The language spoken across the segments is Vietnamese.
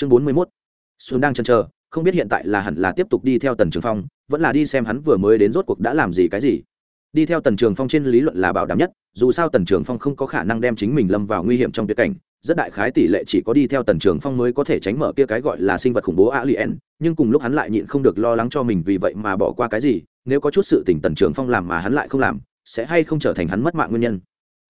chương bốn mươi mốt. Xuân đang chần chờ, không biết hiện tại là hẳn là tiếp tục đi theo tần trường phong, vẫn là đi xem hắn vừa mới đến rốt cuộc đã làm gì cái gì. Đi theo tần trường phong trên lý luận là bảo đảm nhất, dù sao tần trường phong không có khả năng đem chính mình lâm vào nguy hiểm trong tuyệt cảnh, rất đại khái tỷ lệ chỉ có đi theo tần trường phong mới có thể tránh mở kia cái gọi là sinh vật khủng bố alien, nhưng cùng lúc hắn lại nhịn không được lo lắng cho mình vì vậy mà bỏ qua cái gì, nếu có chút sự tình tần trường phong làm mà hắn lại không làm, sẽ hay không trở thành hắn mất mạng nguyên nhân.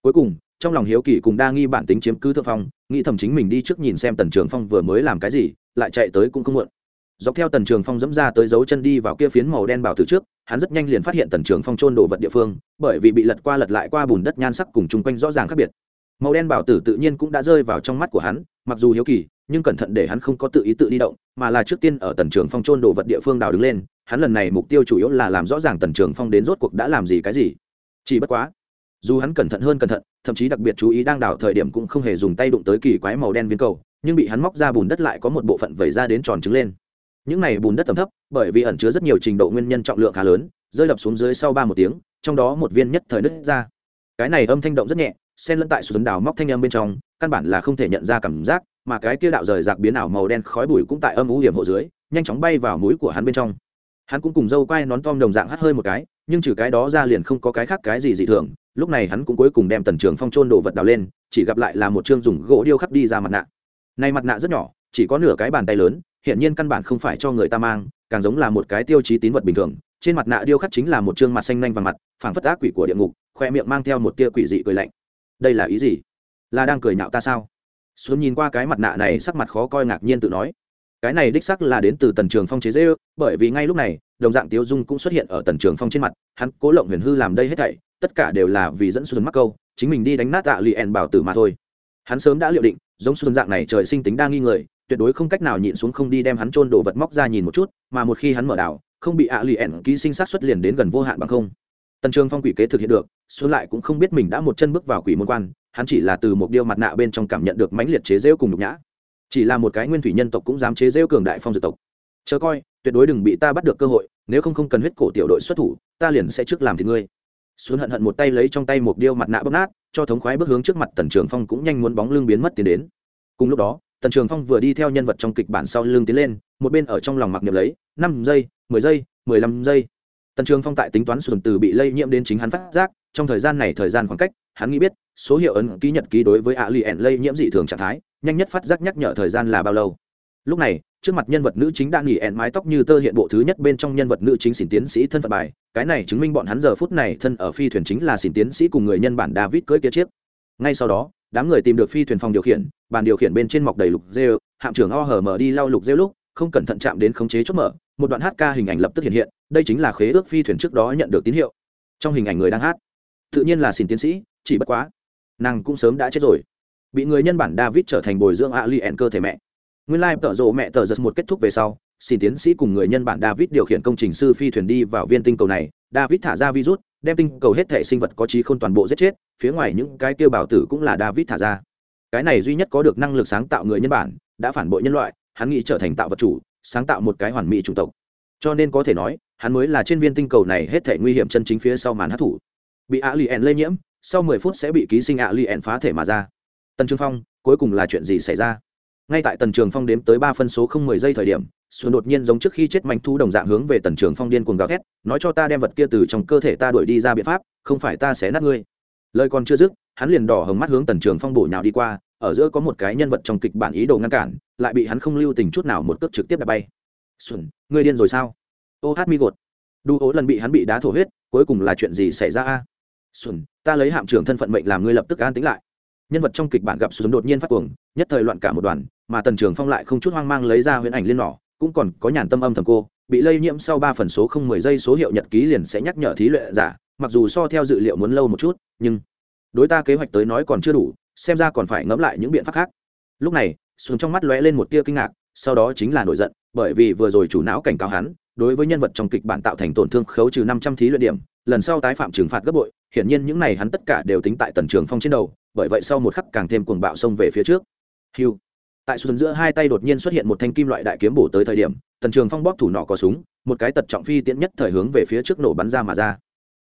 Cuối cùng trong lòng hiếu kỳ cùng đa nghi bản tính chiếm cứ thượng phong, nghĩ thầm chính mình đi trước nhìn xem tần trường phong vừa mới làm cái gì, lại chạy tới cũng không muộn. Dọc theo tần trường phong dẫm ra tới dấu chân đi vào kia phiến màu đen bảo từ trước, hắn rất nhanh liền phát hiện tần trường phong trôn đồ vật địa phương, bởi vì bị lật qua lật lại qua bùn đất nhan sắc cùng chung quanh rõ ràng khác biệt. Màu đen bảo tử tự nhiên cũng đã rơi vào trong mắt của hắn, mặc dù hiếu kỳ, nhưng cẩn thận để hắn không có tự ý tự đi động, mà là trước tiên ở tần trường phong trôn đồ vật địa phương đào đứng lên, hắn lần này mục tiêu chủ yếu là làm rõ ràng tần trường phong đến rốt cuộc đã làm gì cái gì. Chỉ bất quá dù hắn cẩn thận hơn cẩn thận, thậm chí đặc biệt chú ý đang đảo thời điểm cũng không hề dùng tay đụng tới kỳ quái màu đen viên cầu, nhưng bị hắn móc ra bùn đất lại có một bộ phận vẩy ra đến tròn trứng lên. Những này bùn đất tầm thấp, bởi vì ẩn chứa rất nhiều trình độ nguyên nhân trọng lượng khá lớn, rơi đập xuống dưới sau ba một tiếng, trong đó một viên nhất thời nứt ra. Cái này âm thanh động rất nhẹ, xen lẫn tại xuân đào móc thanh âm bên trong, căn bản là không thể nhận ra cảm giác, mà cái kia đạo rời rạc biến ảo màu đen khói bụi cũng tại âm u hiểm hộ dưới, nhanh chóng bay vào mũi của hắn bên trong. Hắn cũng cùng dâu quai nón tom đồng dạng hắt hơi một cái, nhưng trừ cái đó ra liền không có cái khác cái gì dị thường lúc này hắn cũng cuối cùng đem tần trường phong trôn đồ vật đào lên, chỉ gặp lại là một chương dùng gỗ điêu khắc đi ra mặt nạ. Này mặt nạ rất nhỏ, chỉ có nửa cái bàn tay lớn hiện nhiên căn bản không phải cho người ta mang, càng giống là một cái tiêu chí tín vật bình thường. Trên mặt nạ điêu khắc chính là một chương mặt xanh nanh và mặt, phảng phất ác quỷ của địa ngục, khoe miệng mang theo một tia quỷ dị cười lạnh. Đây là ý gì? Là đang cười nhạo ta sao? Xuân nhìn qua cái mặt nạ này, sắc mặt khó coi ngạc nhiên tự nói. Cái này đích sắc là đến từ tần trường phong chế dễ bởi vì ngay lúc này, đồng dạng tiêu dung cũng xuất hiện ở tần trường phong trên mặt, hắn cố lộng huyền hư làm đây hết thảy tất cả đều là vì dẫn xuân mắc câu, chính mình đi đánh nát tạ lì ẻn bảo tử mà thôi. Hắn sớm đã liệu định, giống xuân dạng này trời sinh tính đa nghi người, tuyệt đối không cách nào nhịn xuống không đi đem hắn trôn đồ vật móc ra nhìn một chút, mà một khi hắn mở đảo, không bị ạ lì ẻn ký sinh sát xuất liền đến gần vô hạn bằng không. Tần trường phong quỷ kế thực hiện được, xuân lại cũng không biết mình đã một chân bước vào quỷ môn quan, hắn chỉ là từ một điêu mặt nạ bên trong cảm nhận được mãnh liệt chế rêu cùng nhục nhã. Chỉ là một cái nguyên thủy nhân tộc cũng dám chế rêu cường đại phong dược tộc. Chờ coi, tuyệt đối đừng bị ta bắt được cơ hội, nếu không không cần huyết cổ tiểu đội xuất thủ, ta liền sẽ trước làm thì ngươi xuân hận hận một tay lấy trong tay một điêu mặt nạ bóp nát, cho thống khoái bước hướng trước mặt tần trường phong cũng nhanh muốn bóng lưng biến mất tiến đến. Cùng lúc đó, tần trường phong vừa đi theo nhân vật trong kịch bản sau lưng tiến lên, một bên ở trong lòng mặc niệm lấy, năm giây, mười giây, mười lăm giây. Tần trường phong tại tính toán sườn từ bị lây nhiễm đến chính hắn phát giác, trong thời gian này thời gian khoảng cách, hắn nghĩ biết, số hiệu ấn ký nhật ký đối với ạ lì ẻn lây nhiễm dị thường trạng thái, nhanh nhất phát giác nhắc nhở thời gian là bao lâu. Lúc này trước mặt nhân vật nữ chính đã nghỉ ẹn mái tóc như tơ hiện bộ thứ nhất bên trong nhân vật nữ chính xỉn tiến sĩ thân phận bài. Cái này chứng minh bọn hắn giờ phút này thân ở phi thuyền chính là xỉn tiến sĩ cùng người nhân bản david cưỡi kia chiếc. Ngay sau đó, đám người tìm được phi thuyền phòng điều khiển, bàn điều khiển bên trên mọc đầy lục rêu, hạm trưởng o hở mở đi lau lục rêu lúc, không cẩn thận chạm đến khống chế chốt mở, một đoạn hát ca hình ảnh lập tức hiện hiện, đây chính là khế ước phi thuyền trước đó nhận được tín hiệu. Trong hình ảnh người đang hát, tự nhiên là xin tiến sĩ, chỉ bất quá, nàng cũng sớm đã chết rồi. Bị người nhân bản david trở thành bồi dưỡng ali en cơ thể mẹ nguyên lai tợ rộ mẹ tờ giật một kết thúc về sau, xin tiến sĩ cùng người nhân bản david điều khiển công trình sư phi thuyền đi vào viên tinh cầu này. David thả ra virus, đem tinh cầu hết thể sinh vật có trí không toàn bộ giết chết, phía ngoài những cái tiêu bảo tử cũng là david thả ra. Cái này duy nhất có được năng lực sáng tạo người nhân bản, đã phản bội nhân loại, hắn nghĩ trở thành tạo vật chủ, sáng tạo một cái hoàn mỹ chủng tộc. Cho nên có thể nói, hắn mới là trên viên tinh cầu này hết thể nguy hiểm chân chính phía sau màn hát thủ bị ạ lì ẻn lây nhiễm, sau mười phút sẽ bị ký sinh ạ lì ẻn phá thể mà ra. Tần Trương phong, cuối cùng là chuyện gì xảy ra? Ngay tại tần trường phong đếm tới ba phân số không mười giây thời điểm, xuân đột nhiên giống trước khi chết mạnh thu đồng dạng hướng về tần trường phong điên cuồng gào thét, nói cho ta đem vật kia từ trong cơ thể ta đuổi đi ra biện pháp, không phải ta sẽ nát ngươi. Lời còn chưa dứt, hắn liền đỏ hồng mắt hướng tần trường phong bổ nhào đi qua, ở giữa có một cái nhân vật trong kịch bản ý đồ ngăn cản, lại bị hắn không lưu tình chút nào một cước trực tiếp đạp bay. Xuân, ngươi điên rồi sao? Ô hát mi gột. Đu ố lần bị hắn bị đá thổ huyết, cuối cùng là chuyện gì xảy ra a? Xuân, ta lấy hạm trưởng thân phận mệnh làm ngươi lập tức an tính lại. Nhân vật trong kịch bản gặp xuân đột nhiên phát cuồng, nhất thời loạn cả một đoàn mà tần trường phong lại không chút hoang mang lấy ra huyễn ảnh liên nỏ cũng còn có nhàn tâm âm thầm cô, bị lây nhiễm sau ba phần số không mười giây số hiệu nhật ký liền sẽ nhắc nhở thí luyện giả, mặc dù so theo dự liệu muốn lâu một chút, nhưng đối ta kế hoạch tới nói còn chưa đủ, xem ra còn phải ngẫm lại những biện pháp khác. Lúc này, xuống trong mắt lóe lên một tia kinh ngạc, sau đó chính là nổi giận, bởi vì vừa rồi chủ não cảnh cáo hắn, đối với nhân vật trong kịch bản tạo thành tổn thương khấu trừ năm trăm thí luyện điểm, lần sau tái phạm trừng phạt gấp bội, hiển nhiên những này hắn tất cả đều tính tại tần trường phong trên đầu, bởi vậy sau một khắc càng thêm cuồng bạo xông về phía trước. Hiu tại xuân giữa hai tay đột nhiên xuất hiện một thanh kim loại đại kiếm bổ tới thời điểm, tần trường phong bóp thủ nọ có súng, một cái tật trọng phi tiễn nhất thời hướng về phía trước nổ bắn ra mà ra.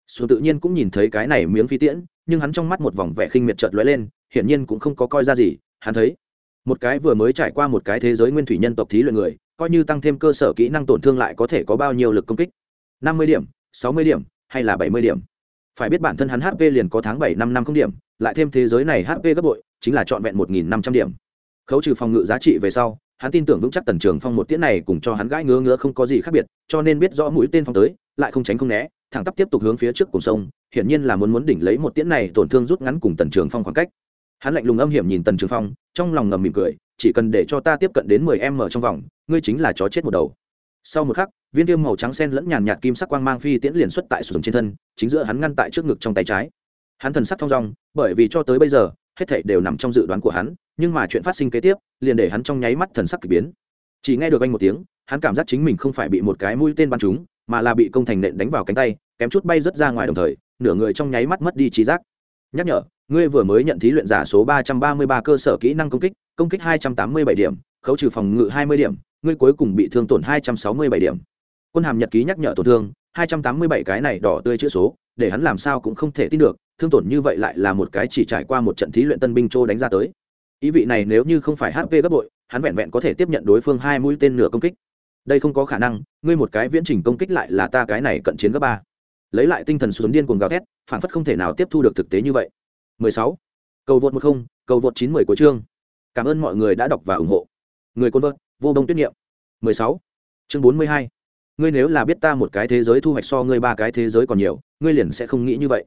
Xuân tự nhiên cũng nhìn thấy cái này miếng phi tiễn, nhưng hắn trong mắt một vòng vẻ khinh miệt chợt lóe lên, hiển nhiên cũng không có coi ra gì, hắn thấy, một cái vừa mới trải qua một cái thế giới nguyên thủy nhân tộc thí luyện người, coi như tăng thêm cơ sở kỹ năng tổn thương lại có thể có bao nhiêu lực công kích? Năm mươi điểm, sáu mươi điểm, hay là bảy mươi điểm? Phải biết bản thân hắn hp liền có tháng bảy năm năm không điểm, lại thêm thế giới này hp gấp bội, chính là trọn vẹn một nghìn năm trăm điểm khấu trừ phòng ngự giá trị về sau, hắn tin tưởng vững chắc tần trường phong một tiễn này cùng cho hắn gãi ngứa ngứa không có gì khác biệt, cho nên biết rõ mũi tên phong tới, lại không tránh không né, thẳng tắp tiếp tục hướng phía trước cùng sông, hiển nhiên là muốn muốn đỉnh lấy một tiễn này tổn thương rút ngắn cùng tần trường phong khoảng cách. Hắn lạnh lùng âm hiểm nhìn tần trường phong, trong lòng ngầm mỉm cười, chỉ cần để cho ta tiếp cận đến mười em ở trong vòng, ngươi chính là chó chết một đầu. Sau một khắc, viên tiêm màu trắng sen lẫn nhàn nhạt kim sắc quang mang phi tiễn liền xuất tại sườn trên thân, chính giữa hắn ngăn tại trước ngực trong tay trái. Hắn thần sắc thong dong, bởi vì cho tới bây giờ, hết thảy đều nằm trong dự đoán của hắn nhưng mà chuyện phát sinh kế tiếp liền để hắn trong nháy mắt thần sắc kỳ biến. Chỉ nghe được anh một tiếng, hắn cảm giác chính mình không phải bị một cái mũi tên bắn trúng, mà là bị công thành nện đánh vào cánh tay, kém chút bay rất ra ngoài đồng thời, nửa người trong nháy mắt mất đi trí giác. Nhắc nhở, ngươi vừa mới nhận thí luyện giả số ba trăm ba mươi ba cơ sở kỹ năng công kích công kích hai trăm tám mươi bảy điểm, khấu trừ phòng ngự hai mươi điểm, ngươi cuối cùng bị thương tổn hai trăm sáu mươi bảy điểm. Quân hàm nhật ký nhắc nhở tổn thương, hai trăm tám mươi bảy cái này đỏ tươi chữ số, để hắn làm sao cũng không thể tin được, thương tổn như vậy lại là một cái chỉ trải qua một trận thí luyện tân binh châu đánh ra tới ý vị này nếu như không phải hp gấp bội, hắn vẹn vẹn có thể tiếp nhận đối phương hai mũi tên nửa công kích. Đây không có khả năng, ngươi một cái viễn trình công kích lại là ta cái này cận chiến gấp ba. Lấy lại tinh thần xuống điên cuồng gào thét, phản phất không thể nào tiếp thu được thực tế như vậy. 16. cầu vượt một không, cầu vượt chín mười của chương. Cảm ơn mọi người đã đọc và ủng hộ. Người côn vợt, vô đông tuyết nghiệm. 16. chương 42. ngươi nếu là biết ta một cái thế giới thu hoạch so ngươi ba cái thế giới còn nhiều, ngươi liền sẽ không nghĩ như vậy.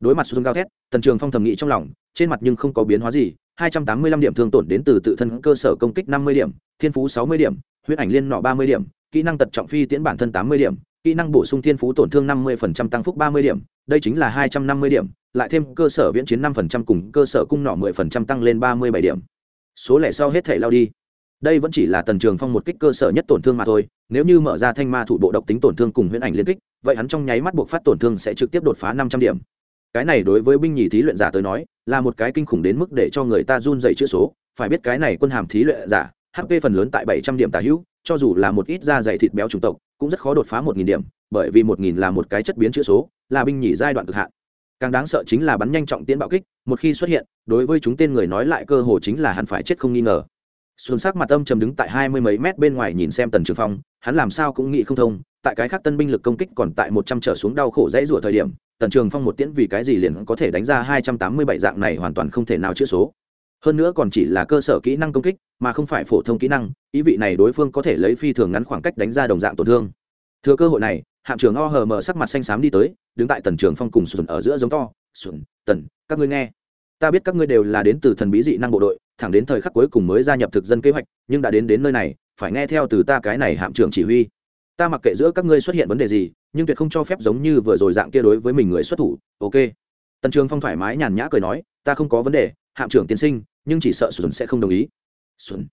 Đối mặt xuống gào thét, tần trường phong thầm nghĩ trong lòng, trên mặt nhưng không có biến hóa gì 285 điểm thương tổn đến từ tự thân cơ sở công kích 50 điểm, thiên phú 60 điểm, huyết ảnh liên nọ 30 điểm, kỹ năng tật trọng phi tiễn bản thân 80 điểm, kỹ năng bổ sung thiên phú tổn thương 50% tăng phúc 30 điểm, đây chính là 250 điểm, lại thêm cơ sở viễn chiến 5% cùng cơ sở cung nọ 10% tăng lên 37 điểm. Số lẻ sau hết thể lao đi. Đây vẫn chỉ là tần trường phong một kích cơ sở nhất tổn thương mà thôi, nếu như mở ra thanh ma thủ bộ độc tính tổn thương cùng huyễn ảnh liên kích, vậy hắn trong nháy mắt buộc phát tổn thương sẽ trực tiếp đột phá 500 điểm cái này đối với binh nhì thí luyện giả tới nói, là một cái kinh khủng đến mức để cho người ta run dậy chữ số. Phải biết cái này quân hàm thí luyện giả hp phần lớn tại 700 điểm tả hữu, cho dù là một ít da dày thịt béo chủng tộc, cũng rất khó đột phá 1.000 điểm, bởi vì 1.000 là một cái chất biến chữ số, là binh nhì giai đoạn cực hạn. Càng đáng sợ chính là bắn nhanh trọng tiến bạo kích, một khi xuất hiện, đối với chúng tên người nói lại cơ hồ chính là hắn phải chết không nghi ngờ. Xuân sắc mặt âm trầm đứng tại hai mươi mấy mét bên ngoài nhìn xem tần trường phong, hắn làm sao cũng nghĩ không thông tại cái khác tân binh lực công kích còn tại một trăm trở xuống đau khổ dãy rủa thời điểm, tần trường phong một tiễn vì cái gì liền có thể đánh ra hai trăm tám mươi bảy dạng này hoàn toàn không thể nào chữa số. Hơn nữa còn chỉ là cơ sở kỹ năng công kích, mà không phải phổ thông kỹ năng, ý vị này đối phương có thể lấy phi thường ngắn khoảng cách đánh ra đồng dạng tổn thương. Thừa cơ hội này, hạm trưởng o hờ mờ sắc mặt xanh xám đi tới, đứng tại tần trường phong cùng xuân ở giữa giống to, xuân, tần, các ngươi nghe. Ta biết các ngươi đều là đến từ thần bí dị năng bộ đội, thẳng đến thời khắc cuối cùng mới gia nhập thực dân kế hoạch, nhưng đã đến đến nơi này, phải nghe theo từ ta cái này hạm trưởng chỉ huy ta mặc kệ giữa các ngươi xuất hiện vấn đề gì, nhưng tuyệt không cho phép giống như vừa rồi dạng kia đối với mình người xuất thủ, ok? Tần trường phong thoải mái nhàn nhã cười nói, ta không có vấn đề, hạm trưởng tiến sinh, nhưng chỉ sợ xuân sẽ không đồng ý. Xuân.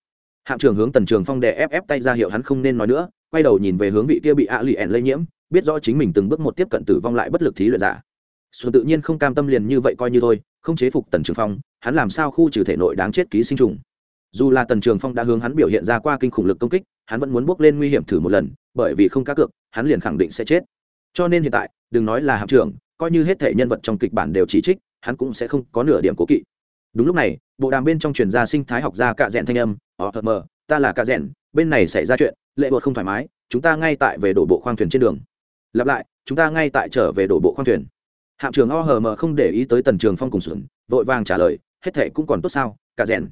Hạm trưởng hướng tần trường phong đè ép ép tay ra hiệu hắn không nên nói nữa, quay đầu nhìn về hướng vị kia bị ạ lì ẻn lây nhiễm, biết rõ chính mình từng bước một tiếp cận tử vong lại bất lực thí luyện giả. Xuân tự nhiên không cam tâm liền như vậy coi như thôi, không chế phục tần trường phong, hắn làm sao khu trừ thể nội đáng chết ký sinh trùng. Dù là tần trường phong đã hướng hắn biểu hiện ra qua kinh khủng lực công kích hắn vẫn muốn bước lên nguy hiểm thử một lần, bởi vì không cá cược, hắn liền khẳng định sẽ chết. Cho nên hiện tại, đừng nói là hạm trưởng, coi như hết thể nhân vật trong kịch bản đều chỉ trích, hắn cũng sẽ không có nửa điểm cố kỵ. Đúng lúc này, bộ đàm bên trong truyền gia sinh thái học gia cạ rẽn thanh âm ờ hờ mờ, ta là cạ rẽn bên này xảy ra chuyện, lệ bột không thoải mái, chúng ta ngay tại về đổ bộ khoang thuyền trên đường. Lặp lại, chúng ta ngay tại trở về đổ bộ khoang thuyền. Hạm trưởng o hờ mờ không để ý tới tần trường phong cùng sườn vội vàng trả lời, hết thể cũng còn tốt sao cả rèn?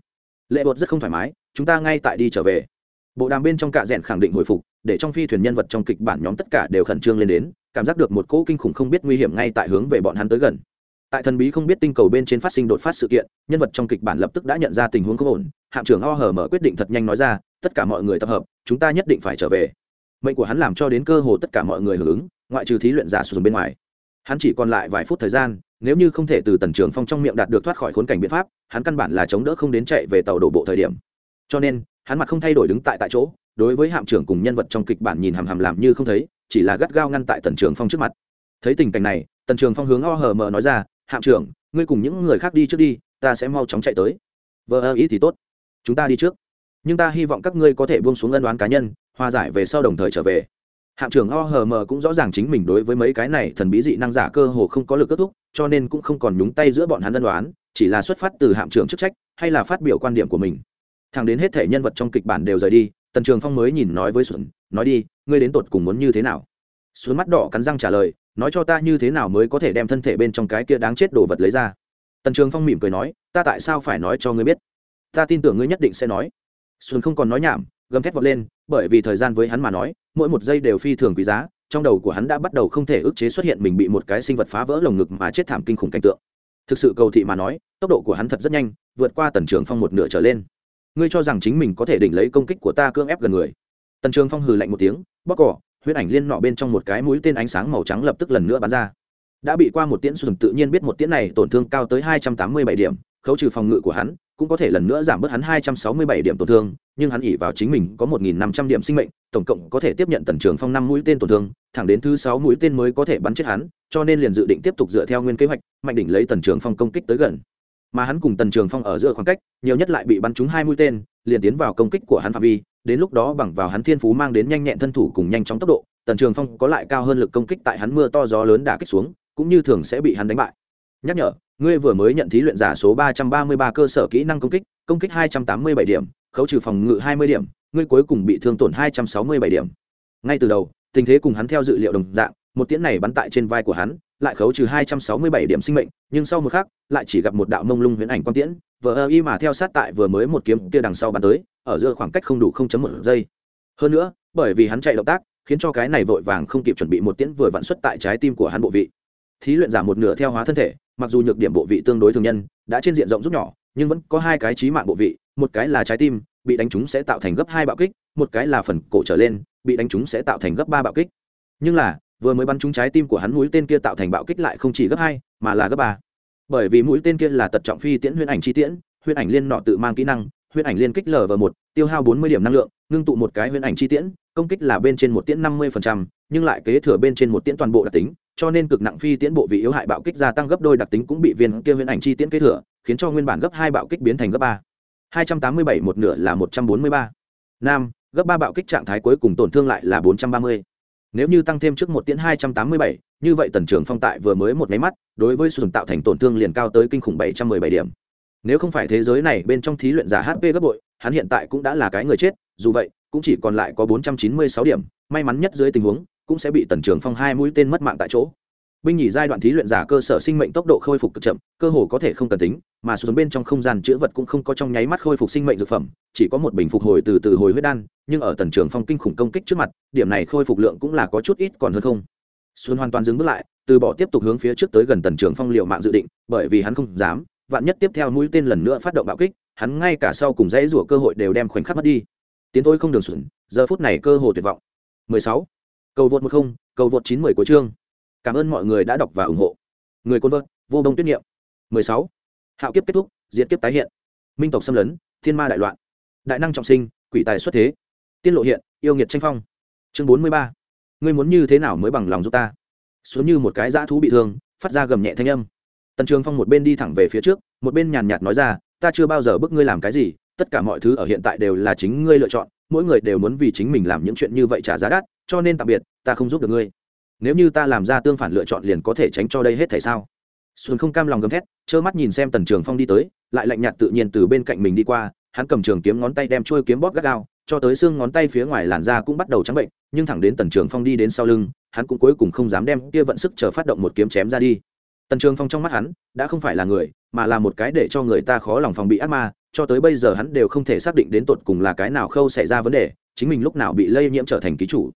Lệ bột rất không thoải mái, chúng ta ngay tại đi trở về bộ đàm bên trong cạ rèn khẳng định hồi phục, để trong phi thuyền nhân vật trong kịch bản nhóm tất cả đều khẩn trương lên đến, cảm giác được một cỗ kinh khủng không biết nguy hiểm ngay tại hướng về bọn hắn tới gần. Tại thần bí không biết tinh cầu bên trên phát sinh đột phát sự kiện, nhân vật trong kịch bản lập tức đã nhận ra tình huống không ổn, hạm trưởng o hờ mở quyết định thật nhanh nói ra, tất cả mọi người tập hợp, chúng ta nhất định phải trở về. Mệnh của hắn làm cho đến cơ hồ tất cả mọi người hưởng ứng, ngoại trừ thí luyện giả sụt bên ngoài. Hắn chỉ còn lại vài phút thời gian, nếu như không thể từ tần trường phong trong miệng đạt được thoát khỏi khốn cảnh biện pháp, hắn căn bản là chống đỡ không đến chạy về tàu đổ bộ thời điểm. Cho nên hắn mặt không thay đổi đứng tại tại chỗ, đối với hạm trưởng cùng nhân vật trong kịch bản nhìn hàm hàm làm như không thấy, chỉ là gắt gao ngăn tại tần trường phong trước mặt. Thấy tình cảnh này, tần trường phong hướng o hờ mờ nói ra, hạm trưởng, ngươi cùng những người khác đi trước đi, ta sẽ mau chóng chạy tới. Vợ ơ, ý thì tốt. Chúng ta đi trước. Nhưng ta hy vọng các ngươi có thể buông xuống ân đoán cá nhân, hòa giải về sau đồng thời trở về. Hạm trưởng o hờ mờ cũng rõ ràng chính mình đối với mấy cái này thần bí dị năng giả cơ hồ không có lực kết thúc, cho nên cũng không còn nhúng tay giữa bọn hắn ân đoán chỉ là xuất phát từ hạm trưởng chức trách, hay là phát biểu quan điểm của mình thằng đến hết thể nhân vật trong kịch bản đều rời đi, tần trường phong mới nhìn nói với xuân, nói đi, ngươi đến tột cùng muốn như thế nào? Xuân mắt đỏ cắn răng trả lời, nói cho ta như thế nào mới có thể đem thân thể bên trong cái kia đáng chết đồ vật lấy ra? Tần trường phong mỉm cười nói, ta tại sao phải nói cho ngươi biết? Ta tin tưởng ngươi nhất định sẽ nói. Xuân không còn nói nhảm, gầm thét vọt lên, bởi vì thời gian với hắn mà nói, mỗi một giây đều phi thường quý giá, trong đầu của hắn đã bắt đầu không thể ức chế xuất hiện mình bị một cái sinh vật phá vỡ lồng ngực mà chết thảm kinh khủng cảnh tượng. Thực sự cầu thị mà nói, tốc độ của hắn thật rất nhanh, vượt qua tần trường phong một nửa trở lên ngươi cho rằng chính mình có thể đỉnh lấy công kích của ta cưỡng ép gần người. Tần trường phong hừ lạnh một tiếng bóc cỏ huyết ảnh liên nọ bên trong một cái mũi tên ánh sáng màu trắng lập tức lần nữa bắn ra. Đã bị qua một tiễn sùn tự nhiên biết một tiễn này tổn thương cao tới hai trăm tám mươi bảy điểm, khấu trừ phòng ngự của hắn, cũng có thể lần nữa giảm bớt hắn hai trăm sáu mươi bảy điểm tổn thương, nhưng hắn ỉ vào chính mình có một nghìn năm trăm điểm sinh mệnh, tổng cộng có thể tiếp nhận tần trường phong năm mũi tên tổn thương, thẳng đến thứ sáu mũi tên mới có thể bắn chết hắn, cho nên liền dự định tiếp tục dựa theo nguyên kế hoạch, mạnh đỉnh lấy tần trường phong công kích tới gần mà hắn cùng tần trường phong ở giữa khoảng cách, nhiều nhất lại bị bắn trúng hai mũi tên, liền tiến vào công kích của hắn phạm vi, đến lúc đó bằng vào hắn thiên phú mang đến nhanh nhẹn thân thủ cùng nhanh chóng tốc độ, tần trường phong có lại cao hơn lực công kích tại hắn mưa to gió lớn đả kích xuống, cũng như thường sẽ bị hắn đánh bại. Nhắc nhở, ngươi vừa mới nhận thí luyện giả số ba trăm ba mươi ba cơ sở kỹ năng công kích công kích hai trăm tám mươi bảy điểm, khấu trừ phòng ngự hai mươi điểm, ngươi cuối cùng bị thương tổn hai trăm sáu mươi bảy điểm. Ngay từ đầu, tình thế cùng hắn theo dự liệu đồng dạng, một tiễn này bắn tại trên vai của hắn lại khấu trừ hai trăm sáu mươi bảy điểm sinh mệnh, nhưng sau một khắc, lại chỉ gặp một đạo mông lung huyễn ảnh quang tiễn, vờ ơ y mà theo sát tại vừa mới một kiếm kia đằng sau bắn tới, ở giữa khoảng cách không đủ không chấm một giây. Hơn nữa, bởi vì hắn chạy động tác, khiến cho cái này vội vàng không kịp chuẩn bị một tiễn vừa vặn xuất tại trái tim của hắn bộ vị. Thí luyện giảm một nửa theo hóa thân thể, mặc dù nhược điểm bộ vị tương đối thường nhân, đã trên diện rộng rút nhỏ, nhưng vẫn có hai cái trí mạng bộ vị, một cái là trái tim, bị đánh trúng sẽ tạo thành gấp hai bạo kích, một cái là phần cổ trở lên, bị đánh trúng sẽ tạo thành gấp ba bạo kích. Nhưng là vừa mới bắn trúng trái tim của hắn mũi tên kia tạo thành bạo kích lại không chỉ gấp hai, mà là gấp ba. Bởi vì mũi tên kia là tật trọng phi tiễn huyễn ảnh chi tiễn, huyễn ảnh liên nọ tự mang kỹ năng, huyễn ảnh liên kích lv một, tiêu hao bốn mươi điểm năng lượng, ngưng tụ một cái huyễn ảnh chi tiễn, công kích là bên trên một tiễn năm mươi nhưng lại kế thừa bên trên một tiễn toàn bộ đặc tính, cho nên cực nặng phi tiễn bộ vị yếu hại bạo kích gia tăng gấp đôi đặc tính cũng bị viên kia huyễn ảnh chi tiễn kế thừa, khiến cho nguyên bản gấp hai bạo kích biến thành gấp ba. hai trăm tám mươi bảy một nửa là một trăm bốn mươi ba. Nam, gấp ba bạo kích trạng thái cuối cùng tổn thương lại là bốn trăm ba mươi nếu như tăng thêm trước một tiễn hai trăm tám mươi bảy, như vậy tần trưởng phong tại vừa mới một máy mắt, đối với sùn tạo thành tổn thương liền cao tới kinh khủng bảy trăm mười bảy điểm. Nếu không phải thế giới này bên trong thí luyện giả hp gấp bội, hắn hiện tại cũng đã là cái người chết, dù vậy, cũng chỉ còn lại có bốn trăm chín mươi sáu điểm. May mắn nhất dưới tình huống, cũng sẽ bị tần trường phong hai mũi tên mất mạng tại chỗ binh nhì giai đoạn thí luyện giả cơ sở sinh mệnh tốc độ khôi phục cực chậm cơ hồ có thể không cần tính mà xuống bên trong không gian chữ vật cũng không có trong nháy mắt khôi phục sinh mệnh dược phẩm chỉ có một bình phục hồi từ từ hồi huyết đan nhưng ở tần trường phong kinh khủng công kích trước mặt điểm này khôi phục lượng cũng là có chút ít còn hơn không. Xuân hoàn toàn dừng bước lại từ bỏ tiếp tục hướng phía trước tới gần tần trường phong liệu mạng dự định bởi vì hắn không dám vạn nhất tiếp theo mũi tên lần nữa phát động bạo kích hắn ngay cả sau cùng dãy rủa cơ hội đều đem khoảnh khắc mất đi. Tiến thôi không đường xuẩn giờ phút này cơ hội tuyệt vọng. 16. cầu vượt 10, cầu vượt 90 của chương cảm ơn mọi người đã đọc và ủng hộ. Người côn vợt vô đông tuyết nghiệm 16. hạo kiếp kết thúc, diệt kiếp tái hiện. Minh tộc xâm lấn, thiên ma đại loạn. Đại năng trọng sinh, quỷ tài xuất thế. Tiên lộ hiện, yêu nghiệt tranh phong. Chương 43. ngươi muốn như thế nào mới bằng lòng giúp ta? Xuống như một cái dã thú bị thương, phát ra gầm nhẹ thanh âm. Tần trường phong một bên đi thẳng về phía trước, một bên nhàn nhạt nói ra, ta chưa bao giờ bức ngươi làm cái gì, tất cả mọi thứ ở hiện tại đều là chính ngươi lựa chọn, mỗi người đều muốn vì chính mình làm những chuyện như vậy trả giá đắt, cho nên tạm biệt, ta không giúp được ngươi nếu như ta làm ra tương phản lựa chọn liền có thể tránh cho đây hết thể sao? Xuân không cam lòng gầm thét, trơ mắt nhìn xem tần trường phong đi tới, lại lạnh nhạt tự nhiên từ bên cạnh mình đi qua, hắn cầm trường kiếm ngón tay đem trôi kiếm bóp gắt gao, cho tới xương ngón tay phía ngoài làn da cũng bắt đầu trắng bệnh, nhưng thẳng đến tần trường phong đi đến sau lưng, hắn cũng cuối cùng không dám đem kia vận sức chờ phát động một kiếm chém ra đi. Tần trường phong trong mắt hắn, đã không phải là người, mà là một cái để cho người ta khó lòng phòng bị ác ma, cho tới bây giờ hắn đều không thể xác định đến tột cùng là cái nào khâu xảy ra vấn đề, chính mình lúc nào bị lây nhiễm trở thành ký chủ.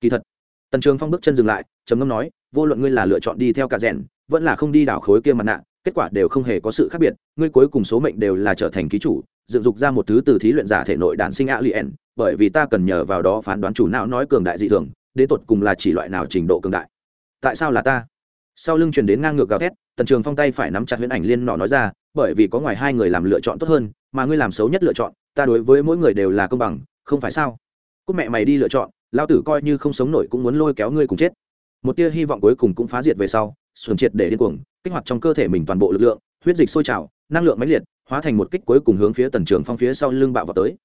Kỳ thật tần trường phong bước chân dừng lại, trầm ngâm nói, vô luận ngươi là lựa chọn đi theo cả rèn, vẫn là không đi đảo khối kia mặt nạ, kết quả đều không hề có sự khác biệt, ngươi cuối cùng số mệnh đều là trở thành ký chủ, dựng dục ra một thứ từ thí luyện giả thể nội đản sinh a lien bởi vì ta cần nhờ vào đó phán đoán chủ não nói cường đại dị thường, đến tột cùng là chỉ loại nào trình độ cường đại. Tại sao là ta? Sau lưng truyền đến ngang ngược gào thét, tần trường phong tay phải nắm chặt huyễn ảnh liên nọ nói ra, bởi vì có ngoài hai người làm lựa chọn tốt hơn, mà ngươi làm xấu nhất lựa chọn, ta đối với mỗi người đều là công bằng, không phải sao? Cúc mẹ mày đi lựa chọn lao tử coi như không sống nổi cũng muốn lôi kéo ngươi cùng chết. Một tia hy vọng cuối cùng cũng phá diệt về sau, xuân triệt để điên cuồng, kích hoạt trong cơ thể mình toàn bộ lực lượng, huyết dịch sôi trào, năng lượng mãnh liệt, hóa thành một kích cuối cùng hướng phía tần trường phong phía sau lưng bạo vào tới.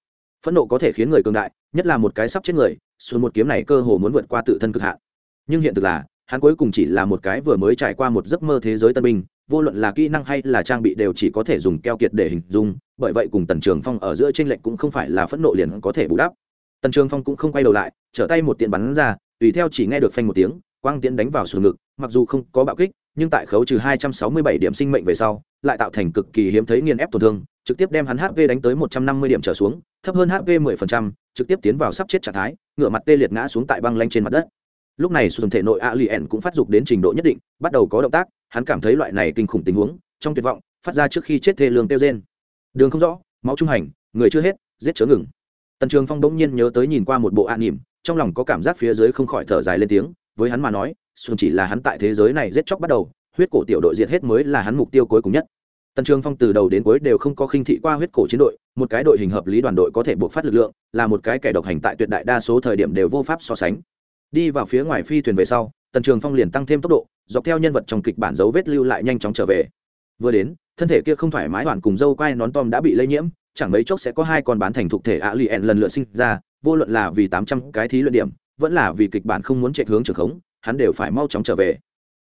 Phẫn nộ có thể khiến người cường đại, nhất là một cái sắp chết người, xuân một kiếm này cơ hồ muốn vượt qua tự thân cực hạn. Nhưng hiện thực là, hắn cuối cùng chỉ là một cái vừa mới trải qua một giấc mơ thế giới tân binh, vô luận là kỹ năng hay là trang bị đều chỉ có thể dùng keo kiệt để hình dung, bởi vậy cùng tần trường phong ở giữa tranh lệch cũng không phải là phẫn nộ liền có thể bù đắp tần trường phong cũng không quay đầu lại trở tay một tiện bắn ra tùy theo chỉ nghe được phanh một tiếng quang tiễn đánh vào sườn ngực mặc dù không có bạo kích nhưng tại khấu trừ 267 điểm sinh mệnh về sau lại tạo thành cực kỳ hiếm thấy nghiền ép tổn thương trực tiếp đem hắn hp đánh tới 150 điểm trở xuống thấp hơn hp 10%, trực tiếp tiến vào sắp chết trạng thái ngựa mặt tê liệt ngã xuống tại băng lanh trên mặt đất. Lúc này sườn thể nội alien cũng phát dục đến trình độ nhất định bắt đầu có động tác hắn cảm thấy loại này kinh khủng tình huống trong tuyệt vọng phát ra trước khi chết thê lương tiêu rên. Đường không rõ máu trung hành người chưa hết giết chớ ngừng tần trường phong bỗng nhiên nhớ tới nhìn qua một bộ an nỉm trong lòng có cảm giác phía dưới không khỏi thở dài lên tiếng, với hắn mà nói xuân chỉ là hắn tại thế giới này giết chóc bắt đầu, huyết cổ tiểu đội diệt hết mới là hắn mục tiêu cuối cùng nhất. Tần trường phong từ đầu đến cuối đều không có khinh thị qua huyết cổ chiến đội, một cái đội hình hợp lý đoàn đội có thể buộc phát lực lượng, là một cái kẻ độc hành tại tuyệt đại đa số thời điểm đều vô pháp so sánh. Đi vào phía ngoài phi thuyền về sau, tần trường phong liền tăng thêm tốc độ, dọc theo nhân vật trong kịch bản dấu vết lưu lại nhanh chóng trở về. Vừa đến, thân thể kia không thoải mái hoàn cùng dâu quai nón tom đã bị lây nhiễm chẳng mấy chốc sẽ có hai con bán thành thục thể ạ lì ẹn lần lượt sinh ra, vô luận là vì tám trăm cái thí luyện điểm, vẫn là vì kịch bản không muốn chạy hướng trường khống, hắn đều phải mau chóng trở về.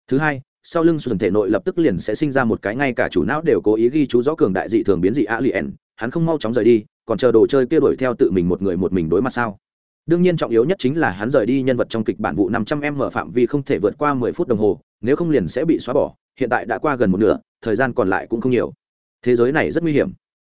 Thứ hai, sau lưng xuân thể nội lập tức liền sẽ sinh ra một cái ngay cả chủ não đều cố ý ghi chú rõ cường đại dị thường biến dị ạ lì ẹn hắn không mau chóng rời đi, còn chờ đồ chơi kia đuổi theo tự mình một người một mình đối mặt sao? Đương nhiên trọng yếu nhất chính là hắn rời đi nhân vật trong kịch bản vụ năm trăm m phạm vi không thể vượt qua mười phút đồng hồ, nếu không liền sẽ bị xóa bỏ, hiện tại đã qua gần một nửa, thời gian còn lại cũng không nhiều. Thế giới này rất nguy hiểm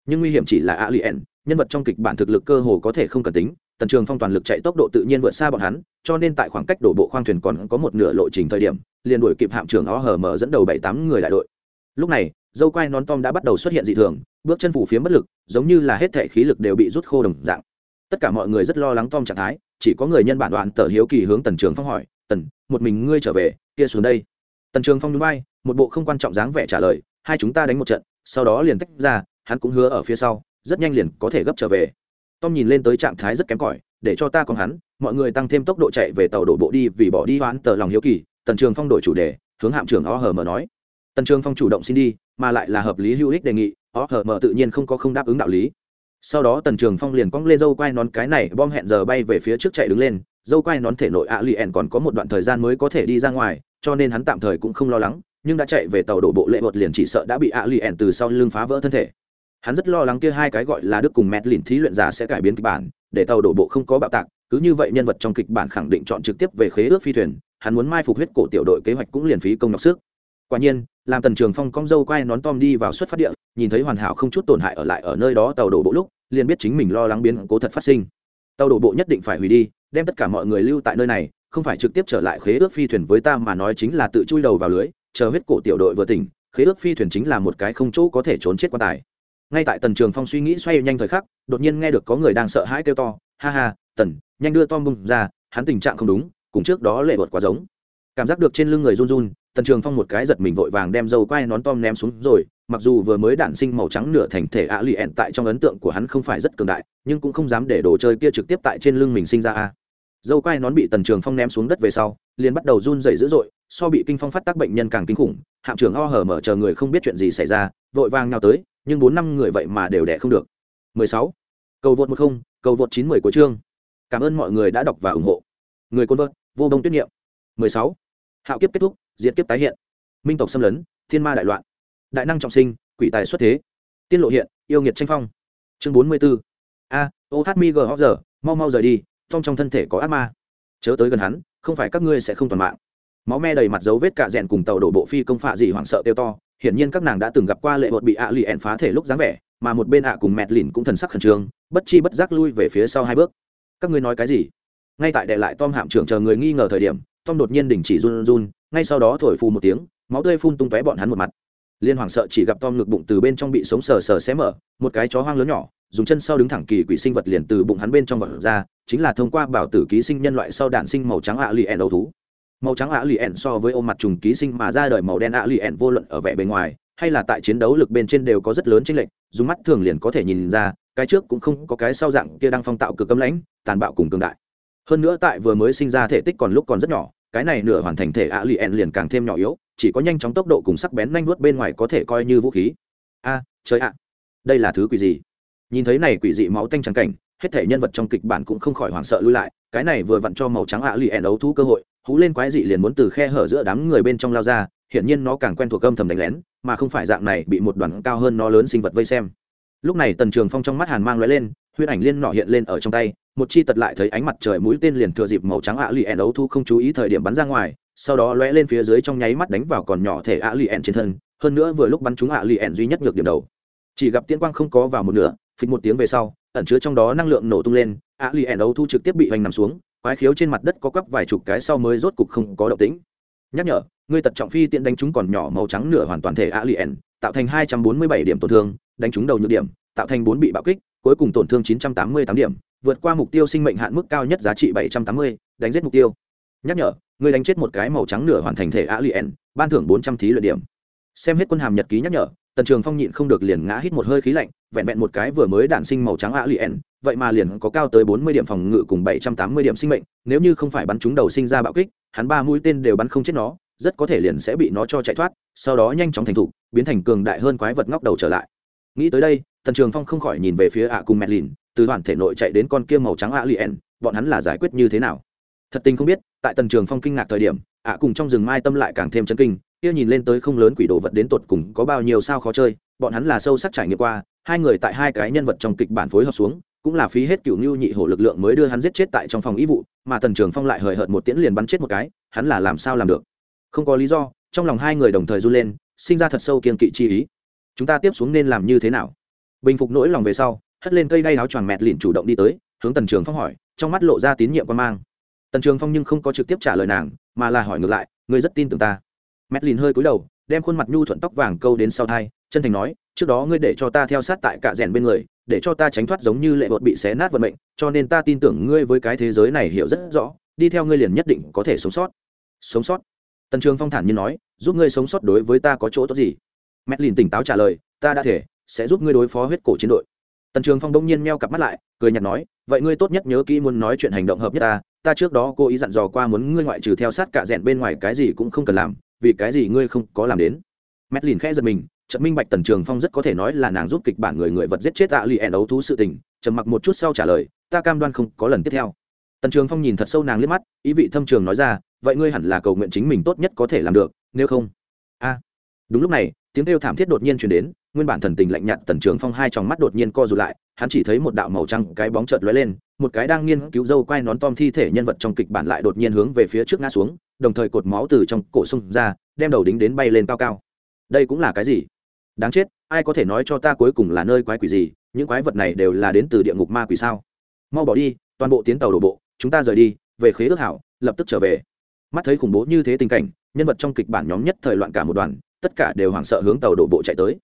nhưng nguy hiểm chỉ là alien, nhân vật trong kịch bản thực lực cơ hồ có thể không cần tính, tần trường phong toàn lực chạy tốc độ tự nhiên vượt xa bọn hắn, cho nên tại khoảng cách đổ bộ khoang thuyền còn có một nửa lộ trình thời điểm, liền đuổi kịp hạm trưởng o hờ mở dẫn đầu bảy tám người đại đội. Lúc này, dâu quai nón tom đã bắt đầu xuất hiện dị thường, bước chân phủ phía bất lực, giống như là hết thể khí lực đều bị rút khô đồng dạng. Tất cả mọi người rất lo lắng tom trạng thái, chỉ có người nhân bản đoạn tờ hiếu kỳ hướng tần trường phong hỏi, tần, một mình ngươi trở về, kia xuống đây. Tần trường phong núi bay một bộ không quan trọng dáng vẻ trả lời, hai chúng ta đánh một trận, sau đó liền tách ra hắn cũng hứa ở phía sau, rất nhanh liền có thể gấp trở về. Tom nhìn lên tới trạng thái rất kém cỏi, để cho ta còn hắn, mọi người tăng thêm tốc độ chạy về tàu đổ bộ đi vì bỏ đi hoãn tờ lòng hiếu kỳ, tần trường phong đổi chủ đề, hướng hạm trưởng o hờ mờ nói. Tần trường phong chủ động xin đi, mà lại là hợp lý hữu ích đề nghị, o hờ mờ tự nhiên không có không đáp ứng đạo lý. Sau đó tần trường phong liền cong lên dâu quai nón cái này, bom hẹn giờ bay về phía trước chạy đứng lên, dâu quai nón thể nội ạ lì ẻn còn có một đoạn thời gian mới có thể đi ra ngoài, cho nên hắn tạm thời cũng không lo lắng, nhưng đã chạy về tàu đổ bộ lệ vật liền chỉ sợ đã bị ạ lì ẻn từ sau lưng phá vỡ thân thể hắn rất lo lắng kia hai cái gọi là đức cùng mẹt lìn thí luyện giả sẽ cải biến kịch bản, để tàu đổ bộ không có bạo tạc, cứ như vậy nhân vật trong kịch bản khẳng định chọn trực tiếp về khế ước phi thuyền, hắn muốn mai phục huyết cổ tiểu đội kế hoạch cũng liền phí công nhọc sức. Quả nhiên, làm tần trường phong cong dâu quay nón tom đi vào xuất phát địa, nhìn thấy hoàn hảo không chút tổn hại ở lại ở nơi đó tàu đổ bộ lúc, liền biết chính mình lo lắng biến cố thật phát sinh. Tàu đổ bộ nhất định phải hủy đi, đem tất cả mọi người lưu tại nơi này, không phải trực tiếp trở lại khế ước phi thuyền với ta mà nói chính là tự chui đầu vào lưới, chờ huyết cổ tiểu đội vừa tỉnh, khế ước phi thuyền chính là một cái không chỗ có thể trốn chết quan tài ngay tại tần trường phong suy nghĩ xoay nhanh thời khắc, đột nhiên nghe được có người đang sợ hãi kêu to, ha ha, tần, nhanh đưa tom bung ra, hắn tình trạng không đúng, cùng trước đó lệ vượt quá giống. Cảm giác được trên lưng người run run, tần trường phong một cái giật mình vội vàng đem dâu quai nón tom ném xuống rồi, mặc dù vừa mới đản sinh màu trắng nửa thành thể ạ lì ẹn tại trong ấn tượng của hắn không phải rất cường đại, nhưng cũng không dám để đồ chơi kia trực tiếp tại trên lưng mình sinh ra a. Dâu quai nón bị tần trường phong ném xuống đất về sau, liền bắt đầu run dày dữ dội, so bị kinh phong phát tác bệnh nhân càng kinh khủng, hạm trưởng o hở mở chờ người không biết chuyện gì xảy ra, vội vàng nào tới nhưng bốn năm người vậy mà đều đẻ không được. 16. cầu vượt một không, cầu vượt chín mười của chương. Cảm ơn mọi người đã đọc và ủng hộ. Người côn vợt, vô đông tuyết nghiệm 16. hạo kiếp kết thúc, diệt kiếp tái hiện. Minh tộc xâm lấn, thiên ma đại loạn. Đại năng trọng sinh, quỷ tài xuất thế. Tiên lộ hiện, yêu nghiệt tranh phong. Chương 44. a ô hát mi g h giờ mau mau rời đi, trong trong thân thể có ác ma. Chớ tới gần hắn, không phải các ngươi sẽ không toàn mạng. Máu me đầy mặt dấu vết cạ rèn cùng tàu đổ bộ phi công phạ gì hoảng sợ kêu to hiển nhiên các nàng đã từng gặp qua lệ bột bị ạ lì ẹn phá thể lúc dáng vẻ, mà một bên ạ cùng mẹt lìn cũng thần sắc khẩn trương, bất chi bất giác lui về phía sau hai bước. Các ngươi nói cái gì? Ngay tại đệ lại tom hạm trưởng chờ người nghi ngờ thời điểm, tom đột nhiên đình chỉ run run, ngay sau đó thổi phù một tiếng, máu tươi phun tung tóe bọn hắn một mặt. Liên hoàng sợ chỉ gặp tom ngực bụng từ bên trong bị sống sờ sờ xé mở, một cái chó hoang lớn nhỏ, dùng chân sau đứng thẳng kỳ quỷ sinh vật liền từ bụng hắn bên trong vật ra, chính là thông qua bảo tử ký sinh nhân loại sau đạn sinh màu trắng ạ lì ẹn ấu thú màu trắng ạ lì ẻn so với ôm mặt trùng ký sinh mà ra đời màu đen ạ lì ẻn vô luận ở vẻ bề ngoài, hay là tại chiến đấu lực bên trên đều có rất lớn chênh lệch, dùng mắt thường liền có thể nhìn ra, cái trước cũng không có cái sau dạng kia đang phong tạo cực cấm lãnh, tàn bạo cùng cường đại. Hơn nữa tại vừa mới sinh ra thể tích còn lúc còn rất nhỏ, cái này nửa hoàn thành thể ạ lì ẻn liền càng thêm nhỏ yếu, chỉ có nhanh chóng tốc độ cùng sắc bén nhanh vuốt bên ngoài có thể coi như vũ khí. A, trời ạ, đây là thứ quỷ gì? Nhìn thấy này quỷ dị máu tanh trắng cảnh, hết thể nhân vật trong kịch bản cũng không khỏi hoảng sợ lui lại, cái này vừa vặn cho màu trắng ạ lì ẻn đấu thú cơ hội hú lên quái dị liền muốn từ khe hở giữa đám người bên trong lao ra, hiển nhiên nó càng quen thuộc âm thầm đánh lén, mà không phải dạng này bị một đoàn cao hơn nó lớn sinh vật vây xem. Lúc này tần trường phong trong mắt hàn mang lóe lên, huyết ảnh liên nọ hiện lên ở trong tay, một chi tật lại thấy ánh mặt trời mũi tên liền thừa dịp màu trắng ạ lì ẻn đấu thu không chú ý thời điểm bắn ra ngoài, sau đó lóe lên phía dưới trong nháy mắt đánh vào còn nhỏ thể ạ lì ẻn trên thân, hơn nữa vừa lúc bắn trúng ạ lì ẻn duy nhất ngược điểm đầu. Chỉ gặp tiễn quang không có vào một nửa, phịch một tiếng về sau, ẩn chứa trong đó năng lượng nổ tung lên, ạ lì ẻn đấu thu trực tiếp bị hoành nằm xuống quái khiếu trên mặt đất có quắp vài chục cái sau mới rốt cục không có động tĩnh. Nhắc nhở, ngươi tật trọng phi tiện đánh chúng còn nhỏ màu trắng nửa hoàn toàn thể alien, tạo thành hai trăm bốn mươi bảy điểm tổn thương, đánh chúng đầu nhược điểm, tạo thành bốn bị bạo kích, cuối cùng tổn thương chín trăm tám mươi tám điểm, vượt qua mục tiêu sinh mệnh hạn mức cao nhất giá trị bảy trăm tám mươi, đánh giết mục tiêu. Nhắc nhở người đánh chết một cái màu trắng nửa hoàn thành thể alien, ban thưởng bốn trăm thí luyện điểm. Xem hết quân hàm nhật ký nhắc nhở tần trường phong nhịn không được liền ngã hít một hơi khí lạnh, vẹn vẹn một cái vừa mới đản sinh màu trắng alien, vậy mà liền có cao tới bốn mươi điểm phòng ngự cùng bảy trăm tám mươi điểm sinh mệnh, nếu như không phải bắn chúng đầu sinh ra bạo kích, hắn ba mũi tên đều bắn không chết nó, rất có thể liền sẽ bị nó cho chạy thoát, sau đó nhanh chóng thành thục, biến thành cường đại hơn quái vật ngóc đầu trở lại. Nghĩ tới đây, tần trường phong không khỏi nhìn về phía ạ cùng mẹ lìn, từ đoàn thể nội chạy đến con kia màu trắng alien, bọn hắn là giải quyết như thế nào? Thật tình không biết, tại tần trường phong kinh ngạc thời điểm, ạ cùng trong rừng mai tâm lại càng thêm chấn kinh kia nhìn lên tới không lớn quỷ đồ vật đến tột cùng có bao nhiêu sao khó chơi, bọn hắn là sâu sắc trải nghiệm qua, hai người tại hai cái nhân vật trong kịch bản phối hợp xuống, cũng là phí hết cựu nhu nhị hổ lực lượng mới đưa hắn giết chết tại trong phòng ý vụ, mà tần trường phong lại hời hợt một tiễn liền bắn chết một cái, hắn là làm sao làm được? Không có lý do, trong lòng hai người đồng thời run lên, sinh ra thật sâu kiên kỵ chi ý. Chúng ta tiếp xuống nên làm như thế nào? Bình phục nỗi lòng về sau, hất lên cây đay áo choàng mẹt lìn chủ động đi tới, hướng tần trường phong hỏi, trong mắt lộ ra tín nhiệm quan mang. Tần trường phong nhưng không có trực tiếp trả lời nàng, mà là hỏi ngược lại, ngươi rất tin tưởng ta? Mẹt hơi cúi đầu đem khuôn mặt nhu thuận tóc vàng câu đến sau tai, chân thành nói trước đó ngươi để cho ta theo sát tại cả rèn bên người để cho ta tránh thoát giống như lệ bột bị xé nát vận mệnh cho nên ta tin tưởng ngươi với cái thế giới này hiểu rất rõ đi theo ngươi liền nhất định có thể sống sót. Sống sót? Tần trường phong thản nhiên nói giúp ngươi sống sót đối với ta có chỗ tốt gì? Mẹt tỉnh táo trả lời ta đã thể sẽ giúp ngươi đối phó huyết cổ chiến đội. Tần trường phong đông nhiên meo cặp mắt lại cười nhạt nói vậy ngươi tốt nhất nhớ kỹ muốn nói chuyện hành động hợp nhất ta ta trước đó cố ý dặn dò qua muốn ngươi ngoại trừ theo sát cả rèn bên ngoài cái gì cũng không cần làm vì cái gì ngươi không có làm đến? Mét lìn khẽ giật mình trận minh bạch tần trường phong rất có thể nói là nàng giúp kịch bản người người vật giết chết tạ lì ẻn đấu thú sự tình, trầm mặc một chút sau trả lời, ta cam đoan không có lần tiếp theo. Tần trường phong nhìn thật sâu nàng liếc mắt, ý vị thâm trường nói ra, vậy ngươi hẳn là cầu nguyện chính mình tốt nhất có thể làm được, nếu không? A. Đúng lúc này, tiếng kêu thảm thiết đột nhiên chuyển đến, nguyên bản thần tình lạnh nhạt tần trường phong hai tròng mắt đột nhiên co rụt lại hắn chỉ thấy một đạo màu trắng cái bóng chợt lóe lên, một cái đang nghiên cứu dâu quai nón tom thi thể nhân vật trong kịch bản lại đột nhiên hướng về phía trước ngã xuống, đồng thời cột máu từ trong cổ sông ra, đem đầu đính đến bay lên cao cao. Đây cũng là cái gì? Đáng chết, ai có thể nói cho ta cuối cùng là nơi quái quỷ gì? Những quái vật này đều là đến từ địa ngục ma quỷ sao? Mau bỏ đi, toàn bộ tiến tàu đổ bộ, chúng ta rời đi, về khế ước hảo, lập tức trở về. Mắt thấy khủng bố như thế tình cảnh, nhân vật trong kịch bản nhóm nhất thời loạn cả một đoàn, tất cả đều hoảng sợ hướng tàu đổ bộ chạy tới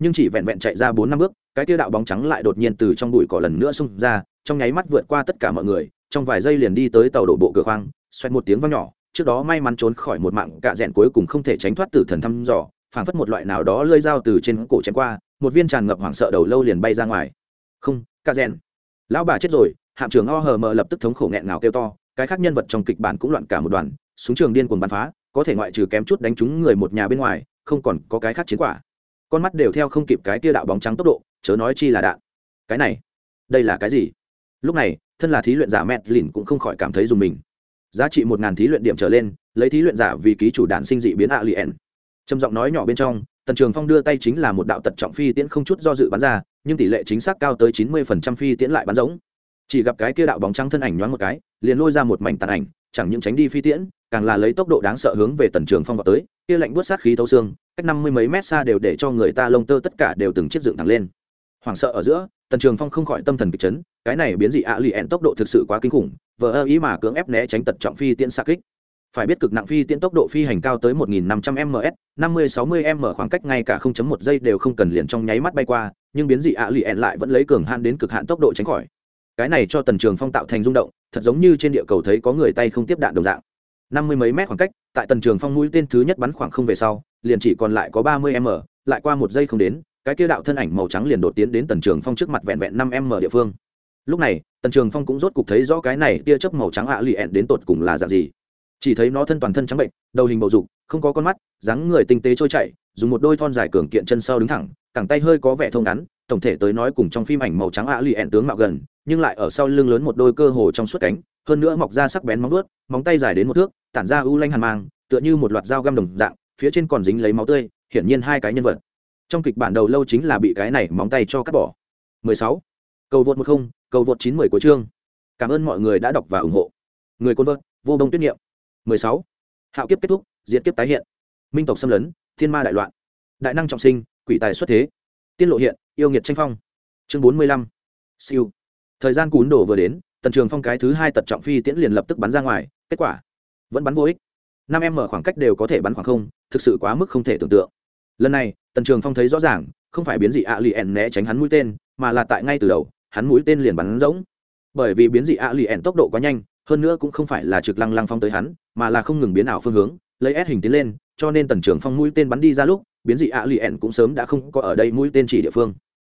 nhưng chỉ vẹn vẹn chạy ra bốn năm bước, cái tiêu đạo bóng trắng lại đột nhiên từ trong bụi cỏ lần nữa xung ra, trong nháy mắt vượt qua tất cả mọi người, trong vài giây liền đi tới tàu đổ bộ cửa khoang, xoẹt một tiếng vang nhỏ, trước đó may mắn trốn khỏi một mạng cạ rẽn cuối cùng không thể tránh thoát tử thần thăm dò, phảng phất một loại nào đó lơi dao từ trên cổ chém qua, một viên tràn ngập hoảng sợ đầu lâu liền bay ra ngoài. Không, cạ rẽn lão bà chết rồi, hạm trưởng o hờ mờ lập tức thống khổ nghẹn ngào kêu to, cái khác nhân vật trong kịch bản cũng loạn cả một đoàn, súng trường điên cuồng bắn phá, có thể ngoại trừ kém chút đánh trúng người một nhà bên ngoài, không còn có cái khác chiến quả con mắt đều theo không kịp cái tia đạo bóng trắng tốc độ, chớ nói chi là đạn. Cái này, đây là cái gì? Lúc này, thân là thí luyện giả mẹt lìn cũng không khỏi cảm thấy dùng mình. Giá trị một ngàn thí luyện điểm trở lên, lấy thí luyện giả vì ký chủ đạn sinh dị biến ạ liền trầm giọng nói nhỏ bên trong, tần trường phong đưa tay chính là một đạo tật trọng phi tiễn không chút do dự bắn ra, nhưng tỷ lệ chính xác cao tới chín mươi phần trăm phi tiễn lại bắn giống chỉ gặp cái kia đạo bóng trắng thân ảnh nhoáng một cái, liền lôi ra một mảnh tàn ảnh, chẳng những tránh đi phi tiễn, càng là lấy tốc độ đáng sợ hướng về tần trường phong vào tới, kia lạnh buốt sát khí thấu xương cách năm mươi mấy mét xa đều để cho người ta lông tơ tất cả đều từng chiếc dựng thẳng lên. Hoảng sợ ở giữa, tần trường phong không khỏi tâm thần kịch chấn, cái này biến dị ạ lì ẹn tốc độ thực sự quá kinh khủng, vờ ơ ý mà cưỡng ép né tránh tật trọng phi tiễn xa kích. Phải biết cực nặng phi tiễn tốc độ phi hành cao tới 1.500 ms 50-60 m khoảng cách ngay cả 0.1 giây đều không cần liền trong nháy mắt bay qua, nhưng biến dị ạ lì ẹn lại vẫn lấy cường hạn đến cực hạn tốc độ tránh khỏi. Cái này cho tần trường phong tạo thành rung động, thật giống như trên địa cầu thấy có người tay không tiếp đạn đồng dạng năm mươi mấy mét khoảng cách, tại tần trường phong mũi tên thứ nhất bắn khoảng không về sau, liền chỉ còn lại có ba mươi m, lại qua một giây không đến, cái kia đạo thân ảnh màu trắng liền đột tiến đến tần trường phong trước mặt vẹn vẹn năm m địa phương. Lúc này, tần trường phong cũng rốt cục thấy rõ cái này tia chớp màu trắng ạ lì ẹn đến tột cùng là dạng gì. Chỉ thấy nó thân toàn thân trắng bệnh, đầu hình bầu dục, không có con mắt, dáng người tinh tế trôi chảy, dùng một đôi thon dài cường kiện chân sau đứng thẳng, cẳng tay hơi có vẻ thông ngắn, tổng thể tới nói cùng trong phim ảnh màu trắng ạ lì ẹn tướng mạo gần, nhưng lại ở sau lưng lớn một đôi cơ hồ trong suốt cánh, hơn nữa mọc ra sắc bén móng vuốt, móng tay dài đến một thước tản ra u lanh hàn mang tựa như một loạt dao găm đồng dạng phía trên còn dính lấy máu tươi hiển nhiên hai cái nhân vật. Trong kịch bản đầu lâu chính là bị cái này móng tay cho cắt bỏ. 16. cầu vượt 10, cầu vượt 90 của chương. Cảm ơn mọi người đã đọc và ủng hộ. Người côn vợt vô đông tuyết nghiệm 16. hạo kiếp kết thúc diệt kiếp tái hiện. Minh tộc xâm lấn thiên ma đại loạn. Đại năng trọng sinh quỷ tài xuất thế. Tiên lộ hiện yêu nghiệt tranh phong. Chương 45. siêu. Thời gian cún đổ vừa đến tần trường phong cái thứ hai tật trọng phi tiễn liền lập tức bắn ra ngoài kết quả vẫn bắn vô ích. Năm em mở khoảng cách đều có thể bắn khoảng không, thực sự quá mức không thể tưởng tượng. Lần này, tần trường phong thấy rõ ràng, không phải biến dị ạ lì ẻn né tránh hắn mũi tên, mà là tại ngay từ đầu, hắn mũi tên liền bắn rỗng. Bởi vì biến dị ạ lì ẻn tốc độ quá nhanh, hơn nữa cũng không phải là trực lăng lăng phong tới hắn, mà là không ngừng biến ảo phương hướng, lấy ép hình tiến lên, cho nên tần trường phong mũi tên bắn đi ra lúc, biến dị ạ lì ẻn cũng sớm đã không có ở đây mũi tên chỉ địa phương.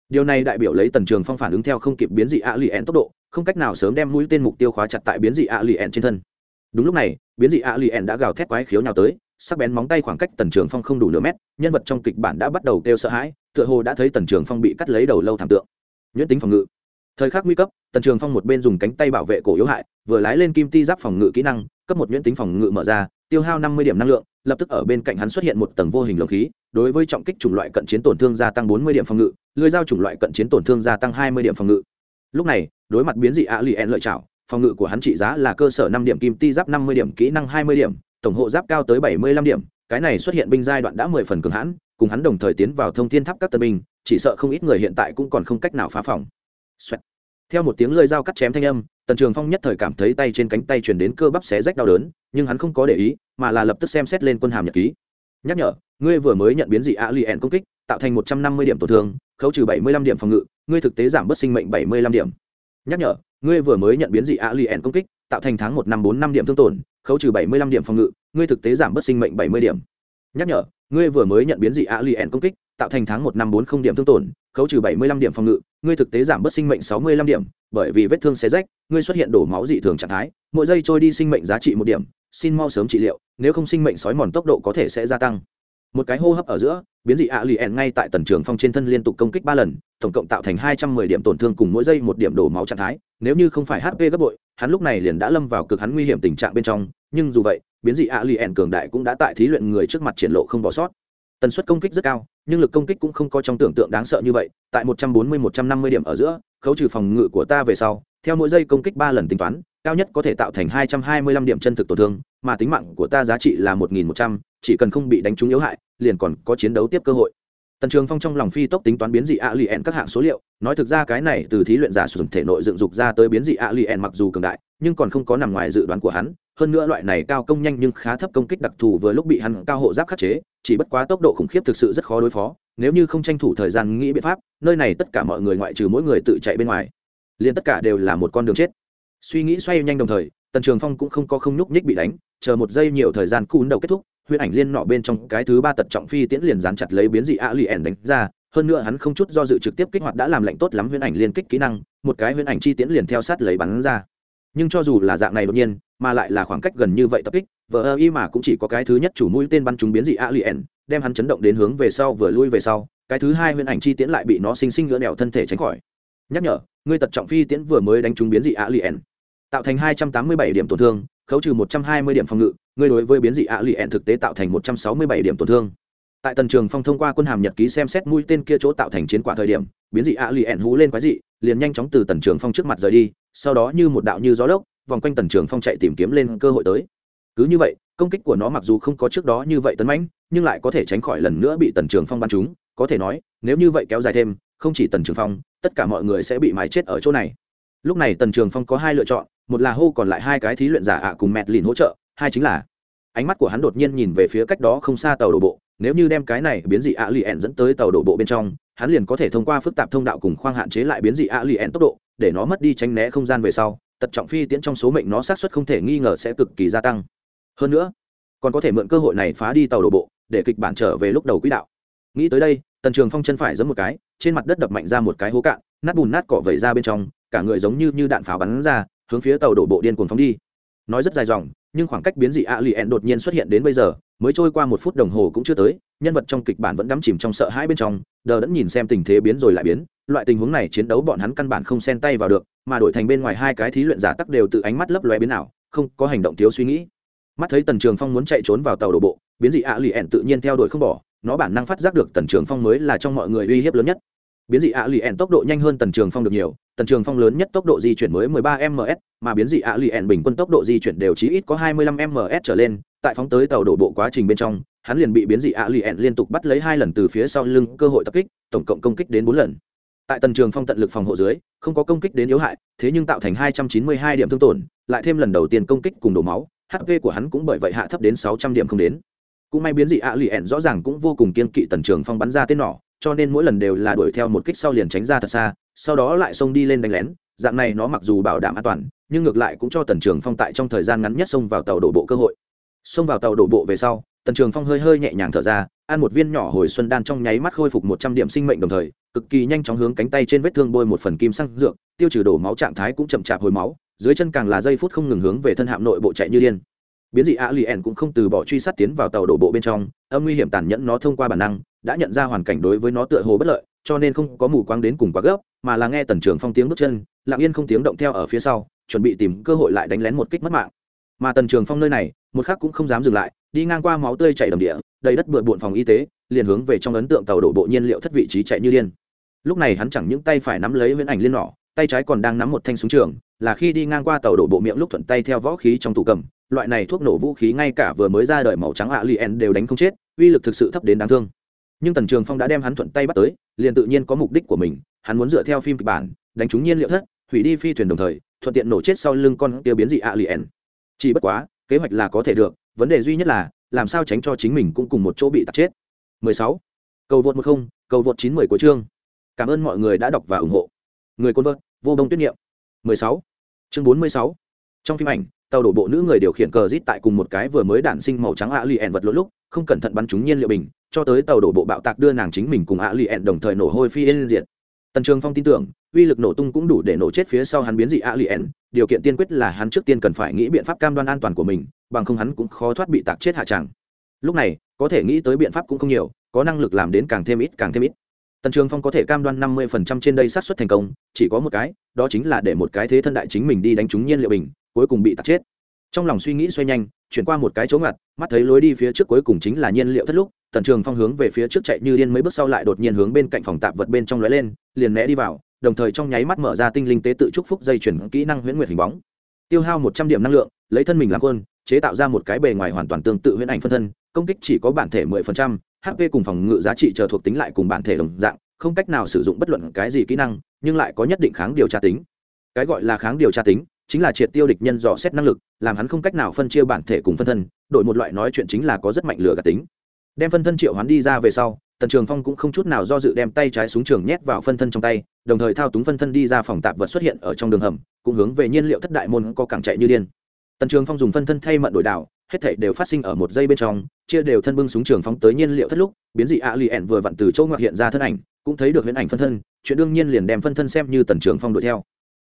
Điều này đại biểu lấy tần trường phong phản ứng theo không kịp biến dị ạ lì ẻn tốc độ, không cách nào sớm đem mũi tên mục tiêu khóa chặt tại biến dị ạ lì ẻn trên thân đúng lúc này, biến dị a lì ẻn đã gào thét quái khiếu nhào tới, sắc bén móng tay khoảng cách tần trường phong không đủ nửa mét, nhân vật trong kịch bản đã bắt đầu kêu sợ hãi, tựa hồ đã thấy tần trường phong bị cắt lấy đầu lâu thảm tượng. Nhuyễn tính phòng ngự. Thời khắc nguy cấp, tần trường phong một bên dùng cánh tay bảo vệ cổ yếu hại, vừa lái lên kim ti giáp phòng ngự kỹ năng, cấp một nhuyễn tính phòng ngự mở ra, tiêu hao năm mươi điểm năng lượng, lập tức ở bên cạnh hắn xuất hiện một tầng vô hình lồng khí, đối với trọng kích chủng loại cận chiến tổn thương gia tăng bốn mươi điểm phòng ngự lưới dao chủng loại cận chiến tổn thương gia tăng hai mươi điểm phòng ngự. Lúc này, đối mặt biến dị ạ lì ẹn lợi chảo phòng ngự của hắn trị giá là cơ sở năm điểm kim ti giáp năm mươi điểm, kỹ năng hai mươi điểm, tổng hộ giáp cao tới bảy mươi lăm điểm. Cái này xuất hiện binh giai đoạn đã mười phần cường hãn, cùng hắn đồng thời tiến vào thông thiên tháp các tân binh, chỉ sợ không ít người hiện tại cũng còn không cách nào phá phòng. Xoẹt. theo một tiếng lơi dao cắt chém thanh âm, tần trường phong nhất thời cảm thấy tay trên cánh tay truyền đến cơ bắp xé rách đau đớn, nhưng hắn không có để ý, mà là lập tức xem xét lên quân hàm nhật ký. Nhắc nhở, ngươi vừa mới nhận biến dị a li công kích, tạo thành một trăm năm mươi điểm tổn thương, khấu trừ bảy mươi lăm điểm phòng ngự, ngươi thực tế giảm bớt sinh mệnh bảy mươi lăm điểm. Nhắc nhở ngươi vừa mới nhận biến dị a li công kích, tạo thành tháng một năm bốn năm điểm thương tổn, khấu trừ bảy mươi lăm điểm phòng ngự, ngươi thực tế giảm bớt sinh mệnh bảy mươi điểm. Nhắc nhở, ngươi vừa mới nhận biến dị a li công kích, tạo thành tháng một năm bốn không điểm thương tổn, khấu trừ bảy mươi lăm điểm phòng ngự, ngươi thực tế giảm bớt sinh mệnh sáu mươi lăm điểm, bởi vì vết thương xé rách, ngươi xuất hiện đổ máu dị thường trạng thái, mỗi giây trôi đi sinh mệnh giá trị một điểm, xin mau sớm trị liệu, nếu không sinh mệnh sói mòn tốc độ có thể sẽ gia tăng một cái hô hấp ở giữa, biến dị ạ lì ẻn ngay tại tần trường phong trên thân liên tục công kích ba lần, tổng cộng tạo thành hai trăm mười điểm tổn thương cùng mỗi giây một điểm đổ máu trạng thái, nếu như không phải hp gấp bội, hắn lúc này liền đã lâm vào cực hắn nguy hiểm tình trạng bên trong, nhưng dù vậy, biến dị ạ lì ẻn cường đại cũng đã tại thí luyện người trước mặt triển lộ không bỏ sót. Tần suất công kích rất cao, nhưng lực công kích cũng không có trong tưởng tượng đáng sợ như vậy, tại một trăm bốn mươi, một trăm năm mươi điểm ở giữa, khấu trừ phòng ngự của ta về sau, theo mỗi giây công kích ba lần tính toán, cao nhất có thể tạo thành hai trăm hai mươi lăm điểm chân thực tổn thương, mà tính mạng của ta giá trị là một nghìn một trăm chỉ cần không bị đánh trúng yếu hại, liền còn có chiến đấu tiếp cơ hội. Tần trường phong trong lòng phi tốc tính toán biến dị a li en các hạng số liệu, nói thực ra cái này từ thí luyện giả sử dụng thể nội dựng dục ra tới biến dị a li en mặc dù cường đại, nhưng còn không có nằm ngoài dự đoán của hắn, hơn nữa loại này cao công nhanh nhưng khá thấp công kích đặc thù vừa lúc bị hắn cao hộ giáp khắc chế, chỉ bất quá tốc độ khủng khiếp thực sự rất khó đối phó, nếu như không tranh thủ thời gian nghĩ biện pháp, nơi này tất cả mọi người ngoại trừ mỗi người tự chạy bên ngoài, liền tất cả đều là một con đường chết. Suy nghĩ xoay nhanh đồng thời, tần trường phong cũng không có không nhúc nhích bị đánh, chờ một giây nhiều thời gian cún đầu kết thúc huyễn ảnh liên nọ bên trong cái thứ ba tật trọng phi tiễn liền dán chặt lấy biến dị a li ẻn đánh ra, hơn nữa hắn không chút do dự trực tiếp kích hoạt đã làm lệnh tốt lắm huyễn ảnh liên kích kỹ năng, một cái huyễn ảnh chi tiễn liền theo sát lấy bắn ra. Nhưng cho dù là dạng này đột nhiên, mà lại là khoảng cách gần như vậy tập kích, vờ ơ y mà cũng chỉ có cái thứ nhất chủ mũi tên bắn trúng biến dị a li ẻn đem hắn chấn động đến hướng về sau vừa lui về sau, cái thứ hai huyễn ảnh chi tiễn lại bị nó sinh sinh ngỡ đèo thân thể tránh khỏi. Nhắc nhở, ngươi tật trọng phi tiễn vừa mới đánh trúng biến dị a li ẻn tạo thành hai trăm tám mươi bảy điểm tổn thương, khấu trừ một trăm hai mươi điểm phòng ngự ngươi đối với biến dị ạ lì ẹn thực tế tạo thành một trăm sáu mươi bảy điểm tổn thương. Tại tần trường phong thông qua quân hàm nhật ký xem xét mũi tên kia chỗ tạo thành chiến quả thời điểm, biến dị ạ lì ẹn hú lên quái dị, liền nhanh chóng từ tần trường phong trước mặt rời đi, sau đó như một đạo như gió lốc, vòng quanh tần trường phong chạy tìm kiếm lên cơ hội tới. Cứ như vậy, công kích của nó mặc dù không có trước đó như vậy tấn mãnh, nhưng lại có thể tránh khỏi lần nữa bị tần trường phong bắn trúng. Có thể nói, nếu như vậy kéo dài thêm, không chỉ tần trường phong, tất cả mọi người sẽ bị mái chết ở chỗ này. Lúc này tần trường phong có hai lựa chọn, một là hô còn lại hai cái thí luyện giả ạ cùng mẹt lìn hỗ trợ hai chính là, ánh mắt của hắn đột nhiên nhìn về phía cách đó không xa tàu đổ bộ, nếu như đem cái này biến dị ạ lì ẹn dẫn tới tàu đổ bộ bên trong, hắn liền có thể thông qua phức tạp thông đạo cùng khoang hạn chế lại biến dị ạ lì ẹn tốc độ, để nó mất đi tránh né không gian về sau, tật trọng phi tiễn trong số mệnh nó sát xuất không thể nghi ngờ sẽ cực kỳ gia tăng. Hơn nữa, còn có thể mượn cơ hội này phá đi tàu đổ bộ, để kịch bản trở về lúc đầu quỹ đạo. Nghĩ tới đây, tần trường phong chân phải giấm một cái, trên mặt đất đập mạnh ra một cái hố cạn, nát bùn nát cỏ vẩy ra bên trong, cả người giống như như đạn pháo bắn ra, hướng phía tàu đổ bộ điên cuồng phóng đi. Nói rất dài dòng nhưng khoảng cách biến dị a lì ẹn đột nhiên xuất hiện đến bây giờ, mới trôi qua một phút đồng hồ cũng chưa tới, nhân vật trong kịch bản vẫn đắm chìm trong sợ hãi bên trong, đờ đẫn nhìn xem tình thế biến rồi lại biến, loại tình huống này chiến đấu bọn hắn căn bản không xen tay vào được, mà đổi thành bên ngoài hai cái thí luyện giả tắc đều tự ánh mắt lấp loe biến ảo, không có hành động thiếu suy nghĩ. Mắt thấy tần trường phong muốn chạy trốn vào tàu đổ bộ, biến dị ạ lì ẹn tự nhiên theo đuổi không bỏ, nó bản năng phát giác được tần trường phong mới là trong mọi người uy hiếp lớn nhất biến dị ạ lì ẻn tốc độ nhanh hơn tần trường phong được nhiều, tần trường phong lớn nhất tốc độ di chuyển mới 13 ms mà biến dị ạ lì ẻn bình quân tốc độ di chuyển đều chỉ ít có 25 ms trở lên. Tại phóng tới tàu đổ bộ quá trình bên trong, hắn liền bị biến dị ạ lì ẻn liên tục bắt lấy hai lần từ phía sau lưng, cơ hội tập kích, tổng cộng công kích đến bốn lần. Tại tần trường phong tận lực phòng hộ dưới, không có công kích đến yếu hại, thế nhưng tạo thành 292 điểm thương tổn, lại thêm lần đầu tiên công kích cùng đổ máu hp của hắn cũng bởi vậy hạ thấp đến 600 điểm không đến. Cũng may biến dị ạ lì ẻn rõ ràng cũng vô cùng kiên kỵ tần trường phong bắn ra tên nỏ cho nên mỗi lần đều là đuổi theo một kích sau liền tránh ra thật xa, sau đó lại xông đi lên đánh lén. Dạng này nó mặc dù bảo đảm an toàn, nhưng ngược lại cũng cho tần trường phong tại trong thời gian ngắn nhất xông vào tàu đổ bộ cơ hội. Xông vào tàu đổ bộ về sau, tần trường phong hơi hơi nhẹ nhàng thở ra, ăn một viên nhỏ hồi xuân đan trong nháy mắt khôi phục một trăm điểm sinh mệnh đồng thời, cực kỳ nhanh chóng hướng cánh tay trên vết thương bôi một phần kim xăng dược, tiêu trừ đổ máu trạng thái cũng chậm chạp hồi máu, dưới chân càng là giây phút không ngừng hướng về thân hạm nội bộ chạy như điên. Biến dị a li ẻn cũng không từ bỏ truy sát tiến vào tàu đổ bộ bên trong, âm nguy hiểm tàn nhẫn nó thông qua bản năng đã nhận ra hoàn cảnh đối với nó tựa hồ bất lợi, cho nên không có mù quáng đến cùng quá gấp, mà là nghe tần trường phong tiếng bước chân, lặng yên không tiếng động theo ở phía sau, chuẩn bị tìm cơ hội lại đánh lén một kích mất mạng. Mà tần trường phong nơi này, một khắc cũng không dám dừng lại, đi ngang qua máu tươi chảy đầm địa, đầy đất bừa bộn phòng y tế, liền hướng về trong ấn tượng tàu đổ bộ nhiên liệu thất vị trí chạy như điên. Lúc này hắn chẳng những tay phải nắm lấy huyễn ảnh liên nỏ, tay trái còn đang nắm một thanh súng trường, là khi đi ngang qua tàu đổ bộ miệng lúc thuận tay theo võ khí trong tủ cầm, loại này thuốc nổ vũ khí ngay cả vừa mới ra đời màu trắng ạ lien đều đánh không chết, uy lực thực sự thấp đến đáng thương nhưng tần trường phong đã đem hắn thuận tay bắt tới liền tự nhiên có mục đích của mình hắn muốn dựa theo phim kịch bản đánh trúng nhiên liệu thất hủy đi phi thuyền đồng thời thuận tiện nổ chết sau lưng con kia biến dị ạ lien chỉ bất quá kế hoạch là có thể được vấn đề duy nhất là làm sao tránh cho chính mình cũng cùng một chỗ bị tạt chết 16. cầu vượt 10, cầu vượt 910 của chương cảm ơn mọi người đã đọc và ủng hộ người côn vợt vô đông tuyết niệm 16. chương 46. trong phim ảnh tàu đổ bộ nữ người điều khiển cờ rít tại cùng một cái vừa mới đản sinh màu trắng ạ lì vật lộn lúc không cẩn thận bắn trúng nhiên liệu bình cho tới tàu đổ bộ bạo tạc đưa nàng chính mình cùng ạ lì ẹn đồng thời nổ hôi phi yên diệt. Tần trường phong tin tưởng, uy lực nổ tung cũng đủ để nổ chết phía sau hắn biến dị ạ lì ẹn, điều kiện tiên quyết là hắn trước tiên cần phải nghĩ biện pháp cam đoan an toàn của mình, bằng không hắn cũng khó thoát bị tạc chết hạ tràng lúc này, có thể nghĩ tới biện pháp cũng không nhiều, có năng lực làm đến càng thêm ít càng thêm ít. Tần trường phong có thể cam đoan năm mươi phần trăm trên đây sát xuất thành công, chỉ có một cái, đó chính là để một cái thế thân đại chính mình đi đánh trúng nhiên liệu bình, cuối cùng bị tạc chết trong lòng suy nghĩ xoay nhanh, chuyển qua một cái chỗ ngặt, mắt thấy lối đi phía trước cuối cùng chính là nhiên liệu thất lúc, tần trường phong hướng về phía trước chạy như điên mấy bước sau lại đột nhiên hướng bên cạnh phòng tạp vật bên trong lóe lên, liền né đi vào, đồng thời trong nháy mắt mở ra tinh linh tế tự trúc phúc dây chuyển kỹ năng huyễn nguyệt hình bóng. Tiêu hao một trăm điểm năng lượng, lấy thân mình làm quân, chế tạo ra một cái bề ngoài hoàn toàn tương tự huyễn ảnh phân thân, công kích chỉ có bản thể mười phần trăm hp cùng phòng ngự giá trị chờ thuộc tính lại cùng bản thể đồng dạng, không cách nào sử dụng bất luận cái gì kỹ năng, nhưng lại có nhất định kháng điều tra tính. Cái gọi là kháng điều tra tính, chính là triệt tiêu địch nhân dò xét năng lực làm hắn không cách nào phân chia bản thể cùng phân thân, đổi một loại nói chuyện chính là có rất mạnh lửa gạt tính. Đem phân thân triệu hắn đi ra về sau, tần trường phong cũng không chút nào do dự đem tay trái súng trường nhét vào phân thân trong tay, đồng thời thao túng phân thân đi ra phòng tạp vật xuất hiện ở trong đường hầm, cũng hướng về nhiên liệu thất đại môn có cảng chạy như điên. Tần trường phong dùng phân thân thay mận đổi đảo, hết thảy đều phát sinh ở một giây bên trong, chia đều thân bưng súng trường phóng tới nhiên liệu thất lúc, biến dị ạ lì ẻn vừa vặn từ chỗ ngoặc hiện ra thân ảnh, cũng thấy được huyễn ảnh phân thân, chuyện đương nhiên liền đem phân thân xem như tần trường phong đuổi theo.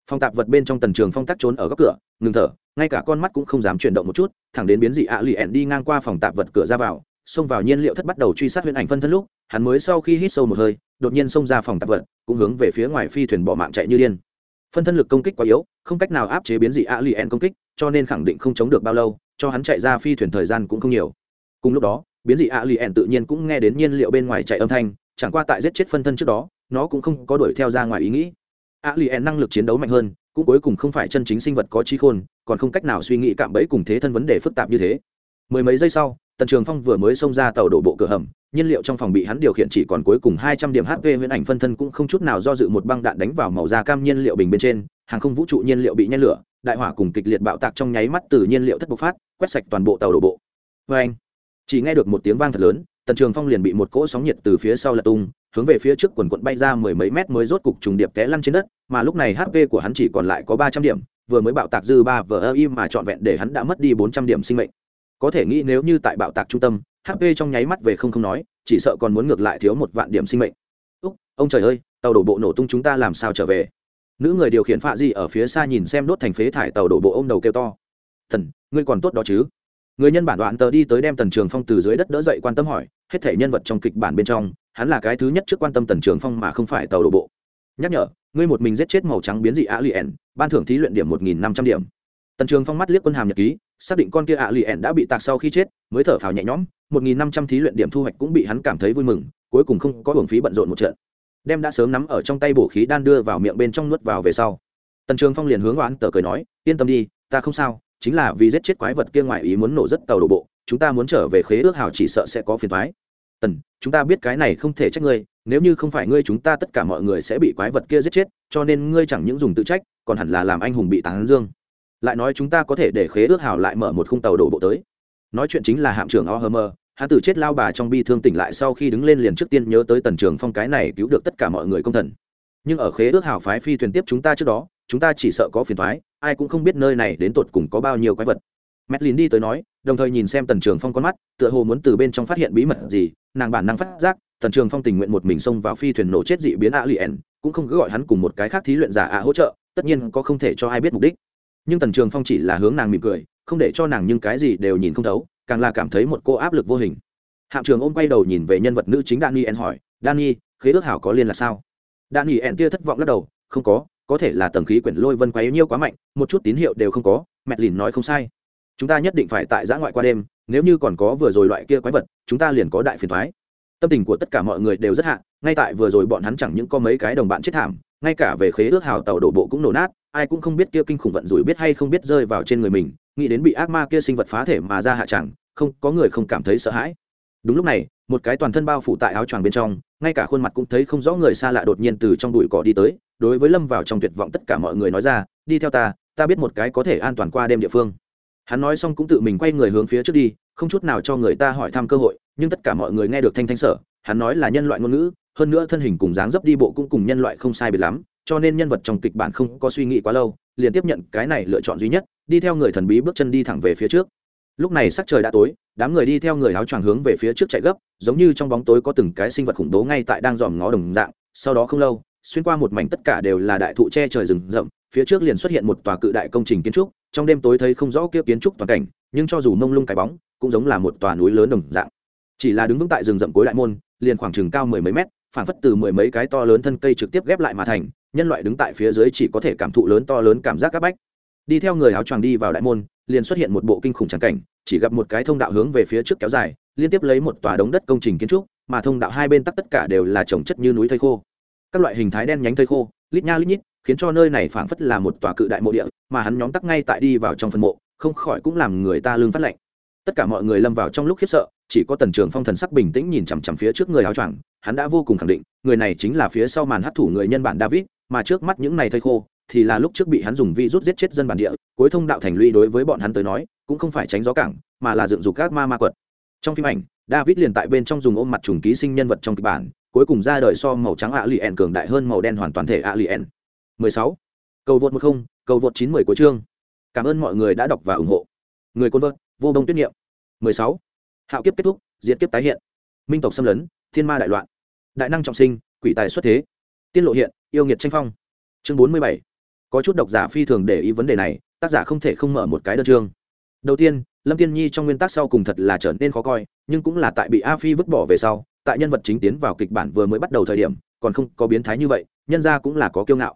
Phòng tạp vật bên trong tần trường phong tắc trốn ở góc cửa, ngừng thở, ngay cả con mắt cũng không dám chuyển động một chút, thẳng đến biến dị ạ lì ẹn đi ngang qua phòng tạp vật cửa ra vào, xông vào nhiên liệu thất bắt đầu truy sát huyễn ảnh phân thân lúc, hắn mới sau khi hít sâu một hơi, đột nhiên xông ra phòng tạp vật, cũng hướng về phía ngoài phi thuyền bỏ mạng chạy như điên. Phân thân lực công kích quá yếu, không cách nào áp chế biến dị ạ lì ẹn công kích, cho nên khẳng định không chống được bao lâu, cho hắn chạy ra phi thuyền thời gian cũng không nhiều. Cùng lúc đó, biến dị ạ lì ẹn tự nhiên cũng nghe đến nhiên liệu bên ngoài chạy âm thanh, chẳng qua tại giết chết phân thân trước đó, nó cũng không có đuổi theo ra ngoài ý nghĩ a li ẻn năng lực chiến đấu mạnh hơn, cũng cuối cùng không phải chân chính sinh vật có trí khôn, còn không cách nào suy nghĩ cạm bẫy cùng thế thân vấn đề phức tạp như thế. Mười mấy giây sau, tần trường phong vừa mới xông ra tàu đổ bộ cửa hầm, nhiên liệu trong phòng bị hắn điều khiển chỉ còn cuối cùng hai trăm điểm hp huyễn ảnh phân thân cũng không chút nào do dự một băng đạn đánh vào màu da cam nhiên liệu bình bên trên, hàng không vũ trụ nhiên liệu bị nhen lửa, đại hỏa cùng kịch liệt bạo tạc trong nháy mắt từ nhiên liệu thất bộc phát, quét sạch toàn bộ tàu đổ bộ. Vê anh chỉ nghe được một tiếng vang thật lớn, tần trường phong liền bị một cỗ sóng nhiệt từ phía sau lật tung hướng về phía trước quần quận bay ra mười mấy mét mới rốt cục trùng điệp té lăn trên đất, mà lúc này hp của hắn chỉ còn lại có ba trăm điểm, vừa mới bạo tạc dư ba vờ ơ im mà trọn vẹn để hắn đã mất đi bốn trăm điểm sinh mệnh. Có thể nghĩ nếu như tại bạo tạc trung tâm hp trong nháy mắt về không không nói, chỉ sợ còn muốn ngược lại thiếu một vạn điểm sinh mệnh. Úc, ông trời ơi, tàu đổ bộ nổ tung chúng ta làm sao trở về? Nữ người điều khiển phạ di ở phía xa nhìn xem đốt thành phế thải tàu đổ bộ ô m đầu kêu to. Thần, ngươi còn tốt đó chứ? Người nhân bản đoạn tờ đi tới đem tần trường phong từ dưới đất đỡ dậy quan tâm hỏi, hết thể nhân vật trong kịch bản bên trong hắn là cái thứ nhất trước quan tâm tần trường phong mà không phải tàu đổ bộ. Nhắc nhở, ngươi một mình giết chết màu trắng biến dị a lien ban thưởng thí luyện điểm một nghìn năm trăm điểm. Tần trường phong mắt liếc quân hàm nhật ký, xác định con kia ạ luyện đã bị tạc sau khi chết, mới thở phào nhẹ nhõm, một nghìn năm trăm thí luyện điểm thu hoạch cũng bị hắn cảm thấy vui mừng, cuối cùng không có hưởng phí bận rộn một trận. Đem đã sớm nắm ở trong tay bổ khí đan đưa vào miệng bên trong nuốt vào về sau. Tần trường phong liền hướng oán tờ cười nói, yên tâm đi, ta không sao, chính là vì giết chết quái vật kia ngoài ý muốn nổ rất tàu đổ bộ, chúng ta muốn trở về khế ước hào chỉ sợ sẽ có phiền thoái tần, chúng ta biết cái này không thể trách ngươi, nếu như không phải ngươi chúng ta tất cả mọi người sẽ bị quái vật kia giết chết, cho nên ngươi chẳng những dùng tự trách, còn hẳn là làm anh hùng bị tán dương. Lại nói chúng ta có thể để khế ước hào lại mở một khung tàu đổ bộ tới. Nói chuyện chính là hạm trưởng ohm hắn tử chết lao bà trong bi thương tỉnh lại sau khi đứng lên liền trước tiên nhớ tới tần trường phong cái này cứu được tất cả mọi người công thần. Nhưng ở khế ước hào phái phi thuyền tiếp chúng ta trước đó, chúng ta chỉ sợ có phiền thoái, ai cũng không biết nơi này đến tột cùng có bao nhiêu quái vật mét đi tới nói, đồng thời nhìn xem tần trường phong con mắt, tựa hồ muốn từ bên trong phát hiện bí mật gì, nàng bản năng phát giác, tần trường phong tình nguyện một mình xông vào phi thuyền nổ chết dị biến a liền cũng không cứ gọi hắn cùng một cái khác thí luyện giả a hỗ trợ, tất nhiên có không thể cho ai biết mục đích. Nhưng tần trường phong chỉ là hướng nàng mỉm cười, không để cho nàng nhưng cái gì đều nhìn không thấu, càng là cảm thấy một cô áp lực vô hình. Hạm trường ôm quay đầu nhìn về nhân vật nữ chính daniel hỏi, dani, khế ước hảo có liên là sao? Daniel tia thất vọng lắc đầu, không có có thể là tầng khí quyển lôi vân quấy nhiêu quá mạnh, một chút tín hiệu đều không có. Mẹ lìn nói, không sai chúng ta nhất định phải tại giã ngoại qua đêm, nếu như còn có vừa rồi loại kia quái vật, chúng ta liền có đại phiền thoái. Tâm tình của tất cả mọi người đều rất hạ, ngay tại vừa rồi bọn hắn chẳng những có mấy cái đồng bạn chết thảm, ngay cả về khế ước hào tàu đổ bộ cũng nổ nát, ai cũng không biết kia kinh khủng vận rủi biết hay không biết rơi vào trên người mình, nghĩ đến bị ác ma kia sinh vật phá thể mà ra hạ chẳng, không, có người không cảm thấy sợ hãi. Đúng lúc này, một cái toàn thân bao phủ tại áo choàng bên trong, ngay cả khuôn mặt cũng thấy không rõ người xa lạ đột nhiên từ trong bụi cỏ đi tới, đối với lâm vào trong tuyệt vọng tất cả mọi người nói ra, đi theo ta ta biết một cái có thể an toàn qua đêm địa phương hắn nói xong cũng tự mình quay người hướng phía trước đi, không chút nào cho người ta hỏi thăm cơ hội, nhưng tất cả mọi người nghe được thanh thanh sở, hắn nói là nhân loại ngôn ngữ, hơn nữa thân hình cùng dáng dấp đi bộ cũng cùng nhân loại không sai biệt lắm, cho nên nhân vật trong kịch bản không có suy nghĩ quá lâu, liền tiếp nhận cái này lựa chọn duy nhất, đi theo người thần bí bước chân đi thẳng về phía trước. Lúc này sắc trời đã tối, đám người đi theo người áo choàng hướng về phía trước chạy gấp, giống như trong bóng tối có từng cái sinh vật khủng bố ngay tại đang dòm ngó đồng dạng, sau đó không lâu, xuyên qua một mảnh tất cả đều là đại thụ che trời rừng rậm phía trước liền xuất hiện một tòa cự đại công trình kiến trúc, trong đêm tối thấy không rõ kia kiến trúc toàn cảnh, nhưng cho dù mông lung cái bóng, cũng giống là một tòa núi lớn đồng dạng. Chỉ là đứng vững tại rừng rậm cuối đại môn, liền khoảng chừng cao mười mấy mét phản phất từ mười mấy cái to lớn thân cây trực tiếp ghép lại mà thành, nhân loại đứng tại phía dưới chỉ có thể cảm thụ lớn to lớn cảm giác các bách. Đi theo người áo choàng đi vào đại môn, liền xuất hiện một bộ kinh khủng trắng cảnh, chỉ gặp một cái thông đạo hướng về phía trước kéo dài, liên tiếp lấy một tòa đống đất công trình kiến trúc, mà thông đạo hai bên tắc tất cả đều là trồng chất như núi thây khô. Các loại hình thái đen nhánh thây khô, lít nha lít nhít khiến cho nơi này phảng phất là một tòa cự đại mộ địa, mà hắn nhóm tắc ngay tại đi vào trong phần mộ, không khỏi cũng làm người ta lương phát lệnh tất cả mọi người lâm vào trong lúc khiếp sợ, chỉ có tần trường phong thần sắc bình tĩnh nhìn chằm chằm phía trước người áo choàng, hắn đã vô cùng khẳng định, người này chính là phía sau màn hấp thủ người nhân bản david, mà trước mắt những này thây khô, thì là lúc trước bị hắn dùng vi rút giết chết dân bản địa, cuối thông đạo thành lũy đối với bọn hắn tới nói, cũng không phải tránh gió cảng, mà là dựng dục các ma ma quật. Trong phim ảnh, david liền tại bên trong dùng ôm mặt trùng ký sinh nhân vật trong kịch bản, cuối cùng ra đời so màu trắng ạ lì ẻn cường đại hơn màu đen hoàn toàn thể ạ lì ẻn 16. cầu vượt một không, cầu vượt chín mười của chương. Cảm ơn mọi người đã đọc và ủng hộ. Người côn vợt, vô đông tuyết nghiệm. 16. hạo kiếp kết thúc, diệt kiếp tái hiện. Minh tộc xâm lấn, thiên ma đại loạn. Đại năng trọng sinh, quỷ tài xuất thế. Tiên lộ hiện, yêu nghiệt tranh phong. Chương 47. có chút độc giả phi thường để ý vấn đề này, tác giả không thể không mở một cái đơn chương. Đầu tiên, lâm tiên nhi trong nguyên tác sau cùng thật là trở nên khó coi, nhưng cũng là tại bị a phi vứt bỏ về sau, tại nhân vật chính tiến vào kịch bản vừa mới bắt đầu thời điểm, còn không có biến thái như vậy, nhân ra cũng là có kiêu ngạo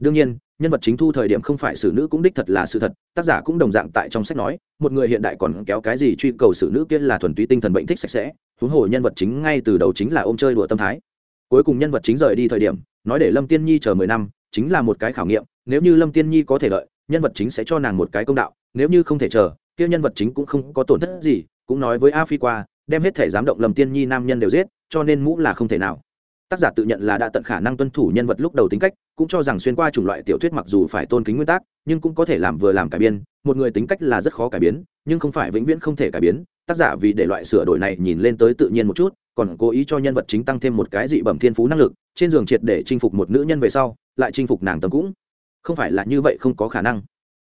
đương nhiên, nhân vật chính thu thời điểm không phải xử nữ cũng đích thật là sự thật, tác giả cũng đồng dạng tại trong sách nói, một người hiện đại còn kéo cái gì truy cầu xử nữ kia là thuần túy tinh thần bệnh thích sạch sẽ, huống hồ nhân vật chính ngay từ đầu chính là ôm chơi đùa tâm thái. Cuối cùng nhân vật chính rời đi thời điểm, nói để lâm tiên nhi chờ mười năm, chính là một cái khảo nghiệm, nếu như lâm tiên nhi có thể lợi nhân vật chính sẽ cho nàng một cái công đạo, nếu như không thể chờ, kia nhân vật chính cũng không có tổn thất gì, cũng nói với a phi qua, đem hết thể dám động lâm tiên nhi nam nhân đều giết, cho nên mũ là không thể nào. Tác giả tự nhận là đã tận khả năng tuân thủ nhân vật lúc đầu tính cách cũng cho rằng xuyên qua chủng loại tiểu thuyết mặc dù phải tôn kính nguyên tắc nhưng cũng có thể làm vừa làm cải biên một người tính cách là rất khó cải biến, nhưng không phải vĩnh viễn không thể cải biến. Tác giả vì để loại sửa đổi này nhìn lên tới tự nhiên một chút, còn cố ý cho nhân vật chính tăng thêm một cái dị bẩm thiên phú năng lực, trên giường triệt để chinh phục một nữ nhân về sau, lại chinh phục nàng tâm cũng. Không phải là như vậy không có khả năng.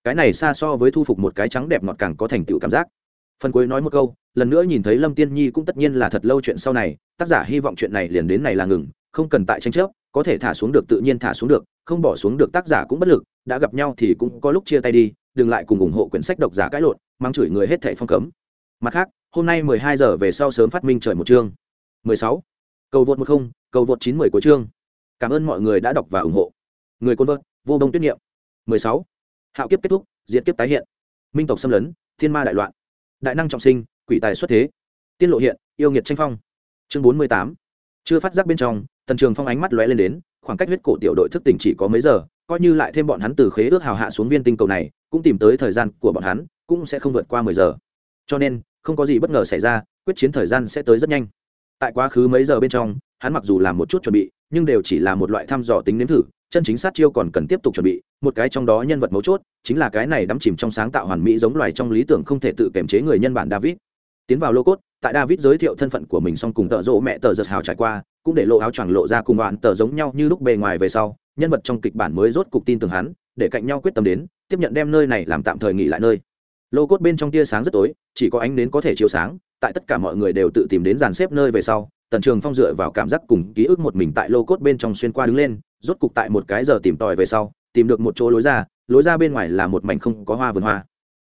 Cái này xa so với thu phục một cái trắng đẹp ngọt càng có thành tựu cảm giác. Phần cuối nói một câu, lần nữa nhìn thấy lâm tiên nhi cũng tất nhiên là thật lâu chuyện sau này, tác giả hy vọng chuyện này liền đến này là ngừng không cần tại tranh chấp, có thể thả xuống được tự nhiên thả xuống được, không bỏ xuống được tác giả cũng bất lực, đã gặp nhau thì cũng có lúc chia tay đi, đừng lại cùng ủng hộ quyển sách độc giả cãi lộn, mang chửi người hết thẻ phong cấm. Mặt khác, hôm nay mười hai giờ về sau sớm phát minh trời một chương. mười sáu. Cầu vượt một không, cầu vượt chín mười của chương. Cảm ơn mọi người đã đọc và ủng hộ. Người côn vợt vô đông tuyết nghiệm mười sáu. Hạo kiếp kết thúc, diệt kiếp tái hiện. Minh tộc xâm lấn, thiên ma đại loạn. Đại năng trọng sinh, quỷ tài xuất thế. Tiên lộ hiện, yêu nghiệt tranh phong. Chương bốn mươi tám. Chưa phát giác bên trong tần trường phong ánh mắt lóe lên đến, khoảng cách huyết cổ tiểu đội thức tỉnh chỉ có mấy giờ, coi như lại thêm bọn hắn từ khế ước hào hạ xuống viên tinh cầu này, cũng tìm tới thời gian của bọn hắn, cũng sẽ không vượt qua mười giờ. Cho nên, không có gì bất ngờ xảy ra, quyết chiến thời gian sẽ tới rất nhanh. Tại quá khứ mấy giờ bên trong, hắn mặc dù làm một chút chuẩn bị, nhưng đều chỉ là một loại thăm dò tính nếm thử, chân chính sát chiêu còn cần tiếp tục chuẩn bị, một cái trong đó nhân vật mấu chốt, chính là cái này đắm chìm trong sáng tạo hoàn mỹ giống loài trong lý tưởng không thể tự kiểm chế người nhân bản david tiến vào lô cốt, tại david giới thiệu thân phận của mình xong cùng tợ rỗ mẹ tờ giật hào trải qua, cũng để lộ áo choàng lộ ra cùng đoạn tờ giống nhau như lúc bề ngoài về sau, nhân vật trong kịch bản mới rốt cục tin tưởng hắn, để cạnh nhau quyết tâm đến, tiếp nhận đem nơi này làm tạm thời nghỉ lại nơi. Lô cốt bên trong tia sáng rất tối, chỉ có ánh nến có thể chiếu sáng, tại tất cả mọi người đều tự tìm đến dàn xếp nơi về sau, tần trường phong dựa vào cảm giác cùng ký ức một mình tại lô cốt bên trong xuyên qua đứng lên, rốt cục tại một cái giờ tìm tòi về sau, tìm được một chỗ lối ra lối ra bên ngoài là một mảnh không có hoa vườn hoa.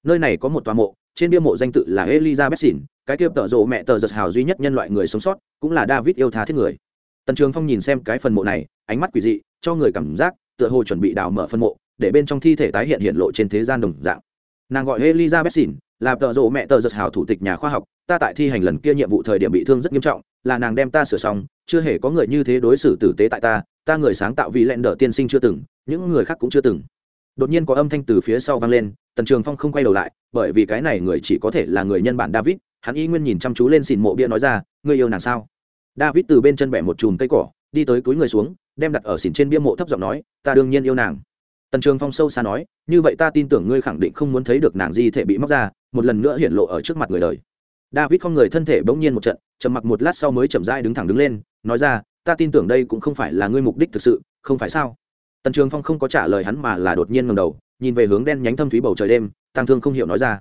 Nơi này có một toa mộ trên bia mộ danh tự là elizabeth xỉn cái kia tợ rộ mẹ tờ giật hào duy nhất nhân loại người sống sót, cũng là david yêu tha thiết người. Tần trường phong nhìn xem cái phần mộ này, ánh mắt quỷ dị, cho người cảm giác, tựa hồ chuẩn bị đào mở phân mộ, để bên trong thi thể tái hiện hiện lộ trên thế gian đồng dạng. Nàng gọi elizabeth xỉn là tợ rộ mẹ tờ giật hào thủ tịch nhà khoa học, ta tại thi hành lần kia nhiệm vụ thời điểm bị thương rất nghiêm trọng, là nàng đem ta sửa xong, chưa hề có người như thế đối xử tử tế tại ta ta người sáng tạo vì lẹn đỡ tiên sinh chưa từng, những người khác cũng chưa từng đột nhiên có âm thanh từ phía sau vang lên, tần trường phong không quay đầu lại, bởi vì cái này người chỉ có thể là người nhân bản david, hắn y nguyên nhìn chăm chú lên xìn mộ bia nói ra, ngươi yêu nàng sao? David từ bên chân bẻ một chùm cây cỏ, đi tới túi người xuống, đem đặt ở xìn trên bia mộ thấp giọng nói, ta đương nhiên yêu nàng. Tần trường phong sâu xa nói, như vậy ta tin tưởng ngươi khẳng định không muốn thấy được nàng di thể bị móc ra, một lần nữa hiện lộ ở trước mặt người đời. David không người thân thể bỗng nhiên một trận, trầm mặc một lát sau mới chậm rãi đứng thẳng đứng lên, nói ra, ta tin tưởng đây cũng không phải là ngươi mục đích thực sự, không phải sao? Tần trường phong không có trả lời hắn mà là đột nhiên ngầm đầu, nhìn về hướng đen nhánh thâm thúy bầu trời đêm tăng thương không hiểu nói ra.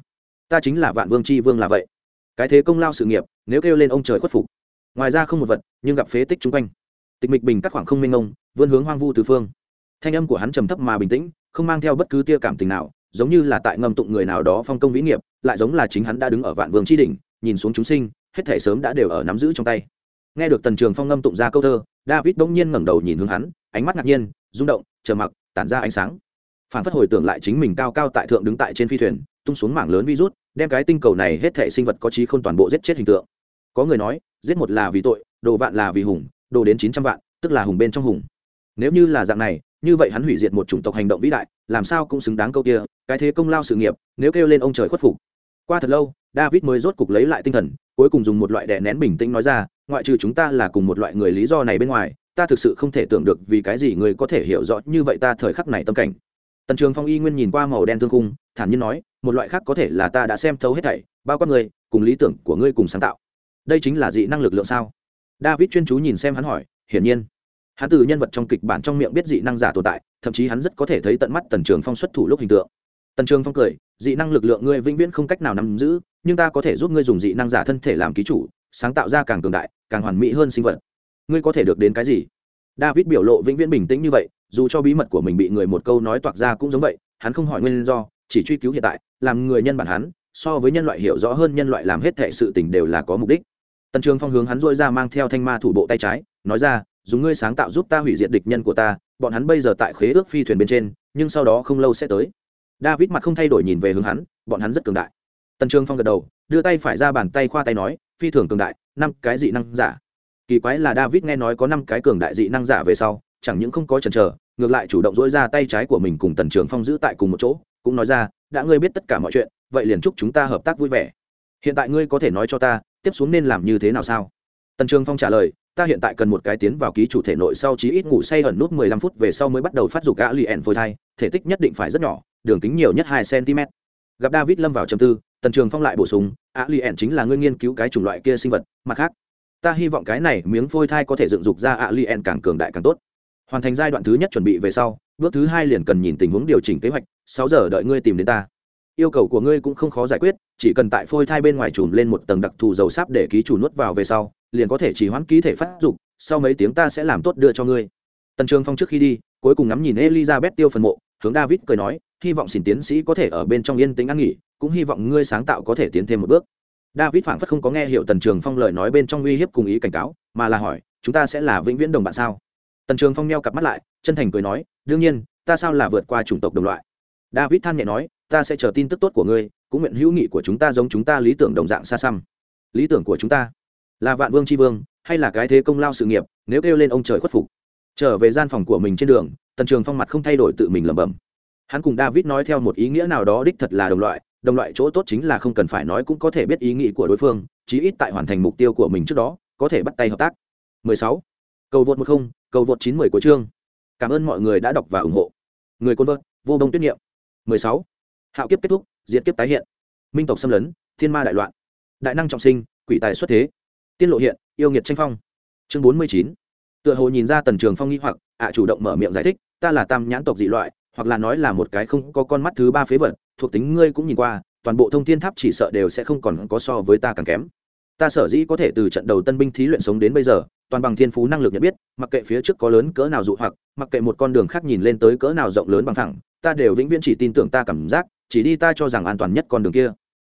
Ta chính là vạn vương c h i vương là vậy. Cái thế công lao sự nghiệp, nếu kêu lên ông trời khuất phục. Ngoài ra không một vật, nhưng gặp phế tích chung quanh. Tịch mịch bình các khoảng không minh ông vươn hướng hoang vu từ phương. Thanh âm của hắn trầm thấp mà bình tĩnh, không mang theo bất cứ tia cảm tình nào, giống như là tại ngâm tụng người nào đó phong công vĩ nghiệp, lại giống là chính hắn đã đứng ở vạn vương tri đỉnh, nhìn xuống chúng sinh, hết thể sớm đã đều ở nắm giữ trong tay. Nghe được tần trường phong ngâm tụng ra câu thơ, david bỗng nhiên ngẩng đầu nhìn hướng hắn, ánh mắt ngạc nhiên, rung động chờ mặc, tản ra ánh sáng. Phản phất hồi tưởng lại chính mình cao cao tại thượng đứng tại trên phi thuyền, tung xuống mảng lớn virus, đem cái tinh cầu này hết thể sinh vật có trí không toàn bộ giết chết hình tượng. Có người nói, giết một là vì tội, đồ vạn là vì hùng, đồ đến chín trăm vạn, tức là hùng bên trong hùng. Nếu như là dạng này, như vậy hắn hủy diệt một chủng tộc hành động vĩ đại, làm sao cũng xứng đáng câu kia, cái thế công lao sự nghiệp, nếu kêu lên ông trời khuất phục. Qua thật lâu, david mới rốt cục lấy lại tinh thần, cuối cùng dùng một loại đè nén bình tĩnh nói ra, ngoại trừ chúng ta là cùng một loại người lý do này bên ngoài ta thực sự không thể tưởng được vì cái gì người có thể hiểu rõ như vậy ta thời khắc này tâm cảnh. Tần trường phong y nguyên nhìn qua màu đen thương khung, thản nhiên nói, một loại khác có thể là ta đã xem thấu hết thảy, bao quát người cùng lý tưởng của ngươi cùng sáng tạo. Đây chính là dị năng lực lượng sao? David chuyên chú nhìn xem hắn hỏi, hiển nhiên. Hắn từ nhân vật trong kịch bản trong miệng biết dị năng giả tồn tại, thậm chí hắn rất có thể thấy tận mắt tần trường phong xuất thủ lúc hình tượng. Tần trường phong cười, dị năng lực lượng ngươi vĩnh viễn không cách nào nắm giữ, nhưng ta có thể giúp ngươi dùng dị năng giả thân thể làm ký chủ, sáng tạo ra càng cường đại, càng hoàn mỹ hơn sinh vật ngươi có thể được đến cái gì? David biểu lộ vĩnh viễn bình tĩnh như vậy, dù cho bí mật của mình bị người một câu nói toạc ra cũng giống vậy, hắn không hỏi nguyên do, chỉ truy cứu hiện tại, làm người nhân bản hắn, so với nhân loại hiểu rõ hơn nhân loại làm hết thệ sự tình đều là có mục đích. Tần trường phong hướng hắn dôi ra mang theo thanh ma thủ bộ tay trái, nói ra, dùng ngươi sáng tạo giúp ta hủy diệt địch nhân của ta, bọn hắn bây giờ tại khế ước phi thuyền bên trên, nhưng sau đó không lâu sẽ tới. David mặt không thay đổi nhìn về hướng hắn, bọn hắn rất cường đại. Tần trường phong gật đầu, đưa tay phải ra bàn tay khoa tay nói, phi thường cường đại, năm cái dị năng giả kỳ quái là david nghe nói có năm cái cường đại dị năng giả về sau, chẳng những không có chần chờ, ngược lại chủ động dỗi ra tay trái của mình cùng tần trường phong giữ tại cùng một chỗ, cũng nói ra, đã ngươi biết tất cả mọi chuyện, vậy liền chúc chúng ta hợp tác vui vẻ. Hiện tại ngươi có thể nói cho ta, tiếp xuống nên làm như thế nào sao? Tần trường phong trả lời, ta hiện tại cần một cái tiến vào ký chủ thể nội sau chí ít ngủ say ẩn nút mười lăm phút về sau mới bắt đầu phát dục gã lì phôi thai, thể tích nhất định phải rất nhỏ, đường kính nhiều nhất hai cm gặp david lâm vào trầm tư, tần trường phong lại bổ sung á lì chính là ngươi nghiên cứu cái chủng loại kia sinh vật, mặt khác ta hy vọng cái này miếng phôi thai có thể dựng dục ra ạ li en càng cường đại càng tốt. Hoàn thành giai đoạn thứ nhất chuẩn bị về sau, bước thứ hai liền cần nhìn tình huống điều chỉnh kế hoạch, sáu giờ đợi ngươi tìm đến ta. Yêu cầu của ngươi cũng không khó giải quyết, chỉ cần tại phôi thai bên ngoài chùm lên một tầng đặc thù dầu sáp để ký chủ nuốt vào về sau, liền có thể chỉ hoãn ký thể phát dục, sau mấy tiếng ta sẽ làm tốt đưa cho ngươi. Tần trường phong trước khi đi, cuối cùng ngắm nhìn elizabeth tiêu phần mộ, hướng david cười nói, hy vọng xin tiến sĩ có thể ở bên trong yên tĩnh ăn nghỉ, cũng hy vọng ngươi sáng tạo có thể tiến thêm một bước david phảng phất không có nghe hiểu tần trường phong lời nói bên trong uy hiếp cùng ý cảnh cáo, mà là hỏi, chúng ta sẽ là vĩnh viễn đồng bạn sao? Tần trường phong meo cặp mắt lại, chân thành cười nói, đương nhiên, ta sao là vượt qua chủng tộc đồng loại? David than nhẹ nói, ta sẽ chờ tin tức tốt của ngươi, cũng nguyện hữu nghị của chúng ta giống chúng ta lý tưởng đồng dạng xa xăm. Lý tưởng của chúng ta là vạn vương tri vương, hay là cái thế công lao sự nghiệp, nếu kêu lên ông trời khuất phục? Trở về gian phòng của mình trên đường, tần trường phong mặt không thay đổi tự mình lẩm bẩm. Hắn cùng david nói theo một ý nghĩa nào đó đích thật là đồng loại đồng loại chỗ tốt chính là không cần phải nói cũng có thể biết ý nghĩ của đối phương chí ít tại hoàn thành mục tiêu của mình trước đó có thể bắt tay hợp tác. 16. cầu vượt 10, cầu vượt 90 của chương. Cảm ơn mọi người đã đọc và ủng hộ. Người côn vợt vô đông tuyết niệm. 16. hạo kiếp kết thúc diệt kiếp tái hiện. Minh tộc xâm lấn thiên ma đại loạn. Đại năng trọng sinh quỷ tài xuất thế. Tiên lộ hiện yêu nghiệt tranh phong. Chương 49. tựa hồ nhìn ra tần trường phong nghi hoặc ạ chủ động mở miệng giải thích ta là tam nhãn tộc dị loại hoặc là nói là một cái không có con mắt thứ ba phế vật thuộc tính ngươi cũng nhìn qua toàn bộ thông thiên tháp chỉ sợ đều sẽ không còn có so với ta càng kém. Ta sở dĩ có thể từ trận đầu tân binh thí luyện sống đến bây giờ toàn bằng thiên phú năng lực nhận biết mặc kệ phía trước có lớn cỡ nào dụ hoặc mặc kệ một con đường khác nhìn lên tới cỡ nào rộng lớn bằng thẳng ta đều vĩnh viễn chỉ tin tưởng ta cảm giác chỉ đi ta cho rằng an toàn nhất con đường kia.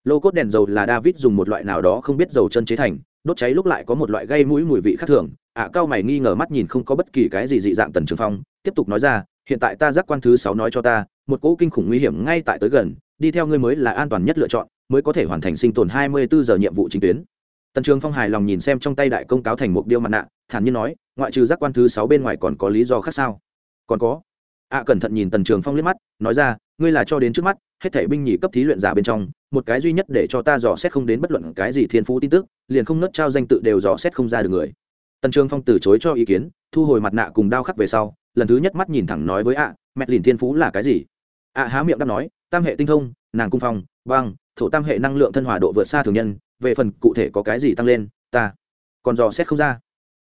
Lô cốt đèn dầu là david dùng một loại nào đó không biết dầu chân chế thành đốt cháy lúc lại có một loại gây mũi mùi vị khác thường. Ạ à, cao mày nghi ngờ mắt nhìn không có bất kỳ cái gì dị dạng tần trường phong tiếp tục nói ra hiện tại ta giác quan thứ sáu nói cho ta một cỗ kinh khủng nguy hiểm ngay tại tới gần, đi theo ngươi mới là an toàn nhất lựa chọn, mới có thể hoàn thành sinh tồn hai mươi bốn giờ nhiệm vụ chính tuyến. Tần trường phong hài lòng nhìn xem trong tay đại công cáo thành một điêu mặt nạ, thản nhiên nói, ngoại trừ giác quan thứ sáu bên ngoài còn có lý do khác sao? Còn có. Ạ cẩn thận nhìn tần trường phong liếc mắt, nói ra, ngươi là cho đến trước mắt, hết thảy binh nhì cấp thí luyện giả bên trong, một cái duy nhất để cho ta dò xét không đến bất luận cái gì thiên phú tin tức, liền không nớt trao danh tự đều dò xét không ra được người. Tần trường phong từ chối cho ý kiến, thu hồi mặt nạ cùng đao khắc về sau, lần thứ nhất mắt nhìn thẳng nói với ạ mẹ lìn thiên phú là cái gì? Ạ há miệng đáp nói, tam hệ tinh thông, nàng cung phong, băng, thổ tam hệ năng lượng thân hòa độ vượt xa thường nhân, về phần cụ thể có cái gì tăng lên, ta còn dò xét không ra.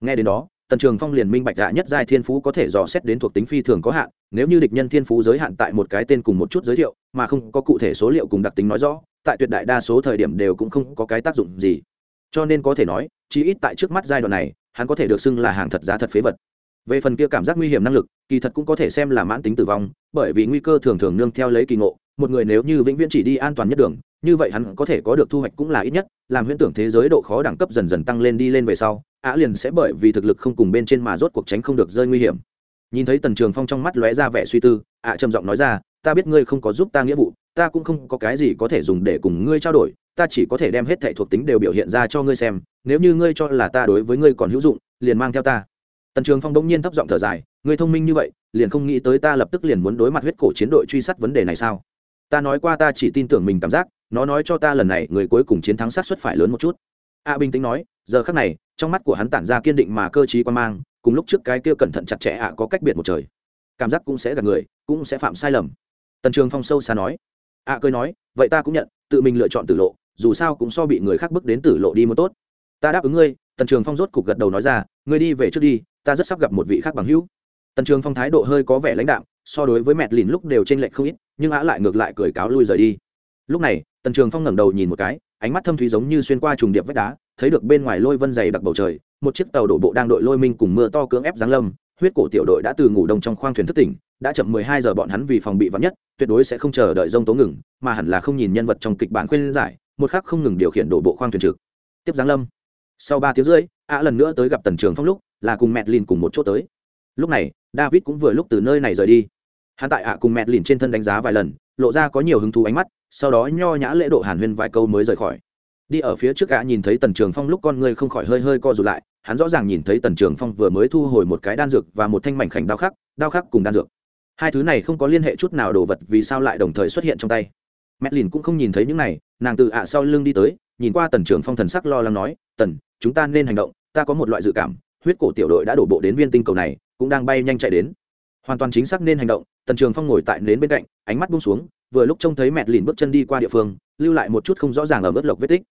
Nghe đến đó, tần trường phong liền minh bạch ạ nhất giai thiên phú có thể dò xét đến thuộc tính phi thường có hạn, nếu như địch nhân thiên phú giới hạn tại một cái tên cùng một chút giới thiệu, mà không có cụ thể số liệu cùng đặc tính nói rõ, tại tuyệt đại đa số thời điểm đều cũng không có cái tác dụng gì. Cho nên có thể nói, chí ít tại trước mắt giai đoạn này, hắn có thể được xưng là hàng thật giá thật phế vật. Về phần kia cảm giác nguy hiểm năng lực, kỳ thật cũng có thể xem là mãn tính tử vong bởi vì nguy cơ thường thường nương theo lấy kỳ ngộ, một người nếu như vĩnh viễn chỉ đi an toàn nhất đường, như vậy hắn có thể có được thu hoạch cũng là ít nhất, làm huyễn tưởng thế giới độ khó đẳng cấp dần dần tăng lên đi lên về sau, á liền sẽ bởi vì thực lực không cùng bên trên mà rốt cuộc tránh không được rơi nguy hiểm. Nhìn thấy tần trường phong trong mắt lóe ra vẻ suy tư, ạ trầm giọng nói ra, ta biết ngươi không có giúp ta nghĩa vụ, ta cũng không có cái gì có thể dùng để cùng ngươi trao đổi, ta chỉ có thể đem hết thẻ thuộc tính đều biểu hiện ra cho ngươi xem, nếu như ngươi cho là ta đối với ngươi còn hữu dụng, liền mang theo ta tần trường phong bỗng nhiên thấp giọng thở dài người thông minh như vậy liền không nghĩ tới ta lập tức liền muốn đối mặt huyết cổ chiến đội truy sát vấn đề này sao? Ta nói qua ta chỉ tin tưởng mình cảm giác nó nói cho ta lần này người cuối cùng chiến thắng sát xuất phải lớn một chút. A bình tĩnh nói giờ khắc này trong mắt của hắn tản ra kiên định mà cơ t quan mang cùng lúc trước cái kia cẩn thận chặt chẽ ạ có cách biệt một trời. Cảm giác cũng sẽ gặp người cũng sẽ phạm sai lầm. Tần trường phong sâu xa nói. Ạ à, cười nói vậy ta cũng nhận tự mình lựa chọn tử lộ dù sao cũng so bị người khác bước đến tử lộ đi một tốt. Ta đáp ứng ngươi tần trường phong rốt cục gật đầu nói ra ngươi đi về trước đi ta rất sắp gặp một vị khác bằng hữu. Tần trường phong thái độ hơi có vẻ lãnh đạm, so đối với mẹt lìn lúc đều t r ê n lệch không ít, nhưng á lại ngược lại cười cáo lui rời đi. Lúc này, tần trường phong ngẩng đầu nhìn một cái, ánh mắt thâm thúy giống như xuyên qua trùng điệp vách đá, thấy được bên ngoài lôi vân dày đặc bầu trời, một chiếc tàu đổ bộ đang đội lôi minh cùng mưa to cưỡng ép giáng lâm, huyết cổ tiểu đội đã từ ngủ đông trong khoang thuyền thất tỉnh, đã chậm mười hai giờ bọn hắn vì phòng bị vắn nhất, tuyệt đối sẽ không chờ đợi rông tố ngừng, mà hẳn là không nhìn nhân vật trong kịch bản khuyên giải, một khắc không ngừng điều khiển đổ bộ khoang thuyền trực. Tiếp giáng lâm. Sau ba tiếng rưỡi ạ lần nữa tới gặp tần trường phong lúc là cùng mẹ lìn cùng một chỗ tới. Lúc này, david cũng vừa lúc từ nơi này rời đi. Hắn tại ạ cùng mẹ lìn trên thân đánh giá vài lần, lộ ra có nhiều hứng thú ánh mắt, sau đó nho nhã lễ độ hàn huyên vài câu mới rời khỏi. Đi ở phía trước ạ nhìn thấy tần trường phong lúc con người không khỏi hơi hơi co rụt lại, hắn rõ ràng nhìn thấy tần trường phong vừa mới thu hồi một cái đan dược và một thanh mảnh khảnh đao khắc đao khắc cùng đan dược. Hai thứ này không có liên hệ chút nào đồ vật vì sao lại đồng thời xuất hiện trong tay. Mẹ lìn cũng không nhìn thấy những này, nàng từ ạ sau lưng đi tới, nhìn qua tần trường phong thần sắc lo lắng nói, tần, chúng ta nên hành động, ta có một loại dự cảm huyết cổ tiểu đội đã đổ bộ đến viên tinh cầu này, cũng đang bay nhanh chạy đến. Hoàn toàn chính xác nên hành động, tần trường phong ngồi tại nến bên cạnh, ánh mắt bung xuống, vừa lúc trông thấy mẹt lìn bước chân đi qua địa phương, lưu lại một chút không rõ ràng ở mức lộc vết tích.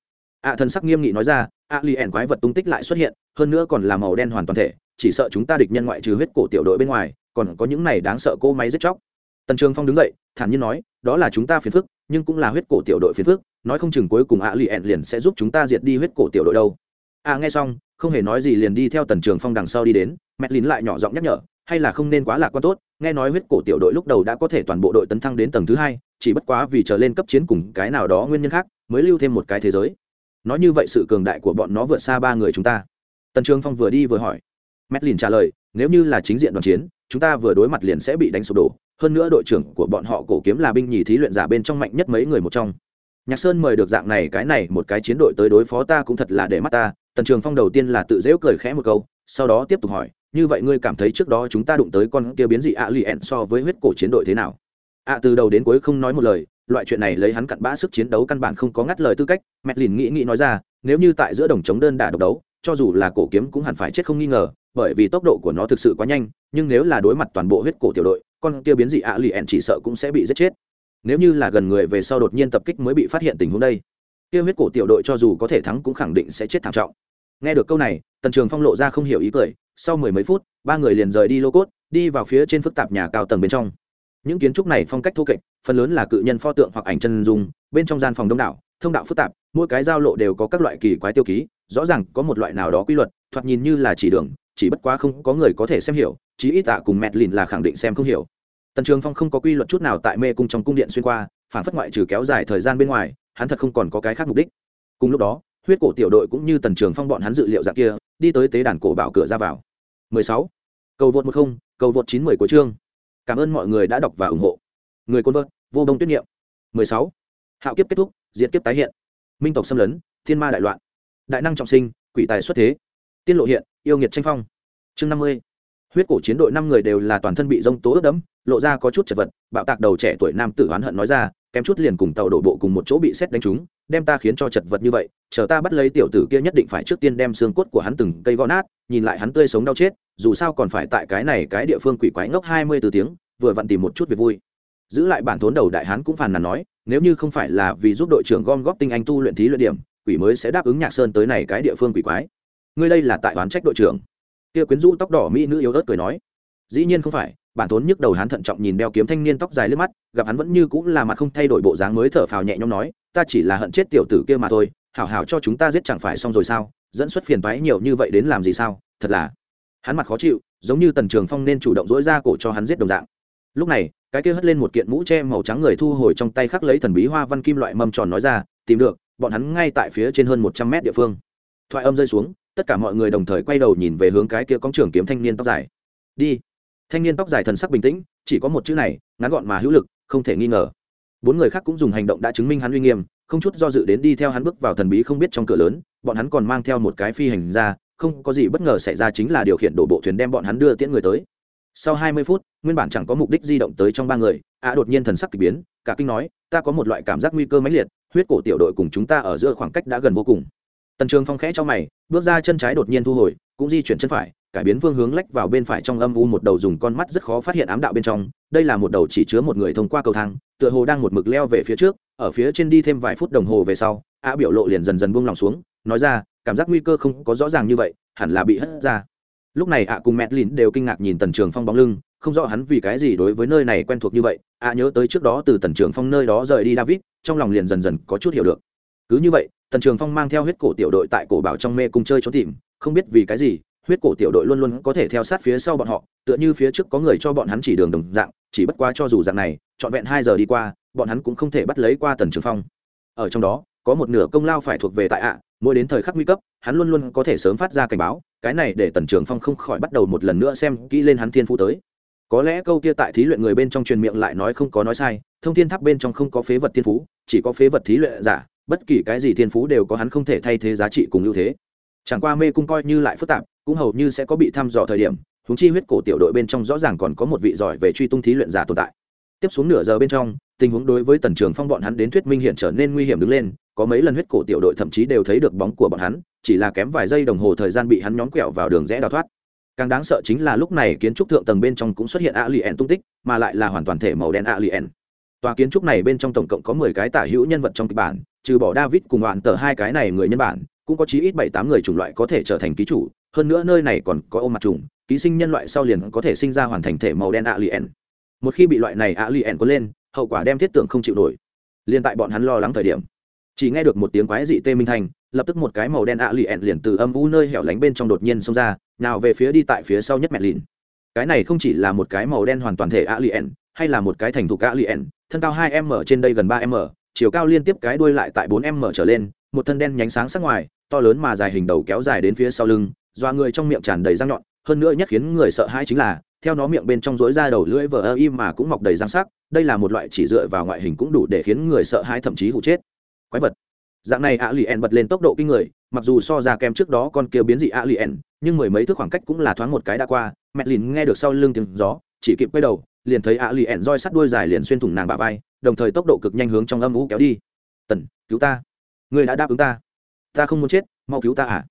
Ạ thần sắc nghiêm nghị nói ra ạ lì ẻn quái vật tung tích lại xuất hiện, hơn nữa còn là màu đen hoàn toàn thể, chỉ sợ chúng ta địch nhân ngoại trừ huyết cổ tiểu đội bên ngoài, còn có những này đáng sợ cô máy giết chóc. Tần trường phong đứng dậy, thản nhiên nói, đó là chúng ta phiền phức, nhưng cũng là huyết cổ tiểu đội phiền phức, nói không chừng cuối cùng ạ lì ẻn liền sẽ giúp chúng ta diệt đi huyết cổ tiểu đội đâu. Ạ nghe xong không hề nói gì liền đi theo tần trường phong đằng sau đi đến, mẹ lín lại nhỏ giọng nhắc nhở, hay là không nên quá lạc quan tốt, nghe nói huyết cổ tiểu đội lúc đầu đã có thể toàn bộ đội tấn thăng đến tầng thứ hai, chỉ bất quá vì trở lên cấp chiến cùng cái nào đó nguyên nhân khác, mới lưu thêm một cái thế giới. Nói như vậy sự cường đại của bọn nó vượt xa ba người chúng ta. Tần trường phong vừa đi vừa hỏi. Mẹ lín trả lời, nếu như là chính diện đoàn chiến, chúng ta vừa đối mặt liền sẽ bị đánh sụp đổ, hơn nữa đội trưởng của bọn họ cổ kiếm là binh nhì thí luyện giả bên trong mạnh nhất mấy người một trong. Nhạc sơn mời được dạng này, cái này, một cái chiến đội tới đối phó ta cũng thật là để mắt ta tần trường phong đầu tiên là tự dễu cười khẽ một câu, sau đó tiếp tục hỏi, như vậy ngươi cảm thấy trước đó chúng ta đụng tới con kia biến dị ạ lì ẹn so với huyết cổ chiến đội thế nào? Ạ từ đầu đến cuối không nói một lời, loại chuyện này lấy hắn cặn bã sức chiến đấu căn bản không có ngắt lời tư cách, mẹt lìn nghĩ nghĩ nói ra, nếu như tại giữa đồng chống đơn đả độc đấu, cho dù là cổ kiếm cũng hẳn phải chết không nghi ngờ, bởi vì tốc độ của nó thực sự quá nhanh, nhưng nếu là đối mặt toàn bộ huyết cổ tiểu đội, con kia biến dị ạ lì ẹn chỉ sợ cũng sẽ bị giết chết. Nếu như là gần người về sau đột nhiên tập kích mới bị phát hiện tình huống đây, kia huyết cổ tiểu đội cho dù có thể thắng cũng khẳng định sẽ chết thảm trọng nghe được câu này, tần trường phong lộ ra không hiểu ý cười, sau mười mấy phút, ba người liền rời đi lô cốt, đi vào phía trên phức tạp nhà cao tầng bên trong. Những kiến trúc này phong cách thô kệch, phần lớn là cự nhân pho tượng hoặc ảnh chân dung, bên trong gian phòng đông đảo, thông đạo phức tạp, mỗi cái giao lộ đều có các loại kỳ quái tiêu ký, rõ ràng có một loại nào đó quy luật, thoạt nhìn như là chỉ đường, chỉ bất quá không có người có thể xem hiểu, chí ít tạ cùng mẹt lìn là khẳng định xem không hiểu. Tần trường phong không có quy luật chút nào tại mê cung trong cung điện xuyên qua, phản phất ngoại trừ kéo dài thời gian bên ngoài, hắn thật không còn có cái khác mục đích. Cùng lúc đó huyết cổ tiểu đội cũng như tần trường phong bọn hắn dự liệu dạng kia đi tới tế đàn cổ bảo cửa ra vào 16. cầu vượt 10, cầu vượt 90 của chương cảm ơn mọi người đã đọc và ủng hộ người côn vợt vô đông tuyết nghiệm 16. hạo kiếp kết thúc diệt kiếp tái hiện minh tộc xâm lấn thiên ma đại loạn đại năng trọng sinh quỷ tài xuất thế tiên lộ hiện yêu nghiệt tranh phong chương 50. huyết cổ chiến đội năm người đều là toàn thân bị rông tố ướt đẫm lộ ra có chút chật vật bạo tạc đầu trẻ tuổi nam tử oán hận nói ra kém chút liền cùng tàu đổ bộ cùng một chỗ bị xét đánh trúng, đem ta khiến cho chật vật như vậy, chờ ta bắt lấy tiểu tử kia nhất định phải trước tiên đem xương cốt của hắn từng cây gõ nát, nhìn lại hắn tươi sống đau chết, dù sao còn phải tại cái này cái địa phương quỷ quái ngốc hai mươi từ tiếng, vừa vặn tìm một chút việc vui. Giữ lại bản thốn đầu đại hán cũng phàn nàn nói, nếu như không phải là vì giúp đội trưởng gom góp tinh anh tu luyện thí luyện điểm, quỷ mới sẽ đáp ứng nhạc sơn tới này cái địa phương quỷ quái. Ngươi đây là tại oán trách đội trưởng. Kia quyến rũ tóc đỏ mỹ nữ yếu ớt cười nói, dĩ nhiên không phải bản thốn nhức đầu hắn thận trọng nhìn đeo kiếm thanh niên tóc dài lướt mắt, gặp hắn vẫn như cũng là mặt không thay đổi bộ dáng mới thở phào nhẹ nhõm nói, ta chỉ là hận chết tiểu tử kia mà thôi, hảo hảo cho chúng ta giết chẳng phải xong rồi sao? Dẫn xuất phiền toái nhiều như vậy đến làm gì sao? Thật là. Hắn mặt khó chịu, giống như tần trường phong nên chủ động dỗi ra cổ cho hắn giết đồng dạng. Lúc này, cái kia hất lên một kiện mũ che màu trắng người thu hồi trong tay khắc lấy thần bí hoa văn kim loại mâm tròn nói ra, tìm được, bọn hắn ngay tại phía trên hơn một trăm mét địa phương. Thoại âm rơi xuống, tất cả mọi người đồng thời quay đầu nhìn về hướng cái kia cóng trường kiếm thanh niên tóc dài. Đi thanh niên tóc dài thần sắc bình tĩnh, chỉ có một chữ này, ngắn gọn mà hữu lực, không thể nghi ngờ. Bốn người khác cũng dùng hành động đã chứng minh hắn uy nghiêm, không chút do dự đến đi theo hắn bước vào thần bí không biết trong cửa lớn, bọn hắn còn mang theo một cái phi hành ra, không có gì bất ngờ xảy ra chính là điều khiển đổ bộ thuyền đem bọn hắn đưa tiễn người tới. Sau hai mươi phút, nguyên bản chẳng có mục đích di động tới trong ba người ạ đột nhiên thần sắc k ỳ biến, cả kinh nói, ta có một loại cảm giác nguy cơ mãnh liệt, huyết cổ tiểu đội cùng chúng ta ở giữa khoảng cách đã gần vô cùng tần trường phong khẽ cho mày, bước ra chân trái đột nhiên thu hồi, cũng di chuyển chân phải, cải biến phương hướng lách vào bên phải trong âm u một đầu dùng con mắt rất khó phát hiện ám đạo bên trong. Đây là một đầu chỉ chứa một người thông qua cầu thang, tựa hồ đang một mực leo về phía trước, ở phía trên đi thêm vài phút đồng hồ về sau á biểu lộ liền dần dần buông lòng xuống, nói ra, cảm giác nguy cơ không có rõ ràng như vậy, hẳn là bị hất ra. Lúc này ạ cùng mẹt lìn đều kinh ngạc nhìn tần trường phong bóng lưng, không rõ hắn vì cái gì đối với nơi này quen thuộc như vậy. Ạ nhớ tới trước đó từ tần trường phong nơi đó rời đi david, trong lòng liền dần dần có chút hiểu được. Cứ như vậy tần trường phong mang theo huyết cổ tiểu đội tại cổ bảo trong mê cung chơi trốn tìm, không biết vì cái gì, huyết cổ tiểu đội luôn luôn có thể theo sát phía sau bọn họ, tựa như phía trước có người cho bọn hắn chỉ đường đồng dạng, chỉ bất quá cho dù dạng này, trọn vẹn hai giờ đi qua, bọn hắn cũng không thể bắt lấy qua tần trường phong. Ở trong đó, có một nửa công lao phải thuộc về tại ạ, mỗi đến thời khắc nguy cấp, hắn luôn luôn có thể sớm phát ra cảnh báo, cái này để tần trường phong không khỏi bắt đầu một lần nữa xem kỹ lên hắn thiên phú tới. Có lẽ câu kia tại thí luyện người bên trong truyền miệng lại nói không có nói sai, thông thiên tháp bên trong không có phế vật thiên phú, chỉ có phế vật thí luyện giả bất kỳ cái gì thiên phú đều có hắn không thể thay thế giá trị cùng ưu thế. Chẳng qua mê cung coi như lại phức tạp, cũng hầu như sẽ có bị thăm dò thời điểm húng chi huyết cổ tiểu đội bên trong rõ ràng còn có một vị giỏi về truy tung thí luyện giả tồn tại. Tiếp xuống nửa giờ bên trong, tình huống đối với tần trường phong bọn hắn đến thuyết minh hiện trở nên nguy hiểm đứng lên, có mấy lần huyết cổ tiểu đội thậm chí đều thấy được bóng của bọn hắn, chỉ là kém vài giây đồng hồ thời gian bị hắn nhóm quẹo vào đường rẽ đào thoát. Càng đáng sợ chính là lúc này kiến trúc thượng tầng bên trong cũng xuất hiện a lien tung tích, mà lại là hoàn toàn thể màu đen a lien tòa kiến trúc này bên trong tổng cộng có mười cái tả hữu nhân vật trong kịch bản, trừ bỏ david cùng đoạn tờ hai cái này người nhân bản, cũng có chí ít bảy tám người chủng loại có thể trở thành ký chủ, hơn nữa nơi này còn có ô mặt trùng ký sinh nhân loại sau liền có thể sinh ra hoàn thành thể màu đen a lien một khi bị loại này a lien có lên, hậu quả đem thiết tưởng không chịu nổi. Liền tại bọn hắn lo lắng thời điểm, chỉ nghe được một tiếng quái dị tê minh thành lập tức một cái màu đen a lien liền từ âm u nơi hẻo lánh bên trong đột nhiên xông ra, nào về phía đi tại phía sau nhất mẹ lìn. Cái này không chỉ là một cái màu đen hoàn toàn thể a lien hay là một cái thành thục a lien thân cao hai m trên đây gần ba m, chiều cao liên tiếp cái đuôi lại tại bốn m trở lên, một thân đen nhánh sáng sắc ngoài, to lớn mà dài hình đầu kéo dài đến phía sau lưng doa người trong miệng tràn đầy răng nhọn, hơn nữa nhất khiến người sợ hãi chính là, theo nó miệng bên trong rỗi ra đầu lưỡi vờ im mà cũng mọc đầy răng sắc, đây là một loại chỉ dựa vào ngoại hình cũng đủ để khiến người sợ hãi thậm chí hụ chết. Quái vật. Dạng này a lien bật lên tốc độ kinh người, mặc dù so ra kem trước đó con kia biến dị a lien nhưng mười mấy thước khoảng cách cũng là thoáng một cái đã qua mẹ lìn nghe được sau lưng tiếng gió, chỉ kịp quay đầu liền thấy a ẹn roi sắt đuôi dài liền xuyên thủng nàng bả vai, đồng thời tốc độ cực nhanh hướng trong âm ú kéo đi. Tần, cứu ta. Người đã đáp ứng ta. Ta không muốn chết, mau cứu ta à?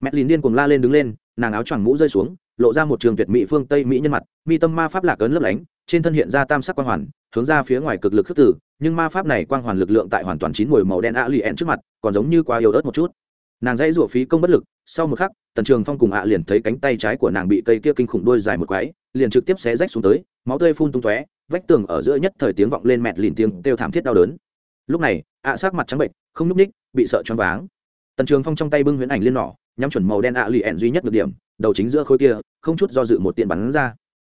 Mẹ lìn điên cuồng la lên đứng lên, nàng áo choàng mũ rơi xuống, lộ ra một trường tuyệt mỹ phương tây mỹ nhân mặt, mi tâm ma pháp lạc ấn lấp lánh, trên thân hiện ra tam sắc quang hoàn, hướng ra phía ngoài cực lực khước tử nhưng ma pháp này quang hoàn lực lượng tại hoàn toàn chín mùi màu đen ạ lì ẹn trước mặt, còn giống như quá yếu ớt một chút. Nàng dãy rủa phí công bất lực, sau một khắc, tần trường phong cùng ạ liền thấy cánh tay trái của nàng bị cây kia kinh khủng đôi dài một quái, liền trực tiếp xé rách xuống tới máu tươi phun tung tóe, vách tường ở giữa nhất thời tiếng vọng lên mẹt lìn tiếng kêu thảm thiết đau đớn. Lúc này, ạ sát mặt trắng bệnh không nhúc ních bị sợ choáng váng. Tần trường phong trong tay bưng huyễn ảnh liên nỏ, nhắm chuẩn màu đen ạ lì ẹn duy nhất được điểm, đầu chính giữa khối kia, không chút do dự một tiện bắn ra.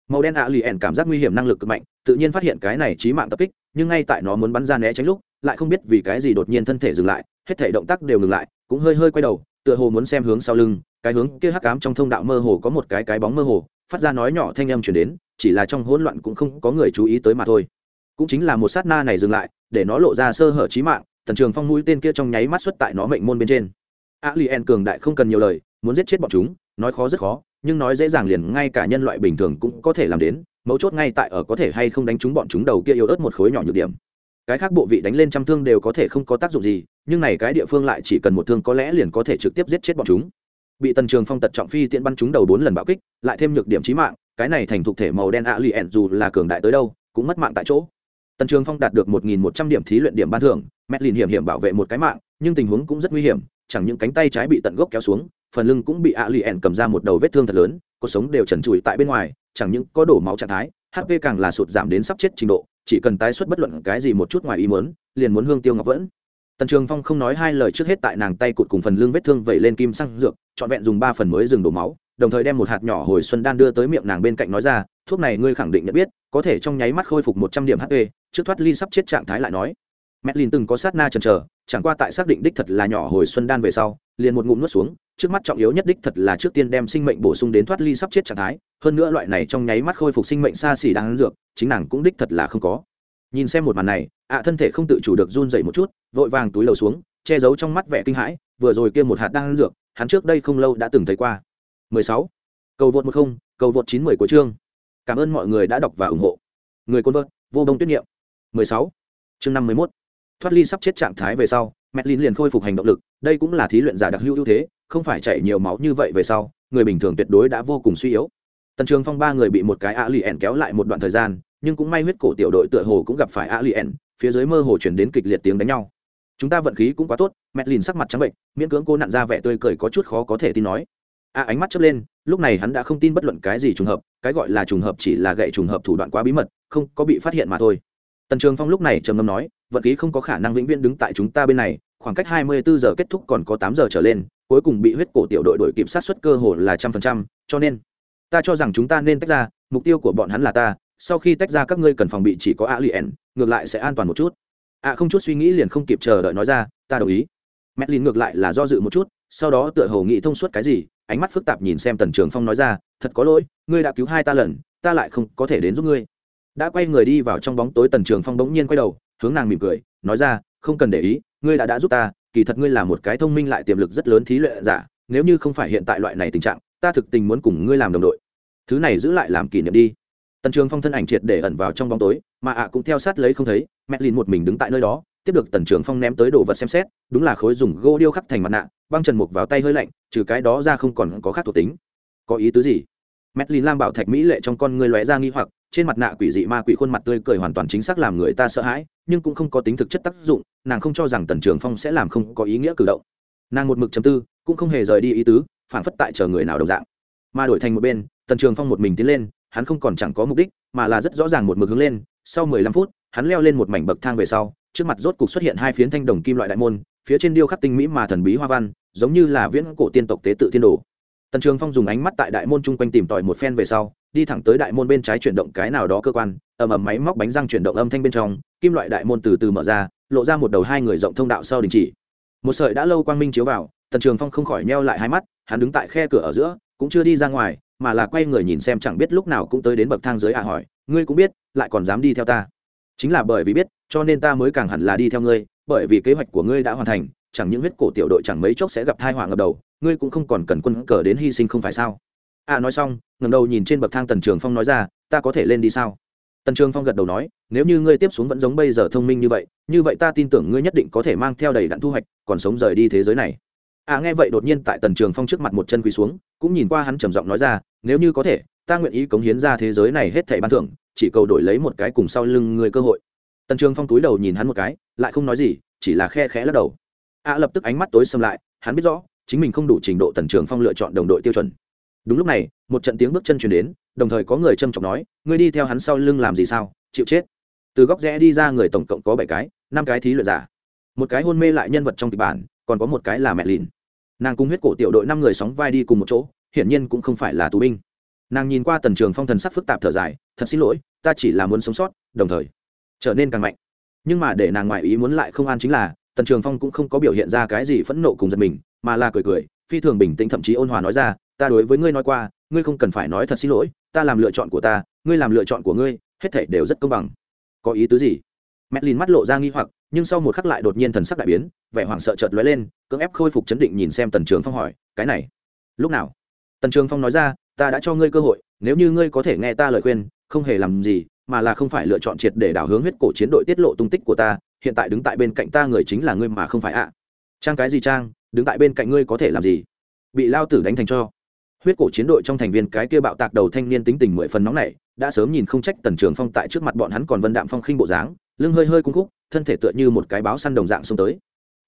Màu đen ạ lì ẹn cảm giác nguy hiểm năng lực cực mạnh, tự nhiên phát hiện cái này trí mạng tập kích, nhưng ngay tại nó muốn bắn ra né tránh lúc, lại không biết vì cái gì đột nhiên thân thể dừng lại, hết thể động tác đều ngừng lại, cũng hơi hơi quay đầu, tựa hồ muốn xem hướng sau lưng, cái hướng kia hắc cám trong thông đạo mơ hồ có một cái cái bóng mơ hồ, phát ra nói nhỏ thanh âm chuyển đến chỉ là trong hỗn loạn cũng không có người chú ý tới mà thôi. Cũng chính là một sát na này dừng lại, để nó lộ ra sơ hở trí mạng, tần trường phong mũi tên kia trong nháy mắt xuất tại nó mệnh môn bên trên. A cường đại không cần nhiều lời, muốn giết chết bọn chúng, nói khó rất khó, nhưng nói dễ dàng liền ngay cả nhân loại bình thường cũng có thể làm đến, mấu chốt ngay tại ở có thể hay không đánh trúng bọn chúng đầu kia yếu ớt một khối nhỏ nhược điểm. Cái khác bộ vị đánh lên trăm thương đều có thể không có tác dụng gì, nhưng này cái địa phương lại chỉ cần một thương có lẽ liền có thể trực tiếp giết chết bọn chúng. Bị tần trường phong tật trọng phi tiện bắn chúng đầu bốn lần bạo kích, lại thêm nhược điểm trí mạng cái này thành thục thể màu đen ạ lì ẹn dù là cường đại tới đâu, cũng mất mạng tại chỗ. Tần trường phong đạt được một nghìn một trăm điểm thí luyện điểm ban thưởng mét lìn hiểm hiểm bảo vệ một cái mạng, nhưng tình huống cũng rất nguy hiểm, chẳng những cánh tay trái bị tận gốc kéo xuống, phần lưng cũng bị ạ lì ẹn cầm ra một đầu vết thương thật lớn cuộc sống đều trần trụi tại bên ngoài, chẳng những có đổ máu trạng thái hp càng là sụt giảm đến sắp chết trình độ, chỉ cần tái xuất bất luận cái gì một chút ngoài ý muốn, liền muốn hương tiêu ngọc vẫn. Tần trường phong không nói hai lời trước hết tại nàng tay cụt cùng phần lưng vết thương vẩy lên kim xăng dược, trọn vẹn dùng ba phần mới dừng đổ máu đồng thời đem một hạt nhỏ hồi xuân đan đưa tới miệng nàng bên cạnh nói ra thuốc này ngươi khẳng định nhận biết có thể trong nháy mắt khôi phục một trăm điểm hp trước thoát ly sắp chết trạng thái lại nói Medlin từng có sát na chần chờ, chẳng qua tại xác định đích thật là nhỏ hồi xuân đan về sau, liền một ngụm nuốt xuống, trước mắt trọng yếu nhất đích thật là trước tiên đem sinh mệnh bổ sung đến thoát ly sắp chết trạng thái, hơn nữa loại này trong nháy mắt khôi phục sinh mệnh xa xỉ đáng dược, chính nàng cũng đích thật là không có. Nhìn xem một màn này, ạ thân thể không tự chủ được run rẩy một chút, vội vàng túi lầu xuống, che giấu trong mắt vẻ kinh hãi, vừa rồi kia một hạt đang ăn dược, hắn trước đây không lâu đã từng thấy qua. 16. Cầu vượt 10, cầu vượt 910 của chương. Cảm ơn mọi người đã đọc và ủng hộ. Người côn vợt, vô đông tuyết nghiệm. 16. Chương 51 thoát ly sắp chết trạng thái về sau Medlin liền khôi phục hành động lực, đây cũng là thí luyện giả đặc hữu ưu thế, không phải chảy nhiều máu như vậy về sau, người bình thường tuyệt đối đã vô cùng suy yếu. Tần Trường Phong ba người bị một cái alien kéo lại một đoạn thời gian, nhưng cũng may huyết cổ tiểu đội tựa hồ cũng gặp phải alien, phía dưới mơ hồ chuyển đến kịch liệt tiếng đánh nhau. Chúng ta vận khí cũng quá tốt, Medlin sắc mặt trắng bệnh, miễn cưỡng cô nặn ra vẻ tươi cười có chút khó có thể tin nói. A ánh mắt chớp lên, lúc này hắn đã không tin bất luận cái gì trùng hợp, cái gọi là trùng hợp chỉ là gậy trùng hợp thủ đoạn quá bí mật, không có bị phát hiện mà thôi. Tần trường phong lúc này trầm ngâm nói vận khí không có khả năng vĩnh viễn đứng tại chúng ta bên này khoảng cách 24 giờ kết thúc còn có 8 giờ trở lên cuối cùng bị huyết cổ tiểu đội đội kịp sát suất cơ hội là trăm phần trăm cho nên ta cho rằng chúng ta nên tách ra mục tiêu của bọn hắn là ta sau khi tách ra các ngươi cần phòng bị chỉ có a lien ngược lại sẽ an toàn một chút. A không chút suy nghĩ liền không kịp chờ đợi nói ra ta đồng ý. Medlin ngược lại là do dự một chút, sau đó tựa hồ nghĩ thông suốt cái gì, ánh mắt phức tạp nhìn xem tần trường phong nói ra, thật có lỗi, ngươi đã cứu hai ta lần, ta lại không có thể đến giúp ngươi. Đã quay người đi vào trong bóng tối, tần trường phong bỗng nhiên quay đầu, hướng nàng mỉm cười, nói ra, không cần để ý, ngươi đã đã giúp ta, kỳ thật ngươi là một cái thông minh lại tiềm lực rất lớn thí luyện giả, nếu như không phải hiện tại loại này tình trạng, ta thực tình muốn cùng ngươi làm đồng đội. Thứ này giữ lại làm kỷ niệm đi. Tần trường phong thân ảnh triệt để ẩn vào trong bóng tối, mà ạ cũng theo sát lấy không thấy mẹ lìn một mình đứng tại nơi đó tiếp được tần trưởng phong ném tới đồ vật xem xét, đúng là khối dùng gỗ điêu khắc thành mặt nạ, băng trần mục vào tay hơi lạnh, trừ cái đó ra không còn có khác thuộc tính. Có ý tứ gì? Mét lìn lam bảo thạch mỹ lệ trong con người lóe ra nghi hoặc, trên mặt nạ quỷ dị ma quỷ khuôn mặt tươi cười hoàn toàn chính xác làm người ta sợ hãi, nhưng cũng không có tính thực chất tác dụng, nàng không cho rằng tần trường phong sẽ làm không có ý nghĩa cử động. Nàng một mực chấm tư, cũng không hề rời đi ý tứ, phản phất tại chờ người nào đồng dạng. Mà đổi thành một bên, tần trường phong một mình tiến lên, hắn không còn chẳng có mục đích, mà là rất rõ ràng một mực hướng lên, sau mười lăm phút hắn leo lên một mảnh bậc thang về sau, trước mặt rốt cục xuất hiện hai phiến thanh đồng kim loại đại môn, phía trên điêu khắc tinh mỹ mà thần bí hoa văn, giống như là viễn cổ tiên tộc tế tự thiên đồ. Tần trường phong dùng ánh mắt tại đại môn chung quanh tìm tòi một phen về sau, đi thẳng tới đại môn bên trái chuyển động cái nào đó cơ quan, ầm ầm máy móc bánh răng chuyển động âm thanh bên trong, kim loại đại môn từ từ mở ra, lộ ra một đầu hai người rộng thông đạo sau đình chỉ. Một sợi đã lâu quang minh chiếu vào, tần trường phong không khỏi neo lại hai mắt, hắn đứng tại khe cửa ở giữa, cũng chưa đi ra ngoài, mà là quay người nhìn xem chẳng biết lúc nào cũng tới đến bậc thang dưới à hỏi, ngươi cũng biết, lại còn dám đi theo ta? Chính là bởi vì biết, cho nên ta mới càng hẳn là đi theo ngươi, bởi vì kế hoạch của ngươi đã hoàn thành, chẳng những huyết cổ tiểu đội chẳng mấy chốc sẽ gặp thai họa ngập đầu, ngươi cũng không còn cần quân cờ đến hy sinh không phải sao? À nói xong ngầm đầu nhìn trên bậc thang tần trường phong nói ra, ta có thể lên đi sao? Tần trường phong gật đầu nói, nếu như ngươi tiếp xuống vẫn giống bây giờ thông minh như vậy như vậy ta tin tưởng ngươi nhất định có thể mang theo đầy đặn thu hoạch, còn sống rời đi thế giới này. À nghe vậy đột nhiên tại tần trường phong trước mặt một chân quỳ xuống, cũng nhìn qua hắn trầm giọng nói ra, nếu như có thể, ta nguyện ý cống hiến ra thế giới này hết thảy ban thưởng chỉ cầu đổi lấy một cái cùng sau lưng người cơ hội. Tần trường phong túi đầu nhìn hắn một cái, lại không nói gì, chỉ là khe khẽ lắc đầu. A lập tức ánh mắt tối xâm lại, hắn biết rõ, chính mình không đủ trình độ tần trường phong lựa chọn đồng đội tiêu chuẩn. Đúng lúc này, một trận tiếng bước chân chuyển đến, đồng thời có người trâm trọng nói, ngươi đi theo hắn sau lưng làm gì sao? Chịu chết. Từ góc rẽ đi ra người tổng cộng có bảy cái, năm cái thí luyện giả. Một cái hôn mê lại nhân vật trong kịch bản, còn có một cái là mẹ lìn. Nàng cung huyết cổ tiểu đội năm người sóng vai đi cùng một chỗ, hiển nhiên cũng không phải là tù binh. Nàng nhìn qua tần trường phong thần sắc phức tạp thở dài, thật xin lỗi ta chỉ là muốn sống sót, đồng thời trở nên càng mạnh. Nhưng mà để nàng ngoại ý muốn lại không an chính là, tần trường phong cũng không có biểu hiện ra cái gì phẫn nộ cùng giật mình, mà là cười cười, phi thường bình tĩnh thậm chí ôn hòa nói ra, ta đối với ngươi nói qua, ngươi không cần phải nói thật xin lỗi, ta làm lựa chọn của ta, ngươi làm lựa chọn của ngươi, hết thể đều rất công bằng. Có ý tứ gì? Mẹ lìn mắt lộ ra nghi hoặc, nhưng sau một khắc lại đột nhiên thần sắc đại biến, vẻ hoảng sợ chợt lóe lên, cưỡng ép khôi phục chấn định nhìn xem tần trường phong hỏi, cái này, lúc nào? Tần trường phong nói ra, ta đã cho ngươi cơ hội, nếu như ngươi có thể nghe ta lời khuyên không hề làm gì, mà là không phải lựa chọn triệt để đảo hướng huyết cổ chiến đội tiết lộ tung tích của ta, hiện tại đứng tại bên cạnh ta người chính là ngươi mà không phải ạ. Trang cái gì trang, đứng tại bên cạnh ngươi có thể làm gì? Bị lao tử đánh thành cho. Huyết cổ chiến đội trong thành viên cái kia bạo tạc đầu thanh niên tính tình mười phần nóng này đã sớm nhìn không trách tần trường phong tại trước mặt bọn hắn còn vân đạm phong khinh bộ dáng, lưng hơi hơi cung khúc, thân thể tựa như một cái báo săn đồng dạng xông tới.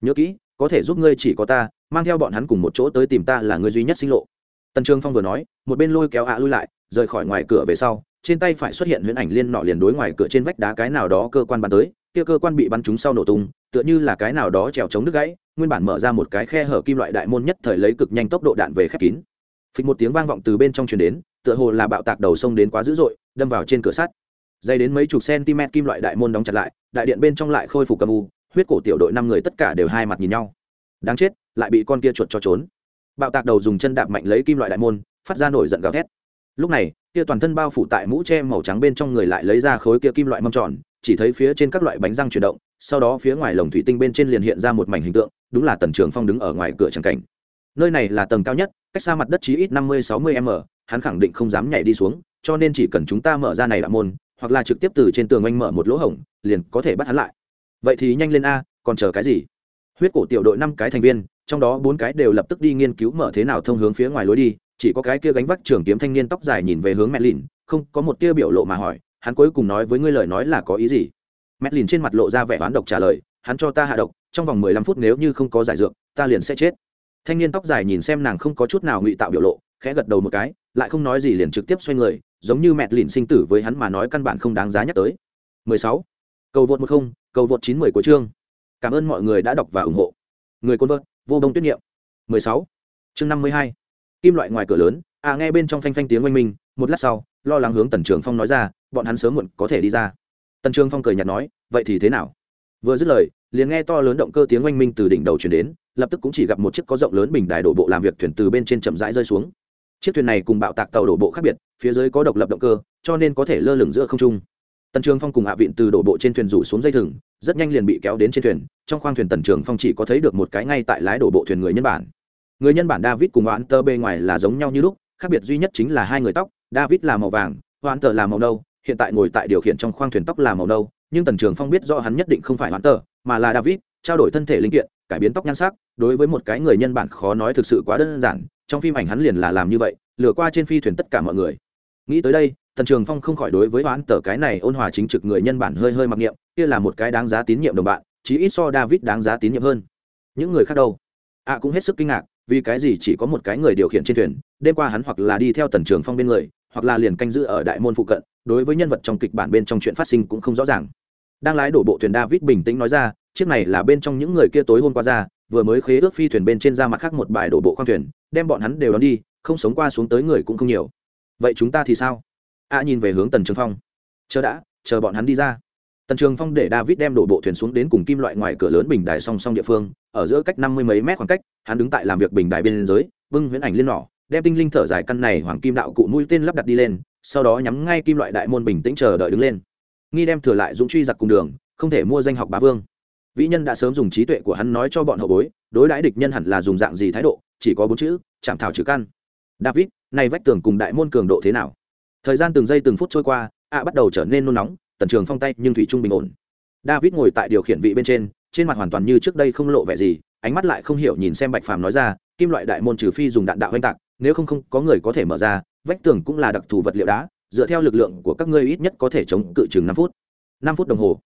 Nhớ kỹ, có thể giúp ngươi chỉ có ta, mang theo bọn hắn cùng một chỗ tới tìm ta là người duy nhất sinh lộ. Tần trường phong vừa nói, một bên lôi kéo ạ lui lại, rời khỏi ngoài cửa về sau trên tay phải xuất hiện huyễn ảnh liên nọ liền đối ngoài cửa trên vách đá cái nào đó cơ quan bắn tới, kia cơ quan bị bắn trúng sau nổ tung, tựa như là cái nào đó trèo chống đứt gãy, nguyên bản mở ra một cái khe hở kim loại đại môn nhất thời lấy cực nhanh tốc độ đạn về khép kín. Phịch một tiếng vang vọng từ bên trong truyền đến, tựa hồ là bạo tạc đầu sông đến quá dữ dội, đâm vào trên cửa sắt. Dày đến mấy chục cm kim loại đại môn đóng chặt lại, đại điện bên trong lại khôi phục cầm u, huyết cổ tiểu đội năm người tất cả đều hai mặt nhìn nhau. Đáng chết, lại bị con kia chuột cho trốn. Bạo tạc đầu dùng chân đạp mạnh lấy kim loại đại môn, phát ra nổi giận gào thét. Lúc này kia toàn thân bao phủ tại mũ tre màu trắng bên trong người lại lấy ra khối kia kim loại mâm tròn, chỉ thấy phía trên các loại bánh răng chuyển động, sau đó phía ngoài lồng thủy tinh bên trên liền hiện ra một mảnh hình tượng, đúng là tần trường phong đứng ở ngoài cửa tràng cảnh. Nơi này là tầng cao nhất, cách xa mặt đất chí ít năm mươi sáu mươi m, hắn khẳng định không dám nhảy đi xuống, cho nên chỉ cần chúng ta mở ra này đạo môn, hoặc là trực tiếp từ trên tường anh mở một lỗ hổng, liền có thể bắt hắn lại. Vậy thì nhanh lên a, còn chờ cái gì? Huyết cổ tiểu đội năm cái thành viên, trong đó bốn cái đều lập tức đi nghiên cứu mở thế nào thông hướng phía ngoài lối đi chỉ có cái kia gánh vác trường kiếm thanh niên tóc dài nhìn về hướng mẹ lìn, không có một tia biểu lộ mà hỏi, hắn cuối cùng nói với ngươi lời nói là có ý gì mẹ lìn trên mặt lộ ra vẻ oán độc trả lời, hắn cho ta hạ độc, trong vòng mười lăm phút nếu như không có giải dược, ta liền sẽ chết thanh niên tóc dài nhìn xem nàng không có chút nào ngụy tạo biểu lộ, khẽ gật đầu một cái, lại không nói gì liền trực tiếp xoay người, giống như mẹ lìn sinh tử với hắn mà nói căn bản không đáng giá nhắc tới 16. cầu vượt một không, cầu vượt chín mười của chương cảm ơn mọi người đã đọc và ủng hộ người côn vợt, vô đông tuyết nghiệm 16. chương 52 kim loại ngoài cửa lớn à nghe bên trong phanh phanh tiếng oanh minh, một lát sau, lo lắng hướng tần trường phong nói ra, bọn hắn sớm muộn có thể đi ra. Tần trường phong cười nhạt nói, vậy thì thế nào? Vừa dứt lời, liền nghe to lớn động cơ tiếng oanh minh từ đỉnh đầu chuyển đến, lập tức cũng chỉ gặp một chiếc có rộng lớn bình đài đổ bộ làm việc thuyền từ bên trên chậm rãi rơi xuống. Chiếc thuyền này cùng bạo tạc tàu đổ bộ khác biệt, phía dưới có độc lập động cơ, cho nên có thể lơ lửng giữa không trung. Tần trường phong cùng hạ viện từ đổ bộ trên thuyền rủ xuống dây thừng, rất nhanh liền bị kéo đến trên thuyền, trong khoang thuyền tần trường phong chỉ có thấy được một cái ngay tại lái đổ bộ thuyền người nhân bản người nhân bản david cùng hoãn tơ bề ngoài là giống nhau như lúc khác biệt duy nhất chính là hai người tóc david là màu vàng hoãn tơ là màu nâu hiện tại ngồi tại điều khiển trong khoang thuyền tóc là màu nâu nhưng tần trường phong biết do hắn nhất định không phải hoãn tơ mà là david trao đổi thân thể linh kiện cải biến tóc nhan sắc đối với một cái người nhân bản khó nói thực sự quá đơn giản trong phim ảnh hắn liền là làm như vậy lừa qua trên phi thuyền tất cả mọi người. Nghĩ tới đây tần trường phong không khỏi đối với hoãn tờ cái này ôn hòa chính trực người nhân bản hơi hơi mặc niệm kia là một cái đáng giá tín nhiệm đồng bạn chí ít so david đáng giá tín nhiệm hơn. Những người khác đâu? Ạ à, cũng hết sức kinh ngạc vì cái gì chỉ có một cái người điều khiển trên thuyền, đêm qua hắn hoặc là đi theo tần trường phong bên người, hoặc là liền canh giữ ở đại môn phụ cận, đối với nhân vật trong kịch bản bên trong chuyện phát sinh cũng không rõ ràng. Đang lái đổ bộ thuyền david bình tĩnh nói ra, chiếc này là bên trong những người kia tối hôm qua ra, vừa mới khế ước phi thuyền bên trên ra mặt khác một bài đổ bộ khoang thuyền, đem bọn hắn đều đón đi, không sống qua xuống tới người cũng không nhiều. Vậy chúng ta thì sao? A nhìn về hướng tần trường phong. Chờ đã, chờ bọn hắn đi ra. Tần trường phong để david đem đổ bộ thuyền xuống đến cùng kim loại ngoài cửa lớn bình đài song song địa phương ở giữa cách năm mươi mấy mét khoảng cách, hắn đứng tại làm việc bình đài bên dưới, bưng huyễn ảnh liên nỏ, đem tinh linh thở dài căn này hoàng kim đạo cụ mũi tên lắp đặt đi lên, sau đó nhắm ngay kim loại đại môn bình tĩnh chờ đợi đứng lên. Nghi đem thừa lại dũng truy giặc cùng đường, không thể mua danh học bá vương. Vĩ nhân đã sớm dùng trí tuệ của hắn nói cho bọn hậu bối, đối đãi địch nhân hẳn là dùng dạng gì thái độ, chỉ có bốn chữ, chạm thảo trừ căn. David, này vách tường cùng đại môn cường độ thế nào? Thời gian từng giây từng phút trôi qua, ạ bắt đầu trở nên nôn nóng, tần trường phong tay nhưng thủy trung bình ổn. David ngồi tại điều khiển vị bên trên trên mặt hoàn toàn như trước đây không lộ vẻ gì, ánh mắt lại không hiểu nhìn xem bạch phàm nói ra, kim loại đại môn trừ phi dùng đạn đạo oanh tạc, nếu không không có người có thể mở ra, vách tường cũng là đặc thù vật liệu đá, dựa theo lực lượng của các ngươi ít nhất có thể chống cự chừng năm phút. Năm phút đồng hồ.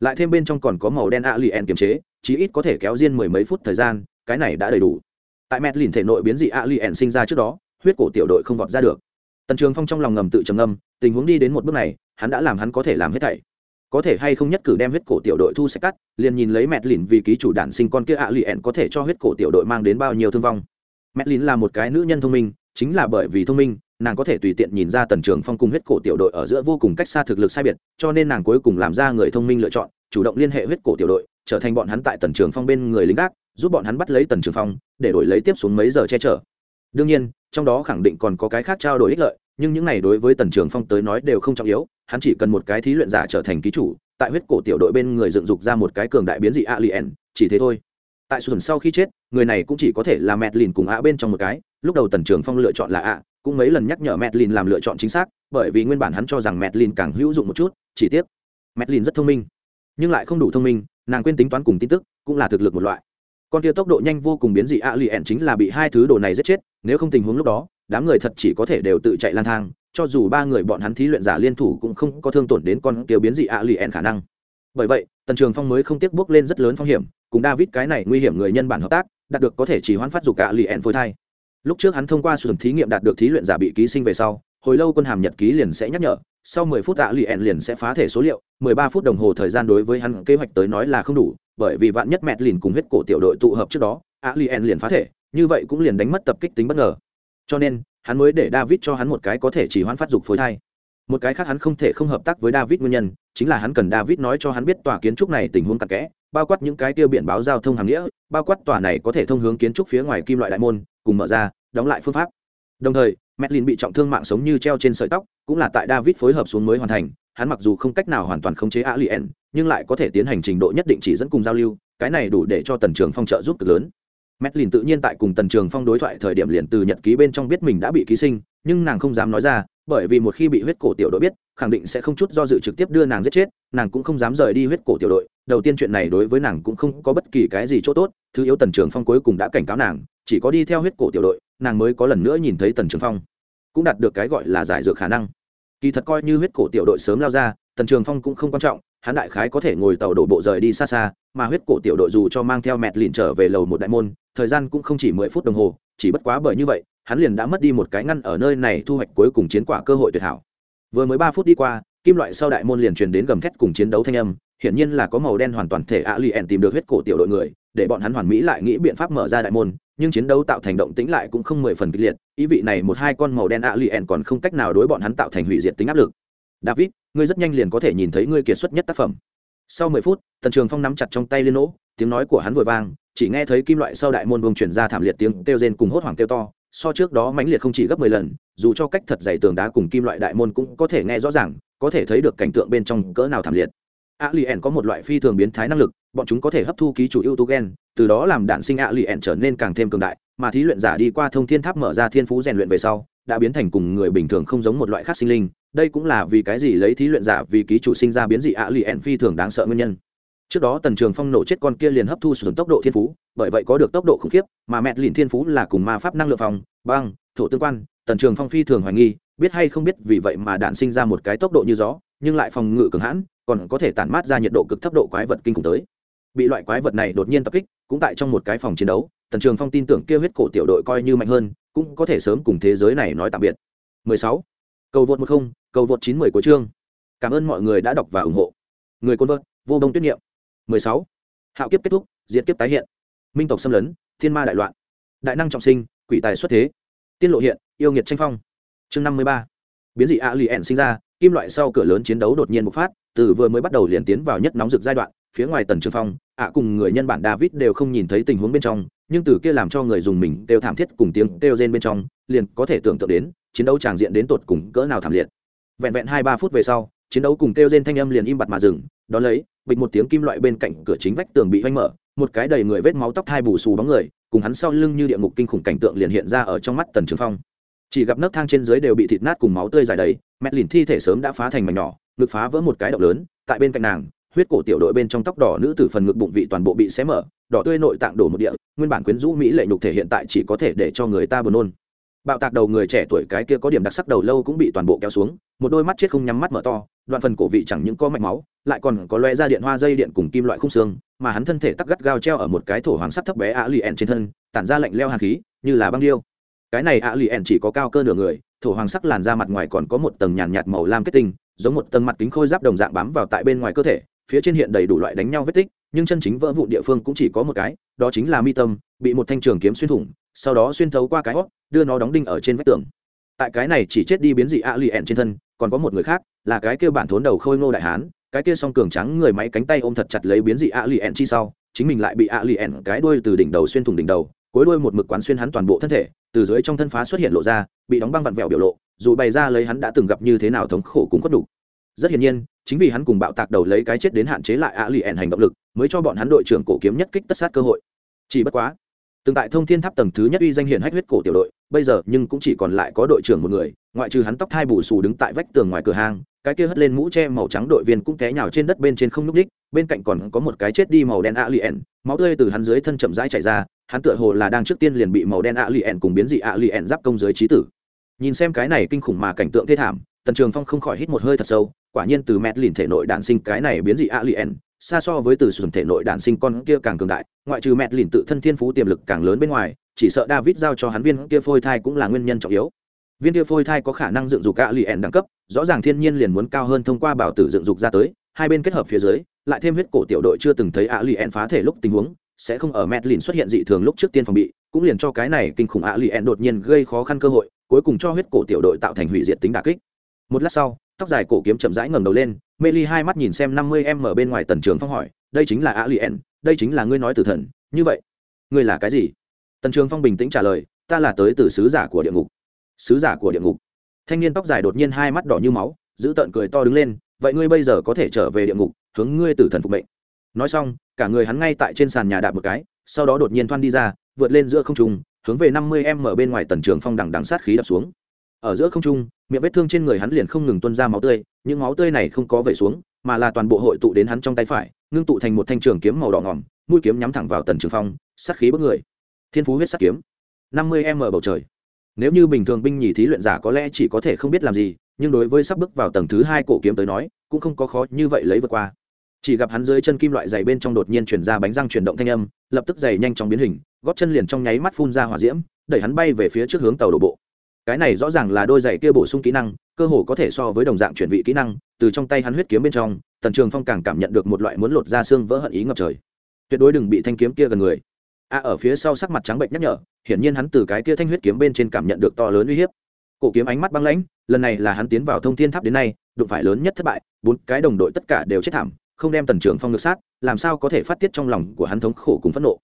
Lại thêm bên trong còn có màu đen a lien kiềm chế, chí ít có thể kéo riêng mười mấy phút thời gian, cái này đã đầy đủ. Tại mẹt lìn thể nội biến dị a lien sinh ra trước đó, huyết cổ tiểu đội không vọt ra được. Tần trường phong trong lòng ngầm tự trầm ngâm, tình huống đi đến một bước này, hắn đã làm hắn có thể làm hết thảy có thể hay không nhất cử đem huyết cổ tiểu đội thu sẽ cắt, liền nhìn lấy mẹt lìn vì ký chủ đản sinh con kia ạ lì ẹn có thể cho huyết cổ tiểu đội mang đến bao nhiêu thương vong. Mẹt lìn là một cái nữ nhân thông minh, chính là bởi vì thông minh, nàng có thể tùy tiện nhìn ra tần trường phong cùng huyết cổ tiểu đội ở giữa vô cùng cách xa thực lực sai biệt, cho nên nàng cuối cùng làm ra người thông minh lựa chọn, chủ động liên hệ huyết cổ tiểu đội, trở thành bọn hắn tại tần trường phong bên người lính gác, giúp bọn hắn bắt lấy tần trường phong, để đổi lấy tiếp xuống mấy giờ che chở. Đương nhiên, trong đó khẳng định còn có cái khác trao đổi ích lợi nhưng những này đối với tần trường phong tới nói đều không trọng yếu, hắn chỉ cần một cái thí luyện giả trở thành ký chủ, tại huyết cổ tiểu đội bên người dựng dục ra một cái cường đại biến dị alien, chỉ thế thôi. Tại xuân sau khi chết, người này cũng chỉ có thể là mẹt lìn cùng ạ bên trong một cái, lúc đầu tần trường phong lựa chọn là ạ cũng mấy lần nhắc nhở mẹt lìn làm lựa chọn chính xác, bởi vì nguyên bản hắn cho rằng mẹt lìn càng hữu dụng một chút, chỉ tiếc mẹt lìn rất thông minh. Nhưng lại không đủ thông minh, nàng quên tính toán cùng tin tức, cũng là thực lực một loại. Con kia tốc độ nhanh vô cùng biến dị a lì chính là bị hai thứ đồ này giết chết, nếu không tình huống lúc đó đám người thật chỉ có thể đều tự chạy lang thang, cho dù ba người bọn hắn thí luyện giả liên thủ cũng không có thương tổn đến con kiều biến dị ạ lì ẹn khả năng. Bởi vậy, tần trường phong mới không tiếc bước lên rất lớn phong hiểm, cùng david cái này nguy hiểm người nhân bản hợp tác, đạt được có thể chỉ hoãn phát dục ạ lì ẹn phôi thai. Lúc trước hắn thông qua sử dụng thí nghiệm đạt được thí luyện giả bị ký sinh về sau, hồi lâu quân hàm nhật ký liền sẽ nhắc nhở, sau 10 phút ạ lì ẹn liền sẽ phá thể số liệu 13 phút đồng hồ thời gian đối với hắn kế hoạch tới nói là không đủ, bởi vì vạn nhất mẹt lìn cùng huyết cổ tiểu đội tụ hợp trước đó ạ lì ẻn liền phá thể, như vậy cũng liền đánh mất tập kích tính bất ngờ cho nên hắn mới để david cho hắn một cái có thể chỉ hoãn phát dục phối thai một cái khác hắn không thể không hợp tác với david nguyên nhân chính là hắn cần david nói cho hắn biết tòa kiến trúc này tình huống cặn kẽ bao quát những cái tiêu biển báo giao thông hàng nghĩa bao quát tòa này có thể thông hướng kiến trúc phía ngoài kim loại đại môn cùng mở ra đóng lại phương pháp đồng thời Medlin bị trọng thương mạng sống như treo trên sợi tóc, cũng là tại David phối hợp xuống mới hoàn thành, hắn mặc dù không cách nào hoàn toàn khống chế Alien, nhưng lại có thể tiến hành trình độ nhất định chỉ dẫn cùng giao lưu, cái này đủ để cho Tần Trường Phong trợ giúp cực lớn. Medlin tự nhiên tại cùng Tần Trường Phong đối thoại thời điểm liền từ nhật ký bên trong biết mình đã bị ký sinh, nhưng nàng không dám nói ra, bởi vì một khi bị huyết cổ tiểu đội biết, khẳng định sẽ không chút do dự trực tiếp đưa nàng giết chết, nàng cũng không dám rời đi huyết cổ tiểu đội. Đầu tiên chuyện này đối với nàng cũng không có bất kỳ cái gì chỗ tốt, thứ yếu Tần Trường Phong cuối cùng đã cảnh cáo nàng, chỉ có đi theo huyết cổ tiểu đội, nàng mới có lần nữa nhìn thấy Tần Trường Phong cũng đạt được cái gọi là giải dược khả năng kỳ thật coi như huyết cổ tiểu đội sớm lao ra tần trường phong cũng không quan trọng hắn đại khái có thể ngồi tàu đổ bộ rời đi xa xa mà huyết cổ tiểu đội dù cho mang theo mẹt lìn trở về lầu một đại môn thời gian cũng không chỉ mười phút đồng hồ, chỉ bất quá bởi như vậy, hắn liền đã mất đi một cái ngăn ở nơi này thu hoạch cuối cùng chiến quả cơ hội tuyệt hảo. Vừa mới ba phút đi qua, kim loại sau đại môn liền truyền đến gầm thét cùng chiến đấu thanh âm, hiển nhiên là có màu đen hoàn toàn thể ạ lì ẻn tìm được huyết cổ tiểu đội người, để bọn hắn hoàn mỹ lại nghĩ biện pháp mở ra đại môn, nhưng chiến đấu tạo thành động tĩnh lại cũng không mười phần kịch liệt, ý vị này một hai con màu đen ạ lì ẻn còn không cách nào đối bọn hắn tạo thành hủy diệt tính áp lực. David, ngươi rất nhanh liền có thể nhìn thấy ngươi kiệt xuất nhất tác phẩm. Sau mười phút, tần trường phong nắm chặt trong tay liên nỗ, tiếng nói của hắn vội vang chỉ nghe thấy kim loại sau đại môn vương chuyển ra thảm liệt tiếng kêu rên cùng hốt hoảng kêu to, so trước đó mãnh liệt không chỉ gấp mười lần, dù cho cách thật dày tường đá cùng kim loại đại môn cũng có thể nghe rõ ràng, có thể thấy được cảnh tượng bên trong cỡ nào thảm liệt. A li ẻn có một loại phi thường biến thái năng lực, bọn chúng có thể hấp thu ký chủ ưu tú gen, từ đó làm đạn sinh a li ẻn trở nên càng thêm cường đại, mà thí luyện giả đi qua thông thiên tháp mở ra thiên phú rèn luyện về sau, đã biến thành cùng người bình thường không giống một loại khác sinh linh, đây cũng là vì cái gì lấy thí luyện giả vì ký chủ sinh ra biến dị a li ẻn phi thường đáng sợ nguyên nhân trước đó tần trường phong nổ chết con kia liền hấp thu sử dụng tốc độ thiên phú bởi vậy có được tốc độ khủng khiếp mà mẹ lìn thiên phú là cùng ma pháp năng lượng phòng băng thổ tương quan tần trường phong phi thường hoài nghi biết hay không biết vì vậy mà đạn sinh ra một cái tốc độ như gió nhưng lại phòng ngự cường hãn còn có thể tản mát ra nhiệt độ cực thấp độ quái vật kinh khủng tới. Bị loại quái vật này đột nhiên tập kích cũng tại trong một cái phòng chiến đấu tần trường phong tin tưởng kia huyết cổ tiểu đội coi như mạnh hơn cũng có thể sớm cùng thế giới này nói tạm biệt. 16. cầu vượt 10, cầu vượt 90 của chương. Cảm ơn mọi người đã đọc và ủng hộ. Người côn vợt vô đông tuyết nghiệm. 16. hạo kiếp kết thúc, diệt kiếp tái hiện. Minh tộc xâm lấn, thiên ma đại loạn. Đại năng trọng sinh, quỷ tài xuất thế. Tiên lộ hiện, yêu nghiệt tranh phong. Chương 53. biến dị a lì ẻn sinh ra, kim loại sau cửa lớn chiến đấu đột nhiên bộc phát, từ vừa mới bắt đầu liền tiến vào nhất nóng rực giai đoạn, phía ngoài tần trường phong, ạ cùng người nhân bản david đều không nhìn thấy tình huống bên trong, nhưng từ kia làm cho người dùng mình đều thảm thiết cùng tiếng kêu rên bên trong, liền có thể tưởng tượng đến, chiến đấu tràng diện đến tột cùng cỡ nào thảm liệt. Vẹn vẹn hai ba phút về sau, chiến đấu cùng kêu rên thanh âm liền im bặt mà dừng, Đón lấy bịch một tiếng kim loại bên cạnh cửa chính vách tường bị oanh mở, một cái đầy người vết máu tóc hai bù xù bóng người, cùng hắn sau lưng như địa ngục kinh khủng cảnh tượng liền hiện ra ở trong mắt tần trường phong. Chỉ gặp nấc thang trên dưới đều bị thịt nát cùng máu tươi dài đầy mét lìn thi thể sớm đã phá thành mảnh nhỏ, ngực phá vỡ một cái động lớn, tại bên cạnh nàng, huyết cổ tiểu đội bên trong tóc đỏ nữ tử phần ngực bụng vị toàn bộ bị xé mở, đỏ tươi nội tạng đổ một địa, nguyên bản quyến rũ mỹ lệ nhục thể hiện tại chỉ có thể để cho người ta buồn nôn bạo tạc đầu người trẻ tuổi cái kia có điểm đặc sắc đầu lâu cũng bị toàn bộ kéo xuống, một đôi mắt chết không nhắm mắt mở to, đoạn phần cổ vị chẳng những có mạch máu, lại còn có loe ra điện hoa dây điện cùng kim loại khung xương, mà hắn thân thể tắc gắt gao treo ở một cái thổ hoàng sắt thấp bé ạ lì ẻn trên thân, tản ra lạnh leo hàn khí, như là băng điêu. Cái này ạ lì ẻn chỉ có cao cơ nửa người, thổ hoàng sắc làn ra mặt ngoài còn có một tầng nhàn nhạt màu lam kết tinh, giống một tầng mặt kính khôi giáp đồng dạng bám vào tại bên ngoài cơ thể, phía trên hiện đầy đủ loại đánh nhau vết tích, nhưng chân chính vỡ vụ địa phương cũng chỉ có một cái, đó chính là mi tâm, bị một thanh trường kiếm xuyên thủng sau đó xuyên thấu qua cái hót, đưa nó đóng đinh ở trên vách tường. Tại cái này chỉ chết đi biến dị a lì ẹn trên thân, còn có một người khác, là cái kia bản thốn đầu khôi ngô đại hán, cái kia song cường trắng người máy cánh tay ôm thật chặt lấy biến dị a lì ẹn chi sau, chính mình lại bị a lì ẹn cái đuôi từ đỉnh đầu xuyên thủng đỉnh đầu, cuối đuôi một mực quán xuyên hắn toàn bộ thân thể, từ dưới trong thân phá xuất hiện lộ ra, bị đóng băng vặn vẹo biểu lộ, dù bày ra lấy hắn đã từng gặp như thế nào thống khổ cũng có đủ. Rất hiển nhiên, chính vì hắn cùng bạo tạc đầu lấy cái chết đến hạn chế lại a lì ẹn hành động lực, mới cho bọn hắn đội trưởng cổ kiếm nhất kích tất sát cơ hội. Chỉ bất quá từng tại thông thiên tháp tầng thứ nhất uy danh hiển hách huyết cổ tiểu đội, bây giờ nhưng cũng chỉ còn lại có đội trưởng một người, ngoại trừ hắn tóc thai bù xù đứng tại vách tường ngoài cửa hàng cái kia hất lên mũ che màu trắng đội viên cũng té nhào trên đất bên trên không nhúc đích bên cạnh còn có một cái chết đi màu đen a lì máu tươi từ hắn dưới thân chậm rãi chảy ra, hắn tựa hồ là đang trước tiên liền bị màu đen a lì cùng biến dị a lì giáp công dưới trí tử. Nhìn xem cái này kinh khủng mà cảnh tượng thê thảm, tần trường phong không khỏi hít một hơi thật sâu, quả nhiên từ mẹt lìn thể nội đạn sinh cái này biến dị a lì xa so với từ sườn thể nội đản sinh con kia càng cường đại, ngoại trừ mẹt lìn tự thân thiên phú tiềm lực càng lớn bên ngoài, chỉ sợ david giao cho hắn viên kia phôi thai cũng là nguyên nhân trọng yếu. Viên kia phôi thai có khả năng dựng dục gạ lì ẻn đẳng cấp, rõ ràng thiên nhiên liền muốn cao hơn thông qua bảo tử dựng dục ra tới, hai bên kết hợp phía dưới, lại thêm huyết cổ tiểu đội chưa từng thấy ạ lì ẻn phá thể lúc tình huống, sẽ không ở mẹt lìn xuất hiện dị thường lúc trước tiên phòng bị, cũng liền cho cái này kinh khủng ạ lì ẻn đột nhiên gây khó khăn cơ hội, cuối cùng cho huyết cổ tiểu đội tạo thành hủy diệt tính đà kích. Một lát sau tóc dài cổ kiếm chậm rãi ngẩng đầu lên, mê ly hai mắt nhìn xem năm mươi em ở bên ngoài tần trường phong hỏi, đây chính là a lien đây chính là ngươi nói từ thần, như vậy, ngươi là cái gì? Tần trường phong bình tĩnh trả lời, ta là tới từ sứ giả của địa ngục. Sứ giả của địa ngục? Thanh niên tóc dài đột nhiên hai mắt đỏ như máu, giữ tợn cười to đứng lên, vậy ngươi bây giờ có thể trở về địa ngục, hướng ngươi tử thần phục mệnh. Nói xong, cả người hắn ngay tại trên sàn nhà đạp một cái, sau đó đột nhiên thoăn đi ra, vượt lên giữa không trung, hướng về năm mươi em ở bên ngoài tần trường phong đằng đằng sát khí đập xuống ở giữa không trung, miệng vết thương trên người hắn liền không ngừng tuôn ra máu tươi, những máu tươi này không có vẩy xuống, mà là toàn bộ hội tụ đến hắn trong tay phải, ngưng tụ thành một thanh trường kiếm màu đỏ ngỏm, mũi kiếm nhắm thẳng vào tần trường phong, sát khí bức người. Thiên phú huyết sát kiếm. Năm mươi m bầu trời. Nếu như bình thường binh nhì thí luyện giả có lẽ chỉ có thể không biết làm gì, nhưng đối với sắp bước vào tầng thứ hai cổ kiếm tới nói, cũng không có khó như vậy lấy vượt qua. Chỉ gặp hắn dưới chân kim loại dày bên trong đột nhiên chuyển ra bánh răng chuyển động thanh âm, lập tức dày nhanh chóng biến hình góp chân liền trong nháy mắt phun ra hỏa diễm, đẩy hắn bay về phía trước hướng tàu đổ bộ cái này rõ ràng là đôi giày kia bổ sung kỹ năng, cơ hồ có thể so với đồng dạng chuyển vị kỹ năng, từ trong tay hắn huyết kiếm bên trong, tần trường phong càng cảm nhận được một loại muốn lột ra xương vỡ hận ý ngập trời. Tuyệt đối đừng bị thanh kiếm kia gần người. A, ở phía sau sắc mặt trắng bệnh nhắc nhở, hiển nhiên hắn từ cái kia thanh huyết kiếm bên trên cảm nhận được to lớn uy hiếp. Cổ kiếm ánh mắt băng lãnh, lần này là hắn tiến vào thông thiên tháp đến nay, đụng phải lớn nhất thất bại, bốn cái đồng đội tất cả đều chết thảm, không đem tần trường phong ngược sát, làm sao có thể phát tiết trong lòng của hắn thống khổ cùng phẫn nộ.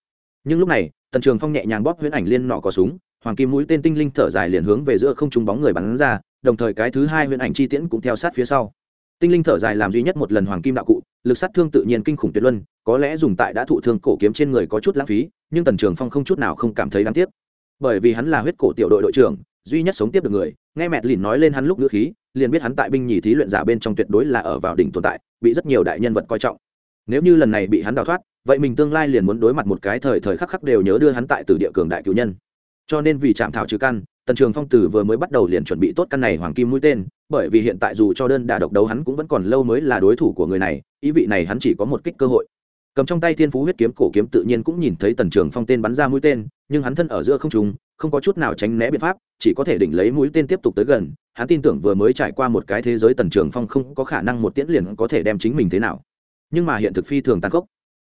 Nhưng lúc này, tần trường phong nhẹ nhàng bóp huyễn ảnh liên nọ có súng hoàng kim mũi tên tinh linh thở dài liền hướng về giữa không trung bóng người bắn ra, đồng thời cái thứ hai huyễn ảnh chi tiễn cũng theo sát phía sau. Tinh linh thở dài làm duy nhất một lần hoàng kim đạo cụ, lực sát thương tự nhiên kinh khủng tuyệt luân, có lẽ dùng tại đã thụ thương cổ kiếm trên người có chút lãng phí, nhưng tần trường phong không chút nào không cảm thấy đáng tiếc. Bởi vì hắn là huyết cổ tiểu đội đội trưởng, duy nhất sống tiếp được người, nghe mẹt lìn nói lên hắn lúc ngữ khí, liền biết hắn tại binh nhì thí luyện giả bên trong tuyệt đối là ở vào đỉnh tồn tại, bị rất nhiều đại nhân vật coi trọng. Nếu như lần này bị hắn đào thoát, vậy mình tương lai liền muốn đối mặt một cái thời thời khắc khắc đều nhớ đưa hắn tại từ địa cường đại cứu nhân cho nên vì chạm thảo trừ căn, tần trường phong tử vừa mới bắt đầu liền chuẩn bị tốt căn này hoàng kim mũi tên, bởi vì hiện tại dù cho đơn đà độc đấu hắn cũng vẫn còn lâu mới là đối thủ của người này, ý vị này hắn chỉ có một kích cơ hội. Cầm trong tay thiên phú huyết kiếm cổ kiếm tự nhiên cũng nhìn thấy tần trường phong tên bắn ra mũi tên, nhưng hắn thân ở giữa không trùng không có chút nào tránh né biện pháp, chỉ có thể đỉnh lấy mũi tên tiếp tục tới gần. Hắn tin tưởng vừa mới trải qua một cái thế giới tần trường phong không có khả năng một tiễn liền có thể đem chính mình thế nào. Nhưng mà hiện thực phi thường tăng khốc.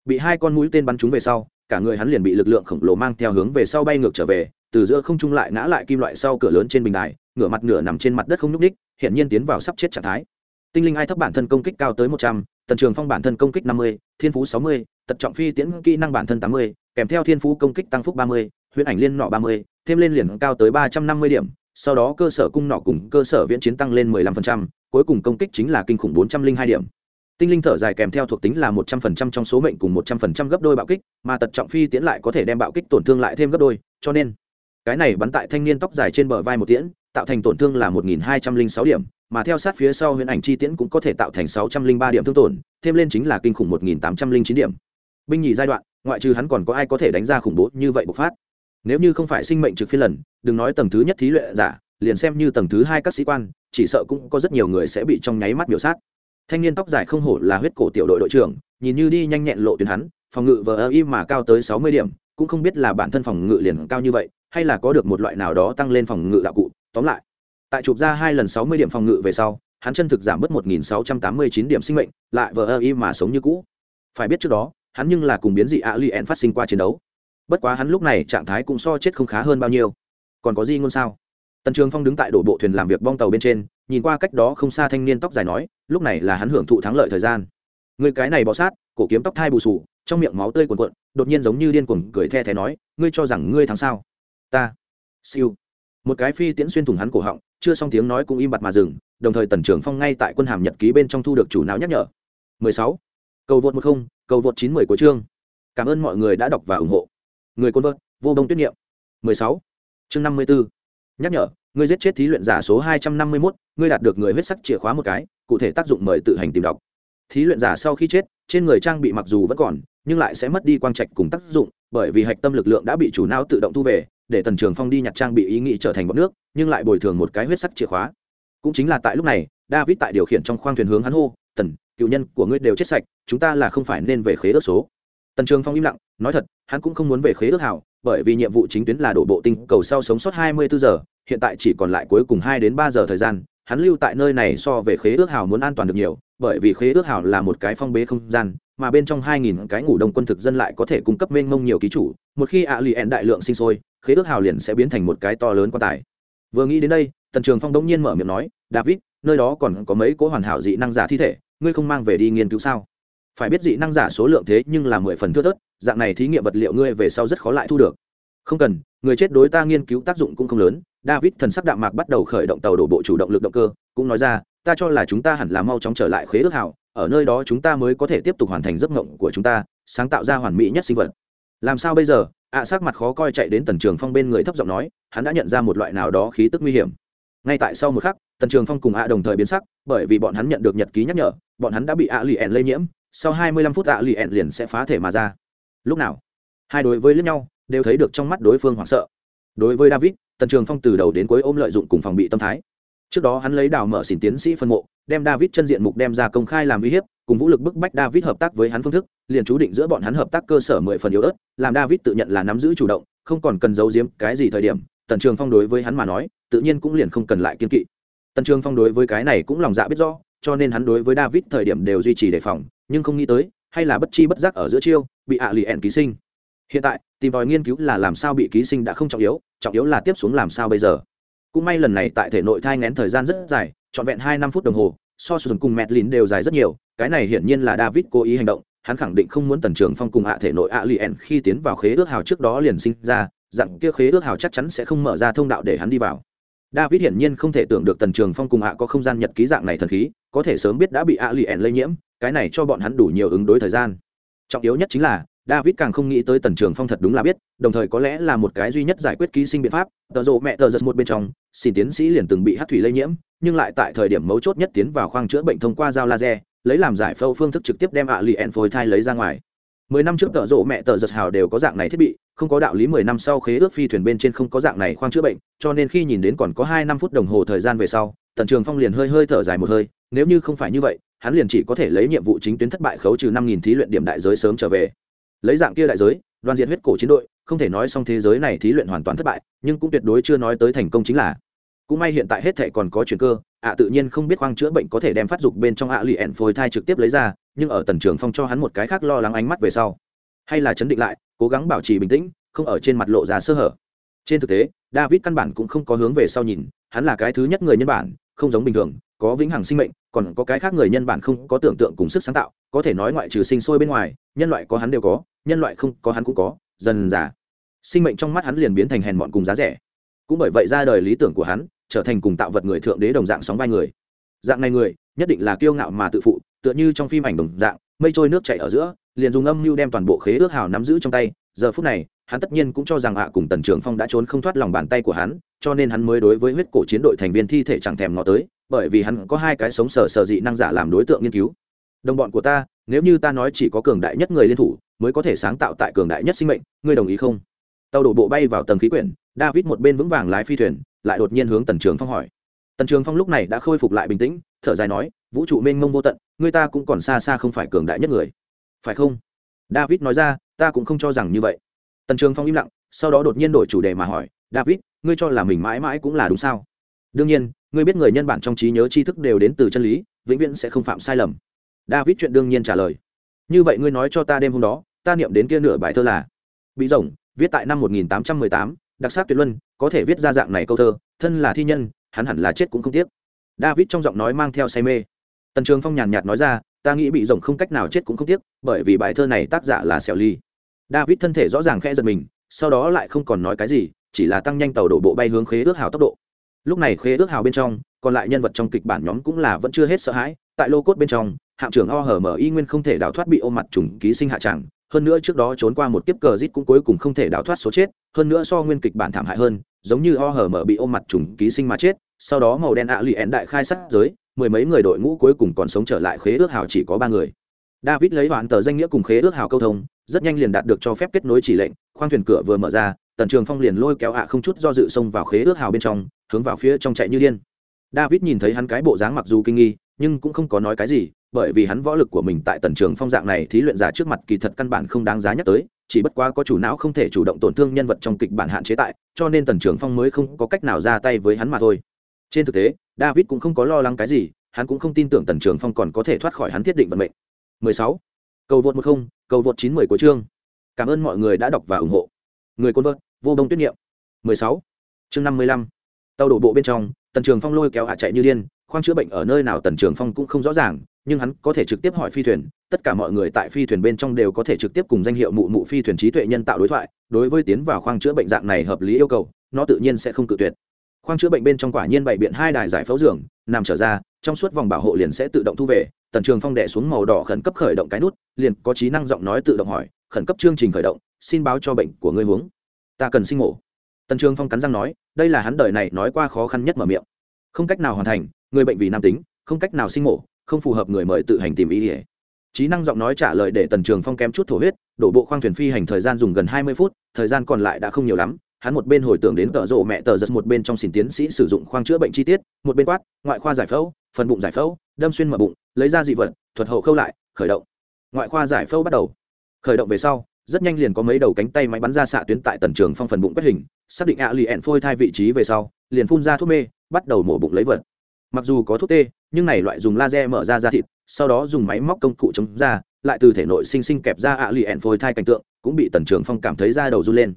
Bị hai con mũi tên bắn trúng về sau, cả người hắn liền bị lực lượng khổng lồ mang theo hướng về sau bay ngược trở về từ giữa không trung lại ngã lại kim loại sau cửa lớn trên bình đài, ngửa mặt nửa nằm trên mặt đất không nhúc ních hiện nhiên tiến vào sắp chết trạng thái. Tinh linh ai thấp bản thân công kích cao tới một trăm, tần trường phong bản thân công kích năm mươi, thiên phú sáu mươi, tật trọng phi tiễn kỹ năng bản thân tám mươi, kèm theo thiên phú công kích tăng phúc ba mươi, huyễn ảnh liên nọ ba mươi, thêm lên liền cao tới ba trăm năm mươi điểm, sau đó cơ sở cung nọ cùng cơ sở viễn chiến tăng lên mười lăm phần trăm, cuối cùng công kích chính là kinh khủng bốn trăm linh hai điểm. Tinh linh thở dài kèm theo thuộc tính là một trăm phần trăm trong số mệnh cùng một trăm phần trăm gấp đôi bạo kích, mà tật trọng phi tiến lại có thể đem bạo kích tổn thương lại thêm gấp đôi, cho nên cái này bắn tại thanh niên tóc dài trên bờ vai một tiễn, tạo thành tổn thương là một nghìn hai trăm linh sáu điểm, mà theo sát phía sau huyền ảnh chi tiễn cũng có thể tạo thành sáu trăm linh ba điểm thương tổn, thêm lên chính là kinh khủng một nghìn tám trăm linh chín điểm. Binh nhì giai đoạn, ngoại trừ hắn còn có ai có thể đánh ra khủng bố như vậy bộc phát? Nếu như không phải sinh mệnh trực phiên lần, đừng nói tầng thứ nhất thí luyện giả, liền xem như tầng thứ hai các sĩ quan, chỉ sợ cũng có rất nhiều người sẽ bị trong nháy mắt biểu sát. Thanh niên tóc dài không hổ là huyết cổ tiểu đội đội trưởng, nhìn như đi nhanh nhẹn lộ tuyến hắn, phòng ngự vờ ơ y mà cao tới sáu mươi điểm, cũng không biết là bản thân phòng ngự liền cao như vậy hay là có được một loại nào đó tăng lên phòng ngự đạo cụ, tóm lại, tại chụp ra hai lần sáu mươi điểm phòng ngự về sau, hắn chân thực giảm bớt một nghìn sáu trăm tám mươi chín điểm sinh mệnh, lại vờ ơ y mà sống như cũ. Phải biết trước đó, hắn nhưng là cùng biến dị ạ li en phát sinh qua chiến đấu. Bất quá hắn lúc này trạng thái cũng so chết không khá hơn bao nhiêu. Còn có gì ngôn sao? Tần trường phong đứng tại đổ bộ thuyền làm việc bong tàu bên trên, nhìn qua cách đó không xa thanh niên tóc dài nói, lúc này là hắn hưởng thụ thắng lợi thời gian. Người cái này bọ sát, cổ kiếm tóc thai bù sù, trong miệng máu tươi cuồn cuộn, đột nhiên giống như điên cuồng cười the thé nói, ngươi cho rằng ngươi thắng sao? Ta siêu một cái phi tiễn xuyên thủng hắn cổ họng chưa xong tiếng nói cũng im bặt mà dừng đồng thời tần trưởng phong ngay tại quân hàm nhật ký bên trong thu được chủ não nhắc nhở 16. cầu vượt một không cầu vượt chín mười của chương cảm ơn mọi người đã đọc và ủng hộ người côn vợt vô đông tuyết niệm 16. chương 54. nhắc nhở ngươi giết chết thí luyện giả số 251, ngươi đạt được người huyết sắc chìa khóa một cái cụ thể tác dụng mời tự hành tìm đọc thí luyện giả sau khi chết trên người trang bị mặc dù vẫn còn nhưng lại sẽ mất đi quang trạch cùng tác dụng bởi vì hạch tâm lực lượng đã bị chủ não tự động thu về để tần trường phong đi nhặt trang bị ý nghĩ trở thành bọn nước, nhưng lại bồi thường một cái huyết sắc chìa khóa. Cũng chính là tại lúc này, david tại điều khiển trong khoang thuyền hướng hắn hô, tần, cựu nhân của ngươi đều chết sạch, chúng ta là không phải nên về khế ước số. Tần trường phong im lặng, nói thật, hắn cũng không muốn về khế ước hảo, bởi vì nhiệm vụ chính tuyến là đổ bộ tinh cầu sau sống sót 24 giờ, hiện tại chỉ còn lại cuối cùng hai đến ba giờ thời gian, hắn lưu tại nơi này so về khế ước hảo muốn an toàn được nhiều, bởi vì khế ước hảo là một cái phong bế không gian mà bên trong 2.000 cái ngủ đông quân thực dân lại có thể cung cấp mênh mông nhiều ký chủ, một khi ạ lì đại lượng sinh sôi, khế ước hào liền sẽ biến thành một cái to lớn quan tài. Vừa nghĩ đến đây, tần trường phong đống nhiên mở miệng nói, david, nơi đó còn có mấy cố hoàn hảo dị năng giả thi thể, ngươi không mang về đi nghiên cứu sao? Phải biết dị năng giả số lượng thế nhưng là mười phần thưa thớt, dạng này thí nghiệm vật liệu ngươi về sau rất khó lại thu được. Không cần, người chết đối ta nghiên cứu tác dụng cũng không lớn. David thần sắc đạm mạc bắt đầu khởi động tàu đổ bộ chủ động lực động cơ, cũng nói ra, ta cho là chúng ta hẳn là mau chóng trở lại khế ước hảo ở nơi đó chúng ta mới có thể tiếp tục hoàn thành giấc mộng của chúng ta, sáng tạo ra hoàn mỹ nhất sinh vật. Làm sao bây giờ? Ạ sắc mặt khó coi chạy đến tần trường phong bên người thấp giọng nói, hắn đã nhận ra một loại nào đó khí tức nguy hiểm. Ngay tại sau một khắc, tần trường phong cùng ạ đồng thời biến sắc, bởi vì bọn hắn nhận được nhật ký nhắc nhở, bọn hắn đã bị ạ lì ẻn lây nhiễm, sau hai mươi lăm phút ạ lì ẻn liền sẽ phá thể mà ra. Lúc nào? Hai đối với lẫn nhau, đều thấy được trong mắt đối phương hoảng sợ. Đối với david, tần trường phong từ đầu đến cuối ôm lợi dụng cùng phòng bị tâm thái. Trước đó hắn lấy đào mở xỉn tiến sĩ phân mộ đem david chân diện mục đem ra công khai làm uy hiếp, cùng vũ lực bức bách david hợp tác với hắn phương thức, liền chú định giữa bọn hắn hợp tác cơ sở mười phần yếu ớt, làm david tự nhận là nắm giữ chủ động, không còn cần giấu giếm cái gì thời điểm, tần trường phong đối với hắn mà nói, tự nhiên cũng liền không cần lại kiên kỵ. Tần trường phong đối với cái này cũng lòng dạ biết rõ, cho nên hắn đối với david thời điểm đều duy trì đề phòng, nhưng không nghĩ tới, hay là bất chi bất giác ở giữa chiêu, bị ạ lì ẹn ký sinh. Hiện tại, tìm tòi nghiên cứu là làm sao bị ký sinh đã không trọng yếu trọng yếu là tiếp xuống làm sao bây giờ. Cũng may lần này tại thể nội thai ngén thời gian rất dài trọn vẹn hai năm phút đồng hồ, so sánh cùng mẹt lìn đều dài rất nhiều, cái này hiển nhiên là david cố ý hành động, hắn khẳng định không muốn tần trường phong cùng ạ thể nội ạ khi tiến vào khế ước hào trước đó liền sinh ra, dạng kia khế ước hào chắc chắn sẽ không mở ra thông đạo để hắn đi vào. David hiển nhiên không thể tưởng được tần trường phong cùng ạ có không gian nhật ký dạng này thần khí, có thể sớm biết đã bị ạ lây nhiễm, cái này cho bọn hắn đủ nhiều ứng đối thời gian. Trọng yếu nhất chính là david càng không nghĩ tới tần trường phong thật đúng là biết, đồng thời có lẽ là một cái duy nhất giải quyết ký sinh biện pháp. Tờ rộ mẹ tờ giật một bên trong, xin tiến sĩ liền từng bị hát thủy lây nhiễm, nhưng lại tại thời điểm mấu chốt nhất tiến vào khoang chữa bệnh thông qua dao laser, lấy làm giải phẫu phương thức trực tiếp đem ạ lì ẹn phôi thai lấy ra ngoài. Mười năm trước tợ rộ mẹ tờ giật hào đều có dạng này thiết bị, không có đạo lý mười năm sau khế ước phi thuyền bên trên không có dạng này khoang chữa bệnh, cho nên khi nhìn đến còn có hai năm phút đồng hồ thời gian về sau, tần trường phong liền hơi hơi thở dài một hơi, nếu như không phải như vậy, hắn liền chỉ có thể lấy nhiệm vụ chính tuyến thất bại khấu trừ năm nghìn thí luyện điểm đại giới sớm trở về lấy dạng kia đại giới, đoàn diện huyết cổ chiến đội, không thể nói xong thế giới này thí luyện hoàn toàn thất bại, nhưng cũng tuyệt đối chưa nói tới thành công chính là. Cũng may hiện tại hết thệ còn có chuyện cơ, ạ tự nhiên không biết khoang chữa bệnh có thể đem phát dục bên trong ạ lì ẻn phôi thai trực tiếp lấy ra, nhưng ở tần trường phong cho hắn một cái khác lo lắng ánh mắt về sau. Hay là chấn định lại, cố gắng bảo trì bình tĩnh, không ở trên mặt lộ ra sơ hở. Trên thực tế, david căn bản cũng không có hướng về sau nhìn, hắn là cái thứ nhất người nhân bản, không giống bình thường, có vĩnh hằng sinh mệnh, còn có cái khác người nhân bản không có tưởng tượng cùng sức sáng tạo, có thể nói ngoại trừ sinh sôi bên ngoài, nhân loại có hắn đều có nhân loại không có hắn cũng có, dần già sinh mệnh trong mắt hắn liền biến thành hèn mọn cùng giá rẻ. Cũng bởi vậy ra đời lý tưởng của hắn, trở thành cùng tạo vật người thượng đế đồng dạng sóng vai người. Dạng này người, nhất định là kiêu ngạo mà tự phụ, tựa như trong phim ảnh đồng dạng, mây trôi nước chảy ở giữa, liền dùng âm mưu đem toàn bộ khế ước hào nắm giữ trong tay. Giờ phút này, hắn tất nhiên cũng cho rằng hạ cùng tần trường phong đã trốn không thoát lòng bàn tay của hắn, cho nên hắn mới đối với huyết cổ chiến đội thành viên thi thể chẳng thèm ngó tới, bởi vì hắn có hai cái sống sờ sờ dị năng giả làm đối tượng nghiên cứu. Đồng bọn của ta, nếu như ta nói chỉ có cường đại nhất người liên thủ mới có thể sáng tạo tại cường đại nhất sinh mệnh, ngươi đồng ý không? Tàu đổ bộ bay vào tầng khí quyển, david một bên vững vàng lái phi thuyền, lại đột nhiên hướng tần trường phong hỏi. Tần trường phong lúc này đã khôi phục lại bình tĩnh, thở dài nói, vũ trụ mênh mông vô tận người ta cũng còn xa xa không phải cường đại nhất người. Phải không? David nói ra, ta cũng không cho rằng như vậy. Tần trường phong im lặng, sau đó đột nhiên đổi chủ đề mà hỏi, david, ngươi cho là mình mãi mãi cũng là đúng sao? Đương nhiên, ngươi biết người nhân bản trong trí nhớ tri thức đều đến từ chân lý, vĩnh viễn sẽ không phạm sai lầm. David chuyện đương nhiên trả lời, như vậy ngươi nói cho ta đêm hôm đó ta niệm đến kia nửa bài thơ là bị rồng viết tại năm 1818, đặc sắc tuyệt luân có thể viết ra dạng này câu thơ thân là thi nhân hắn hẳn là chết cũng không tiếc. David trong giọng nói mang theo say mê. Tần trường phong nhàn nhạt nói ra ta nghĩ bị rồng không cách nào chết cũng không tiếc bởi vì bài thơ này tác giả là sẹo ly. David thân thể rõ ràng khẽ giật mình sau đó lại không còn nói cái gì chỉ là tăng nhanh tàu đổ bộ bay hướng khế ước hào tốc độ. Lúc này khế ước hào bên trong còn lại nhân vật trong kịch bản nhóm cũng là vẫn chưa hết sợ hãi tại lô cốt bên trong hạm trưởng o hở mở y nguyên không thể đào thoát bị ôm mặt trùng ký sinh hạ tràng hơn nữa trước đó trốn qua một kiếp cờ rít cũng cuối cùng không thể đào thoát số chết, hơn nữa so nguyên kịch bản thảm hại hơn, giống như o hở mở bị ôm mặt trùng ký sinh mà chết, sau đó màu đen ạ lụy ẹn đại khai sát giới, mười mấy người đội ngũ cuối cùng còn sống trở lại khế ước hào chỉ có ba người. David lấy đoạn tờ danh nghĩa cùng khế ước hào câu thông, rất nhanh liền đạt được cho phép kết nối chỉ lệnh, khoang thuyền cửa vừa mở ra, tần trường phong liền lôi kéo ạ không chút do dự xông vào khế ước hào bên trong, hướng vào phía trong chạy như điên. David nhìn thấy hắn cái bộ dáng mặc dù kinh nghi, nhưng cũng không có nói cái gì bởi vì hắn võ lực của mình tại tần trường phong dạng này thí luyện giả trước mặt kỳ thật căn bản không đáng giá nhắc tới chỉ bất quá có chủ não không thể chủ động tổn thương nhân vật trong kịch bản hạn chế tại cho nên tần trường phong mới không có cách nào ra tay với hắn mà thôi trên thực tế david cũng không có lo lắng cái gì hắn cũng không tin tưởng tần trường phong còn có thể thoát khỏi hắn thiết định vận mệnh 16. cầu vượt 10, cầu vượt 90 của chương cảm ơn mọi người đã đọc và ủng hộ người côn vợt vô đông tuyết nghiệm 16. chương 55. tàu đổ bộ bên trong tần trường phong lôi kéo hạ chạy như điên khoang chữa bệnh ở nơi nào tần trường phong cũng không rõ ràng, nhưng hắn có thể trực tiếp hỏi phi thuyền, tất cả mọi người tại phi thuyền bên trong đều có thể trực tiếp cùng danh hiệu mụ mụ phi thuyền trí tuệ nhân tạo đối thoại, đối với tiến vào khoang chữa bệnh dạng này hợp lý yêu cầu, nó tự nhiên sẽ không cự tuyệt. Khoang chữa bệnh bên trong quả nhiên bày biện hai đài giải phẫu giường, nằm trở ra, trong suốt vòng bảo hộ liền sẽ tự động thu về, tần trường phong đẻ xuống màu đỏ khẩn cấp khởi động cái nút, liền có trí năng giọng nói tự động hỏi, khẩn cấp chương trình khởi động, xin báo cho bệnh của ngươi huống. Ta cần sinh mổ. Tần trường phong cắn răng nói, đây là hắn đời này nói qua khó khăn nhất mở miệng. Không cách nào hoàn thành người bệnh vì nam tính, không cách nào sinh mổ, không phù hợp người mời tự hành tìm ý ỉa trí năng giọng nói trả lời để tần trường phong kém chút thổ huyết, đổ bộ khoang thuyền phi hành thời gian dùng gần hai mươi phút, thời gian còn lại đã không nhiều lắm, hắn một bên hồi tưởng đến tợ rộ mẹ tờ giật, một bên trong xỉn tiến sĩ sử dụng khoang chữa bệnh chi tiết, một bên quát, ngoại khoa giải phẫu, phần bụng giải phẫu, đâm xuyên mở bụng, lấy ra dị vật, thuật hậu khâu lại, khởi động. Ngoại khoa giải phẫu bắt đầu. Khởi động về sau, rất nhanh liền có mấy đầu cánh tay máy bắn ra xạ tuyến tại tần trường phong phần bụng quét hình, xác định ạ lì ẹn phôi thai vị trí về sau, liền phun ra thuốc mê, bắt đầu mổ bụng lấy vật mặc dù có thuốc tê, nhưng này loại dùng laser mở ra da thịt, sau đó dùng máy móc công cụ chống ra lại từ thể nội sinh sinh kẹp ra ạ lì ẹn phôi thai cảnh tượng, cũng bị tần trường phong cảm thấy da đầu run lên.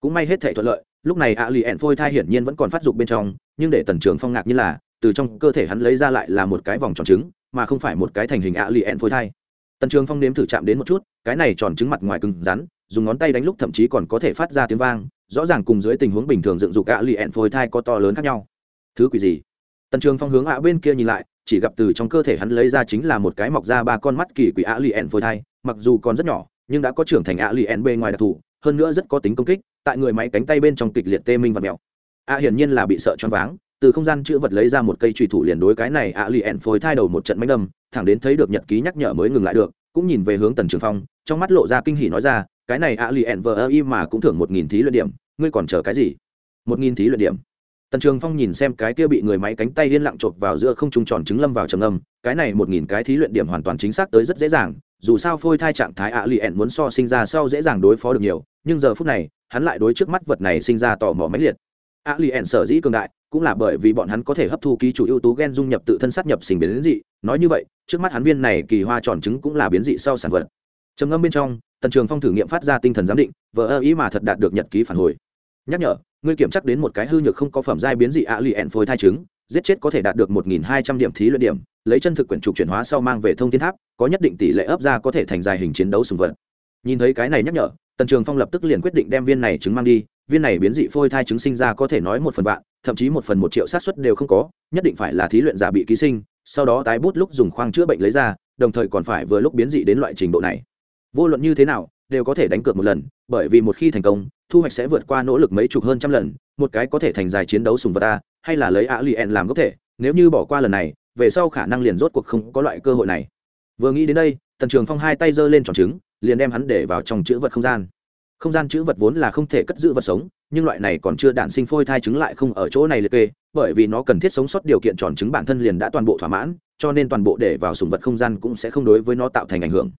Cũng may hết thể thuận lợi, lúc này ạ lì ẹn phôi thai hiển nhiên vẫn còn phát dục bên trong, nhưng để tần trường phong ngạc như là, từ trong cơ thể hắn lấy ra lại là một cái vòng tròn trứng, mà không phải một cái thành hình ạ lì ẹn phôi thai. Tần trường phong nếm thử chạm đến một chút, cái này tròn trứng mặt ngoài cứng rắn, dùng ngón tay đánh lúc thậm chí còn có thể phát ra tiếng vang, rõ ràng cùng dưới tình huống bình thường dựng dục ạ lì ẹn phôi thai có to lớn khác nhau. Thứ quỷ gì? Tần trường phong hướng ạ bên kia nhìn lại, chỉ gặp từ trong cơ thể hắn lấy ra chính là một cái mọc ra ba con mắt kỳ quỷ ạ lì ẹn phôi thai, mặc dù còn rất nhỏ, nhưng đã có trưởng thành ạ lì ẹn bề ngoài đặc thù, hơn nữa rất có tính công kích, tại người máy cánh tay bên trong kịch liệt tê minh và mèo. Ạ hiển nhiên là bị sợ choáng váng, từ không gian chữ vật lấy ra một cây trùy thủ liền đối cái này ạ lì ẹn phôi thai đầu một trận mánh đâm, thẳng đến thấy được nhật ký nhắc nhở mới ngừng lại được, cũng nhìn về hướng tần trường phong, trong mắt lộ ra kinh hỉ nói ra, cái này ạ lì ẹn vờ ơ y mà cũng thưởng một nghìn thí luyện điểm, ngươi còn chờ cái gì? Một nghìn thí luyện điểm tần trường phong nhìn xem cái kia bị người máy cánh tay liên lặng chộp vào giữa không trung tròn trứng lâm vào trầm âm cái này một nghìn cái thí luyện điểm hoàn toàn chính xác tới rất dễ dàng, dù sao phôi thai trạng thái ạ lì muốn so sinh ra sau dễ dàng đối phó được nhiều, nhưng giờ phút này, hắn lại đối trước mắt vật này sinh ra tò mò máy liệt. Ạ lì sở dĩ cường đại, cũng là bởi vì bọn hắn có thể hấp thu ký chủ ưu tú gen dung nhập tự thân sát nhập sinh biến dị, nói như vậy, trước mắt hắn viên này kỳ hoa tròn trứng cũng là biến dị sau sản vật. Trầm ngâm bên trong, tần trường phong thử nghiệm phát ra tinh thần giám định, vờ ý mà thật đạt được nhật ký phản hồi. Nhắc nhở ngươi kiểm chắc đến một cái hư nhược không có phẩm giai biến dị ạ lì ẹn phôi thai trứng, giết chết có thể đạt được một nghìn hai trăm điểm thí luyện điểm, lấy chân thực quyển trục chuyển hóa sau mang về thông tin tháp, có nhất định tỷ lệ ấp ra có thể thành dài hình chiến đấu sùng vật. Nhìn thấy cái này nhắc nhở, tần trường phong lập tức liền quyết định đem viên này trứng mang đi, viên này biến dị phôi thai trứng sinh ra có thể nói một phần vạn, thậm chí một phần một triệu sát suất đều không có, nhất định phải là thí luyện giả bị ký sinh, sau đó tái bút lúc dùng khoang chữa bệnh lấy ra, đồng thời còn phải vừa lúc biến dị đến loại trình độ này. Vô luận như thế nào đều có thể đánh cược một lần, bởi vì một khi thành công, thu hoạch sẽ vượt qua nỗ lực mấy chục hơn trăm lần, một cái có thể thành dài chiến đấu sùng vật ta hay là lấy ạ lien làm gốc thể, nếu như bỏ qua lần này, về sau khả năng liền rốt cuộc không có loại cơ hội này. Vừa nghĩ đến đây, tần trường phong hai tay giơ lên tròn trứng, liền đem hắn để vào trong chữ vật không gian. Không gian chữ vật vốn là không thể cất giữ vật sống, nhưng loại này còn chưa đản sinh phôi thai trứng lại không ở chỗ này liệt kê, bởi vì nó cần thiết sống sót điều kiện tròn trứng bản thân liền đã toàn bộ thỏa mãn, cho nên toàn bộ để vào sùng vật không gian cũng sẽ không đối với nó tạo thành ảnh hưởng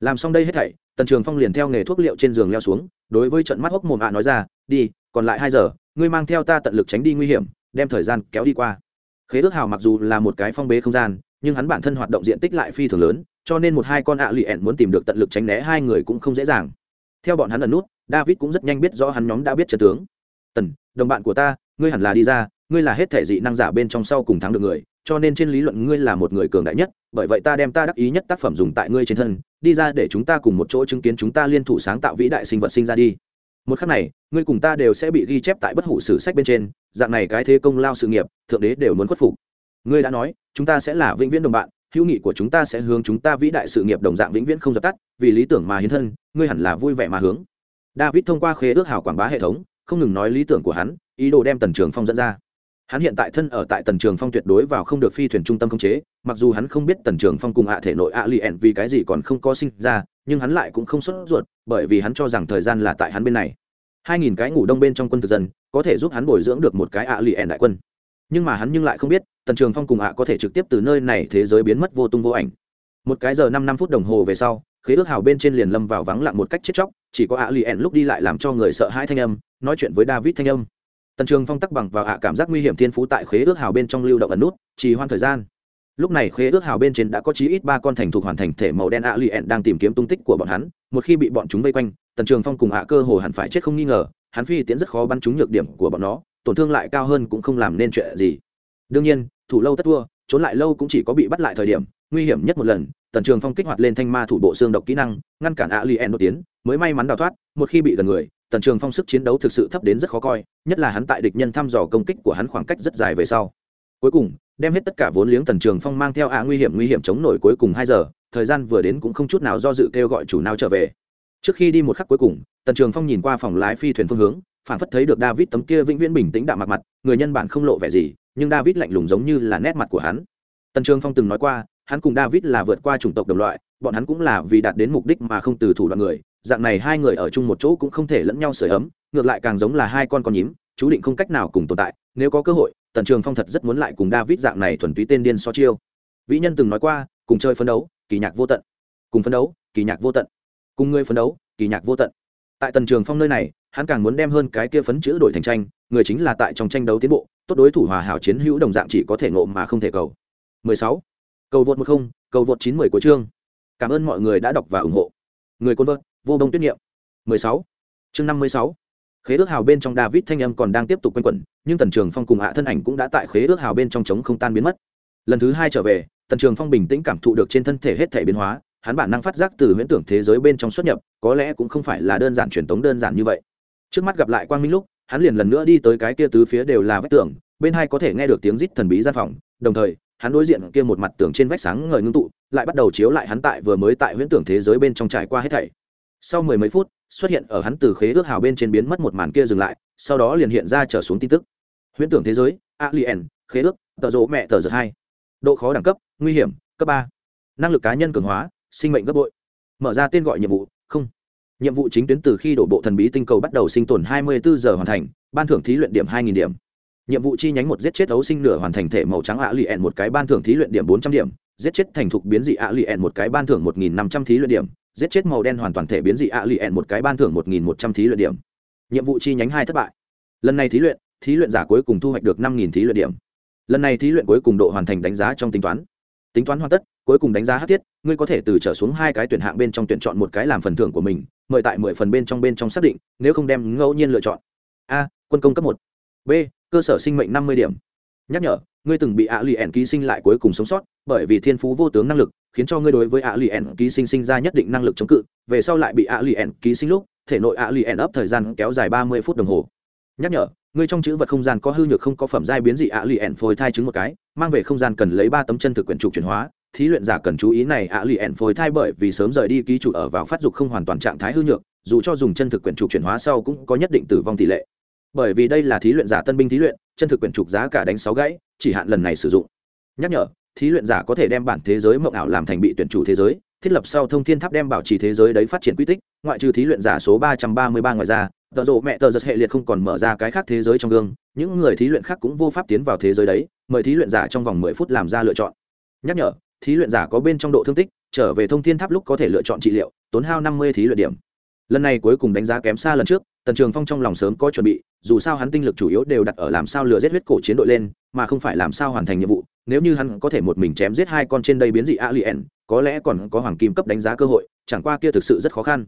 làm xong đây hết thảy, tần trường phong liền theo nghề thuốc liệu trên giường leo xuống, đối với trận mắt hốc mồm ạ nói ra, đi, còn lại hai giờ, ngươi mang theo ta tận lực tránh đi nguy hiểm, đem thời gian kéo đi qua. Khế ước hào mặc dù là một cái phong bế không gian, nhưng hắn bản thân hoạt động diện tích lại phi thường lớn, cho nên một hai con ạ lì ẹn muốn tìm được tận lực tránh né hai người cũng không dễ dàng. Theo bọn hắn ẩn nút, david cũng rất nhanh biết rõ hắn nhóm đã biết trận tướng. Tần, đồng bạn của ta, ngươi hẳn là đi ra, ngươi là hết thể dị năng giả bên trong sau cùng thắng được người, cho nên trên lý luận ngươi là một người cường đại nhất, bởi vậy ta đem ta đắc ý nhất tác phẩm dùng tại ngươi trên thân đi ra để chúng ta cùng một chỗ chứng kiến chúng ta liên thủ sáng tạo vĩ đại sinh vật sinh ra đi. Một khắc này, ngươi cùng ta đều sẽ bị ghi chép tại bất hủ sử sách bên trên, dạng này cái thế công lao sự nghiệp, thượng đế đều muốn khuất phục. Ngươi đã nói, chúng ta sẽ là vĩnh viễn đồng bạn, hữu nghị của chúng ta sẽ hướng chúng ta vĩ đại sự nghiệp đồng dạng vĩnh viễn không dập tắt, vì lý tưởng mà hiến thân, ngươi hẳn là vui vẻ mà hướng. David thông qua khế ước hào quảng bá hệ thống, không ngừng nói lý tưởng của hắn, ý đồ đem tần trường phong dẫn ra hắn hiện tại thân ở tại tần trường phong tuyệt đối vào không được phi thuyền trung tâm khống chế, mặc dù hắn không biết tần trường phong cùng hạ thể nội ạ li ẹn vì cái gì còn không có sinh ra, nhưng hắn lại cũng không sốt ruột, bởi vì hắn cho rằng thời gian là tại hắn bên này. Hai nghìn cái ngủ đông bên trong quân thực dân, có thể giúp hắn bồi dưỡng được một cái ạ li ẹn đại quân. Nhưng mà hắn nhưng lại không biết, tần trường phong cùng ạ có thể trực tiếp từ nơi này thế giới biến mất vô tung vô ảnh. Một cái giờ năm năm phút đồng hồ về sau, khế ước hào bên trên liền lâm vào vắng lặng một cách chết chóc, chỉ có ạ li ẹn lúc đi lại làm cho người sợ hãi thanh âm, nói chuyện với david thanh âm tần trường phong tắc bằng vào hạ cảm giác nguy hiểm thiên phú tại khế ước hào bên trong lưu động ẩn nút, trì hoãn thời gian. Lúc này khế ước hào bên trên đã có chí ít ba con thành thuộc hoàn thành thể màu đen ạ lì ẹn đang tìm kiếm tung tích của bọn hắn, một khi bị bọn chúng vây quanh, tần trường phong cùng ạ cơ hồ hẳn phải chết không nghi ngờ, hắn phi tiến rất khó bắn trúng nhược điểm của bọn nó, tổn thương lại cao hơn cũng không làm nên chuyện gì. Đương nhiên, thủ lâu tất thua, trốn lại lâu cũng chỉ có bị bắt lại thời điểm, nguy hiểm nhất một lần, tần trường phong kích hoạt lên thanh ma thủ bộ xương độc kỹ năng, ngăn cản ạ lì ẹn đột tiến, mới may mắn đào thoát, một khi bị gần người tần trường phong sức chiến đấu thực sự thấp đến rất khó coi, nhất là hắn tại địch nhân thăm dò công kích của hắn khoảng cách rất dài về sau. Cuối cùng, đem hết tất cả vốn liếng tần trường phong mang theo ạ nguy hiểm nguy hiểm chống nổi cuối cùng hai giờ, thời gian vừa đến cũng không chút nào do dự kêu gọi chủ nào trở về. Trước khi đi một khắc cuối cùng, tần trường phong nhìn qua phòng lái phi thuyền phương hướng phản phất thấy được david tấm kia vĩnh viễn bình tĩnh đạm mặt mặt, người nhân bản không lộ vẻ gì, nhưng david lạnh lùng giống như là nét mặt của hắn. Tần trường phong từng nói qua, hắn cùng david là vượt qua chủng tộc đồng loại, bọn hắn cũng là vì đạt đến mục đích mà không từ thủ đoạn người dạng này hai người ở chung một chỗ cũng không thể lẫn nhau sưởi ấm, ngược lại càng giống là hai con con nhím, chú định không cách nào cùng tồn tại, nếu có cơ hội, tần trường phong thật rất muốn lại cùng david dạng này thuần túy tên điên so chiêu. Vĩ nhân từng nói qua, cùng chơi phấn đấu, kỳ nhạc vô tận. Cùng phấn đấu, kỳ nhạc vô tận. Cùng người phấn đấu, kỳ nhạc vô tận. Tại tần trường phong nơi này, hắn càng muốn đem hơn cái kia phấn chữ đổi thành tranh, người chính là tại trong tranh đấu tiến bộ, tốt đối thủ hòa hảo chiến hữu đồng dạng chỉ có thể ngộ mà không thể cầu. 16. cầu vượt một không, cầu vượt chín mười của chương. Cảm ơn mọi người đã đọc và ủng hộ. Người côn vợt vô đông tuyết nghiệm 16. chương 56. khế ước hào bên trong david thanh âm còn đang tiếp tục quanh quẩn, nhưng tần trường phong cùng hạ thân ảnh cũng đã tại khế ước hào bên trong chống không tan biến mất lần thứ hai trở về, tần trường phong bình tĩnh cảm thụ được trên thân thể hết thể biến hóa, hắn bản năng phát giác từ huyễn tưởng thế giới bên trong xuất nhập, có lẽ cũng không phải là đơn giản truyền thống đơn giản như vậy trước mắt gặp lại quang minh lúc, hắn liền lần nữa đi tới cái kia tứ phía đều là vách tường, bên hai có thể nghe được tiếng rít thần bí gian phòng, đồng thời, hắn đối diện kia một mặt tường trên vách sáng ngời ngưng tụ, lại bắt đầu chiếu lại hắn tại vừa mới tại huyễn tưởng thế giới bên trong trải qua hết thảy sau mười mấy phút, xuất hiện ở hắn từ khế ước hào bên trên biến mất một màn kia dừng lại, sau đó liền hiện ra trở xuống tin tức. Huyễn tưởng thế giới, alien, khế ước, tờ rỗ mẹ tờ giật hai. Độ khó đẳng cấp, nguy hiểm, cấp ba. Năng lực cá nhân cường hóa, sinh mệnh gấp bội. Mở ra tên gọi nhiệm vụ, không. Nhiệm vụ chính tuyến từ khi đổ bộ thần bí tinh cầu bắt đầu sinh tồn 24 giờ hoàn thành, ban thưởng thí luyện điểm 2.000 điểm. Nhiệm vụ chi nhánh một giết chết ấu sinh nửa hoàn thành thể màu trắng ạ Luyện một cái ban thưởng thí luyện điểm 400 điểm, giết chết thành thục biến dị ạ Luyện một cái ban thưởng 1.500 thí luyện điểm giết chết màu đen hoàn toàn thể biến dị ạ lì ẹn một cái ban thưởng 1.100 thí luyện điểm. Nhiệm vụ chi nhánh hai thất bại. Lần này thí luyện thí luyện giả cuối cùng thu hoạch được 5.000 thí luyện điểm. Lần này thí luyện cuối cùng độ hoàn thành đánh giá trong tính toán. Tính toán hoàn tất, cuối cùng đánh giá hát tiết ngươi có thể từ trở xuống hai cái tuyển hạng bên trong tuyển chọn một cái làm phần thưởng của mình, mời tại mười phần bên trong bên trong xác định, nếu không đem ngẫu nhiên lựa chọn. A, quân công cấp một. B, cơ sở sinh mệnh năm mươi điểm. Nhắc nhở ngươi từng bị ạ lì ẻn ký sinh lại cuối cùng sống sót, bởi vì thiên phú vô tướng năng lực, khiến cho ngươi đối với ạ lì ẻn ký sinh sinh ra nhất định năng lực chống cự, về sau lại bị ạ lì ẻn ký sinh lúc, thể nội ạ lì ẻn ấp thời gian kéo dài ba mươi phút đồng hồ. Nhắc nhở, ngươi trong chữ vật không gian có hư nhược không có phẩm giai biến dị ạ lì ẻn phôi thai trứng một cái, mang về không gian cần lấy ba tấm chân thực quyển trục chuyển hóa. Thí luyện giả cần chú ý này, ạ lì ẻn phôi thai bởi vì sớm rời đi ký chủ ở vào phát dục không hoàn toàn trạng thái hư nhược, dù cho dùng chân thực quyển trục chuyển hóa sau cũng có nhất định tử vong tỷ lệ. Bởi vì đây là thí luyện giả tân binh thí luyện chân thực quyển trục giá cả đánh sáu gãy, chỉ hạn lần này sử dụng. Nhắc nhở, thí luyện giả có thể đem bản thế giới mộng ảo làm thành bị tuyển chủ thế giới, thiết lập sau thông thiên tháp đem bảo trì thế giới đấy phát triển quy tích, ngoại trừ thí luyện giả số ba trăm ba mươi ba ngoài ra, tợ rộ mẹ tờ giật hệ liệt không còn mở ra cái khác thế giới trong gương, những người thí luyện khác cũng vô pháp tiến vào thế giới đấy, mời thí luyện giả trong vòng mười phút làm ra lựa chọn. Nhắc nhở, thí luyện giả có bên trong độ thương tích, trở về thông thiên tháp lúc có thể lựa chọn trị liệu, tốn hao năm mươi thí luyện điểm. Lần này cuối cùng đánh giá kém xa lần trước tần trường phong trong lòng sớm có chuẩn bị, dù sao hắn tinh lực chủ yếu đều đặt ở làm sao lừa giết huyết cổ chiến đội lên, mà không phải làm sao hoàn thành nhiệm vụ. Nếu như hắn có thể một mình chém giết hai con trên đây biến dị alien, có lẽ còn có hoàng kim cấp đánh giá cơ hội, chẳng qua kia thực sự rất khó khăn.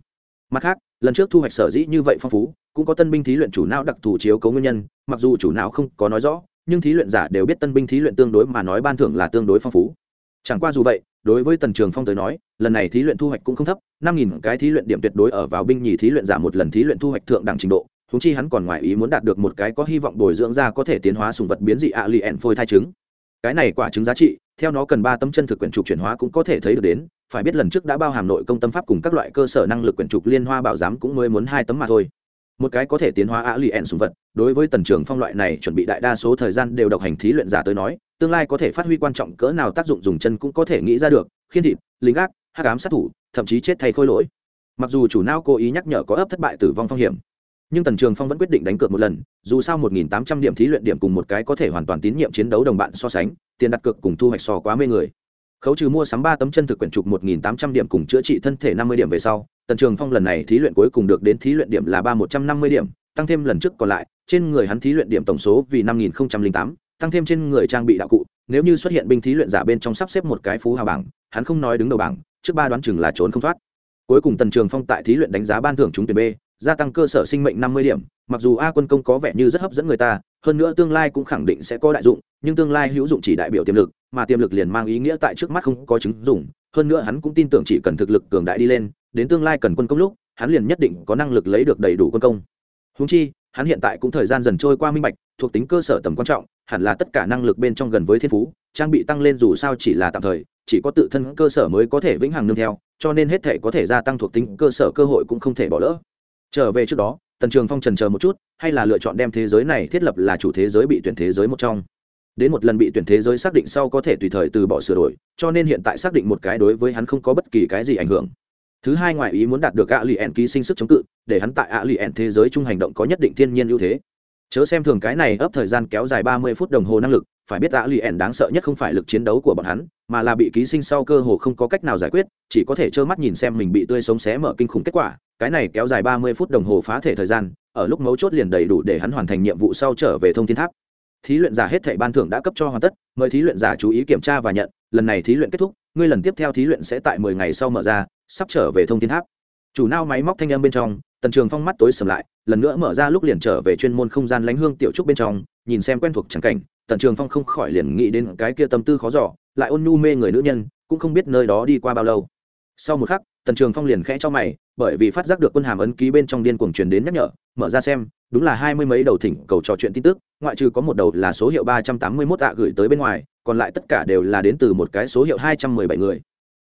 Mặt khác, lần trước thu hoạch sở dĩ như vậy phong phú, cũng có tân binh thí luyện chủ não đặc thù chiếu cấu nguyên nhân, mặc dù chủ não không có nói rõ, nhưng thí luyện giả đều biết tân binh thí luyện tương đối mà nói ban thưởng là tương đối phong phú. Chẳng qua dù vậy đối với tần trường phong tới nói, lần này thí luyện thu hoạch cũng không thấp, năm nghìn cái thí luyện điểm tuyệt đối ở vào binh nhì thí luyện giả một lần thí luyện thu hoạch thượng đẳng trình độ húng chi hắn còn ngoài ý muốn đạt được một cái có hy vọng bồi dưỡng ra có thể tiến hóa sùng vật biến dị ạ lì ẻn phôi thai trứng. Cái này quả trứng giá trị, theo nó cần ba tấm chân thực quyển trục chuyển hóa cũng có thể thấy được đến, phải biết lần trước đã bao hàm nội công tâm pháp cùng các loại cơ sở năng lực quyển trục liên hoa bảo giám cũng mới muốn hai tấm mà thôi. Một cái có thể tiến hóa ạ lì ẻn sùng vật đối với tần trường phong loại này chuẩn bị đại đa số thời gian đều độc hành thí luyện giả tới nói, tương lai có thể phát huy quan trọng cỡ nào tác dụng dùng chân cũng có thể nghĩ ra được, khiên thịt, lính gác, hắc ám sát thủ, thậm chí chết thay khôi lỗi. Mặc dù chủ nao cố ý nhắc nhở có ấp thất bại tử vong phong hiểm, nhưng tần trường phong vẫn quyết định đánh cược một lần, dù sao một nghìn tám trăm điểm thí luyện điểm cùng một cái có thể hoàn toàn tín nhiệm chiến đấu đồng bạn so sánh, tiền đặt cược cùng thu hoạch so quá mê người. Khấu trừ mua sắm ba tấm chân thực quyển trục một nghìn tám trăm điểm cùng chữa trị thân thể năm mươi điểm về sau, tần trường phong lần này thí luyện cuối cùng được đến thí luyện điểm là ba một trăm năm mươi điểm tăng thêm lần trước còn lại, trên người hắn thí luyện điểm tổng số vì năm nghìn tám, tăng thêm trên người trang bị đạo cụ, nếu như xuất hiện binh thí luyện giả bên trong sắp xếp một cái phú hào bảng, hắn không nói đứng đầu bảng, trước ba đoán chừng là trốn không thoát. Cuối cùng tần trường phong tại thí luyện đánh giá ban thưởng chúng tuyển b, gia tăng cơ sở sinh mệnh năm mươi điểm, mặc dù a quân công có vẻ như rất hấp dẫn người ta, hơn nữa tương lai cũng khẳng định sẽ có đại dụng, nhưng tương lai hữu dụng chỉ đại biểu tiềm lực, mà tiềm lực liền mang ý nghĩa tại trước mắt không có chứng dụng, hơn nữa hắn cũng tin tưởng chỉ cần thực lực cường đại đi lên, đến tương lai cần quân công lúc, hắn liền nhất định có năng lực lấy được đầy đủ quân công húng chi, hắn hiện tại cũng thời gian dần trôi qua minh bạch, thuộc tính cơ sở tầm quan trọng, hẳn là tất cả năng lực bên trong gần với thiên phú, trang bị tăng lên dù sao chỉ là tạm thời, chỉ có tự thân cơ sở mới có thể vĩnh hằng nương theo, cho nên hết thể có thể gia tăng thuộc tính cơ sở cơ hội cũng không thể bỏ lỡ. Trở về trước đó, tần trường phong trần chờ một chút, hay là lựa chọn đem thế giới này thiết lập là chủ thế giới bị tuyển thế giới một trong. Đến một lần bị tuyển thế giới xác định sau có thể tùy thời từ bỏ sửa đổi, cho nên hiện tại xác định một cái đối với hắn không có bất kỳ cái gì ảnh hưởng thứ hai ngoại ý muốn đạt được ạ lì ẹn ký sinh sức chống cự, để hắn tại ạ lì ẹn thế giới chung hành động có nhất định thiên nhiên ưu thế. Chớ xem thường cái này ấp thời gian kéo dài ba mươi phút đồng hồ năng lực, phải biết ạ lì ẹn đáng sợ nhất không phải lực chiến đấu của bọn hắn, mà là bị ký sinh sau cơ hồ không có cách nào giải quyết, chỉ có thể trơ mắt nhìn xem mình bị tươi sống xé mở kinh khủng kết quả. Cái này kéo dài ba mươi phút đồng hồ phá thể thời gian, ở lúc mấu chốt liền đầy đủ để hắn hoàn thành nhiệm vụ sau trở về thông thiên tháp. Thí luyện giả hết thảy ban thưởng đã cấp cho hoàn tất, mời thí luyện giả chú ý kiểm tra và nhận. Lần này thí luyện kết thúc, ngươi lần tiếp theo thí luyện sẽ tại mười ngày sau mở ra sắp trở về thông thiên tháp. Chủ nao máy móc thanh âm bên trong, tần trường phong mắt tối sầm lại, lần nữa mở ra lúc liền trở về chuyên môn không gian lánh hương tiểu trúc bên trong, nhìn xem quen thuộc trắng cảnh, tần trường phong không khỏi liền nghĩ đến cái kia tâm tư khó giỏ lại ôn nhu mê người nữ nhân, cũng không biết nơi đó đi qua bao lâu. Sau một khắc, tần trường phong liền khẽ cho mày, bởi vì phát giác được quân hàm ấn ký bên trong điên cuồng truyền đến nhắc nhở, mở ra xem, đúng là hai mươi mấy đầu thỉnh cầu trò chuyện tin tức, ngoại trừ có một đầu là số hiệu ba trăm tám mươi mốt tạ gửi tới bên ngoài, còn lại tất cả đều là đến từ một cái số hiệu hai trăm mười bảy người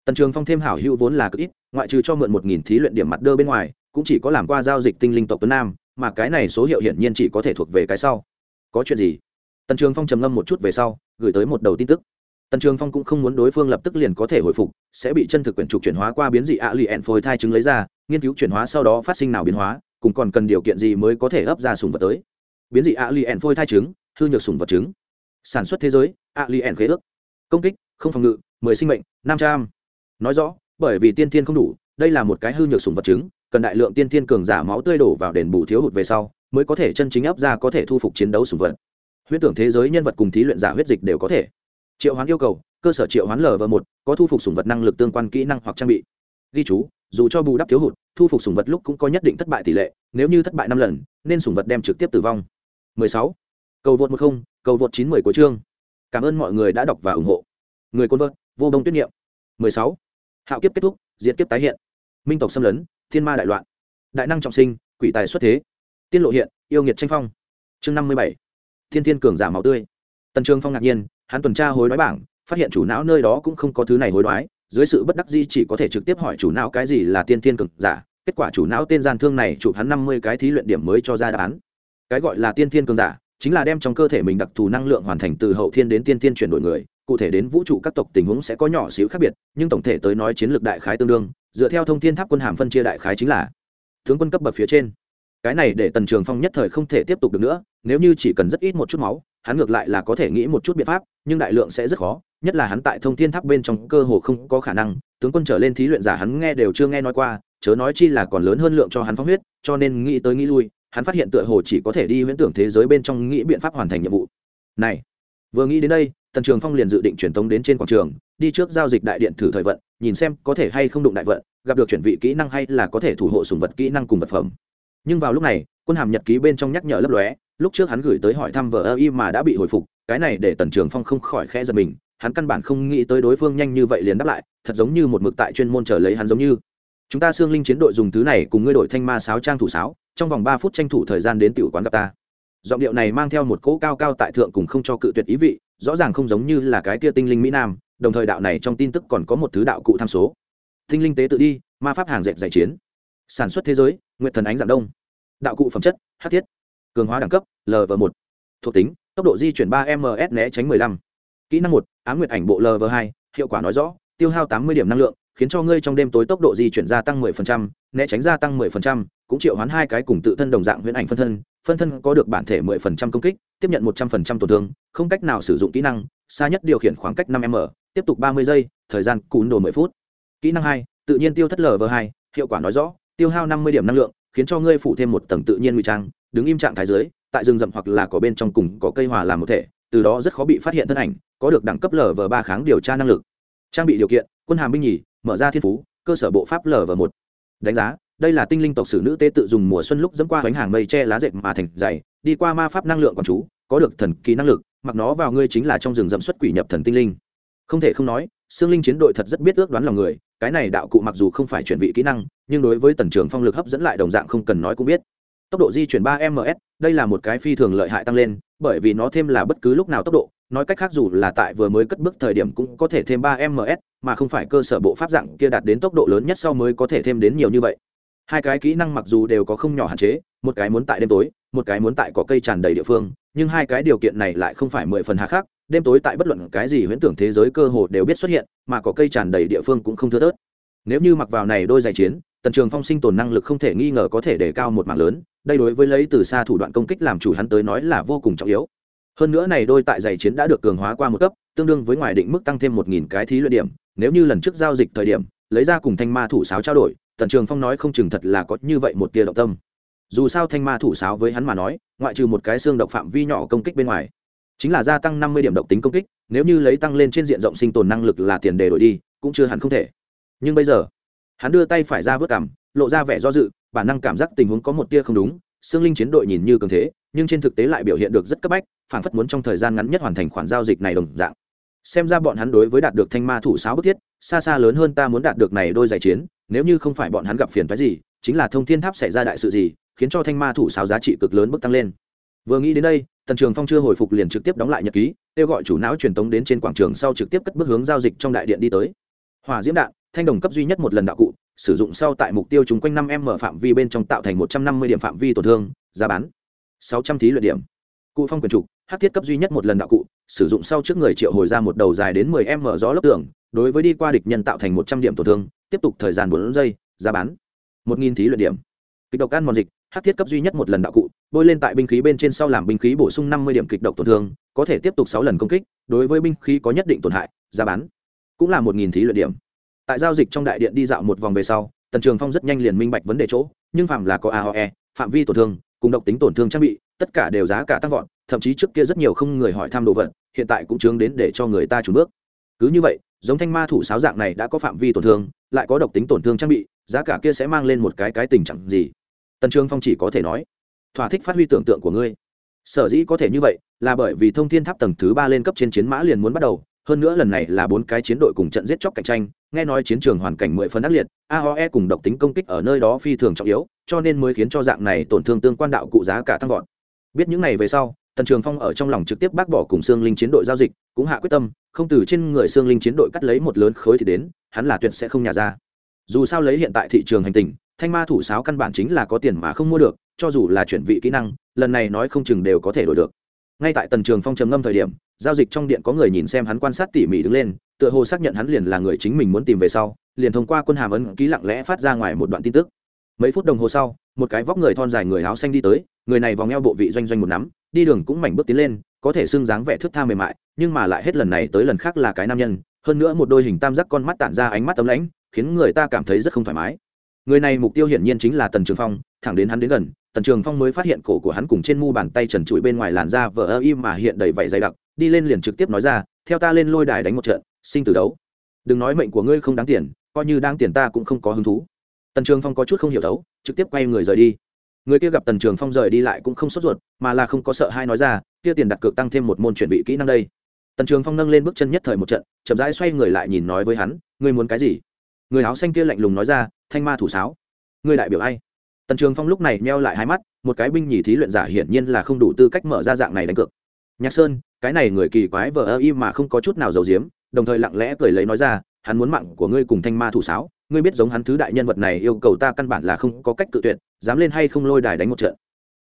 tần trường phong thêm hảo hữu vốn là cực ít, ngoại trừ cho mượn một nghìn thí luyện điểm mặt đơ bên ngoài, cũng chỉ có làm qua giao dịch tinh linh tộc tuấn nam, mà cái này số hiệu hiển nhiên chỉ có thể thuộc về cái sau. Có chuyện gì? Tần trường phong trầm ngâm một chút về sau, gửi tới một đầu tin tức. Tần trường phong cũng không muốn đối phương lập tức liền có thể hồi phục, sẽ bị chân thực quyển trục chuyển hóa qua biến dị ạ lì ẹn phôi thai chứng lấy ra, nghiên cứu chuyển hóa sau đó phát sinh nào biến hóa, cùng còn cần điều kiện gì mới có thể ấp ra sùng vật tới. Biến dị ạ lì ẹn phôi thai trứng hư nhược sùng vật trứng sản xuất thế giới ạ lì ẹn khế ước. Công kích, không phòng ngự, mười sinh mệnh, năm trăm nói rõ bởi vì tiên thiên không đủ đây là một cái hư nhược sùng vật chứng, cần đại lượng tiên thiên cường giả máu tươi đổ vào đền bù thiếu hụt về sau mới có thể chân chính ấp ra có thể thu phục chiến đấu sùng vật. Huyết tưởng thế giới nhân vật cùng thí luyện giả huyết dịch đều có thể. Triệu hoán yêu cầu cơ sở triệu hoán lv một có thu phục sùng vật năng lực tương quan kỹ năng hoặc trang bị. Ghi chú dù cho bù đắp thiếu hụt thu phục sùng vật lúc cũng có nhất định thất bại tỷ lệ nếu như thất bại năm lần nên sùng vật đem trực tiếp tử vong. 16. cầu vượt một không cầu vượt chín mười của chương. Cảm ơn mọi người đã đọc và ủng hộ. Người côn vợt vô đông tuyết niệm. 16 hạo kiếp kết thúc, diệt kiếp tái hiện. Minh tộc xâm lấn, thiên ma đại loạn. Đại năng trọng sinh, quỷ tài xuất thế. Tiên lộ hiện, yêu nghiệt tranh phong. Chương năm mươi bảy. Thiên thiên cường giả máu tươi. Tần trường phong ngạc nhiên, hắn tuần tra hối đoái bảng, phát hiện chủ não nơi đó cũng không có thứ này hối đoái, dưới sự bất đắc di chỉ có thể trực tiếp hỏi chủ não cái gì là tiên thiên cường giả. Kết quả chủ não tên gian thương này chụp hắn năm mươi cái thí luyện điểm mới cho ra đáp án. Cái gọi là tiên thiên cường giả, chính là đem trong cơ thể mình đặc thù năng lượng hoàn thành từ hậu thiên đến tiên thiên chuyển đổi người cụ thể đến vũ trụ các tộc tình huống sẽ có nhỏ xíu khác biệt, nhưng tổng thể tới nói chiến lược đại khái tương đương, dựa theo thông thiên tháp quân hàm phân chia đại khái chính là tướng quân cấp bậc phía trên. Cái này để tần trường phong nhất thời không thể tiếp tục được nữa, nếu như chỉ cần rất ít một chút máu, hắn ngược lại là có thể nghĩ một chút biện pháp, nhưng đại lượng sẽ rất khó, nhất là hắn tại thông thiên tháp bên trong cơ hồ không có khả năng, tướng quân trở lên thí luyện giả hắn nghe đều chưa nghe nói qua, chớ nói chi là còn lớn hơn lượng cho hắn phóng huyết, cho nên nghĩ tới nghĩ lui, hắn phát hiện tựa hồ chỉ có thể đi huyễn tưởng thế giới bên trong nghĩ biện pháp hoàn thành nhiệm vụ. Này vừa nghĩ đến đây, tần trường phong liền dự định truyền tống đến trên quảng trường, đi trước giao dịch đại điện thử thời vận, nhìn xem có thể hay không đụng đại vận, gặp được chuyển vị kỹ năng hay là có thể thủ hộ sùng vật kỹ năng cùng vật phẩm. Nhưng vào lúc này, quân hàm nhật ký bên trong nhắc nhở lấp lóe, lúc trước hắn gửi tới hỏi thăm vợ ơ y mà đã bị hồi phục, cái này để tần trường phong không khỏi khẽ giật mình, hắn căn bản không nghĩ tới đối phương nhanh như vậy liền đáp lại, thật giống như một mực tại chuyên môn trở lấy hắn giống như. Chúng ta xương linh chiến đội dùng thứ này cùng ngươi đổi thanh ma sáo trang thủ sáo, trong vòng ba phút tranh thủ thời gian đến tiểu quán gặp ta giọng điệu này mang theo một cỗ cao cao tại thượng cùng không cho cự tuyệt ý vị rõ ràng không giống như là cái kia tinh linh mỹ nam đồng thời đạo này trong tin tức còn có một thứ đạo cụ tham số. Tinh linh tế tự đi ma pháp hàng dệt giải chiến. Sản xuất thế giới nguyện thần ánh dạng đông. Đạo cụ phẩm chất hát thiết. Cường hóa đẳng cấp lv một. Thuộc tính tốc độ di chuyển ba ms né tránh mười lăm. Kỹ năng một á m nguyệt ảnh bộ lv hai hiệu quả nói rõ tiêu hao tám mươi điểm năng lượng khiến cho ngươi trong đêm tối tốc độ di chuyển gia tăng 10%, né tránh gia tăng 10%, cũng triệu hoán hai cái cùng tự thân đồng dạng huyễn ảnh phân thân, phân thân có được bản thể 10% công kích, tiếp nhận 100% tổn thương, không cách nào sử dụng kỹ năng, xa nhất điều khiển khoảng cách 5m, tiếp tục 30 giây, thời gian cún đồ 10 phút. Kỹ năng 2, tự nhiên tiêu thất LV2, hiệu quả nói rõ, tiêu hao 50 điểm năng lượng, khiến cho ngươi phụ thêm một tầng tự nhiên nguy trang, đứng im trạng thái dưới, tại rừng rậm hoặc là cỏ bên trong cùng có cây hòa làm một thể, từ đó rất khó bị phát hiện thân ảnh, có được đẳng cấp LV3 kháng điều tra năng lực. Trang bị điều kiện, quân hàm binh nhì, mở ra thiên phú cơ sở bộ pháp lv1, đánh giá đây là tinh linh tộc sử nữ tế tự dùng mùa xuân lúc dẫm qua bánh hàng mây che lá dệt mà thành dày, đi qua ma pháp năng lượng còn chú, có được thần kỳ năng lực, mặc nó vào ngươi chính là trong rừng dẫm xuất quỷ nhập thần tinh linh. Không thể không nói xương linh chiến đội thật rất biết ước đoán lòng người, cái này đạo cụ mặc dù không phải chuyển vị kỹ năng, nhưng đối với tần trường phong lực hấp dẫn lại đồng dạng không cần nói cũng biết. Tốc độ di chuyển ba ms, đây là một cái phi thường lợi hại tăng lên, bởi vì nó thêm là bất cứ lúc nào tốc độ, nói cách khác dù là tại vừa mới cất bước thời điểm cũng có thể thêm ba ms, mà không phải cơ sở bộ pháp dạng kia đạt đến tốc độ lớn nhất sau mới có thể thêm đến nhiều như vậy hai cái kỹ năng mặc dù đều có không nhỏ hạn chế, một cái muốn tại đêm tối, một cái muốn tại có cây tràn đầy địa phương, nhưng hai cái điều kiện này lại không phải mười phần hà khác đêm tối tại bất luận cái gì huyễn tưởng thế giới cơ hồ đều biết xuất hiện, mà có cây tràn đầy địa phương cũng không thưa thớt. Nếu như mặc vào này đôi giày chiến, tần trường phong sinh tồn năng lực không thể nghi ngờ có thể đề cao một mạng lớn, đây đối với lấy từ xa thủ đoạn công kích làm chủ hắn tới nói là vô cùng trọng yếu. Hơn nữa này đôi tại giày chiến đã được cường hóa qua một cấp, tương đương với ngoài định mức tăng thêm một nghìn cái thí luyện điểm, nếu như lần trước giao dịch thời điểm, lấy ra cùng thanh ma thủ sáo trao đổi tần trường phong nói không chừng thật là có như vậy một tia động tâm. Dù sao thanh ma thủ sáo với hắn mà nói, ngoại trừ một cái xương độc phạm vi nhỏ công kích bên ngoài, chính là gia tăng năm mươi điểm độc tính công kích, nếu như lấy tăng lên trên diện rộng sinh tồn năng lực là tiền đề đổi đi, cũng chưa hẳn không thể. Nhưng bây giờ, hắn đưa tay phải ra vớt cảm, lộ ra vẻ do dự, bản năng cảm giác tình huống có một tia không đúng, xương linh chiến đội nhìn như cường thế, nhưng trên thực tế lại biểu hiện được rất cấp bách phản phất muốn trong thời gian ngắn nhất hoàn thành khoản giao dịch này đồng dạng. Xem ra bọn hắn đối với đạt được thanh ma thủ sáo bức thiết, xa xa lớn hơn ta muốn đạt được này đôi giải chiến nếu như không phải bọn hắn gặp phiền phức gì, chính là thông thiên tháp xảy ra đại sự gì, khiến cho thanh ma thủ sáo giá trị cực lớn bức tăng lên. Vừa nghĩ đến đây, tần trường phong chưa hồi phục liền trực tiếp đóng lại nhật ký, kêu gọi chủ não truyền tống đến trên quảng trường sau trực tiếp cất bước hướng giao dịch trong đại điện đi tới. Hỏa diễm đạn, thanh đồng cấp duy nhất một lần đạo cụ, sử dụng sau tại mục tiêu chúng quanh năm m phạm vi bên trong tạo thành một trăm năm mươi điểm phạm vi tổn thương, giá bán sáu trăm thí luyện điểm. Cụ phong quyền trục Hắc thiết cấp duy nhất một lần đạo cụ, sử dụng sau trước người triệu hồi ra một đầu dài đến mười m gió lốc tường, đối với đi qua địch nhân tạo thành một trăm điểm tổn thương tiếp tục thời gian bốn giây, giá bán. Một nghìn thí luyện điểm. Kịch độc ăn mòn dịch, hát thiết cấp duy nhất một lần đạo cụ, bôi lên tại binh khí bên trên sau làm binh khí bổ sung năm mươi điểm kịch độc tổn thương, có thể tiếp tục sáu lần công kích, đối với binh khí có nhất định tổn hại, giá bán. Cũng là một nghìn thí luyện điểm. Tại giao dịch trong đại điện đi dạo một vòng về sau, tần trường phong rất nhanh liền minh bạch vấn đề chỗ, nhưng phạm là có aoe phạm vi tổn thương, cùng độc tính tổn thương trang bị, tất cả đều giá cả tăng vọt, thậm chí trước kia rất nhiều không người hỏi thăm đồ vật, hiện tại cũng chướng đến để cho người ta chủ bước cứ như vậy, giống thanh ma thủ sáo dạng này đã có phạm vi tổn thương, lại có độc tính tổn thương trang bị, giá cả kia sẽ mang lên một cái cái tình trạng gì? Tần trường phong chỉ có thể nói, thỏa thích phát huy tưởng tượng của ngươi. Sở dĩ có thể như vậy, là bởi vì thông thiên tháp tầng thứ ba lên cấp trên chiến mã liền muốn bắt đầu, hơn nữa lần này là bốn cái chiến đội cùng trận giết chóc cạnh tranh, nghe nói chiến trường hoàn cảnh mười phần ác liệt aoe cùng độc tính công kích ở nơi đó phi thường trọng yếu, cho nên mới khiến cho dạng này tổn thương tương quan đạo cụ giá cả tăng vọt. Biết những này về sau, tần trường phong ở trong lòng trực tiếp bác bỏ cùng xương linh chiến đội giao dịch, cũng hạ quyết tâm không từ trên người xương linh chiến đội cắt lấy một lớn khối thì đến, hắn là tuyệt sẽ không nhà ra. Dù sao lấy hiện tại thị trường hành tình, thanh ma thủ sáo căn bản chính là có tiền mà không mua được, cho dù là chuyển vị kỹ năng, lần này nói không chừng đều có thể đổi được. Ngay tại tần trường phong trầm ngâm thời điểm, giao dịch trong điện có người nhìn xem hắn quan sát tỉ mỉ đứng lên, tựa hồ xác nhận hắn liền là người chính mình muốn tìm về sau, liền thông qua quân hàm ấn ký lặng lẽ phát ra ngoài một đoạn tin tức. Mấy phút đồng hồ sau, một cái vóc người thon dài người áo xanh đi tới, người này vòng eo bộ vị doanh doanh một nắm đi đường cũng mảnh bước tiến lên, có thể xưng dáng vẻ thước tha mềm mại, nhưng mà lại hết lần này tới lần khác là cái nam nhân. Hơn nữa một đôi hình tam giác con mắt tản ra ánh mắt tấm lãnh, khiến người ta cảm thấy rất không thoải mái. Người này mục tiêu hiển nhiên chính là tần trường phong, thẳng đến hắn đến gần, tần trường phong mới phát hiện cổ của hắn cùng trên mu bàn tay trần trụi bên ngoài làn da vờ ơ im mà hiện đầy vảy dày đặc, đi lên liền trực tiếp nói ra, theo ta lên lôi đài đánh một trận, sinh tử đấu. Đừng nói mệnh của ngươi không đáng tiền, coi như đáng tiền ta cũng không có hứng thú. Tần trường phong có chút không hiểu đấu, trực tiếp quay người rời đi người kia gặp tần trường phong rời đi lại cũng không sốt ruột, mà là không có sợ hai nói ra, kia tiền đặt cược tăng thêm một môn chuẩn bị kỹ năng đây. Tần trường phong nâng lên bước chân nhất thời một trận, chậm rãi xoay người lại nhìn nói với hắn, ngươi muốn cái gì? Người áo xanh kia lạnh lùng nói ra, thanh ma thủ sáo. Ngươi đại biểu ai? Tần trường phong lúc này meo lại hai mắt, một cái binh nhì thí luyện giả hiển nhiên là không đủ tư cách mở ra dạng này đánh cược. Nhạc sơn, cái này người kỳ quái vờ ơ y mà không có chút nào giàu diếm đồng thời lặng lẽ cười lấy nói ra, hắn muốn mạng của ngươi cùng thanh ma thủ sáo ngươi biết giống hắn thứ đại nhân vật này yêu cầu ta căn bản là không có cách tự tuyệt, dám lên hay không lôi đài đánh một trận.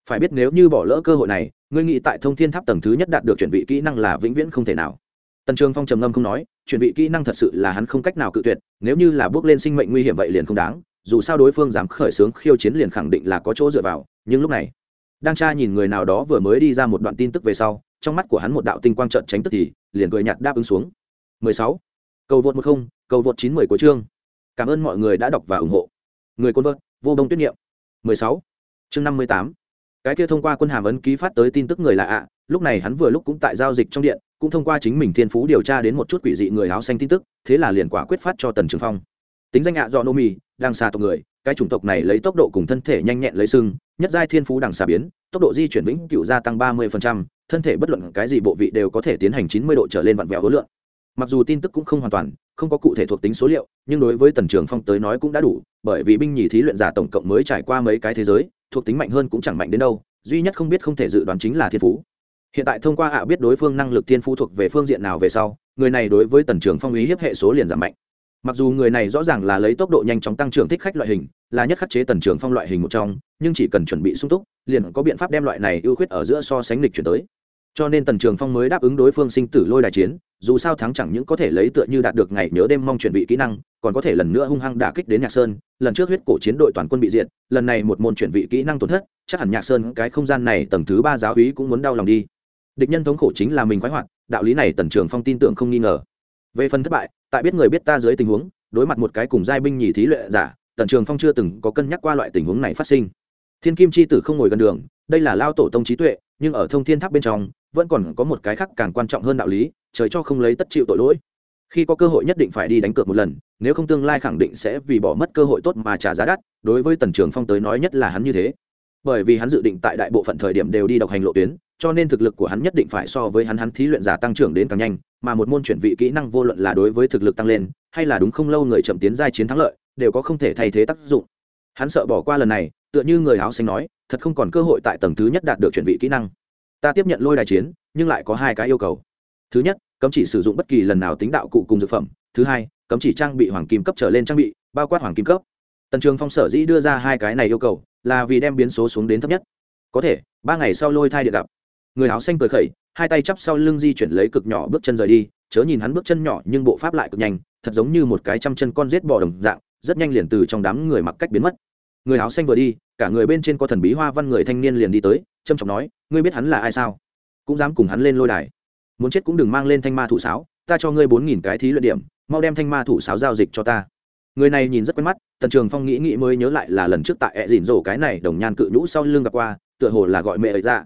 Phải biết nếu như bỏ lỡ cơ hội này, ngươi nghĩ tại thông thiên tháp tầng thứ nhất đạt được chuẩn bị kỹ năng là vĩnh viễn không thể nào. Tần trường phong trầm ngâm không nói chuẩn bị kỹ năng thật sự là hắn không cách nào cự tuyệt, nếu như là bước lên sinh mệnh nguy hiểm vậy liền không đáng, dù sao đối phương dám khởi xướng khiêu chiến liền khẳng định là có chỗ dựa vào, nhưng lúc này đang tra nhìn người nào đó vừa mới đi ra một đoạn tin tức về sau, trong mắt của hắn một đạo tinh quang trận tránh tức thì, liền cười nhạt đáp ứng xuống. 16. cầu vượt một không, cầu vượt chín mười của chương cảm ơn mọi người đã đọc và ủng hộ người côn vợt, vô bông tuyết niệm 16. chương 58. cái kia thông qua quân hàm ấn ký phát tới tin tức người là ạ, lúc này hắn vừa lúc cũng tại giao dịch trong điện, cũng thông qua chính mình thiên phú điều tra đến một chút quỷ dị người áo xanh tin tức, thế là liền quả quyết phát cho tần trường phong tính danh ạ, do nô mì, đang xa tộc người, cái chủng tộc này lấy tốc độ cùng thân thể nhanh nhẹn lấy sưng, nhất giai thiên phú đằng xà biến, tốc độ di chuyển vĩnh cựu gia tăng ba mươi thân thể bất luận cái gì bộ vị đều có thể tiến hành chín mươi độ trở lên vặn vẹo hối lượng mặc dù tin tức cũng không hoàn toàn không có cụ thể thuộc tính số liệu, nhưng đối với tần trường phong tới nói cũng đã đủ, bởi vì binh nhì thí luyện giả tổng cộng mới trải qua mấy cái thế giới, thuộc tính mạnh hơn cũng chẳng mạnh đến đâu, duy nhất không biết không thể dự đoán chính là thiên phú. Hiện tại thông qua ạ biết đối phương năng lực thiên phú thuộc về phương diện nào về sau, người này đối với tần trường phong ý hiếp hệ số liền giảm mạnh. Mặc dù người này rõ ràng là lấy tốc độ nhanh chóng tăng trưởng thích khách loại hình, là nhất khắc chế tần trường phong loại hình một trong, nhưng chỉ cần chuẩn bị sung túc, liền có biện pháp đem loại này ưu khuyết ở giữa so sánh lịch chuyển tới cho nên tần trường phong mới đáp ứng đối phương sinh tử lôi đài chiến, dù sao thắng chẳng những có thể lấy tựa như đạt được ngày nhớ đêm mong chuẩn bị kỹ năng, còn có thể lần nữa hung hăng đả kích đến nhạc sơn. Lần trước huyết cổ chiến đội toàn quân bị diệt, lần này một môn chuẩn bị kỹ năng tổn thất, chắc hẳn nhạc sơn cái không gian này tầng thứ ba giáo hí cũng muốn đau lòng đi. Địch nhân thống khổ chính là mình khoái hoạt, đạo lý này tần trường phong tin tưởng không nghi ngờ. Về phần thất bại, tại biết người biết ta dưới tình huống, đối mặt một cái cùng giai binh nhì thí luyện giả, tần trường phong chưa từng có cân nhắc qua loại tình huống này phát sinh. Thiên kim c h i tử không ngồi gần đường, đây là lao tổ tông trí tuệ nhưng ở thông thiên tháp bên trong, vẫn còn có một cái khác càng quan trọng hơn đạo lý, trời cho không lấy tất chịu tội lỗi. Khi có cơ hội nhất định phải đi đánh cược một lần, nếu không tương lai khẳng định sẽ vì bỏ mất cơ hội tốt mà trả giá đắt, đối với tần trường phong tới nói nhất là hắn như thế. Bởi vì hắn dự định tại đại bộ phận thời điểm đều đi độc hành lộ tuyến, cho nên thực lực của hắn nhất định phải so với hắn hắn thí luyện giả tăng trưởng đến càng nhanh, mà một môn chuyển vị kỹ năng vô luận là đối với thực lực tăng lên, hay là đúng không lâu người chậm tiến giai chiến thắng lợi, đều có không thể thay thế tác dụng. Hắn sợ bỏ qua lần này, tựa như người áo xanh nói thật không còn cơ hội tại tầng thứ nhất đạt được chuẩn vị kỹ năng. Ta tiếp nhận lôi đài chiến, nhưng lại có hai cái yêu cầu. Thứ nhất, cấm chỉ sử dụng bất kỳ lần nào tính đạo cụ cùng dược phẩm. Thứ hai, cấm chỉ trang bị hoàng kim cấp trở lên trang bị, bao quát hoàng kim cấp. Tần trường phong sở dĩ đưa ra hai cái này yêu cầu, là vì đem biến số xuống đến thấp nhất. Có thể, ba ngày sau lôi thai địa gặp. Người áo xanh cười khẩy, hai tay chắp sau lưng di chuyển lấy cực nhỏ bước chân rời đi, chớ nhìn hắn bước chân nhỏ nhưng bộ pháp lại cực nhanh, thật giống như một cái trăm chân con rết bò đồng dạng, rất nhanh liền từ trong đám người mặc cách biến mất người áo xanh vừa đi, cả người bên trên có thần bí hoa văn người thanh niên liền đi tới, trâm trọng nói, ngươi biết hắn là ai sao? Cũng dám cùng hắn lên lôi đài. Muốn chết cũng đừng mang lên thanh ma thủ sáo, ta cho ngươi bốn nghìn cái thí luyện điểm, mau đem thanh ma thủ sáo giao dịch cho ta. Người này nhìn rất quen mắt, tần trường phong nghĩ nghĩ mới nhớ lại là lần trước tại ẹ dìn rổ cái này đồng nhan cự nhũ sau lưng gặp qua, tựa hồ là gọi mẹ ấy ra.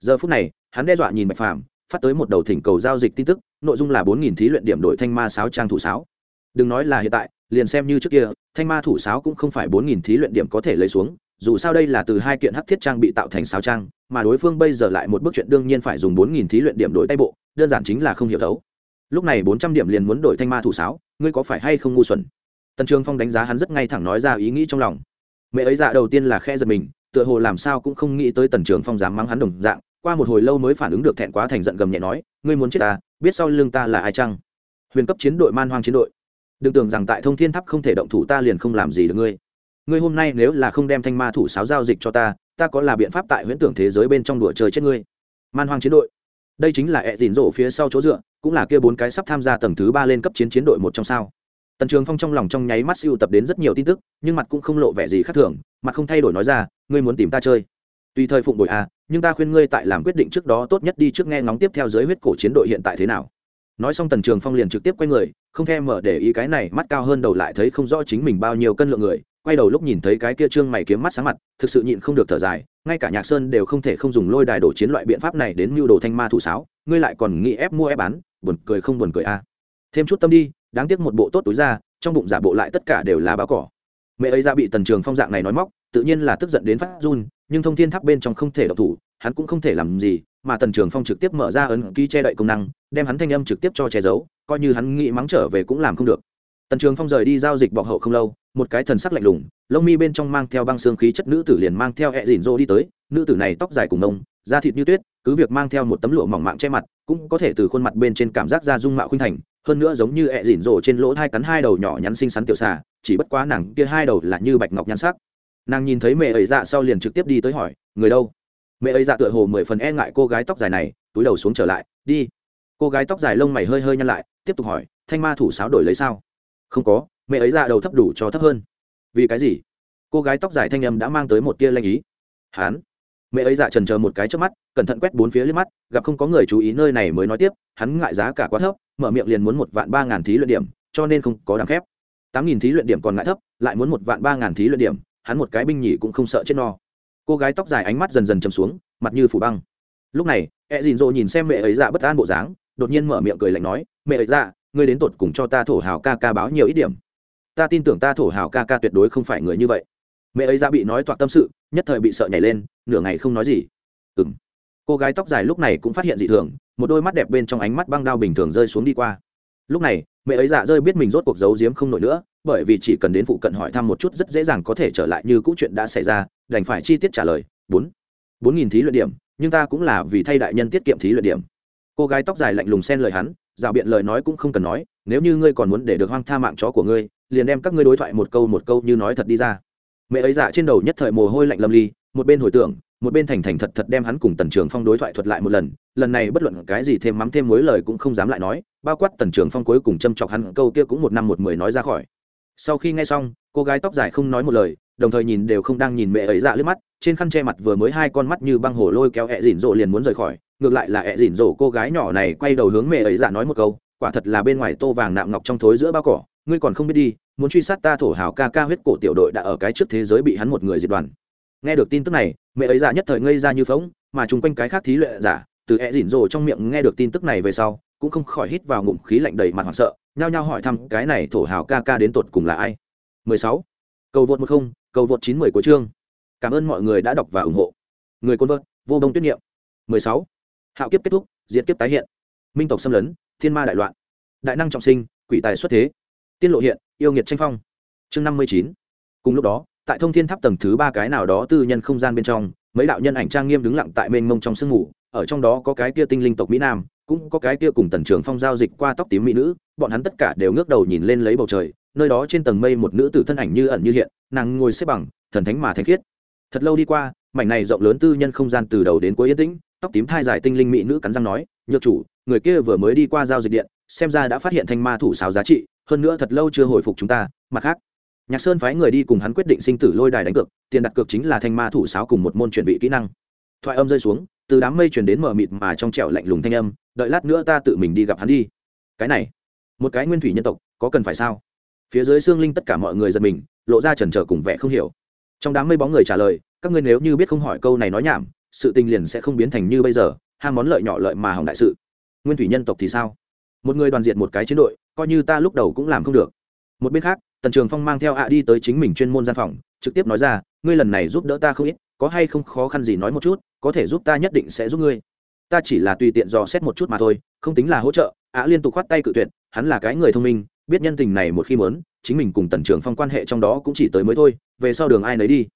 Giờ phút này, hắn đe dọa nhìn bạch phàm, phát tới một đầu thỉnh cầu giao dịch tin tức, nội dung là bốn nghìn thí luyện điểm đổi thanh ma sáo trang thủ sáo. Đừng nói là hiện tại liền xem như trước kia, thanh ma thủ sáo cũng không phải bốn nghìn thí luyện điểm có thể lấy xuống, dù sao đây là từ hai kiện hắc thiết trang bị tạo thành sáo trang, mà đối phương bây giờ lại một bước chuyện đương nhiên phải dùng bốn nghìn thí luyện điểm đổi tay bộ, đơn giản chính là không hiểu thấu. Lúc này bốn trăm điểm liền muốn đổi thanh ma thủ sáo, ngươi có phải hay không ngu xuẩn? Tần trường phong đánh giá hắn rất ngay thẳng nói ra ý nghĩ trong lòng. Mẹ ấy dạ đầu tiên là khe giật mình, tựa hồ làm sao cũng không nghĩ tới tần trường phong dám mắng hắn đồng dạng, qua một hồi lâu mới phản ứng được thẹn quá thành giận gầm nhẹ nói, ngươi muốn chết ta biết sau lưng ta là ai chăng? Huyền cấp chiến đội, man hoang chiến đội đừng tưởng rằng tại thông thiên tháp không thể động thủ ta liền không làm gì được ngươi. Ngươi hôm nay nếu là không đem thanh ma thủ sáo giao dịch cho ta ta có là biện pháp tại huyễn tưởng thế giới bên trong đùa chơi chết ngươi? Man hoang chiến đội. Đây chính là ẹ dìn rổ phía sau chỗ dựa, cũng là kia bốn cái sắp tham gia tầng thứ ba lên cấp chiến chiến đội một trong sao. Tần trường phong trong lòng trong nháy mắt siêu tập đến rất nhiều tin tức, nhưng mặt cũng không lộ vẻ gì khác thường, mặt không thay đổi nói ra, ngươi muốn tìm ta chơi? Tùy thời phụng đổi à nhưng ta khuyên ngươi tại làm quyết định trước đó tốt nhất đi trước nghe ngóng tiếp theo giới huyết cổ chiến đội hiện tại thế nào nói xong tần trường phong liền trực tiếp quay người, không thèm mở để ý cái này mắt cao hơn đầu lại thấy không rõ chính mình bao nhiêu cân lượng người, quay đầu lúc nhìn thấy cái kia trương mày kiếm mắt sáng mặt, thực sự nhịn không được thở dài, ngay cả nhạc sơn đều không thể không dùng lôi đài đổ chiến loại biện pháp này đến mưu đồ thanh ma thủ sáo, ngươi lại còn nghĩ ép mua ép bán, buồn cười không buồn cười a à. thêm chút tâm đi, đáng tiếc một bộ tốt túi ra, trong bụng giả bộ lại tất cả đều là báo cỏ mẹ ấy ra bị tần trường phong dạng này nói móc, tự nhiên là tức giận đến phát run, nhưng thông thiên tháp bên trong không thể độc thủ hắn cũng không thể làm gì, mà tần trường phong trực tiếp mở ra ấn ký che đậy công năng, đem hắn thanh âm trực tiếp cho che giấu, coi như hắn nghĩ mắng trở về cũng làm không được. Tần trường phong rời đi giao dịch bọc hậu không lâu, một cái thần sắc lạnh lùng, lông mi bên trong mang theo băng xương khí chất nữ tử liền mang theo hẹ dìn rô đi tới, nữ tử này tóc dài cùng mông, da thịt như tuyết, cứ việc mang theo một tấm lụa mỏng mạng che mặt, cũng có thể từ khuôn mặt bên trên cảm giác ra dung mạo khuynh thành, hơn nữa giống như hẹ dìn rô trên lỗ hai cắn hai đầu nhỏ nhắn xinh xắn tiểu xà, chỉ bất quá nàng kia hai đầu là như bạch ngọc nhan sắc. Nàng nhìn thấy mẹ ấy dạ sau liền trực tiếp đi tới hỏi, người đâu? Mẹ ấy dạ tựa hồ mười phần e ngại cô gái tóc dài này, túi đầu xuống trở lại, đi. Cô gái tóc dài lông mày hơi hơi nhăn lại, tiếp tục hỏi, thanh ma thủ sáo đổi lấy sao? Không có, mẹ ấy dạ đầu thấp đủ cho thấp hơn. Vì cái gì? Cô gái tóc dài thanh âm đã mang tới một tia lanh ý. Hán. Mẹ ấy dạ trần chờ một cái trước mắt, cẩn thận quét bốn phía liếc mắt, gặp không có người chú ý nơi này mới nói tiếp, hắn ngại giá cả quá thấp, mở miệng liền muốn một vạn ba ngàn thí luyện điểm, cho nên không có đáng khép. Tám nghìn thí luyện điểm còn ngại thấp, lại muốn một vạn ba ngàn thí luyện điểm, hắn một cái binh nhỉ cũng không sợ chết no cô gái tóc dài ánh mắt dần dần chầm xuống, mặt như phủ băng. Lúc này e dìn dỗ nhìn xem mẹ ấy dạ bất an bộ dáng, đột nhiên mở miệng cười lạnh nói, mẹ ấy dạ ngươi đến tột cùng cho ta thổ hào ca ca báo nhiều ít điểm. Ta tin tưởng ta thổ hào ca ca tuyệt đối không phải người như vậy. Mẹ ấy dạ bị nói toạc tâm sự, nhất thời bị sợ nhảy lên, nửa ngày không nói gì. Ừ m cô gái tóc dài lúc này cũng phát hiện dị thường, một đôi mắt đẹp bên trong ánh mắt băng đao bình thường rơi xuống đi qua. Lúc này, mẹ ấy dạ rơi biết mình rốt cuộc giấu giếm không nổi nữa, bởi vì chỉ cần đến phụ cận hỏi thăm một chút rất dễ dàng có thể trở lại như cũ chuyện đã xảy ra đành phải chi tiết trả lời, bốn bốn nghìn thí luyện điểm, nhưng ta cũng là vì thay đại nhân tiết kiệm thí luyện điểm. Cô gái tóc dài lạnh lùng xen lời hắn, rào biện lời nói cũng không cần nói, nếu như ngươi còn muốn để được hoang tha mạng chó của ngươi, liền đem các ngươi đối thoại một câu một câu như nói thật đi ra. Mẹ ấy dạ trên đầu nhất thời mồ hôi lạnh lâm ly, một bên hồi tưởng, một bên thành thành thật thật đem hắn cùng tần trường phong đối thoại thuật lại một lần lần này bất luận cái gì thêm mắm thêm mối lời cũng không dám lại nói, bao quát tần trường phong cuối cùng châm chọc hắn câu kia cũng một năm một mười nói ra khỏi. Sau khi nghe xong, cô gái tóc dài không nói một lời đồng thời nhìn đều không đang nhìn mẹ ấy dạ lướt mắt, trên khăn che mặt vừa mới hai con mắt như băng hồ lôi kéo ẹ dỉn rộ liền muốn rời khỏi, ngược lại là ẹ dỉn rộ cô gái nhỏ này quay đầu hướng mẹ ấy dạ nói một câu, quả thật là bên ngoài tô vàng nạm ngọc trong thối giữa bao cỏ, ngươi còn không biết đi, muốn truy sát ta thổ hào ca ca huyết cổ tiểu đội đã ở cái trước thế giới bị hắn một người diệt đoàn nghe được tin tức này, mẹ ấy dạ nhất thời ngây ra như phóng mà chung quanh cái khác thí luyện giả, từ ẹ dỉn rộ trong miệng nghe được tin tức này về sau, cũng không khỏi hít vào ngụm khí lạnh đầy mặt hoảng sợ, nhao nhao hỏi thăm cái này thổ hào ca ca đến tột cùng là ai 16. cầu vượt một không cầu vượt chín mười của chương. Cảm ơn mọi người đã đọc và ủng hộ. Người côn vợt, vô bông tuyết niệm. 16. hạo kiếp kết thúc, diệt kiếp tái hiện. Minh tộc xâm lấn, thiên ma đại loạn. Đại năng trọng sinh, quỷ tài xuất thế. Tiên lộ hiện, yêu nghiệt tranh phong. Chương 59. cùng lúc đó, tại thông thiên tháp tầng thứ ba cái nào đó tư nhân không gian bên trong, mấy đạo nhân ảnh trang nghiêm đứng lặng tại mênh mông trong sương ngủ ở trong đó có cái kia tinh linh tộc mỹ nam cũng có cái kia cùng tần trường phong giao dịch qua tóc tím mỹ nữ, bọn hắn tất cả đều ngước đầu nhìn lên lấy bầu trời, nơi đó trên tầng mây một nữ tử thân ảnh như ẩn như hiện, nàng ngồi xếp bằng, thần thánh mà thánh khiết. Thật lâu đi qua, mảnh này rộng lớn tư nhân không gian từ đầu đến cuối yên tĩnh, tóc tím thai dài tinh linh mỹ nữ cắn răng nói, nhược chủ, người kia vừa mới đi qua giao dịch điện, xem ra đã phát hiện thanh ma thủ sáo giá trị, hơn nữa thật lâu chưa hồi phục chúng ta, mặt khác. Nhạc sơn phái người đi cùng hắn quyết định sinh tử lôi đài đánh cược, tiền đặt cược chính là thanh ma thủ sáo cùng một môn chuẩn bị kỹ năng. Thoại âm rơi xuống, từ đám mây chuyển đến mở mịt mà trong trẻo lạnh lùng thanh âm đợi lát nữa ta tự mình đi gặp hắn đi. Cái này, một cái nguyên thủy nhân tộc, có cần phải sao? Phía dưới xương linh tất cả mọi người giật mình, lộ ra trần trở cùng vẻ không hiểu. Trong đám mây bóng người trả lời, các ngươi nếu như biết không hỏi câu này nói nhảm, sự tình liền sẽ không biến thành như bây giờ, ham món lợi nhỏ lợi mà hỏng đại sự. Nguyên thủy nhân tộc thì sao? Một người đoàn diện một cái chiến đội, coi như ta lúc đầu cũng làm không được. Một bên khác, tần trường phong mang theo ạ đi tới chính mình chuyên môn gian phòng, trực tiếp nói ra, ngươi lần này giúp đỡ ta không ít, có hay không khó khăn gì nói một chút, có thể giúp ta nhất định sẽ giúp ngươi ta chỉ là tùy tiện dò xét một chút mà thôi, không tính là hỗ trợ, á liên tục khoát tay cự tuyệt, hắn là cái người thông minh, biết nhân tình này một khi mớn chính mình cùng tần trường phong quan hệ trong đó cũng chỉ tới mới thôi, về sau đường ai nấy đi.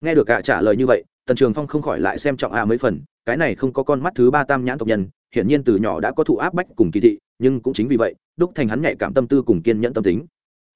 Nghe được ạ trả lời như vậy, tần trường phong không khỏi lại xem trọng ạ mấy phần, cái này không có con mắt thứ ba tam nhãn tộc nhân, hiển nhiên từ nhỏ đã có thụ áp bách cùng kỳ thị, nhưng cũng chính vì vậy, đúc thành hắn nhạy cảm tâm tư cùng kiên nhẫn tâm tính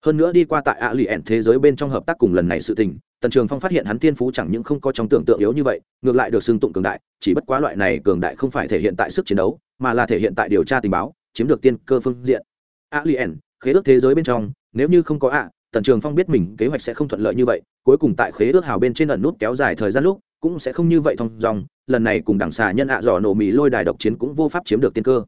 hơn nữa đi qua tại ạ lì ẻn thế giới bên trong hợp tác cùng lần này sự tình, tần trường phong phát hiện hắn tiên phú chẳng những không có trong tưởng tượng yếu như vậy, ngược lại được xưng tụng cường đại, chỉ bất quá loại này cường đại không phải thể hiện tại sức chiến đấu, mà là thể hiện tại điều tra tình báo, chiếm được tiên cơ phương diện. ạ lì ẻn, khế ước thế giới bên trong, nếu như không có ạ, tần trường phong biết mình kế hoạch sẽ không thuận lợi như vậy, cuối cùng tại khế ước hào bên trên ẩn nút kéo dài thời gian lúc, cũng sẽ không như vậy thông dòng lần này cùng đảng xà nhân ạ dò nổ mì lôi đài độc chiến cũng vô pháp chiếm được tiên cơ.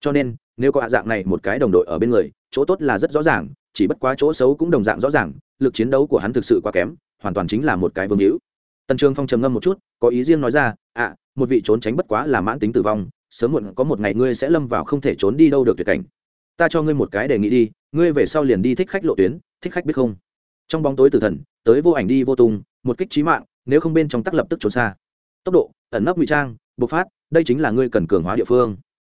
Cho nên, nếu có ạ dạng này một cái đồng đội ở bên người chỗ tốt là rất rõ ràng, chỉ bất quá chỗ xấu cũng đồng dạng rõ ràng, lực chiến đấu của hắn thực sự quá kém, hoàn toàn chính là một cái vương hữu. Tần trường phong trầm ngâm một chút, có ý riêng nói ra ạ một vị trốn tránh bất quá là mãn tính tử vong, sớm muộn có một ngày ngươi sẽ lâm vào không thể trốn đi đâu được tuyệt cảnh. Ta cho ngươi một cái đề nghị đi, ngươi về sau liền đi thích khách lộ tuyến, thích khách biết không? Trong bóng tối tử thần, tới vô ảnh đi vô tung, một kích trí mạng, nếu không bên trong tắc lập tức trốn xa. Tốc độ, ẩn nấp ngụy trang, bộc phát, đây chính là ngươi cần cường hóa địa phương.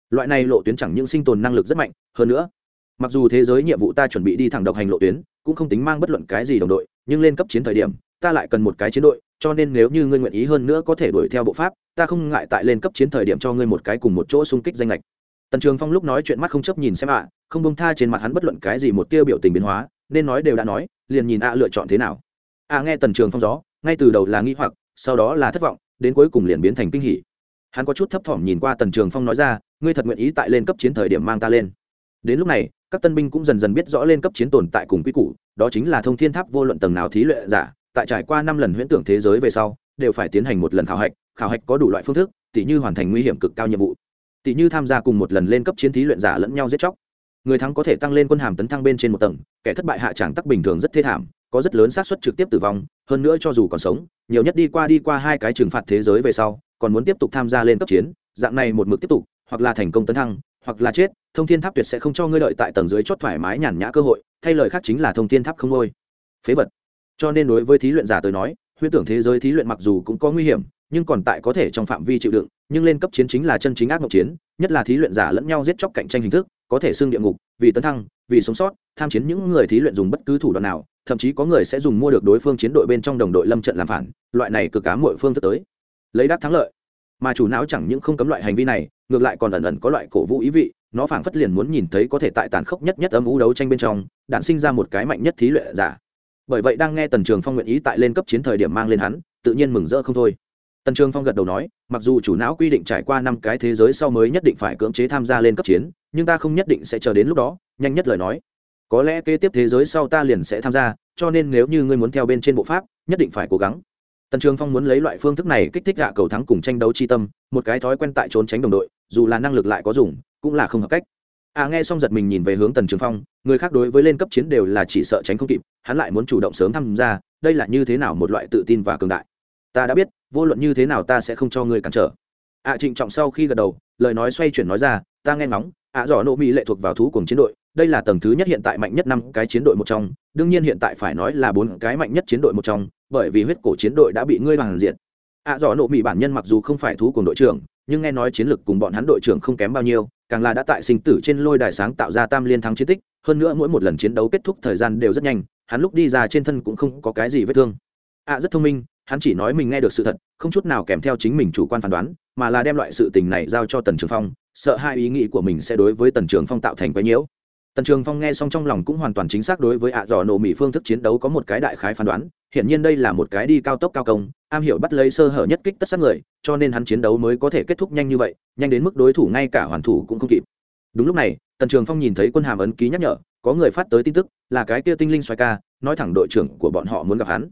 Loại này lộ tuyến chẳng những sinh tồn năng lực rất mạnh, hơn nữa mặc dù thế giới nhiệm vụ ta chuẩn bị đi thẳng độc hành lộ tuyến, cũng không tính mang bất luận cái gì đồng đội, nhưng lên cấp chiến thời điểm, ta lại cần một cái chiến đội, cho nên nếu như ngươi nguyện ý hơn nữa có thể đuổi theo bộ pháp, ta không ngại tại lên cấp chiến thời điểm cho ngươi một cái cùng một chỗ xung kích danh lệch. Tần trường phong lúc nói chuyện mắt không chấp nhìn xem ạ, không bông tha trên mặt hắn bất luận cái gì một tiêu biểu tình biến hóa, nên nói đều đã nói, liền nhìn ạ lựa chọn thế nào. Ạ nghe tần trường phong gió, ngay từ đầu là nghi hoặc, sau đó là thất vọng, đến cuối cùng liền biến thành kinh hỉ. Hắn có chút thấp thỏm nhìn qua tần trường phong nói ra, ngươi thật nguyện ý tại lên cấp chiến thời điểm mang ta lên? Đến lúc này các tân binh cũng dần dần biết rõ lên cấp chiến tồn tại cùng quy củ, đó chính là thông thiên tháp vô luận tầng nào thí luyện giả, tại trải qua năm lần huyễn tưởng thế giới về sau, đều phải tiến hành một lần khảo hạch khảo hạch có đủ loại phương thức, tỉ như hoàn thành nguy hiểm cực cao nhiệm vụ, tỉ như tham gia cùng một lần lên cấp chiến thí luyện giả lẫn nhau giết chóc. Người thắng có thể tăng lên quân hàm tấn thăng bên trên một tầng, kẻ thất bại hạ tràng tắc bình thường rất thê thảm, có rất lớn xác suất trực tiếp tử vong, hơn nữa cho dù còn sống, nhiều nhất đi qua đi qua hai cái trừng phạt thế giới về sau, còn muốn tiếp tục tham gia lên cấp chiến, dạng này một mực tiếp tục, hoặc là thành công tấn thăng hoặc là chết, thông thiên tháp tuyệt sẽ không cho ngươi đợi tại tầng dưới chót thoải mái nhàn nhã cơ hội, thay lời khác chính là thông thiên tháp không ngôi. Phế vật. Cho nên đối với thí luyện giả tới nói, huyễn tưởng thế giới thí luyện mặc dù cũng có nguy hiểm, nhưng còn tại có thể trong phạm vi chịu đựng, nhưng lên cấp chiến chính là chân chính ác mộng chiến, nhất là thí luyện giả lẫn nhau giết chóc cạnh tranh hình thức, có thể xưng địa ngục, vì tấn thăng, vì sống sót, tham chiến những người thí luyện dùng bất cứ thủ đoạn nào, thậm chí có người sẽ dùng mua được đối phương chiến đội bên trong đồng đội lâm trận làm phản, loại này cực cá mọi phương thức tới. Lấy đáp thắng lợi mà chủ não chẳng những không cấm loại hành vi này, ngược lại còn ẩn ẩn có loại cổ vũ ý vị, nó phảng phất liền muốn nhìn thấy có thể tại tàn khốc nhất nhất âm u đấu tranh bên trong đạn sinh ra một cái mạnh nhất thí luyện giả. Bởi vậy đang nghe tần trường phong nguyện ý tại lên cấp chiến thời điểm mang lên hắn, tự nhiên mừng rỡ không thôi. Tần trường phong gật đầu nói, mặc dù chủ não quy định trải qua năm cái thế giới sau mới nhất định phải cưỡng chế tham gia lên cấp chiến, nhưng ta không nhất định sẽ chờ đến lúc đó, nhanh nhất lời nói. Có lẽ kế tiếp thế giới sau ta liền sẽ tham gia, cho nên nếu như ngươi muốn theo bên trên bộ pháp, nhất định phải cố gắng tần trường phong muốn lấy loại phương thức này kích thích gạ cầu thắng cùng tranh đấu chi tâm, một cái thói quen tại trốn tránh đồng đội, dù là năng lực lại có dùng, cũng là không hợp cách. À nghe xong giật mình nhìn về hướng tần trường phong, người khác đối với lên cấp chiến đều là chỉ sợ tránh không kịp, hắn lại muốn chủ động sớm tham gia, đây là như thế nào một loại tự tin và cường đại? Ta đã biết, vô luận như thế nào ta sẽ không cho ngươi cản trở. Ạ trịnh trọng sau khi gật đầu, lời nói xoay chuyển nói ra, ta nghe ngóng ạ à dò nộ mỹ lệ thuộc vào thú cùng chiến đội đây là tầng thứ nhất hiện tại mạnh nhất năm cái chiến đội một trong, đương nhiên hiện tại phải nói là bốn cái mạnh nhất chiến đội một trong, bởi vì huyết cổ chiến đội đã bị ngươi bằng diện ạ à dò nộ mỹ bản nhân mặc dù không phải thú cùng đội trưởng, nhưng nghe nói chiến lực cùng bọn hắn đội trưởng không kém bao nhiêu, càng là đã tại sinh tử trên lôi đài sáng tạo ra tam liên thắng chiến tích, hơn nữa mỗi một lần chiến đấu kết thúc thời gian đều rất nhanh, hắn lúc đi ra trên thân cũng không có cái gì vết thương. Ạ rất thông minh, hắn chỉ nói mình nghe được sự thật, không chút nào kèm theo chính mình chủ quan phán đoán, mà là đem loại sự tình này giao cho tần trường phong, sợ hai ý nghĩ của mình sẽ đối với tần trường phong tạo thành quấy nhiễu tần trường phong nghe xong trong lòng cũng hoàn toàn chính xác đối với ạ dò nổ mỹ phương thức chiến đấu có một cái đại khái phán đoán hiện nhiên đây là một cái đi cao tốc cao công, am hiểu bắt lấy sơ hở nhất kích tất sát người, cho nên hắn chiến đấu mới có thể kết thúc nhanh như vậy, nhanh đến mức đối thủ ngay cả hoàn thủ cũng không kịp. Đúng lúc này, tần trường phong nhìn thấy quân hàm ấn ký nhắc nhở, có người phát tới tin tức, là cái kia tinh linh xoay ca, nói thẳng đội trưởng của bọn họ muốn gặp hắn.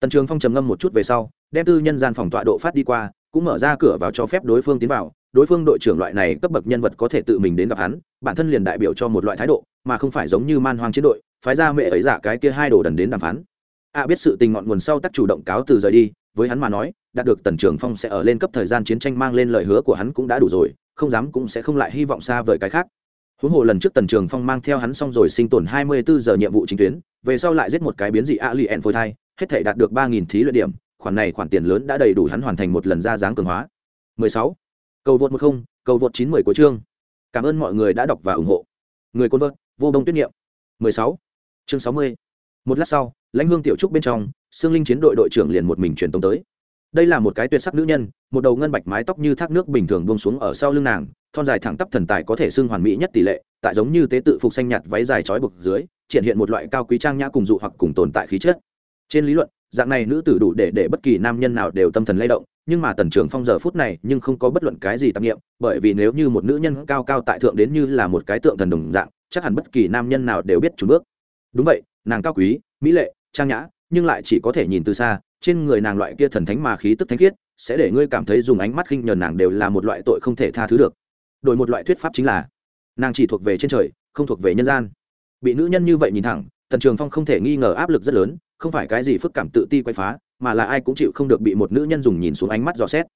Tần trường phong trầm ngâm một chút về sau, đem tư nhân gian phòng tọa độ phát đi qua, cũng mở ra cửa vào cho phép đối phương tiến vào đối phương đội trưởng loại này cấp bậc nhân vật có thể tự mình đến gặp hắn, bản thân liền đại biểu cho một loại thái độ, mà không phải giống như man hoang chiến đội, phái ra mẹ ấy giả cái kia hai đồ đần đến đàm phán a biết sự tình ngọn nguồn sau tắc chủ động cáo từ rời đi, với hắn mà nói, đạt được tần trường phong sẽ ở lên cấp thời gian chiến tranh mang lên lời hứa của hắn cũng đã đủ rồi, không dám cũng sẽ không lại hy vọng xa vời cái khác huống hồ lần trước tần trường phong mang theo hắn xong rồi sinh tồn hai mươi bốn giờ nhiệm vụ chính tuyến, về sau lại giết một cái biến dị a li en phôi thai, hết thể đạt được ba nghìn thí luyện điểm, khoản này khoản tiền lớn đã đầy đủ hắn hoàn thành một lần ra dáng cường hóa 16 cầu vượt một không, cầu vượt chín mười của chương cảm ơn mọi người đã đọc và ủng hộ người côn vợt, vô đông tuyết nghiệm 16. chương 60. một lát sau, lãnh hương tiểu trúc bên trong xương linh chiến đội đội trưởng liền một mình truyền tống tới đây là một cái tuyệt sắc nữ nhân, một đầu ngân bạch mái tóc như thác nước bình thường buông xuống ở sau lưng nàng, thon dài thẳng tắp thần tài có thể xưng hoàn mỹ nhất tỷ lệ, tại giống như tế tự phục xanh nhạt váy dài trói bực dưới, triển hiện một loại cao quý trang nhã cùng dụ hoặc cùng tồn tại khí chất trên lý luận, dạng này nữ tử đủ để để bất kỳ nam nhân nào đều tâm thần lay động nhưng mà tần trường phong giờ phút này nhưng không có bất luận cái gì tạp nghiệm, bởi vì nếu như một nữ nhân cao cao tại thượng đến như là một cái tượng thần đồng dạng, chắc hẳn bất kỳ nam nhân nào đều biết chủ bước. Đúng vậy, nàng cao quý, mỹ lệ, trang nhã, nhưng lại chỉ có thể nhìn từ xa, trên người nàng loại kia thần thánh mà khí tức thánh khiết, sẽ để ngươi cảm thấy dùng ánh mắt khinh nhờn nàng đều là một loại tội không thể tha thứ được. Đổi một loại thuyết pháp chính là, nàng chỉ thuộc về trên trời, không thuộc về nhân gian. Bị nữ nhân như vậy nhìn thẳng, tần trường phong không thể nghi ngờ áp lực rất lớn, không phải cái gì phức cảm tự ti quay phá mà là ai cũng chịu không được bị một nữ nhân dùng nhìn xuống ánh mắt dò xét.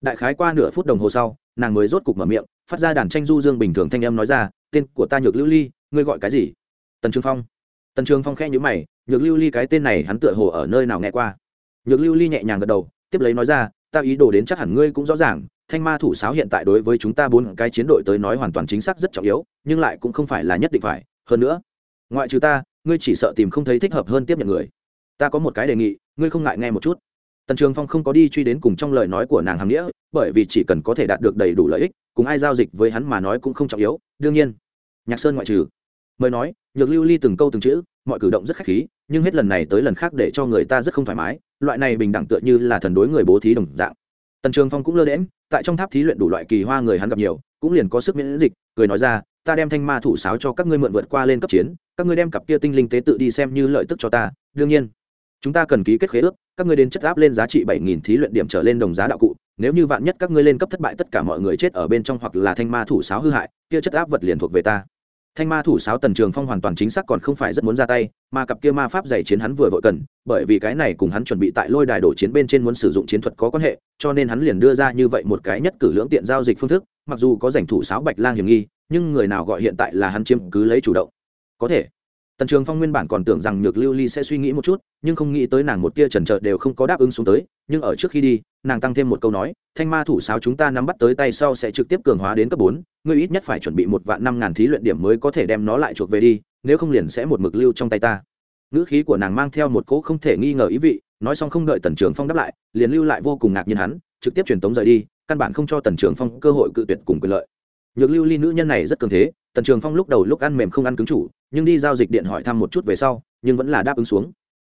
Đại khái qua nửa phút đồng hồ sau, nàng mới rốt cục mở miệng, phát ra đàn tranh du dương bình thường thanh âm nói ra, tên của ta nhược lưu ly, ngươi gọi cái gì? Tần trường phong. Tần trường phong khẽ nhữ mày, nhược lưu ly cái tên này hắn tựa hồ ở nơi nào nghe qua? Nhược lưu ly nhẹ nhàng gật đầu, tiếp lấy nói ra, ta ý đồ đến chắc hẳn ngươi cũng rõ ràng, thanh ma thủ sáo hiện tại đối với chúng ta bốn cái chiến đội tới nói hoàn toàn chính xác rất trọng yếu, nhưng lại cũng không phải là nhất định phải. Hơn nữa, ngoại trừ ta, ngươi chỉ sợ tìm không thấy thích hợp hơn tiếp nhận người. Ta có một cái đề nghị ngươi không ngại nghe một chút. Tần trường phong không có đi truy đến cùng trong lời nói của nàng hàm nghĩa, bởi vì chỉ cần có thể đạt được đầy đủ lợi ích, cùng ai giao dịch với hắn mà nói cũng không trọng yếu. Đương nhiên, nhạc sơn ngoại trừ, mời nói, nhược lưu ly từng câu từng chữ, mọi cử động rất khách khí, nhưng hết lần này tới lần khác để cho người ta rất không thoải mái, loại này bình đẳng tựa như là thần đối người bố thí đồng dạng. Tần trường phong cũng lơ đễm tại trong tháp thí luyện đủ loại kỳ hoa người hắn gặp nhiều, cũng liền có sức miễn dịch, cười nói ra, ta đem thanh ma thủ sáo cho các ngươi mượn vượt qua lên cấp chiến, các ngươi đem cặp kia tinh linh tế tự đi xem như lợi tức cho ta, đương nhiên chúng ta cần ký kết khế ước, các ngươi đến chất áp lên giá trị bảy nghìn thí luyện điểm trở lên đồng giá đạo cụ, nếu như vạn nhất các ngươi lên cấp thất bại tất cả mọi người chết ở bên trong hoặc là thanh ma thủ sáo hư hại, kia chất áp vật liền thuộc về ta. Thanh ma thủ sáo tần trường phong hoàn toàn chính xác còn không phải rất muốn ra tay, mà cặp kia ma pháp giày chiến hắn vừa vội cần, bởi vì cái này cùng hắn chuẩn bị tại lôi đài đổ chiến bên trên muốn sử dụng chiến thuật có quan hệ, cho nên hắn liền đưa ra như vậy một cái nhất cử lưỡng tiện giao dịch phương thức, mặc dù có giành thủ sáo bạch lang hiểm nghi, nhưng người nào gọi hiện tại là hắn chiếm cứ lấy chủ động. Có thể tần trường phong nguyên bản còn tưởng rằng nhược lưu ly sẽ suy nghĩ một chút, nhưng không nghĩ tới nàng một tia trần trợt đều không có đáp ứng xuống tới, nhưng ở trước khi đi, nàng tăng thêm một câu nói, thanh ma thủ sáo chúng ta nắm bắt tới tay sau sẽ trực tiếp cường hóa đến cấp bốn, ngươi ít nhất phải chuẩn bị một vạn năm ngàn thí luyện điểm mới có thể đem nó lại chuộc về đi, nếu không liền sẽ một mực lưu trong tay ta. Ngữ khí của nàng mang theo một cỗ không thể nghi ngờ ý vị, nói xong không đợi tần trường phong đáp lại, liền lưu lại vô cùng ngạc nhiên hắn, trực tiếp truyền tống rời đi, căn bản không cho tần trường phong cơ hội cự tuyệt cùng quyền lợi. Nhược lưu ly nữ nhân này rất cường thế, tần trường phong lúc đầu lúc ăn mềm không ăn cứng chủ nhưng đi giao dịch điện hỏi thăm một chút về sau, nhưng vẫn là đáp ứng xuống.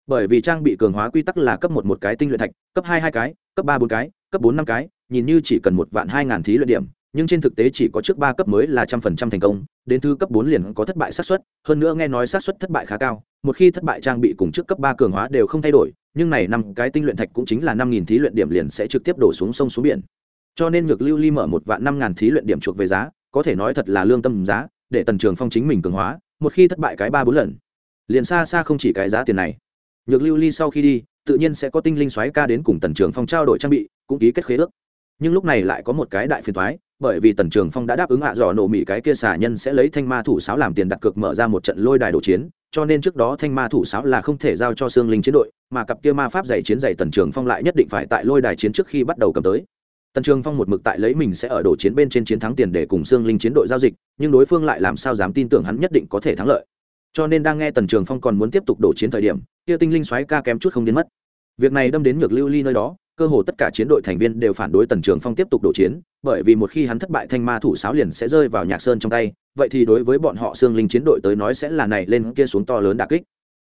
Bởi vì trang bị cường hóa quy tắc là cấp một một cái tinh luyện thạch, cấp hai hai cái, cấp ba bốn cái, cấp bốn năm cái, nhìn như chỉ cần một vạn hai ngàn thí luyện điểm, nhưng trên thực tế chỉ có trước ba cấp mới là trăm phần trăm thành công, đến thứ cấp bốn liền có thất bại xác suất, hơn nữa nghe nói xác suất thất bại khá cao, một khi thất bại trang bị cùng trước cấp ba cường hóa đều không thay đổi, nhưng này năm cái tinh luyện thạch cũng chính là năm nghìn thí luyện điểm liền sẽ trực tiếp đổ xuống sông xuống biển. Cho nên ngược lưu ly mở một vạn năm ngàn thí luyện điểm chuộc về giá, có thể nói thật là lương tâm giá, để tần trường phong chính mình cường hóa một khi thất bại cái ba bốn lần, liền xa xa không chỉ cái giá tiền này. Nhược lưu ly sau khi đi, tự nhiên sẽ có tinh linh xoáy ca đến cùng tần trường phong trao đổi trang bị, cũng ký kết khế ước. Nhưng lúc này lại có một cái đại phiền thoái bởi vì tần trường phong đã đáp ứng hạ dò nổ mỹ cái kia xả nhân sẽ lấy thanh ma thủ sáo làm tiền đặt cược mở ra một trận lôi đài đồ chiến, cho nên trước đó thanh ma thủ sáo là không thể giao cho xương linh chiến đội, mà cặp kia ma pháp dạy chiến dạy tần trường phong lại nhất định phải tại lôi đài chiến trước khi bắt đầu cầm tới tần trường phong một mực tại lấy mình sẽ ở đổ chiến bên trên chiến thắng tiền để cùng xương linh chiến đội giao dịch, nhưng đối phương lại làm sao dám tin tưởng hắn nhất định có thể thắng lợi. Cho nên đang nghe tần trường phong còn muốn tiếp tục đổ chiến thời điểm, kia tinh linh xoáy ca kém chút không đến mất. Việc này đâm đến nhược lưu ly nơi đó, cơ hồ tất cả chiến đội thành viên đều phản đối tần trường phong tiếp tục đổ chiến, bởi vì một khi hắn thất bại thanh ma thủ sáo liền sẽ rơi vào nhạc sơn trong tay, vậy thì đối với bọn họ xương linh chiến đội tới nói sẽ là này lên kia xuống to lớn đà kích.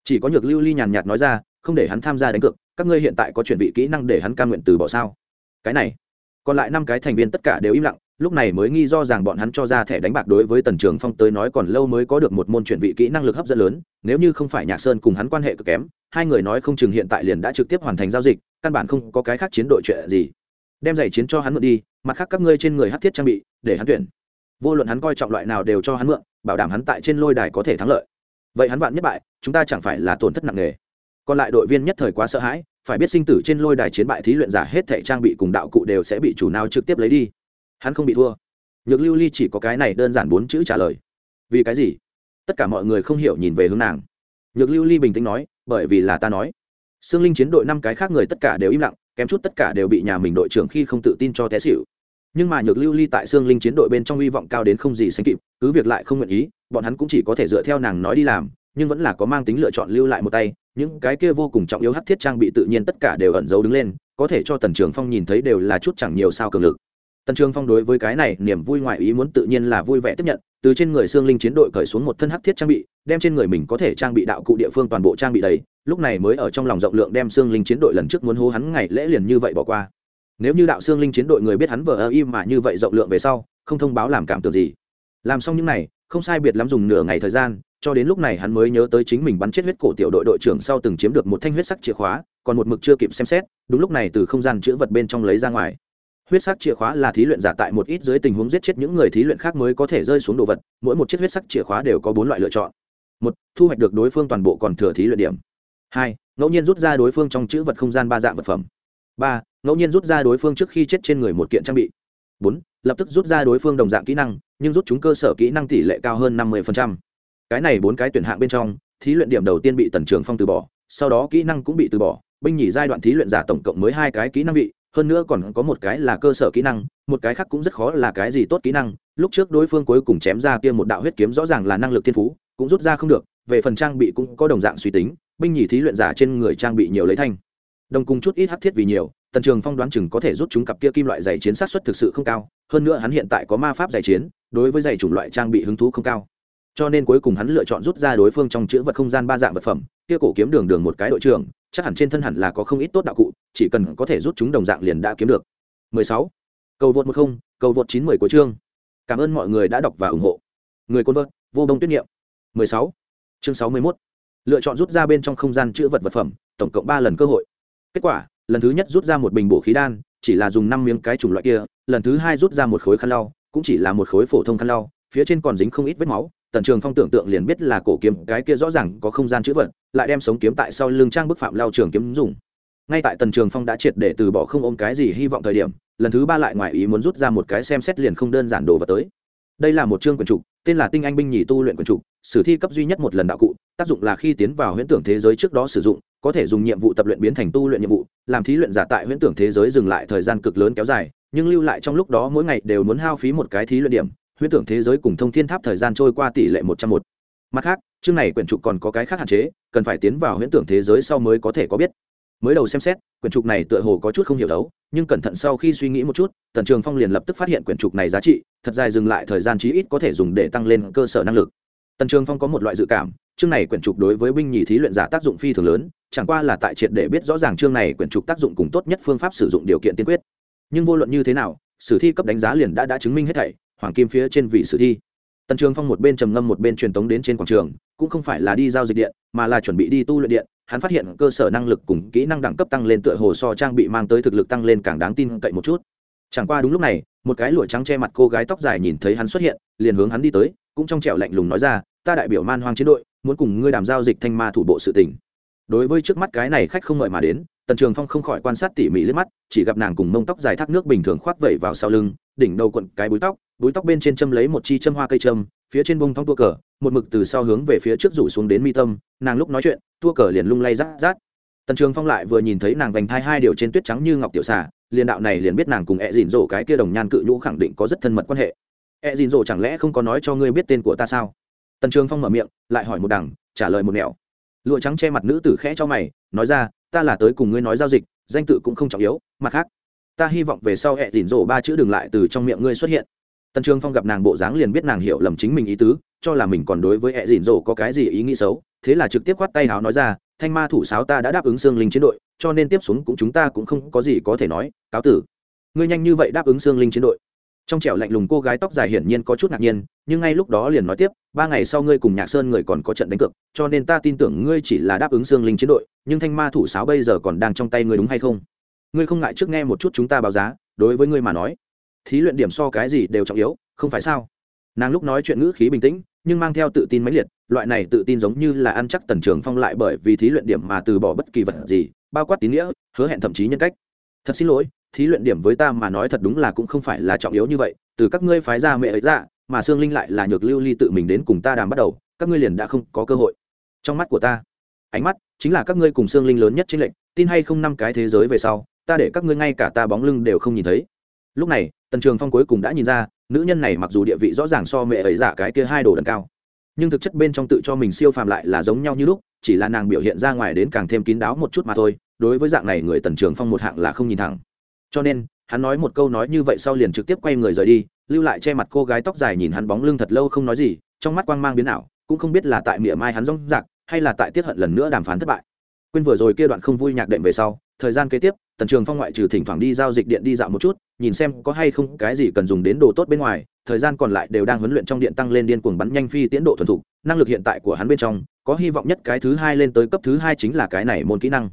Chỉ có nhược lưu ly nhàn nhạt nói ra, không để hắn tham gia đánh cược, các ngươi hiện tại có chuẩn bị kỹ năng để hắn cam nguyện từ bỏ sao? Cái này còn lại năm cái thành viên tất cả đều im lặng, lúc này mới nghi do rằng bọn hắn cho ra thẻ đánh bạc đối với tần trường phong tới nói còn lâu mới có được một môn chuyển vị kỹ năng lực hấp dẫn lớn, nếu như không phải nhạc sơn cùng hắn quan hệ cực kém, hai người nói không chừng hiện tại liền đã trực tiếp hoàn thành giao dịch, căn bản không có cái khác chiến đội chuyện gì. Đem giày chiến cho hắn mượn đi, mặt khác các ngươi trên người hát thiết trang bị, để hắn tuyển. Vô luận hắn coi trọng loại nào đều cho hắn mượn, bảo đảm hắn tại trên lôi đài có thể thắng lợi. Vậy hắn vạn nhất bại, chúng ta chẳng phải là tổn thất nặng nề. Còn lại đội viên nhất thời quá sợ hãi phải biết sinh tử trên lôi đài chiến bại thí luyện giả hết thảy trang bị cùng đạo cụ đều sẽ bị chủ nào trực tiếp lấy đi. Hắn không bị thua. Nhược lưu ly chỉ có cái này đơn giản bốn chữ trả lời. Vì cái gì? Tất cả mọi người không hiểu nhìn về hướng nàng. Nhược lưu ly bình tĩnh nói, bởi vì là ta nói. Xương linh chiến đội năm cái khác người tất cả đều im lặng, kém chút tất cả đều bị nhà mình đội trưởng khi không tự tin cho té xỉu. Nhưng mà nhược lưu ly tại xương linh chiến đội bên trong hy vọng cao đến không gì sánh kịp, cứ việc lại không nguyện ý, bọn hắn cũng chỉ có thể dựa theo nàng nói đi làm nhưng vẫn là có mang tính lựa chọn lưu lại một tay, những cái kia vô cùng trọng yếu hắc thiết trang bị tự nhiên tất cả đều ẩn giấu đứng lên, có thể cho tần trường phong nhìn thấy đều là chút chẳng nhiều sao cường lực. Tần trường phong đối với cái này niềm vui ngoại ý muốn tự nhiên là vui vẻ tiếp nhận, từ trên người xương linh chiến đội cởi xuống một thân hắc thiết trang bị, đem trên người mình có thể trang bị đạo cụ địa phương toàn bộ trang bị đầy, lúc này mới ở trong lòng rộng lượng đem xương linh chiến đội lần trước muốn hô hắn ngày lễ liền như vậy bỏ qua. Nếu như đạo xương linh chiến đội người biết hắn vờ ơ im mà như vậy rộng lượng về sau, không thông báo làm cảm tưởng gì. Làm xong những này, không sai biệt lắm dùng nửa ngày thời gian cho đến lúc này hắn mới nhớ tới chính mình bắn chết huyết cổ tiểu đội đội trưởng sau từng chiếm được một thanh huyết sắc chìa khóa, còn một mực chưa kịp xem xét, đúng lúc này từ không gian chữ vật bên trong lấy ra ngoài. Huyết sắc chìa khóa là thí luyện giả tại một ít dưới tình huống giết chết những người thí luyện khác mới có thể rơi xuống đồ vật, mỗi một chiếc huyết sắc chìa khóa đều có bốn loại lựa chọn. Một, thu hoạch được đối phương toàn bộ còn thừa thí luyện điểm. Hai, ngẫu nhiên rút ra đối phương trong chữ vật không gian ba dạng vật phẩm. Ba, ngẫu nhiên rút ra đối phương trước khi chết trên người một kiện trang bị. Bốn, lập tức rút ra đối phương đồng dạng kỹ năng, nhưng rút chúng cơ sở kỹ năng tỷ lệ cao hơn năm mươi cái này bốn cái tuyển hạng bên trong, thí luyện điểm đầu tiên bị tần trường phong từ bỏ, sau đó kỹ năng cũng bị từ bỏ, binh nhì giai đoạn thí luyện giả tổng cộng mới hai cái kỹ năng vị, hơn nữa còn có một cái là cơ sở kỹ năng, một cái khác cũng rất khó là cái gì tốt kỹ năng. Lúc trước đối phương cuối cùng chém ra kia một đạo huyết kiếm rõ ràng là năng lực thiên phú, cũng rút ra không được, về phần trang bị cũng có đồng dạng suy tính, binh nhì thí luyện giả trên người trang bị nhiều lấy thanh. Đồng cùng chút ít hắc thiết vì nhiều, tần trường phong đoán chừng có thể rút chúng cặp kia kim loại giày chiến sát xuất thực sự không cao, hơn nữa hắn hiện tại có ma pháp giày chiến, đối với giày chủng loại trang bị hứng thú không cao cho nên cuối cùng hắn lựa chọn rút ra đối phương trong chữ vật không gian ba dạng vật phẩm, kia cổ kiếm đường đường một cái đội trưởng, chắc hẳn trên thân hẳn là có không ít tốt đạo cụ, chỉ cần có thể rút chúng đồng dạng liền đã kiếm được 16. cầu vượt một không, cầu vượt chín mười của chương cảm ơn mọi người đã đọc và ủng hộ người côn vợt, vô đông tuyết niệm 16. chương 61. lựa chọn rút ra bên trong không gian chữ vật vật phẩm, tổng cộng ba lần cơ hội kết quả, lần thứ nhất rút ra một bình bổ khí đan, chỉ là dùng năm miếng cái chủng loại kia, lần thứ hai rút ra một khối khăn lau, cũng chỉ là một khối phổ thông khăn lau, phía trên còn dính không ít vết máu tần trường phong tưởng tượng liền biết là cổ kiếm cái kia rõ ràng có không gian chữ vật, lại đem sống kiếm tại sau lưng trang bức phạm lao trường kiếm dùng. Ngay tại tần trường phong đã triệt để từ bỏ không ôm cái gì hy vọng thời điểm, lần thứ ba lại ngoài ý muốn rút ra một cái xem xét liền không đơn giản đồ vật tới. Đây là một chương quần trục, tên là tinh anh binh nhì tu luyện quần trục, sử thi cấp duy nhất một lần đạo cụ, tác dụng là khi tiến vào huyễn tưởng thế giới trước đó sử dụng, có thể dùng nhiệm vụ tập luyện biến thành tu luyện nhiệm vụ, làm thí luyện giả tại huyễn tưởng thế giới dừng lại thời gian cực lớn kéo dài, nhưng lưu lại trong lúc đó mỗi ngày đều muốn hao phí một cái thí luyện điểm huyễn tưởng thế giới cùng thông thiên tháp thời gian trôi qua tỷ lệ một trăm một. Mặt khác, chương này quyển trục còn có cái khác hạn chế, cần phải tiến vào huyễn tưởng thế giới sau mới có thể có biết. Mới đầu xem xét, quyển trục này tựa hồ có chút không hiểu đấu, nhưng cẩn thận sau khi suy nghĩ một chút, tần trường phong liền lập tức phát hiện quyển trục này giá trị, thật dài dừng lại thời gian chí ít có thể dùng để tăng lên cơ sở năng lực. Tần trường phong có một loại dự cảm, chương này quyển trục đối với binh nhì thí luyện giả tác dụng phi thường lớn, chẳng qua là tại triệt để biết rõ ràng chương này quyển trục tác dụng cùng tốt nhất phương pháp sử dụng điều kiện tiên quyết. Nhưng vô luận như thế nào, sử thi cấp đánh giá liền đã đã chứng minh hết thảy hoàng kim phía trên vị sử thi. Tần trường phong một bên trầm ngâm một bên truyền tống đến trên quảng trường, cũng không phải là đi giao dịch điện, mà là chuẩn bị đi tu luyện điện. Hắn phát hiện cơ sở năng lực cùng kỹ năng đẳng cấp tăng lên tựa hồ so trang bị mang tới thực lực tăng lên càng đáng tin cậy một chút. Chẳng qua đúng lúc này, một cái lụa trắng che mặt cô gái tóc dài nhìn thấy hắn xuất hiện, liền hướng hắn đi tới, cũng trong trẻo lạnh lùng nói ra, ta đại biểu man hoang chiến đội, muốn cùng ngươi đàm giao dịch thanh ma thủ bộ sự tình. Đối với trước mắt cái này khách không mời mà đến, tần trường phong không khỏi quan sát tỉ mỉ liếc mắt, chỉ gặp nàng cùng mông tóc dài thác nước bình thường khoác vẩy vào sau lưng đỉnh đầu quận cái búi tóc búi tóc bên trên châm lấy một chi châm hoa cây châm, phía trên bông thong tua cờ, một mực từ sau hướng về phía trước rủ xuống đến mi tâm, nàng lúc nói chuyện, tua cờ liền lung lay rát rát. Tần trường phong lại vừa nhìn thấy nàng vành thai hai điều trên tuyết trắng như ngọc tiểu xà, liền đạo này liền biết nàng cùng ẹ dìn rổ cái kia đồng nhan cự nhũ khẳng định có rất thân mật quan hệ. Ẹ dìn rổ chẳng lẽ không có nói cho ngươi biết tên của ta sao? Tần trường phong mở miệng, lại hỏi một đằng, trả lời một nẻo. Lụa trắng che mặt nữ tử khẽ cho mày, nói ra, ta là tới cùng ngươi nói giao dịch, danh tự cũng không trọng yếu, mặt khác ta hy vọng về sau hẹ dỉn rổ ba chữ đừng lại từ trong miệng ngươi xuất hiện. Tần trường phong gặp nàng bộ dáng liền biết nàng hiểu lầm chính mình ý tứ, cho là mình còn đối với hẹ dỉn rổ có cái gì ý nghĩ xấu, thế là trực tiếp khoát tay háo nói ra, thanh ma thủ sáo ta đã đáp ứng xương linh chiến đội, cho nên tiếp xuống cũng chúng ta cũng không có gì có thể nói, cáo tử. Ngươi nhanh như vậy đáp ứng xương linh chiến đội? Trong trẻo lạnh lùng cô gái tóc dài hiển nhiên có chút ngạc nhiên, nhưng ngay lúc đó liền nói tiếp, ba ngày sau ngươi cùng nhạc sơn người còn có trận đánh cược, cho nên ta tin tưởng ngươi chỉ là đáp ứng xương linh chiến đội, nhưng thanh ma thủ sáo bây giờ còn đang trong tay ngươi đúng hay không? Ngươi không ngại trước nghe một chút chúng ta báo giá, đối với ngươi mà nói. Thí luyện điểm so cái gì đều trọng yếu, không phải sao? Nàng lúc nói chuyện ngữ khí bình tĩnh, nhưng mang theo tự tin mãnh liệt, loại này tự tin giống như là ăn chắc tần trường phong lại bởi vì thí luyện điểm mà từ bỏ bất kỳ vật gì, bao quát tín nghĩa, hứa hẹn thậm chí nhân cách. Thật xin lỗi, thí luyện điểm với ta mà nói thật đúng là cũng không phải là trọng yếu như vậy, từ các ngươi phái ra mẹ ấy ra, mà sương linh lại là nhược lưu ly tự mình đến cùng ta đàm bắt đầu, các ngươi liền đã không có cơ hội. Trong mắt của ta, ánh mắt chính là các ngươi cùng sương linh lớn nhất trên lệnh tin hay không năm cái thế giới về sau ta để các ngươi ngay cả ta bóng lưng đều không nhìn thấy. Lúc này, tần trường phong cuối cùng đã nhìn ra, nữ nhân này mặc dù địa vị rõ ràng so mẹ ấy giả cái kia hai đồ đần cao, nhưng thực chất bên trong tự cho mình siêu phàm lại là giống nhau như lúc, chỉ là nàng biểu hiện ra ngoài đến càng thêm kín đáo một chút mà thôi, đối với dạng này người tần trường phong một hạng là không nhìn thẳng. Cho nên, hắn nói một câu nói như vậy sau liền trực tiếp quay người rời đi, lưu lại che mặt cô gái tóc dài nhìn hắn bóng lưng thật lâu không nói gì, trong mắt quang mang biến ảo, cũng không biết là tại miệng mai hắn rong rạc, hay là tại tiết hận lần nữa đàm phán thất bại. Quên vừa rồi kia đoạn không vui nhạc đệm về sau, thời gian kế tiếp tần trường phong ngoại trừ thỉnh thoảng đi giao dịch điện đi dạo một chút, nhìn xem có hay không cái gì cần dùng đến đồ tốt bên ngoài, thời gian còn lại đều đang huấn luyện trong điện tăng lên điên cuồng bắn nhanh phi tiến độ thuần thục, năng lực hiện tại của hắn bên trong, có hy vọng nhất cái thứ hai lên tới cấp thứ hai chính là cái này môn kỹ năng.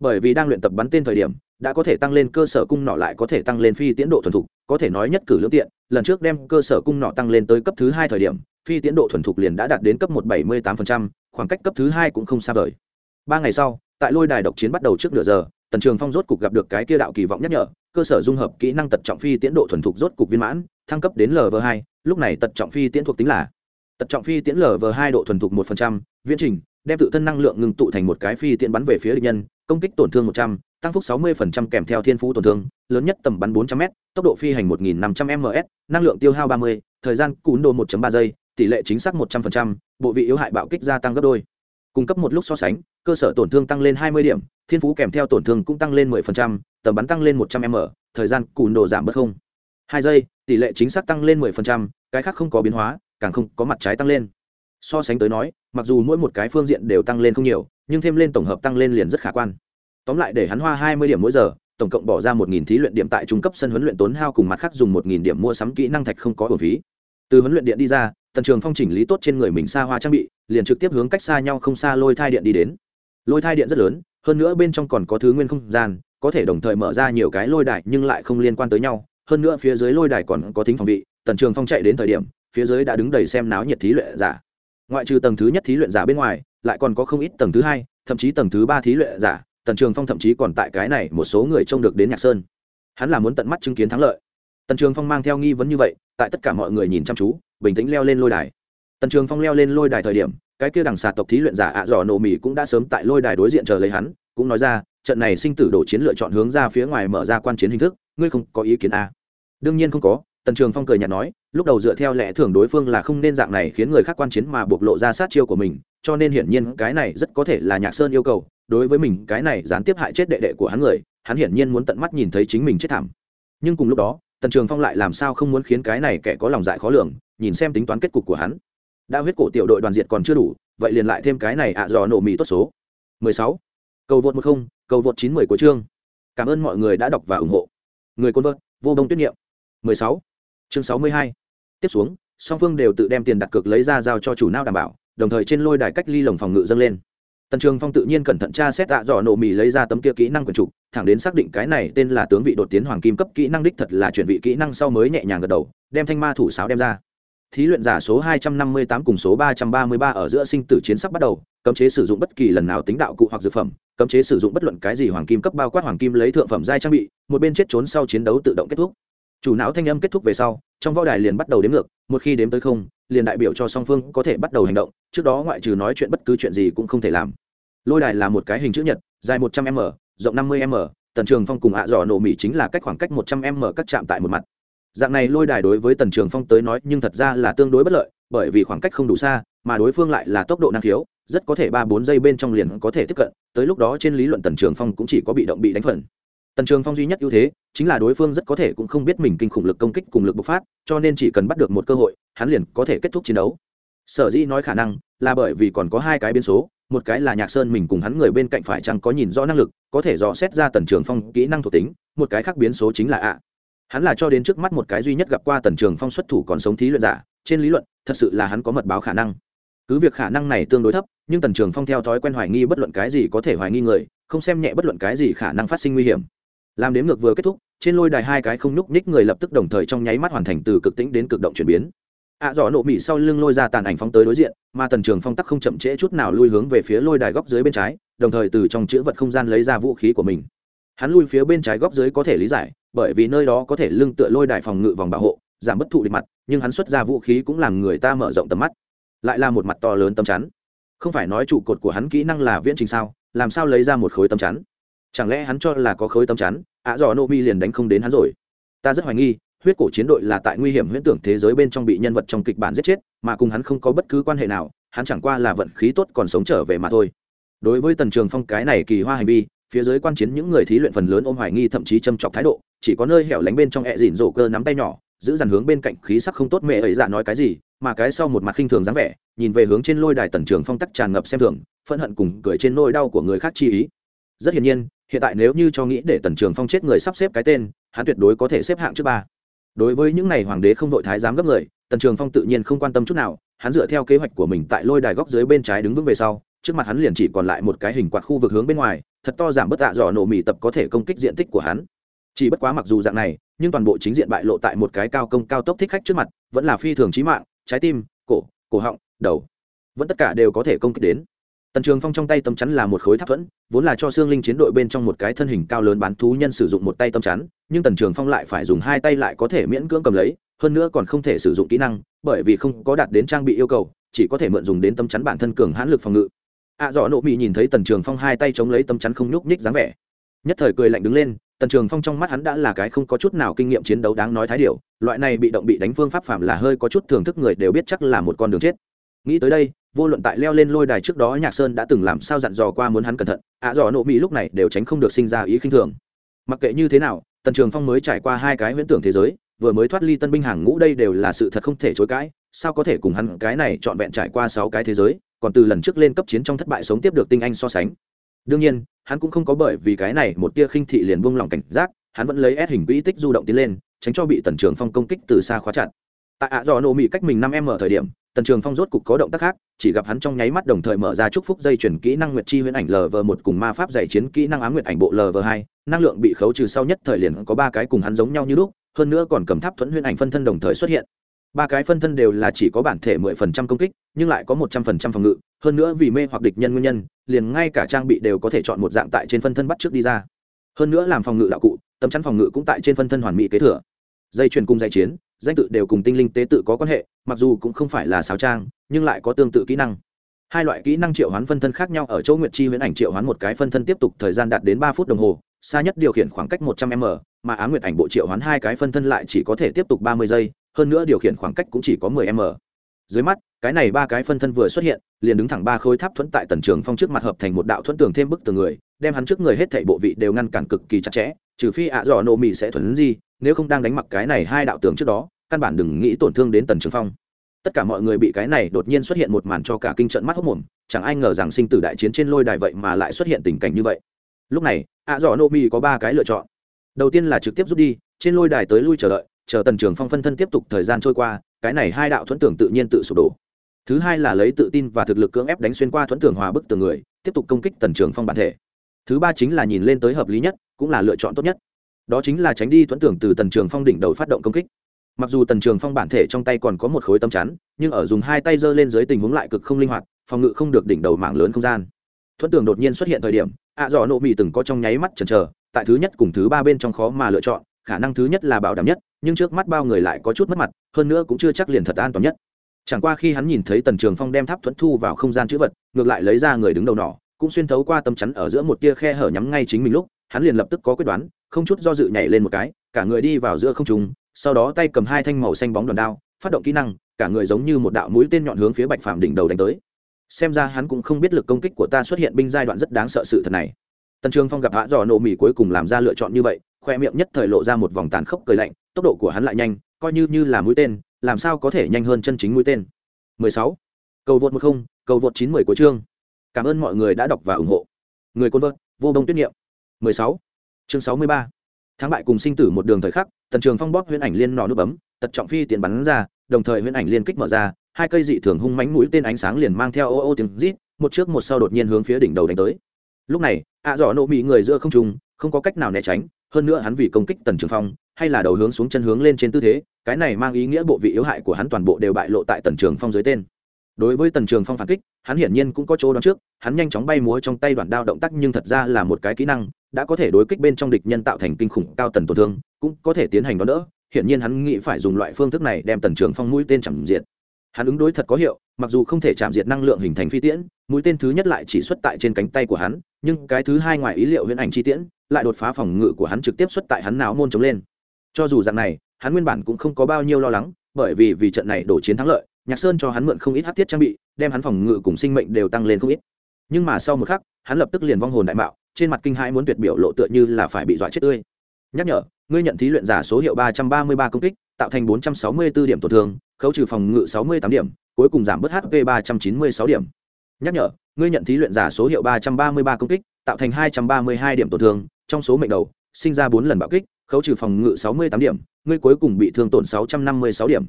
Bởi vì đang luyện tập bắn tên thời điểm, đã có thể tăng lên cơ sở cung nọ lại có thể tăng lên phi tiến độ thuần thục, có thể nói nhất cử lưỡng tiện, lần trước đem cơ sở cung nọ tăng lên tới cấp thứ hai thời điểm, phi tiến độ thuần thục liền đã đạt đến cấp một bảy mươi tám khoảng cách cấp thứ hai cũng không xa vời. Ba ngày sau, tại lôi đài độc chiến bắt đầu trước nửa giờ tần trường phong rốt cục gặp được cái kia đạo kỳ vọng nhắc nhở, cơ sở dung hợp kỹ năng tật trọng phi tiến độ thuần thục rốt cục viên mãn, thăng cấp đến lv hai, lúc này tật trọng phi tiến thuộc tính là tật trọng phi tiến lv hai độ thuần thục một viễn trình, đem tự thân năng lượng ngừng tụ thành một cái phi tiễn bắn về phía địch nhân, công kích tổn thương một trăm, tăng phúc sáu mươi kèm theo thiên phú tổn thương, lớn nhất tầm bắn bốn trăm m tốc độ phi hành một nghìn năm trăm ms năng lượng tiêu hao ba mươi, thời gian cún đồ một ba giây, tỷ lệ chính xác một trăm linh bộ vị yếu hại bạo kích gia tăng gấp đôi cung cấp một lúc so sánh cơ sở tổn thương tăng lên hai mươi điểm thiên phú kèm theo tổn thương cũng tăng lên 10%, tầm bắn tăng lên một trăm m thời gian cùn đồ giảm bớt không. Hai giây tỷ lệ chính xác tăng lên 10%, cái khác không có biến hóa càng không có mặt trái tăng lên. So sánh tới nói mặc dù mỗi một cái phương diện đều tăng lên không nhiều nhưng thêm lên tổng hợp tăng lên liền rất khả quan. Tóm lại để hắn hoa hai mươi điểm mỗi giờ tổng cộng bỏ ra một nghìn thí luyện điểm tại trung cấp sân huấn luyện tốn hao cùng mặt khác dùng một nghìn điểm mua sắm kỹ năng thạch không có bổ phí. Từ huấn luyện điện đi ra tần trường phong chỉnh lý tốt trên người mình xa hoa trang bị, liền trực tiếp hướng cách xa nhau không xa lôi thai điện đi đến. Lôi thai điện rất lớn, hơn nữa bên trong còn có thứ nguyên không gian, có thể đồng thời mở ra nhiều cái lôi đài nhưng lại không liên quan tới nhau. Hơn nữa phía dưới lôi đài còn có thính phòng vị, tần trường phong chạy đến thời điểm, phía dưới đã đứng đầy xem náo nhiệt thí luyện giả. Ngoại trừ tầng thứ nhất thí luyện giả bên ngoài, lại còn có không ít tầng thứ hai, thậm chí tầng thứ ba thí luyện giả, tần trường phong thậm chí còn tại cái này một số người trông được đến nhạc sơn. Hắn là muốn tận mắt chứng kiến thắng lợi. Tần trường phong mang theo nghi vấn như vậy, tại tất cả mọi người nhìn chăm chú bình tĩnh leo lên lôi đài tần trường phong leo lên lôi đài thời điểm, cái kia đằng xà tộc thí luyện giả ạ dò nổ mì cũng đã sớm tại lôi đài đối diện chờ lấy hắn, cũng nói ra, trận này sinh tử đổ chiến lựa chọn hướng ra phía ngoài mở ra quan chiến hình thức, ngươi không có ý kiến à. đương nhiên không có, tần trường phong cười nhạt nói, lúc đầu dựa theo lẽ thường đối phương là không nên dạng này khiến người khác quan chiến mà bộc lộ ra sát chiêu của mình, cho nên hiển nhiên cái này rất có thể là nhạc sơn yêu cầu, đối với mình, cái này gián tiếp hại chết đệ đệ của hắn người, hắn hiển nhiên muốn tận mắt nhìn thấy chính mình chết thảm nhưng cùng lúc đó, tần trường phong lại làm sao không muốn khiến cái này kẻ có lòng dại khó lường nhìn xem tính toán kết cục của hắn. Đã huyết cổ tiểu đội đoàn diệt còn chưa đủ, vậy liền lại thêm cái này ạ, dò nổ mì tốt số. 16. cầu vượt một không, cầu vượt chín mười của chương. Cảm ơn mọi người đã đọc và ủng hộ. Người côn vợt vô đông tuyết niệm. 16. chương 62. tiếp xuống, song phương đều tự đem tiền đặt cược lấy ra giao cho chủ nao đảm bảo, đồng thời trên lôi đài cách ly lồng phòng ngự dâng lên. Tần trường phong tự nhiên cẩn thận tra xét ạ, dò nổ mì lấy ra tấm kia kỹ năng quyền trục thẳng đến xác định cái này tên là tướng vị đột tiến hoàng kim cấp kỹ năng đích thật là chuyển vị kỹ năng sau mới nhẹ nhàng gật đầu, đem thanh ma thủ sáo đem ra thí luyện giả số 258 cùng số 333 ở giữa sinh tử chiến sắp bắt đầu, cấm chế sử dụng bất kỳ lần nào tính đạo cụ hoặc dược phẩm, cấm chế sử dụng bất luận cái gì hoàng kim cấp bao quát hoàng kim lấy thượng phẩm giai trang bị, một bên chết trốn sau chiến đấu tự động kết thúc. Chủ não thanh âm kết thúc về sau, trong võ đài liền bắt đầu đếm ngược, một khi đếm tới không, liền đại biểu cho song phương có thể bắt đầu hành động, trước đó ngoại trừ nói chuyện bất cứ chuyện gì cũng không thể làm. Lôi đài là một cái hình chữ nhật, dài 100m, rộng 50m, tần trường phong cùng ạ à nổ mỹ chính là cách khoảng cách 100m các chạm tại một mặt dạng này lôi đài đối với tần trường phong tới nói nhưng thật ra là tương đối bất lợi, bởi vì khoảng cách không đủ xa, mà đối phương lại là tốc độ năng khiếu, rất có thể ba bốn giây bên trong liền có thể tiếp cận, tới lúc đó trên lý luận tần trường phong cũng chỉ có bị động bị đánh phần. Tần trường phong duy nhất ưu thế chính là đối phương rất có thể cũng không biết mình kinh khủng lực công kích cùng lực bộc phát, cho nên chỉ cần bắt được một cơ hội, hắn liền có thể kết thúc chiến đấu. Sở dĩ nói khả năng là bởi vì còn có hai cái biến số, một cái là nhạc sơn mình cùng hắn người bên cạnh phải chăng có nhìn rõ năng lực, có thể dò xét ra tần trường phong kỹ năng thuộc tính, một cái khác biến số chính là ạ hắn là cho đến trước mắt một cái duy nhất gặp qua tần trường phong xuất thủ còn sống thí luyện giả trên lý luận thật sự là hắn có mật báo khả năng. Cứ việc khả năng này tương đối thấp nhưng tần trường phong theo thói quen hoài nghi bất luận cái gì có thể hoài nghi người không xem nhẹ bất luận cái gì khả năng phát sinh nguy hiểm. Làm đếm ngược vừa kết thúc trên lôi đài hai cái không nhúc nhích người lập tức đồng thời trong nháy mắt hoàn thành từ cực tĩnh đến cực động chuyển biến. Ạ à, dỏ nộ mỹ sau lưng lôi ra tàn ảnh phóng tới đối diện mà tần trường phong tắc không chậm trễ chút nào lui hướng về phía lôi đài góc dưới bên trái đồng thời từ trong chữ vật không gian lấy ra vũ khí của mình. Hắn lui phía bên trái góc dưới có thể lý giải bởi vì nơi đó có thể lưng tựa lôi đài phòng ngự vòng bảo hộ, giảm bất thụ địch mặt, nhưng hắn xuất ra vũ khí cũng làm người ta mở rộng tầm mắt. Lại là một mặt to lớn tấm chắn. Không phải nói trụ cột của hắn kỹ năng là viễn trình sao, làm sao lấy ra một khối tấm chắn? Chẳng lẽ hắn cho là có khối tấm chắn, ạ dò nô mi liền đánh không đến hắn rồi? Ta rất hoài nghi, huyết cổ chiến đội là tại nguy hiểm huyễn tưởng thế giới bên trong bị nhân vật trong kịch bản giết chết, mà cùng hắn không có bất cứ quan hệ nào, hắn chẳng qua là vận khí tốt còn sống trở về mà thôi. Đối với tần trường phong cái này kỳ hoa hành vi phía dưới quan chiến những người thí luyện phần lớn ôm hoài nghi thậm chí châm chọc thái độ, chỉ có nơi hẻo lánh bên trong ẹ dỉn rổ cơ nắm tay nhỏ, giữ dàn hướng bên cạnh khí sắc không tốt mẹ ấy dạ nói cái gì, mà cái sau một mặt khinh thường dáng vẻ, nhìn về hướng trên lôi đài tần trường phong tắc tràn ngập xem thường, phẫn hận cùng cười trên nôi đau của người khác chi ý. Rất hiển nhiên, hiện tại nếu như cho nghĩ để tần trường phong chết người sắp xếp cái tên, hắn tuyệt đối có thể xếp hạng trước ba. Đối với những này hoàng đế không đội thái giám gấp người, tần trường phong tự nhiên không quan tâm chút nào, hắn dựa theo kế hoạch của mình tại lôi đài góc dưới bên trái đứng vững về sau, trước mặt hắn liền chỉ còn lại một cái hình quạt khu vực hướng bên ngoài thật to giảm bất tạ dò nổ mì tập có thể công kích diện tích của hắn. Chỉ bất quá mặc dù dạng này, nhưng toàn bộ chính diện bại lộ tại một cái cao công cao tốc thích khách trước mặt, vẫn là phi thường trí mạng, trái tim, cổ cổ họng, đầu, vẫn tất cả đều có thể công kích đến. Tần trường phong trong tay tấm chắn là một khối tháp thuẫn, vốn là cho xương linh chiến đội bên trong một cái thân hình cao lớn bán thú nhân sử dụng một tay tấm chắn, nhưng tần trường phong lại phải dùng hai tay lại có thể miễn cưỡng cầm lấy, hơn nữa còn không thể sử dụng kỹ năng, bởi vì không có đạt đến trang bị yêu cầu, chỉ có thể mượn dùng đến tấm chắn bản thân cường hãn lực phòng ngự ạ dọ nộ mỹ nhìn thấy tần trường phong hai tay chống lấy tấm chắn không nhúc nhích dáng vẻ. Nhất thời cười lạnh đứng lên tần trường phong trong mắt hắn đã là cái không có chút nào kinh nghiệm chiến đấu đáng nói thái điệu loại này bị động bị đánh phương pháp phạm là hơi có chút thưởng thức người đều biết chắc là một con đường chết. Nghĩ tới đây vô luận tại leo lên lôi đài trước đó nhạc sơn đã từng làm sao dặn dò qua muốn hắn cẩn thận ạ à, dò nộ mỹ lúc này đều tránh không được sinh ra ý khinh thường. Mặc kệ như thế nào tần trường phong mới trải qua hai cái huyễn tưởng thế giới vừa mới thoát ly tân binh hàng ngũ đây đều là sự thật không thể chối cãi sao có thể cùng hắn cái này trọn vẹn trải qua sáu cái thế giới, còn từ lần trước lên cấp chiến trong thất bại sống tiếp được tinh anh so sánh. Đương nhiên, hắn cũng không có bởi vì cái này một tia khinh thị liền buông lỏng cảnh giác, hắn vẫn lấy ép hình quỹ tích du động tiến lên, tránh cho bị tần trường phong công kích từ xa khóa chặt. Tại ạ dò nổ mỹ cách mình năm em ở thời điểm, tần trường phong rốt cục có động tác khác, chỉ gặp hắn trong nháy mắt đồng thời mở ra chúc phúc dây chuyển kỹ năng nguyệt chi huyễn ảnh lv một cùng ma pháp giải chiến kỹ năng ám nguyệt ảnh bộ lv hai, năng lượng bị khấu trừ sau nhất thời liền có ba cái cùng hắn giống nhau như lúc, hơn nữa còn cầm tháp thuẫn huyễn ảnh phân thân đồng thời xuất hiện ba cái phân thân đều là chỉ có bản thể mười phần trăm công kích, nhưng lại có một trăm phần trăm phòng ngự, hơn nữa vì mê hoặc địch nhân nguyên nhân, liền ngay cả trang bị đều có thể chọn một dạng tại trên phân thân bắt trước đi ra. Hơn nữa làm phòng ngự đạo cụ, tấm chắn phòng ngự cũng tại trên phân thân hoàn mỹ kế thừa. Dây chuyền cùng dây chiến, danh tự đều cùng tinh linh tế tự có quan hệ, mặc dù cũng không phải là sáo trang, nhưng lại có tương tự kỹ năng. Hai loại kỹ năng triệu hoán phân thân khác nhau ở chỗ nguyệt chi huyễn ảnh triệu hoán một cái phân thân tiếp tục thời gian đạt đến ba phút đồng hồ, xa nhất điều khiển khoảng cách một trăm m, mà á nguyệt ảnh bộ triệu hoán hai cái phân thân lại chỉ có thể tiếp tục ba mươi giây hơn nữa điều khiển khoảng cách cũng chỉ có mười m. Dưới mắt, cái này ba cái phân thân vừa xuất hiện, liền đứng thẳng ba khối tháp thuẫn tại tần trường phong trước mặt hợp thành một đạo thuẫn tường thêm bức tường người, đem hắn trước người hết thảy bộ vị đều ngăn cản cực kỳ chặt chẽ, trừ phi ạ dò nổ mì sẽ thuần gì nếu không đang đánh mặc cái này hai đạo tường trước đó, căn bản đừng nghĩ tổn thương đến tần trường phong. Tất cả mọi người bị cái này đột nhiên xuất hiện một màn cho cả kinh trận mắt hốc mồm, chẳng ai ngờ rằng sinh tử đại chiến trên lôi đài vậy mà lại xuất hiện tình cảnh như vậy. Lúc này, ạ dò nổ mì có ba cái lựa chọn. Đầu tiên là trực tiếp rút đi, trên lôi đài tới lui chờ đợi chờ tần trường phong phân thân tiếp tục thời gian trôi qua, cái này hai đạo thuẫn tưởng tự nhiên tự sụp đổ. Thứ hai là lấy tự tin và thực lực cưỡng ép đánh xuyên qua thuẫn tưởng hòa bức tường người, tiếp tục công kích tần trường phong bản thể. Thứ ba chính là nhìn lên tới hợp lý nhất, cũng là lựa chọn tốt nhất. Đó chính là tránh đi thuẫn tưởng từ tần trường phong đỉnh đầu phát động công kích. Mặc dù tần trường phong bản thể trong tay còn có một khối tâm chắn, nhưng ở dùng hai tay giơ lên dưới tình huống lại cực không linh hoạt, phòng ngự không được đỉnh đầu mạng lớn không gian. Thuẫn tưởng đột nhiên xuất hiện thời điểm, ạ dò nộ mị từng có trong nháy mắt chần chờ, tại thứ nhất cùng thứ ba bên trong khó mà lựa chọn, khả năng thứ nhất là bảo đảm nhất nhưng trước mắt bao người lại có chút mất mặt, hơn nữa cũng chưa chắc liền thật an toàn nhất. Chẳng qua khi hắn nhìn thấy tần trường phong đem tháp thuẫn thu vào không gian chữ vật, ngược lại lấy ra người đứng đầu nỏ cũng xuyên thấu qua tâm chắn ở giữa một tia khe hở nhắm ngay chính mình lúc, hắn liền lập tức có quyết đoán, không chút do dự nhảy lên một cái, cả người đi vào giữa không trung, sau đó tay cầm hai thanh màu xanh bóng đòn đao, phát động kỹ năng, cả người giống như một đạo mũi tên nhọn hướng phía bạch phàm đỉnh đầu đánh tới. Xem ra hắn cũng không biết lực công kích của ta xuất hiện binh giai đoạn rất đáng sợ sự thật này. Tần trường phong gặp hạ dò nổ mỹ cuối cùng làm ra lựa chọn như vậy khoe miệng nhất thời lộ ra một vòng tàn khốc cười lạnh tốc độ của hắn lại nhanh coi như như là mũi tên làm sao có thể nhanh hơn chân chính mũi tên 16. cầu vượt một không cầu vượt chín mười của chương cảm ơn mọi người đã đọc và ủng hộ người côn vợt vô bông tuyết niệm 16. chương 63. thắng bại cùng sinh tử một đường thời khắc tần trường phong bóp huyễn ảnh liên nọ nút bấm tật trọng phi tiền bắn ra đồng thời huyễn ảnh liên kích mở ra hai cây dị thường hung mãnh mũi tên ánh sáng liền mang theo ô ô tiếng rít một trước một sau đột nhiên hướng phía đỉnh đầu đánh tới lúc này ạ dò nộ mỹ người giữa không trùng, không có cách nào né tránh hơn nữa hắn vì công kích tần trường phong, hay là đầu hướng xuống chân hướng lên trên tư thế, cái này mang ý nghĩa bộ vị yếu hại của hắn toàn bộ đều bại lộ tại tần trường phong dưới tên. Đối với tần trường phong phản kích, hắn hiển nhiên cũng có chỗ đón trước, hắn nhanh chóng bay múa trong tay đoạn đao động tác nhưng thật ra là một cái kỹ năng, đã có thể đối kích bên trong địch nhân tạo thành kinh khủng cao tần tổn thương, cũng có thể tiến hành đón đỡ, hiển nhiên hắn nghĩ phải dùng loại phương thức này đem tần trường phong mũi tên chẳng diệt. Hắn ứng đối thật có hiệu, mặc dù không thể chạm diệt năng lượng hình thành phi tiễn, mũi tên thứ nhất lại chỉ xuất tại trên cánh tay của hắn, nhưng cái thứ hai ngoài ý liệu huyễn ảnh chi tiễn lại đột phá phòng ngự của hắn trực tiếp xuất tại hắn não môn chống lên. Cho dù dạng này, hắn nguyên bản cũng không có bao nhiêu lo lắng, bởi vì vì trận này đổ chiến thắng lợi, nhạc sơn cho hắn mượn không ít hát thiết trang bị, đem hắn phòng ngự cùng sinh mệnh đều tăng lên không ít. Nhưng mà sau một khắc, hắn lập tức liền vong hồn đại mạo, trên mặt kinh hãi muốn tuyệt biểu lộ tựa như là phải bị dọa chết tươi. Nhắc nhở, ngươi nhận thí luyện giả số hiệu ba trăm ba mươi ba công kích, tạo thành bốn trăm sáu mươi b ố điểm tổn thương, khấu trừ phòng ngự sáu mươi tám điểm, cuối cùng giảm bớt hp ba trăm chín mươi sáu điểm. Nhắc nhở, ngươi nhận thí luyện giả số hiệu ba trăm ba mươi ba công kích, tạo thành hai trăm ba mươi hai điểm tổn thương trong số mệnh đầu, sinh ra bốn lần bạo kích, khấu trừ phòng ngự sáu mươi tám điểm, ngươi cuối cùng bị thương tổn sáu trăm năm mươi sáu điểm.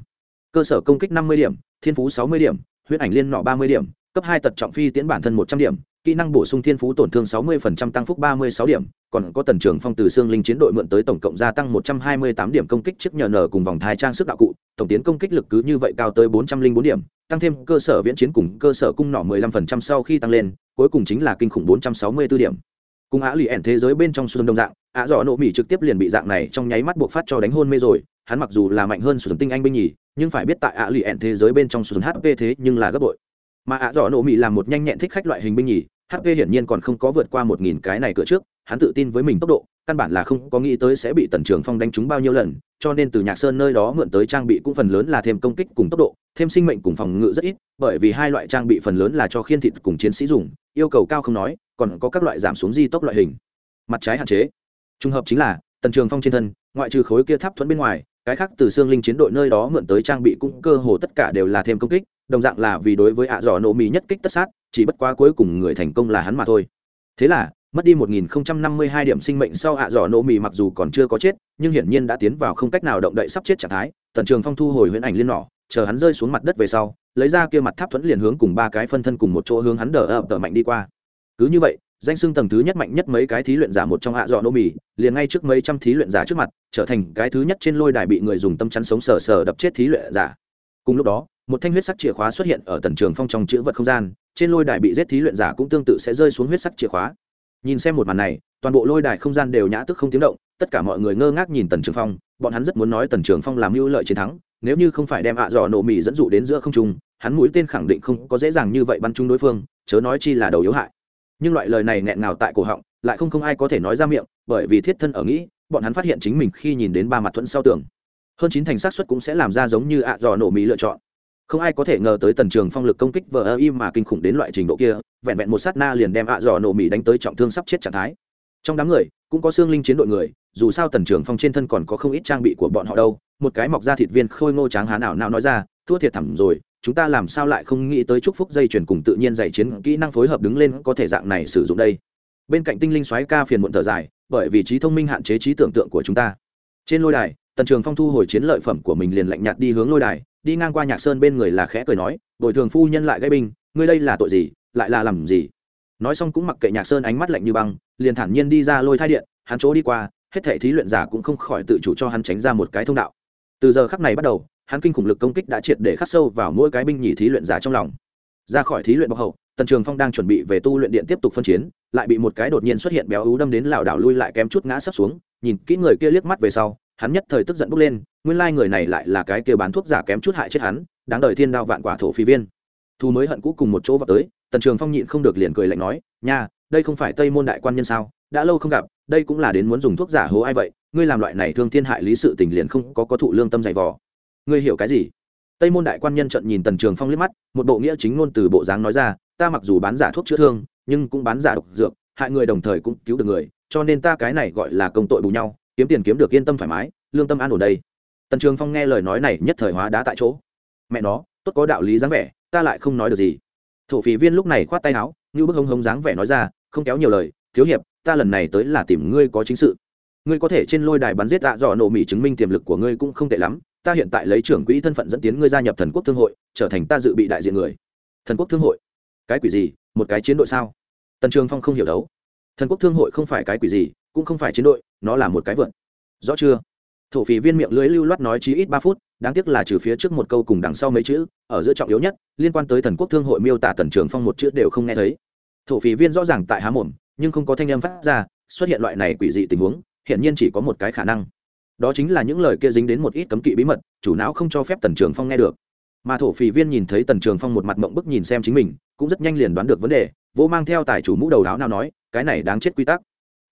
Cơ sở công kích năm mươi điểm, thiên phú sáu mươi điểm, huyết ảnh liên nọ ba mươi điểm, cấp hai tật trọng phi tiến bản thân một trăm điểm, kỹ năng bổ sung thiên phú tổn thương 60% tăng phúc 36 điểm, còn có tần trưởng phong từ xương linh chiến đội mượn tới tổng cộng gia tăng 128 điểm công kích trước nhờ nở cùng vòng thai trang sức đạo cụ, tổng tiến công kích lực cứ như vậy cao tới 404 điểm, tăng thêm cơ sở viễn chiến cùng cơ sở cung nỏ 15% sau khi tăng lên, cuối cùng chính là kinh khủng 464 điểm cùng á lì ẻn thế giới bên trong xuân đông dạng á dọ nộ mỹ trực tiếp liền bị dạng này trong nháy mắt buộc phát cho đánh hôn mê rồi, hắn mặc dù là mạnh hơn xuân tinh anh binh nhì, nhưng phải biết tại á lì ẻn thế giới bên trong xuân hp thế nhưng là gấp bội. Mà á dọ nộ mỹ là một nhanh nhẹn thích khách loại hình binh nhì hp hiển nhiên còn không có vượt qua một nghìn cái này cửa trước, hắn tự tin với mình tốc độ căn bản là không có nghĩ tới sẽ bị tần trường phong đánh trúng bao nhiêu lần, cho nên từ nhạc sơn nơi đó mượn tới trang bị cũng phần lớn là thêm công kích cùng tốc độ, thêm sinh mệnh cùng phòng ngự rất ít, bởi vì hai loại trang bị phần lớn là cho khiên thịt cùng chiến sĩ dùng, yêu cầu cao không nói, còn có các loại giảm xuống di tốc loại hình. Mặt trái hạn chế. Trùng hợp chính là, tần trường phong trên thân, ngoại trừ khối kia tháp thuẫn bên ngoài, cái khác từ xương linh chiến đội nơi đó mượn tới trang bị cũng cơ hồ tất cả đều là thêm công kích, đồng dạng là vì đối với ạ dò nổ mì nhất kích tất sát, chỉ bất quá cuối cùng người thành công là hắn mà thôi. Thế là mất đi 1052 điểm sinh mệnh sau ạ dò nổ mì mặc dù còn chưa có chết, nhưng hiển nhiên đã tiến vào không cách nào động đậy sắp chết trạng thái. Tần trường phong thu hồi huyễn ảnh liên nỏ chờ hắn rơi xuống mặt đất về sau, lấy ra kia mặt tháp thuẫn liền hướng cùng ba cái phân thân cùng một chỗ hướng hắn đờ ập đờ mạnh đi qua. Cứ như vậy, danh xưng tầng thứ nhất mạnh nhất mấy cái thí luyện giả một trong hạ dọ nô mì, liền ngay trước mấy trăm thí luyện giả trước mặt, trở thành cái thứ nhất trên lôi đài bị người dùng tâm chắn sống sờ sờ đập chết thí luyện giả. Cùng lúc đó, một thanh huyết sắc chìa khóa xuất hiện ở tần trường phong trong chữ vật không gian, trên lôi đài bị giết thí luyện giả cũng tương tự sẽ rơi xuống huyết sắc chìa khóa nhìn xem một màn này, toàn bộ lôi đài không gian đều nhã tức không tiếng động, tất cả mọi người ngơ ngác nhìn tần trường phong, bọn hắn rất muốn nói tần trường phong làm mưu lợi chiến thắng, nếu như không phải đem ạ dò nổ mì dẫn dụ đến giữa không trung, hắn mũi tên khẳng định không có dễ dàng như vậy bắn chung đối phương, chớ nói chi là đầu yếu hại. Nhưng loại lời này nghẹn ngào tại cổ họng, lại không không ai có thể nói ra miệng, bởi vì thiết thân ở nghĩ, bọn hắn phát hiện chính mình khi nhìn đến ba mặt thuẫn sau tường. Hơn chín thành xác suất cũng sẽ làm ra giống như ạ dò nổ mì lựa chọn không ai có thể ngờ tới tần trường phong lực công kích vờ ơ im mà kinh khủng đến loại trình độ kia, vẹn vẹn một sát na liền đem ạ dò nổ mỹ đánh tới trọng thương sắp chết trạng thái. Trong đám người, cũng có xương linh chiến đội người, dù sao tần trường phong trên thân còn có không ít trang bị của bọn họ đâu, một cái mọc ra thịt viên khôi ngô tráng hán nào nào nói ra, thua thiệt thẳm rồi, chúng ta làm sao lại không nghĩ tới chúc phúc dây chuyển cùng tự nhiên dạy chiến kỹ năng phối hợp đứng lên có thể dạng này sử dụng đây? Bên cạnh tinh linh xoáy ca phiền muộn thở dài, bởi vì trí thông minh hạn chế trí tưởng tượng của chúng ta. Trên lôi đài, tần trường phong thu hồi chiến lợi phẩm của mình liền lạnh nhạt đi hướng lôi đài đi ngang qua nhạc sơn bên người là khẽ cười nói, bồi thường phu nhân lại gây binh, ngươi đây là tội gì, lại là làm gì? Nói xong cũng mặc kệ nhạc sơn ánh mắt lạnh như băng, liền thản nhiên đi ra lôi thai điện, hắn chỗ đi qua, hết thể thí luyện giả cũng không khỏi tự chủ cho hắn tránh ra một cái thông đạo. Từ giờ khắc này bắt đầu, hắn kinh khủng lực công kích đã triệt để khắc sâu vào mỗi cái binh nhì thí luyện giả trong lòng. Ra khỏi thí luyện bọc hậu, tần trường phong đang chuẩn bị về tu luyện điện tiếp tục phân chiến, lại bị một cái đột nhiên xuất hiện béo ú đâm đến lảo đảo lui lại kém chút ngã sắp xuống, nhìn kỹ người kia liếc mắt về sau hắn nhất thời tức giận bốc lên, nguyên lai người này lại là cái kia bán thuốc giả kém chút hại chết hắn, đáng đời thiên đao vạn quả thổ phi viên. Thu mới hận cũ cùng một chỗ vào tới, tần trường phong nhịn không được liền cười lạnh nói, nha, đây không phải tây môn đại quan nhân sao? Đã lâu không gặp, đây cũng là đến muốn dùng thuốc giả hố ai vậy? Ngươi làm loại này thương thiên hại lý sự tình liền không có có thụ lương tâm dày vò. Ngươi hiểu cái gì? Tây môn đại quan nhân trận nhìn tần trường phong liếc mắt, một bộ nghĩa chính ngôn từ bộ dáng nói ra, ta mặc dù bán giả thuốc chữa thương, nhưng cũng bán giả độc dược, hại người đồng thời cũng cứu được người, cho nên ta cái này gọi là công tội bù nhau kiếm tiền kiếm được yên tâm thoải mái, lương tâm an ổn đây. Tần trường phong nghe lời nói này nhất thời hóa đá tại chỗ. Mẹ nó, tốt có đạo lý dáng vẻ, ta lại không nói được gì. Thổ phỉ viên lúc này khoát tay áo, như bức hông hống dáng vẻ nói ra, không kéo nhiều lời, thiếu hiệp, ta lần này tới là tìm ngươi có chính sự. Ngươi có thể trên lôi đài bắn giết tạ dò nổ mỹ chứng minh tiềm lực của ngươi cũng không tệ lắm, ta hiện tại lấy trưởng quỹ thân phận dẫn tiến ngươi gia nhập thần quốc thương hội, trở thành ta dự bị đại diện người. Thần quốc thương hội? Cái quỷ gì? Một cái chiến đội sao? Tần trường phong không hiểu đấu. Thần quốc thương hội không phải cái quỷ gì cũng không phải chiến đội, nó là một cái vượn rõ chưa? Thổ phỉ viên miệng lưới lưu loát nói chí ít ba phút, đáng tiếc là trừ phía trước một câu cùng đằng sau mấy chữ, ở giữa trọng yếu nhất, liên quan tới thần quốc thương hội miêu tả tần trường phong một chữ đều không nghe thấy. Thổ phỉ viên rõ ràng tại há mồm, nhưng không có thanh âm phát ra, xuất hiện loại này quỷ dị tình huống, hiển nhiên chỉ có một cái khả năng. Đó chính là những lời kia dính đến một ít cấm kỵ bí mật, chủ não không cho phép tần trường phong nghe được. Mà thổ phỉ viên nhìn thấy tần trường phong một mặt mộng bức nhìn xem chính mình, cũng rất nhanh liền đoán được vấn đề vô mang theo tài chủ mũ đầu áo nào nói, cái này đáng chết quy tắc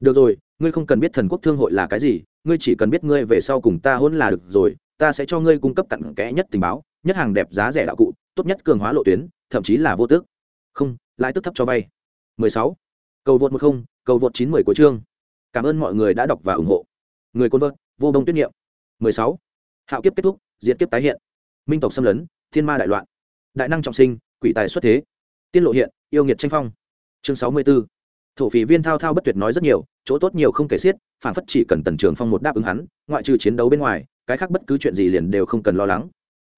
được rồi, ngươi không cần biết thần quốc thương hội là cái gì, ngươi chỉ cần biết ngươi về sau cùng ta hôn là được rồi, ta sẽ cho ngươi cung cấp cặn kẽ nhất tình báo, nhất hàng đẹp giá rẻ đạo cụ, tốt nhất cường hóa lộ tuyến, thậm chí là vô tước. Không, lãi tức thấp cho vay. 16. cầu vượt một không, cầu vượt chín mười của chương. Cảm ơn mọi người đã đọc và ủng hộ. Người côn vợt, vô bông tuyết niệm. 16. hạo kiếp kết thúc, diệt kiếp tái hiện. Minh tộc xâm lấn, thiên ma đại loạn. Đại năng trọng sinh, quỷ tài xuất thế. Tiên lộ hiện, yêu nghiệt tranh phong. Chương 64 thổ phỉ viên thao thao bất tuyệt nói rất nhiều, chỗ tốt nhiều không kể xiết phản phất chỉ cần tần trường phong một đáp ứng hắn, ngoại trừ chiến đấu bên ngoài, cái khác bất cứ chuyện gì liền đều không cần lo lắng.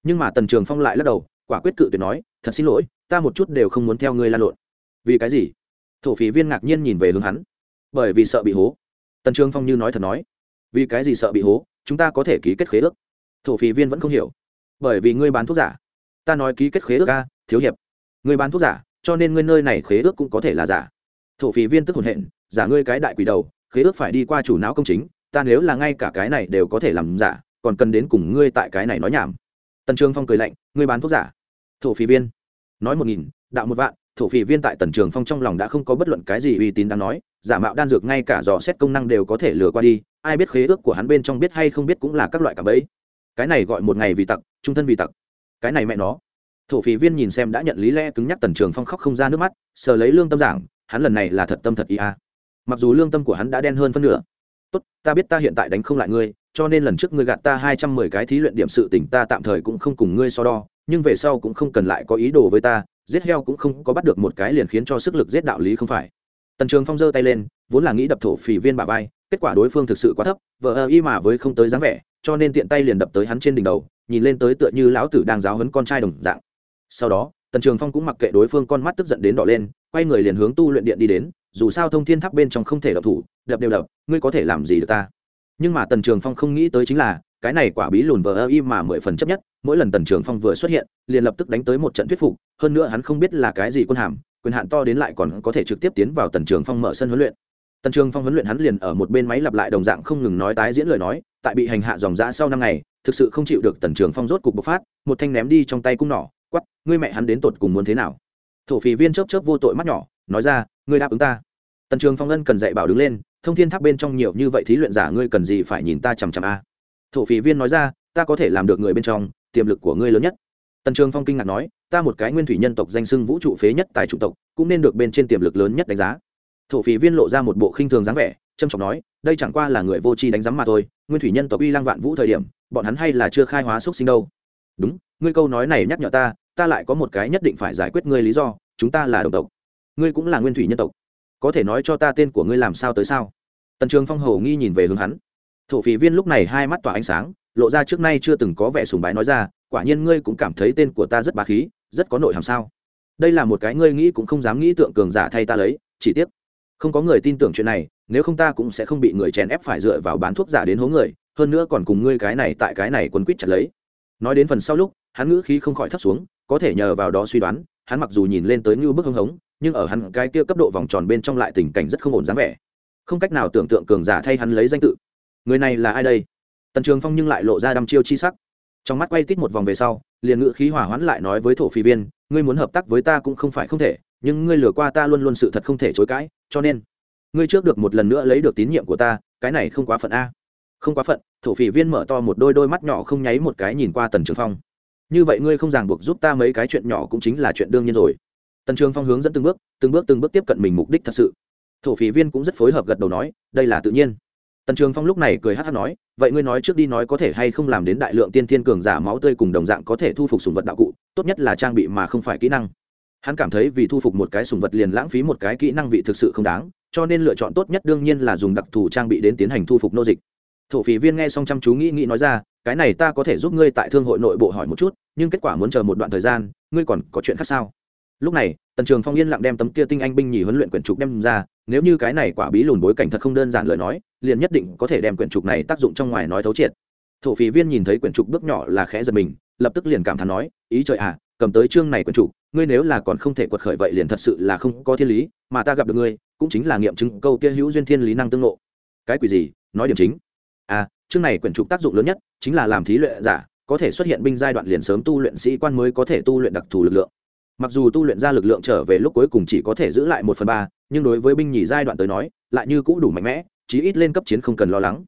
Nhưng mà tần trường phong lại lắc đầu, quả quyết cự tuyệt nói, thật xin lỗi, ta một chút đều không muốn theo ngươi lan lộn. Vì cái gì? Thổ phỉ viên ngạc nhiên nhìn về hướng hắn. Bởi vì sợ bị hố. Tần trường phong như nói thật nói. Vì cái gì sợ bị hố? Chúng ta có thể ký kết khế ước. Thổ phỉ viên vẫn không hiểu. Bởi vì ngươi bán thuốc giả. Ta nói ký kết khế ước ca thiếu hiệp. Ngươi bán thuốc giả, cho nên ngươi nơi này khế ước cũng có thể là giả thổ phỉ viên tức hồn hện, giả ngươi cái đại quỷ đầu, khế ước phải đi qua chủ não công chính, ta nếu là ngay cả cái này đều có thể làm giả, còn cần đến cùng ngươi tại cái này nói nhảm. Tần trường phong cười lạnh, ngươi bán thuốc giả? Thổ phỉ viên. Nói một nghìn, đạo một vạn, thổ phỉ viên tại tần trường phong trong lòng đã không có bất luận cái gì uy tín đáng nói, giả mạo đan dược ngay cả dò xét công năng đều có thể lừa qua đi, ai biết khế ước của hắn bên trong biết hay không biết cũng là các loại cảm ấy cái này gọi một ngày vì tặc, trung thân vì tặc. Cái này mẹ nó. Thổ phỉ viên nhìn xem đã nhận lý lẽ cứng nhắc tần trường phong khóc không ra nước mắt, sờ lấy lương tâm giảng hắn lần này là thật tâm thật ý a mặc dù lương tâm của hắn đã đen hơn phân nửa. Tốt, ta biết ta hiện tại đánh không lại ngươi, cho nên lần trước ngươi gạt ta hai trăm mười cái thí luyện điểm sự tỉnh ta tạm thời cũng không cùng ngươi so đo, nhưng về sau cũng không cần lại có ý đồ với ta, giết heo cũng không có bắt được một cái liền khiến cho sức lực giết đạo lý không phải. Tần trường phong giơ tay lên, vốn là nghĩ đập thổ phỉ viên bà vai, kết quả đối phương thực sự quá thấp, vờ ơ y mà với không tới dáng vẻ, cho nên tiện tay liền đập tới hắn trên đỉnh đầu, nhìn lên tới tựa như lão tử đang giáo hấn con trai đồng dạng. Sau đó tần trường phong cũng mặc kệ đối phương con mắt tức giận đến đỏ lên, quay người liền hướng tu luyện điện đi đến, dù sao thông thiên tháp bên trong không thể đập thủ, đập đều đập, ngươi có thể làm gì được ta? Nhưng mà tần trường phong không nghĩ tới chính là, cái này quả bí lùn vờ ơ y mà mười phần chấp nhất, mỗi lần tần trường phong vừa xuất hiện, liền lập tức đánh tới một trận thuyết phục, hơn nữa hắn không biết là cái gì quân hàm, quyền hạn to đến lại còn có thể trực tiếp tiến vào tần trường phong mở sân huấn luyện. Tần trường phong huấn luyện hắn liền ở một bên máy lặp lại đồng dạng không ngừng nói tái diễn lời nói, tại bị hành hạ dòng dã sau năm ngày, thực sự không chịu được tần trường phong rốt cục bộc phát, một thanh ném đi trong tay cung nỏ quắp ngươi mẹ hắn đến tột cùng muốn thế nào? Thổ phỉ viên chớp chớp vô tội mắt nhỏ, nói ra, ngươi đáp ứng ta. Tần trường phong ân cần dạy bảo đứng lên, thông thiên tháp bên trong nhiều như vậy thí luyện giả ngươi cần gì phải nhìn ta chằm chằm a? Thổ phỉ viên nói ra, ta có thể làm được người bên trong, tiềm lực của ngươi lớn nhất. Tần trường phong kinh ngạc nói, ta một cái nguyên thủy nhân tộc danh sưng vũ trụ phế nhất tài trụ tộc, cũng nên được bên trên tiềm lực lớn nhất đánh giá. Thổ phỉ viên lộ ra một bộ khinh thường dáng vẻ trâm trọng nói, đây chẳng qua là người vô tri đánh giám mà thôi, nguyên thủy nhân tộc uy lang vạn vũ thời điểm, bọn hắn hay là chưa khai hóa xúc sinh đâu. Đúng, ngươi câu nói này nhắc nhở ta ta lại có một cái nhất định phải giải quyết ngươi lý do, chúng ta là đồng tộc. Ngươi cũng là nguyên thủy nhân tộc. Có thể nói cho ta tên của ngươi làm sao tới sao? Tần trường phong hầu nghi nhìn về hướng hắn. Thổ phỉ viên lúc này hai mắt tỏa ánh sáng, lộ ra trước nay chưa từng có vẻ sùng bái nói ra, quả nhiên ngươi cũng cảm thấy tên của ta rất bá khí, rất có nội hàm sao? Đây là một cái ngươi nghĩ cũng không dám nghĩ tượng cường giả thay ta lấy, chỉ tiếc, không có người tin tưởng chuyện này, nếu không ta cũng sẽ không bị người chèn ép phải dựa vào bán thuốc giả đến hố người, hơn nữa còn cùng ngươi cái này tại cái này quấn quýt chặt lấy. Nói đến phần sau lúc, hắn ngữ khí không khỏi thấp xuống có thể nhờ vào đó suy đoán, hắn mặc dù nhìn lên tới như bức hưng hống, nhưng ở hắn cái kia cấp độ vòng tròn bên trong lại tình cảnh rất không ổn dáng vẻ. Không cách nào tưởng tượng cường giả thay hắn lấy danh tự. Người này là ai đây? Tần trường phong nhưng lại lộ ra đăm chiêu chi sắc. Trong mắt quay tít một vòng về sau, liền ngự khí hỏa hoãn lại nói với thổ phi viên, ngươi muốn hợp tác với ta cũng không phải không thể, nhưng ngươi lừa qua ta luôn luôn sự thật không thể chối cãi, cho nên, ngươi trước được một lần nữa lấy được tín nhiệm của ta, cái này không quá phận a. Không quá phận. Thổ phỉ viên mở to một đôi đôi mắt nhỏ không nháy một cái nhìn qua tần trường phong như vậy ngươi không ràng buộc giúp ta mấy cái chuyện nhỏ cũng chính là chuyện đương nhiên rồi. Tần trường phong hướng dẫn từng bước từng bước từng bước tiếp cận mình mục đích thật sự. Thổ phỉ viên cũng rất phối hợp gật đầu nói, đây là tự nhiên. Tần trường phong lúc này cười hát hát nói, vậy ngươi nói trước đi nói có thể hay không làm đến đại lượng tiên thiên cường giả máu tươi cùng đồng dạng có thể thu phục sùng vật đạo cụ, tốt nhất là trang bị mà không phải kỹ năng. Hắn cảm thấy vì thu phục một cái sùng vật liền lãng phí một cái kỹ năng vị thực sự không đáng, cho nên lựa chọn tốt nhất đương nhiên là dùng đặc thù trang bị đến tiến hành thu phục nô dịch thổ phỉ viên nghe xong chăm chú nghĩ nghĩ nói ra, cái này ta có thể giúp ngươi tại thương hội nội bộ hỏi một chút, nhưng kết quả muốn chờ một đoạn thời gian, ngươi còn có chuyện khác sao? Lúc này, tần trường phong yên lặng đem tấm kia tinh anh binh nhì huấn luyện quyển trục đem ra, nếu như cái này quả bí lùn bối cảnh thật không đơn giản lời nói, liền nhất định có thể đem quyển trục này tác dụng trong ngoài nói thấu triệt. Thổ phỉ viên nhìn thấy quyển trục bước nhỏ là khẽ giật mình, lập tức liền cảm thán nói, ý trời à cầm tới chương này quyển trục, ngươi nếu là còn không thể quật khởi vậy liền thật sự là không có thiên lý, mà ta gặp được ngươi, cũng chính là nghiệm chứng câu kia hữu duyên thiên lý năng tương lộ cái quỷ gì? Nói điểm chính à chương này quyển trục tác dụng lớn nhất chính là làm thí luyện giả có thể xuất hiện binh giai đoạn liền sớm tu luyện sĩ quan mới có thể tu luyện đặc thù lực lượng. Mặc dù tu luyện ra lực lượng trở về lúc cuối cùng chỉ có thể giữ lại một phần ba, nhưng đối với binh nhì giai đoạn tới nói, lại như cũ đủ mạnh mẽ, chí ít lên cấp chiến không cần lo lắng.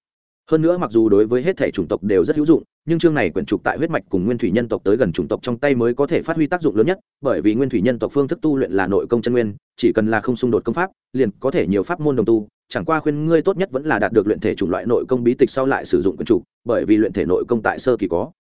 Hơn nữa mặc dù đối với hết thể chủng tộc đều rất hữu dụng, nhưng chương này quyển trục tại huyết mạch cùng nguyên thủy nhân tộc tới gần chủng tộc trong tay mới có thể phát huy tác dụng lớn nhất, bởi vì nguyên thủy nhân tộc phương thức tu luyện là nội công chân nguyên, chỉ cần là không xung đột công pháp, liền có thể nhiều pháp môn đồng tu chẳng qua khuyên ngươi tốt nhất vẫn là đạt được luyện thể chủng loại nội công bí tịch sau lại sử dụng quyển trục bởi vì luyện thể nội công tại sơ kỳ có.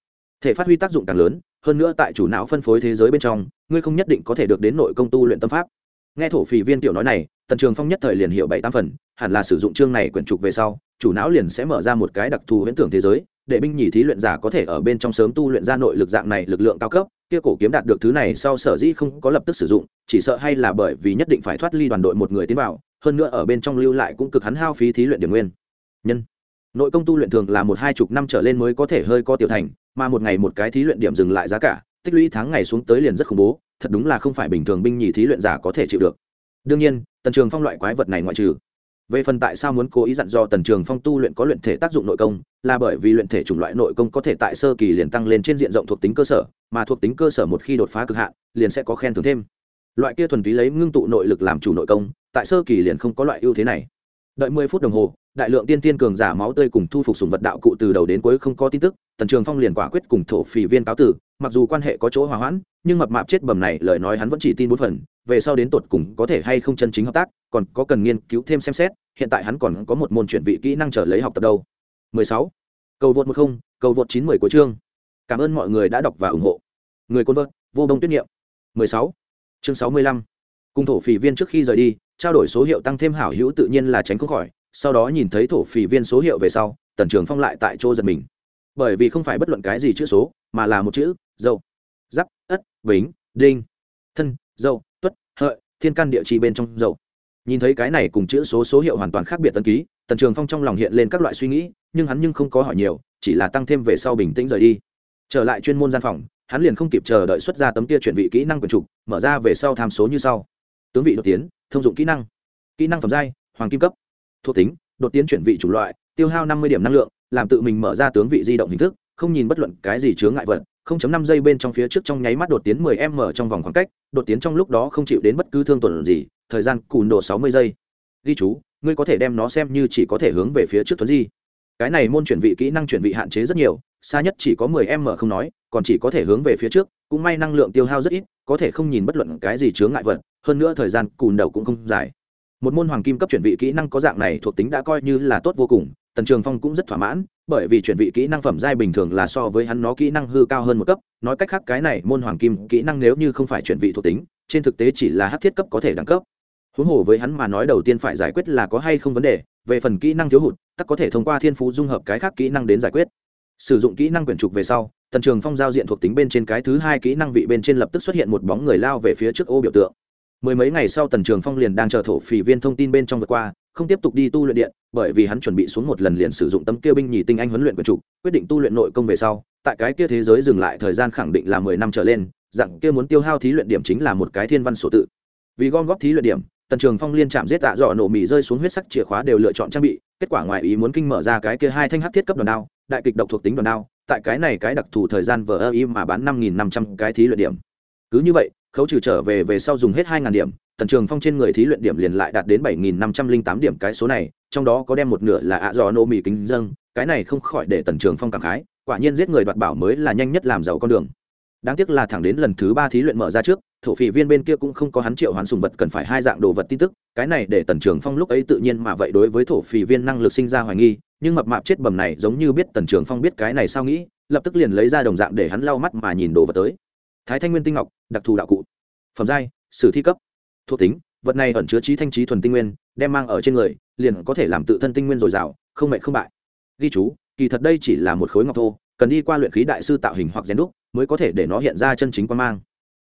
Thể phát huy tác dụng càng lớn, hơn nữa tại chủ não phân phối thế giới bên trong, ngươi không nhất định có thể được đến nội công tu luyện tâm pháp. Nghe thổ phỉ viên tiểu nói này, tần trường phong nhất thời liền hiểu bảy tám phần, hẳn là sử dụng chương này quyển trục về sau, chủ não liền sẽ mở ra một cái đặc thù huyễn tưởng thế giới, để binh nhì thí luyện giả có thể ở bên trong sớm tu luyện ra nội lực dạng này lực lượng cao cấp, kia cổ kiếm đạt được thứ này sau sở dĩ không có lập tức sử dụng, chỉ sợ hay là bởi vì nhất định phải thoát ly đoàn đội một người tiến vào hơn nữa ở bên trong lưu lại cũng cực hắn hao phí thí luyện điểm nguyên. Nhân, nội công tu luyện thường là một hai chục năm trở lên mới có thể hơi co tiểu thành, mà một ngày một cái thí luyện điểm dừng lại giá cả, tích lũy tháng ngày xuống tới liền rất khủng bố, thật đúng là không phải bình thường binh nhì thí luyện giả có thể chịu được. Đương nhiên, tần trường phong loại quái vật này ngoại trừ. Về phần tại sao muốn cố ý dặn dò tần trường phong tu luyện có luyện thể tác dụng nội công, là bởi vì luyện thể chủng loại nội công có thể tại sơ kỳ liền tăng lên trên diện rộng thuộc tính cơ sở, mà thuộc tính cơ sở một khi đột phá cực hạn, liền sẽ có khen thưởng thêm loại kia thuần túy lấy ngưng tụ nội lực làm chủ nội công, tại sơ kỳ liền không có loại ưu thế này đợi mười phút đồng hồ, đại lượng tiên tiên cường giả máu tươi cùng thu phục sùng vật đạo cụ từ đầu đến cuối không có tin tức, tần trường phong liền quả quyết cùng thổ phỉ viên cáo tử, mặc dù quan hệ có chỗ hòa hoãn, nhưng mập mạp chết bầm này lời nói hắn vẫn chỉ tin bốn phần, về sau đến tột cùng có thể hay không chân chính hợp tác, còn có cần nghiên cứu thêm xem xét, hiện tại hắn còn có một môn chuyển vị kỹ năng trở lấy học tập đâu 16. cầu vượt một không, cầu vượt chín mười của chương cảm ơn mọi người đã đọc và ủng hộ người côn vợt, vô đông tuyết niệm 16 chương 65. cùng thổ phỉ viên trước khi rời đi, trao đổi số hiệu tăng thêm hảo hữu tự nhiên là tránh không khỏi, sau đó nhìn thấy thổ phỉ viên số hiệu về sau, tần trường phong lại tại chỗ giật mình. Bởi vì không phải bất luận cái gì chữ số, mà là một chữ dâu giáp, ất, bính, đinh. Thân dâu tuất, hợi, thiên căn địa chỉ bên trong dâu nhìn thấy cái này cùng chữ số số hiệu hoàn toàn khác biệt tân ký, tần trường phong trong lòng hiện lên các loại suy nghĩ, nhưng hắn nhưng không có hỏi nhiều, chỉ là tăng thêm về sau bình tĩnh rời đi. Trở lại chuyên môn gian phòng hắn liền không kịp chờ đợi xuất ra tấm kia chuyển vị kỹ năng quyền trục mở ra về sau tham số như sau tướng vị đột tiến thông dụng kỹ năng kỹ năng phẩm giai hoàng kim cấp thuộc tính đột tiến chuyển vị chủng loại tiêu hao năm mươi điểm năng lượng làm tự mình mở ra tướng vị di động hình thức không nhìn bất luận cái gì chướng ngại vật 0.5 giây bên trong phía trước trong nháy mắt đột tiến 10m trong vòng khoảng cách, đột tiến trong lúc đó không chịu đến bất cứ thương tổn gì, thời gian cùn độ 60 giây. Ghi chú, ngươi có thể đem nó xem như chỉ có thể hướng về phía trước tuấn di. Cái này môn chuyển vị kỹ năng chuyển vị hạn chế rất nhiều, xa nhất chỉ có 10m không nói, còn chỉ có thể hướng về phía trước, cũng may năng lượng tiêu hao rất ít, có thể không nhìn bất luận cái gì chướng ngại vật, hơn nữa thời gian cùn đầu cũng không dài. Một môn hoàng kim cấp chuyển vị kỹ năng có dạng này thuộc tính đã coi như là tốt vô cùng, Tần Trường Phong cũng rất thỏa mãn, bởi vì chuyển vị kỹ năng phẩm giai bình thường là so với hắn nó kỹ năng hư cao hơn một cấp nói cách khác cái này môn hoàng kim kỹ năng nếu như không phải chuyển vị thuộc tính trên thực tế chỉ là hát thiết cấp có thể đẳng cấp huống hồ với hắn mà nói đầu tiên phải giải quyết là có hay không vấn đề về phần kỹ năng thiếu hụt tắc có thể thông qua thiên phú dung hợp cái khác kỹ năng đến giải quyết sử dụng kỹ năng quyển trục về sau, tần trường phong giao diện thuộc tính bên trên cái thứ hai kỹ năng vị bên trên lập tức xuất hiện một bóng người lao về phía trước ô biểu tượng. Mười mấy ngày sau tần trường phong liền đang chờ thổ phỉ viên thông tin bên trong vượt qua, không tiếp tục đi tu luyện điện, bởi vì hắn chuẩn bị xuống một lần liền sử dụng tấm kia binh nhì tinh anh huấn luyện quyền trục, quyết định tu luyện nội công về sau, tại cái kia thế giới dừng lại thời gian khẳng định là mười năm trở lên, dạng kia muốn tiêu hao thí luyện điểm chính là một cái thiên văn sổ tự. Vì gom góp thí luyện điểm, tần trường phong liên chạm giết tạ dọ nổ mì rơi xuống huyết sắc chìa khóa đều lựa chọn trang bị, kết quả ngoài ý muốn kinh mở ra cái kia hai thanh hắc thiết cấp đòn đao đại kịch độc thuộc tính đoàn đao, tại cái này cái đặc thù thời gian vờ ơ im mà bán năm nghìn năm trăm cái thí luyện điểm. Cứ như vậy, khấu trừ trở về về sau dùng hết hai ngàn điểm, tần trường phong trên người thí luyện điểm liền lại đạt đến bảy nghìn năm trăm linh tám điểm cái số này, trong đó có đem một nửa là ạ dò nô mì kính dâng, cái này không khỏi để tần trường phong cảm khái, quả nhiên giết người đoạt bảo mới là nhanh nhất làm giàu con đường. Đáng tiếc là thẳng đến lần thứ ba thí luyện mở ra trước, thổ phỉ viên bên kia cũng không có hắn triệu hoán sùng vật cần phải hai dạng đồ vật tin tức, cái này để tần trường phong lúc ấy tự nhiên mà vậy đối với thổ phỉ viên năng lực sinh ra hoài nghi nhưng mập mạp chết bầm này giống như biết tần trường phong biết cái này sao nghĩ, lập tức liền lấy ra đồng dạng để hắn lau mắt mà nhìn đồ vật tới. Thái thanh nguyên tinh ngọc, đặc thù đạo cụ. Phẩm giai, sử thi cấp. Thuộc tính, vật này ẩn chứa trí thanh trí thuần tinh nguyên, đem mang ở trên người, liền có thể làm tự thân tinh nguyên dồi dào, không mệnh không bại. Ghi chú, kỳ thật đây chỉ là một khối ngọc thô, cần đi qua luyện khí đại sư tạo hình hoặc rèn đúc, mới có thể để nó hiện ra chân chính quan mang.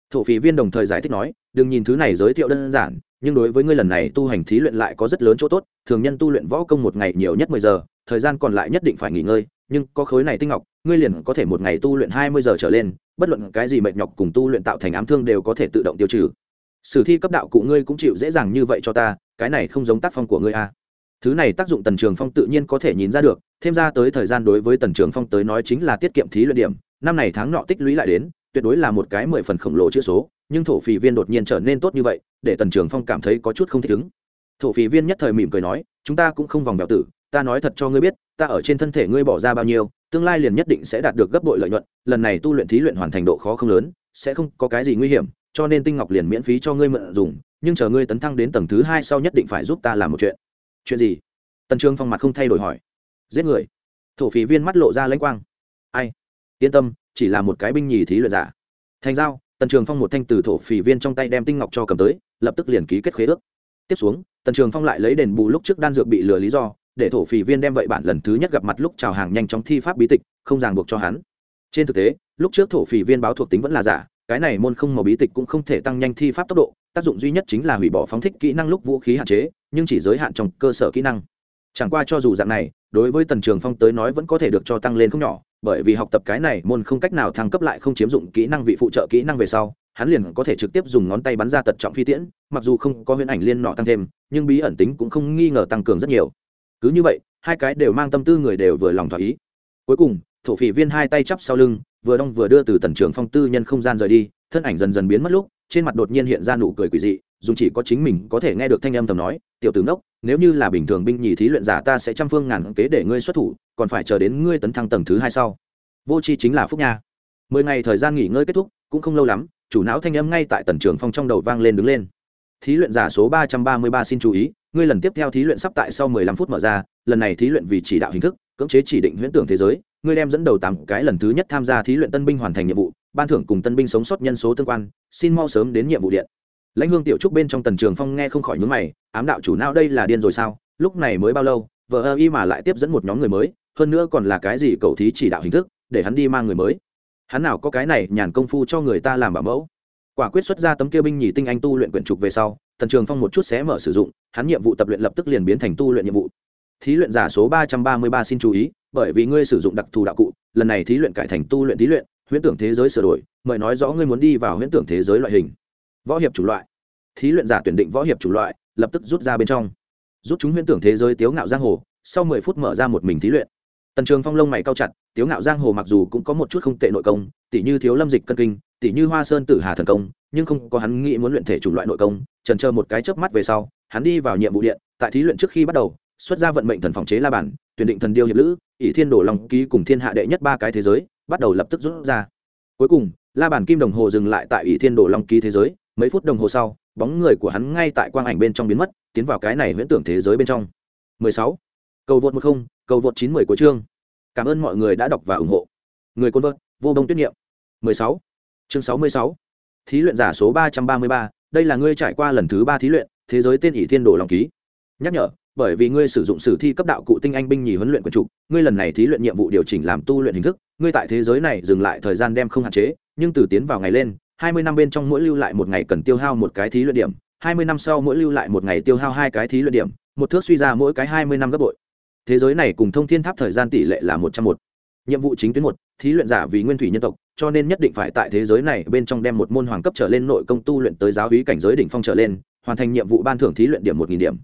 Thổ phí viên đồng thời giải thích nói, đừng nhìn thứ này giới thiệu đơn giản, nhưng đối với ngươi lần này tu hành thí luyện lại có rất lớn chỗ tốt, thường nhân tu luyện võ công một ngày nhiều nhất mười giờ thời gian còn lại nhất định phải nghỉ ngơi, nhưng có khối này tinh ngọc, ngươi liền có thể một ngày tu luyện hai mươi giờ trở lên, bất luận cái gì mệt nhọc cùng tu luyện tạo thành ám thương đều có thể tự động tiêu trừ sử thi cấp đạo cụ ngươi cũng chịu dễ dàng như vậy cho ta, cái này không giống tác phong của ngươi a à. thứ này tác dụng tần trường phong tự nhiên có thể nhìn ra được, thêm ra tới thời gian đối với tần trường phong tới nói chính là tiết kiệm thí luyện điểm, năm này tháng nọ tích lũy lại đến, tuyệt đối là một cái mười phần khổng lồ chữ số, nhưng thổ phỉ viên đột nhiên trở nên tốt như vậy, để tần trường phong cảm thấy có chút không thích ứng thổ phỉ viên nhất thời mỉm cười nói, chúng ta cũng không vòng vèo tử ta nói thật cho ngươi biết, ta ở trên thân thể ngươi bỏ ra bao nhiêu, tương lai liền nhất định sẽ đạt được gấp bội lợi nhuận, lần này tu luyện thí luyện hoàn thành độ khó không lớn, sẽ không có cái gì nguy hiểm, cho nên tinh ngọc liền miễn phí cho ngươi mượn dùng, nhưng chờ ngươi tấn thăng đến tầng thứ hai sau nhất định phải giúp ta làm một chuyện. Chuyện gì? Tần trương phong mặt không thay đổi hỏi. Giết người. Thổ phí viên mắt lộ ra lãnh quang. Ai? Yên tâm, chỉ là một cái binh nhì thí luyện giả. Thành giao, tần trường phong một thanh từ thổ phỉ viên trong tay đem tinh ngọc cho cầm tới, lập tức liền ký kết khế ước. Tiếp xuống, tần trường phong lại lấy đền bù lúc trước đan dược bị lừa lý do để thổ phỉ viên đem vậy bản lần thứ nhất gặp mặt lúc chào hàng nhanh chóng thi pháp bí tịch, không ràng buộc cho hắn. Trên thực tế, lúc trước thổ phỉ viên báo thuộc tính vẫn là giả, cái này môn không màu bí tịch cũng không thể tăng nhanh thi pháp tốc độ, tác dụng duy nhất chính là hủy bỏ phóng thích kỹ năng lúc vũ khí hạn chế, nhưng chỉ giới hạn trong cơ sở kỹ năng. Chẳng qua cho dù dạng này, đối với tần trường phong tới nói vẫn có thể được cho tăng lên không nhỏ, bởi vì học tập cái này môn không cách nào thăng cấp lại không chiếm dụng kỹ năng vị phụ trợ kỹ năng về sau, hắn liền có thể trực tiếp dùng ngón tay bắn ra tật trọng phi tiễn, mặc dù không có huyễn ảnh liên nọ tăng thêm, nhưng bí ẩn tính cũng không nghi ngờ tăng cường rất nhiều cứ như vậy, hai cái đều mang tâm tư người đều vừa lòng thỏa ý. Cuối cùng, thổ phỉ viên hai tay chắp sau lưng, vừa đong vừa đưa từ tần trường phong tư nhân không gian rời đi, thân ảnh dần dần biến mất lúc, trên mặt đột nhiên hiện ra nụ cười quỷ dị dùng chỉ có chính mình có thể nghe được thanh âm tầm nói, tiểu tướng đốc nếu như là bình thường binh nhì thí luyện giả ta sẽ trăm phương ngàn kế để ngươi xuất thủ, còn phải chờ đến ngươi tấn thăng tầng thứ hai sau. Vô c h i chính là phúc nha. Mười ngày thời gian nghỉ ngơi kết thúc, cũng không lâu lắm, chủ não thanh âm ngay tại tần trường phong trong đầu vang lên đứng lên. Thí luyện giả số ba trăm ba mươi ba xin chú ý ngươi lần tiếp theo thí luyện sắp tại sau mười lăm phút mở ra, lần này thí luyện vì chỉ đạo hình thức, cưỡng chế chỉ định huyễn tưởng thế giới, ngươi đem dẫn đầu tám cái lần thứ nhất tham gia thí luyện tân binh hoàn thành nhiệm vụ, ban thưởng cùng tân binh sống sót nhân số tương quan, xin mau sớm đến nhiệm vụ điện. Lãnh hương tiểu trúc bên trong tần trường phong nghe không khỏi nhướng mày, ám đạo chủ nào đây là điên rồi sao, lúc này mới bao lâu vợ y mà lại tiếp dẫn một nhóm người mới, hơn nữa còn là cái gì cầu thí chỉ đạo hình thức, để hắn đi mang người mới. Hắn nào có cái này nhàn công phu cho người ta làm bảo mẫu quả quyết xuất ra tấm kia binh nhì tinh anh tu luyện quyển trục về sau, tần trường phong một chút xé mở sử dụng, hắn nhiệm vụ tập luyện lập tức liền biến thành tu luyện nhiệm vụ. Thí luyện giả số ba trăm ba mươi ba xin chú ý, bởi vì ngươi sử dụng đặc thù đạo cụ, lần này thí luyện cải thành tu luyện thí luyện, huyễn tưởng thế giới sửa đổi, mời nói rõ ngươi muốn đi vào huyễn tưởng thế giới loại hình. Võ hiệp chủ loại. Thí luyện giả tuyển định võ hiệp chủ loại, lập tức rút ra bên trong. Rút chúng huyễn tưởng thế giới tiếu ngạo giang hồ, sau mười phút mở ra một mình thí luyện. Tần trường phong lông mày cao chặt, tiếu ngạo giang hồ mặc dù cũng có một chút không tệ nội công tỷ như thiếu lâm dịch cân kinh tỉ như hoa sơn tử hà thần công, nhưng không có hắn nghĩ muốn luyện thể chủng loại nội công, trần chờ một cái chớp mắt về sau, hắn đi vào nhiệm vụ điện, tại thí luyện trước khi bắt đầu, xuất ra vận mệnh thần phòng chế la bản tuyển định thần điêu hiệp lữ, ỷ thiên đổ lòng ký cùng thiên hạ đệ nhất ba cái thế giới, bắt đầu lập tức rút ra. Cuối cùng, la bản kim đồng hồ dừng lại tại ỷ thiên đổ long ký thế giới, mấy phút đồng hồ sau, bóng người của hắn ngay tại quang ảnh bên trong biến mất, tiến vào cái này huyễn tưởng thế giới bên trong. 16. cầu vượt một không, cầu vượt chín mười của chương. Cảm ơn mọi người đã đọc và ủng hộ. Người côn vợt, vô đông tuyết niệm. 16 chương 66. thí luyện giả số 333, đây là ngươi trải qua lần thứ ba thí luyện thế giới tên ỷ thiên đồ lòng ký. Nhắc nhở bởi vì ngươi sử dụng sử thi cấp đạo cụ tinh anh binh nhì huấn luyện quần trục ngươi lần này thí luyện nhiệm vụ điều chỉnh làm tu luyện hình thức ngươi tại thế giới này dừng lại thời gian đem không hạn chế nhưng từ tiến vào ngày lên hai mươi năm bên trong mỗi lưu lại một ngày cần tiêu hao một cái thí luyện điểm hai mươi năm sau mỗi lưu lại một ngày tiêu hao hai cái thí luyện điểm một thước suy ra mỗi cái hai mươi năm gấp bội. Thế giới này cùng thông thiên tháp thời gian tỷ lệ là một trăm một. Nhiệm vụ chính tuyến một thí luyện giả vì nguyên thủy nhân tộc cho nên nhất định phải tại thế giới này bên trong đem một môn hoàng cấp trở lên nội công tu luyện tới giáo hí cảnh giới đỉnh phong trở lên, hoàn thành nhiệm vụ ban thưởng thí luyện điểm một nghìn điểm.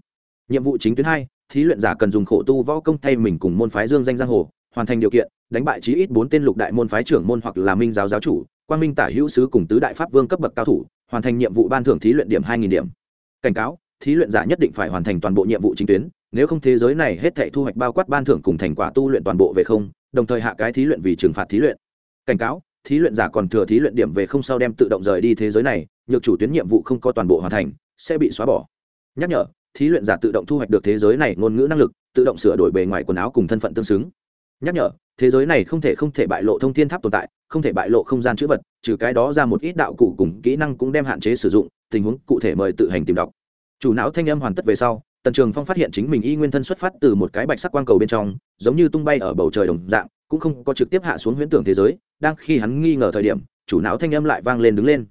Nhiệm vụ chính tuyến hai, thí luyện giả cần dùng khổ tu võ công thay mình cùng môn phái dương danh giang hồ, hoàn thành điều kiện, đánh bại chí ít bốn tên lục đại môn phái trưởng môn hoặc là minh giáo giáo chủ quan minh tả hữu sứ cùng tứ đại pháp vương cấp bậc cao thủ, hoàn thành nhiệm vụ ban thưởng thí luyện điểm hai nghìn điểm. Cảnh cáo, thí luyện giả nhất định phải hoàn thành toàn bộ nhiệm vụ chính tuyến, nếu không thế giới này hết thảy thu hoạch bao quát ban thưởng cùng thành quả tu luyện toàn bộ về không, đồng thời hạ cái thí luyện vì trừng phạt thí luyện. Cảnh cáo thí luyện giả còn thừa thí luyện điểm về không sau đem tự động rời đi thế giới này, nhược chủ tuyến nhiệm vụ không có toàn bộ hoàn thành, sẽ bị xóa bỏ. Nhắc nhở, thí luyện giả tự động thu hoạch được thế giới này ngôn ngữ năng lực, tự động sửa đổi bề ngoài quần áo cùng thân phận tương xứng. Nhắc nhở, thế giới này không thể không thể bại lộ thông thiên tháp tồn tại, không thể bại lộ không gian chữ vật, trừ cái đó ra một ít đạo cụ cùng kỹ năng cũng đem hạn chế sử dụng, tình huống cụ thể mời tự hành tìm đọc. Chủ não thanh âm hoàn tất về sau, tần trường phong phát hiện chính mình y nguyên thân xuất phát từ một cái bạch sắc quang cầu bên trong, giống như tung bay ở bầu trời đồng dạng cũng không có trực tiếp hạ xuống huyễn tưởng thế giới, đang khi hắn nghi ngờ thời điểm, chủ não thanh âm lại vang lên đứng lên.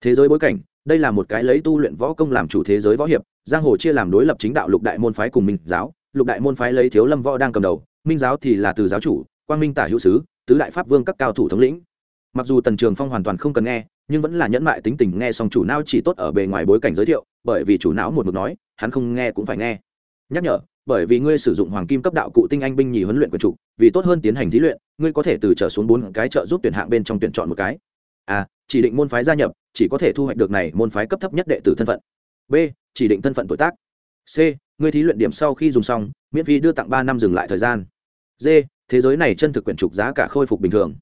Thế giới bối cảnh, đây là một cái lấy tu luyện võ công làm chủ thế giới võ hiệp, giang hồ chia làm đối lập chính đạo lục đại môn phái cùng minh giáo, lục đại môn phái lấy thiếu lâm võ đang cầm đầu, minh giáo thì là từ giáo chủ, quang minh tả hữu sứ, tứ đại pháp vương các cao thủ thống lĩnh. Mặc dù tần trường phong hoàn toàn không cần nghe, nhưng vẫn là nhẫn mại tính tình nghe xong chủ não chỉ tốt ở bề ngoài bối cảnh giới thiệu, bởi vì chủ não một mực nói, hắn không nghe cũng phải nghe. Nhắc nhở bởi vì ngươi sử dụng hoàng kim cấp đạo cụ tinh anh binh nhì huấn luyện của chủ vì tốt hơn tiến hành thí luyện, ngươi có thể từ trở xuống bốn cái trợ giúp tuyển hạng bên trong tuyển chọn một cái. A chỉ định môn phái gia nhập, chỉ có thể thu hoạch được này môn phái cấp thấp nhất đệ tử thân phận. B, chỉ định thân phận tuổi tác. C, ngươi thí luyện điểm sau khi dùng xong, miễn phí đưa tặng ba năm dừng lại thời gian. D, thế giới này chân thực quyển trục giá cả khôi phục bình thường.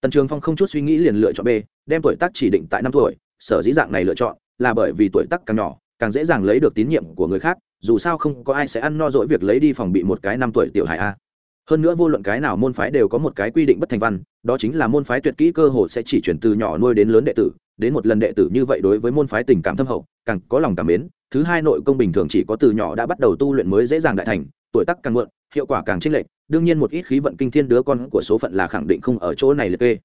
Tần trường phong không chút suy nghĩ liền lựa chọn b, đem tuổi tác chỉ định tại năm tuổi, sở dĩ dạng này lựa chọn là bởi vì tuổi tác càng nhỏ, càng dễ dàng lấy được tín nhiệm của người khác dù sao không có ai sẽ ăn no dỗi việc lấy đi phòng bị một cái năm tuổi tiểu hải a. Hơn nữa vô luận cái nào môn phái đều có một cái quy định bất thành văn, đó chính là môn phái tuyệt kỹ cơ hội sẽ chỉ chuyển từ nhỏ nuôi đến lớn đệ tử, đến một lần đệ tử như vậy đối với môn phái tình cảm thâm hậu, càng có lòng cảm mến. Thứ hai nội công bình thường chỉ có từ nhỏ đã bắt đầu tu luyện mới dễ dàng đại thành, tuổi tác càng muộn, hiệu quả càng chênh lệch, đương nhiên một ít khí vận kinh thiên đứa con của số phận là khẳng định không ở chỗ này liệt kê.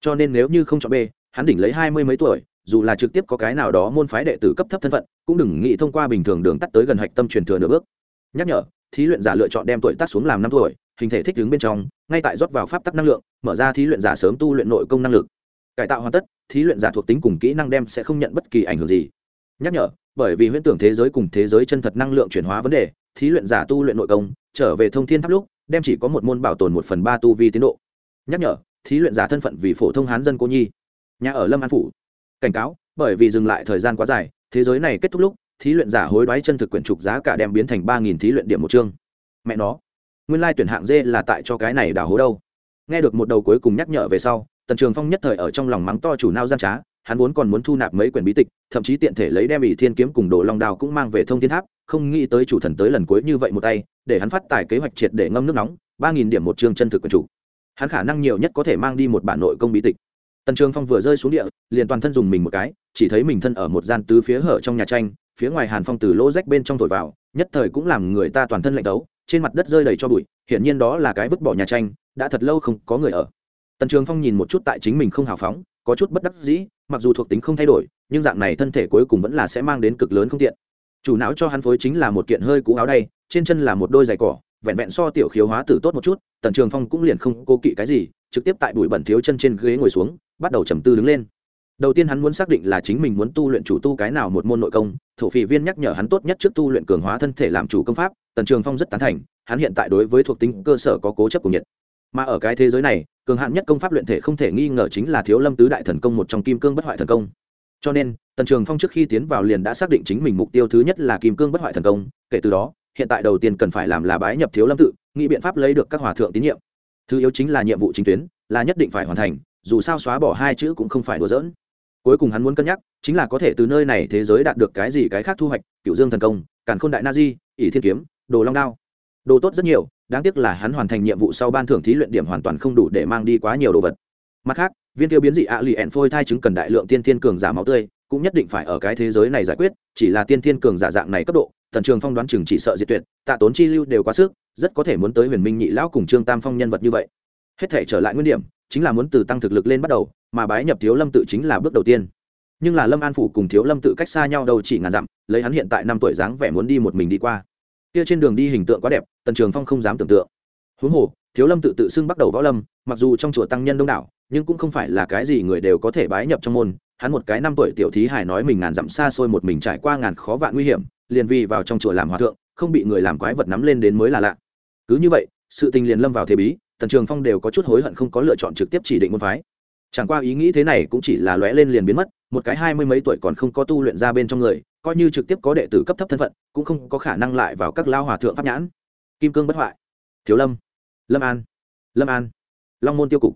Cho nên nếu như không chọn b, hắn đỉnh lấy hai mươi mấy tuổi dù là trực tiếp có cái nào đó môn phái đệ tử cấp thấp thân phận, cũng đừng nghĩ thông qua bình thường đường tắt tới gần hạch tâm truyền thừa nửa bước. Nhắc nhở, thí luyện giả lựa chọn đem tuổi tác xuống làm năm tuổi, hình thể thích ứng bên trong, ngay tại rót vào pháp tắc năng lượng, mở ra thí luyện giả sớm tu luyện nội công năng lực. Cải tạo hoàn tất, thí luyện giả thuộc tính cùng kỹ năng đem sẽ không nhận bất kỳ ảnh hưởng gì. Nhắc nhở, bởi vì huyễn tưởng thế giới cùng thế giới chân thật năng lượng chuyển hóa vấn đề, thí luyện giả tu luyện nội công, trở về thông thiên tháp lúc, đem chỉ có một môn bảo tồn một phần ba tu vi tiến độ. Nhắc nhở, thí luyện giả thân phận vì phổ thông hán dân cô nhi. Nhà ở lâm an phủ cảnh cáo, bởi vì dừng lại thời gian quá dài, thế giới này kết thúc lúc, thí luyện giả hối đoái chân thực quyển trục giá cả đem biến thành ba nghìn thí luyện điểm một chương. Mẹ nó, nguyên lai tuyển hạng dê là tại cho cái này đào hố đâu. Nghe được một đầu cuối cùng nhắc nhở về sau, tần trường phong nhất thời ở trong lòng mắng to chủ nao gian trá, hắn vốn còn muốn thu nạp mấy quyển bí tịch, thậm chí tiện thể lấy đem ỷ thiên kiếm cùng đồ long đào cũng mang về thông thiên tháp, không nghĩ tới chủ thần tới lần cuối như vậy một tay, để hắn phát tài kế hoạch triệt để ngâm nước nóng, ba nghìn điểm một chương chân thực quyển chủ hắn khả năng nhiều nhất có thể mang đi một bản nội công bí tịch tần trường phong vừa rơi xuống địa, liền toàn thân dùng mình một cái, chỉ thấy mình thân ở một gian tứ phía hở trong nhà tranh, phía ngoài hàn phong từ lỗ rách bên trong thổi vào, nhất thời cũng làm người ta toàn thân lạnh tấu, trên mặt đất rơi đầy cho bụi, hiển nhiên đó là cái vứt bỏ nhà tranh, đã thật lâu không có người ở. Tần trường phong nhìn một chút tại chính mình không hào phóng, có chút bất đắc dĩ, mặc dù thuộc tính không thay đổi, nhưng dạng này thân thể cuối cùng vẫn là sẽ mang đến cực lớn không tiện. Chủ não cho hắn phối chính là một kiện hơi cũ áo đay, trên chân là một đôi giày cỏ, vẹn vẹn so tiểu khiếu hóa tử tốt một chút, tần trường phong cũng liền không cố kỵ cái gì trực tiếp tại bụi bẩn thiếu chân trên ghế ngồi xuống, bắt đầu trầm tư đứng lên. Đầu tiên hắn muốn xác định là chính mình muốn tu luyện chủ tu cái nào một môn nội công, thổ phỉ viên nhắc nhở hắn tốt nhất trước tu luyện cường hóa thân thể làm chủ công pháp, tần trường phong rất tán thành, hắn hiện tại đối với thuộc tính cơ sở có cố chấp của nhiệt. Mà ở cái thế giới này, cường hạn nhất công pháp luyện thể không thể nghi ngờ chính là thiếu lâm tứ đại thần công một trong kim cương bất hoại thần công. Cho nên, tần trường phong trước khi tiến vào liền đã xác định chính mình mục tiêu thứ nhất là kim cương bất hoại thần công, kể từ đó, hiện tại đầu tiên cần phải làm là bái nhập thiếu lâm tự, nghĩ biện pháp lấy được các hòa thượng tín nhiệm thứ yếu chính là nhiệm vụ chính tuyến, là nhất định phải hoàn thành, dù sao xóa bỏ hai chữ cũng không phải đùa dỡn cuối cùng hắn muốn cân nhắc, chính là có thể từ nơi này thế giới đạt được cái gì cái khác thu hoạch cựu dương thần công, càn khôn đại na di, ỷ thiên kiếm, đồ long đao. Đồ tốt rất nhiều, đáng tiếc là hắn hoàn thành nhiệm vụ sau ban thưởng thí luyện điểm hoàn toàn không đủ để mang đi quá nhiều đồ vật. Mặt khác, viên tiêu biến dị ạ à lì ẹn phôi thai chứng cần đại lượng tiên thiên cường giả máu tươi, cũng nhất định phải ở cái thế giới này giải quyết, chỉ là tiên thiên cường giả dạng này cấp độ thần trường phong đoán chừng chỉ sợ diệt tuyệt, tạ tốn chi lưu đều quá sức rất có thể muốn tới huyền minh nhị lão cùng trương tam phong nhân vật như vậy. Hết thể trở lại nguyên điểm, chính là muốn từ tăng thực lực lên bắt đầu, mà bái nhập thiếu lâm tự chính là bước đầu tiên. Nhưng là lâm an phủ cùng thiếu lâm tự cách xa nhau đâu chỉ ngàn dặm, lấy hắn hiện tại năm tuổi dáng vẻ muốn đi một mình đi qua. Kia trên đường đi hình tượng quá đẹp, tần trường phong không dám tưởng tượng. Huống hồ, thiếu lâm tự tự xưng bắt đầu võ lâm, mặc dù trong chùa tăng nhân đông đảo, nhưng cũng không phải là cái gì người đều có thể bái nhập trong môn. Hắn một cái năm tuổi tiểu thí hải nói mình ngàn dặm xa xôi một mình trải qua ngàn khó vạn nguy hiểm, liền vì vào trong chùa làm hòa thượng, không bị người làm quái vật nắm lên đến mới là lạ cứ như vậy, sự tình liền lâm vào thế bí, tần trường phong đều có chút hối hận không có lựa chọn trực tiếp chỉ định môn phái. Chẳng qua ý nghĩ thế này cũng chỉ là lóe lên liền biến mất, một cái hai mươi mấy tuổi còn không có tu luyện ra bên trong người, coi như trực tiếp có đệ tử cấp thấp thân phận, cũng không có khả năng lại vào các lao hòa thượng pháp nhãn. Kim cương bất hoại. Thiếu lâm. Lâm an. Lâm an. Long môn tiêu cục.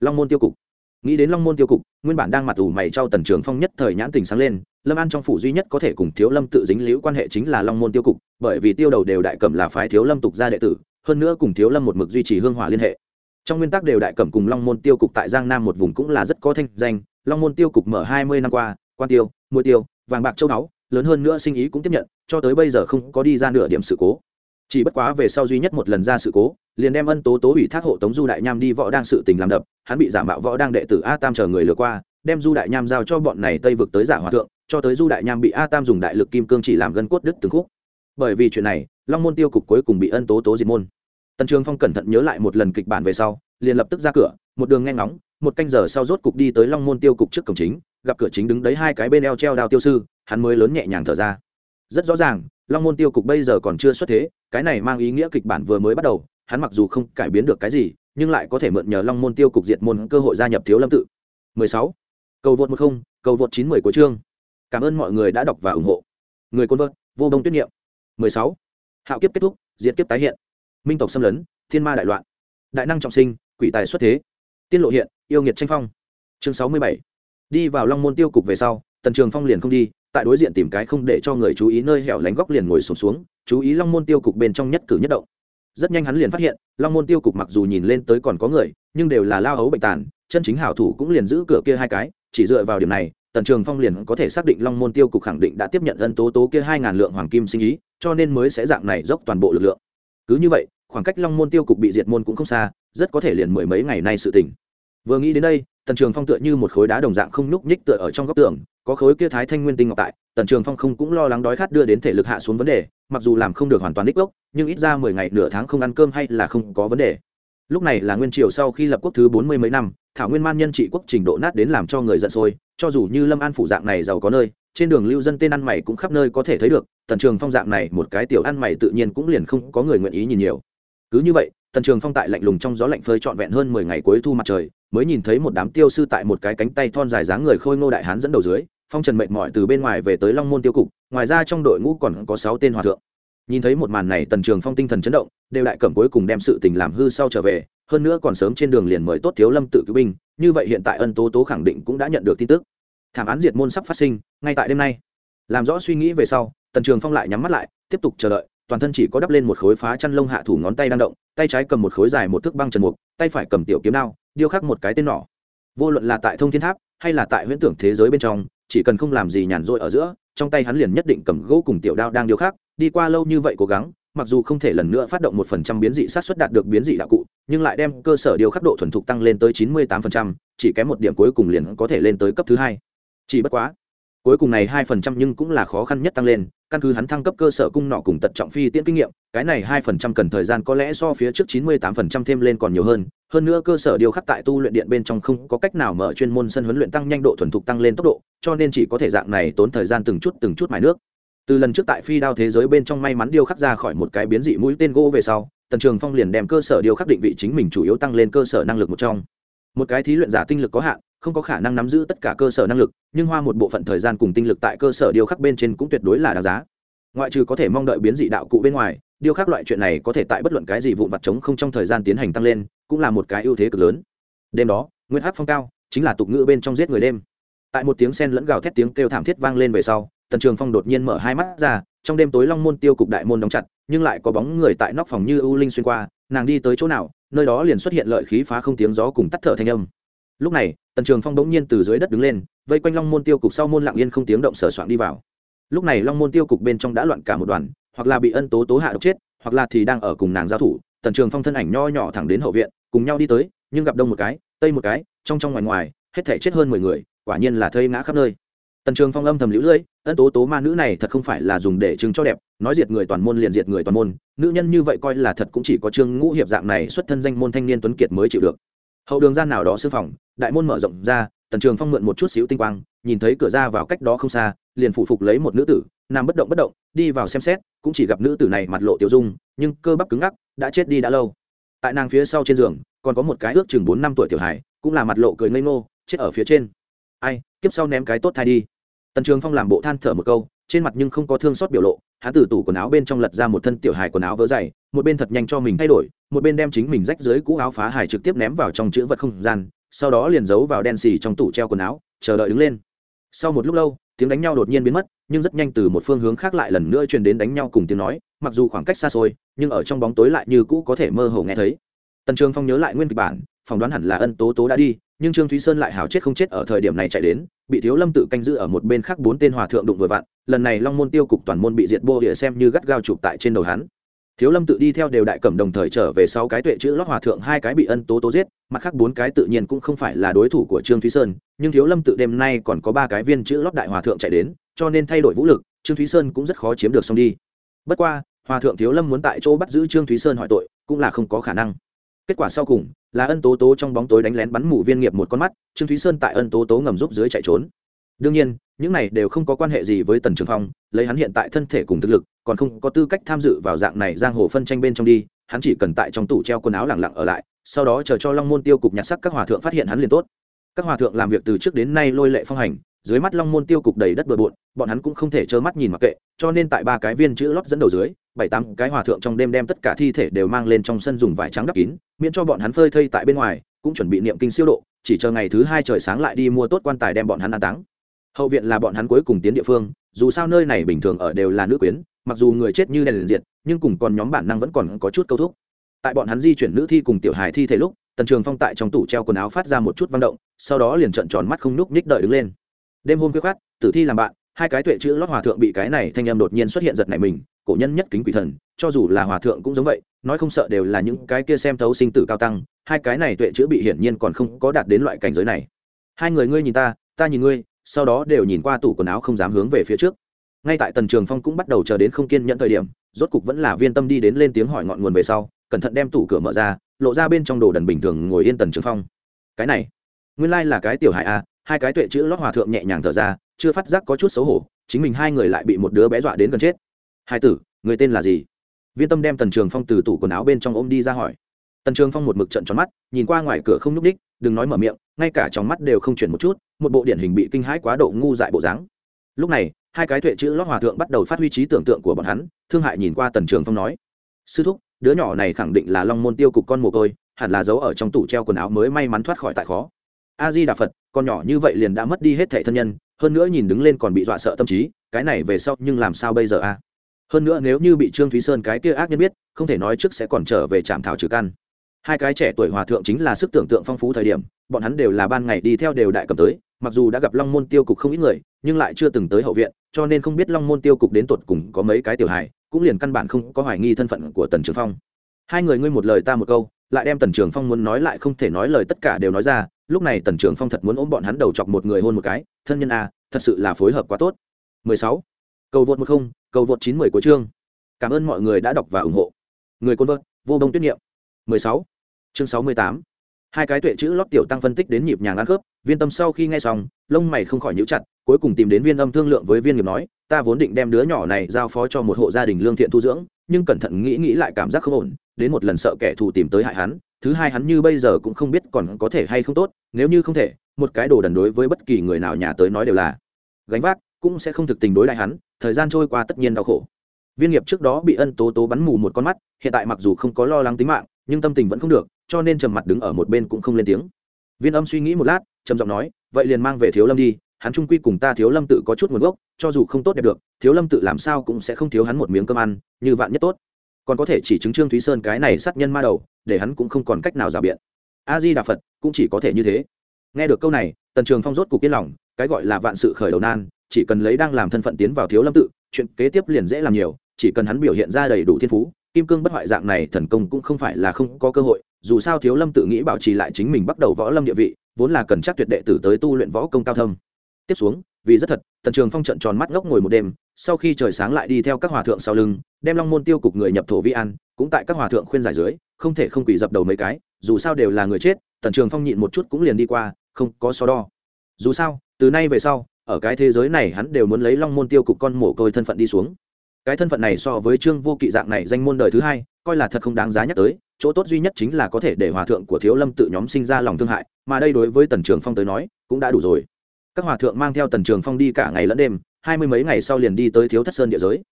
Long môn tiêu cục. Nghĩ đến long môn tiêu cục, nguyên bản đang mặt ủ mày trao tần trường phong nhất thời nhãn tình sáng lên, lâm an trong phủ duy nhất có thể cùng thiếu lâm tự dính liễu quan hệ chính là long môn tiêu cục, bởi vì tiêu đầu đều đại cẩm là phái thiếu lâm tục gia đệ tử hơn nữa cùng thiếu lâm một mực duy trì hương hỏa liên hệ. Trong nguyên tắc đều đại cẩm cùng long môn tiêu cục tại giang nam một vùng cũng là rất có thanh danh, long môn tiêu cục mở hai mươi năm qua, quan tiêu mua tiêu, vàng bạc châu đáo lớn hơn nữa sinh ý cũng tiếp nhận, cho tới bây giờ không có đi ra nửa điểm sự cố. Chỉ bất quá về sau duy nhất một lần ra sự cố, liền đem ân tố tố ủy thác hộ tống du đại nham đi võ đang sự tình làm đập, hắn bị giả mạo võ đang đệ tử a tam chờ người lừa qua, đem du đại nham giao cho bọn này tây vực tới giả hòa thượng, cho tới du đại nham bị a tam dùng đại lực kim cương chỉ làm gân cốt đứt từng khúc. Bởi vì chuyện này, long môn tiêu cục cuối cùng bị ân tố tố diệt môn tần trường phong cẩn thận nhớ lại một lần kịch bản về sau, liền lập tức ra cửa, một đường nghe ngóng, một canh giờ sau rốt cục đi tới long môn tiêu cục trước cổng chính, gặp cửa chính đứng đấy hai cái bên eo treo đao tiêu sư, hắn mới lớn nhẹ nhàng thở ra. Rất rõ ràng, long môn tiêu cục bây giờ còn chưa xuất thế, cái này mang ý nghĩa kịch bản vừa mới bắt đầu, hắn mặc dù không cải biến được cái gì, nhưng lại có thể mượn nhờ long môn tiêu cục diệt môn cơ hội gia nhập thiếu lâm tự. 16. cầu vượt một không, cầu vượt chín mười của chương. Cảm ơn mọi người đã đọc và ủng hộ. Người côn vợt, vô đông tuyết niệm. 16. hạo kiếp kết thúc, diệt kiếp tái hiện minh tộc xâm lấn thiên ma đại loạn đại năng trọng sinh quỷ tài xuất thế. Tiên lộ hiện yêu nghiệt tranh phong. Chương 67. đi vào long môn tiêu cục về sau tần trường phong liền không đi tại đối diện tìm cái không để cho người chú ý nơi hẻo lánh góc liền ngồi sụp xuống, xuống chú ý long môn tiêu cục bên trong nhất cử nhất động. Rất nhanh hắn liền phát hiện long môn tiêu cục mặc dù nhìn lên tới còn có người nhưng đều là lao hấu bệnh tàn chân chính hảo thủ cũng liền giữ cửa kia hai cái chỉ dựa vào điểm này tần trường phong liền có thể xác định long môn tiêu cục khẳng định đã tiếp nhận ân tố tố kia hai ngàn lượng hoàng kim sinh ý cho nên mới sẽ dạng này dốc toàn bộ lực lượng. Cứ như vậy khoảng cách long môn tiêu cục bị diệt môn cũng không xa, rất có thể liền mười mấy ngày nay sự tỉnh vừa nghĩ đến đây, tần trường phong tựa như một khối đá đồng dạng không nhúc nhích tựa ở trong góc tường, có khối kia thái thanh nguyên tinh ngọc tại, tần trường phong không cũng lo lắng đói khát đưa đến thể lực hạ xuống vấn đề, mặc dù làm không được hoàn toàn đích gốc, nhưng ít ra mười ngày nửa tháng không ăn cơm hay là không có vấn đề. Lúc này là nguyên triều sau khi lập quốc thứ bốn mươi mấy năm, thảo nguyên man nhân trị quốc trình độ nát đến làm cho người giận sôi, cho dù như lâm an phủ dạng này giàu có nơi, trên đường lưu dân tên ăn mày cũng khắp nơi có thể thấy được, tần trường phong dạng này một cái tiểu ăn mày tự nhiên cũng liền không có người nguyện ý nhìn nhiều cứ như vậy, tần trường phong tại lạnh lùng trong gió lạnh phơi trọn vẹn hơn mười ngày cuối thu mặt trời, mới nhìn thấy một đám tiêu sư tại một cái cánh tay thon dài dáng người khôi ngô đại hán dẫn đầu dưới, phong trần mệt mỏi từ bên ngoài về tới long môn tiêu cục, ngoài ra trong đội ngũ còn có sáu tên hòa thượng. Nhìn thấy một màn này, tần trường phong tinh thần chấn động, đều đại cẩm cuối cùng đem sự tình làm hư sau trở về, hơn nữa còn sớm trên đường liền mời tốt thiếu lâm tự cứu binh, như vậy hiện tại ân tố tố khẳng định cũng đã nhận được tin tức. Thảm án diệt môn sắp phát sinh, ngay tại đêm nay. Làm rõ suy nghĩ về sau, tần trường phong lại nhắm mắt lại, tiếp tục chờ đợi toàn thân chỉ có đắp lên một khối phá chăn lông hạ thủ ngón tay đang động, tay trái cầm một khối dài một thước băng trần mục, tay phải cầm tiểu kiếm đao, điêu khắc một cái tên nỏ. Vô luận là tại thông thiên tháp hay là tại huyễn tưởng thế giới bên trong, chỉ cần không làm gì nhàn rỗi ở giữa, trong tay hắn liền nhất định cầm gỗ cùng tiểu đao đang điêu khắc, đi qua lâu như vậy cố gắng, mặc dù không thể lần nữa phát động một phần trăm biến dị sát xuất đạt được biến dị đạo cụ, nhưng lại đem cơ sở điều khắc độ thuần thục tăng lên tới chín mươi tám phần trăm, chỉ kém một điểm cuối cùng liền có thể lên tới cấp thứ hai. Chỉ bất quá cuối cùng này hai phần trăm nhưng cũng là khó khăn nhất tăng lên, căn cứ hắn thăng cấp cơ sở cung nọ cùng tật trọng phi tiễn kinh nghiệm, cái này hai phần trăm cần thời gian có lẽ so phía trước chín mươi tám phần trăm thêm lên còn nhiều hơn. Hơn nữa cơ sở điều khắc tại tu luyện điện bên trong không có cách nào mở chuyên môn sân huấn luyện tăng nhanh độ thuần thục tăng lên tốc độ, cho nên chỉ có thể dạng này tốn thời gian từng chút từng chút mài nước. Từ lần trước tại phi đao thế giới bên trong may mắn điêu khắc ra khỏi một cái biến dị mũi tên gỗ về sau, tần trường phong liền đem cơ sở điêu khắc định vị chính mình chủ yếu tăng lên cơ sở năng lực một trong một cái thí luyện giả tinh lực có hạn, không có khả năng nắm giữ tất cả cơ sở năng lực, nhưng hoa một bộ phận thời gian cùng tinh lực tại cơ sở điêu khắc bên trên cũng tuyệt đối là đáng giá. Ngoại trừ có thể mong đợi biến dị đạo cụ bên ngoài, điêu khắc loại chuyện này có thể tại bất luận cái gì vụn vặt chống không trong thời gian tiến hành tăng lên, cũng là một cái ưu thế cực lớn. Đêm đó nguyên hát phong cao, chính là tục ngữ bên trong giết người đêm. Tại một tiếng sen lẫn gào thét tiếng kêu thảm thiết vang lên về sau, tần trường phong đột nhiên mở hai mắt ra, trong đêm tối long môn tiêu cục đại môn đóng chặt, nhưng lại có bóng người tại nóc phòng như ưu linh xuyên qua, nàng đi tới chỗ nào nơi đó liền xuất hiện lợi khí phá không tiếng gió cùng tắt thở thanh âm. Lúc này, tần trường phong bỗng nhiên từ dưới đất đứng lên, vây quanh long môn tiêu cục sau môn lặng yên không tiếng động sở soạn đi vào. Lúc này long môn tiêu cục bên trong đã loạn cả một đoàn, hoặc là bị ân tố tố hạ độc chết, hoặc là thì đang ở cùng nàng giao thủ, tần trường phong thân ảnh nho nhỏ thẳng đến hậu viện, cùng nhau đi tới, nhưng gặp đông một cái, tây một cái, trong trong ngoài ngoài, hết thể chết hơn mười người, quả nhiên là thây ngã khắp nơi tần trường phong âm thầm lũ lưỡi, ân tố tố ma nữ này thật không phải là dùng để chứng cho đẹp, nói diệt người toàn môn liền diệt người toàn môn, nữ nhân như vậy coi là thật cũng chỉ có trương ngũ hiệp dạng này xuất thân danh môn thanh niên tuấn kiệt mới chịu được. Hậu đường gian nào đó sư phòng, đại môn mở rộng ra, tần trường phong mượn một chút xíu tinh quang, nhìn thấy cửa ra vào cách đó không xa, liền phụ phục lấy một nữ tử, nằm bất động bất động, đi vào xem xét, cũng chỉ gặp nữ tử này mặt lộ tiểu dung, nhưng cơ bắp cứng ngắc, đã chết đi đã lâu. Tại nàng phía sau trên giường, còn có một cái ước chừng bốn năm tuổi tiểu hải cũng là mặt lộ cười ngây ngô, chết ở phía trên. Ai, kiếp sau ném cái tốt thai đi tần trường phong làm bộ than thở một câu, trên mặt nhưng không có thương xót biểu lộ, hắn từ tủ quần áo bên trong lật ra một thân tiểu hài quần áo vớ dày, một bên thật nhanh cho mình thay đổi, một bên đem chính mình rách dưới cũ áo phá hài trực tiếp ném vào trong chữ vật không gian, sau đó liền giấu vào đen xì trong tủ treo quần áo, chờ đợi đứng lên. Sau một lúc lâu, tiếng đánh nhau đột nhiên biến mất, nhưng rất nhanh từ một phương hướng khác lại lần nữa truyền đến đánh nhau cùng tiếng nói, mặc dù khoảng cách xa xôi, nhưng ở trong bóng tối lại như cũ có thể mơ hồ nghe thấy. Tần trường phong nhớ lại nguyên kịch bản phỏng đoán hẳn là ân tố tố đã đi, nhưng trương thúy sơn lại hào chết không chết ở thời điểm này chạy đến, bị thiếu lâm tự canh giữ ở một bên khác bốn tên hòa thượng đụng vừa vặn, lần này long môn tiêu cục toàn môn bị diệt bô địa xem như gắt gao chụp tại trên đầu hắn. Thiếu lâm tự đi theo đều đại cẩm đồng thời trở về sau cái tuệ chữ lót hòa thượng hai cái bị ân tố tố giết, mặt khác bốn cái tự nhiên cũng không phải là đối thủ của trương thúy sơn, nhưng thiếu lâm tự đêm nay còn có ba cái viên chữ lót đại hòa thượng chạy đến, cho nên thay đổi vũ lực, trương thúy sơn cũng rất khó chiếm được xong đi. Bất qua, hòa thượng thiếu lâm muốn tại chỗ bắt giữ trương thúy sơn hỏi tội, cũng là không có khả năng kết quả sau cùng, là ân tố tố trong bóng tối đánh lén bắn mù viên nghiệp một con mắt, trương thúy sơn tại ân tố tố ngầm giúp dưới chạy trốn. Đương nhiên, những này đều không có quan hệ gì với tần trường phong, lấy hắn hiện tại thân thể cùng thực lực, còn không có tư cách tham dự vào dạng này giang hồ phân tranh bên trong đi, hắn chỉ cần tại trong tủ treo quần áo lẳng lặng ở lại, sau đó chờ cho long môn tiêu cục nhặt sắc các hòa thượng phát hiện hắn liền tốt. Các hòa thượng làm việc từ trước đến nay lôi lệ phong hành dưới mắt long môn tiêu cục đầy đất bừa bộn, bọn hắn cũng không thể trơ mắt nhìn mặc kệ, cho nên tại ba cái viên chữ lót dẫn đầu dưới, bảy tám cái hòa thượng trong đêm đem tất cả thi thể đều mang lên trong sân dùng vải trắng đắp kín, miễn cho bọn hắn phơi thây tại bên ngoài, cũng chuẩn bị niệm kinh siêu độ, chỉ chờ ngày thứ hai trời sáng lại đi mua tốt quan tài đem bọn hắn an táng. Hậu viện là bọn hắn cuối cùng tiến địa phương, dù sao nơi này bình thường ở đều là nữ quyến, mặc dù người chết như đèn liền diệt, nhưng cùng còn nhóm bản năng vẫn còn có chút câu thúc. Tại bọn hắn di chuyển nữ thi cùng tiểu hài thi thể lúc, tần trường phong tại trong tủ treo quần áo phát ra một chút vang động, sau đó liền trợn tròn mắt không núc ních đợi đứng lên đêm hôm quyết khát tử thi làm bạn, hai cái tuệ chữ lót hòa thượng bị cái này thanh em đột nhiên xuất hiện giật này mình, cổ nhân nhất kính quỷ thần, cho dù là hòa thượng cũng giống vậy, nói không sợ đều là những cái kia xem thấu sinh tử cao tăng, hai cái này tuệ chữ bị hiển nhiên còn không có đạt đến loại cảnh giới này. Hai người ngươi nhìn ta ta nhìn ngươi, sau đó đều nhìn qua tủ quần áo không dám hướng về phía trước. Ngay tại tần trường phong cũng bắt đầu chờ đến không kiên nhận thời điểm, rốt cục vẫn là viên tâm đi đến lên tiếng hỏi ngọn nguồn về sau, cẩn thận đem tủ cửa mở ra, lộ ra bên trong đồ đần bình thường ngồi yên tần trường phong. Cái này, nguyên lai、like、là cái tiểu hại a hai cái tuệ chữ lót hòa thượng nhẹ nhàng thở ra, chưa phát giác có chút xấu hổ, chính mình hai người lại bị một đứa bé dọa đến gần chết. Hai tử, người tên là gì? Viên tâm đem tần trường phong từ tủ quần áo bên trong ôm đi ra hỏi. Tần trường phong một mực trận tròn mắt, nhìn qua ngoài cửa không nhúc ních đừng nói mở miệng, ngay cả trong mắt đều không chuyển một chút, một bộ điển hình bị kinh hãi quá độ ngu dại bộ dáng. Lúc này, hai cái tuệ chữ lót hòa thượng bắt đầu phát huy trí tưởng tượng của bọn hắn, thương hại nhìn qua tần trường phong nói. Sư thúc, đứa nhỏ này khẳng định là long môn tiêu cục con mồ côi, hẳn là giấu ở trong tủ treo quần áo mới may mắn thoát khỏi tại khó a di đà phật, con nhỏ như vậy liền đã mất đi hết thẻ thân nhân, hơn nữa nhìn đứng lên còn bị dọa sợ tâm trí, cái này về sau nhưng làm sao bây giờ a hơn nữa nếu như bị trương thúy sơn cái kia ác nhân biết, không thể nói trước sẽ còn trở về trạm thảo trừ căn. Hai cái trẻ tuổi hòa thượng chính là sức tưởng tượng phong phú thời điểm, bọn hắn đều là ban ngày đi theo đều đại cầm tới, mặc dù đã gặp long môn tiêu cục không ít người, nhưng lại chưa từng tới hậu viện, cho nên không biết long môn tiêu cục đến tột cùng có mấy cái tiểu hài, cũng liền căn bản không có hoài nghi thân phận của tần trường phong. Hai người ngươi một lời ta một câu lại đem tần trường phong muốn nói lại không thể nói lời tất cả đều nói ra, lúc này tần trường phong thật muốn ôm bọn hắn đầu chọc một người hôn một cái, thân nhân a, thật sự là phối hợp quá tốt 16. cầu vượt một không, cầu vượt chín mười của chương cảm ơn mọi người đã đọc và ủng hộ người côn vợt vô đông tuyết niệm 16. chương 68. hai cái tuệ chữ lót tiểu tăng phân tích đến nhịp nhàng ăn khớp, viên tâm sau khi nghe xong, lông mày không khỏi nhíu chặt, cuối cùng tìm đến viên âm thương lượng với viên nghiệp nói, ta vốn định đem đứa nhỏ này giao phó cho một hộ gia đình lương thiện tu dưỡng, nhưng cẩn thận nghĩ nghĩ lại cảm giác không ổn đến một lần sợ kẻ thù tìm tới hại hắn, thứ hai hắn như bây giờ cũng không biết còn có thể hay không tốt, nếu như không thể, một cái đồ đần đối với bất kỳ người nào nhà tới nói đều là gánh vác, cũng sẽ không thực tình đối lại hắn, thời gian trôi qua tất nhiên đau khổ. Viên nghiệp trước đó bị ân tố tố bắn mù một con mắt, hiện tại mặc dù không có lo lắng tính mạng, nhưng tâm tình vẫn không được, cho nên trầm mặt đứng ở một bên cũng không lên tiếng. Viên âm suy nghĩ một lát, trầm giọng nói, vậy liền mang về thiếu lâm đi, hắn trung quy cùng ta thiếu lâm tự có chút nguồn gốc, cho dù không tốt đẹp được, thiếu lâm tự làm sao cũng sẽ không thiếu hắn một miếng cơm ăn, như vạn nhất tốt còn có thể chỉ chứng trương thúy sơn cái này sát nhân ma đầu, để hắn cũng không còn cách nào rào biện. A di đà phật cũng chỉ có thể như thế. Nghe được câu này, tần trường phong rốt cục yên lòng, cái gọi là vạn sự khởi đầu nan, chỉ cần lấy đang làm thân phận tiến vào thiếu lâm tự, chuyện kế tiếp liền dễ làm nhiều, chỉ cần hắn biểu hiện ra đầy đủ thiên phú, kim cương bất hoại dạng này thần công cũng không phải là không có cơ hội, dù sao thiếu lâm tự nghĩ bảo trì lại chính mình bắt đầu võ lâm địa vị, vốn là cần chắc tuyệt đệ tử tới tu luyện võ công cao thâm. Tiếp xuống, vì rất thật, tần trường phong trận tròn mắt ngốc ngồi một đêm sau khi trời sáng lại đi theo các hòa thượng sau lưng, đem long môn tiêu cục người nhập thổ vi an, cũng tại các hòa thượng khuyên giải dưới, không thể không quỷ dập đầu mấy cái, dù sao đều là người chết, tần trường phong nhịn một chút cũng liền đi qua, không có so đo. Dù sao, từ nay về sau, ở cái thế giới này hắn đều muốn lấy long môn tiêu cục con mổ côi thân phận đi xuống. Cái thân phận này so với trương vô kỵ dạng này danh môn đời thứ hai, coi là thật không đáng giá nhắc tới, chỗ tốt duy nhất chính là có thể để hòa thượng của thiếu lâm tự nhóm sinh ra lòng thương hại, mà đây đối với tần trường phong tới nói, cũng đã đủ rồi. Các hòa thượng mang theo tần trường phong đi cả ngày lẫn đêm hai mươi mấy ngày sau liền đi tới thiếu thất sơn địa giới.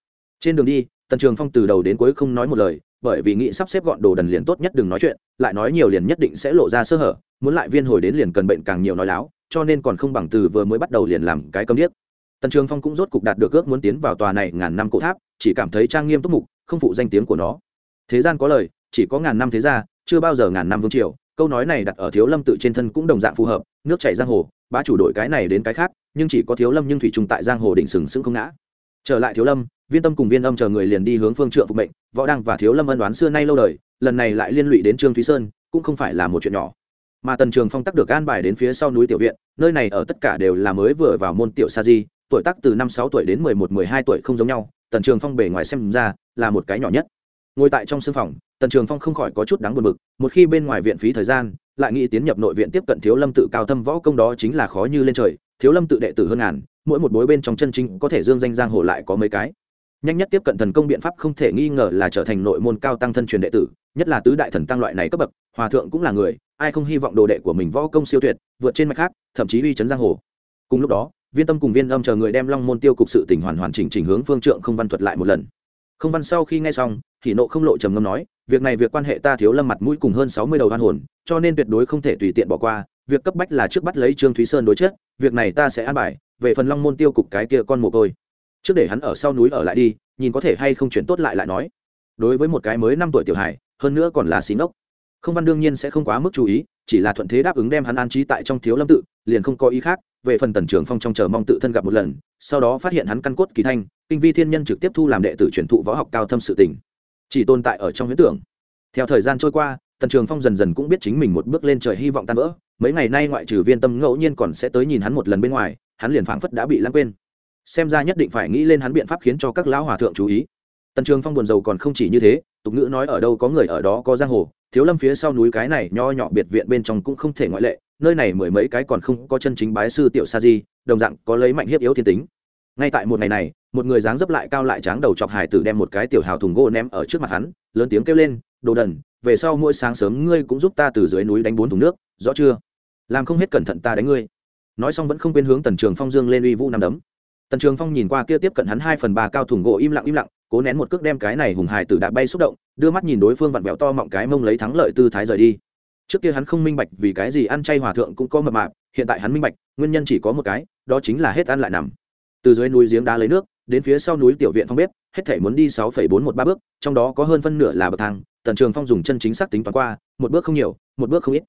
Trên đường đi, tần trường phong từ đầu đến cuối không nói một lời, bởi vì nghĩ sắp xếp gọn đồ đần liền tốt nhất đừng nói chuyện, lại nói nhiều liền nhất định sẽ lộ ra sơ hở, muốn lại viên hồi đến liền cần bệnh càng nhiều nói láo, cho nên còn không bằng từ vừa mới bắt đầu liền làm cái câm điếc. Tần trường phong cũng rốt cục đạt được ước muốn tiến vào tòa này ngàn năm cổ tháp, chỉ cảm thấy trang nghiêm túc mục, không phụ danh tiếng của nó. Thế gian có lời, chỉ có ngàn năm thế gia, chưa bao giờ ngàn năm vương triều, câu nói này đặt ở thiếu lâm tự trên thân cũng đồng dạng phù hợp, nước chảy giang hồ, bá chủ đội cái này đến cái khác nhưng chỉ có thiếu lâm nhưng thủy trùng tại giang hồ đỉnh sừng sững không ngã. Trở lại thiếu lâm, viên tâm cùng viên âm chờ người liền đi hướng phương trượng phục mệnh, võ đăng và thiếu lâm ân đoán xưa nay lâu đời, lần này lại liên lụy đến trương thúy sơn, cũng không phải là một chuyện nhỏ. Mà tần trường phong tắc được an bài đến phía sau núi tiểu viện, nơi này ở tất cả đều là mới vừa vào môn tiểu sa di, tuổi tác từ năm sáu tuổi đến mười một, mười hai tuổi không giống nhau, tần trường phong bề ngoài xem ra là một cái nhỏ nhất. Ngồi tại trong sưng phòng, tần trường phong không khỏi có chút đáng buồn bực, một khi bên ngoài viện phí thời gian, lại nghĩ tiến nhập nội viện tiếp cận thiếu lâm tự cao thâm võ công đó chính là khó như lên trời thiếu lâm tự đệ tử hơn ngàn, mỗi một bối bên trong chân chính có thể dương danh giang hồ lại có mấy cái. Nhanh nhất tiếp cận thần công biện pháp không thể nghi ngờ là trở thành nội môn cao tăng thân truyền đệ tử, nhất là tứ đại thần tăng loại này cấp bậc, hòa thượng cũng là người, ai không hy vọng đồ đệ của mình võ công siêu tuyệt, vượt trên mạch khác, thậm chí uy chấn giang hồ. Cùng lúc đó, viên tâm cùng viên âm chờ người đem long môn tiêu cục sự tỉnh hoàn hoàn chỉnh chỉnh hướng phương trượng không văn thuật lại một lần. Không văn sau khi nghe xong, thì nộ không lộ trầm ngâm nói, việc này việc quan hệ ta thiếu lâm mặt mũi cùng hơn sáu mươi đầu hoan hồn, cho nên tuyệt đối không thể tùy tiện bỏ qua, việc cấp bách là trước bắt lấy trương thúy sơn đối chết việc này ta sẽ an bài, về phần long môn tiêu cục cái kia con mồ côi. Trước để hắn ở sau núi ở lại đi, nhìn có thể hay không chuyển tốt lại lại nói. Đối với một cái mới năm tuổi tiểu hải hơn nữa còn là xí ngốc. Không văn đương nhiên sẽ không quá mức chú ý, chỉ là thuận thế đáp ứng đem hắn an trí tại trong thiếu lâm tự, liền không có ý khác, về phần tần trưởng phong trong chờ mong tự thân gặp một lần, sau đó phát hiện hắn căn cốt kỳ thanh, kinh vi thiên nhân trực tiếp thu làm đệ tử truyền thụ võ học cao thâm sự tình. Chỉ tồn tại ở trong huyễn tưởng. Theo thời gian trôi qua tần trường phong dần dần cũng biết chính mình một bước lên trời hy vọng tan vỡ. Mấy ngày nay ngoại trừ viên tâm ngẫu nhiên còn sẽ tới nhìn hắn một lần bên ngoài, hắn liền phảng phất đã bị lãng quên. Xem ra nhất định phải nghĩ lên hắn biện pháp khiến cho các lão hòa thượng chú ý. Tần trường phong buồn rầu còn không chỉ như thế, tục ngữ nói ở đâu có người ở đó có giang hồ, thiếu lâm phía sau núi cái này nho nhỏ biệt viện bên trong cũng không thể ngoại lệ, nơi này mười mấy cái còn không có chân chính bái sư tiểu sa di, đồng dạng có lấy mạnh hiếp yếu thiên tính. Ngay tại một ngày này, một người dáng dấp lại cao lại tráng đầu chọc hải tử đem một cái tiểu hào thùng gỗ ném ở trước mặt hắn, lớn tiếng kêu lên, đồ đần về sau mỗi sáng sớm ngươi cũng giúp ta từ dưới núi đánh bốn thùng nước, rõ chưa? Làm không hết cẩn thận ta đánh ngươi. Nói xong vẫn không quên hướng tần trường phong dương lên uy vũ nằm đấm. Tần trường phong nhìn qua kia tiếp cận hắn hai phần ba cao thùng gỗ im lặng im lặng, cố nén một cước đem cái này hùng hải tử đạp bay xúc động, đưa mắt nhìn đối phương vặn vẹo to mọng cái mông lấy thắng lợi tư thái rời đi. Trước kia hắn không minh bạch vì cái gì ăn chay hòa thượng cũng có mập mạp, hiện tại hắn minh bạch, nguyên nhân chỉ có một cái, đó chính là hết ăn lại nằm. Từ dưới núi giếng đá lấy nước, đến phía sau núi tiểu viện phong bếp, hết thể muốn đi sáu phẩy bốn một ba bước, trong đó có hơn phân nửa là bậc thang tần trường phong dùng chân chính xác tính toán qua, một bước không nhiều, một bước không ít.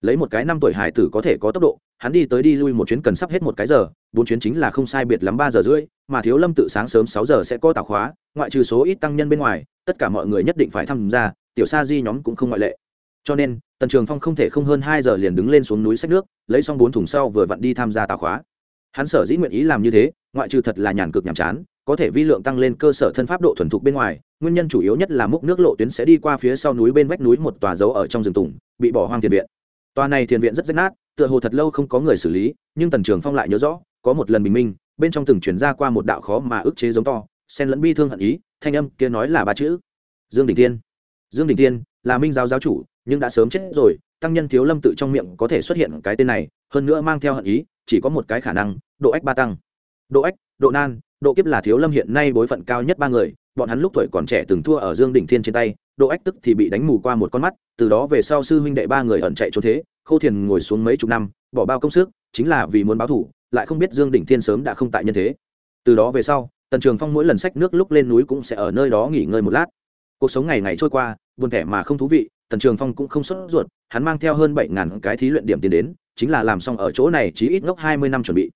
Lấy một cái năm tuổi hải tử có thể có tốc độ, hắn đi tới đi lui một chuyến cần sắp hết một cái giờ, bốn chuyến chính là không sai biệt lắm ba giờ rưỡi, mà thiếu lâm tự sáng sớm sáu giờ sẽ có tảo khóa, ngoại trừ số ít tăng nhân bên ngoài, tất cả mọi người nhất định phải tham gia, tiểu sa di nhóm cũng không ngoại lệ. Cho nên, tần trường phong không thể không hơn hai giờ liền đứng lên xuống núi sách nước, lấy xong bốn thùng sau vừa vặn đi tham gia tảo khóa. Hắn sở dĩ nguyện ý làm như thế, ngoại trừ thật là nhàn cực nhàm chán có thể vi lượng tăng lên cơ sở thân pháp độ thuần thục bên ngoài, nguyên nhân chủ yếu nhất là múc nước lộ tuyến sẽ đi qua phía sau núi bên vách núi một tòa dấu ở trong rừng tùng, bị bỏ hoang thiền viện. Tòa này thiền viện rất rách nát, tựa hồ thật lâu không có người xử lý, nhưng tần trường phong lại nhớ rõ, có một lần bình minh, bên trong từng chuyển ra qua một đạo khó mà ức chế giống to, xen lẫn bi thương hận ý, thanh âm kia nói là ba chữ. Dương đình tiên dương đình tiên là minh giáo giáo chủ, nhưng đã sớm chết rồi, tăng nhân thiếu lâm tự trong miệng có thể xuất hiện cái tên này, hơn nữa mang theo hận ý, chỉ có một cái khả năng, độ ách ba tăng. Độ ách, độ nan độ kiếp là thiếu lâm hiện nay bối phận cao nhất ba người, bọn hắn lúc tuổi còn trẻ từng thua ở dương đỉnh thiên trên tay, độ ách tức thì bị đánh mù qua một con mắt, từ đó về sau sư huynh đệ ba người ẩn chạy trốn thế, khâu thiền ngồi xuống mấy chục năm, bỏ bao công sức, chính là vì muốn báo thủ lại không biết dương đỉnh thiên sớm đã không tại nhân thế. Từ đó về sau, tần trường phong mỗi lần sách nước lúc lên núi cũng sẽ ở nơi đó nghỉ ngơi một lát. Cuộc sống ngày ngày trôi qua, buồn thẻ mà không thú vị, tần trường phong cũng không sốt ruột, hắn mang theo hơn bảy ngàn cái thí luyện điểm tiền đến, chính là làm xong ở chỗ này chỉ ít ngốc hai mươi năm chuẩn bị.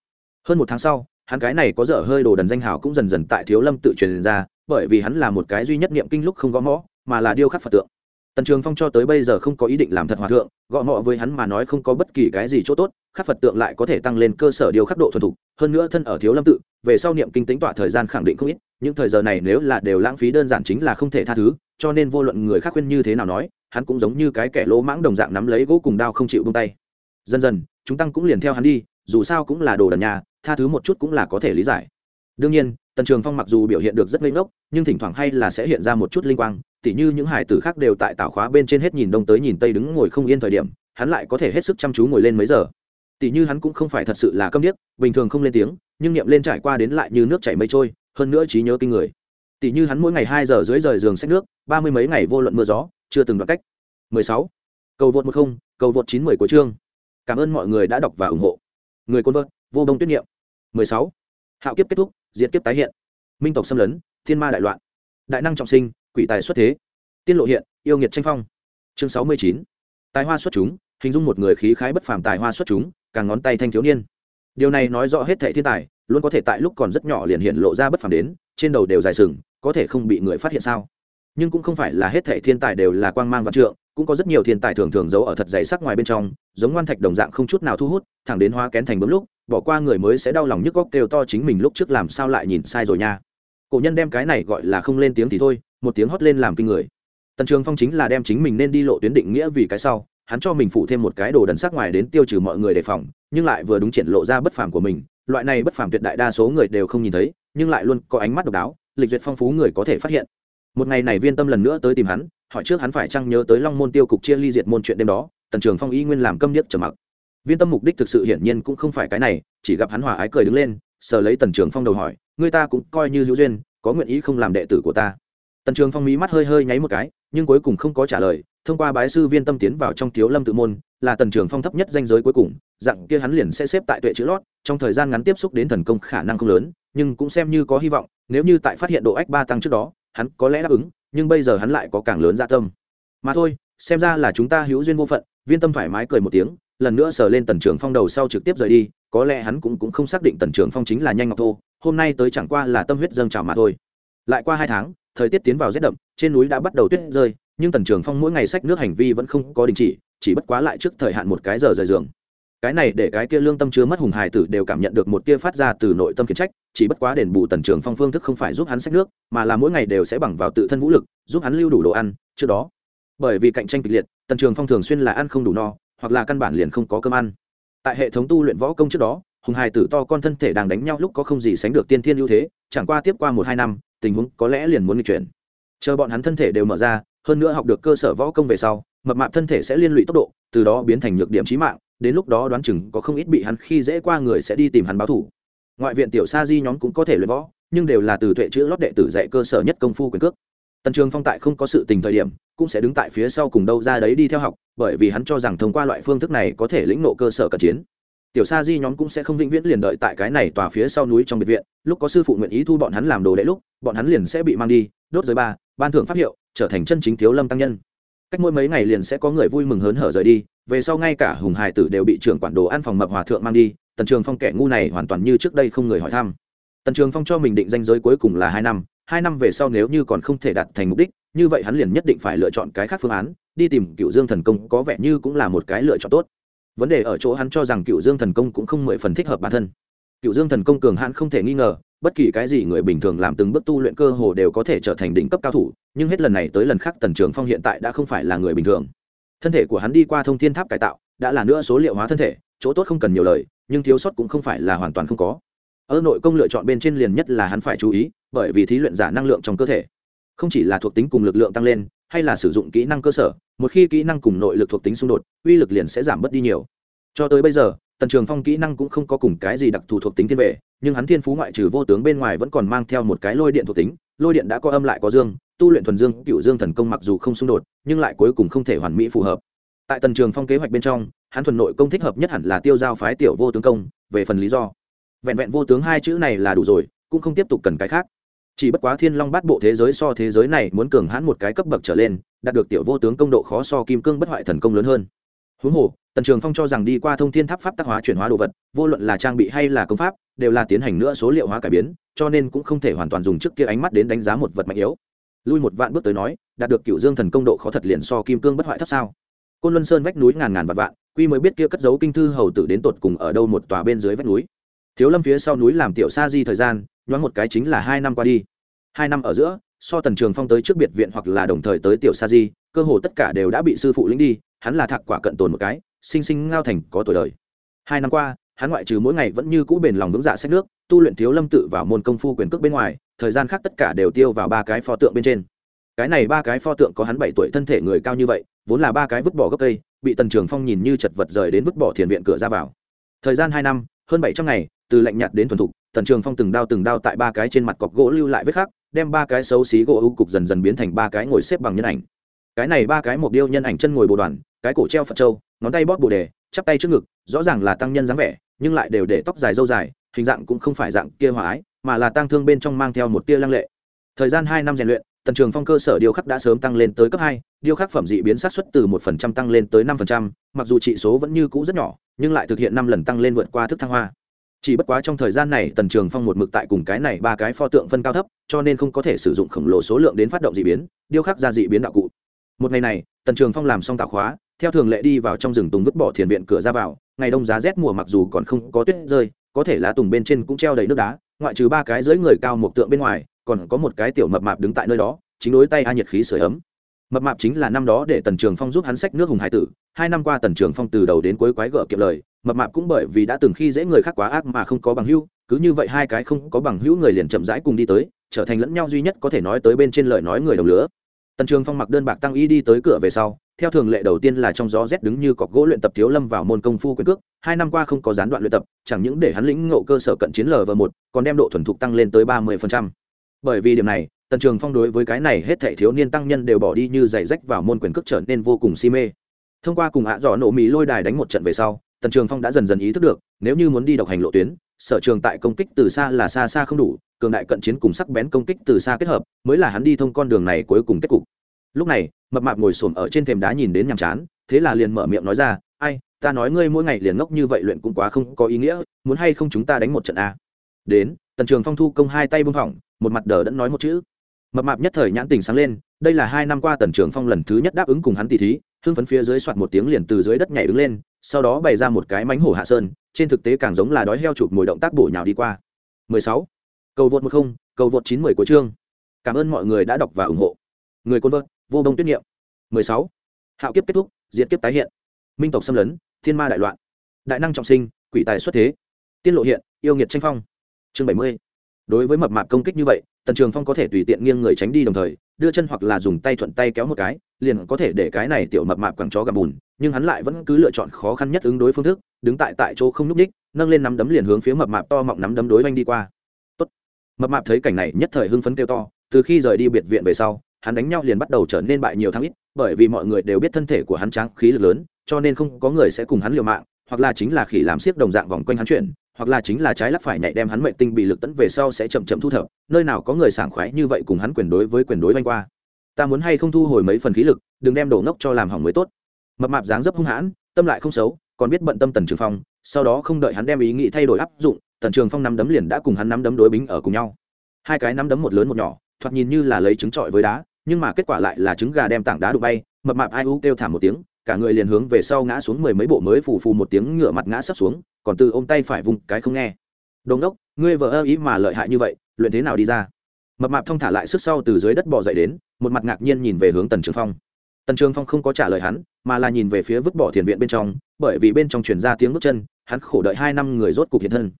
Hơn một tháng sau hắn cái này có dở hơi đồ đần danh hào cũng dần dần tại thiếu lâm tự truyền ra, bởi vì hắn là một cái duy nhất niệm kinh lúc không gõ mõ, mà là điêu khắc phật tượng. Tần trường phong cho tới bây giờ không có ý định làm thật hòa thượng, gõ mõ với hắn mà nói không có bất kỳ cái gì chỗ tốt, khắc phật tượng lại có thể tăng lên cơ sở điêu khắc độ thuần thục, hơn nữa thân ở thiếu lâm tự, về sau niệm kinh tính tọa thời gian khẳng định không ít, những thời giờ này nếu là đều lãng phí đơn giản chính là không thể tha thứ, cho nên vô luận người khác khuyên như thế nào nói, hắn cũng giống như cái kẻ lỗ mãng đồng dạng nắm lấy gỗ cùng đao không chịu bông tay. Dần dần, chúng tăng cũng liền theo hắn đi dù sao cũng là đồ đần nhà, tha thứ một chút cũng là có thể lý giải. Đương nhiên, tần trường phong mặc dù biểu hiện được rất linh ngốc, nhưng thỉnh thoảng hay là sẽ hiện ra một chút linh quang, tỉ như những hải tử khác đều tại tạo khóa bên trên hết nhìn đông tới nhìn tây đứng ngồi không yên thời điểm, hắn lại có thể hết sức chăm chú ngồi lên mấy giờ. Tỉ như hắn cũng không phải thật sự là câm điếc, bình thường không lên tiếng, nhưng niệm lên trải qua đến lại như nước chảy mây trôi, hơn nữa trí nhớ kinh người. Tỉ như hắn mỗi ngày hai giờ dưới rời giường xách nước, ba mươi mấy ngày vô luận mưa gió, chưa từng đoạn cách. 16. cầu vượt một không, cầu vượt chín mười của chương. Cảm ơn mọi người đã đọc và ủng hộ người côn vợt, vô bông tuyết niệm. 16. hạo kiếp kết thúc, diệt kiếp tái hiện. Minh tộc xâm lấn, thiên ma đại loạn. Đại năng trọng sinh, quỷ tài xuất thế. Tiên lộ hiện, yêu nghiệt tranh phong. Chương 69. tài hoa xuất chúng, hình dung một người khí khái bất phàm tài hoa xuất chúng, càng ngón tay thanh thiếu niên. Điều này nói rõ hết thệ thiên tài, luôn có thể tại lúc còn rất nhỏ liền hiện lộ ra bất phàm đến, trên đầu đều dài sừng, có thể không bị người phát hiện sao? Nhưng cũng không phải là hết thệ thiên tài đều là quang mang vạn trượng cũng có rất nhiều thiên tài thường thường giấu ở thật dày sắc ngoài bên trong, giống ngoan thạch đồng dạng không chút nào thu hút, thẳng đến hoa kén thành bấm lúc, bỏ qua người mới sẽ đau lòng nhức góc kêu to chính mình lúc trước làm sao lại nhìn sai rồi nha. Cổ nhân đem cái này gọi là không lên tiếng thì thôi, một tiếng hót lên làm kinh người. Tần trường phong chính là đem chính mình nên đi lộ tuyến định nghĩa vì cái sau, hắn cho mình phụ thêm một cái đồ đần sắc ngoài đến tiêu trừ mọi người đề phòng, nhưng lại vừa đúng triển lộ ra bất phàm của mình, loại này bất phàm tuyệt đại đa số người đều không nhìn thấy, nhưng lại luôn có ánh mắt độc đáo, lịch duyệt phong phú người có thể phát hiện. Một ngày này viên tâm lần nữa tới tìm hắn hỏi trước hắn phải chăng nhớ tới long môn tiêu cục chia ly diệt môn chuyện đêm đó, tần trường phong y nguyên làm câm điếc trầm mặc. Viên tâm mục đích thực sự hiển nhiên cũng không phải cái này, chỉ gặp hắn hòa ái cười đứng lên, sờ lấy tần trường phong đầu hỏi người ta cũng coi như hữu duyên, có nguyện ý không làm đệ tử của ta? Tần trường phong mí mắt hơi hơi nháy một cái, nhưng cuối cùng không có trả lời, thông qua bái sư viên tâm tiến vào trong thiếu lâm tự môn, là tần trường phong thấp nhất danh giới cuối cùng, dạng kia hắn liền sẽ xếp tại tuệ chữ lót, trong thời gian ngắn tiếp xúc đến thần công khả năng không lớn, nhưng cũng xem như có hy vọng, nếu như tại phát hiện độ ách ba tăng trước đó hắn có lẽ đáp ứng nhưng bây giờ hắn lại có càng lớn dạ tâm. Mà thôi xem ra là chúng ta hữu duyên vô phận viên tâm thoải mái cười một tiếng lần nữa sờ lên tần trường phong đầu sau trực tiếp rời đi có lẽ hắn cũng, cũng không xác định tần trường phong chính là nhanh ngọc thô hôm nay tới chẳng qua là tâm huyết dâng trào mà thôi. Lại qua hai tháng thời tiết tiến vào rét đậm trên núi đã bắt đầu tuyết rơi nhưng tần trường phong mỗi ngày sách nước hành vi vẫn không có đình chỉ chỉ bất quá lại trước thời hạn một cái giờ rời giường cái này để cái kia lương tâm chứa mất hùng hài tử đều cảm nhận được một tia phát ra từ nội tâm khiển trách, chỉ bất quá đền bù tần trường phong phương thức không phải giúp hắn sách nước, mà là mỗi ngày đều sẽ bằng vào tự thân vũ lực, giúp hắn lưu đủ đồ ăn, trước đó. Bởi vì cạnh tranh kịch liệt, tần trường phong thường xuyên là ăn không đủ no, hoặc là căn bản liền không có cơm ăn. Tại hệ thống tu luyện võ công trước đó, hùng hài tử to con thân thể đang đánh nhau lúc có không gì sánh được tiên thiên ưu thế, chẳng qua tiếp qua một hai năm, tình huống có lẽ liền muốn nghịch chuyển. Chờ bọn hắn thân thể đều mở ra, hơn nữa học được cơ sở võ công về sau, mập mạp thân thể sẽ liên lụy tốc độ, từ đó biến thành nhược điểm trí mạng đến lúc đó đoán chừng có không ít bị hắn khi dễ qua người sẽ đi tìm hắn báo thủ. Ngoại viện tiểu sa di nhóm cũng có thể luyện võ, nhưng đều là từ tuệ chữ lót đệ tử dạy cơ sở nhất công phu quyền cước. Tần trường phong tại không có sự tình thời điểm, cũng sẽ đứng tại phía sau cùng đâu ra đấy đi theo học, bởi vì hắn cho rằng thông qua loại phương thức này có thể lĩnh nộ cơ sở cận chiến. Tiểu sa di nhóm cũng sẽ không vĩnh viễn liền đợi tại cái này tòa phía sau núi trong biệt viện, lúc có sư phụ nguyện ý thu bọn hắn làm đồ đệ lúc, bọn hắn liền sẽ bị mang đi, đốt giới ba, ban thưởng pháp hiệu, trở thành chân chính thiếu lâm tăng nhân. Cách mỗi mấy ngày liền sẽ có người vui mừng hớn hở rời đi về sau ngay cả hùng hải tử đều bị trưởng quản đồ ăn phòng mập hòa thượng mang đi, tần trường phong kẻ ngu này hoàn toàn như trước đây không người hỏi thăm. Tần trường phong cho mình định danh giới cuối cùng là hai năm hai năm về sau nếu như còn không thể đạt thành mục đích, như vậy hắn liền nhất định phải lựa chọn cái khác phương án, đi tìm cựu dương thần công có vẻ như cũng là một cái lựa chọn tốt. Vấn đề ở chỗ hắn cho rằng cựu dương thần công cũng không mười phần thích hợp bản thân. Cựu dương thần công cường hãn không thể nghi ngờ, bất kỳ cái gì người bình thường làm từng bước tu luyện cơ hồ đều có thể trở thành đỉnh cấp cao thủ, nhưng hết lần này tới lần khác tần trường phong hiện tại đã không phải là người bình thường thân thể của hắn đi qua thông thiên tháp cải tạo, đã là nữa số liệu hóa thân thể, chỗ tốt không cần nhiều lời, nhưng thiếu sót cũng không phải là hoàn toàn không có. Ở nội công lựa chọn bên trên liền nhất là hắn phải chú ý, bởi vì thí luyện giả năng lượng trong cơ thể. Không chỉ là thuộc tính cùng lực lượng tăng lên, hay là sử dụng kỹ năng cơ sở, một khi kỹ năng cùng nội lực thuộc tính xung đột, uy lực liền sẽ giảm bớt đi nhiều. Cho tới bây giờ, tần trường phong kỹ năng cũng không có cùng cái gì đặc thù thuộc tính thiên vệ nhưng hắn thiên phú ngoại trừ vô tướng bên ngoài vẫn còn mang theo một cái lôi điện thuộc tính lôi điện đã có âm lại có dương, tu luyện thuần dương, cựu dương thần công mặc dù không xung đột, nhưng lại cuối cùng không thể hoàn mỹ phù hợp. Tại tần trường phong kế hoạch bên trong, hắn thuần nội công thích hợp nhất hẳn là tiêu giao phái tiểu vô tướng công, về phần lý do. Vẹn vẹn vô tướng hai chữ này là đủ rồi, cũng không tiếp tục cần cái khác. Chỉ bất quá thiên long bát bộ thế giới so thế giới này muốn cường hãn một cái cấp bậc trở lên, đạt được tiểu vô tướng công độ khó so kim cương bất hoại thần công lớn hơn. Huống hồ, tần trường phong cho rằng đi qua thông thiên tháp pháp tác hóa chuyển hóa đồ vật, vô luận là trang bị hay là công pháp, đều là tiến hành nữa số liệu hóa cải biến cho nên cũng không thể hoàn toàn dùng trước kia ánh mắt đến đánh giá một vật mạnh yếu. Lui một vạn bước tới nói, đạt được cựu dương thần công độ khó thật liền so kim cương bất hoại thấp sao. Côn luân sơn vách núi ngàn ngàn vạn vạn, quy mới biết kia cất giấu kinh thư hầu tử đến tột cùng ở đâu một tòa bên dưới vách núi. Thiếu lâm phía sau núi làm tiểu sa di thời gian, nhoáng một cái chính là hai năm qua đi. Hai năm ở giữa, so tần trường phong tới trước biệt viện hoặc là đồng thời tới tiểu sa di, cơ hồ tất cả đều đã bị sư phụ lĩnh đi, hắn là thạc quả cận tồn một cái, sinh sinh ngao thành có tuổi đời. Hai năm qua hắn ngoại trừ mỗi ngày vẫn như cũ bền lòng vững dạ sách nước, tu luyện thiếu lâm tự vào môn công phu quyền cước bên ngoài, thời gian khác tất cả đều tiêu vào ba cái pho tượng bên trên. Cái này ba cái pho tượng có hắn bảy tuổi thân thể người cao như vậy, vốn là ba cái vứt bỏ gốc cây, bị tần trường phong nhìn như chật vật rời đến vứt bỏ thiền viện cửa ra vào. Thời gian hai năm, hơn bảy trăm ngày, từ lạnh nhạt đến thuần thục, tần trường phong từng đao từng đao tại ba cái trên mặt cọc gỗ lưu lại vết khắc, đem ba cái xấu xí gỗ ưu cục dần dần biến thành ba cái ngồi xếp bằng nhân ảnh. Cái này ba cái một điêu nhân ảnh chân ngồi bồ đoàn, cái cổ treo phật trâu ngón tay bóp bồ đề, chắp tay trước ngực, rõ ràng là tăng nhân dáng vẻ nhưng lại đều để tóc dài dâu dài, hình dạng cũng không phải dạng kia hòa ái, mà là tăng thương bên trong mang theo một tia lăng lệ. Thời gian hai năm rèn luyện, tần trường phong cơ sở điêu khắc đã sớm tăng lên tới cấp hai điêu khắc phẩm dị biến sát xuất từ một phần trăm tăng lên tới năm phần trăm, mặc dù trị số vẫn như cũ rất nhỏ, nhưng lại thực hiện năm lần tăng lên vượt qua thức thăng hoa. Chỉ bất quá trong thời gian này, tần trường phong một mực tại cùng cái này ba cái pho tượng phân cao thấp, cho nên không có thể sử dụng khổng lồ số lượng đến phát động d ị biến điêu khắc ra d ị biến đạo cụ. Một ngày này, tần trường phong làm xong tạo khóa, theo thường lệ đi vào trong rừng tùng vứt bỏ thiền viện cửa ra vào ngày đông giá rét mùa mặc dù còn không có tuyết rơi, có thể lá tùng bên trên cũng treo đầy nước đá, ngoại trừ ba cái dưới người cao một tượng bên ngoài, còn có một cái tiểu mập mạp đứng tại nơi đó, chính đối tay a nhiệt khí sửa ấm. Mập mạp chính là năm đó để tần trường phong giúp hắn sách nước hùng hải tử, hai năm qua tần trường phong từ đầu đến cuối quái gở kiệm lời, mập mạp cũng bởi vì đã từng khi dễ người khác quá ác mà không có bằng hữu, cứ như vậy hai cái không có bằng hữu người liền chậm rãi cùng đi tới, trở thành lẫn nhau duy nhất có thể nói tới bên trên lời nói người đồng lứa. Tần trường phong mặc đơn bạc tăng y đi tới cửa về sau theo thường lệ đầu tiên là trong gió rét đứng như cọc gỗ luyện tập thiếu lâm vào môn công phu quyền cước, hai năm qua không có gián đoạn luyện tập, chẳng những để hắn lĩnh ngộ cơ sở cận chiến lv một, còn đem độ thuần thục tăng lên tới ba mươi bởi vì điểm này, tần trường phong đối với cái này hết thảy thiếu niên tăng nhân đều bỏ đi như giày rách vào môn quyền cước trở nên vô cùng si mê. Thông qua cùng hạ dò nổ mỹ lôi đài đánh một trận về sau, tần trường phong đã dần dần ý thức được, nếu như muốn đi độc hành lộ tuyến, sở trường tại công kích từ xa là xa xa không đủ, cường đại cận chiến cùng sắc bén công kích từ xa kết hợp, mới là hắn đi thông con đường này cuối cùng kết cục lúc này, mập mạp ngồi xổm ở trên thềm đá nhìn đến nhàm chán, thế là liền mở miệng nói ra, ai, ta nói ngươi mỗi ngày liền ngốc như vậy luyện cũng quá không có ý nghĩa, muốn hay không chúng ta đánh một trận a đến, tần trường phong thu công hai tay bưng phỏng, một mặt đờ đẫn nói một chữ. Mập mạp nhất thời nhãn tình sáng lên, đây là hai năm qua tần trường phong lần thứ nhất đáp ứng cùng hắn tỷ thí, hưng phấn phía dưới soạt một tiếng liền từ dưới đất nhảy đứng lên, sau đó bày ra một cái mánh hổ hạ sơn, trên thực tế càng giống là đói heo chụp mồi động tác bổ nhào đi qua. 16. cầu vượt một không, cầu vượt chín mười của chương. Cảm ơn mọi người đã đọc và ủng hộ. Người côn vợt vô đông tuyết nghiệm 16. hạo kiếp kết thúc, diệt kiếp tái hiện minh tộc xâm lấn, thiên ma đại loạn đại năng trọng sinh, quỷ tài xuất thế tiên lộ hiện, yêu nghiệt tranh phong chương 70. đối với mập mạp công kích như vậy, tần trường phong có thể tùy tiện nghiêng người tránh đi đồng thời, đưa chân hoặc là dùng tay thuận tay kéo một cái, liền có thể để cái này tiểu mập mạp quẳng chó gặp bùn, nhưng hắn lại vẫn cứ lựa chọn khó khăn nhất ứng đối phương thức, đứng tại tại chỗ không nhúc ních nâng lên nắm đấm liền hướng phía mập mạp to mọng nắm đấm đối oanh đi qua Tốt. mập mạp thấy cảnh này nhất thời hưng phấn kêu to, từ khi rời đi biệt viện về sau hắn đánh nhau liền bắt đầu trở nên bại nhiều thắng ít, bởi vì mọi người đều biết thân thể của hắn tráng, khí lực lớn, cho nên không có người sẽ cùng hắn liều mạng, hoặc là chính là khỉ làm siếc đồng dạng vòng quanh hắn chuyển, hoặc là chính là trái lắc phải nhảy đem hắn mệnh tinh bị lực tấn về sau sẽ chậm chậm thu thập, nơi nào có người sảng khoái như vậy cùng hắn quyền đối với quyền đối vanh qua. Ta muốn hay không thu hồi mấy phần khí lực, đừng đem đổ ngốc cho làm hỏng mới tốt. Mập mạp dáng dấp hung hãn, tâm lại không xấu, còn biết bận tâm tần trường phong, sau đó không đợi hắn đem ý nghĩ thay đổi áp dụng, tần trường phong nắm đấm liền đã cùng hắn nắm đấm đối bính ở cùng nhau. Hai cái nắm đấm một lớn một nhỏ, thoạt nhìn như là lấy trứng trọi với đá nhưng mà kết quả lại là trứng gà đem tảng đá đụng bay, mập mạp ai u kêu thảm một tiếng, cả người liền hướng về sau ngã xuống mười mấy bộ mới phù phù một tiếng ngửa mặt ngã sắp xuống, còn từ ôm tay phải vùng cái không nghe. Đồn đốc, ngươi vợ ơ ý mà lợi hại như vậy, luyện thế nào đi ra? Mập mạp thông thả lại sức sau từ dưới đất bò dậy đến, một mặt ngạc nhiên nhìn về hướng tần trường phong. Tần trường phong không có trả lời hắn, mà là nhìn về phía vứt bỏ thiền viện bên trong, bởi vì bên trong truyền ra tiếng bước chân, hắn khổ đợi hai năm người rốt cục hiện thân.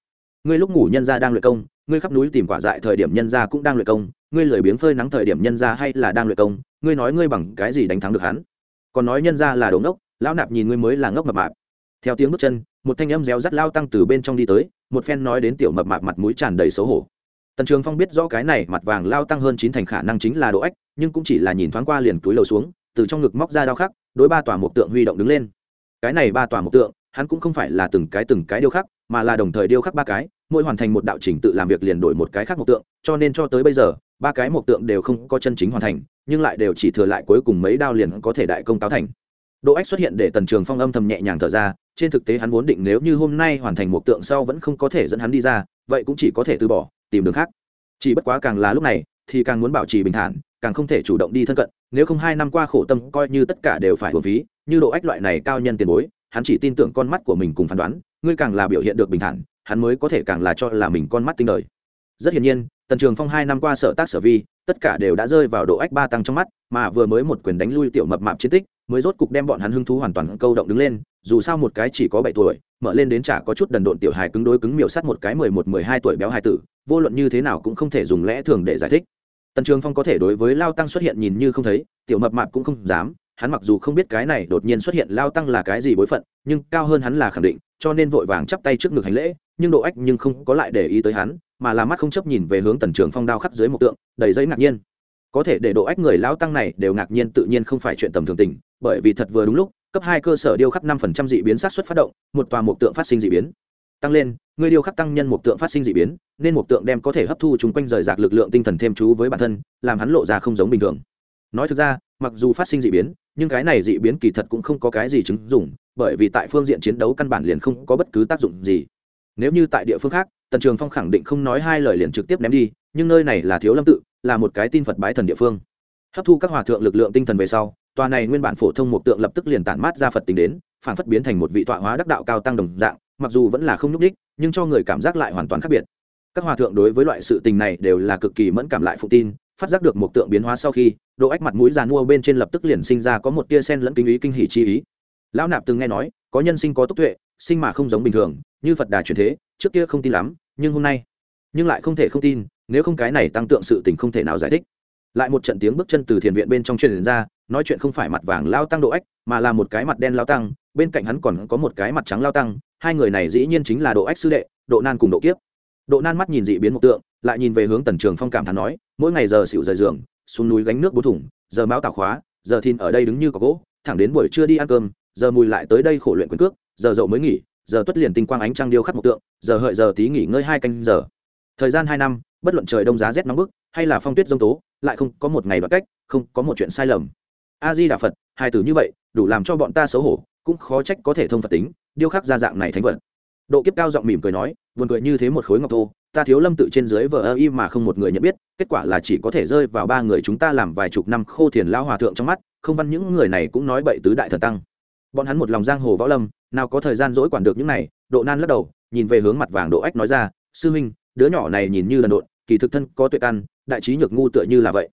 Ngươi lúc ngủ nhân gia đang luyện công ngươi khắp núi tìm quả dại thời điểm nhân gia cũng đang luyện công, ngươi lười biếng phơi nắng thời điểm nhân gia hay là đang luyện công, ngươi nói ngươi bằng cái gì đánh thắng được hắn? Còn nói nhân gia là đồ ngốc, lão nạp nhìn ngươi mới là ngốc mập mạp. Theo tiếng bước chân, một thanh âm réo rắt lao tăng từ bên trong đi tới, một phen nói đến tiểu mập mạp mặt mũi tràn đầy xấu hổ. Tần trường phong biết rõ cái này mặt vàng lao tăng hơn chín thành khả năng chính là độ ếch, nhưng cũng chỉ là nhìn thoáng qua liền túi lầu xuống, từ trong ngực móc ra đao khắc, đối ba tòa một tượng huy động đứng lên. Cái này ba tòa một tượng hắn cũng không phải là từng cái từng cái điêu khắc, mà là đồng thời điêu khắc ba cái, mỗi hoàn thành một đạo trình tự làm việc liền đổi một cái khác một tượng, cho nên cho tới bây giờ, ba cái một tượng đều không có chân chính hoàn thành, nhưng lại đều chỉ thừa lại cuối cùng mấy đao liền có thể đại công cáo thành. Độ ách xuất hiện để tần trường phong âm thầm nhẹ nhàng thở ra, trên thực tế hắn vốn định nếu như hôm nay hoàn thành một tượng sau vẫn không có thể dẫn hắn đi ra, vậy cũng chỉ có thể từ bỏ, tìm đường khác. Chỉ bất quá càng là lúc này, thì càng muốn bảo trì bình thản, càng không thể chủ động đi thân cận, nếu không hai năm qua khổ tâm coi như tất cả đều phải hồn phí, như độ ách loại này cao nhân tiền bối hắn chỉ tin tưởng con mắt của mình cùng phán đoán, ngươi càng là biểu hiện được bình thản, hắn mới có thể càng là cho là mình con mắt tinh đời. Rất hiển nhiên, tần trường phong hai năm qua sở tác sở vi, tất cả đều đã rơi vào độ ách ba tăng trong mắt, mà vừa mới một quyền đánh lui tiểu mập mạp chiến tích, mới rốt cục đem bọn hắn hứng thú hoàn toàn câu động đứng lên, dù sao một cái chỉ có bảy tuổi, mở lên đến chả có chút đần độn tiểu hài cứng đối cứng miểu sắt một cái mười một, mười hai tuổi béo hài tử, vô luận như thế nào cũng không thể dùng lẽ thường để giải thích. Tần trường phong có thể đối với lao tăng xuất hiện nhìn như không thấy, tiểu mập mạp cũng không dám hắn mặc dù không biết cái này đột nhiên xuất hiện lao tăng là cái gì bối phận, nhưng cao hơn hắn là khẳng định, cho nên vội vàng chắp tay trước ngực hành lễ, nhưng độ ách nhưng không có lại để ý tới hắn, mà là mắt không chấp nhìn về hướng tần trường phong đao khắc dưới một tượng, đầy giấy ngạc nhiên. Có thể để độ ách người lao tăng này đều ngạc nhiên tự nhiên không phải chuyện tầm thường tình, bởi vì thật vừa đúng lúc, cấp hai cơ sở điêu khắc năm phần trăm dị biến sát xuất phát động, một tòa mục tượng phát sinh dị biến. Tăng lên, người điêu khắc tăng nhân mục tượng phát sinh dị biến, nên mục tượng đem có thể hấp thu chung quanh rời rạc lực lượng tinh thần thêm chú với bản thân, làm hắn lộ ra không giống bình thường. Nói thực ra, mặc dù phát sinh dị biến nhưng cái này dị biến kỳ thật cũng không có cái gì chứng dụng, bởi vì tại phương diện chiến đấu căn bản liền không có bất cứ tác dụng gì. Nếu như tại địa phương khác, tần trường phong khẳng định không nói hai lời liền trực tiếp ném đi, nhưng nơi này là thiếu lâm tự, là một cái tin phật bái thần địa phương. Hấp thu các hòa thượng lực lượng tinh thần về sau, tòa này nguyên bản phổ thông một tượng lập tức liền tản mát ra phật tính đến, phản phất biến thành một vị tọa hóa đắc đạo cao tăng đồng dạng, mặc dù vẫn là không nhúc đích nhưng cho người cảm giác lại hoàn toàn khác biệt. Các hòa thượng đối với loại sự tình này đều là cực kỳ mẫn cảm lại phụ tin phát giác được một tượng biến hóa sau khi, độ ách mặt mũi giàn mua bên trên lập tức liền sinh ra có một tia sen lẫn kinh ý kinh hỉ chi ý. Lão nạp từng nghe nói, có nhân sinh có tốc tuệ, sinh mà không giống bình thường, như phật đà truyền thế, trước kia không tin lắm, nhưng hôm nay, nhưng lại không thể không tin, nếu không cái này tăng tượng sự tình không thể nào giải thích. Lại một trận tiếng bước chân từ thiền viện bên trong truyền ra, nói chuyện không phải mặt vàng lao tăng độ ếch mà là một cái mặt đen lao tăng, bên cạnh hắn còn có một cái mặt trắng lao tăng, hai người này dĩ nhiên chính là độ ếch sư đệ, độ nan cùng độ kiếp. Độ nan mắt nhìn dị biến một tượng, lại nhìn về hướng tần trường phong cảm thán nói mỗi ngày giờ xịu rời giường, xuống núi gánh nước bố thủng giờ máu tảo khóa, giờ thìn ở đây đứng như có gỗ, thẳng đến buổi trưa đi ăn cơm, giờ mùi lại tới đây khổ luyện quyền cước, giờ dậu mới nghỉ, giờ tuất liền tinh quang ánh trăng điêu khắc một tượng, giờ hợi giờ tí nghỉ ngơi hai canh giờ. Thời gian hai năm, bất luận trời đông giá rét nóng bức, hay là phong tuyết dông tố, lại không có một ngày đoạn cách, không có một chuyện sai lầm. A di đà phật, hai từ như vậy, đủ làm cho bọn ta xấu hổ, cũng khó trách có thể thông phật tính, điêu khắc ra dạng này thánh vật độ kiếp cao giọng mỉm cười nói vườn cười như thế một khối ngọc thô, ta thiếu lâm tự trên dưới vờ ơ y mà không một người nhận biết, kết quả là chỉ có thể rơi vào ba người chúng ta làm vài chục năm khô thiền lao hòa thượng trong mắt, không văn những người này cũng nói bậy tứ đại thần tăng. Bọn hắn một lòng giang hồ võ lâm, nào có thời gian dỗi quản được những này, độ nan lắc đầu, nhìn về hướng mặt vàng độ ách nói ra, sư huynh, đứa nhỏ này nhìn như lần độn, kỳ thực thân có tuệ căn, đại trí nhược ngu tựa như là vậy.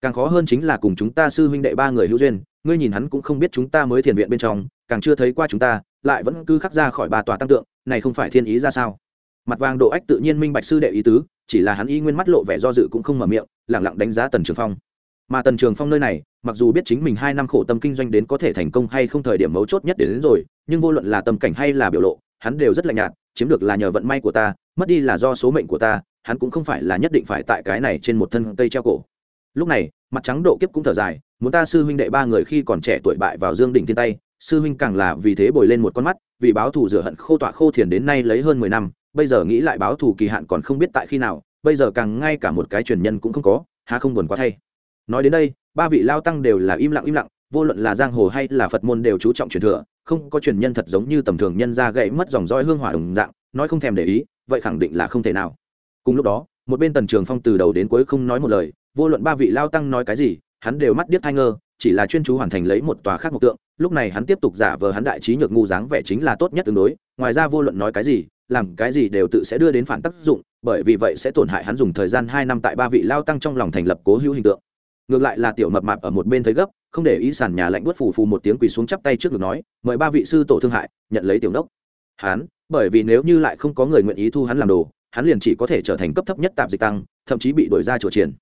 Càng khó hơn chính là cùng chúng ta sư huynh đệ ba người hữu duyên, ngươi nhìn hắn cũng không biết chúng ta mới thiền viện bên trong càng chưa thấy qua chúng ta lại vẫn cứ khắc ra khỏi ba tòa tăng tượng này không phải thiên ý ra sao? Mặt vàng độ ách tự nhiên minh bạch sư đệ ý tứ chỉ là hắn y nguyên mắt lộ vẻ do dự cũng không mở miệng lẳng lặng đánh giá tần trường phong. Mà tần trường phong nơi này mặc dù biết chính mình hai năm khổ tâm kinh doanh đến có thể thành công hay không thời điểm mấu chốt nhất đến, đến rồi nhưng vô luận là tâm cảnh hay là biểu lộ hắn đều rất lạnh nhạt chiếm được là nhờ vận may của ta mất đi là do số mệnh của ta hắn cũng không phải là nhất định phải tại cái này trên một thân cây treo cổ. Lúc này mặt trắng độ kiếp cũng thở dài muốn ta sư huynh đệ ba người khi còn trẻ tuổi bại vào dương đỉnh thiên tay sư huynh càng là vì thế bồi lên một con mắt, vì báo thù rửa hận khô tọa khô thiền đến nay lấy hơn mười năm, bây giờ nghĩ lại báo thù kỳ hạn còn không biết tại khi nào, bây giờ càng ngay cả một cái truyền nhân cũng không có, há không buồn quá thay. Nói đến đây, ba vị lao tăng đều là im lặng im lặng, vô luận là giang hồ hay là phật môn đều chú trọng truyền thừa, không có truyền nhân thật giống như tầm thường nhân ra gãy mất dòng roi hương hỏa đồng dạng, nói không thèm để ý, vậy khẳng định là không thể nào. Cùng lúc đó, một bên tần trường phong từ đầu đến cuối không nói một lời, vô luận ba vị lao tăng nói cái gì, hắn đều mắt điếc thai ngơ, chỉ là chuyên chú hoàn thành lấy một tòa khác mộc tượng lúc này hắn tiếp tục giả vờ hắn đại trí nhược ngu dáng vẻ chính là tốt nhất tương đối, ngoài ra vô luận nói cái gì, làm cái gì đều tự sẽ đưa đến phản tác dụng, bởi vì vậy sẽ tổn hại hắn dùng thời gian hai năm tại ba vị lao tăng trong lòng thành lập cố hữu hình tượng. Ngược lại là tiểu mập mạp ở một bên thấy gấp, không để ý sàn nhà lạnh buốt phù phù một tiếng quỳ xuống chắp tay trước ngực nói, mời ba vị sư tổ thương hại, nhận lấy tiểu đốc. Hắn, bởi vì nếu như lại không có người nguyện ý thu hắn làm đồ, hắn liền chỉ có thể trở thành cấp thấp nhất tạp dịch tăng, thậm chí bị đổi ra chùa triển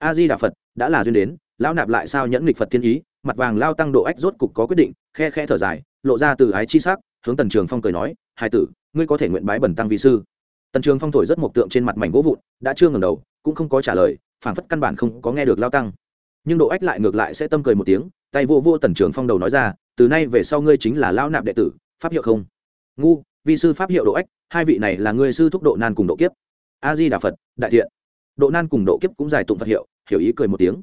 a di đà phật, đã là duyên đến, lão nạp lại sao nhẫn nghịch phật thiên ý mặt vàng lao tăng độ ách rốt cục có quyết định, khe khe thở dài, lộ ra từ ái chi sắc, hướng tần trường phong cười nói hai tử, ngươi có thể nguyện bái bẩn tăng vi sư. Tần trường phong thổi rất mộc tượng trên mặt mảnh gỗ vụn, đã chưa ngầm đầu, cũng không có trả lời, phảng phất căn bản không có nghe được lao tăng. Nhưng độ ách lại ngược lại sẽ tâm cười một tiếng, tay vô vô tần trường phong đầu nói ra, từ nay về sau ngươi chính là lao nạp đệ tử, pháp hiệu không? Ngu, vi sư pháp hiệu độ ách, hai vị này là ngươi sư thúc độ nan cùng độ kiếp. A di đà phật, đại thiện. Độ nan cùng độ kiếp cũng giải tụng phật hiệu, hiểu ý cười một tiếng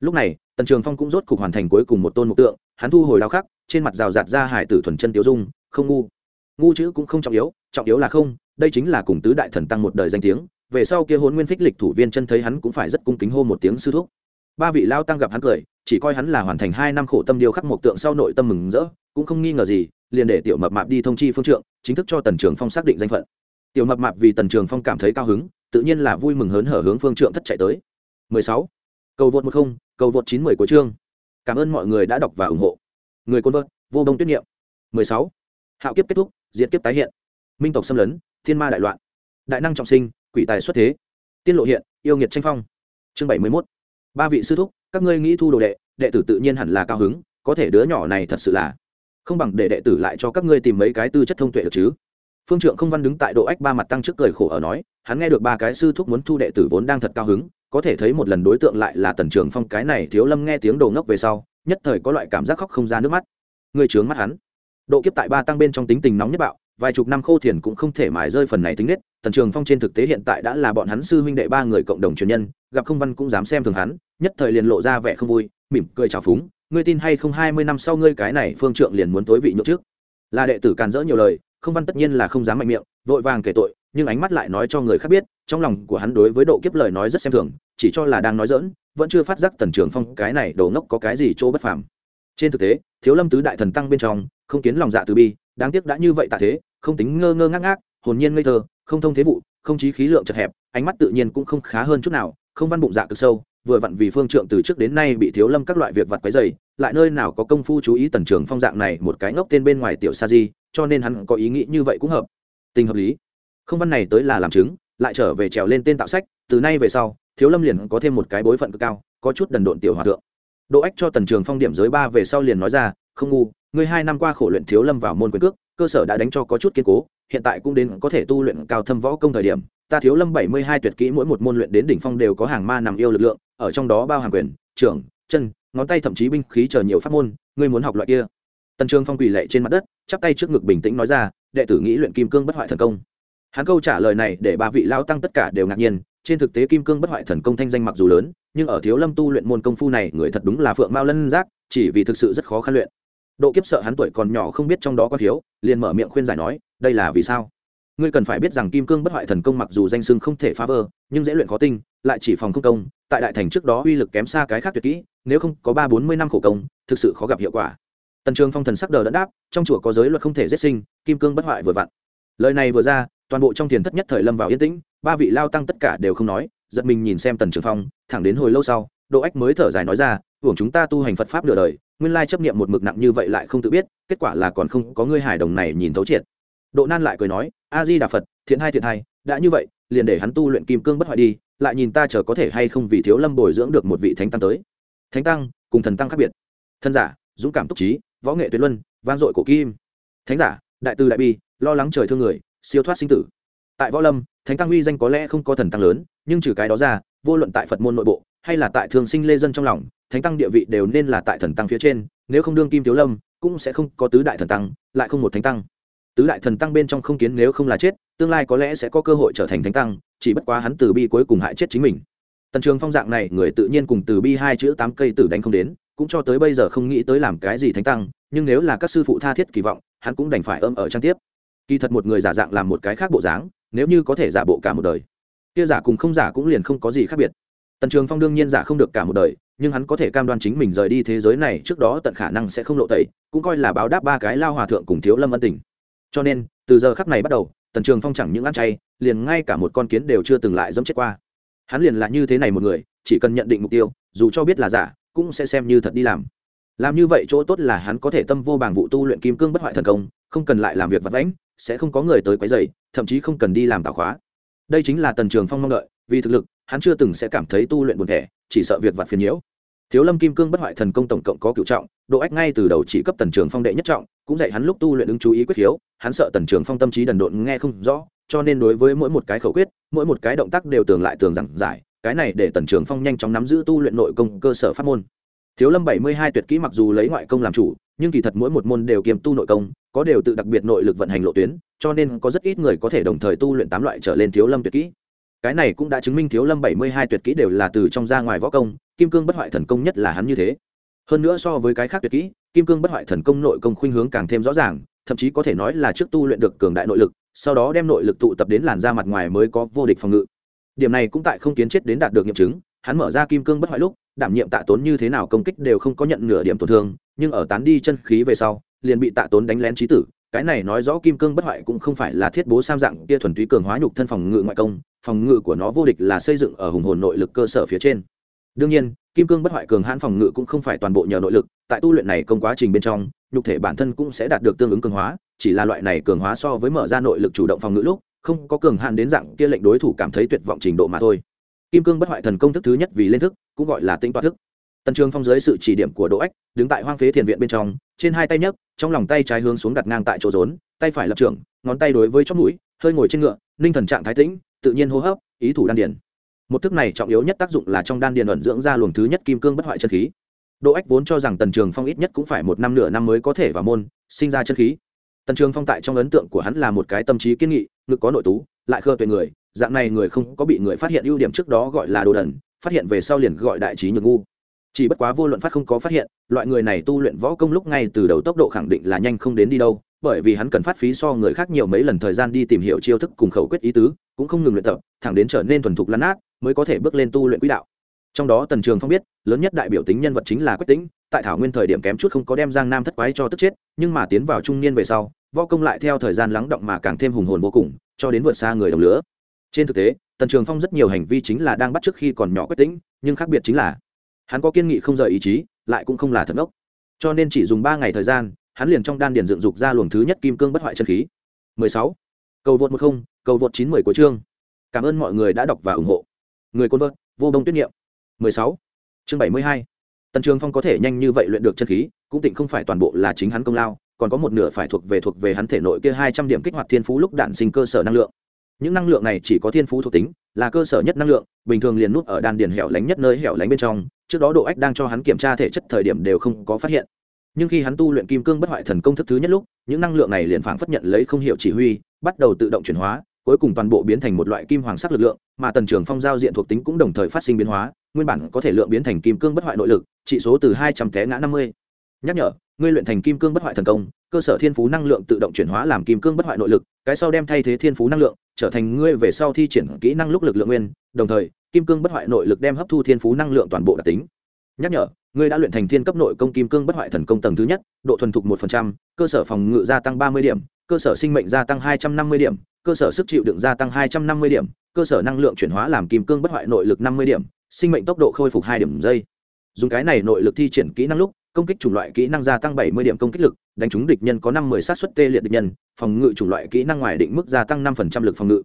lúc này, tần trường phong cũng rốt cục hoàn thành cuối cùng một tôn mục tượng, hắn thu hồi đao khắc, trên mặt rào rạt ra hải tử thuần chân tiêu dung, không ngu. Ngu chữ cũng không trọng yếu trọng yếu là không, đây chính là cùng tứ đại thần tăng một đời danh tiếng, về sau kia hôn nguyên phích lịch thủ viên chân thấy hắn cũng phải rất cung kính hô một tiếng sư thúc. Ba vị lao tăng gặp hắn cười, chỉ coi hắn là hoàn thành hai năm khổ tâm điêu khắc một tượng sau nội tâm mừng rỡ, cũng không nghi ngờ gì, liền để tiểu mập mạp đi thông chi phương trượng, chính thức cho tần trường phong xác định danh phận. Tiểu mập mạp vì tần trường phong cảm thấy cao hứng, tự nhiên là vui mừng hớn hở hướng phương trượng thất chạy tới. 16 cầu vượt một không, cầu vượt chín mười của chương. Cảm ơn mọi người đã đọc và ủng hộ. Người côn vợt vô đông tuyết niệm 16. hạo kiếp kết thúc, diệt kiếp tái hiện. Minh tộc xâm lấn, thiên ma đại loạn. Đại năng trọng sinh, quỷ tài xuất thế. Tiên lộ hiện, yêu nghiệt tranh phong. Chương 71. ba vị sư thúc, các ngươi nghĩ thu đồ đệ đệ tử tự nhiên hẳn là cao hứng, có thể đứa nhỏ này thật sự là không bằng để đệ tử lại cho các ngươi tìm mấy cái tư chất thông tuệ được chứ. Phương trượng không văn đứng tại độ ách ba mặt tăng trước cười khổ ở nói, hắn nghe được ba cái sư thúc muốn thu đệ tử vốn đang thật cao hứng có thể thấy một lần đối tượng lại là tần trường phong, cái này thiếu lâm nghe tiếng đồ ngốc về sau, nhất thời có loại cảm giác khóc không ra nước mắt. Người trướng mắt hắn. Độ kiếp tại ba tăng bên trong tính tình nóng nhất bạo, vài chục năm khô thiền cũng không thể mài rơi phần này tính nết, tần trường phong trên thực tế hiện tại đã là bọn hắn sư huynh đệ ba người cộng đồng truyền nhân, gặp không văn cũng dám xem thường hắn, nhất thời liền lộ ra vẻ không vui, mỉm cười trào phúng, ngươi tin hay không hai mươi năm sau ngươi cái này phương trượng liền muốn tối vị nhậu trước? Là đệ tử càn rỡ nhiều lời, không văn tất nhiên là không dám mạnh miệng, vội vàng kể tội, nhưng ánh mắt lại nói cho người khác biết trong lòng của hắn đối với độ kiếp lời nói rất xem thường, chỉ cho là đang nói dỡn vẫn chưa phát giác tần trường phong cái này đồ ngốc có cái gì chỗ bất phàm. Trên thực tế, thiếu lâm tứ đại thần tăng bên trong, không kiến lòng dạ từ bi, đáng tiếc đã như vậy tạ thế, không tính ngơ ngơ ngác ngác, hồn nhiên ngây thơ, không thông thế vụ, không chí khí lượng chật hẹp, ánh mắt tự nhiên cũng không khá hơn chút nào, không văn bụng dạ cực sâu, vừa vặn vì phương trượng từ trước đến nay bị thiếu lâm các loại việc vặt quấy dày lại nơi nào có công phu chú ý tần trường phong dạng này một cái ngốc tên bên ngoài tiểu sa di, cho nên hắn có ý nghĩ như vậy cũng hợp. Tình hợp lý. Không văn này tới là làm chứng lại trở về trèo lên tên tạo sách, từ nay về sau, thiếu lâm liền có thêm một cái bối phận cực cao, có chút đần độn tiểu hòa thượng. Đỗ ách cho tần trường phong điểm giới ba về sau liền nói ra, không ngu, ngươi hai năm qua khổ luyện thiếu lâm vào môn quyền cước, cơ sở đã đánh cho có chút kiên cố, hiện tại cũng đến có thể tu luyện cao thâm võ công thời điểm, ta thiếu lâm bảy mươi hai tuyệt kỹ mỗi một môn luyện đến đỉnh phong đều có hàng ma nằm yêu lực lượng, ở trong đó bao hàng quyền, trưởng, chân, ngón tay thậm chí binh khí chờ nhiều pháp môn, ngươi muốn học loại kia? Tần trường phong quỳ lệ trên mặt đất, chắp tay trước ngực bình tĩnh nói ra, đệ tử nghĩ luyện kim cương bất hoại thần công hắn câu trả lời này để ba vị lao tăng tất cả đều ngạc nhiên, trên thực tế kim cương bất hoại thần công thanh danh mặc dù lớn, nhưng ở thiếu lâm tu luyện môn công phu này, người thật đúng là phượng mao lân giác, chỉ vì thực sự rất khó khăn luyện. Độ kiếp sợ hắn tuổi còn nhỏ không biết trong đó có thiếu, liền mở miệng khuyên giải nói, đây là vì sao? Ngươi cần phải biết rằng kim cương bất hoại thần công mặc dù danh sưng không thể phá vỡ, nhưng dễ luyện khó tinh, lại chỉ phòng không công, tại đại thành trước đó uy lực kém xa cái khác tuyệt kỹ, nếu không có ba bốn mươi năm khổ công, thực sự khó gặp hiệu quả. Tần trường phong thần sắc đờ đẫn đáp, trong chùa có giới luật không thể giết sinh, kim cương bất hoại vừa vặn. Lời này vừa ra toàn bộ trong thiền thất nhất thời lâm vào yên tĩnh, ba vị lao tăng tất cả đều không nói, giật mình nhìn xem tần trường phong, thẳng đến hồi lâu sau độ ách mới thở dài nói ra, hưởng chúng ta tu hành phật pháp nửa đời, nguyên lai chấp niệm một mực nặng như vậy lại không tự biết, kết quả là còn không có ngươi hài đồng này nhìn thấu triệt. Độ nan lại cười nói, a di đà phật, thiện hai thiện hai, đã như vậy, liền để hắn tu luyện kim cương bất hoại đi, lại nhìn ta chờ có thể hay không vì thiếu lâm bồi dưỡng được một vị thánh tăng tới. Thánh tăng, cùng thần tăng khác biệt. Thân giả, dũng cảm túc trí, võ nghệ tuyệt luân, vang dội cổ kim. Thánh giả, đại từ đại bi, lo lắng trời thương người siêu thoát sinh tử. Tại võ lâm, thánh tăng uy danh có lẽ không có thần tăng lớn, nhưng trừ cái đó ra, vô luận tại phật môn nội bộ, hay là tại thường sinh lê dân trong lòng, thánh tăng địa vị đều nên là tại thần tăng phía trên, nếu không đương kim thiếu lâm, cũng sẽ không có tứ đại thần tăng, lại không một thánh tăng. Tứ đại thần tăng bên trong không kiến nếu không là chết, tương lai có lẽ sẽ có cơ hội trở thành thánh tăng, chỉ bất quá hắn từ bi cuối cùng hại chết chính mình. Tần trường phong dạng này, người tự nhiên cùng từ bi hai chữ tám cây tử đánh không đến, cũng cho tới bây giờ không nghĩ tới làm cái gì thánh tăng, nhưng nếu là các sư phụ tha thiết kỳ vọng, hắn cũng đành phải ôm ở trang tiếp kỳ thật một người giả dạng làm một cái khác bộ dáng, nếu như có thể giả bộ cả một đời, kia giả cùng không giả cũng liền không có gì khác biệt. Tần trường phong đương nhiên giả không được cả một đời, nhưng hắn có thể cam đoan chính mình rời đi thế giới này trước đó tận khả năng sẽ không lộ tẩy, cũng coi là báo đáp ba cái lao hòa thượng cùng thiếu lâm ân tình. Cho nên, từ giờ khắc này bắt đầu, tần trường phong chẳng những ăn chay, liền ngay cả một con kiến đều chưa từng lại dẫm chết qua. Hắn liền là như thế này một người, chỉ cần nhận định mục tiêu, dù cho biết là giả, cũng sẽ xem như thật đi làm làm như vậy chỗ tốt là hắn có thể tâm vô bảng vụ tu luyện kim cương bất hoại thần công, không cần lại làm việc vật lãnh sẽ không có người tới quấy dày thậm chí không cần đi làm tạo khóa. Đây chính là tần trường phong mong đợi, vì thực lực, hắn chưa từng sẽ cảm thấy tu luyện buồn thẻ, chỉ sợ việc vặt phiền nhiễu. Thiếu lâm kim cương bất hoại thần công tổng cộng có cựu trọng, độ ách ngay từ đầu chỉ cấp tần trường phong đệ nhất trọng, cũng dạy hắn lúc tu luyện ứng chú ý quyết khiếu hắn sợ tần trường phong tâm trí đần độn nghe không rõ, cho nên đối với mỗi một cái khẩu quyết, mỗi một cái động tác đều tường lại tường giảng giải, cái này để tần trường phong nhanh chóng nắm giữ tu luyện nội công cơ sở pháp môn thiếu lâm bảy mươi hai tuyệt kỹ mặc dù lấy ngoại công làm chủ, nhưng kỳ thật mỗi một môn đều kiềm tu nội công, có đều tự đặc biệt nội lực vận hành lộ tuyến, cho nên có rất ít người có thể đồng thời tu luyện tám loại trở lên thiếu lâm tuyệt kỹ. Cái này cũng đã chứng minh thiếu lâm bảy mươi hai tuyệt kỹ đều là từ trong ra ngoài võ công, kim cương bất hoại thần công nhất là hắn như thế. Hơn nữa so với cái khác tuyệt kỹ, kim cương bất hoại thần công nội công khuynh hướng càng thêm rõ ràng, thậm chí có thể nói là trước tu luyện được cường đại nội lực, sau đó đem nội lực tụ tập đến làn da mặt ngoài mới có vô địch phòng ngự. Điểm này cũng tại không kiến chết đến đạt được nghiệm chứng, hắn mở ra kim cương bất hoại lúc đảm nhiệm tạ tốn như thế nào công kích đều không có nhận nửa điểm tổn thương, nhưng ở tán đi chân khí về sau, liền bị tạ tốn đánh lén trí tử. Cái này nói rõ kim cương bất hoại cũng không phải là thiết bố sam dạng kia thuần túy cường hóa nhục thân phòng ngự ngoại công, phòng ngự của nó vô địch là xây dựng ở hùng hồn nội lực cơ sở phía trên. Đương nhiên, kim cương bất hoại cường hãn phòng ngự cũng không phải toàn bộ nhờ nội lực, tại tu luyện này công quá trình bên trong, nhục thể bản thân cũng sẽ đạt được tương ứng cường hóa, chỉ là loại này cường hóa so với mở ra nội lực chủ động phòng ngự lúc, không có cường hạn đến dạng kia lệnh đối thủ cảm thấy tuyệt vọng trình độ mà thôi kim cương bất hoại thần công thức thứ nhất vì lên thức, cũng gọi là tĩnh toa thức. Tần trường phong dưới sự chỉ điểm của đỗ ách, đứng tại hoang phế thiền viện bên trong, trên hai tay nhấc, trong lòng tay trái hướng xuống đặt ngang tại chỗ rốn, tay phải lập trưởng, ngón tay đối với chót mũi, hơi ngồi trên ngựa, ninh thần trạng thái tĩnh, tự nhiên hô hấp, ý thủ đan điền. Một thức này trọng yếu nhất tác dụng là trong đan điền ẩn dưỡng ra luồng thứ nhất kim cương bất hoại chân khí. Đỗ ách vốn cho rằng tần trường phong ít nhất cũng phải một năm nửa năm mới có thể vào môn, sinh ra chân khí. Tần trường phong tại trong ấn tượng của hắn là một cái tâm trí kiên nghị, ngực có nội tú, lại khơ tuệ người dạng này người không có bị người phát hiện ưu điểm trước đó gọi là đồ đần, phát hiện về sau liền gọi đại trí nhược ngu. Chỉ bất quá vô luận phát không có phát hiện, loại người này tu luyện võ công lúc ngay từ đầu tốc độ khẳng định là nhanh không đến đi đâu, bởi vì hắn cần phát phí so người khác nhiều mấy lần thời gian đi tìm hiểu chiêu thức cùng khẩu quyết ý tứ, cũng không ngừng luyện tập, thẳng đến trở nên thuần thục lăn át mới có thể bước lên tu luyện quỹ đạo. Trong đó tần trường phong biết, lớn nhất đại biểu tính nhân vật chính là quách tính tại thảo nguyên thời điểm kém chút không có đem giang nam thất quái cho tức chết, nhưng mà tiến vào trung niên về sau, võ công lại theo thời gian lắng động mà càng thêm hùng hồn vô cùng, cho đến vượt xa người đồng lứa trên thực tế, tần trường phong rất nhiều hành vi chính là đang bắt trước khi còn nhỏ quyết tính nhưng khác biệt chính là, hắn có kiên nghị không rời ý chí, lại cũng không là thật ốc cho nên chỉ dùng ba ngày thời gian, hắn liền trong đan điền dựng dục ra luồng thứ nhất kim cương bất hoại chân khí 16. cầu vượt một không, cầu vượt chín mười của chương cảm ơn mọi người đã đọc và ủng hộ người côn vợt vô đông tuyết niệm 16. chương 72. tần trường phong có thể nhanh như vậy luyện được chân khí, cũng tịnh không phải toàn bộ là chính hắn công lao, còn có một nửa phải thuộc về thuộc về hắn thể nội kia hai trăm điểm kích hoạt thiên phú lúc đạn sinh cơ sở năng lượng những năng lượng này chỉ có thiên phú thuộc tính, là cơ sở nhất năng lượng, bình thường liền nút ở đan điền hẻo lánh nhất nơi hẻo lánh bên trong, trước đó độ ách đang cho hắn kiểm tra thể chất thời điểm đều không có phát hiện. Nhưng khi hắn tu luyện kim cương bất hoại thần công thức thứ nhất lúc, những năng lượng này liền phảng phất nhận lấy không hiểu chỉ huy, bắt đầu tự động chuyển hóa, cuối cùng toàn bộ biến thành một loại kim hoàng sắc lực lượng, mà tần trường phong giao diện thuộc tính cũng đồng thời phát sinh biến hóa, nguyên bản có thể lượng biến thành kim cương bất hoại nội lực trị số từ hai trăm té ngã năm mươi. Nhắc nhở, ngươi luyện thành kim cương bất hoại thần công, cơ sở thiên phú năng lượng tự động chuyển hóa làm kim cương bất hoại nội lực, cái sau đem thay thế thiên phú năng lượng trở thành ngươi về sau thi triển kỹ năng lúc lực lượng nguyên, đồng thời, kim cương bất hoại nội lực đem hấp thu thiên phú năng lượng toàn bộ đặc tính. Nhắc nhở, ngươi đã luyện thành thiên cấp nội công kim cương bất hoại thần công tầng thứ nhất, độ thuần thục một cơ sở phòng ngự gia tăng ba mươi điểm, cơ sở sinh mệnh gia tăng hai trăm năm mươi điểm, cơ sở sức chịu đựng gia tăng hai trăm năm mươi điểm, cơ sở năng lượng chuyển hóa làm kim cương bất hoại nội lực năm mươi điểm, sinh mệnh tốc độ khôi phục hai điểm giây. Dùng cái này nội lực thi triển kỹ năng lúc công kích chủng loại kỹ năng gia tăng bảy mươi điểm công kích lực, đánh trúng địch nhân có năm mươi sát suất tê liệt địch nhân, phòng ngự chủng loại kỹ năng ngoài định mức gia tăng 5% lực phòng ngự.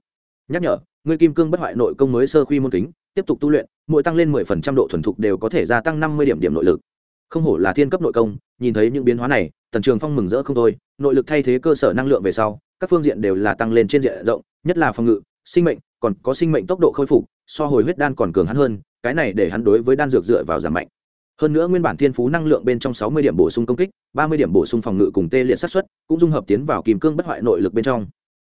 Nhắc nhở, người kim cương bất hoại nội công mới sơ khuy môn kính, tiếp tục tu luyện, mỗi tăng lên mười phần trăm độ thuần thục đều có thể gia tăng năm mươi điểm điểm nội lực. Không hổ là thiên cấp nội công, nhìn thấy những biến hóa này, tần trường phong mừng rỡ không thôi, nội lực thay thế cơ sở năng lượng về sau, các phương diện đều là tăng lên trên diện rộng, nhất là phòng ngự, sinh mệnh, còn có sinh mệnh tốc độ khôi phục, so hồi huyết đan còn cường hắn hơn, cái này để hắn đối với đan dược dựa vào giảm mạnh hơn nữa nguyên bản thiên phú năng lượng bên trong sáu mươi điểm bổ sung công kích, ba mươi điểm bổ sung phòng ngự cùng tê liệt sát xuất cũng dung hợp tiến vào kìm cương bất hoại nội lực bên trong.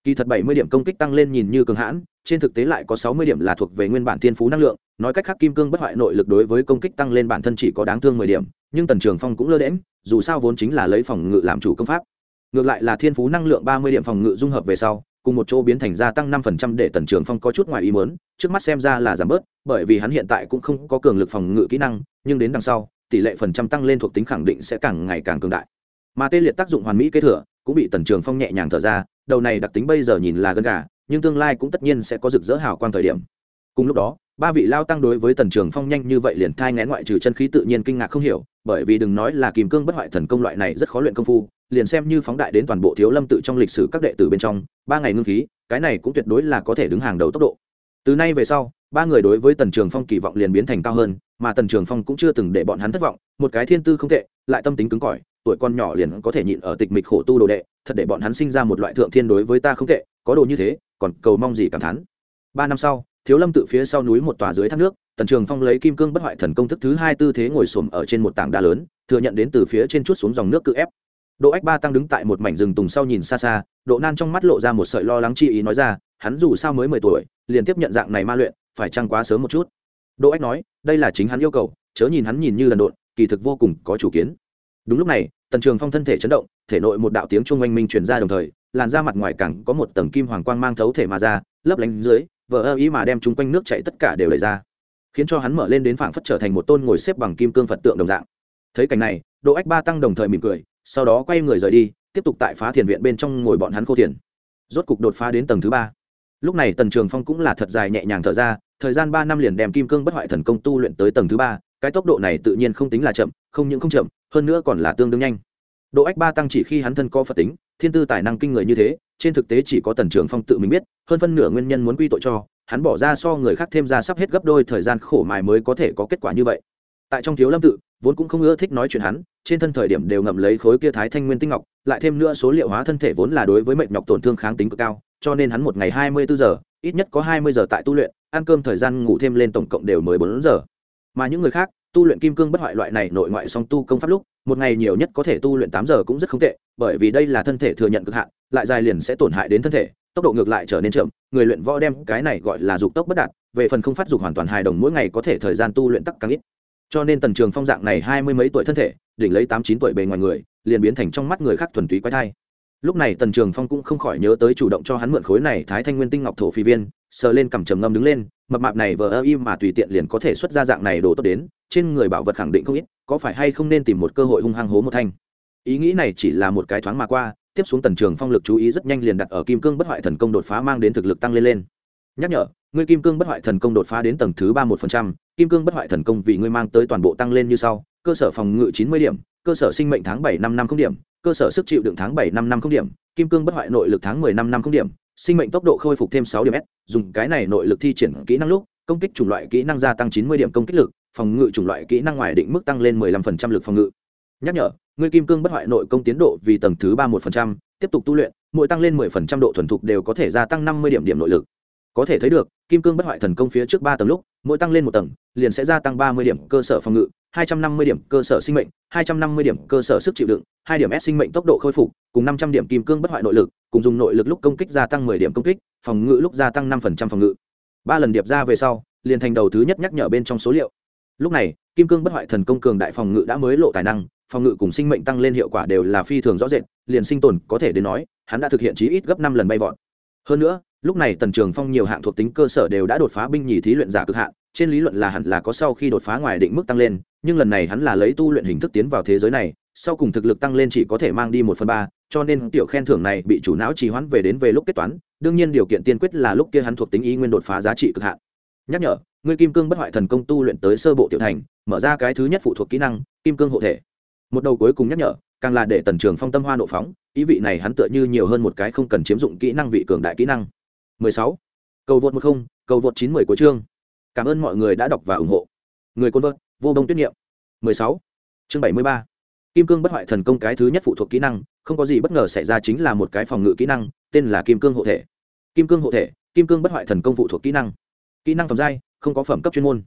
Kỳ thật bảy mươi điểm công kích tăng lên nhìn như cường hãn, trên thực tế lại có sáu mươi điểm là thuộc về nguyên bản thiên phú năng lượng, nói cách khác kim cương bất hoại nội lực đối với công kích tăng lên bản thân chỉ có đáng thương mười điểm, nhưng tần trường phong cũng lơ đễm dù sao vốn chính là lấy phòng ngự làm chủ công pháp. Ngược lại là thiên phú năng lượng ba mươi điểm phòng ngự dung hợp về sau cùng một chỗ biến thành gia tăng năm phần trăm để tần trường phong có chút ngoài ý muốn, trước mắt xem ra là giảm bớt bởi vì hắn hiện tại cũng không có cường lực phòng ngự kỹ năng nhưng đến đằng sau tỷ lệ phần trăm tăng lên thuộc tính khẳng định sẽ càng ngày càng cường đại. Mà tê liệt tác dụng hoàn mỹ kế thừa cũng bị tần trường phong nhẹ nhàng thở ra đầu này đặc tính bây giờ nhìn là gân gà nhưng tương lai cũng tất nhiên sẽ có rực rỡ hào quang thời điểm. Cùng lúc đó ba vị lao tăng đối với tần trường phong nhanh như vậy liền thai ngén ngoại trừ chân khí tự nhiên kinh ngạc không hiểu bởi vì đừng nói là kìm cương bất hoại thần công loại này rất khó luyện công phu liền xem như phóng đại đến toàn bộ thiếu lâm tự trong lịch sử các đệ tử bên trong, ba ngày ngưng khí, cái này cũng tuyệt đối là có thể đứng hàng đầu tốc độ. Từ nay về sau, ba người đối với tần trường phong kỳ vọng liền biến thành cao hơn, mà tần trường phong cũng chưa từng để bọn hắn thất vọng, một cái thiên tư không tệ, lại tâm tính cứng cỏi, tuổi con nhỏ liền có thể nhịn ở tịch mịch khổ tu đồ đệ, thật để bọn hắn sinh ra một loại thượng thiên đối với ta không tệ, có đồ như thế, còn cầu mong gì cảm thán. Ba năm sau, thiếu lâm tự phía sau núi một tòa dưới thác nước, tần trường phong lấy kim cương bất hoại thần công thức thứ hai tư thế ngồi xổm ở trên một tảng đá lớn, thừa nhận đến từ phía trên chút xuống dòng nước cự ép độ ách ba tăng đứng tại một mảnh rừng tùng sau nhìn xa xa, độ nan trong mắt lộ ra một sợi lo lắng chi ý nói ra, hắn dù sao mới mười tuổi, liền tiếp nhận dạng này ma luyện, phải chăng quá sớm một chút? Độ ách nói, đây là chính hắn yêu cầu, chớ nhìn hắn nhìn như lần độn, kỳ thực vô cùng có chủ kiến. Đúng lúc này, tần trường phong thân thể chấn động, thể nội một đạo tiếng trung oanh minh truyền ra đồng thời, làn da mặt ngoài cẳng có một tầng kim hoàng quang mang thấu thể mà ra, lấp lánh dưới, vờ ơ ý mà đem chung quanh nước chạy tất cả đều đẩy ra, khiến cho hắn mở lên đến phảng phất trở thành một tôn ngồi xếp bằng kim cương phật tượng đồng dạng. Thấy cảnh này, độ ách ba tăng đồng thời mỉm cười sau đó quay người rời đi, tiếp tục tại phá thiền viện bên trong ngồi bọn hắn khô thiền. Rốt cục đột phá đến tầng thứ ba. Lúc này tần trường phong cũng là thật dài nhẹ nhàng thở ra, thời gian ba năm liền đem kim cương bất hoại thần công tu luyện tới tầng thứ ba, cái tốc độ này tự nhiên không tính là chậm, không những không chậm, hơn nữa còn là tương đương nhanh. Độ ách ba tăng chỉ khi hắn thân có phật tính, thiên tư tài năng kinh người như thế, trên thực tế chỉ có tần trường phong tự mình biết, hơn phân nửa nguyên nhân muốn quy tội cho, hắn bỏ ra so người khác thêm ra sắp hết gấp đôi thời gian khổ mài mới có thể có kết quả như vậy tại trong thiếu lâm tự, vốn cũng không ưa thích nói chuyện hắn, trên thân thời điểm đều ngậm lấy khối kia thái thanh nguyên tinh ngọc, lại thêm nữa số liệu hóa thân thể vốn là đối với mệnh nhọc tổn thương kháng tính cực cao, cho nên hắn một ngày hai mươi bốn giờ, ít nhất có hai mươi giờ tại tu luyện, ăn cơm thời gian ngủ thêm lên tổng cộng đều mười bốn giờ. Mà những người khác, tu luyện kim cương bất hoại loại này nội ngoại song tu công pháp lúc, một ngày nhiều nhất có thể tu luyện tám giờ cũng rất không tệ, bởi vì đây là thân thể thừa nhận cực hạn, lại dài liền sẽ tổn hại đến thân thể, tốc độ ngược lại trở nên chậm, người luyện võ đem cái này gọi là dục tốc bất đạt, về phần không phát dục hoàn toàn hài đồng mỗi ngày có thể thời gian tu luyện tắc càng ít cho nên tần trường phong dạng này hai mươi mấy tuổi thân thể, đỉnh lấy tám chín tuổi bề ngoài người, liền biến thành trong mắt người khác thuần túy quái thai. Lúc này tần trường phong cũng không khỏi nhớ tới chủ động cho hắn mượn khối này thái thanh nguyên tinh ngọc thổ phi viên, sờ lên cằm trầm ngâm đứng lên, mập mạp này vờ ơ im mà tùy tiện liền có thể xuất ra dạng này đồ tốt đến, trên người bảo vật khẳng định không ít, có phải hay không nên tìm một cơ hội hung hăng hố một thanh. Ý nghĩ này chỉ là một cái thoáng mà qua, tiếp xuống tần trường phong lực chú ý rất nhanh liền đặt ở kim cương bất hoại thần công đột phá mang đến thực lực tăng lên lên. Nhắc nhở ngươi kim cương bất hoại thần công đột phá đến tầng thứ ba một phần trăm kim cương bất hoại thần công vì ngươi mang tới toàn bộ tăng lên như sau, cơ sở phòng ngự chín mươi điểm, cơ sở sinh mệnh tháng bảy năm năm không điểm, cơ sở sức chịu đựng tháng bảy năm năm không điểm, kim cương bất hoại nội lực tháng mười năm năm không điểm, sinh mệnh tốc độ khôi phục thêm sáu điểm s, dùng cái này nội lực thi triển kỹ năng lúc, công kích chủng loại kỹ năng gia tăng chín mươi điểm công kích lực, phòng ngự chủng loại kỹ năng ngoài định mức tăng lên 15% lực phòng ngự. Nhắc nhở, ngươi kim cương bất hoại nội công tiến độ vì tầng thứ ba một tiếp tục tu luyện, mỗi tăng lên 10% độ thuần thục đều có thể gia tăng 50 điểm điểm nội lực. Có thể thấy được, kim cương bất hoại thần công phía trước ba tầng lúc mỗi tăng lên một tầng, liền sẽ gia tăng 30 điểm cơ sở phòng ngự 250 điểm cơ sở sinh mệnh 250 điểm cơ sở sức chịu đựng, hai điểm s sinh mệnh tốc độ khôi phục, cùng 500 điểm kim cương bất hoại nội lực, cùng dùng nội lực lúc công kích gia tăng 10 điểm công kích, phòng ngự lúc gia tăng năm phần trăm phòng ngự. Ba lần điệp ra về sau, liền thành đầu thứ nhất nhắc nhở bên trong số liệu. Lúc này, kim cương bất hoại thần công cường đại phòng ngự đã mới lộ tài năng, phòng ngự cùng sinh mệnh tăng lên hiệu quả đều là phi thường rõ rệt, liền sinh tồn có thể đến nói, hắn đã thực hiện chí ít gấp năm lần bay vọt. Hơn nữa lúc này tần trường phong nhiều hạng thuộc tính cơ sở đều đã đột phá binh nhì thí luyện giả cực hạn, trên lý luận là hẳn là có sau khi đột phá ngoài định mức tăng lên, nhưng lần này hắn là lấy tu luyện hình thức tiến vào thế giới này, sau cùng thực lực tăng lên chỉ có thể mang đi một phần ba, cho nên tiểu khen thưởng này bị chủ não trì hoãn về đến về lúc kết toán, đương nhiên điều kiện tiên quyết là lúc kia hắn thuộc tính ý nguyên đột phá giá trị cực hạn. Nhắc nhở, ngươi kim cương bất hoại thần công tu luyện tới sơ bộ tiểu thành, mở ra cái thứ nhất phụ thuộc kỹ năng, kim cương hộ thể. Một đầu cuối cùng nhắc nhở, càng là để tần trường phong tâm hoa nộ phóng, ý vị này hắn tựa như nhiều hơn một cái không cần chiếm dụng kỹ năng vị cường đại kỹ năng. 16. cầu vượt một không, cầu vượt chín mười của chương cảm ơn mọi người đã đọc và ủng hộ người côn vợt, vô đông tuyết niệm 16. chương 73. kim cương bất hoại thần công cái thứ nhất phụ thuộc kỹ năng, không có gì bất ngờ xảy ra chính là một cái phòng ngự kỹ năng, tên là kim cương hộ thể kim cương hộ thể, kim cương bất hoại thần công phụ thuộc kỹ năng kỹ năng phẩm giai, không có phẩm cấp chuyên môn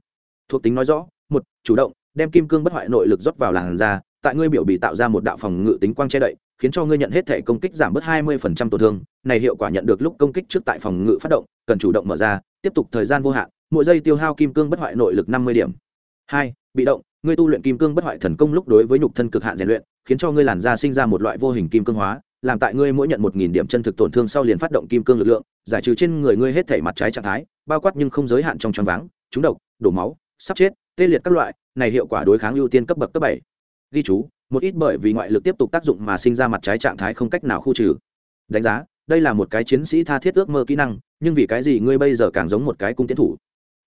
thuộc tính nói rõ, một, chủ động, đem kim cương bất hoại nội lực rót vào làn da, tại ngươi biểu bị tạo ra một đạo phòng ngự tính quang che đậy khiến cho ngươi nhận hết thể công kích giảm bớt 20% tổn thương. Này hiệu quả nhận được lúc công kích trước tại phòng ngự phát động, cần chủ động mở ra, tiếp tục thời gian vô hạn, mỗi giây tiêu hao kim cương bất hoại nội lực 50 điểm. Hai, bị động, ngươi tu luyện kim cương bất hoại thần công lúc đối với nhục thân cực hạn rèn luyện, khiến cho ngươi làn da sinh ra một loại vô hình kim cương hóa, làm tại ngươi mỗi nhận một nghìn điểm chân thực tổn thương sau liền phát động kim cương lực lượng, giải trừ trên người ngươi hết thể mặt trái trạng thái, bao quát nhưng không giới hạn trong tròn váng, trúng độc, đổ máu, sắp chết, tê liệt các loại, này hiệu quả đối kháng ưu tiên cấp bậc cấp bảy ghi chú, một ít bởi vì ngoại lực tiếp tục tác dụng mà sinh ra mặt trái trạng thái không cách nào khu trừ. Đánh giá, đây là một cái chiến sĩ tha thiết ước mơ kỹ năng, nhưng vì cái gì ngươi bây giờ càng giống một cái cung tiến thủ?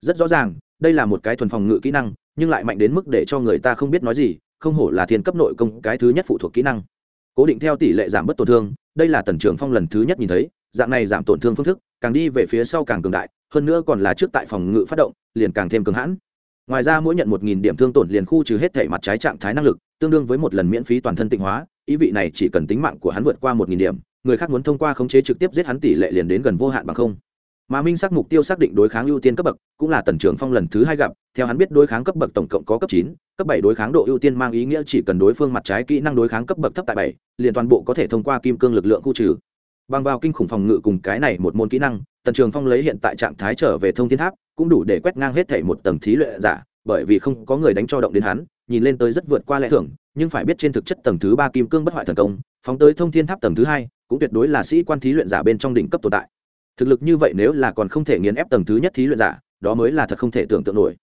Rất rõ ràng, đây là một cái thuần phòng ngự kỹ năng, nhưng lại mạnh đến mức để cho người ta không biết nói gì, không hổ là thiên cấp nội công cái thứ nhất phụ thuộc kỹ năng. Cố định theo tỷ lệ giảm bớt tổn thương, đây là tần trưởng phong lần thứ nhất nhìn thấy, dạng này giảm tổn thương phương thức, càng đi về phía sau càng cường đại, hơn nữa còn là trước tại phòng ngự phát động, liền càng thêm cường hãn ngoài ra mỗi nhận một nghìn điểm thương tổn liền khu trừ hết thể mặt trái trạng thái năng lực, tương đương với một lần miễn phí toàn thân tịnh hóa, ý vị này chỉ cần tính mạng của hắn vượt qua một nghìn điểm, người khác muốn thông qua khống chế trực tiếp giết hắn tỷ lệ liền đến gần vô hạn bằng không. Mà minh xác mục tiêu xác định đối kháng ưu tiên cấp bậc, cũng là tần trưởng phong lần thứ hai gặp, theo hắn biết đối kháng cấp bậc tổng cộng có cấp chín, cấp bảy đối kháng độ ưu tiên mang ý nghĩa chỉ cần đối phương mặt trái kỹ năng đối kháng cấp bậc thấp tại bảy, liền toàn bộ có thể thông qua kim cương lực lượng khu trừ. Bằng vào kinh khủng phòng ngự cùng cái này một môn kỹ năng, tần trường phong lấy hiện tại trạng thái trở về thông thiên tháp cũng đủ để quét ngang hết thảy một tầng thí luyện giả bởi vì không có người đánh cho động đến hắn nhìn lên tới rất vượt qua lẽ thường, nhưng phải biết trên thực chất tầng thứ ba kim cương bất hoại thần công phóng tới thông thiên tháp tầng thứ hai cũng tuyệt đối là sĩ quan thí luyện giả bên trong đỉnh cấp tồn tại. Thực lực như vậy nếu là còn không thể nghiền ép tầng thứ nhất thí luyện giả đó mới là thật không thể tưởng tượng nổi.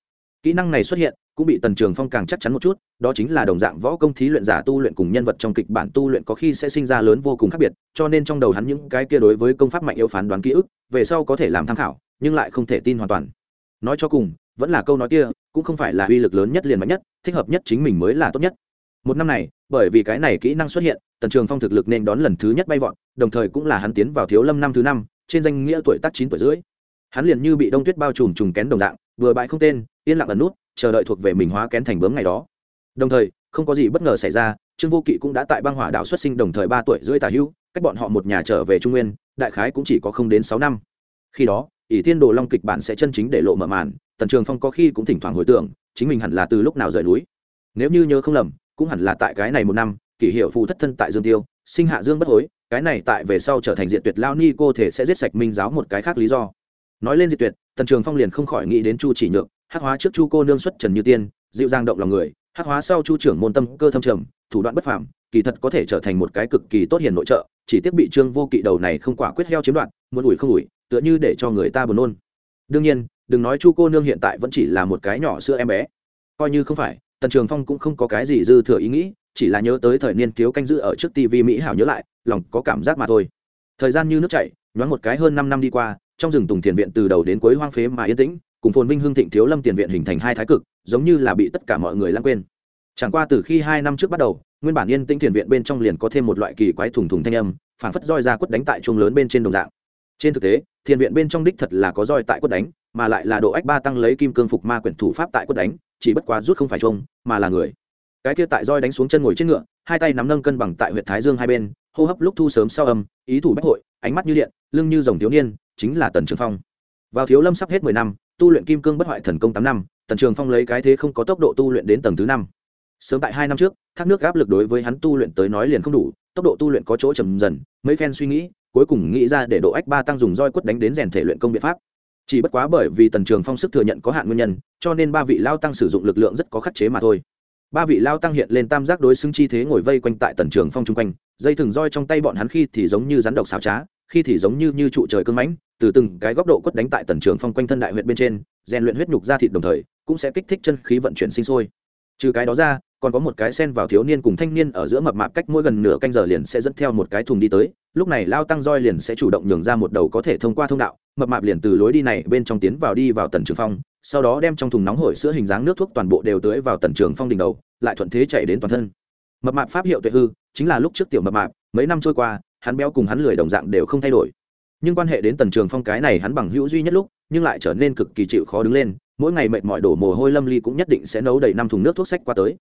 Kỹ năng này xuất hiện cũng bị tần trường phong càng chắc chắn một chút đó chính là đồng dạng võ công thí luyện giả tu luyện cùng nhân vật trong kịch bản tu luyện có khi sẽ sinh ra lớn vô cùng khác biệt cho nên trong đầu hắn những cái kia đối với công pháp mạnh yếu phán đoán ký ức về sau có thể làm tham khảo nhưng lại không thể tin hoàn toàn nói cho cùng, vẫn là câu nói kia, cũng không phải là uy lực lớn nhất liền mạnh nhất, thích hợp nhất chính mình mới là tốt nhất. Một năm này, bởi vì cái này kỹ năng xuất hiện, tần trường phong thực lực nên đón lần thứ nhất bay vọt, đồng thời cũng là hắn tiến vào thiếu lâm năm thứ năm, trên danh nghĩa tuổi tác chín tuổi rưỡi. Hắn liền như bị đông tuyết bao trùm trùng kén đồng dạng, vừa bãi không tên, yên lặng ẩn nút, chờ đợi thuộc về mình hóa kén thành bướm ngày đó. Đồng thời, không có gì bất ngờ xảy ra, trương vô kỵ cũng đã tại băng hỏa đảo xuất sinh đồng thời ba tuổi rưỡi tà hữu, cách bọn họ một nhà trở về trung nguyên, đại khái cũng chỉ có không đến sáu năm. Khi đó ỷ thiên đồ long kịch bản sẽ chân chính để lộ mở màn tần trường phong có khi cũng thỉnh thoảng hồi tưởng chính mình hẳn là từ lúc nào rời núi. Nếu như nhớ không lầm cũng hẳn là tại cái này một năm kỷ hiệu phù thất thân tại dương tiêu sinh hạ dương bất hối cái này tại về sau trở thành diện tuyệt lao ni cô thể sẽ giết sạch minh giáo một cái khác lý do. Nói lên diệt tuyệt tần trường phong liền không khỏi nghĩ đến chu chỉ nhược hát hóa trước chu cô nương xuất trần như tiên dịu dàng động lòng người hát hóa sau chu trưởng môn tâm cơ thâm trầm thủ đoạn bất phạm, kỳ thật có thể trở thành một cái cực kỳ tốt hiền nội trợ chỉ tiếc bị trương vô kỵ đầu này không quả quyết heo chiếm đoạt muốn ủi không ủi tựa như để cho người ta buồn nôn. Đương nhiên, đừng nói chu cô nương hiện tại vẫn chỉ là một cái nhỏ xưa em bé. Coi như không phải, tần trường phong cũng không có cái gì dư thừa ý nghĩ, chỉ là nhớ tới thời niên thiếu canh giữ ở trước tv mỹ hảo nhớ lại, lòng có cảm giác mà thôi. Thời gian như nước chảy, nhoáng một cái hơn năm năm đi qua, trong rừng tùng tiền viện từ đầu đến cuối hoang phế mà yên tĩnh, cùng phồn vinh hương thịnh thiếu lâm tiền viện hình thành hai thái cực, giống như là bị tất cả mọi người lãng quên. Chẳng qua từ khi hai năm trước bắt đầu, nguyên bản yên tĩnh tiền viện bên trong liền có thêm một loại kỳ quái thùng thùng thanh âm phản phất roi ra quất đánh tại chuông lớn bên trên đồng dạng. Trên thực tế thiền viện bên trong đích thật là có roi tại quất đánh, mà lại là độ ách ba tăng lấy kim cương phục ma quyển thủ pháp tại quất đánh, chỉ bất quá rút không phải trông, mà là người. Cái kia tại roi đánh xuống chân ngồi trên ngựa, hai tay nắm nâng cân bằng tại huyện thái dương hai bên, hô hấp lúc thu sớm sau âm, ý thủ bách hội, ánh mắt như điện, lưng như dòng thiếu niên, chính là tần trường phong. Vào thiếu lâm sắp hết mười năm, tu luyện kim cương bất hoại thần công tám năm, tần trường phong lấy cái thế không có tốc độ tu luyện đến tầng thứ năm. Sớm tại hai năm trước, thác nước áp lực đối với hắn tu luyện tới nói liền không đủ, tốc độ tu luyện có chỗ trầm dần, mấy phen suy nghĩ cuối cùng nghĩ ra để độ ách ba tăng dùng roi quất đánh đến rèn thể luyện công biện pháp. Chỉ bất quá bởi vì tần trường phong sức thừa nhận có hạn nguyên nhân, cho nên ba vị lao tăng sử dụng lực lượng rất có khắc chế mà thôi. Ba vị lao tăng hiện lên tam giác đối xứng chi thế ngồi vây quanh tại tần trường phong chung quanh, dây thừng roi trong tay bọn hắn khi thì giống như rắn độc xào trá, khi thì giống như như trụ trời cưng mãnh, từ từng cái góc độ quất đánh tại tần trường phong quanh thân đại huyện bên trên, rèn luyện huyết nhục ra thịt đồng thời, cũng sẽ kích thích chân khí vận chuyển sinh sôi. Trừ cái đó ra còn có một cái sen vào thiếu niên cùng thanh niên ở giữa mập mạp cách mỗi gần nửa canh giờ liền sẽ dẫn theo một cái thùng đi tới, lúc này lao tăng roi liền sẽ chủ động nhường ra một đầu có thể thông qua thông đạo, mập mạp liền từ lối đi này bên trong tiến vào đi vào tần trường phong, sau đó đem trong thùng nóng hổi sữa hình dáng nước thuốc toàn bộ đều tưới vào tần trường phong đỉnh đầu, lại thuận thế chạy đến toàn thân. Mập mạp pháp hiệu tuệ hư, chính là lúc trước tiểu mập mạp, mấy năm trôi qua, hắn béo cùng hắn lười đồng dạng đều không thay đổi. Nhưng quan hệ đến tần trường phong cái này hắn bằng hữu duy nhất lúc, nhưng lại trở nên cực kỳ chịu khó đứng lên, mỗi ngày mệt mỏi đổ mồ hôi lâm ly cũng nhất định sẽ nấu đầy năm thùng nước thuốc sách qua tới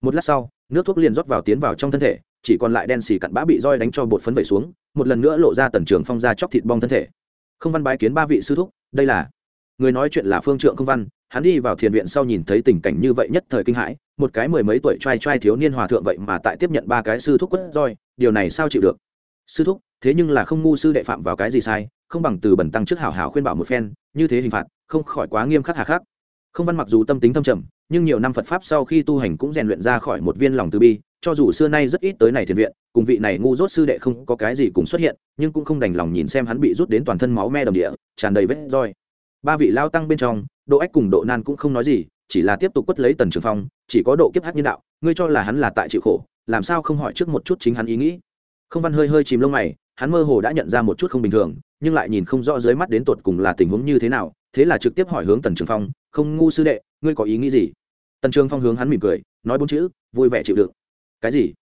một lát sau, nước thuốc liền rót vào tiến vào trong thân thể, chỉ còn lại đen xì cặn bã bị roi đánh cho bột phấn vẩy xuống, một lần nữa lộ ra tần trường phong ra chóc thịt bong thân thể. Không văn bái kiến ba vị sư thúc, đây là người nói chuyện là phương trượng không văn, hắn đi vào thiền viện sau nhìn thấy tình cảnh như vậy nhất thời kinh hãi, một cái mười mấy tuổi trai trai thiếu niên hòa thượng vậy mà tại tiếp nhận ba cái sư thúc quất roi, điều này sao chịu được? Sư thúc, thế nhưng là không ngu sư đệ phạm vào cái gì sai, không bằng từ bẩn tăng trước hảo hảo khuyên bảo một phen, như thế hình phạt, không khỏi quá nghiêm khắc hà khắc. Không văn mặc dù tâm tính thâm trầm nhưng nhiều năm phật pháp sau khi tu hành cũng rèn luyện ra khỏi một viên lòng từ bi, cho dù xưa nay rất ít tới này thiền viện, cùng vị này ngu dốt sư đệ không có cái gì cùng xuất hiện, nhưng cũng không đành lòng nhìn xem hắn bị rút đến toàn thân máu me đồng địa, tràn đầy vết roi. Ba vị lao tăng bên trong độ ách cùng độ nan cũng không nói gì, chỉ là tiếp tục quất lấy tần trường phong, chỉ có độ kiếp hát nhân đạo, ngươi cho là hắn là tại chịu khổ, làm sao không hỏi trước một chút chính hắn ý nghĩ? Không văn hơi hơi chìm lông mày, hắn mơ hồ đã nhận ra một chút không bình thường, nhưng lại nhìn không rõ dưới mắt đến tột cùng là tình huống như thế nào, thế là trực tiếp hỏi hướng tần trường phong không ngu sư đệ, ngươi có ý nghĩ gì? Tần trường phong hướng hắn mỉm cười, nói bốn chữ, vui vẻ chịu đựng. Cái gì?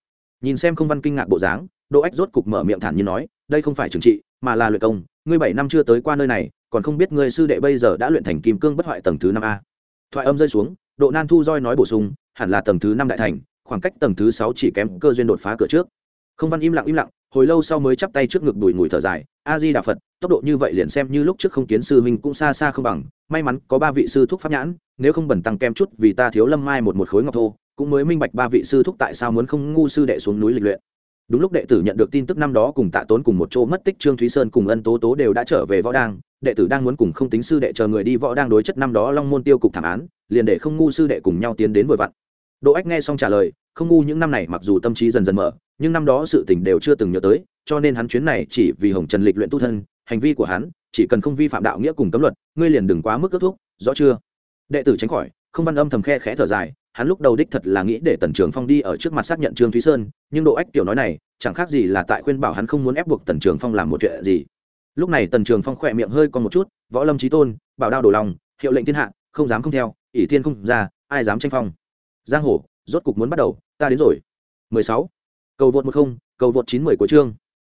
Nhìn xem không văn kinh ngạc bộ dáng, đỗ ách rốt cục mở miệng thản như nói, đây không phải trừng trị, mà là luyện công, ngươi bảy năm chưa tới qua nơi này, còn không biết ngươi sư đệ bây giờ đã luyện thành kim cương bất hoại tầng thứ năm a. Thoại âm rơi xuống độ nan thu roi nói bổ sung, hẳn là tầng thứ năm đại thành, khoảng cách tầng thứ sáu chỉ kém cơ duyên đột phá cửa trước. Không văn im lặng im lặng hồi lâu sau mới chắp tay trước ngực đùi ngùi thở dài, a di đà phật, tốc độ như vậy liền xem như lúc trước không kiến sư huynh cũng xa xa không bằng, may mắn có ba vị sư thúc pháp nhãn, nếu không bẩn tăng kem chút vì ta thiếu lâm mai một một khối ngọc thô, cũng mới minh bạch ba vị sư thúc tại sao muốn không ngu sư đệ xuống núi lịch luyện. Đúng lúc đệ tử nhận được tin tức năm đó cùng tạ tốn cùng một chỗ mất tích trương thúy sơn cùng ân tố tố đều đã trở về võ đang đệ tử đang muốn cùng không tính sư đệ chờ người đi võ đang đối chất năm đó long môn tiêu cục thảm án, liền để không ngu sư đệ cùng nhau tiến đến vội vặn đỗ ách nghe xong trả lời, không ngu những năm này mặc dù tâm trí dần dần mở, nhưng năm đó sự tình đều chưa từng nhớ tới, cho nên hắn chuyến này chỉ vì hồng trần lịch luyện tu thân, hành vi của hắn chỉ cần không vi phạm đạo nghĩa cùng cấm luật, ngươi liền đừng quá mức cướp thúc, rõ chưa? Đệ tử tránh khỏi, không văn âm thầm khe khẽ thở dài, hắn lúc đầu đích thật là nghĩ để tần trường phong đi ở trước mặt xác nhận trương thúy sơn, nhưng độ ách tiểu nói này, chẳng khác gì là tại khuyên bảo hắn không muốn ép buộc tần trường phong làm một chuyện gì. Lúc này tần trường phong khỏe miệng hơi còn một chút, võ lâm chí tôn, bảo đao đổ lòng, hiệu lệnh thiên hạ, không dám không theo, ỷ thiên không ra, ai dám tranh phong? Giang hồ, rốt cục muốn bắt đầu, ta đến rồi 16. cầu vượt một không, cầu vượt chín mười của chương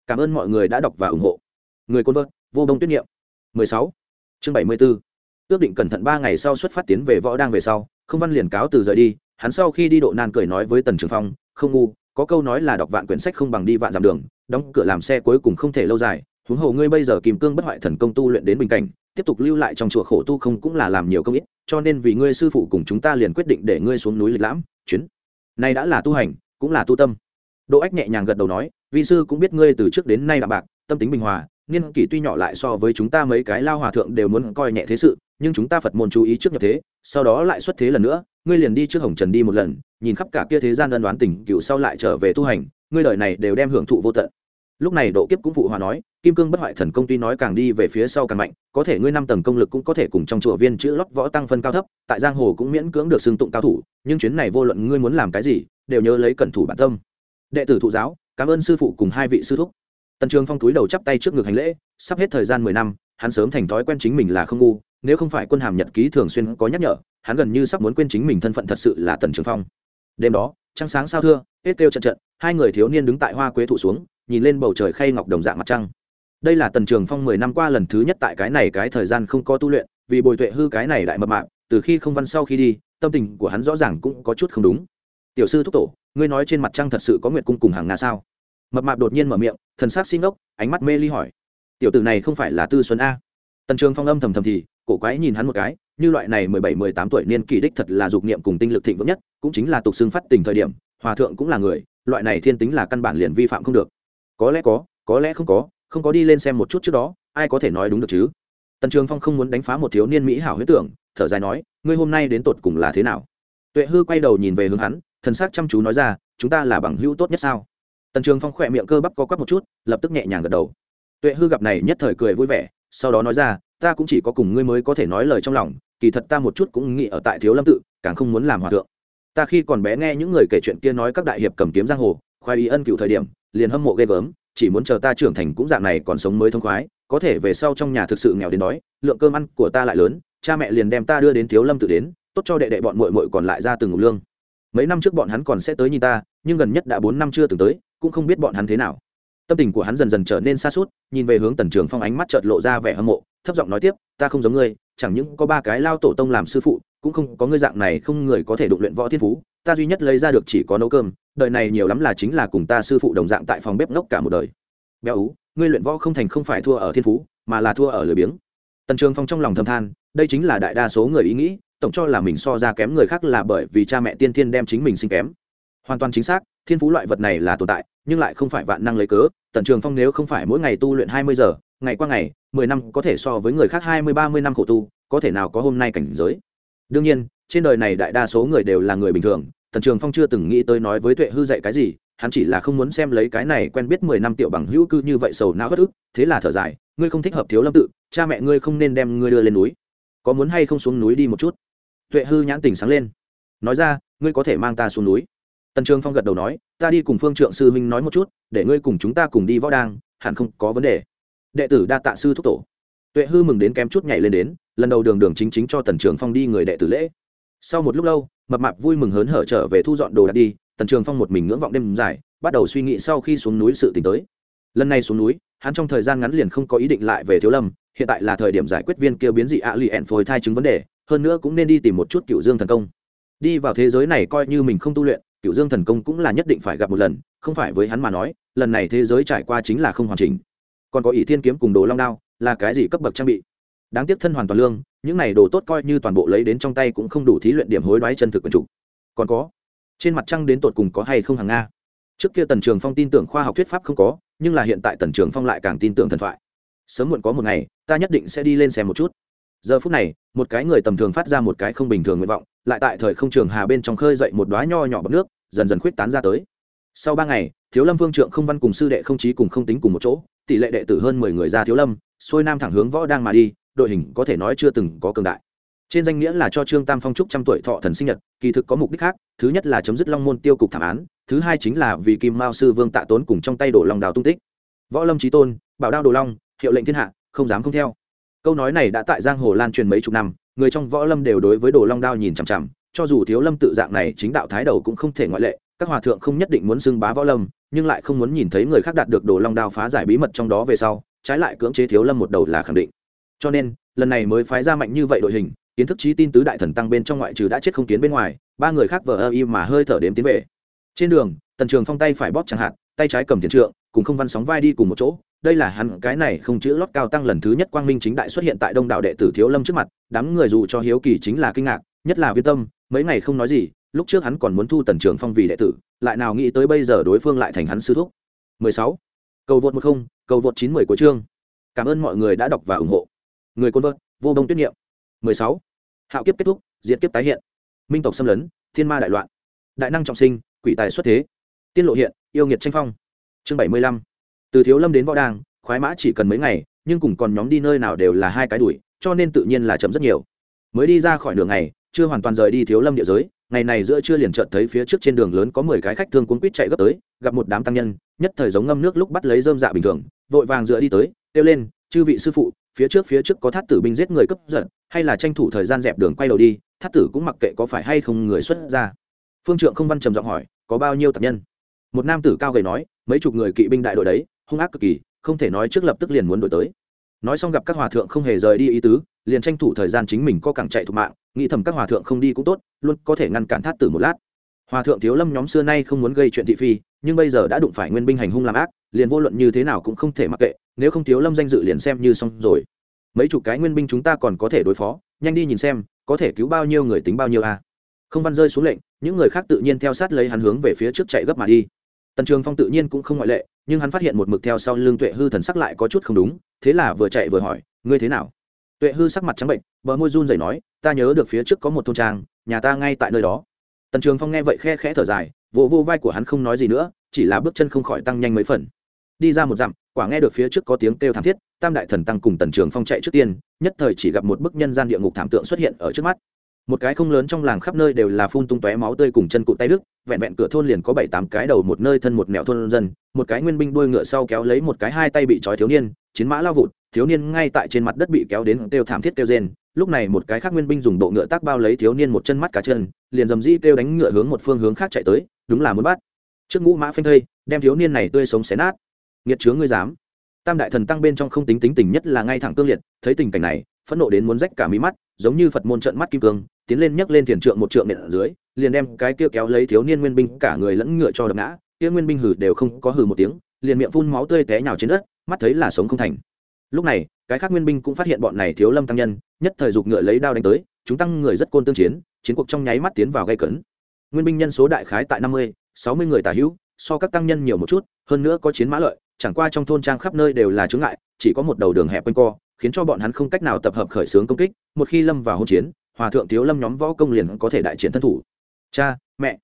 cảm ơn mọi người đã đọc và ủng hộ người côn vợt vô đông tuyết niệm 16. chương 74. ước định cẩn thận ba ngày sau xuất phát tiến về võ đang về sau, không văn liền cáo từ rời đi, hắn sau khi đi độ nan cười nói với tần trường phong, không ngu, có câu nói là đọc vạn quyển sách không bằng đi vạn dặm đường, đóng cửa làm xe cuối cùng không thể lâu dài, huống hồ ngươi bây giờ kìm cương bất hoại thần công tu luyện đến bình cảnh tiếp tục lưu lại trong chùa khổ tu không cũng là làm nhiều công ít cho nên vì ngươi sư phụ cùng chúng ta liền quyết định để ngươi xuống núi lịch lãm, chuyến. Này đã là tu hành, cũng là tu tâm. Đỗ ách nhẹ nhàng gật đầu nói vị sư cũng biết ngươi từ trước đến nay đạm bạc, tâm tính bình hòa, niên kỷ tuy nhỏ lại so với chúng ta mấy cái lao hòa thượng đều muốn coi nhẹ thế sự, nhưng chúng ta phật môn chú ý trước nhập thế, sau đó lại xuất thế lần nữa, ngươi liền đi trước hồng trần đi một lần, nhìn khắp cả kia thế gian ân đoán tình cựu sau lại trở về tu hành, ngươi đời này đều đem hưởng thụ vô tận lúc này độ kiếp cũng phụ hòa nói, kim cương bất hoại thần công tuy nói càng đi về phía sau càng mạnh, có thể ngươi năm tầng công lực cũng có thể cùng trong chùa viên chữ lót võ tăng phân cao thấp, tại giang hồ cũng miễn cưỡng được xưng tụng cao thủ, nhưng chuyến này vô luận ngươi muốn làm cái gì, đều nhớ lấy cẩn thủ bản tâm. Đệ tử thụ giáo, cảm ơn sư phụ cùng hai vị sư thúc. Tần trường phong túi đầu chắp tay trước ngực hành lễ, sắp hết thời gian mười năm, hắn sớm thành thói quen chính mình là không ngu, nếu không phải quân hàm nhật ký thường xuyên có nhắc nhở, hắn gần như sắp muốn quên chính mình thân phận thật sự là tần trường phong. Đêm đó, trăng sáng sao thưa, hết kêu trận trận, hai người thiếu niên đứng tại hoa quế thụ xuống nhìn lên bầu trời khay ngọc đồng dạng mặt trăng. Đây là tần trường phong mười năm qua lần thứ nhất tại cái này cái thời gian không có tu luyện, vì bồi tuệ hư cái này lại mập mạp, từ khi không văn sau khi đi, tâm tình của hắn rõ ràng cũng có chút không đúng. Tiểu sư thúc tổ, ngươi nói trên mặt trăng thật sự có nguyệt cung cùng hàng nga sao? Mập mạp đột nhiên mở miệng, thần sắc xin ốc ánh mắt mê ly hỏi. Tiểu tử này không phải là tư xuân a. Tần trường phong âm thầm thầm thì, cổ quái nhìn hắn một cái, như loại này mười bảy, mười tám tuổi niên kỷ đích thật là dục niệm cùng tinh lực thịnh vượng nhất, cũng chính là tục xưng phát tình thời điểm, hòa thượng cũng là người, loại này thiên tính là căn bản liền vi phạm không được có lẽ có có lẽ không có không có đi lên xem một chút trước đó, ai có thể nói đúng được chứ? Tần trường phong không muốn đánh phá một thiếu niên mỹ hảo huyết tưởng, thở dài nói, ngươi hôm nay đến tột cùng là thế nào? Tuệ hư quay đầu nhìn về hướng hắn, thần sắc chăm chú nói ra, chúng ta là bằng hữu tốt nhất sao? Tần trường phong khỏe miệng cơ bắp co quắp một chút, lập tức nhẹ nhàng gật đầu. Tuệ hư gặp này nhất thời cười vui vẻ, sau đó nói ra, ta cũng chỉ có cùng ngươi mới có thể nói lời trong lòng, kỳ thật ta một chút cũng nghĩ ở tại thiếu lâm tự, càng không muốn làm hòa thượng. Ta khi còn bé nghe những người kể chuyện kia nói các đại hiệp cầm kiếm giang hồ, khoái ý ân cựu thời điểm liền hâm mộ ghê gớm, chỉ muốn chờ ta trưởng thành cũng dạng này còn sống mới thông khoái, có thể về sau trong nhà thực sự nghèo đến đói, lượng cơm ăn của ta lại lớn, cha mẹ liền đem ta đưa đến thiếu lâm tự đến, tốt cho đệ đệ bọn mội mội còn lại ra từng ngục lương. Mấy năm trước bọn hắn còn sẽ tới nhìn ta, nhưng gần nhất đã bốn năm chưa từng tới, cũng không biết bọn hắn thế nào. Tâm tình của hắn dần dần trở nên xa suốt nhìn về hướng tần trường phong ánh mắt chợt lộ ra vẻ hâm mộ, thấp giọng nói tiếp, ta không giống ngươi, chẳng những có ba cái lao tổ tông làm sư phụ, cũng không có ngươi dạng này không người có thể đụng luyện võ thiên phú, ta duy nhất lấy ra được chỉ có nấu cơm đời này nhiều lắm là chính là cùng ta sư phụ đồng dạng tại phòng bếp ngốc cả một đời. Béo ú, ngươi luyện võ không thành không phải thua ở thiên phú, mà là thua ở lười biếng. Tần trường phong trong lòng thầm than, đây chính là đại đa số người ý nghĩ, tổng cho là mình so ra kém người khác là bởi vì cha mẹ tiên thiên đem chính mình sinh kém. Hoàn toàn chính xác, thiên phú loại vật này là tồn tại, nhưng lại không phải vạn năng lấy cớ. Tần trường phong nếu không phải mỗi ngày tu luyện hai mươi giờ, ngày qua ngày, mười năm có thể so với người khác hai mươi, ba mươi năm khổ tu, có thể nào có hôm nay cảnh giới? Đương nhiên, trên đời này đại đa số người đều là người bình thường tần trường phong chưa từng nghĩ tới nói với tuệ hư dạy cái gì, hắn chỉ là không muốn xem lấy cái này quen biết mười năm tiểu bằng hữu cư như vậy sầu não bất ức, thế là thở dài, ngươi không thích hợp thiếu lâm tự, cha mẹ ngươi không nên đem ngươi đưa lên núi. Có muốn hay không xuống núi đi một chút? Tuệ hư nhãn tình sáng lên. Nói ra, ngươi có thể mang ta xuống núi. Tần trường phong gật đầu nói, ta đi cùng phương trượng sư huynh nói một chút, để ngươi cùng chúng ta cùng đi võ đang hẳn không có vấn đề. Đệ tử đa tạ sư thúc tổ. Tuệ hư mừng đến kém chút nhảy lên đến, lần đầu đường đường chính chính cho tần trường phong đi người đệ tử lễ. Sau một lúc lâu mập mạp vui mừng hớn hở trở về thu dọn đồ đạc đi, tần trường phong một mình ngưỡng vọng đêm dài, bắt đầu suy nghĩ sau khi xuống núi sự t tới. Lần này xuống núi, hắn trong thời gian ngắn liền không có ý định lại về thiếu lâm, hiện tại là thời điểm giải quyết viên kêu biến dị ạ lì ẹn phôi thai chứng vấn đề, hơn nữa cũng nên đi tìm một chút cựu dương thần công. Đi vào thế giới này coi như mình không tu luyện cựu dương thần công cũng là nhất định phải gặp một lần, không phải với hắn mà nói, lần này thế giới trải qua chính là không hoàn chỉnh. Còn có ỷ thiên kiếm cùng đồ long đao, là cái gì cấp bậc trang bị? Đáng tiếc thân hoàn toàn lương, những này đồ tốt coi như toàn bộ lấy đến trong tay cũng không đủ thí luyện điểm hối đoái chân thực quần chủ. Còn có, trên mặt trăng đến tột cùng có hay không hàng nga? Trước kia tần trường phong tin tưởng khoa học thuyết pháp không có, nhưng là hiện tại tần trường phong lại càng tin tưởng thần thoại. Sớm muộn có một ngày, ta nhất định sẽ đi lên xem một chút. Giờ phút này, một cái người tầm thường phát ra một cái không bình thường nguyện vọng, lại tại thời không trường hà bên trong khơi dậy một đoá nho nhỏ bọc nước, dần dần khuyết tán ra tới. Sau ba ngày, thiếu lâm vương trượng không văn cùng sư đệ không trí cùng không tính cùng một chỗ, tỷ lệ đệ tử hơn mười người ra thiếu lâm, xuôi nam thẳng hướng võ đang mà đi đội hình có thể nói chưa từng có cường đại. Trên danh nghĩa là cho trương tam phong trúc trăm tuổi thọ thần sinh nhật, kỳ thực có mục đích khác, thứ nhất là chấm dứt long môn tiêu cục thảm án, thứ hai chính là vì kim mao sư vương tạ tốn cùng trong tay đổ lòng đào tung tích. Võ lâm trí tôn, bảo đao đồ long, hiệu lệnh thiên hạ, không dám không theo. Câu nói này đã tại giang hồ lan truyền mấy chục năm, người trong võ lâm đều đối với đồ long đao nhìn chằm chằm, cho dù thiếu lâm tự dạng này chính đạo thái đầu cũng không thể ngoại lệ, các hòa thượng không nhất định muốn xưng bá võ lâm, nhưng lại không muốn nhìn thấy người khác đạt được đồ long đao phá giải bí mật trong đó về sau, trái lại cưỡng chế thiếu lâm một đầu là khẳng định cho nên, lần này mới phái ra mạnh như vậy đội hình, kiến thức trí tin tứ đại thần tăng bên trong ngoại trừ đã chết không kiến bên ngoài, ba người khác vờ ơ y mà hơi thở đếm tiến về. Trên đường, tần trường phong tay phải bóp chẳng hạn, tay trái cầm thiền trượng, cùng không văn sóng vai đi cùng một chỗ. Đây là hắn, cái này không chữ lót cao tăng lần thứ nhất quang minh chính đại xuất hiện tại đông đạo đệ tử thiếu lâm trước mặt, đám người dù cho hiếu kỳ chính là kinh ngạc, nhất là viên tâm, mấy ngày không nói gì, lúc trước hắn còn muốn thu tần trường phong vì đệ tử, lại nào nghĩ tới bây giờ đối phương lại thành hắn sư thúc. 16. cầu vượt một không, cầu vượt chín mười của chương. Cảm ơn mọi người đã đọc và ủng hộ người côn vợt, vô đông tuyết nghiệm 16. hạo kiếp kết thúc, diệt kiếp tái hiện. Minh tộc xâm lấn, thiên ma đại loạn. Đại năng trọng sinh, quỷ tài xuất thế. Tiên lộ hiện, yêu nghiệt tranh phong. Chương 75. từ thiếu lâm đến võ đàng, khoái mã chỉ cần mấy ngày, nhưng cùng còn nhóm đi nơi nào đều là hai cái đuổi, cho nên tự nhiên là chậm rất nhiều. Mới đi ra khỏi đường này chưa hoàn toàn rời đi thiếu lâm địa giới, ngày này giữa trưa liền chợt thấy phía trước trên đường lớn có mười cái khách thương cuốn quýt chạy gấp tới, gặp một đám tăng nhân, nhất thời giống ngâm nước lúc bắt lấy dơm dạ bình thường, vội vàng dựa đi tới, kêu lên chư vị sư phụ, phía trước phía trước có thát tử binh giết người cấp giận, hay là tranh thủ thời gian dẹp đường quay đầu đi, thát tử cũng mặc kệ có phải hay không người xuất ra phương trượng không văn trầm giọng hỏi, có bao nhiêu tập nhân? Một nam tử cao gầy nói, mấy chục người kỵ binh đại đội đấy, hung ác cực kỳ, không thể nói trước lập tức liền muốn đổi tới. Nói xong gặp các hòa thượng không hề rời đi ý tứ, liền tranh thủ thời gian chính mình có cẳng chạy thục mạng, nghĩ thầm các hòa thượng không đi cũng tốt, luôn có thể ngăn cản thát tử một lát. Hòa thượng thiếu lâm nhóm xưa nay không muốn gây chuyện thị phi, nhưng bây giờ đã đụng phải nguyên binh hành hung làm ác, liền vô luận như thế nào cũng không thể mặc kệ nếu không thiếu lâm danh dự liền xem như xong rồi. Mấy chục cái nguyên binh chúng ta còn có thể đối phó, nhanh đi nhìn xem, có thể cứu bao nhiêu người tính bao nhiêu a. Không văn rơi xuống lệnh, những người khác tự nhiên theo sát lấy hắn hướng về phía trước chạy gấp mà đi. Tần trường phong tự nhiên cũng không ngoại lệ, nhưng hắn phát hiện một mực theo sau lưng tuệ hư thần sắc lại có chút không đúng, thế là vừa chạy vừa hỏi, ngươi thế nào? Tuệ hư sắc mặt trắng bệnh, bờ môi run rẩy nói, ta nhớ được phía trước có một thôn trang, nhà ta ngay tại nơi đó. Tần trường phong nghe vậy khe khẽ thở dài, vỗ vô vai của hắn không nói gì nữa, chỉ là bước chân không khỏi tăng nhanh mấy phần. Đi ra một dặm quả nghe được phía trước có tiếng kêu thảm thiết, tam đại thần tăng cùng tần trường phong chạy trước tiên, nhất thời chỉ gặp một bức nhân gian địa ngục thảm tượng xuất hiện ở trước mắt. Một cái không lớn trong làng khắp nơi đều là phun tung tóe máu tươi cùng chân cụt tay đức vẹn vẹn cửa thôn liền có bảy tám cái đầu một nơi thân một mẹo thôn dân, một cái nguyên binh đuôi ngựa sau kéo lấy một cái hai tay bị trói thiếu niên, chiến mã lao vụt, thiếu niên ngay tại trên mặt đất bị kéo đến kêu thảm thiết kêu rên, lúc này một cái khác nguyên binh dùng bộ ngựa tác bao lấy thiếu niên một chân mắt cả chân, liền dầm dĩ kêu đánh ngựa hướng một phương hướng khác chạy tới, đúng là muốn bắt. Trước ngũ mã phanh thây, đem thiếu niên này tươi sống xé nát nghiệt chướng ngươi dám. Tam đại thần tăng bên trong không tính tính tình nhất là ngay thẳng cương liệt, thấy tình cảnh này, phẫn nộ đến muốn rách cả mí mắt, giống như phật môn trận mắt kim cương, tiến lên nhấc lên thiền trượng một trượng nện ở dưới, liền đem cái kia kéo lấy thiếu niên nguyên binh cả người lẫn ngựa cho đập ngã, kia nguyên binh hừ đều không có hừ một tiếng, liền miệng phun máu tươi té nhào trên đất, mắt thấy là sống không thành. Lúc này, cái khác nguyên binh cũng phát hiện bọn này thiếu lâm tăng nhân, nhất thời dục ngựa lấy đao đánh tới, chúng tăng người rất côn tương chiến chiến cuộc trong nháy mắt tiến vào gây cấn. Nguyên binh nhân số đại khái tại năm mươi, sáu mươi người tả hữu, so các tăng nhân nhiều một chút, hơn nữa có chiến mã lợi chẳng qua trong thôn trang khắp nơi đều là chướng ngại, chỉ có một đầu đường hẹp quanh co, khiến cho bọn hắn không cách nào tập hợp khởi xướng công kích, một khi lâm vào hỗn chiến, hòa thượng thiếu lâm nhóm võ công liền có thể đại chiến thân thủ. Cha, mẹ.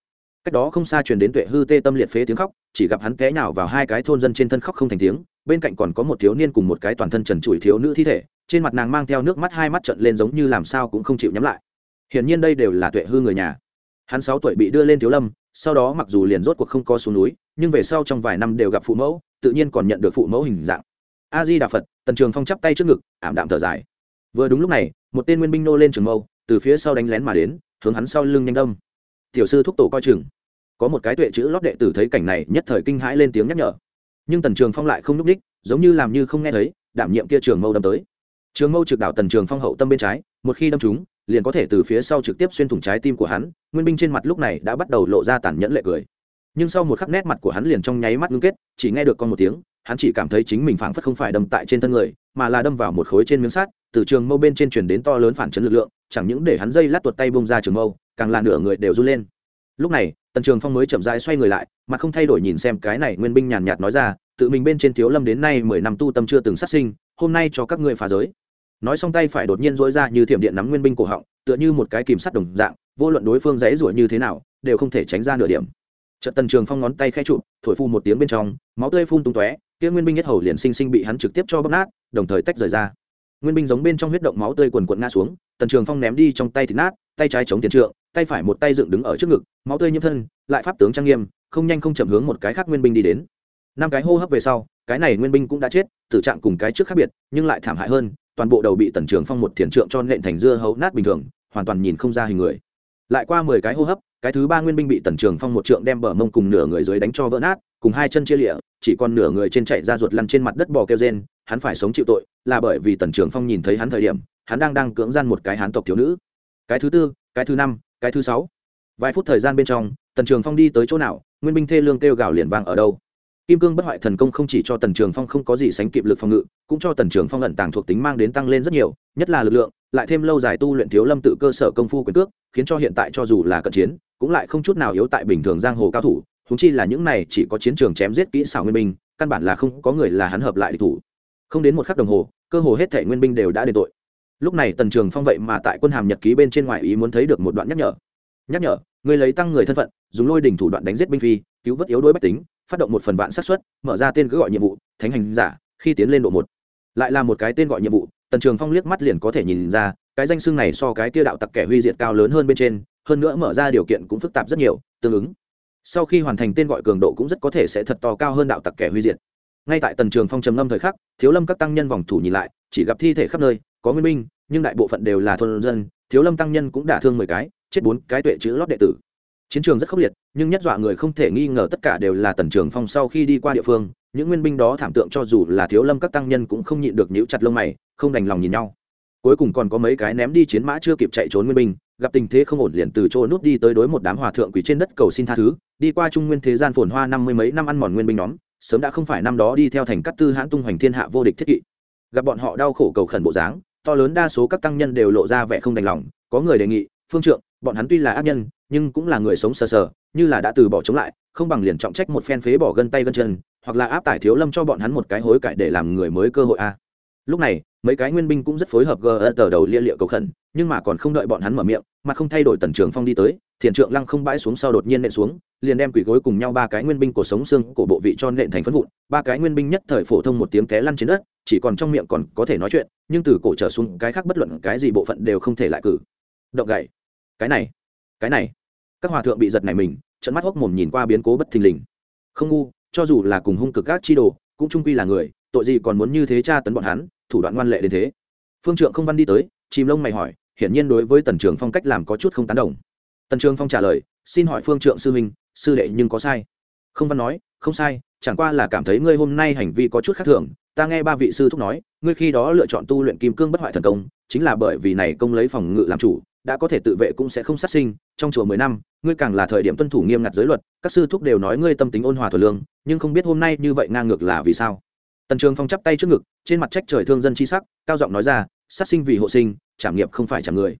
Cách đó không xa truyền đến tuệ hư tê tâm liệt phế tiếng khóc, chỉ gặp hắn té nhào vào hai cái thôn dân trên thân khóc không thành tiếng, bên cạnh còn có một thiếu niên cùng một cái toàn thân trần trụi thiếu nữ thi thể, trên mặt nàng mang theo nước mắt hai mắt trận lên giống như làm sao cũng không chịu nhắm lại. Hiển nhiên đây đều là tuệ hư người nhà. Hắn sáu tuổi bị đưa lên thiếu lâm sau đó mặc dù liền rốt cuộc không có xuống núi, nhưng về sau trong vài năm đều gặp phụ mẫu, tự nhiên còn nhận được phụ mẫu hình dạng. A di đà phật, tần trường phong chắp tay trước ngực, ảm đạm thở dài. Vừa đúng lúc này, một tên nguyên binh nô lên trường mâu, từ phía sau đánh lén mà đến, hướng hắn sau lưng nhanh đông tiểu sư thúc tổ coi chừng. Có một cái tuệ chữ lót đệ tử thấy cảnh này, nhất thời kinh hãi lên tiếng nhắc nhở. Nhưng tần trường phong lại không n ú c ních giống như làm như không nghe thấy, đảm nhiệm kia trường mâu đâm tới. Trường mâu trực đảo tần trường phong hậu tâm bên trái, một khi đâm chúng liền có thể từ phía sau trực tiếp xuyên thủng trái tim của hắn, nguyên binh trên mặt lúc này đã bắt đầu lộ ra tàn nhẫn lệ cười. Nhưng sau một khắc nét mặt của hắn liền trong nháy mắt ngưng kết, chỉ nghe được con một tiếng, hắn chỉ cảm thấy chính mình phảng phất không phải đâm tại trên thân người, mà là đâm vào một khối trên miếng sắt, từ trường mâu bên trên chuyển đến to lớn phản chấn lực lượng, chẳng những để hắn dây lát tuột tay bông ra trường mâu, càng là nửa người đều run lên. Lúc này, tần trường phong mới chậm rãi xoay người lại, mà không thay đổi nhìn xem cái này nguyên binh nhàn nhạt nói ra, tự mình bên trên thiếu lâm đến nay mười năm tu tâm chưa từng sát sinh, hôm nay cho các ngươi phá giới nói xong tay phải đột nhiên dối ra như thiểm điện nắm nguyên binh cổ họng, tựa như một cái kìm sắt đồng dạng, vô luận đối phương dãy ruổi như thế nào, đều không thể tránh ra nửa điểm. Trận tần trường phong ngón tay khẽ chụp, thổi phu một tiếng bên trong, máu tươi phun tung tóe, kia nguyên binh nhất hầu liền sinh sinh bị hắn trực tiếp cho bóp nát, đồng thời tách rời ra. Nguyên binh giống bên trong huyết động máu tươi quần quận ngã xuống, tần trường phong ném đi trong tay thịt nát, tay trái chống tiền trượng, tay phải một tay dựng đứng ở trước ngực, máu tươi nhiễm thân, lại pháp tướng trang nghiêm, không nhanh không chậm hướng một cái khác nguyên binh đi đến. Năm cái hô hấp về sau, cái này nguyên binh cũng đã chết, tử trạng cùng cái trước khác biệt, nhưng lại thảm hại hơn toàn bộ đầu bị tần trường phong một thiền trượng cho nện thành dưa hấu nát bình thường, hoàn toàn nhìn không ra hình người. Lại qua mười cái hô hấp, cái thứ ba nguyên binh bị tần trường phong một trượng đem bờ mông cùng nửa người dưới đánh cho vỡ nát, cùng hai chân chia lịa, chỉ còn nửa người trên chạy ra ruột lăn trên mặt đất bò kêu rên, hắn phải sống chịu tội, là bởi vì tần trường phong nhìn thấy hắn thời điểm, hắn đang đang cưỡng gian một cái hán tộc thiếu nữ. Cái thứ tư, cái thứ năm, cái thứ sáu. Vài phút thời gian bên trong, tần trường phong đi tới chỗ nào, nguyên binh thê lương kêu gào liền vang ở đâu? Kim cương bất hoại thần công không chỉ cho tần trường phong không có gì sánh kịp lực phòng ngự, cũng cho tần trường phong ẩn tàng thuộc tính mang đến tăng lên rất nhiều, nhất là lực lượng, lại thêm lâu dài tu luyện thiếu lâm tự cơ sở công phu quyền cước, khiến cho hiện tại cho dù là cận chiến, cũng lại không chút nào yếu tại bình thường giang hồ cao thủ húng chi là những này chỉ có chiến trường chém giết kỹ xảo nguyên binh, căn bản là không có người là hắn hợp lại địch thủ. Không đến một khắc đồng hồ, cơ hồ hết thể nguyên binh đều đã đền tội. Lúc này tần trường phong vậy mà tại quân hàm nhật ký bên trên ngoài ý muốn thấy được một đoạn nhắc nhở. Nhắc nhở người lấy tăng người thân phận, dùng lôi đỉnh thủ đoạn đánh giết binh phi, cứu vớt yếu đuối bách tính phát động một phần vạn xác suất, mở ra tên cứ gọi nhiệm vụ, thánh hành giả, khi tiến lên độ một. Lại là một cái tên gọi nhiệm vụ, tần trường phong liếc mắt liền có thể nhìn ra, cái danh xưng này so cái kia đạo tặc kẻ huy diệt cao lớn hơn bên trên, hơn nữa mở ra điều kiện cũng phức tạp rất nhiều, tương ứng. Sau khi hoàn thành tên gọi cường độ cũng rất có thể sẽ thật to cao hơn đạo tặc kẻ huy diệt. Ngay tại tần trường phong trầm ngâm thời khắc, thiếu lâm các tăng nhân vòng thủ nhìn lại, chỉ gặp thi thể khắp nơi, có nguyên minh nhưng đại bộ phận đều là thôn dân, thiếu lâm tăng nhân cũng đả thương mười cái, chết bốn cái tuệ chữ lót đệ tử chiến trường rất khốc liệt, nhưng nhất dọa người không thể nghi ngờ tất cả đều là tần trường phong sau khi đi qua địa phương, những nguyên binh đó thảm tượng cho dù là thiếu lâm các tăng nhân cũng không nhịn được nhíu chặt lông mày, không đành lòng nhìn nhau. Cuối cùng còn có mấy cái ném đi chiến mã chưa kịp chạy trốn nguyên binh, gặp tình thế không ổn liền từ chỗ nút đi tới đối một đám hòa thượng quỷ trên đất cầu xin tha thứ, đi qua trung nguyên thế gian phồn hoa năm mươi mấy năm ăn mòn nguyên binh nhóm, sớm đã không phải năm đó đi theo thành cát tư hãn tung hoành thiên hạ vô địch thiết kỵ. Gặp bọn họ đau khổ cầu khẩn bộ dáng, to lớn đa số các tăng nhân đều lộ ra vẻ không đành lòng, có người đề nghị phương trượng, bọn hắn tuy là ác nhân, nhưng cũng là người sống sờ sờ, như là đã từ bỏ chống lại, không bằng liền trọng trách một phen phế bỏ gân tay gân chân, hoặc là áp tải thiếu lâm cho bọn hắn một cái hối cải để làm người mới cơ hội a. Lúc này, mấy cái nguyên binh cũng rất phối hợp gờ tờ đầu lia liệu cầu khẩn, nhưng mà còn không đợi bọn hắn mở miệng, mà không thay đổi tần trường phong đi tới, thiền trượng lăng không bãi xuống sau đột nhiên nện xuống, liền đem quỷ gối cùng nhau ba cái nguyên binh của sống xương của bộ vị cho nện thành phân vụn, ba cái nguyên binh nhất thời phổ thông một tiếng té lăn trên đất, chỉ còn trong miệng còn có thể nói chuyện, nhưng từ cổ trở xuống, cái khác bất luận cái gì bộ phận đều không thể lại cử. Động gậy cái này cái này. Các hòa thượng bị giật này mình trận mắt hốc mồm nhìn qua biến cố bất thình lình. Không ngu, cho dù là cùng hung cực các chi đồ, cũng trung quy là người, tội gì còn muốn như thế tra tấn bọn hắn, thủ đoạn ngoan lệ đến thế. Phương trượng không văn đi tới, chìm lông mày hỏi, hiển nhiên đối với tần trường phong cách làm có chút không tán đồng. Tần trường phong trả lời, xin hỏi phương trượng sư huynh, sư đệ nhưng có sai. Không văn nói, không sai, chẳng qua là cảm thấy ngươi hôm nay hành vi có chút khác thường, ta nghe ba vị sư thúc nói, ngươi khi đó lựa chọn tu luyện kim cương bất hoại thần công, chính là bởi vì này công lấy phòng ngự làm chủ đã có thể tự vệ cũng sẽ không sát sinh, trong chùa mười năm, ngươi càng là thời điểm tuân thủ nghiêm ngặt giới luật, các sư thúc đều nói ngươi tâm tính ôn hòa thuần lương, nhưng không biết hôm nay như vậy ngang ngược là vì sao. Tần trường phong chắp tay trước ngực, trên mặt trách trời thương dân chi sắc, cao giọng nói ra, sát sinh vì hộ sinh, trảm nghiệp không phải trảm người.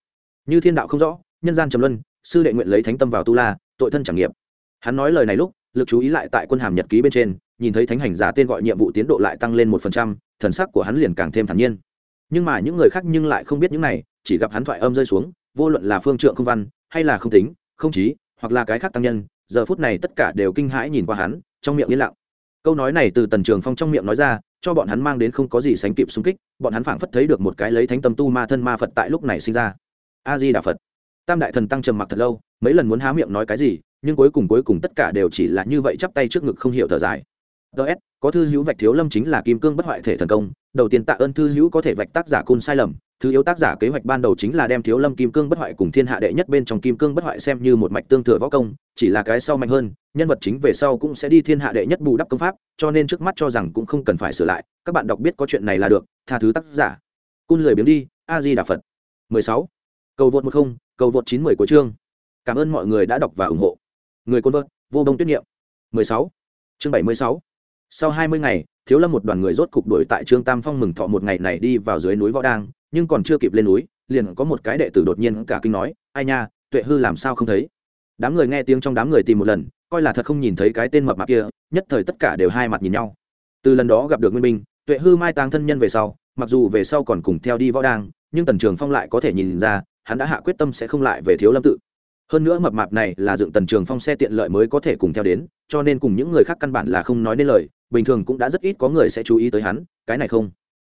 Như thiên đạo không rõ, nhân gian trầm luân, sư đệ nguyện lấy thánh tâm vào tu la, tội thân trảm nghiệp. Hắn nói lời này lúc, lực chú ý lại tại quân hàm nhật ký bên trên, nhìn thấy thánh hành giả tên gọi nhiệm vụ tiến độ lại tăng lên một phần trăm, thần sắc của hắn liền càng thêm thản nhiên. Nhưng mà những người khác nhưng lại không biết những này, chỉ gặp hắn thoại âm rơi xuống vô luận là phương trượng không văn, hay là không tính, không trí, hoặc là cái khác tăng nhân, giờ phút này tất cả đều kinh hãi nhìn qua hắn, trong miệng yên lặng. Câu nói này từ tần trường phong trong miệng nói ra, cho bọn hắn mang đến không có gì sánh kịp xung kích, bọn hắn phảng phất thấy được một cái lấy thánh tâm tu ma thân ma phật tại lúc này sinh ra. A di đà phật. Tam đại thần tăng trầm mặc thật lâu, mấy lần muốn há miệng nói cái gì, nhưng cuối cùng cuối cùng tất cả đều chỉ là như vậy chắp tay trước ngực không hiểu thở dài. Ts có thư hữu vạch thiếu lâm chính là kim cương bất hoại thể thần công, đầu tiên tạ ơn thư hữu có thể vạch tác giả côn sai lầm thứ yếu tác giả kế hoạch ban đầu chính là đem thiếu lâm kim cương bất hoại cùng thiên hạ đệ nhất bên trong kim cương bất hoại xem như một mạch tương thừa võ công, chỉ là cái sau mạnh hơn, nhân vật chính về sau cũng sẽ đi thiên hạ đệ nhất bù đắp công pháp, cho nên trước mắt cho rằng cũng không cần phải sửa lại, các bạn đọc biết có chuyện này là được, tha thứ tác giả cun lười biếng đi a di đà phật 16. cầu vượt một không, cầu vượt chín mười của chương cảm ơn mọi người đã đọc và ủng hộ người côn vợt vô đông tuyết niệm 16. chương 76. sau 20 ngày, thiếu lâm một đoàn người rốt cục đuổi tại trương tam phong mừng thọ một ngày này đi vào dưới núi võ đang nhưng còn chưa kịp lên núi, liền có một cái đệ tử đột nhiên cả kinh nói, ai nha, tuệ hư làm sao không thấy? Đám người nghe tiếng trong đám người tìm một lần, coi là thật không nhìn thấy cái tên mập mạp kia, nhất thời tất cả đều hai mặt nhìn nhau. Từ lần đó gặp được nguyên minh tuệ hư mai táng thân nhân về sau, mặc dù về sau còn cùng theo đi võ đang, nhưng tần trường phong lại có thể nhìn ra, hắn đã hạ quyết tâm sẽ không lại về thiếu lâm tự. Hơn nữa mập mạp này là dựng tần trường phong xe tiện lợi mới có thể cùng theo đến, cho nên cùng những người khác căn bản là không nói nên lời, bình thường cũng đã rất ít có người sẽ chú ý tới hắn, cái này không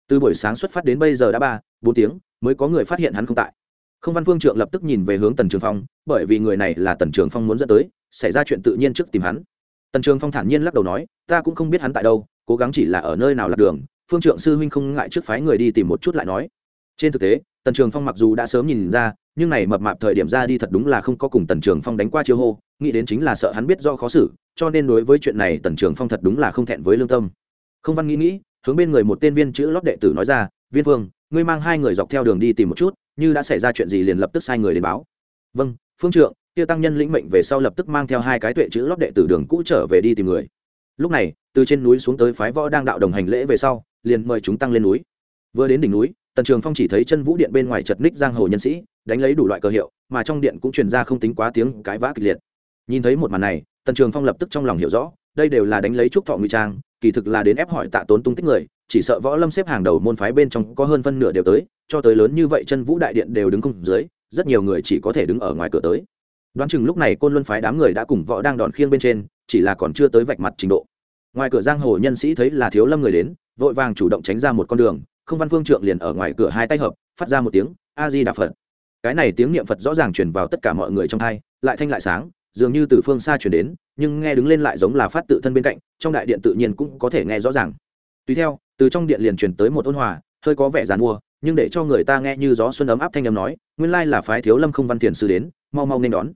từ buổi sáng xuất phát đến bây giờ đã ba, bốn tiếng, mới có người phát hiện hắn không tại. Không văn phương trượng lập tức nhìn về hướng tần trường phong, bởi vì người này là tần trường phong muốn dẫn tới, xảy ra chuyện tự nhiên trước tìm hắn. Tần trường phong thản nhiên lắc đầu nói, ta cũng không biết hắn tại đâu, cố gắng chỉ là ở nơi nào lạc đường, phương trượng sư huynh không ngại trước phái người đi tìm một chút lại nói. Trên thực tế, tần trường phong mặc dù đã sớm nhìn ra, nhưng này mập mạp thời điểm ra đi thật đúng là không có cùng tần trường phong đánh qua chiêu hô, nghĩ đến chính là sợ hắn biết do khó xử, cho nên đối với chuyện này tần trường phong thật đúng là không thẹn với lương tâm. Không văn nghĩ nghĩ hướng bên người một tên viên chữ lót đệ tử nói ra, viên phương ngươi mang hai người dọc theo đường đi tìm một chút, như đã xảy ra chuyện gì liền lập tức sai người đến báo. Vâng phương trượng, tiêu tăng nhân lĩnh mệnh về sau lập tức mang theo hai cái tuệ chữ lót đệ tử đường cũ trở về đi tìm người. Lúc này, từ trên núi xuống tới phái võ đang đạo đồng hành lễ về sau, liền mời chúng tăng lên núi. Vừa đến đỉnh núi, tần trường phong chỉ thấy chân vũ điện bên ngoài chật ních giang hồ nhân sĩ, đánh lấy đủ loại cờ hiệu, mà trong điện cũng truyền ra không tính quá tiếng cái vã kịch liệt. Nhìn thấy một màn này, tần trường phong lập tức trong lòng hiểu rõ, đây đều là đánh lấy trúc thọ ngụy trang kỳ thực là đến ép hỏi tạ tốn tung tích người, chỉ sợ võ lâm xếp hàng đầu môn phái bên trong có hơn phân nửa đều tới, cho tới lớn như vậy chân vũ đại điện đều đứng không dưới, rất nhiều người chỉ có thể đứng ở ngoài cửa tới. Đoán chừng lúc này côn luân phái đám người đã cùng võ đang đòn khiêng bên trên, chỉ là còn chưa tới vạch mặt trình độ. Ngoài cửa giang hồ nhân sĩ thấy là thiếu lâm người đến, vội vàng chủ động tránh ra một con đường, không văn phương trượng liền ở ngoài cửa hai tay hợp, phát ra một tiếng a di đà phật. Cái này tiếng niệm phật rõ ràng truyền vào tất cả mọi người trong hai, lại thanh lại sáng, dường như từ phương xa chuyển đến nhưng nghe đứng lên lại giống là phát tự thân bên cạnh, trong đại điện tự nhiên cũng có thể nghe rõ ràng. Tùy theo, từ trong điện liền truyền tới một ôn hòa, hơi có vẻ dàn mua, nhưng để cho người ta nghe như gió xuân ấm áp thanh âm nói, nguyên lai là phái thiếu lâm không văn thiền sư đến, mau mau nên đón.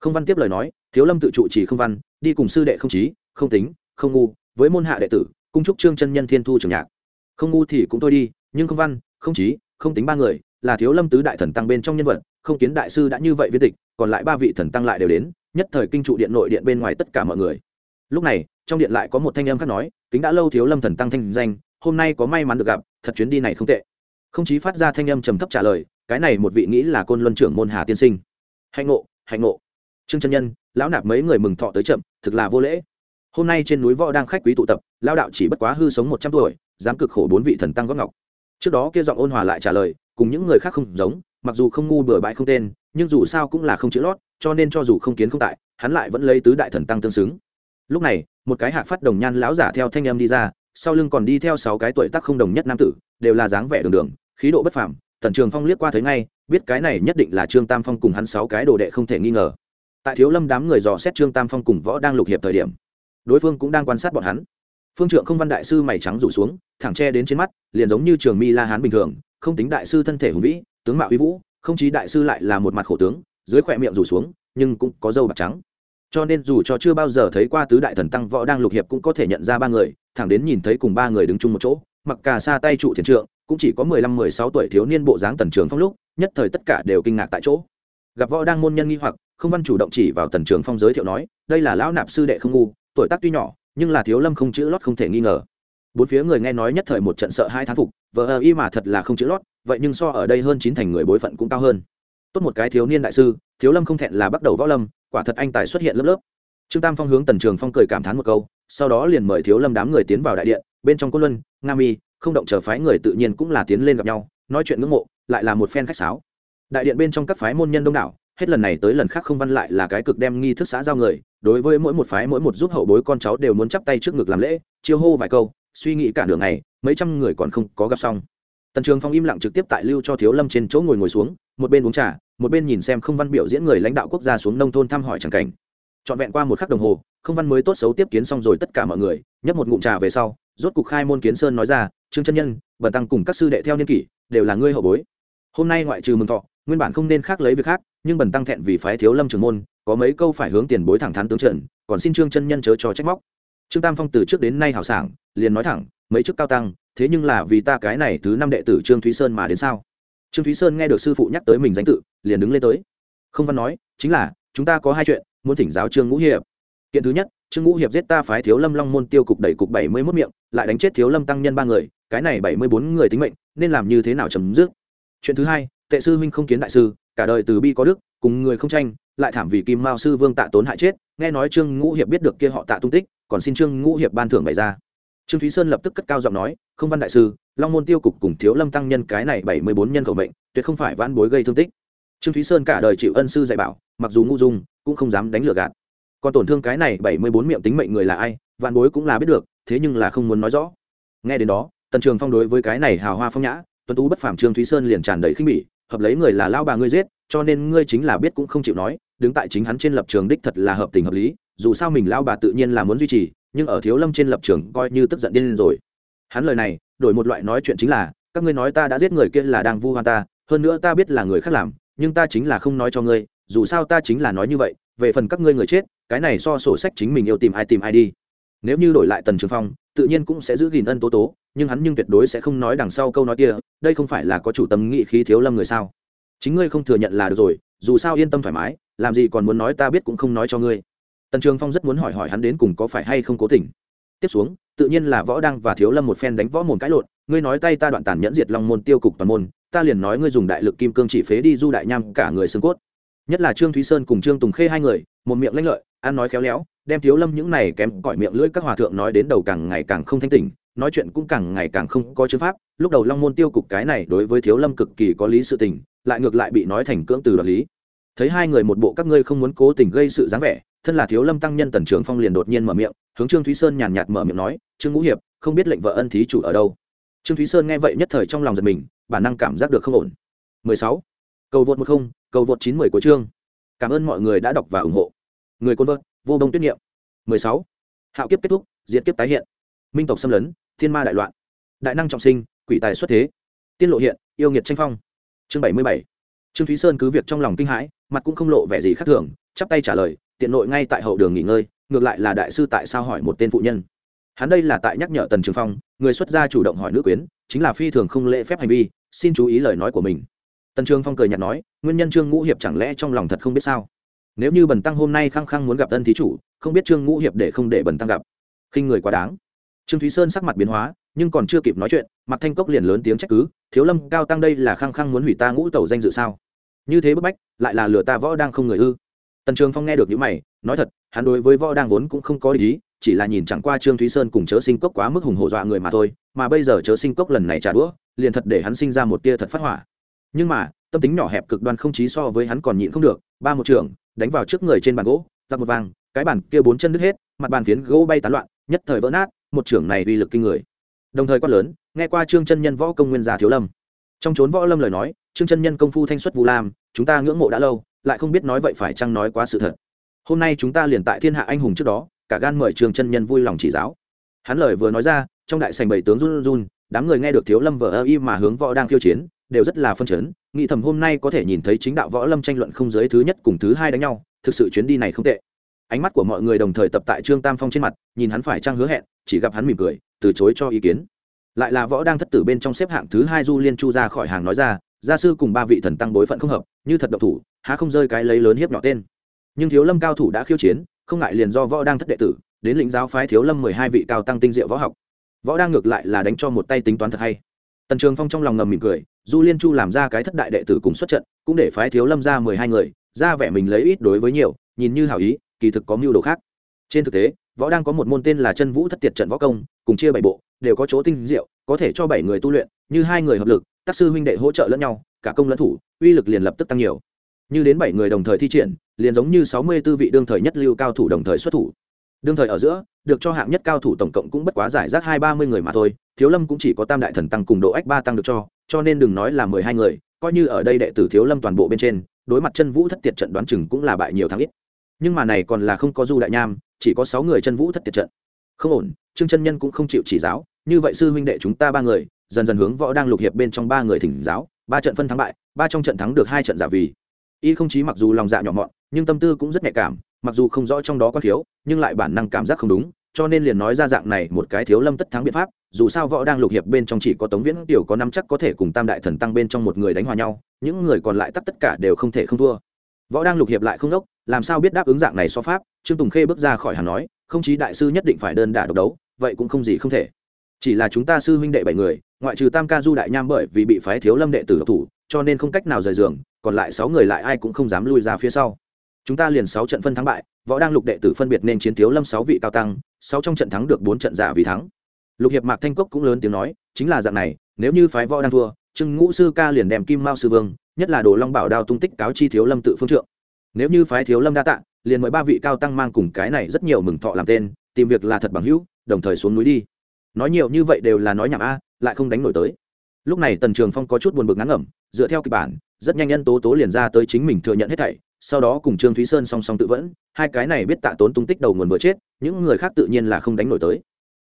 Không văn tiếp lời nói, thiếu lâm tự trụ chỉ không văn, đi cùng sư đệ không trí, không tính, không ngu, với môn hạ đệ tử, cung trúc trương chân nhân thiên thu trường nhạc. Không ngu thì cũng thôi đi, nhưng không văn, không trí, không tính ba người, là thiếu lâm tứ đại thần tăng bên trong nhân vật, không kiến đại sư đã như vậy viên tịch, còn lại ba vị thần tăng lại đều đến nhất thời kinh trụ điện nội điện bên ngoài tất cả mọi người. Lúc này, trong điện lại có một thanh âm khác nói, kính đã lâu thiếu lâm thần tăng thanh danh, hôm nay có may mắn được gặp, thật chuyến đi này không tệ. Không chí phát ra thanh âm trầm thấp trả lời, cái này một vị nghĩ là côn luân trưởng môn hà tiên sinh. Hạnh ngộ hạnh ngộ. Trương chân nhân, lão nạp mấy người mừng thọ tới chậm, thực là vô lễ. Hôm nay trên núi võ đang khách quý tụ tập lao đạo chỉ bất quá hư sống một trăm tuổi, dám cực khổ bốn vị thần tăng góp ngọc. Trước đó kia giọng ôn hòa lại trả lời, cùng những người khác không giống, mặc dù không ngu bừa bãi không tên, nhưng dù sao cũng là không chữ lót cho nên cho dù không kiến không tại, hắn lại vẫn lấy tứ đại thần tăng tương xứng. Lúc này, một cái hạc phát đồng nhan lão giả theo thanh em đi ra, sau lưng còn đi theo sáu cái tuổi tác không đồng nhất nam tử, đều là dáng vẻ đường đường, khí độ bất phàm, tần trường phong liếc qua thấy ngay, biết cái này nhất định là trương tam phong cùng hắn sáu cái đồ đệ không thể nghi ngờ. Tại thiếu lâm đám người dò xét trương tam phong cùng võ đang lục hiệp thời điểm, đối phương cũng đang quan sát bọn hắn. Phương trượng không văn đại sư mày trắng rủ xuống, thẳng che đến trên mắt, liền giống như trường mi la hán bình thường, không tính đại sư thân thể hùng vĩ, tướng mạo uy vũ, không chí đại sư lại là một mặt khổ tướng dưới khỏe miệng rủ xuống, nhưng cũng có dâu bạc trắng. Cho nên dù cho chưa bao giờ thấy qua tứ đại thần tăng võ đang lục hiệp cũng có thể nhận ra ba người, thẳng đến nhìn thấy cùng ba người đứng chung một chỗ, mặc cả xa tay trụ thiền trượng, cũng chỉ có mười lăm, mười sáu tuổi thiếu niên bộ dáng tần trường phong lúc, nhất thời tất cả đều kinh ngạc tại chỗ. Gặp võ đang môn nhân nghi hoặc, không văn chủ động chỉ vào tần trường phong giới thiệu nói, đây là lão nạp sư đệ không ngu, tuổi tác tuy nhỏ, nhưng là thiếu lâm không chữ lót không thể nghi ngờ. Bốn phía người nghe nói nhất thời một trận sợ hai thán phục, vờ ờ y mà thật là không chữ lót, vậy nhưng so ở đây hơn chín thành người bối phận cũng cao hơn tốt một cái thiếu niên đại sư, thiếu lâm không thẹn là bắt đầu võ lâm, quả thật anh tài xuất hiện lớp lớp. Trương tam phong hướng tần trường phong cười cảm thán một câu, sau đó liền mời thiếu lâm đám người tiến vào đại điện, bên trong côn luân, nga mi, không động chờ phái người tự nhiên cũng là tiến lên gặp nhau, nói chuyện ngưỡng mộ, lại là một phen khách sáo. Đại điện bên trong các phái môn nhân đông đảo, hết lần này tới lần khác không văn lại là cái cực đem nghi thức xã giao người, đối với mỗi một phái mỗi một giúp hậu bối con cháu đều muốn chắp tay trước ngực làm lễ, chiêu hô vài câu, suy nghĩ cả đường này mấy trăm người còn không có gặp xong. Tần trường phong im lặng trực tiếp tại lưu cho thiếu lâm trên chỗ ngồi ngồi xuống, một bên uống trà một bên nhìn xem không văn biểu diễn người lãnh đạo quốc gia xuống nông thôn thăm hỏi c cảnh. Trọn vẹn qua một khắc đồng hồ, không văn mới tốt xấu tiếp kiến xong rồi tất cả mọi người, nhấp một ngụm trà về sau, rốt cục khai môn kiến sơn nói ra, trương chân nhân, bần tăng cùng các sư đệ theo niên kỷ, đều là ngươi hậu bối. Hôm nay ngoại trừ mừng thọ, nguyên bản không nên khác lấy việc khác, nhưng bần tăng thẹn vì phái thiếu lâm trường môn, có mấy câu phải hướng tiền bối thẳng thắn tướng trần còn xin trương chân nhân chớ cho trách móc. Trương tam phong từ trước đến nay hào sảng, liền nói thẳng, mấy chức cao tăng, thế nhưng là vì ta cái này thứ năm đệ tử trương thúy sơn mà đến sao? Trương thúy sơn nghe được sư phụ nhắc tới mình danh tự, liền đứng lên tới. Không văn nói, chính là, chúng ta có hai chuyện, muốn thỉnh giáo trương ngũ hiệp. Kiện thứ nhất, trương ngũ hiệp giết ta phái thiếu lâm long môn tiêu cục đẩy cục bảy mươi mốt miệng, lại đánh chết thiếu lâm tăng nhân ba người, cái này bảy mươi bốn người tính mệnh, nên làm như thế nào chấm dứt? Chuyện thứ hai, tệ sư huynh không kiến đại sư, cả đời từ bi có đức, cùng người không tranh, lại thảm vì kim mao sư vương tạ tốn hại chết, nghe nói trương ngũ hiệp biết được kia họ tạ tung tích, còn xin trương ngũ hiệp ban thưởng bày ra. Trương thúy sơn lập tức cất cao giọng nói, không văn đại sư long môn tiêu cục cùng thiếu lâm tăng nhân cái này bảy mươi bốn nhân khẩu mệnh, tuyệt không phải vãn bối gây thương tích. Trương thúy sơn cả đời chịu ân sư dạy bảo, mặc dù ngu dung, cũng không dám đánh lừa gạt. Còn tổn thương cái này bảy mươi bốn miệng tính mệnh người là ai vạn bối cũng là biết được, thế nhưng là không muốn nói rõ. Nghe đến đó, tần trường phong đối với cái này hào hoa phong nhã, tuấn tú bất phàm trương thúy sơn liền tràn đầy khinh bỉ, hợp lấy người là lao bà ngươi giết, cho nên ngươi chính là biết cũng không chịu nói, đứng tại chính hắn trên lập trường đích thật là hợp tình hợp lý, dù sao mình lao bà tự nhiên là muốn duy trì, nhưng ở thiếu lâm trên lập trường coi như tức giận điên lên rồi. Hắn lời này đổi một loại nói chuyện chính là, các ngươi nói ta đã giết người kia là đang vu hoan ta, hơn nữa ta biết là người khác làm, nhưng ta chính là không nói cho ngươi, dù sao ta chính là nói như vậy, về phần các ngươi người chết, cái này so sổ sách chính mình yêu tìm ai tìm ai đi. Nếu như đổi lại tần trường phong, tự nhiên cũng sẽ giữ gìn ân tố tố, nhưng hắn nhưng tuyệt đối sẽ không nói đằng sau câu nói kia, đây không phải là có chủ tâm nghị khí thiếu lâm người sao? Chính ngươi không thừa nhận là được rồi, dù sao yên tâm thoải mái, làm gì còn muốn nói ta biết cũng không nói cho ngươi. Tần trường phong rất muốn hỏi hỏi hắn đến cùng có phải hay không cố tình tiếp xuống, tự nhiên là võ đăng và thiếu lâm một phen đánh võ mồm cãi lộn, ngươi nói tay ta đoạn tàn nhẫn diệt long môn tiêu cục toàn môn, ta liền nói ngươi dùng đại lực kim cương chỉ phế đi du đại nham, cả người xương cốt. Nhất là trương thúy sơn cùng trương tùng khê hai người, một miệng lanh lợi, ăn nói khéo léo, đem thiếu lâm những này kém cỏi miệng lưỡi các hòa thượng nói đến đầu càng ngày càng không thanh tỉnh, nói chuyện cũng càng ngày càng không có chữ pháp. Lúc đầu long môn tiêu cục cái này đối với thiếu lâm cực kỳ có lý sự tình, lại ngược lại bị nói thành cưỡng từ đoạt lý. Thấy hai người một bộ các ngươi không muốn cố tình gây sự dáng vẻ thân là thiếu lâm tăng nhân tần trường phong liền đột nhiên mở miệng, hướng trương thúy sơn nhàn nhạt mở miệng nói, trương ngũ hiệp, không biết lệnh vợ ân thí chủ ở đâu? Trương thúy sơn nghe vậy nhất thời trong lòng giật mình, bản năng cảm giác được không ổn. 16. cầu vượt một không, cầu vượt chín mười của trương cảm ơn mọi người đã đọc và ủng hộ. Người côn vợt vô đông tuyết niệm. 16. hạo kiếp kết thúc diễn kiếp tái hiện. Minh tộc xâm lấn, thiên ma đại loạn. Đại năng trọng sinh, quỷ tài xuất thế. Tiên lộ hiện, yêu nghiệt tranh phong. Chương 77. trương thúy sơn cứ việc trong lòng kinh hãi, mặt cũng không lộ vẻ gì khác thường, chắp tay trả lời tiện nội ngay tại hậu đường nghỉ ngơi, ngược lại là đại sư tại sao hỏi một tên phụ nhân. Hắn đây là tại nhắc nhở tần trường phong, người xuất gia chủ động hỏi nữ quyến, chính là phi thường không lễ phép hành vi, xin chú ý lời nói của mình. Tần trường phong cười nhạt nói, nguyên nhân trương ngũ hiệp chẳng lẽ trong lòng thật không biết sao? Nếu như bần tăng hôm nay khăng khăng muốn gặp tân thí chủ, không biết trương ngũ hiệp để không để bần tăng gặp. Khinh người quá đáng. Trương thúy sơn sắc mặt biến hóa, nhưng còn chưa kịp nói chuyện mặt thanh cốc liền lớn tiếng trách cứ, thiếu lâm, cao tăng đây là khăng khăng muốn hủy ta ngũ tẩu danh dự sao? Như thế bức bách, lại là lừa ta võ đang không người ư tần trường phong nghe được những mày, nói thật, hắn đối với võ đang vốn cũng không có ý, chỉ là nhìn chẳng qua trương thúy sơn cùng chớ sinh cốc quá mức hùng hổ dọa người mà thôi, mà bây giờ chớ sinh cốc lần này trả đũa, liền thật để hắn sinh ra một tia thật phát hỏa. Nhưng mà, tâm tính nhỏ hẹp cực đoan không chí so với hắn còn nhịn không được, ba một trưởng, đánh vào trước người trên bàn gỗ, giặc một vàng, cái bàn kia bốn chân đứt hết, mặt bàn phiến gỗ bay tán loạn, nhất thời vỡ nát, một trưởng này uy lực kinh người. Đồng thời quát lớn, nghe qua trương chân nhân võ công nguyên gia thiếu lâm. Trong trốn võ lâm lời nói, trương chân nhân công phu thanh xuất vu lam, chúng ta ngưỡng mộ đã lâu lại không biết nói vậy phải chăng nói quá sự thật. Hôm nay chúng ta liền tại thiên hạ anh hùng trước đó, cả gan mời trương chân nhân vui lòng chỉ giáo. Hắn lời vừa nói ra, trong đại sành bảy tướng run run, đám người nghe được thiếu lâm vợ ơ y mà hướng võ đang khiêu chiến, đều rất là phân chấn, nghĩ thầm hôm nay có thể nhìn thấy chính đạo võ lâm tranh luận không giới thứ nhất cùng thứ hai đánh nhau, thực sự chuyến đi này không tệ. Ánh mắt của mọi người đồng thời tập tại trương tam phong trên mặt, nhìn hắn phải trang hứa hẹn, chỉ gặp hắn mỉm cười, từ chối cho ý kiến. Lại là võ đang thất tử bên trong xếp hạng thứ hai du liên chu ra khỏi hàng nói ra gia sư cùng ba vị thần tăng bối phận không hợp, như thật độc thủ, há không rơi cái lấy lớn hiếp nhỏ tên. Nhưng thiếu lâm cao thủ đã khiêu chiến, không ngại liền do võ đang thất đệ tử, đến lĩnh giáo phái thiếu lâm mười hai vị cao tăng tinh diệu võ học. Võ đang ngược lại là đánh cho một tay tính toán thật hay. Tần trường phong trong lòng ngầm mỉm cười, du liên chu làm ra cái thất đại đệ tử cùng xuất trận, cũng để phái thiếu lâm ra mười hai người, ra vẻ mình lấy ít đối với nhiều, nhìn như hảo ý, kỳ thực có mưu đồ khác. Trên thực tế, võ đang có một môn tên là chân vũ thất tiệt trận võ công, cùng chia bảy bộ, đều có chỗ tinh diệu, có thể cho bảy người tu luyện, như hai người hợp lực tác sư huynh đệ hỗ trợ lẫn nhau, cả công lẫn thủ, uy lực liền lập tức tăng nhiều. Như đến bảy người đồng thời thi triển, liền giống như sáu mươi tư vị đương thời nhất lưu cao thủ đồng thời xuất thủ. Đương thời ở giữa, được cho hạng nhất cao thủ tổng cộng cũng bất quá giải rác hai ba mươi người mà thôi, thiếu lâm cũng chỉ có tam đại thần tăng cùng độ ách ba tăng được cho cho nên đừng nói là mười hai người, coi như ở đây đệ tử thiếu lâm toàn bộ bên trên, đối mặt chân vũ thất tiệt trận đoán chừng cũng là bại nhiều thắng ít. Nhưng mà này còn là không có du đại nham, chỉ có sáu người chân vũ thất tiệt trận. Không ổn, trương chân nhân cũng không chịu chỉ giáo, như vậy sư huynh đệ chúng ta ba người dần dần hướng võ đang lục hiệp bên trong ba người thỉnh giáo, ba trận phân thắng bại, ba trong trận thắng được hai trận giả vì. Y không chí mặc dù lòng dạ nhỏ mọn, nhưng tâm tư cũng rất nhạy cảm, mặc dù không rõ trong đó có thiếu, nhưng lại bản năng cảm giác không đúng, cho nên liền nói ra dạng này một cái thiếu lâm tất thắng biện pháp, dù sao võ đang lục hiệp bên trong chỉ có tống viễn tiểu có năm chắc có thể cùng tam đại thần tăng bên trong một người đánh hòa nhau, những người còn lại tất tất cả đều không thể không thua. Võ đang lục hiệp lại không đốc, làm sao biết đáp ứng dạng này so pháp, trương tùng khê bước ra khỏi hàng nói, không chí đại sư nhất định phải đơn đả độc đấu, vậy cũng không gì không thể. Chỉ là chúng ta sư huynh đệ bảy người ngoại trừ tam ca du đại nham bởi vì bị phái thiếu lâm đệ tử độc thủ, cho nên không cách nào rời giường, còn lại sáu người lại ai cũng không dám lui ra phía sau. Chúng ta liền sáu trận phân thắng bại, võ đang lục đệ tử phân biệt nên chiến thiếu lâm sáu vị cao tăng, sáu trong trận thắng được bốn trận giả vì thắng. Lục hiệp mạc thanh cốc cũng lớn tiếng nói, chính là dạng này, nếu như phái võ đang thua trưng ngũ sư ca liền đem kim mao sư vương, nhất là đồ long bảo đao tung tích cáo chi thiếu lâm tự phương trượng. Nếu như phái thiếu lâm đa tạ, liền mời ba vị cao tăng mang cùng cái này rất nhiều mừng thọ làm tên, tìm việc là thật bằng hữu, đồng thời xuống núi đi. Nói nhiều như vậy đều là nói nhảm a lại không đánh nổi tới. Lúc này tần trường phong có chút buồn bực ngắn ngẩm, dựa theo kịch bản, rất nhanh nhân tố tố liền ra tới chính mình thừa nhận hết thảy, sau đó cùng trương thúy sơn song song tự vẫn, hai cái này biết tạ tốn tung tích đầu nguồn vừa chết, những người khác tự nhiên là không đánh nổi tới.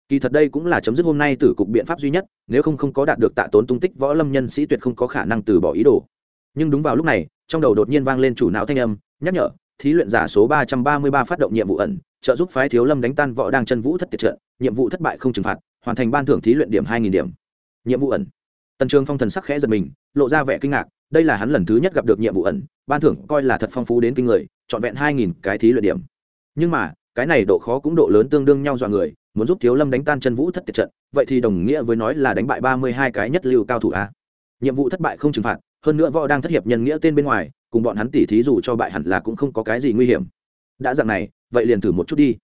Kỳ thật đây cũng là chấm dứt hôm nay từ cục biện pháp duy nhất, nếu không không có đạt được tạ tốn tung tích võ lâm nhân sĩ tuyệt không có khả năng từ bỏ ý đồ. Nhưng đúng vào lúc này, trong đầu đột nhiên vang lên chủ não thanh âm, nhắc nhở, thí luyện giả số ba trăm ba mươi ba phát động nhiệm vụ ẩn, trợ giúp phái thiếu lâm đánh tan võ đang chân vũ thất tiệt trận, nhiệm vụ thất bại không trừng phạt, hoàn thành ban thưởng thí luyện điểm hai nghìn điểm nhiệm vụ ẩn. Tần trường phong thần sắc khẽ giật mình, lộ ra vẻ kinh ngạc, đây là hắn lần thứ nhất gặp được nhiệm vụ ẩn, ban thưởng coi là thật phong phú đến kinh người, trọn vẹn hai nghìn cái thí luyện điểm. Nhưng mà, cái này độ khó cũng độ lớn tương đương nhau dọa người, muốn giúp thiếu lâm đánh tan chân vũ thất tiệt trận, vậy thì đồng nghĩa với nói là đánh bại ba mươi hai cái nhất lưu cao thủ a. Nhiệm vụ thất bại không trừng phạt, hơn nữa võ đang thất hiệp nhân nghĩa tên bên ngoài, cùng bọn hắn tỉ thí dù cho bại hẳn là cũng không có cái gì nguy hiểm. Đã dạng này, vậy liền thử một chút đi.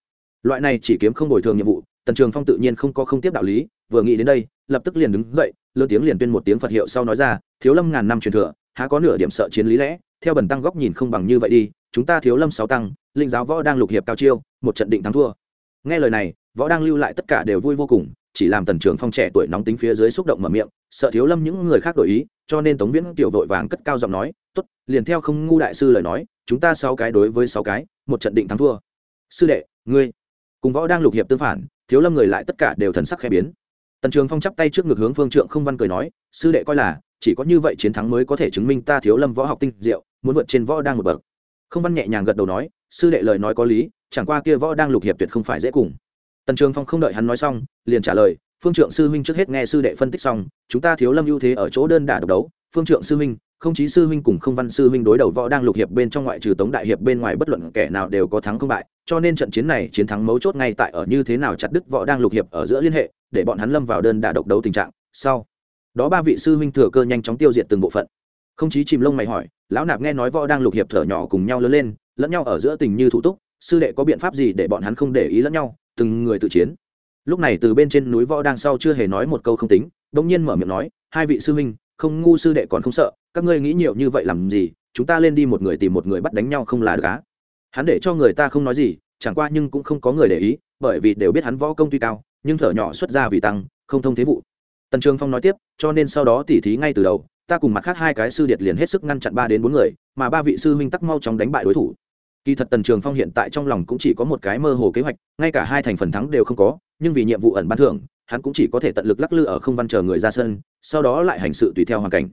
Loại này chỉ kiếm không bồi thường nhiệm vụ, tần trường phong tự nhiên không có không tiếp đạo lý, vừa nghĩ đến đây lập tức liền đứng dậy, lớn tiếng liền tuyên một tiếng phật hiệu sau nói ra, thiếu lâm ngàn năm truyền thừa, há có nửa điểm sợ chiến lý lẽ? Theo bần tăng góc nhìn không bằng như vậy đi, chúng ta thiếu lâm sáu tăng, linh giáo võ đang lục hiệp cao chiêu, một trận định thắng thua. Nghe lời này, võ đang lưu lại tất cả đều vui vô cùng, chỉ làm tần trường phong trẻ tuổi nóng tính phía dưới xúc động mở miệng, sợ thiếu lâm những người khác đổi ý, cho nên tống viễn tiểu vội vàng cất cao giọng nói, tốt, liền theo không ngu đại sư lời nói, chúng ta sáu cái đối với sáu cái, một trận định thắng thua. Sư đệ, ngươi cùng võ đang lục hiệp tương phản, thiếu lâm người lại tất cả đều thần sắc khẽ biến tần trường phong chắp tay trước ngực hướng phương trượng không văn cười nói, sư đệ coi là, chỉ có như vậy chiến thắng mới có thể chứng minh ta thiếu lâm võ học tinh diệu, muốn vượt trên võ đang một bậc. Không văn nhẹ nhàng gật đầu nói, sư đệ lời nói có lý, chẳng qua kia võ đang lục hiệp tuyệt không phải dễ cùng. Tần trường phong không đợi hắn nói xong, liền trả lời, phương trượng sư huynh trước hết nghe sư đệ phân tích xong, chúng ta thiếu lâm ưu thế ở chỗ đơn đả độc đấu, phương trượng sư huynh không chí sư huynh cùng không văn sư huynh đối đầu võ đang lục hiệp bên trong ngoại trừ tống đại hiệp bên ngoài bất luận kẻ nào đều có thắng không bại, cho nên trận chiến này chiến thắng mấu chốt ngay tại ở như thế nào chặt đứt võ đang lục hiệp ở giữa liên hệ, để bọn hắn lâm vào đơn đả độc đấu tình trạng. Sau, đó ba vị sư huynh thừa cơ nhanh chóng tiêu diệt từng bộ phận. Không chí chìm lông mày hỏi, lão nạp nghe nói võ đang lục hiệp thở nhỏ cùng nhau lớn lên, lẫn nhau ở giữa tình như thủ túc, sư đệ có biện pháp gì để bọn hắn không để ý lẫn nhau, từng người tự chiến. Lúc này từ bên trên núi võ đang sau chưa hề nói một câu không tính bỗng nhiên mở miệng nói, hai vị sư huynh, không ngu sư đệ còn không sợ các ngươi nghĩ nhiều như vậy làm gì, chúng ta lên đi một người tìm một người bắt đánh nhau không là được á. Hắn để cho người ta không nói gì, chẳng qua nhưng cũng không có người để ý, bởi vì đều biết hắn võ công tuy cao, nhưng thở nhỏ xuất ra vì tăng, không thông thế vụ. Tần trường phong nói tiếp, cho nên sau đó tỉ thí ngay từ đầu, ta cùng mặt khác hai cái sư điệt liền hết sức ngăn chặn ba đến bốn người, mà ba vị sư huynh tắc mau chóng đánh bại đối thủ. Kỳ thật tần trường phong hiện tại trong lòng cũng chỉ có một cái mơ hồ kế hoạch, ngay cả hai thành phần thắng đều không có, nhưng vì nhiệm vụ ẩn ban thưởng, hắn cũng chỉ có thể tận lực lắc lư ở không văn chờ người ra sân, sau đó lại hành sự tùy theo hoàn cảnh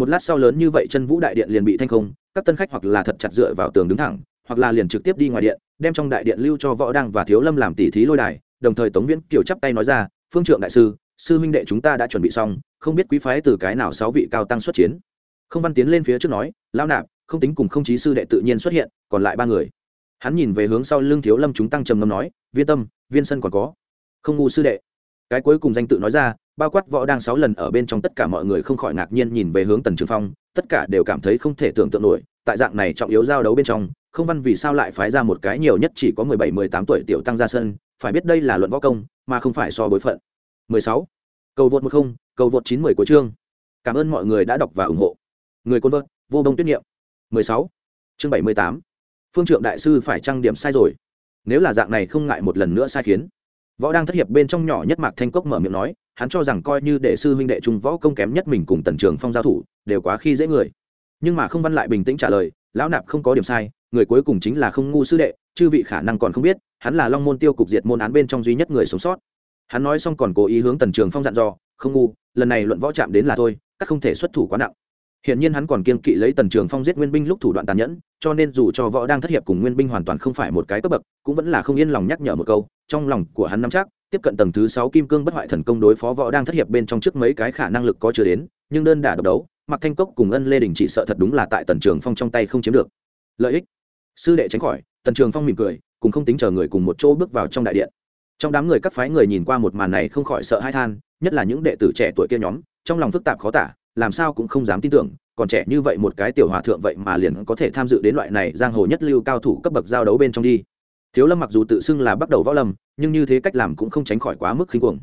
một lát sau lớn như vậy chân vũ đại điện liền bị thanh không, các tân khách hoặc là thật chặt dựa vào tường đứng thẳng, hoặc là liền trực tiếp đi ngoài điện, đem trong đại điện lưu cho võ đăng và thiếu lâm làm tỉ thí lôi đài, đồng thời tống viễn kiều chắp tay nói ra, phương trượng đại sư sư huynh đệ chúng ta đã chuẩn bị xong, không biết quý phái từ cái nào sáu vị cao tăng xuất chiến. Không văn tiến lên phía trước nói lao nạp, không tính cùng không chí sư đệ tự nhiên xuất hiện, còn lại ba người. Hắn nhìn về hướng sau lưng thiếu lâm chúng tăng trầm ngâm nói, viên tâm, viên sân còn có. Không ngu sư đệ. Cái cuối cùng danh tự nói ra bao quát võ đang sáu lần ở bên trong tất cả mọi người không khỏi ngạc nhiên nhìn về hướng tần trường phong, tất cả đều cảm thấy không thể tưởng tượng nổi, tại dạng này trọng yếu giao đấu bên trong, không văn vì sao lại phái ra một cái nhiều nhất chỉ có mười bảy, mười tám tuổi tiểu tăng ra sân, phải biết đây là luận võ công, mà không phải so bối phận. mười sáu, cầu vượt một không, cầu vượt chín mười của chương. Cảm ơn mọi người đã đọc và ủng hộ. Người côn vợt, vô bông tuyết nghiệm mười sáu, chương bảy mươi tám. Phương trượng đại sư phải trang điểm sai rồi. Nếu là dạng này không ngại một lần nữa sai khiến. Võ đang thất hiệp bên trong nhỏ nhất mạc thanh cốc mở miệng nói hắn cho rằng coi như đệ sư huynh đệ trung võ công kém nhất mình cùng tần trường phong giao thủ đều quá khi dễ người. Nhưng mà không văn lại bình tĩnh trả lời lão nạp không có điểm sai người cuối cùng chính là không ngu sư đệ chư vị khả năng còn không biết hắn là long môn tiêu cục diệt môn án bên trong duy nhất người sống sót. Hắn nói xong còn cố ý hướng tần trường phong dặn dò không ngu lần này luận võ chạm đến là thôi các không thể xuất thủ quá nặng. Hiện nhiên hắn còn kiên kỵ lấy Tần Trường Phong giết Nguyên binh lúc thủ đoạn tàn nhẫn, cho nên dù cho võ đang thất hiệp cùng Nguyên binh hoàn toàn không phải một cái cấp bậc, cũng vẫn là không yên lòng nhắc nhở một câu, trong lòng của hắn nắm chắc, tiếp cận tầng thứ sáu kim cương bất hoại thần công đối phó võ đang thất hiệp bên trong trước mấy cái khả năng lực có chưa đến, nhưng đơn đả độc đấu, Mạc Thanh Cốc cùng Ân Lê Đình chỉ sợ thật đúng là tại Tần Trường Phong trong tay không chiếm được. Lợi ích. Sư đệ tránh khỏi, Tần Trường Phong mỉm cười, cùng không tính chờ người cùng một chỗ bước vào trong đại điện. Trong đám người các phái người nhìn qua một màn này không khỏi sợ hãi than, nhất là những đệ tử trẻ tuổi kia nhóm, trong lòng phức tạp khó tả, làm sao cũng không dám tin tưởng, còn trẻ như vậy một cái tiểu hòa thượng vậy mà liền có thể tham dự đến loại này giang hồ nhất lưu cao thủ cấp bậc giao đấu bên trong đi thiếu lâm mặc dù tự xưng là bắt đầu võ lâm, nhưng như thế cách làm cũng không tránh khỏi quá mức khinh cuồng.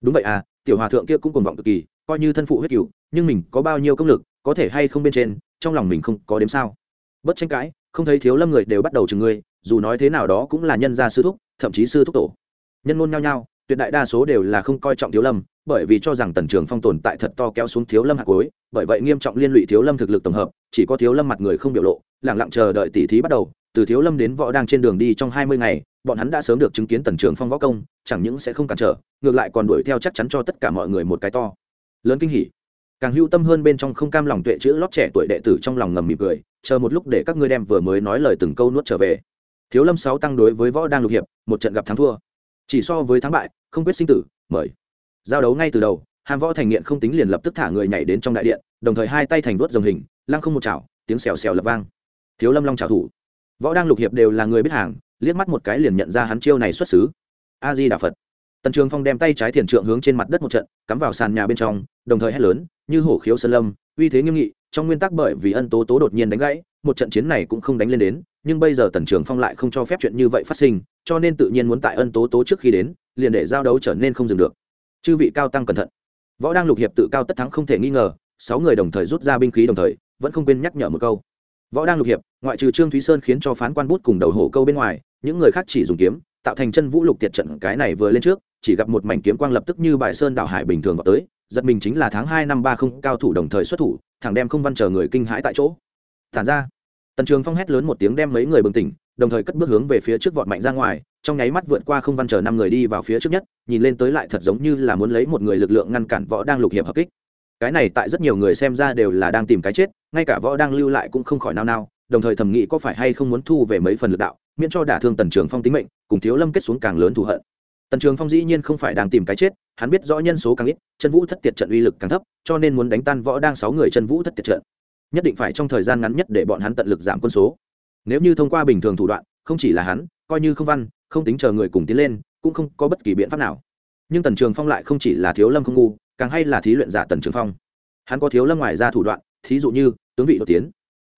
Đúng vậy à tiểu hòa thượng kia cũng cuồng vọng cực kỳ, coi như thân phụ huyết cựu nhưng mình có bao nhiêu công lực, có thể hay không bên trên, trong lòng mình không có đếm sao. Bất tranh cãi, không thấy thiếu lâm người đều bắt đầu chừng ngươi dù nói thế nào đó cũng là nhân gia sư thúc, thậm chí sư thúc tổ. Nhân ngôn nhao nhao tuyệt đại đa số đều là không coi trọng thiếu lâm, bởi vì cho rằng tần trường phong tồn tại thật to kéo xuống thiếu lâm hạt cối bởi vậy nghiêm trọng liên lụy thiếu lâm thực lực tổng hợp, chỉ có thiếu lâm mặt người không biểu lộ lẳng lặng chờ đợi tỉ thí bắt đầu từ thiếu lâm đến võ đang trên đường đi trong hai mươi ngày, bọn hắn đã sớm được chứng kiến tần trường phong võ công, chẳng những sẽ không cản trở, ngược lại còn đuổi theo chắc chắn cho tất cả mọi người một cái to. Lớn kinh hỉ. Càng hưu tâm hơn bên trong không cam lòng tuệ chữ lót trẻ tuổi đệ tử trong lòng ngầm mỉm cười, chờ một lúc để các ngươi đem vừa mới nói lời từng câu nuốt trở về. Thiếu lâm sáu tăng đối với võ đang lục hiệp, một trận gặp thắng thua. Chỉ so với thắng bại, không quyết sinh tử, mời. Giao đấu ngay từ đầu, hàm võ thành nghiện không tính liền lập tức thả người nhảy đến trong đại điện, đồng thời hai tay thành vuốt dòng hình, lăng không một chảo, tiếng xèo xèo lập vang. Thiếu lâm long chào thủ võ đang lục hiệp đều là người biết hàng, liếc mắt một cái liền nhận ra hắn chiêu này xuất xứ. A di đà phật. Tần trường phong đem tay trái thiền trượng hướng trên mặt đất một trận, cắm vào sàn nhà bên trong, đồng thời hét lớn, như hổ khiếu sơn lâm, uy thế nghiêm nghị, trong nguyên tắc bởi vì ân tố tố đột nhiên đánh gãy, một trận chiến này cũng không đánh lên đến, nhưng bây giờ tần trường phong lại không cho phép chuyện như vậy phát sinh, cho nên tự nhiên muốn tại ân tố tố trước khi đến, liền để giao đấu trở nên không dừng được. Chư vị cao tăng cẩn thận. Võ đang lục hiệp tự cao tất thắng không thể nghi ngờ, sáu người đồng thời rút ra binh khí đồng thời, vẫn không quên nhắc nhở một câu võ đang lục hiệp, ngoại trừ trương thúy sơn khiến cho phán quan bút cùng đầu hổ câu bên ngoài, những người khác chỉ dùng kiếm, tạo thành chân vũ lục tiệt trận cái này vừa lên trước, chỉ gặp một mảnh kiếm quang lập tức như bài sơn đạo hải bình thường vào tới, giật mình chính là tháng hai năm ba không cao thủ đồng thời xuất thủ, thẳng đem không văn chờ người kinh hãi tại chỗ. Thản ra, tần trường phong hét lớn một tiếng đem mấy người bừng tỉnh, đồng thời cất bước hướng về phía trước vọt mạnh ra ngoài, trong nháy mắt vượt qua không văn chờ năm người đi vào phía trước nhất, nhìn lên tới lại thật giống như là muốn lấy một người lực lượng ngăn cản võ đang lục hiệp hợp kích cái này tại rất nhiều người xem ra đều là đang tìm cái chết, ngay cả võ đang lưu lại cũng không khỏi nao nao, đồng thời thầm nghĩ có phải hay không muốn thu về mấy phần lực đạo, miễn cho đả thương tần trường phong tính mệnh, cùng thiếu lâm kết xuống càng lớn thù hận. Tần trường phong dĩ nhiên không phải đang tìm cái chết, hắn biết rõ nhân số càng ít, chân vũ thất tiệt trận uy lực càng thấp, cho nên muốn đánh tan võ đang sáu người chân vũ thất tiệt trận. Nhất định phải trong thời gian ngắn nhất để bọn hắn tận lực giảm quân số. Nếu như thông qua bình thường thủ đoạn, không chỉ là hắn, coi như không văn, không tính chờ người cùng tiến lên, cũng không có bất kỳ biện pháp nào. Nhưng tần trường phong lại không chỉ là thiếu lâm không ngu càng hay là thí luyện giả tần trường phong. Hắn có thiếu lâm ngoài ra thủ đoạn, thí dụ như, tướng vị đột tiến.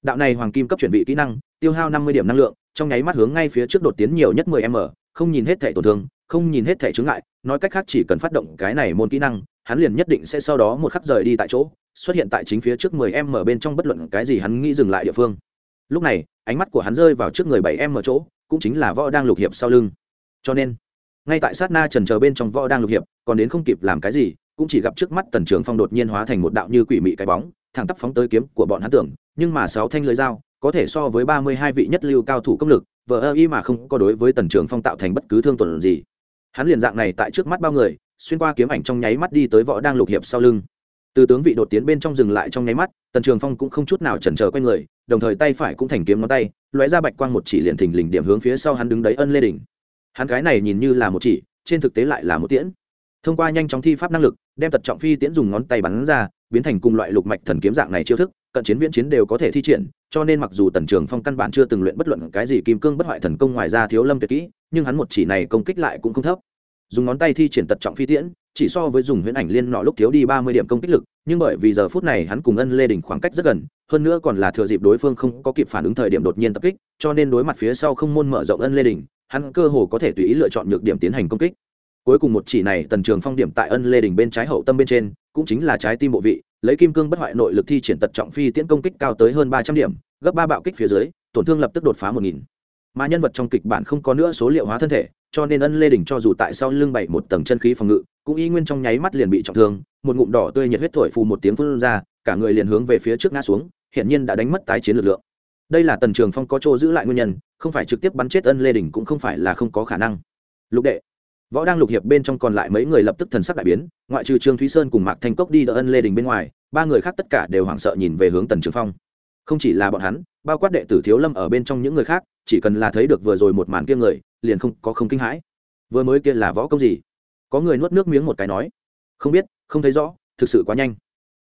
Đạo này hoàng kim cấp chuyển vị kỹ năng, tiêu hao năm mươi điểm năng lượng, trong nháy mắt hướng ngay phía trước đột tiến nhiều nhất mười m, không nhìn hết thẻ tổn thương, không nhìn hết thẻ chướng ngại, nói cách khác chỉ cần phát động cái này môn kỹ năng, hắn liền nhất định sẽ sau đó một khắc rời đi tại chỗ, xuất hiện tại chính phía trước mười em bên trong bất luận cái gì hắn nghĩ dừng lại địa phương. Lúc này, ánh mắt của hắn rơi vào trước người bảy em chỗ, cũng chính là võ đang lục hiệp sau lưng. Cho nên, ngay tại sát na trần chờ bên trong võ đang lục hiệp, còn đến không kịp làm cái gì cũng chỉ gặp trước mắt tần trường phong đột nhiên hóa thành một đạo như quỷ mị cái bóng, thẳng tắp phóng tới kiếm của bọn hắn tưởng, nhưng mà sáu thanh lưới dao, có thể so với ba mươi hai vị nhất lưu cao thủ công lực, vờ ơ y mà không có đối với tần trường phong tạo thành bất cứ thương tổn gì. Hắn liền dạng này tại trước mắt bao người, xuyên qua kiếm ảnh trong nháy mắt đi tới võ đang lục hiệp sau lưng. Từ tướng vị đột tiến bên trong dừng lại trong nháy mắt, tần trường phong cũng không chút nào chần chờ q u a người, đồng thời tay phải cũng thành kiếm ngón tay, lóe ra bạch quang một chỉ liền thình lình điểm hướng phía sau hắn đứng đấy ân lê đình hắn cái này nhìn như là một chỉ, trên thực tế lại là một tiễn thông qua nhanh chóng thi pháp năng lực, đem tật trọng phi tiễn dùng ngón tay bắn ra, biến thành cùng loại lục mạch thần kiếm dạng này chiêu thức, cận chiến viễn chiến đều có thể thi triển, cho nên mặc dù tần trường phong căn bản chưa từng luyện bất luận cái gì kim cương bất hoại thần công ngoài ra thiếu lâm tuyệt kỹ, nhưng hắn một chỉ này công kích lại cũng không thấp. Dùng ngón tay thi triển tật trọng phi tiễn, chỉ so với dùng huyễn ảnh liên nọ lúc thiếu đi ba mươi điểm công kích lực, nhưng bởi vì giờ phút này hắn cùng ân lê đình khoảng cách rất gần, hơn nữa còn là thừa dịp đối phương không có kịp phản ứng thời điểm đột nhiên tập kích, cho nên đối mặt phía sau không môn mở rộng ân lê đình hắn cơ hồ có thể tùy ý lựa chọn nhược điểm tiến hành công kích cuối cùng một chỉ này tần trường phong điểm tại ân lê đình bên trái hậu tâm bên trên, cũng chính là trái tim bộ vị, lấy kim cương bất hoại nội lực thi triển tật trọng phi tiễn công kích cao tới hơn ba trăm điểm, gấp ba bạo kích phía dưới, tổn thương lập tức đột phá một nghìn. Mà nhân vật trong kịch bản không có nữa số liệu hóa thân thể, cho nên ân lê đình cho dù tại sau lưng bảy một tầng chân khí phòng ngự, cũng y nguyên trong nháy mắt liền bị trọng thương, một ngụm đỏ tươi nhiệt huyết thổi phù một tiếng phun ra, cả người liền hướng về phía trước ngã xuống, hiển nhiên đã đánh mất tái chiến lực lượng. Đây là tần trường phong có chỗ giữ lại nguyên nhân, không phải trực tiếp bắn chết ân lê đình cũng không phải là không có khả năng. Lục đệ võ đang lục hiệp bên trong còn lại mấy người lập tức thần sắc đại biến, ngoại trừ trương thúy sơn cùng mạc thanh cốc đi đỡ ân lê đình bên ngoài, ba người khác tất cả đều hoảng sợ nhìn về hướng tần trường phong. Không chỉ là bọn hắn, bao quát đệ tử thiếu lâm ở bên trong những người khác, chỉ cần là thấy được vừa rồi một màn kia người, liền không có không kinh hãi. Vừa mới kia là võ công gì? Có người nuốt nước miếng một cái nói. Không biết, không thấy rõ, thực sự quá nhanh.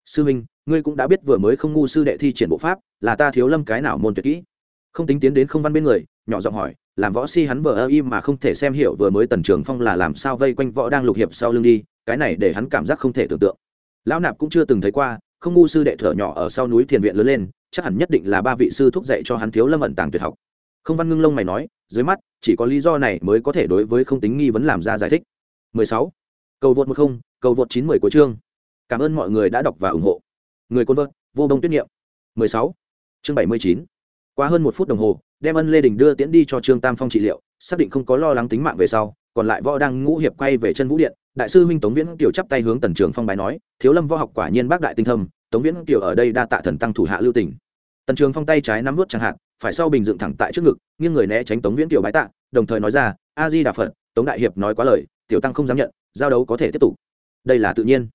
Sư minh, ngươi cũng đã biết vừa mới không ngu sư đệ thi triển bộ pháp, là ta thiếu lâm cái nào môn tuyệt kỹ? Không tính tiến đến không văn bên người, nhỏ giọng hỏi, làm võ si hắn vờ ơ im mà không thể xem hiểu vừa mới tần trường phong là làm sao vây quanh võ đang lục hiệp sau lưng đi, cái này để hắn cảm giác không thể tưởng tượng lão nạp cũng chưa từng thấy qua, không ngu sư đệ thở nhỏ ở sau núi thiền viện lớn lên, chắc hẳn nhất định là ba vị sư thúc dạy cho hắn thiếu lâm ẩn tàng tuyệt học không văn ngưng lông mày nói, dưới mắt, chỉ có lý do này mới có thể đối với không tính nghi vấn làm ra giải thích 16. cầu vượt một không, cầu vượt chín mười của chương cảm ơn mọi người đã đọc và ủng hộ người côn vợt, vô bông tuyết niệm 16. chương 79. Quá hơn một phút đồng hồ, đem ân lê đình đưa tiễn đi cho trương tam phong trị liệu, xác định không có lo lắng tính mạng về sau, còn lại võ đang ngũ hiệp quay về chân vũ điện, đại sư huynh tống viễn kiều chắp tay hướng tần trường phong bài nói, thiếu lâm võ học quả nhiên bác đại tinh thâm, tống viễn kiều ở đây đa tạ thần tăng thủ hạ lưu tỉnh tần trường phong tay trái nắm vút chẳng hạn, phải sau bình dựng thẳng tại trước ngực, nghiêng người né tránh tống viễn kiều bái tạ, đồng thời nói ra, a di đà phật, tống đại hiệp nói quá lời, tiểu tăng không dám nhận, giao đấu có thể tiếp tục. Đây là tự nhiên.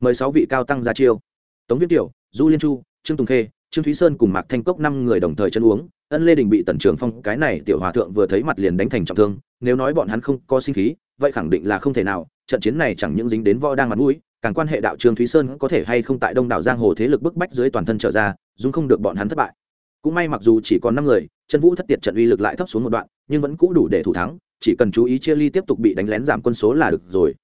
Mời sáu vị cao tăng ra chiêu. Tống viễn kiều, du liên chu, trương tùng khê trương thúy sơn cùng mạc thanh cốc năm người đồng thời chân uống, ân lê đình bị tần trường phong, cái này tiểu hòa thượng vừa thấy mặt liền đánh thành trọng thương, nếu nói bọn hắn không có sinh khí, vậy khẳng định là không thể nào, trận chiến này chẳng những dính đến võ đang mặt mũi, càng quan hệ đạo trương thúy sơn có thể hay không tại đông đảo giang hồ thế lực bức bách dưới toàn thân trở ra dung không được bọn hắn thất bại. Cũng may mặc dù chỉ còn năm người, chân vũ thất tiệt trận uy lực lại thấp xuống một đoạn, nhưng vẫn cũ đủ để thủ thắng, chỉ cần chú ý chia ly tiếp tục bị đánh lén giảm quân số là được rồi.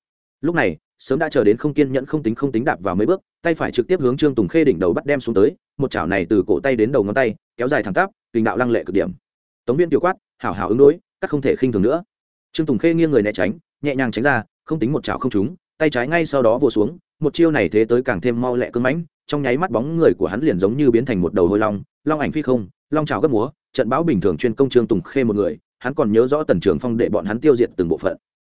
Lúc này sớm đã chờ đến không kiên nhẫn không tính không tính đạp vào mấy bước, tay phải trực tiếp hướng trương tùng khê đỉnh đầu bắt đem xuống tới, một chảo này từ cổ tay đến đầu ngón tay, kéo dài thẳng tắp, kinh đạo lăng lệ cực điểm. Tống viên tiểu quát, hảo hảo ứng đối, các không thể khinh thường nữa. Trương tùng khê nghiêng người né tránh, nhẹ nhàng tránh ra, không tính một chảo không trúng, tay trái ngay sau đó vồ xuống, một chiêu này thế tới càng thêm mau lẹ cưng mãnh, trong nháy mắt bóng người của hắn liền giống như biến thành một đầu hôi long long ảnh phi không, long trào gấp múa, trận bão bình thường chuyên công trương tùng khê một người, hắn còn nhớ rõ tần trường phong để bọn hắn tiêu diệt từng bộ phận.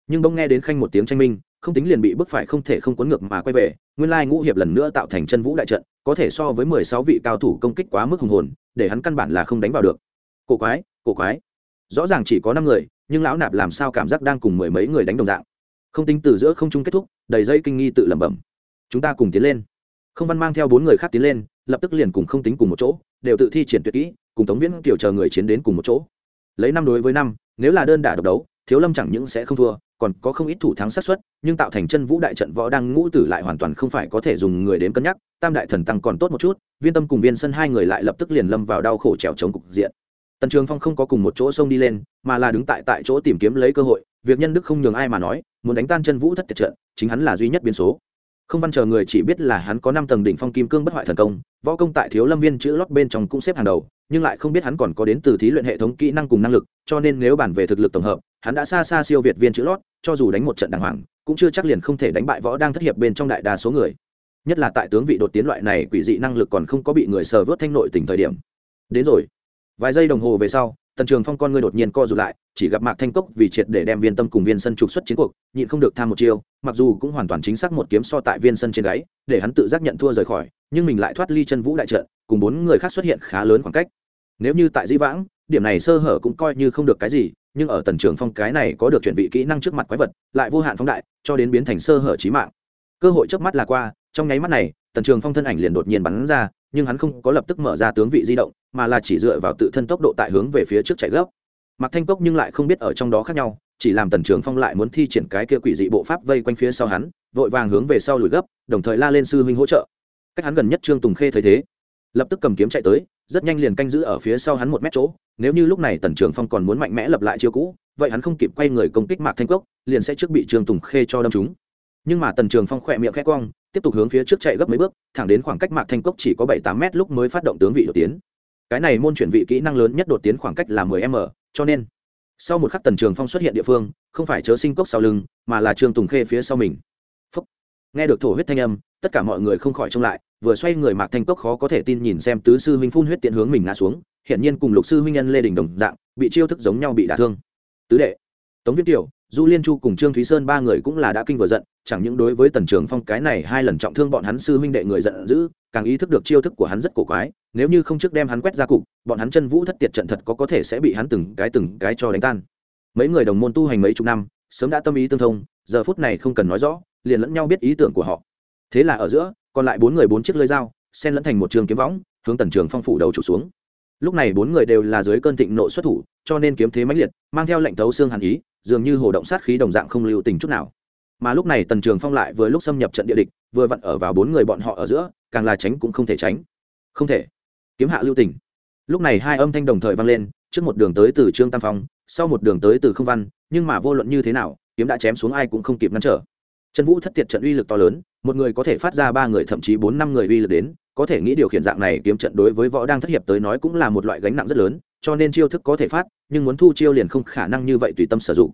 Nhưng bỗng nghe đến khanh một tiếng tranh minh không tính liền bị bức phải không thể không cuốn ngược mà quay về, nguyên lai ngũ hiệp lần nữa tạo thành chân vũ đại trận, có thể so với mười sáu vị cao thủ công kích quá mức hùng hồn, để hắn căn bản là không đánh vào được. Cổ quái cổ quái. Rõ ràng chỉ có năm người, nhưng lão nạp làm sao cảm giác đang cùng mười mấy người đánh đồng dạng? Không tính từ giữa không trung kết thúc, đầy dây kinh nghi tự lẩm bẩm. Chúng ta cùng tiến lên. Không văn mang theo bốn người khác tiến lên, lập tức liền cùng không tính cùng một chỗ, đều tự thi triển tuyệt kỹ, cùng tống viễn kiểu chờ người chiến đến cùng một chỗ. Lấy năm đối với năm, nếu là đơn đả độc đấu, thiếu lâm chẳng những sẽ không thua còn có không ít thủ thắng sát xuất nhưng tạo thành chân vũ đại trận võ đang ngũ tử lại hoàn toàn không phải có thể dùng người đến cân nhắc, tam đại thần tăng còn tốt một chút, viên tâm cùng viên sân hai người lại lập tức liền lâm vào đau khổ trèo chống cục diện. Tần trường phong không có cùng một chỗ xông đi lên, mà là đứng tại tại chỗ tìm kiếm lấy cơ hội, việc nhân đức không nhường ai mà nói, muốn đánh tan chân vũ thất tiệt trận, chính hắn là duy nhất biến số. Không văn chờ người chỉ biết là hắn có năm tầng đỉnh phong kim cương bất hoại thần công, võ công tại thiếu lâm viên chữ lót bên trong cũng xếp hàng đầu nhưng lại không biết hắn còn có đến từ thí luyện hệ thống kỹ năng cùng năng lực, cho nên nếu bàn về thực lực tổng hợp, hắn đã xa xa siêu việt viên chữ lót, cho dù đánh một trận đàng hoàng, cũng chưa chắc liền không thể đánh bại võ đang thất hiệp bên trong đại đa số người. Nhất là tại tướng vị đột tiến loại này quỷ dị năng lực còn không có bị người sờ vớt thanh nội tỉnh thời điểm. Đến rồi. Vài giây đồng hồ về sau, tần trường phong con ngươi đột nhiên co rụt lại, chỉ gặp mạc thanh cốc vì triệt để đem viên tâm cùng viên sân trục xuất chiến cuộc, nhịn không được tham một chiêu, mặc dù cũng hoàn toàn chính xác một kiếm so tại viên sân trên gáy, để hắn tự giác nhận thua rời khỏi nhưng mình lại thoát ly chân vũ đại trận, cùng bốn người khác xuất hiện khá lớn khoảng cách. Nếu như tại dĩ vãng, điểm này sơ hở cũng coi như không được cái gì, nhưng ở tần trường phong cái này có được chuẩn bị kỹ năng trước mặt quái vật, lại vô hạn phóng đại, cho đến biến thành sơ hở trí mạng. Cơ hội trước mắt là qua, trong nháy mắt này, tần trường phong thân ảnh liền đột nhiên bắn ra, nhưng hắn không có lập tức mở ra tướng vị di động, mà là chỉ dựa vào tự thân tốc độ tại hướng về phía trước chạy gấp. Mặc thanh cốc nhưng lại không biết ở trong đó khác nhau, chỉ làm tần trường phong lại muốn thi triển cái kia quỷ dị bộ pháp vây quanh phía sau hắn, vội vàng hướng về sau lùi gấp, đồng thời la lên sư huynh hỗ trợ cách hắn gần nhất trương tùng khê thấy thế. Lập tức cầm kiếm chạy tới, rất nhanh liền canh giữ ở phía sau hắn một mét chỗ. Nếu như lúc này tần trường phong còn muốn mạnh mẽ lập lại chiêu cũ, vậy hắn không kịp quay người công kích mạc thanh cốc liền sẽ trước bị trương tùng khê cho đâm chúng nhưng mà tần trường phong khỏe miệng khẽ quang tiếp tục hướng phía trước chạy gấp mấy bước, thẳng đến khoảng cách mạc thanh cốc chỉ có bảy tám mét lúc mới phát động tướng vị đột tiến. Cái này môn chuyển vị kỹ năng lớn nhất đột tiến khoảng cách là mười m, cho nên sau một khắc tần trường phong xuất hiện địa phương, không phải chớ sinh cốc sau lưng, mà là trương tùng khê phía sau mình nghe được thổ huyết thanh âm, tất cả mọi người không khỏi trông lại, vừa xoay người mạc thanh cốc khó có thể tin nhìn xem tứ sư huynh phun huyết tiện hướng mình ngã xuống hiện nhiên cùng lục sư huynh nhân lê đình đồng dạng, bị chiêu thức giống nhau bị đả thương. Tứ đệ, tống viết tiểu, du liên chu cùng trương thúy sơn ba người cũng là đã kinh vừa giận, chẳng những đối với tần trường phong cái này hai lần trọng thương bọn hắn sư huynh đệ người giận dữ, càng ý thức được chiêu thức của hắn rất cổ quái, nếu như không trước đem hắn quét ra cục, bọn hắn chân vũ thất tiệt trận thật có có thể sẽ bị hắn từng cái từng cái cho đánh tan. Mấy người đồng môn tu hành mấy chục năm, sớm đã tâm ý tương thông, giờ phút này không cần nói rõ liền lẫn nhau biết ý tưởng của họ. Thế là ở giữa, còn lại bốn người bốn chiếc lưới dao, xen lẫn thành một trường kiếm võng, hướng tần trường phong phủ đầu trục xuống. Lúc này bốn người đều là dưới cơn thịnh nộ xuất thủ, cho nên kiếm thế mãnh liệt, mang theo lệnh thấu xương hàn ý, dường như hồ động sát khí đồng dạng không lưu tình chút nào. Mà lúc này tần trường phong lại vừa lúc xâm nhập trận địa địch, vừa vặn ở vào bốn người bọn họ ở giữa, càng là tránh cũng không thể tránh. Không thể. Kiếm hạ lưu tình. Lúc này hai âm thanh đồng thời vang lên, trước một đường tới từ trương tam phong, sau một đường tới từ không văn, nhưng mà vô luận như thế nào, kiếm đã chém xuống ai cũng không kịp ngăn trở trần vũ thất tiệt trận uy lực to lớn, một người có thể phát ra ba người, thậm chí bốn, năm người uy lực đến, có thể nghĩ điều khiển dạng này kiếm trận đối với võ đang thất hiệp tới nói cũng là một loại gánh nặng rất lớn, cho nên chiêu thức có thể phát, nhưng muốn thu chiêu liền không khả năng như vậy tùy tâm sử dụng.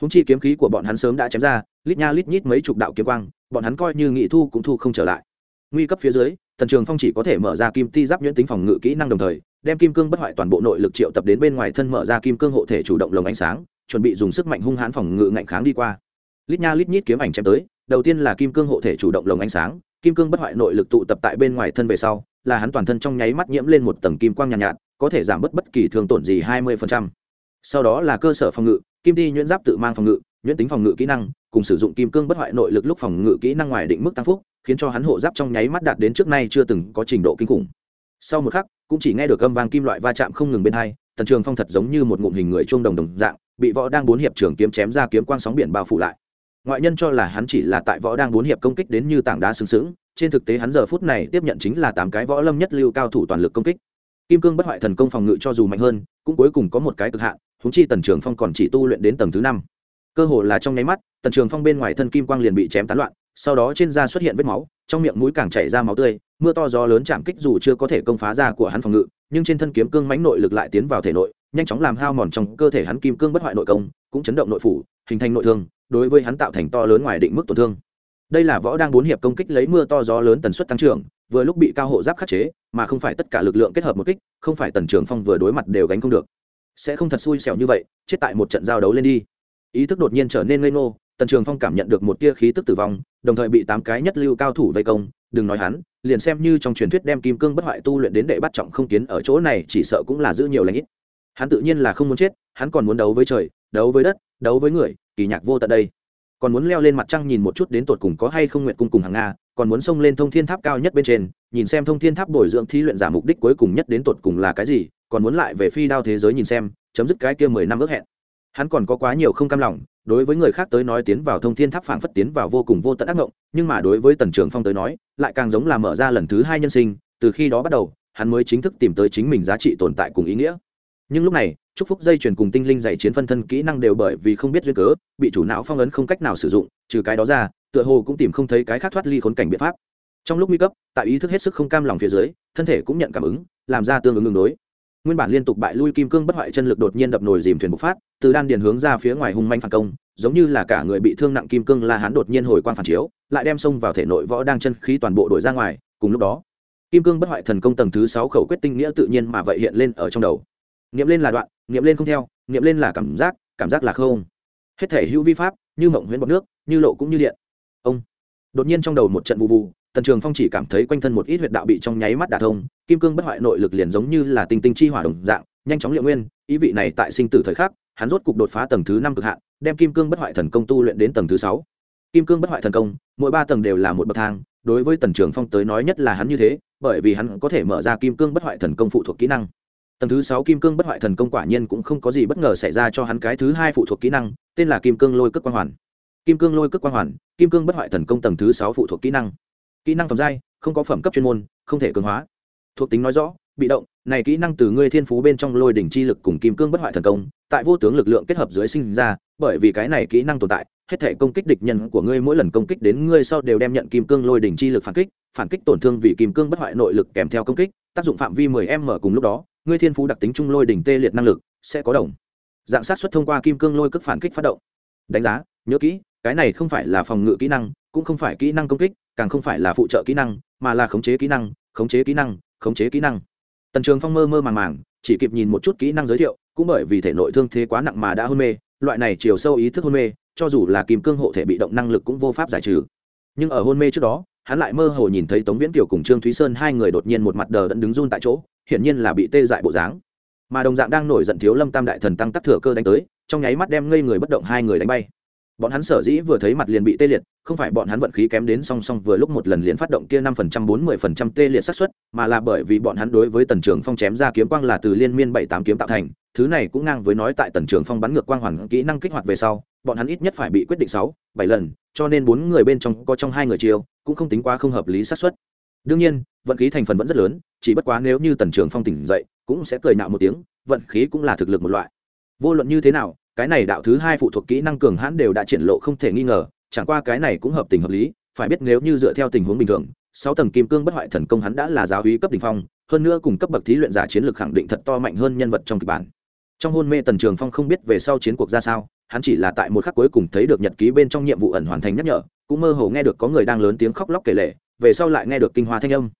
Húng chi kiếm khí của bọn hắn sớm đã chém ra, lít nha lít nhít mấy chục đạo kiếm quang, bọn hắn coi như nghị thu cũng thu không trở lại. Nguy cấp phía dưới, tần trường phong chỉ có thể mở ra kim ti giáp nhuyễn tính phòng ngự kỹ năng đồng thời, đem kim cương bất hoại toàn bộ nội lực triệu tập đến bên ngoài thân mở ra kim cương hộ thể chủ động lồng ánh sáng, chuẩn bị dùng sức mạnh hung hãn phòng ngự ngạnh kháng đi qua lít nha lít nhít kiếm ảnh chém tới đầu tiên là kim cương hộ thể chủ động lồng ánh sáng kim cương bất hoại nội lực tụ tập tại bên ngoài thân về sau là hắn toàn thân trong nháy mắt nhiễm lên một tầng kim quang nhàn nhạt, nhạt có thể giảm bớt bất kỳ thương tổn gì hai mươi sau đó là cơ sở phòng ngự kim ti nhuyễn giáp tự mang phòng ngự nhuyễn tính phòng ngự kỹ năng cùng sử dụng kim cương bất hoại nội lực lúc phòng ngự kỹ năng ngoài định mức tăng phúc khiến cho hắn hộ giáp trong nháy mắt đạt đến trước nay chưa từng có trình độ kinh khủng. Sau một khắc cũng chỉ nghe được âm vang kim loại va chạm không ngừng bên hai tần trường phong thật giống như một ngụm hình người chuông đồng đồng dạng bị võ đang bốn hiệp trường kiếm chém ra kiếm quang sóng biển bao phủ lại ngoại nhân cho là hắn chỉ là tại võ đang bốn hiệp công kích đến như tảng đá sừng sững, trên thực tế hắn giờ phút này tiếp nhận chính là tám cái võ lâm nhất lưu cao thủ toàn lực công kích. Kim cương bất hoại thần công phòng ngự cho dù mạnh hơn, cũng cuối cùng có một cái cực hạn húng chi tần trường phong còn chỉ tu luyện đến tầng thứ năm. Cơ hồ là trong nháy mắt, tần trường phong bên ngoài thân kim quang liền bị chém tán loạn, sau đó trên da xuất hiện vết máu, trong miệng mũi càng chảy ra máu tươi, mưa to gió lớn chạm kích dù chưa có thể công phá ra của hắn phòng ngự, nhưng trên thân kiếm cương mãnh nội lực lại tiến vào thể nội, nhanh chóng làm hao mòn trong cơ thể hắn kim cương bất hoại nội công, cũng chấn động nội phủ, hình thành nội thương đối với hắn tạo thành to lớn ngoài định mức tổn thương. Đây là võ đang bốn hiệp công kích lấy mưa to gió lớn tần suất tăng trưởng, vừa lúc bị cao hộ giáp khắc chế, mà không phải tất cả lực lượng kết hợp một kích, không phải tần trường phong vừa đối mặt đều gánh không được. Sẽ không thật xui xẻo như vậy, chết tại một trận giao đấu lên đi. Ý thức đột nhiên trở nên ngây ngô, tần trường phong cảm nhận được một tia khí tức tử vong, đồng thời bị tám cái nhất lưu cao thủ vây công. Đừng nói hắn, liền xem như trong truyền thuyết đem kim cương bất hoại tu luyện đến đệ bắt trọng không kiến ở chỗ này, chỉ sợ cũng là giữ nhiều lãnh ít. Hắn tự nhiên là không muốn chết, hắn còn muốn đấu với trời, đấu với đất, đấu với người kỳ nhạc vô tận đây. Còn muốn leo lên mặt trăng nhìn một chút đến tột cùng có hay không nguyện cung cùng hàng nga, còn muốn xông lên thông thiên tháp cao nhất bên trên, nhìn xem thông thiên tháp bồi dưỡng thí luyện giả mục đích cuối cùng nhất đến tột cùng là cái gì, còn muốn lại về phi đao thế giới nhìn xem, chấm dứt cái kia mười năm ước hẹn. Hắn còn có quá nhiều không cam lòng, đối với người khác tới nói tiến vào thông thiên tháp phảng phất tiến vào vô cùng vô tận ác ngộng, nhưng mà đối với tần trường phong tới nói, lại càng giống là mở ra lần thứ hai nhân sinh, từ khi đó bắt đầu, hắn mới chính thức tìm tới chính mình giá trị tồn tại cùng ý nghĩa. Nhưng lúc này chúc phúc dây chuyển cùng tinh linh dạy chiến phân thân kỹ năng đều bởi vì không biết duyên cớ, bị chủ não phong ấn không cách nào sử dụng, trừ cái đó ra, tựa hồ cũng tìm không thấy cái khác thoát ly khốn cảnh biện pháp. Trong lúc nguy cấp, tại ý thức hết sức không cam lòng phía dưới, thân thể cũng nhận cảm ứng, làm ra tương ứng đường đối. Nguyên bản liên tục bại lui kim cương bất hoại chân lực đột nhiên đập nồi dìm thuyền bộc phát, từ đan điền hướng ra phía ngoài hung manh phản công, giống như là cả người bị thương nặng kim cương la hán đột nhiên hồi quang phản chiếu, lại đem xông vào thể nội võ đang chân khí toàn bộ đổi ra ngoài, cùng lúc đó, kim cương bất hoại thần công tầng thứ sáu khẩu quyết tinh nghĩa tự nhiên mà vậy hiện lên ở trong đầu. Nghiệm lên là đoạn nghiệm lên không theo nghiệm lên là cảm giác cảm giác là không. Hết thể hữu vi pháp, như mộng huyễn bọc nước, như lộ cũng như điện. Ông. Đột nhiên trong đầu một trận vụ vụ, tần trường phong chỉ cảm thấy quanh thân một ít huyệt đạo bị trong nháy mắt đả thông, kim cương bất hoại nội lực liền giống như là tinh tinh chi hỏa đồng dạng, nhanh chóng liệu nguyên, ý vị này tại sinh tử thời khắc, hắn rốt cục đột phá tầng thứ năm cực hạn, đem kim cương bất hoại thần công tu luyện đến tầng thứ sáu. Kim cương bất hoại thần công, mỗi ba tầng đều là một bậc thang, đối với tần trường phong tới nói nhất là hắn như thế, bởi vì hắn có thể mở ra kim cương bất hoại thần công phụ thuộc kỹ năng tầng thứ sáu kim cương bất hoại thần công quả nhiên cũng không có gì bất ngờ xảy ra cho hắn cái thứ hai phụ thuộc kỹ năng, tên là kim cương lôi cước quang hoàn. Kim cương lôi cước quang hoàn, kim cương bất hoại thần công tầng thứ sáu phụ thuộc kỹ năng. Kỹ năng phẩm giai, không có phẩm cấp chuyên môn, không thể cường hóa. Thuộc tính nói rõ, bị động, này kỹ năng từ ngươi thiên phú bên trong lôi đỉnh chi lực cùng kim cương bất hoại thần công, tại vô tướng lực lượng kết hợp dưới sinh ra, bởi vì cái này kỹ năng tồn tại, hết thể công kích địch nhân của ngươi mỗi lần công kích đến ngươi sau đều đem nhận kim cương lôi đỉnh chi lực phản kích phản kích tổn thương vì kim cương bất hoại nội lực kèm theo công kích, tác dụng phạm vi 10 m cùng lúc đó ngươi thiên phú đặc tính trung lôi đỉnh tê liệt năng lực, sẽ có đồng. Dạng sát xuất thông qua kim cương lôi cước phản kích phát động. Đánh giá, nhớ kỹ, cái này không phải là phòng ngự kỹ năng, cũng không phải kỹ năng công kích, càng không phải là phụ trợ kỹ năng, mà là khống chế kỹ năng, khống chế kỹ năng, khống chế kỹ năng. Tần trường phong mơ mơ màng màng, chỉ kịp nhìn một chút kỹ năng giới thiệu, cũng bởi vì thể nội thương thế quá nặng mà đã hôn mê, loại này chiều sâu ý thức hôn mê, cho dù là kim cương hộ thể bị động năng lực cũng vô pháp giải trừ. Nhưng ở hôn mê trước đó, hắn lại mơ hồ nhìn thấy tống viễn kiều cùng trương thúy sơn hai người đột nhiên một mặt đờ đẫn đứng run tại chỗ hiển nhiên là bị tê dại bộ dáng. Mà đồng dạng đang nổi giận thiếu lâm tam đại thần tăng tắc thừa cơ đánh tới, trong nháy mắt đem ngây người bất động hai người đánh bay. Bọn hắn sở dĩ vừa thấy mặt liền bị tê liệt, không phải bọn hắn vận khí kém đến song song vừa lúc một lần liền phát động kia năm phần trăm, bốn mươi phần trăm tê liệt xác suất, mà là bởi vì bọn hắn đối với tần trường phong chém ra kiếm quang là từ liên miên bảy tám kiếm tạo thành, thứ này cũng ngang với nói tại tần trường phong bắn ngược quang hoàn kỹ năng kích hoạt về sau, bọn hắn ít nhất phải bị quyết định sáu, bảy lần, cho nên bốn người bên trong có trong hai người chiều cũng không tính quá không hợp lý xác suất. Đương nhiên, vận khí thành phần vẫn rất lớn chỉ bất quá nếu như tần trường phong tỉnh dậy, cũng sẽ cười nạo một tiếng, vận khí cũng là thực lực một loại. Vô luận như thế nào, cái này đạo thứ hai phụ thuộc kỹ năng cường hãn đều đã triển lộ không thể nghi ngờ, chẳng qua cái này cũng hợp tình hợp lý, phải biết nếu như dựa theo tình huống bình thường, sáu tầng kim cương bất hoại thần công hắn đã là giáo hí cấp đỉnh phong, hơn nữa cùng cấp bậc thí luyện giả chiến lược khẳng định thật to mạnh hơn nhân vật trong kịch bản. Trong hôn mê tần trường phong không biết về sau chiến cuộc ra sao, hắn chỉ là tại một khắc cuối cùng thấy được nhật ký bên trong nhiệm vụ ẩn hoàn thành nhắc nhở, cũng mơ hồ nghe được có người đang lớn tiếng khóc lóc kể lệ về sau lại nghe được kinh hoa thanh âm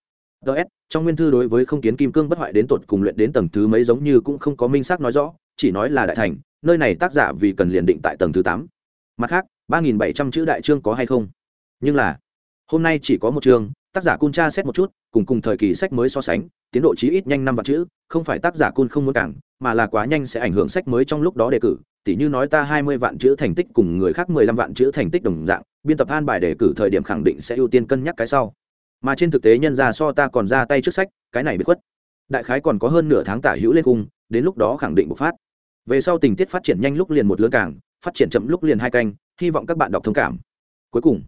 ts trong nguyên thư đối với không kiến kim cương bất hoại đến tột cùng luyện đến tầng thứ mấy giống như cũng không có minh xác nói rõ, chỉ nói là đại thành, nơi này tác giả vì cần liền định tại tầng thứ tám. Mặt khác, ba nghìn bảy trăm chữ đại chương có hay không? Nhưng là, hôm nay chỉ có một chương, tác giả cun tra xét một chút, cùng cùng thời kỳ sách mới so sánh, tiến độ chí ít nhanh năm vạn chữ, không phải tác giả cun không muốn cảng mà là quá nhanh sẽ ảnh hưởng sách mới trong lúc đó đề cử, tỉ như nói ta hai mươi vạn chữ thành tích cùng người khác mười lăm vạn chữ thành tích đồng dạng, biên tập an bài đề cử thời điểm khẳng định sẽ ưu tiên cân nhắc cái sau mà trên thực tế nhân ra so ta còn ra tay trước sách, cái này bị khuất đại khái còn có hơn nửa tháng tả hữu lên cung, đến lúc đó khẳng định bộc phát về sau tình tiết phát triển nhanh lúc liền một lớn cảng phát triển chậm lúc liền hai canh, hy vọng các bạn đọc thông cảm cuối cùng,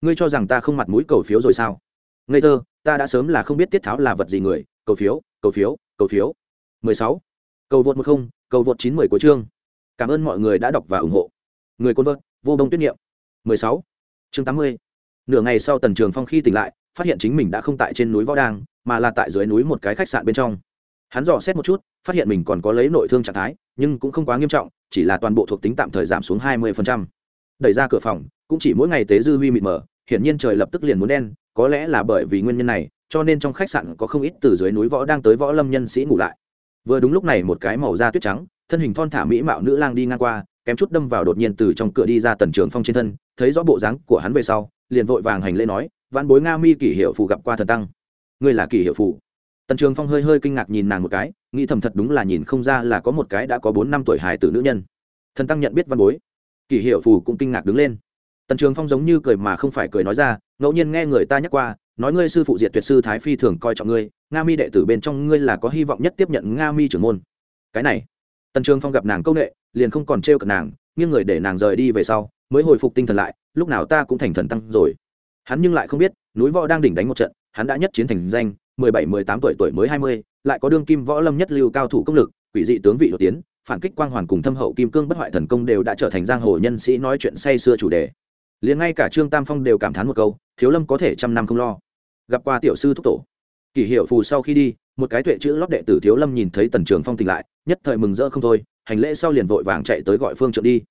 ngươi cho rằng ta không mặt mũi cầu phiếu rồi sao ngây thơ, ta đã sớm là không biết tiết tháo là vật gì người, cầu phiếu cầu phiếu cầu phiếu 16. cầu vượt một không, cầu vượt chín mười của chương cảm ơn mọi người đã đọc và ủng hộ người côn vợt, vô bông tuyết niệm 16. chương 80. nửa ngày sau tần trường phong khi tỉnh lại phát hiện chính mình đã không tại trên núi võ đang, mà là tại dưới núi một cái khách sạn bên trong. Hắn dò xét một chút, phát hiện mình còn có lấy nội thương trạng thái, nhưng cũng không quá nghiêm trọng, chỉ là toàn bộ thuộc tính tạm thời giảm xuống hai mươi đẩy ra cửa phòng, cũng chỉ mỗi ngày tế dư huy mịt mờ, hiển nhiên trời lập tức liền muốn đen, có lẽ là bởi vì nguyên nhân này, cho nên trong khách sạn có không ít từ dưới núi võ đang tới võ lâm nhân sĩ ngủ lại. Vừa đúng lúc này một cái màu da tuyết trắng, thân hình thon thả mỹ mạo nữ lang đi ngang qua, kém chút đâm vào đột nhiên từ trong cửa đi ra tần trường phong trên thân, thấy rõ bộ dáng của hắn về sau, liền vội vàng hành lễ nói văn bối nga mi kỷ hiệu phù gặp qua thần tăng. Ngươi là kỷ hiệu phù. Tần trường phong hơi hơi kinh ngạc nhìn nàng một cái, nghĩ thầm thật đúng là nhìn không ra là có một cái đã có bốn năm tuổi hài tử nữ nhân. Thần tăng nhận biết văn bối. Kỷ hiệu phù cũng kinh ngạc đứng lên. Tần trường phong giống như cười mà không phải cười nói ra, ngẫu nhiên nghe người ta nhắc qua, nói ngươi sư phụ diệt tuyệt sư thái phi thường coi trọng ngươi, nga mi đệ tử bên trong ngươi là có hy vọng nhất tiếp nhận nga mi trưởng môn. Cái này. Tần trường phong gặp nàng công nghệ liền không còn trêu cận nàng, nghiêng người để nàng rời đi về sau, mới hồi phục tinh thần lại, lúc nào ta cũng thành thần tăng rồi hắn nhưng lại không biết, núi võ đang đỉnh đánh một trận, hắn đã nhất chiến thành danh, mười bảy, mười tám tuổi tuổi mới hai mươi, lại có đương kim võ lâm nhất lưu cao thủ công lực, quỷ dị tướng vị đột tiến, phản kích quang hoàn cùng thâm hậu kim cương bất hoại thần công đều đã trở thành giang hồ nhân sĩ nói chuyện say xưa chủ đề. Liền ngay cả trương tam phong đều cảm thán một câu, thiếu lâm có thể trăm năm không lo. Gặp qua tiểu sư thúc tổ. Kỷ hiệu phù sau khi đi, một cái tuệ chữ lót đệ tử thiếu lâm nhìn thấy tần trường phong tỉnh lại, nhất thời mừng rỡ không thôi, hành lễ sau liền vội vàng chạy tới gọi phương trượng đi.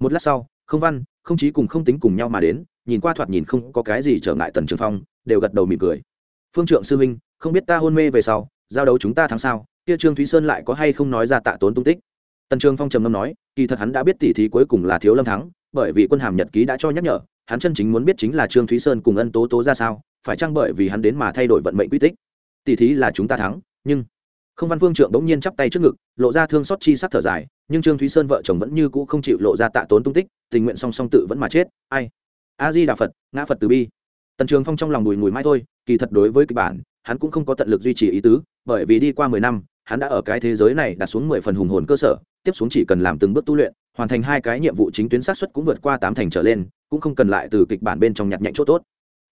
Một lát sau, không văn, không chí cùng không tính cùng nhau mà đến nhìn qua thoạt nhìn không có cái gì trở ngại tần trường phong, đều gật đầu mỉm cười. Phương trượng sư huynh, không biết ta hôn mê về sau, giao đấu chúng ta thắng sao? Kia trương thúy sơn lại có hay không nói ra tạ tốn tung tích? Tần trường phong trầm ngâm nói, kỳ thật hắn đã biết tỷ thí cuối cùng là thiếu lâm thắng, bởi vì quân hàm nhật ký đã cho nhắc nhở, hắn chân chính muốn biết chính là trương thúy sơn cùng ân tố tố ra sao, phải chăng bởi vì hắn đến mà thay đổi vận mệnh quy tích? Tỷ thí là chúng ta thắng, nhưng không văn phương trượng bỗng nhiên chắp tay trước ngực, lộ ra thương xót chi sắc thở dài, nhưng trương thúy sơn vợ chồng vẫn như cũ không chịu lộ ra tạ tốn tung tích, tình nguyện song song tự vẫn mà chết, ai? A di đà phật, ngã phật từ bi. Tần trường phong trong lòng bùi ngùi mai thôi, kỳ thật đối với kịch bản, hắn cũng không có tận lực duy trì ý tứ, bởi vì đi qua mười năm, hắn đã ở cái thế giới này đặt xuống mười phần hùng hồn cơ sở, tiếp xuống chỉ cần làm từng bước tu luyện, hoàn thành hai cái nhiệm vụ chính tuyến sát xuất cũng vượt qua tám thành trở lên, cũng không cần lại từ kịch bản bên trong nhặt nhạnh chỗ tốt.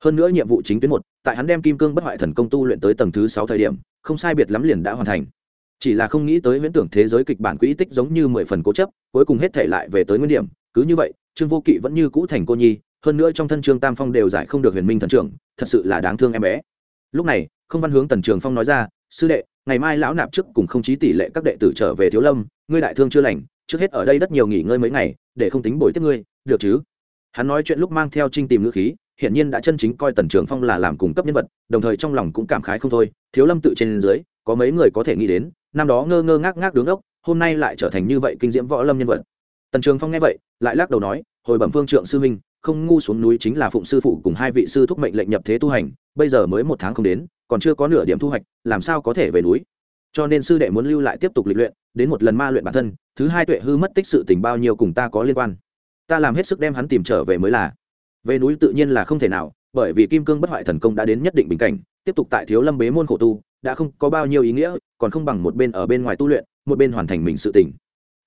Hơn nữa nhiệm vụ chính tuyến một, tại hắn đem kim cương bất hoại thần công tu luyện tới tầng thứ sáu thời điểm, không sai biệt lắm liền đã hoàn thành. Chỉ là không nghĩ tới huyễn tưởng thế giới kịch bản quỹ tích giống như mười phần cố chấp, cuối cùng hết thể lại về tới nguyên điểm, cứ như vậy, trương vô kỵ vẫn như cũ thành cô nhi hơn nữa trong thân trương tam phong đều giải không được huyền minh thần trưởng, thật sự là đáng thương em bé. Lúc này, không văn hướng tần trường phong nói ra, sư đệ, ngày mai lão nạp trước cùng không chí tỷ lệ các đệ tử trở về thiếu lâm, ngươi đại thương chưa lành, trước hết ở đây đất nhiều nghỉ ngơi mấy ngày, để không tính bồi tiếp ngươi, được chứ? Hắn nói chuyện lúc mang theo trinh tìm ngữ khí, hiển nhiên đã chân chính coi tần trường phong là làm cung cấp nhân vật, đồng thời trong lòng cũng cảm khái không thôi. Thiếu lâm tự trên dưới, có mấy người có thể nghĩ đến, năm đó ngơ ngơ ngác ngác đứng ốc, hôm nay lại trở thành như vậy kinh diễm võ lâm nhân vật. Tần trường phong nghe vậy, lại lắc đầu nói, hồi bẩm phương trượng sư huynh không ngu xuống núi chính là phụng sư phụ cùng hai vị sư thúc mệnh lệnh nhập thế tu hành, bây giờ mới một tháng không đến, còn chưa có nửa điểm thu hoạch, làm sao có thể về núi? Cho nên sư đệ muốn lưu lại tiếp tục lịch luyện, đến một lần ma luyện bản thân, thứ hai tuệ hư mất tích sự tình bao nhiêu cùng ta có liên quan. Ta làm hết sức đem hắn tìm trở về mới là. Về núi tự nhiên là không thể nào, bởi vì kim cương bất hoại thần công đã đến nhất định bình cảnh, tiếp tục tại thiếu lâm bế môn khổ tu, đã không có bao nhiêu ý nghĩa, còn không bằng một bên ở bên ngoài tu luyện, một bên hoàn thành mình sự tỉnh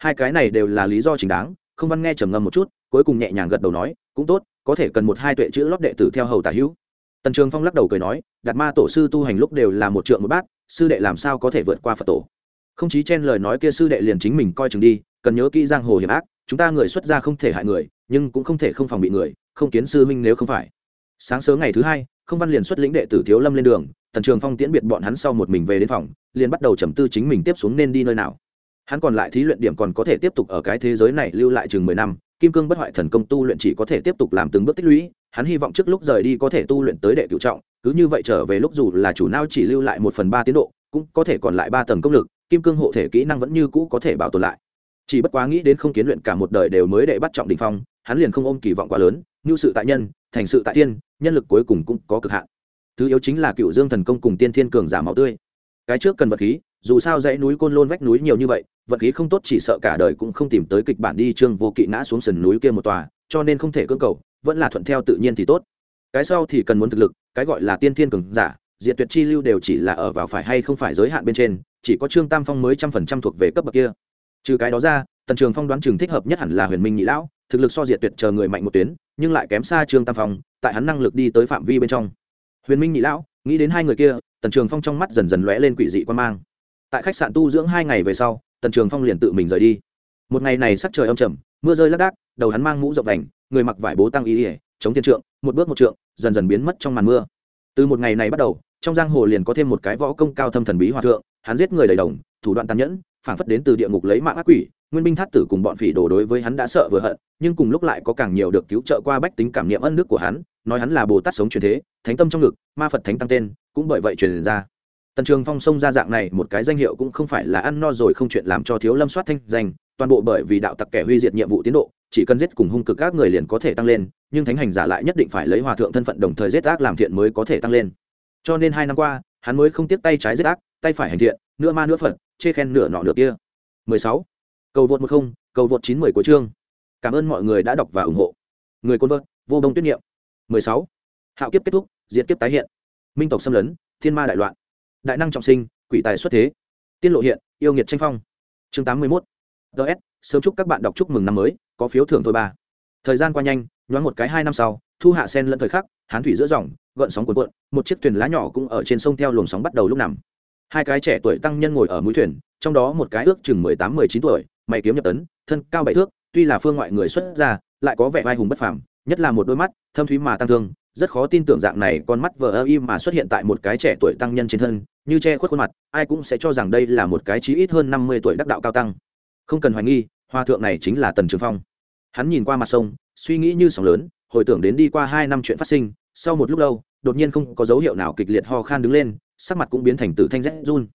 hai cái này đều là lý do chính đáng không văn nghe trầm ngâm một chút, cuối cùng nhẹ nhàng gật đầu nói, cũng tốt, có thể cần một hai tuệ chữ lót đệ tử theo hầu tả hữu. Tần trường phong lắc đầu cười nói, đạt ma tổ sư tu hành lúc đều là một trượng một bát, sư đệ làm sao có thể vượt qua phật tổ? Không chí chen lời nói kia sư đệ liền chính mình coi chừng đi, cần nhớ kỹ giang hồ hiểm ác, chúng ta người xuất gia không thể hại người, nhưng cũng không thể không phòng bị người, không kiến sư minh nếu không phải. Sáng sớm ngày thứ hai, không văn liền xuất lĩnh đệ tử thiếu lâm lên đường, tần trường phong tiễn biệt bọn hắn sau một mình về đến phòng, liền bắt đầu trầm tư chính mình tiếp xuống nên đi nơi nào hắn còn lại thí luyện điểm còn có thể tiếp tục ở cái thế giới này lưu lại chừng mười năm, kim cương bất hoại thần công tu luyện chỉ có thể tiếp tục làm từng bước tích lũy, hắn hy vọng trước lúc rời đi có thể tu luyện tới đệ cựu trọng, cứ như vậy trở về lúc dù là chủ nao chỉ lưu lại một phần ba tiến độ, cũng có thể còn lại ba tầng công lực, kim cương hộ thể kỹ năng vẫn như cũ có thể bảo tồn lại. Chỉ bất quá nghĩ đến không kiến luyện cả một đời đều mới đệ bắt trọng đình phong, hắn liền không ôm kỳ vọng quá lớn như sự tại nhân, thành sự tại tiên, nhân lực cuối cùng cũng có cực hạn. Thứ yếu chính là cựu dương thần công cùng tiên thiên cường giả máu tươi. Cái trước cần vật khí, dù sao dãy núi côn lôn vách núi nhiều như vậy vật khí không tốt chỉ sợ cả đời cũng không tìm tới kịch bản đi trương vô kỵ ngã xuống sườn núi kia một tòa, cho nên không thể cưỡng cầu, vẫn là thuận theo tự nhiên thì tốt. Cái sau thì cần muốn thực lực, cái gọi là tiên thiên cường giả, diệt tuyệt chi lưu đều chỉ là ở vào phải hay không phải giới hạn bên trên, chỉ có trương tam phong mới trăm phần trăm thuộc về cấp bậc kia. Trừ cái đó ra, tần trường phong đoán chừng thích hợp nhất hẳn là huyền minh nhị lão, thực lực so diệt tuyệt chờ người mạnh một tuyến, nhưng lại kém xa trương tam phong, tại hắn năng lực đi tới phạm vi bên trong. Huyền minh nhị lão, nghĩ đến hai người kia, tần trường phong trong mắt dần dần lóe lên quỷ dị quan mang tại khách sạn tu dưỡng hai ngày về sau, tần trường phong liền tự mình rời đi. Một ngày này sắc trời âm trầm, mưa rơi lác đác đầu hắn mang mũ rộng vành, người mặc vải bố tăng ý ỉa chống thiên trượng, một bước một trượng, dần dần biến mất trong màn mưa. Từ một ngày này bắt đầu, trong giang hồ liền có thêm một cái võ công cao thâm thần bí hòa thượng, hắn giết người đầy đồng, thủ đoạn tàn nhẫn phảng phất đến từ địa ngục lấy mạng ác quỷ, nguyên binh thắt tử cùng bọn phỉ đồ đối với hắn đã sợ vừa hận, nhưng cùng lúc lại có càng nhiều được cứu trợ qua bách tính cảm niệm ân đức của hắn, nói hắn là bồ tát sống truyền thế, thánh tâm trong ngực, ma phật thánh tăng tên, cũng bởi vậy truyền ra tần trường phong sông ra dạng này, một cái danh hiệu cũng không phải là ăn no rồi không chuyện làm cho thiếu lâm soát thanh danh, toàn bộ bởi vì đạo tặc kẻ huy diệt nhiệm vụ tiến độ, chỉ cần giết cùng hung cực các người liền có thể tăng lên, nhưng thánh hành giả lại nhất định phải lấy hòa thượng thân phận đồng thời giết ác làm thiện mới có thể tăng lên. Cho nên hai năm qua, hắn mới không tiếp tay trái giết ác, tay phải hành thiện, nửa ma nửa phật, chê khen nửa nọ nửa kia. 16. cầu vượt một không, cầu vượt chín mười của chương. Cảm ơn mọi người đã đọc và ủng hộ. Người côn vợt vô đông tuyết nghiệm 16. hạo kiếp kết thúc, diệt kiếp tái hiện. Minh tộc xâm lấn, thiên ma đại loạn đại năng trọng sinh, quỷ tài xuất thế. Tiên lộ hiện, yêu nghiệt tranh phong. Chương 81. ts sớm chúc các bạn đọc chúc mừng năm mới, có phiếu thưởng thôi ba thời gian qua nhanh, nhoáng một cái hai năm sau, thu hạ sen lẫn thời khắc, hán thủy giữa dòng, gợn sóng cuộn cuộn, một chiếc thuyền lá nhỏ cũng ở trên sông theo luồng sóng bắt đầu lúc nằm. Hai cái trẻ tuổi tăng nhân ngồi ở mũi thuyền, trong đó một cái ước chừng mười tám, mười chín tuổi, mày kiếm nhập tấn, thân cao bảy thước, tuy là phương ngoại người xuất ra lại có vẻ vai hùng bất phàm, nhất là một đôi mắt, thâm thúy mà tăng thương, rất khó tin tưởng dạng này con mắt vờ ơ im mà xuất hiện tại một cái trẻ tuổi tăng nhân trên thân như che khuất khuôn mặt, ai cũng sẽ cho rằng đây là một cái chí ít hơn năm mươi tuổi đắc đạo cao tăng. Không cần hoài nghi hoa thượng này chính là tần trường phong. Hắn nhìn qua mặt sông, suy nghĩ như sóng lớn, hồi tưởng đến đi qua hai năm chuyện phát sinh, sau một lúc lâu, đột nhiên không có dấu hiệu nào kịch liệt ho khan đứng lên, sắc mặt cũng biến thành tử thanh rét run.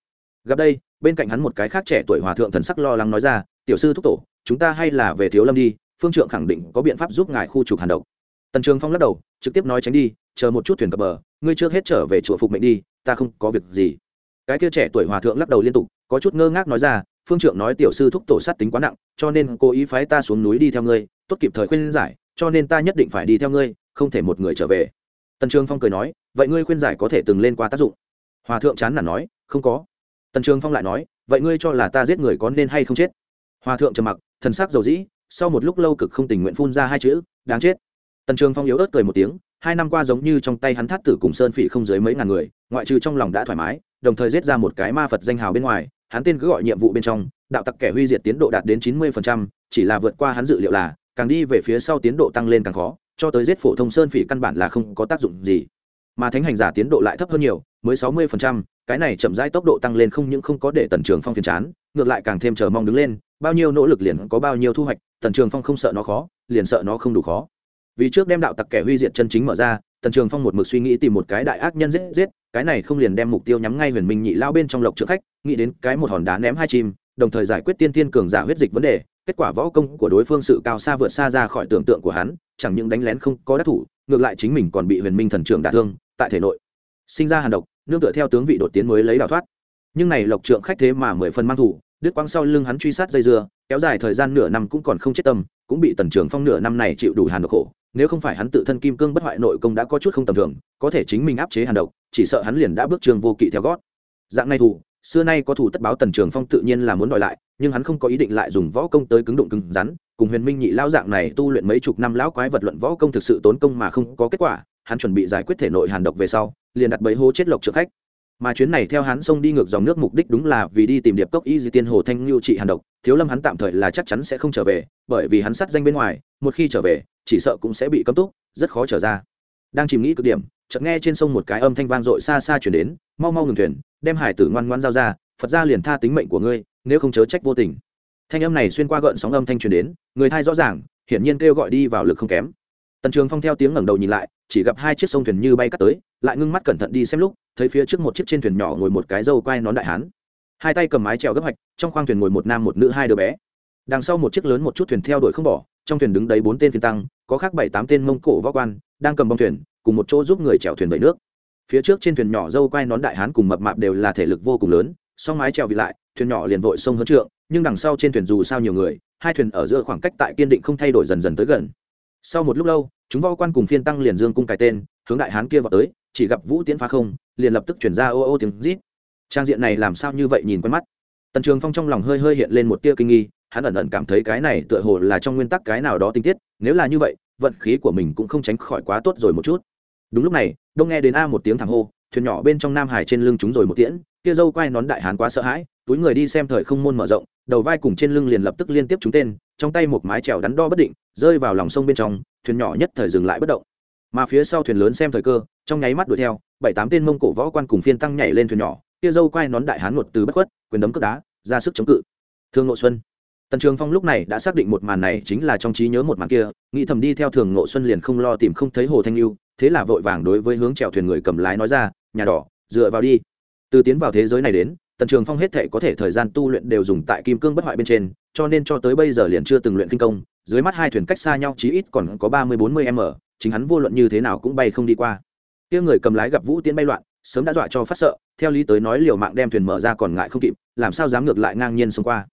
Gặp đây, bên cạnh hắn một cái khác trẻ tuổi hòa thượng thần sắc lo lắng nói ra, tiểu sư thúc tổ, chúng ta hay là về thiếu lâm đi, phương trượng khẳng định có biện pháp giúp ngài khu trục hàn độc. Tần trường phong lắc đầu, trực tiếp nói tránh đi, chờ một chút thuyền cập bờ, ngươi trước hết trở về chùa phục mệnh đi ta không có việc gì. Cái kia trẻ tuổi hòa thượng lắc đầu liên tục, có chút ngơ ngác nói ra, phương trượng nói tiểu sư thúc tổ sát tính quá nặng, cho nên cố ý phái ta xuống núi đi theo ngươi, tốt kịp thời khuyên giải, cho nên ta nhất định phải đi theo ngươi, không thể một người trở về. Tần trường phong cười nói, vậy ngươi khuyên giải có thể từng lên qua tác dụng. Hòa thượng chán nản nói, không có. Tần trường phong lại nói, vậy ngươi cho là ta giết người có nên hay không chết? Hòa thượng trầm mặc, thần sắc dầu dĩ, sau một lúc lâu cực không tình nguyện phun ra hai chữ, đáng chết. Tần trường phong yếu ớt cười một tiếng hai năm qua giống như trong tay hắn thắt tử cùng sơn phỉ không dưới mấy ngàn người, ngoại trừ trong lòng đã thoải mái, đồng thời giết ra một cái ma phật danh hào bên ngoài, hắn tên cứ gọi nhiệm vụ bên trong, đạo tặc kẻ huy diệt tiến độ đạt đến chín mươi chỉ là vượt qua hắn dự liệu là, càng đi về phía sau tiến độ tăng lên càng khó, cho tới giết phổ thông sơn phỉ căn bản là không có tác dụng gì. Mà thánh hành giả tiến độ lại thấp hơn nhiều, mới sáu mươi cái này chậm rãi tốc độ tăng lên không những không có để tần trường phong phiền chán, ngược lại càng thêm chờ mong đứng lên, bao nhiêu nỗ lực liền có bao nhiêu thu hoạch, tần trường phong không sợ nó khó, liền sợ nó không đủ khó vì trước đem đạo tặc kẻ huy diệt chân chính mở ra, tần trường phong một mực suy nghĩ tìm một cái đại ác nhân giết giết, cái này không liền đem mục tiêu nhắm ngay huyền minh nhị lao bên trong lộc trượng khách, nghĩ đến cái một hòn đá ném hai chim, đồng thời giải quyết tiên tiên cường giả huyết dịch vấn đề, kết quả võ công của đối phương sự cao xa vượt xa ra khỏi tưởng tượng của hắn, chẳng những đánh lén không có đắc thủ, ngược lại chính mình còn bị huyền minh thần trưởng đả thương, tại thể nội sinh ra hàn độc, nương tựa theo tướng vị đột tiến mới lấy đào thoát. Nhưng này lộc trượng khách thế mà mười phần mang thủ, đứt quăng sau lưng hắn truy sát dây dưa, kéo dài thời gian nửa năm cũng còn không chết tâm, cũng bị tần trưởng phong nửa năm này chịu đủ hàn độc khổ nếu không phải hắn tự thân kim cương bất hoại nội công đã có chút không tầm thường, có thể chính mình áp chế hàn độc, chỉ sợ hắn liền đã bước trường vô kỵ theo gót. Dạng này thủ, xưa nay có thủ tất báo tần trường phong tự nhiên là muốn đòi lại, nhưng hắn không có ý định lại dùng võ công tới cứng đụng cứng rắn, cùng huyền minh nhị lao dạng này tu luyện mấy chục năm lão quái vật luận võ công thực sự tốn công mà không có kết quả, hắn chuẩn bị giải quyết thể nội hàn độc về sau, liền đặt bẫy hô chết lộc trước khách mà chuyến này theo hắn sông đi ngược dòng nước mục đích đúng là vì đi tìm điệp cốc y di tiên hồ thanh lưu trị hàn độc. Thiếu lâm hắn tạm thời là chắc chắn sẽ không trở về, bởi vì hắn sát danh bên ngoài, một khi trở về, chỉ sợ cũng sẽ bị cấm túc, rất khó trở ra. Đang chìm nghĩ cực điểm, chợt nghe trên sông một cái âm thanh vang dội xa xa chuyển đến, mau mau ngừng thuyền, đem hải tử ngoan ngoan giao ra, phật ra liền tha tính mệnh của ngươi, nếu không chớ trách vô tình. Thanh âm này xuyên qua gợn sóng âm thanh truyền đến, người thai rõ ràng, hiển nhiên kêu gọi đi vào lực không kém. Tần trường phong theo tiếng ngẩng đầu nhìn lại chỉ gặp hai chiếc sông thuyền như bay cắt tới, lại ngưng mắt cẩn thận đi xem lúc, thấy phía trước một chiếc trên thuyền nhỏ ngồi một cái dâu quai nón đại hán. Hai tay cầm mái trèo gấp hạch, trong khoang thuyền ngồi một nam một nữ hai đứa bé. Đằng sau một chiếc lớn một chút thuyền theo đuổi không bỏ, trong thuyền đứng đấy bốn tên phiên tăng, có khác bảy tám tên mông cổ võ quan, đang cầm bông thuyền, cùng một chỗ giúp người chèo thuyền vẩy nước. Phía trước trên thuyền nhỏ dâu quai nón đại hán cùng mập mạp đều là thể lực vô cùng lớn, song mái trèo vị lại, thuyền nhỏ liền vội sông hơn trượng, nhưng đằng sau trên thuyền dù sao nhiều người, hai thuyền ở giữa khoảng cách tại kiên định không thay đổi dần dần tới gần. Sau một lúc lâu chúng võ quan cùng phiên tăng liền dương cung cài tên, hướng đại hán kia vào tới, chỉ gặp vũ tiễn phá không, liền lập tức chuyển ra ô ô tiếng rít. Trang diện này làm sao như vậy nhìn quen mắt. Tần trường phong trong lòng hơi hơi hiện lên một tia kinh nghi, hắn ẩn ẩn cảm thấy cái này tựa hồ là trong nguyên tắc cái nào đó tinh tiết, nếu là như vậy, vận khí của mình cũng không tránh khỏi quá tốt rồi một chút. Đúng lúc này, đông nghe đến a một tiếng thẳng hô, thuyền nhỏ bên trong nam hải trên lưng chúng rồi một tiễn, kia dâu quay nón đại hán quá sợ hãi, túi người đi xem thời không môn mở rộng, đầu vai cùng trên lưng liền lập tức liên tiếp trúng tên, trong tay một mái trèo đắn đo bất định, rơi vào lòng sông bên trong thuyền nhỏ nhất thời dừng lại bất động. Mà phía sau thuyền lớn xem thời cơ, trong nháy mắt đuổi theo, bảy tám tên mông cổ võ quan cùng phiên tăng nhảy lên thuyền nhỏ, kia dâu quay nón đại hán một từ bất khuất, quyền đấm cướp đá, ra sức chống cự. Thương nội xuân. Tần trường phong lúc này đã xác định một màn này chính là trong trí nhớ một màn kia, nghĩ thầm đi theo thường ngộ xuân liền không lo tìm không thấy hồ thanh lưu, thế là vội vàng đối với hướng chèo thuyền người cầm lái nói ra, nhà đỏ, dựa vào đi. Từ tiến vào thế giới này đến, tần trường phong hết thể có thể thời gian tu luyện đều dùng tại kim cương bất hoại bên trên cho nên cho tới bây giờ liền chưa từng luyện kinh công, dưới mắt hai thuyền cách xa nhau chí ít còn có ba mươi bốn mươi m chính hắn vô luận như thế nào cũng bay không đi qua. Tiếng người cầm lái gặp vũ tiến bay loạn, sớm đã dọa cho phát sợ, theo lý tới nói liều mạng đem thuyền mở ra còn ngại không kịp, làm sao dám ngược lại ngang nhiên xông qua.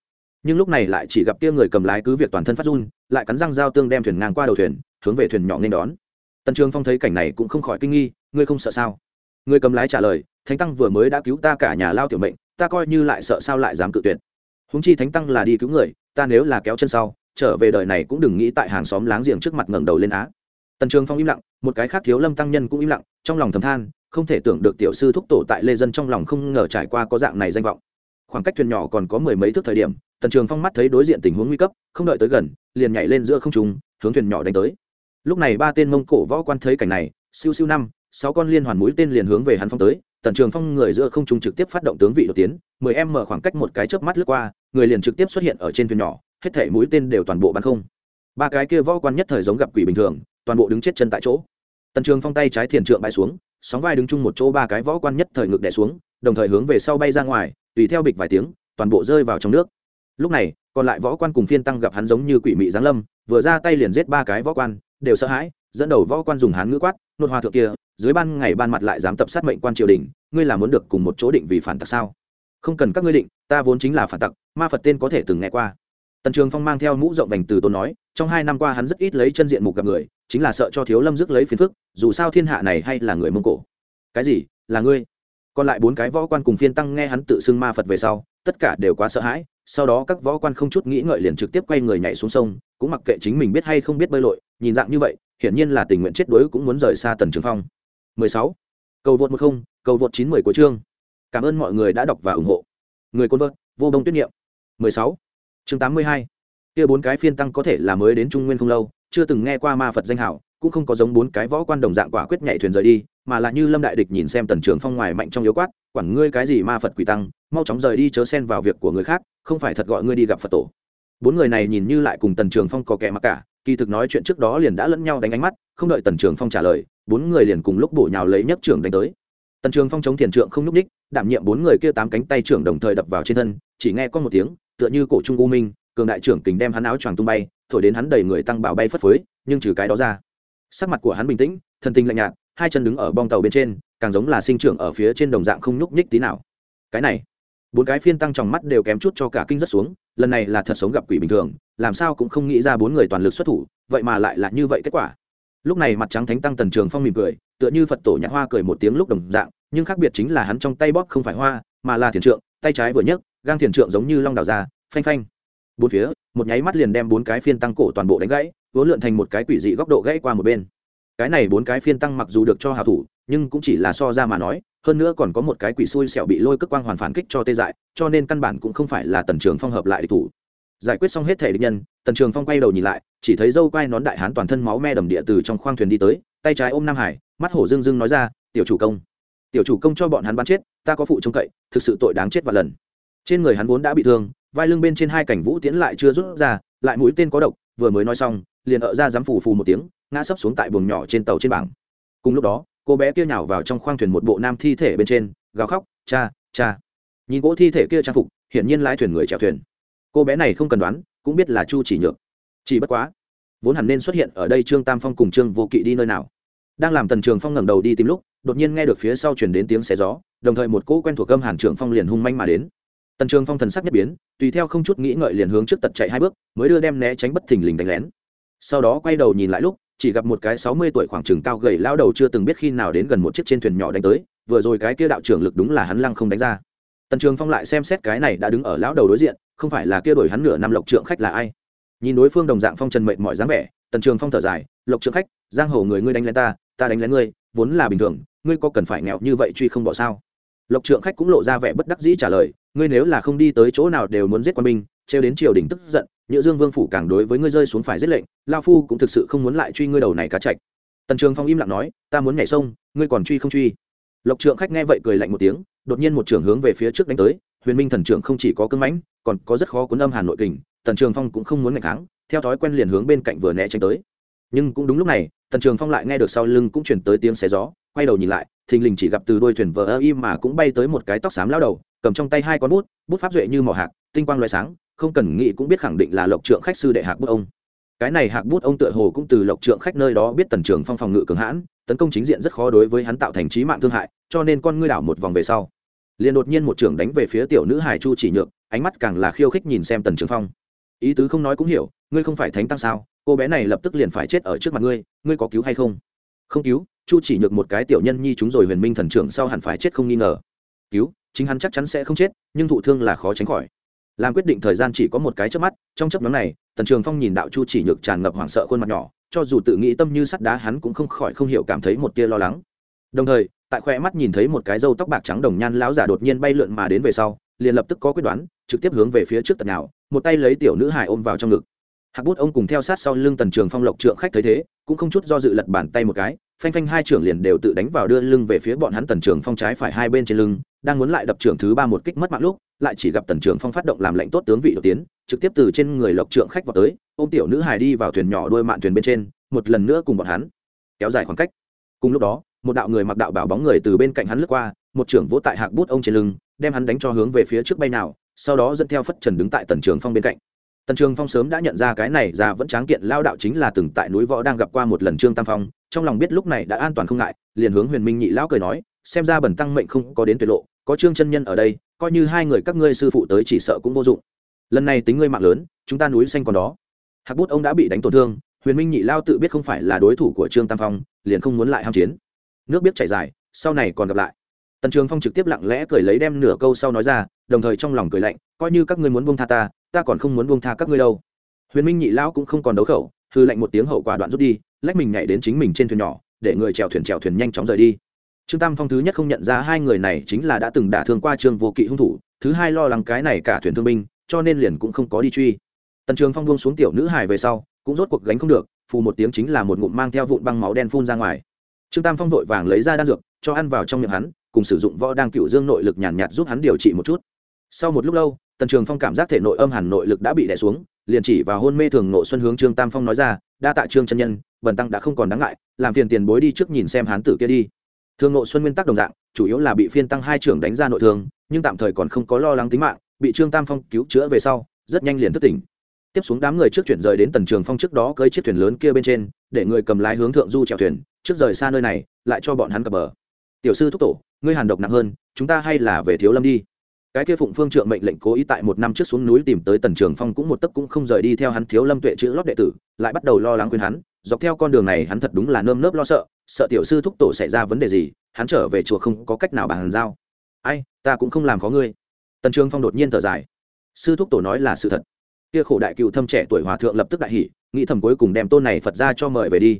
Nhưng lúc này lại chỉ gặp kia người cầm lái cứ việc toàn thân phát run, lại cắn răng giao tương đem thuyền ngang qua đầu thuyền, hướng về thuyền nhỏ nên đón. Tần trường phong thấy cảnh này cũng không khỏi kinh nghi, ngươi không sợ sao? Người cầm lái trả lời, thánh tăng vừa mới đã cứu ta cả nhà lao tiểu mệnh, ta coi như lại sợ sao lại dám cự tuyệt húng chi thánh tăng là đi cứu người, ta nếu là kéo chân sau, trở về đời này cũng đừng nghĩ tại hàng xóm láng giềng trước mặt ngẩng đầu lên á. Tần trường phong im lặng, một cái khác thiếu lâm tăng nhân cũng im lặng, trong lòng thầm than, không thể tưởng được tiểu sư thúc tổ tại lê dân trong lòng không ngờ trải qua có dạng này danh vọng. Khoảng cách thuyền nhỏ còn có mười mấy thước thời điểm, tần trường phong mắt thấy đối diện tình huống nguy cấp, không đợi tới gần, liền nhảy lên giữa không trung, hướng thuyền nhỏ đánh tới. Lúc này ba tên mông cổ võ quan thấy cảnh này, siêu siêu năm, sáu con liên hoàn mũi tên liền hướng về hắn phong tới tần trường phong người giữa không trung trực tiếp phát động tướng vị đột tiến, mười em mở khoảng cách một cái chớp mắt lướt qua, người liền trực tiếp xuất hiện ở trên thuyền nhỏ, hết thể mũi tên đều toàn bộ bắn không. Ba cái kia võ quan nhất thời giống gặp quỷ bình thường, toàn bộ đứng chết chân tại chỗ. Tần trường phong tay trái thiền trượng bay xuống, sóng vai đứng chung một chỗ ba cái võ quan nhất thời ngực đè xuống, đồng thời hướng về sau bay ra ngoài, tùy theo bịch vài tiếng, toàn bộ rơi vào trong nước. Lúc này, còn lại võ quan cùng phiên tăng gặp hắn giống như quỷ mị giáng lâm, vừa ra tay liền giết ba cái võ quan, đều sợ hãi dẫn đầu võ quan dùng hán ngữ quát, nột hòa thượng kia, dưới ban ngày ban mặt lại dám tập sát mệnh quan triều đình, ngươi là muốn được cùng một chỗ định vì phản tặc sao? Không cần các ngươi định, ta vốn chính là phản tặc, ma phật tên có thể từng nghe qua. Tần trường phong mang theo mũ rộng vành từ tôn nói, trong hai năm qua hắn rất ít lấy chân diện mục gặp người, chính là sợ cho thiếu lâm dứt lấy phiền phức, dù sao thiên hạ này hay là người mông cổ. Cái gì? Là ngươi? Còn lại bốn cái võ quan cùng phiên tăng nghe hắn tự xưng ma phật về sau, tất cả đều quá sợ hãi, sau đó các võ quan không chút nghĩ ngợi liền trực tiếp quay người nhảy xuống sông, cũng mặc kệ chính mình biết hay không biết bơi lội, nhìn dạng như vậy hiển nhiên là tình nguyện chết đuối cũng muốn rời xa tần trường phong 16. cầu vượt 10, cầu vượt 90 của chương cảm ơn mọi người đã đọc và ủng hộ người côn vợt vô đông tuyết niệm 16. chương 82. kia bốn cái phiên tăng có thể là mới đến trung nguyên không lâu chưa từng nghe qua ma phật danh hảo cũng không có giống bốn cái võ quan đồng dạng quả quyết nhảy thuyền rời đi mà là như lâm đại địch nhìn xem tần trường phong ngoài mạnh trong yếu quát quản ngươi cái gì ma phật quỷ tăng mau chóng rời đi chớ xen vào việc của người khác không phải thật gọi ngươi đi gặp phật tổ bốn người này nhìn như lại cùng tần trường phong có kẻ mặc cả kỳ thực nói chuyện trước đó liền đã lẫn nhau đánh ánh mắt, không đợi tần trường phong trả lời, bốn người liền cùng lúc bổ nhào lấy nhấc trưởng đánh tới. Tần trường phong chống thiền trượng không n ú c ních đảm nhiệm bốn người kia tám cánh tay trưởng đồng thời đập vào trên thân, chỉ nghe có một tiếng, tựa như cổ trung u minh, cường đại trưởng kính đem hắn áo choàng tung bay, thổi đến hắn đầy người tăng bảo bay phất phới, nhưng trừ cái đó ra, sắc mặt của hắn bình tĩnh thân tinh lạnh nhạt, hai chân đứng ở bong tàu bên trên, càng giống là sinh trưởng ở phía trên đồng dạng không nhúc nhích tí nào. Cái này, bốn cái phiên tăng trong mắt đều kém chút cho cả kinh rất xuống lần này là thật sống gặp quỷ bình thường, làm sao cũng không nghĩ ra bốn người toàn lực xuất thủ, vậy mà lại là như vậy kết quả. Lúc này mặt trắng thánh tăng tần trường phong mỉm cười, tựa như phật tổ nhạc hoa cười một tiếng lúc đồng dạng, nhưng khác biệt chính là hắn trong tay bóp không phải hoa, mà là thiền trượng, tay trái vừa nhấc gang thiền trượng giống như long đào ra, phanh phanh. Bốn phía, một nháy mắt liền đem bốn cái phiên tăng cổ toàn bộ đánh gãy vốn lượn thành một cái quỷ dị góc độ gãy qua một bên. Cái này bốn cái phiên tăng mặc dù được cho hào thủ, nhưng cũng chỉ là so ra mà nói hơn nữa còn có một cái quỷ xui xẻo bị lôi cước quang hoàn phản kích cho tê dại, cho nên căn bản cũng không phải là tần trường phong hợp lại địch thủ. Giải quyết xong hết thể địch nhân, tần trường phong quay đầu nhìn lại, chỉ thấy dâu quai nón đại hán toàn thân máu me đầm địa từ trong khoang thuyền đi tới, tay trái ôm nam hải, mắt hổ dưng dưng nói ra, tiểu chủ công, tiểu chủ công cho bọn hắn bắn chết, ta có phụ trông cậy, thực sự tội đáng chết và lần. Trên người hắn vốn đã bị thương, vai lưng bên trên hai cảnh vũ tiến lại chưa rút ra, lại mũi tên có độc, vừa mới nói xong, liền ở ra dám phù phù một tiếng, ngã sấp xuống tại buồng nhỏ trên tàu trên bảng. Cùng lúc đó cô bé kia nhào vào trong khoang thuyền một bộ nam thi thể bên trên, gào khóc, cha cha. Nhìn cỗ thi thể kia trang phục, hiển nhiên lái thuyền người chèo thuyền. Cô bé này không cần đoán, cũng biết là chu chỉ nhược. Chỉ bất quá, vốn hẳn nên xuất hiện ở đây trương tam phong cùng trương vô kỵ đi nơi nào. Đang làm tần trường phong ngẩng đầu đi tìm lúc, đột nhiên nghe được phía sau chuyển đến tiếng xé gió, đồng thời một cỗ quen thuộc cơm hàn trường phong liền hung manh mà đến. Tần trường phong thần sắc nhất biến, tùy theo không chút nghĩ ngợi liền hướng trước tật chạy hai bước, mới đưa đem né tránh bất thình lình đánh lén. Sau đó quay đầu nhìn lại lúc chỉ gặp một cái sáu mươi tuổi khoảng chừng cao gầy lao đầu chưa từng biết khi nào đến gần một chiếc trên thuyền nhỏ đánh tới, vừa rồi cái kia đạo trưởng lực đúng là hắn lăng không đánh ra. Tần trường phong lại xem xét cái này đã đứng ở lão đầu đối diện, không phải là kia đổi hắn nửa năm lộc trượng khách là ai. Nhìn đối phương đồng dạng phong trần mệnh mọi dáng vẻ, tần trường phong thở dài, lộc trượng khách, giang hồ người ngươi đánh lén ta ta đánh lén ngươi, vốn là bình thường, ngươi có cần phải nghèo như vậy truy không bỏ sao? Lộc trượng khách cũng lộ ra vẻ bất đắc dĩ trả lời, ngươi nếu là không đi tới chỗ nào đều muốn giết quân binh, trêu đến triều đình tức giận nhựa dương vương phủ càng đối với ngươi rơi xuống phải giết lệnh, lao phu cũng thực sự không muốn lại truy ngươi đầu này cá chạch. Tần trường phong im lặng nói, ta muốn nhảy sông, ngươi còn truy không truy? Lộc trượng khách nghe vậy cười lạnh một tiếng, đột nhiên một trưởng hướng về phía trước đánh tới, huyền minh thần trưởng không chỉ có cưng mãnh, còn có rất khó cuốn âm hàn nội kình, tần trường phong cũng không muốn ngày kháng, theo thói quen liền hướng bên cạnh vừa né tránh tới. Nhưng cũng đúng lúc này, tần trường phong lại nghe được sau lưng cũng chuyển tới tiếng xé gió, quay đầu nhìn lại, thình lình chỉ gặp từ đôi thuyền vờ ơ im mà cũng bay tới một cái tóc xám lao đầu, cầm trong tay hai con bút bút pháp duệ như mỏ hạc, tinh quang loại sáng không cần nghĩ cũng biết khẳng định là lộc trượng khách sư đệ hạc bút ông. Cái này hạc bút ông tựa hồ cũng từ lộc trượng khách nơi đó biết tần trường phong phòng ngự cường hãn, tấn công chính diện rất khó đối với hắn tạo thành trí mạng thương hại, cho nên con ngươi đảo một vòng về sau. Liền đột nhiên một trưởng đánh về phía tiểu nữ hải chu chỉ nhược, ánh mắt càng là khiêu khích nhìn xem tần trường phong. Ý tứ không nói cũng hiểu, ngươi không phải thánh tăng sao, cô bé này lập tức liền phải chết ở trước mặt ngươi ngươi có cứu hay không? Không cứu, chu chỉ nhược một cái tiểu nhân nhi chúng rồi huyền minh thần trưởng sau hẳn phải chết không nghi ngờ. Cứu, chính hắn chắc chắn sẽ không chết, nhưng thụ thương là khó tránh khỏi làm quyết định thời gian chỉ có một cái chớp mắt, trong chớp nhóm này, tần trường phong nhìn đạo chu chỉ nhược tràn ngập hoảng sợ khuôn mặt nhỏ, cho dù tự nghĩ tâm như sắt đá hắn cũng không khỏi không hiểu cảm thấy một tia lo lắng. Đồng thời, tại khoe mắt nhìn thấy một cái râu tóc bạc trắng đồng nhan lão giả đột nhiên bay lượn mà đến về sau, liền lập tức có quyết đoán, trực tiếp hướng về phía trước tần nào, một tay lấy tiểu nữ hải ôm vào trong ngực. Hạc bút ông cùng theo sát sau lưng tần trường phong lộc trượng khách thấy thế, cũng không chút do dự lật bàn tay một cái phanh phanh hai trưởng liền đều tự đánh vào đưa lưng về phía bọn hắn tần trường phong trái phải hai bên trên lưng, đang muốn lại đập trưởng thứ ba một kích mất mạng lúc, lại chỉ gặp tần trường phong phát động làm lệnh tốt tướng vị đầu tiến, trực tiếp từ trên người lộc trượng khách vào tới, ôm tiểu nữ hài đi vào thuyền nhỏ đuôi mạn thuyền bên trên, một lần nữa cùng bọn hắn kéo dài khoảng cách. Cùng lúc đó, một đạo người mặc đạo bảo bóng người từ bên cạnh hắn lướt qua, một trưởng vỗ tại hạc bút ông trên lưng, đem hắn đánh cho hướng về phía trước bay nào, sau đó dẫn theo phất trần đứng tại tần trường phong bên cạnh. Tần trường phong sớm đã nhận ra cái này ra vẫn tráng kiện lao đạo chính là từng tại núi võ đang gặp qua một lần trương tam phong trong lòng biết lúc này đã an toàn không ngại, liền hướng huyền minh nhị lão cười nói, xem ra bẩn tăng mệnh không có đến tuyệt lộ, có trương chân nhân ở đây, coi như hai người các ngươi sư phụ tới chỉ sợ cũng vô dụng. Lần này tính ngươi mạng lớn, chúng ta núi xanh còn đó. Hạc bút ông đã bị đánh tổn thương, huyền minh nhị lao tự biết không phải là đối thủ của trương tam phong, liền không muốn lại ham chiến. Nước biết chảy dài, sau này còn gặp lại. Tần trường phong trực tiếp lặng lẽ cười lấy đem nửa câu sau nói ra, đồng thời trong lòng cười lạnh, coi như các ngươi muốn buông tha ta ta còn không muốn buông tha các ngươi đâu. Huyền minh nhị lão cũng không còn đấu khẩu hư lạnh một tiếng hậu quả đoạn rút đi lách mình nhảy đến chính mình trên thuyền nhỏ để người chèo thuyền chèo thuyền nhanh chóng rời đi. Trương tam phong thứ nhất không nhận ra hai người này chính là đã từng đả thương qua trương vô kỵ hung thủ thứ hai lo lắng cái này cả thuyền thương binh cho nên liền cũng không có đi truy. Tần trường phong buông xuống tiểu nữ hải về sau cũng rốt cuộc gánh không được phù một tiếng chính là một ngụm mang theo vụn băng máu đen phun ra ngoài. Trương tam phong vội vàng lấy ra đan dược cho ăn vào trong miệng hắn cùng sử dụng võ đang cựu dương nội lực nhàn nhạt, nhạt giúp hắn điều trị một chút. Sau một lúc lâu tần trường phong cảm giác thể nội âm hẳn nội lực đã bị đè xuống liền chỉ vào hôn mê thường nộ xuân hướng trương tam phong nói ra đa tạ trương chân nhân, bần tăng đã không còn đáng ngại, làm phiền tiền bối đi trước nhìn xem hán tử kia đi. Thương nộ xuân nguyên tắc đồng dạng, chủ yếu là bị phiên tăng hai trưởng đánh ra nội thương, nhưng tạm thời còn không có lo lắng tính mạng, bị trương tam phong cứu chữa về sau, rất nhanh liền thức tỉnh. Tiếp xuống đám người trước chuyển rời đến tần trường phong trước đó cơi chiếc thuyền lớn kia bên trên, để người cầm lái hướng thượng du chèo thuyền, trước rời xa nơi này, lại cho bọn hắn cập bờ. Tiểu sư thúc tổ, ngươi hàn độc nặng hơn, chúng ta hay là về thiếu lâm đi cái kia phụng phương trượng mệnh lệnh cố ý tại một năm trước xuống núi tìm tới tần trường phong cũng một tấc cũng không rời đi theo hắn thiếu lâm tuệ chữ lót đệ tử, lại bắt đầu lo lắng khuyên hắn, dọc theo con đường này hắn thật đúng là nơm nớp lo sợ sợ tiểu sư thúc tổ xảy ra vấn đề gì, hắn trở về chùa không có cách nào bàn giao. Ai, ta cũng không làm có ngươi. Tần trường phong đột nhiên thở dài. Sư thúc tổ nói là sự thật. Kia khổ đại cựu thâm trẻ tuổi hòa thượng lập tức đại hỉ, nghĩ thầm cuối cùng đem tôn này phật ra cho mời về đi.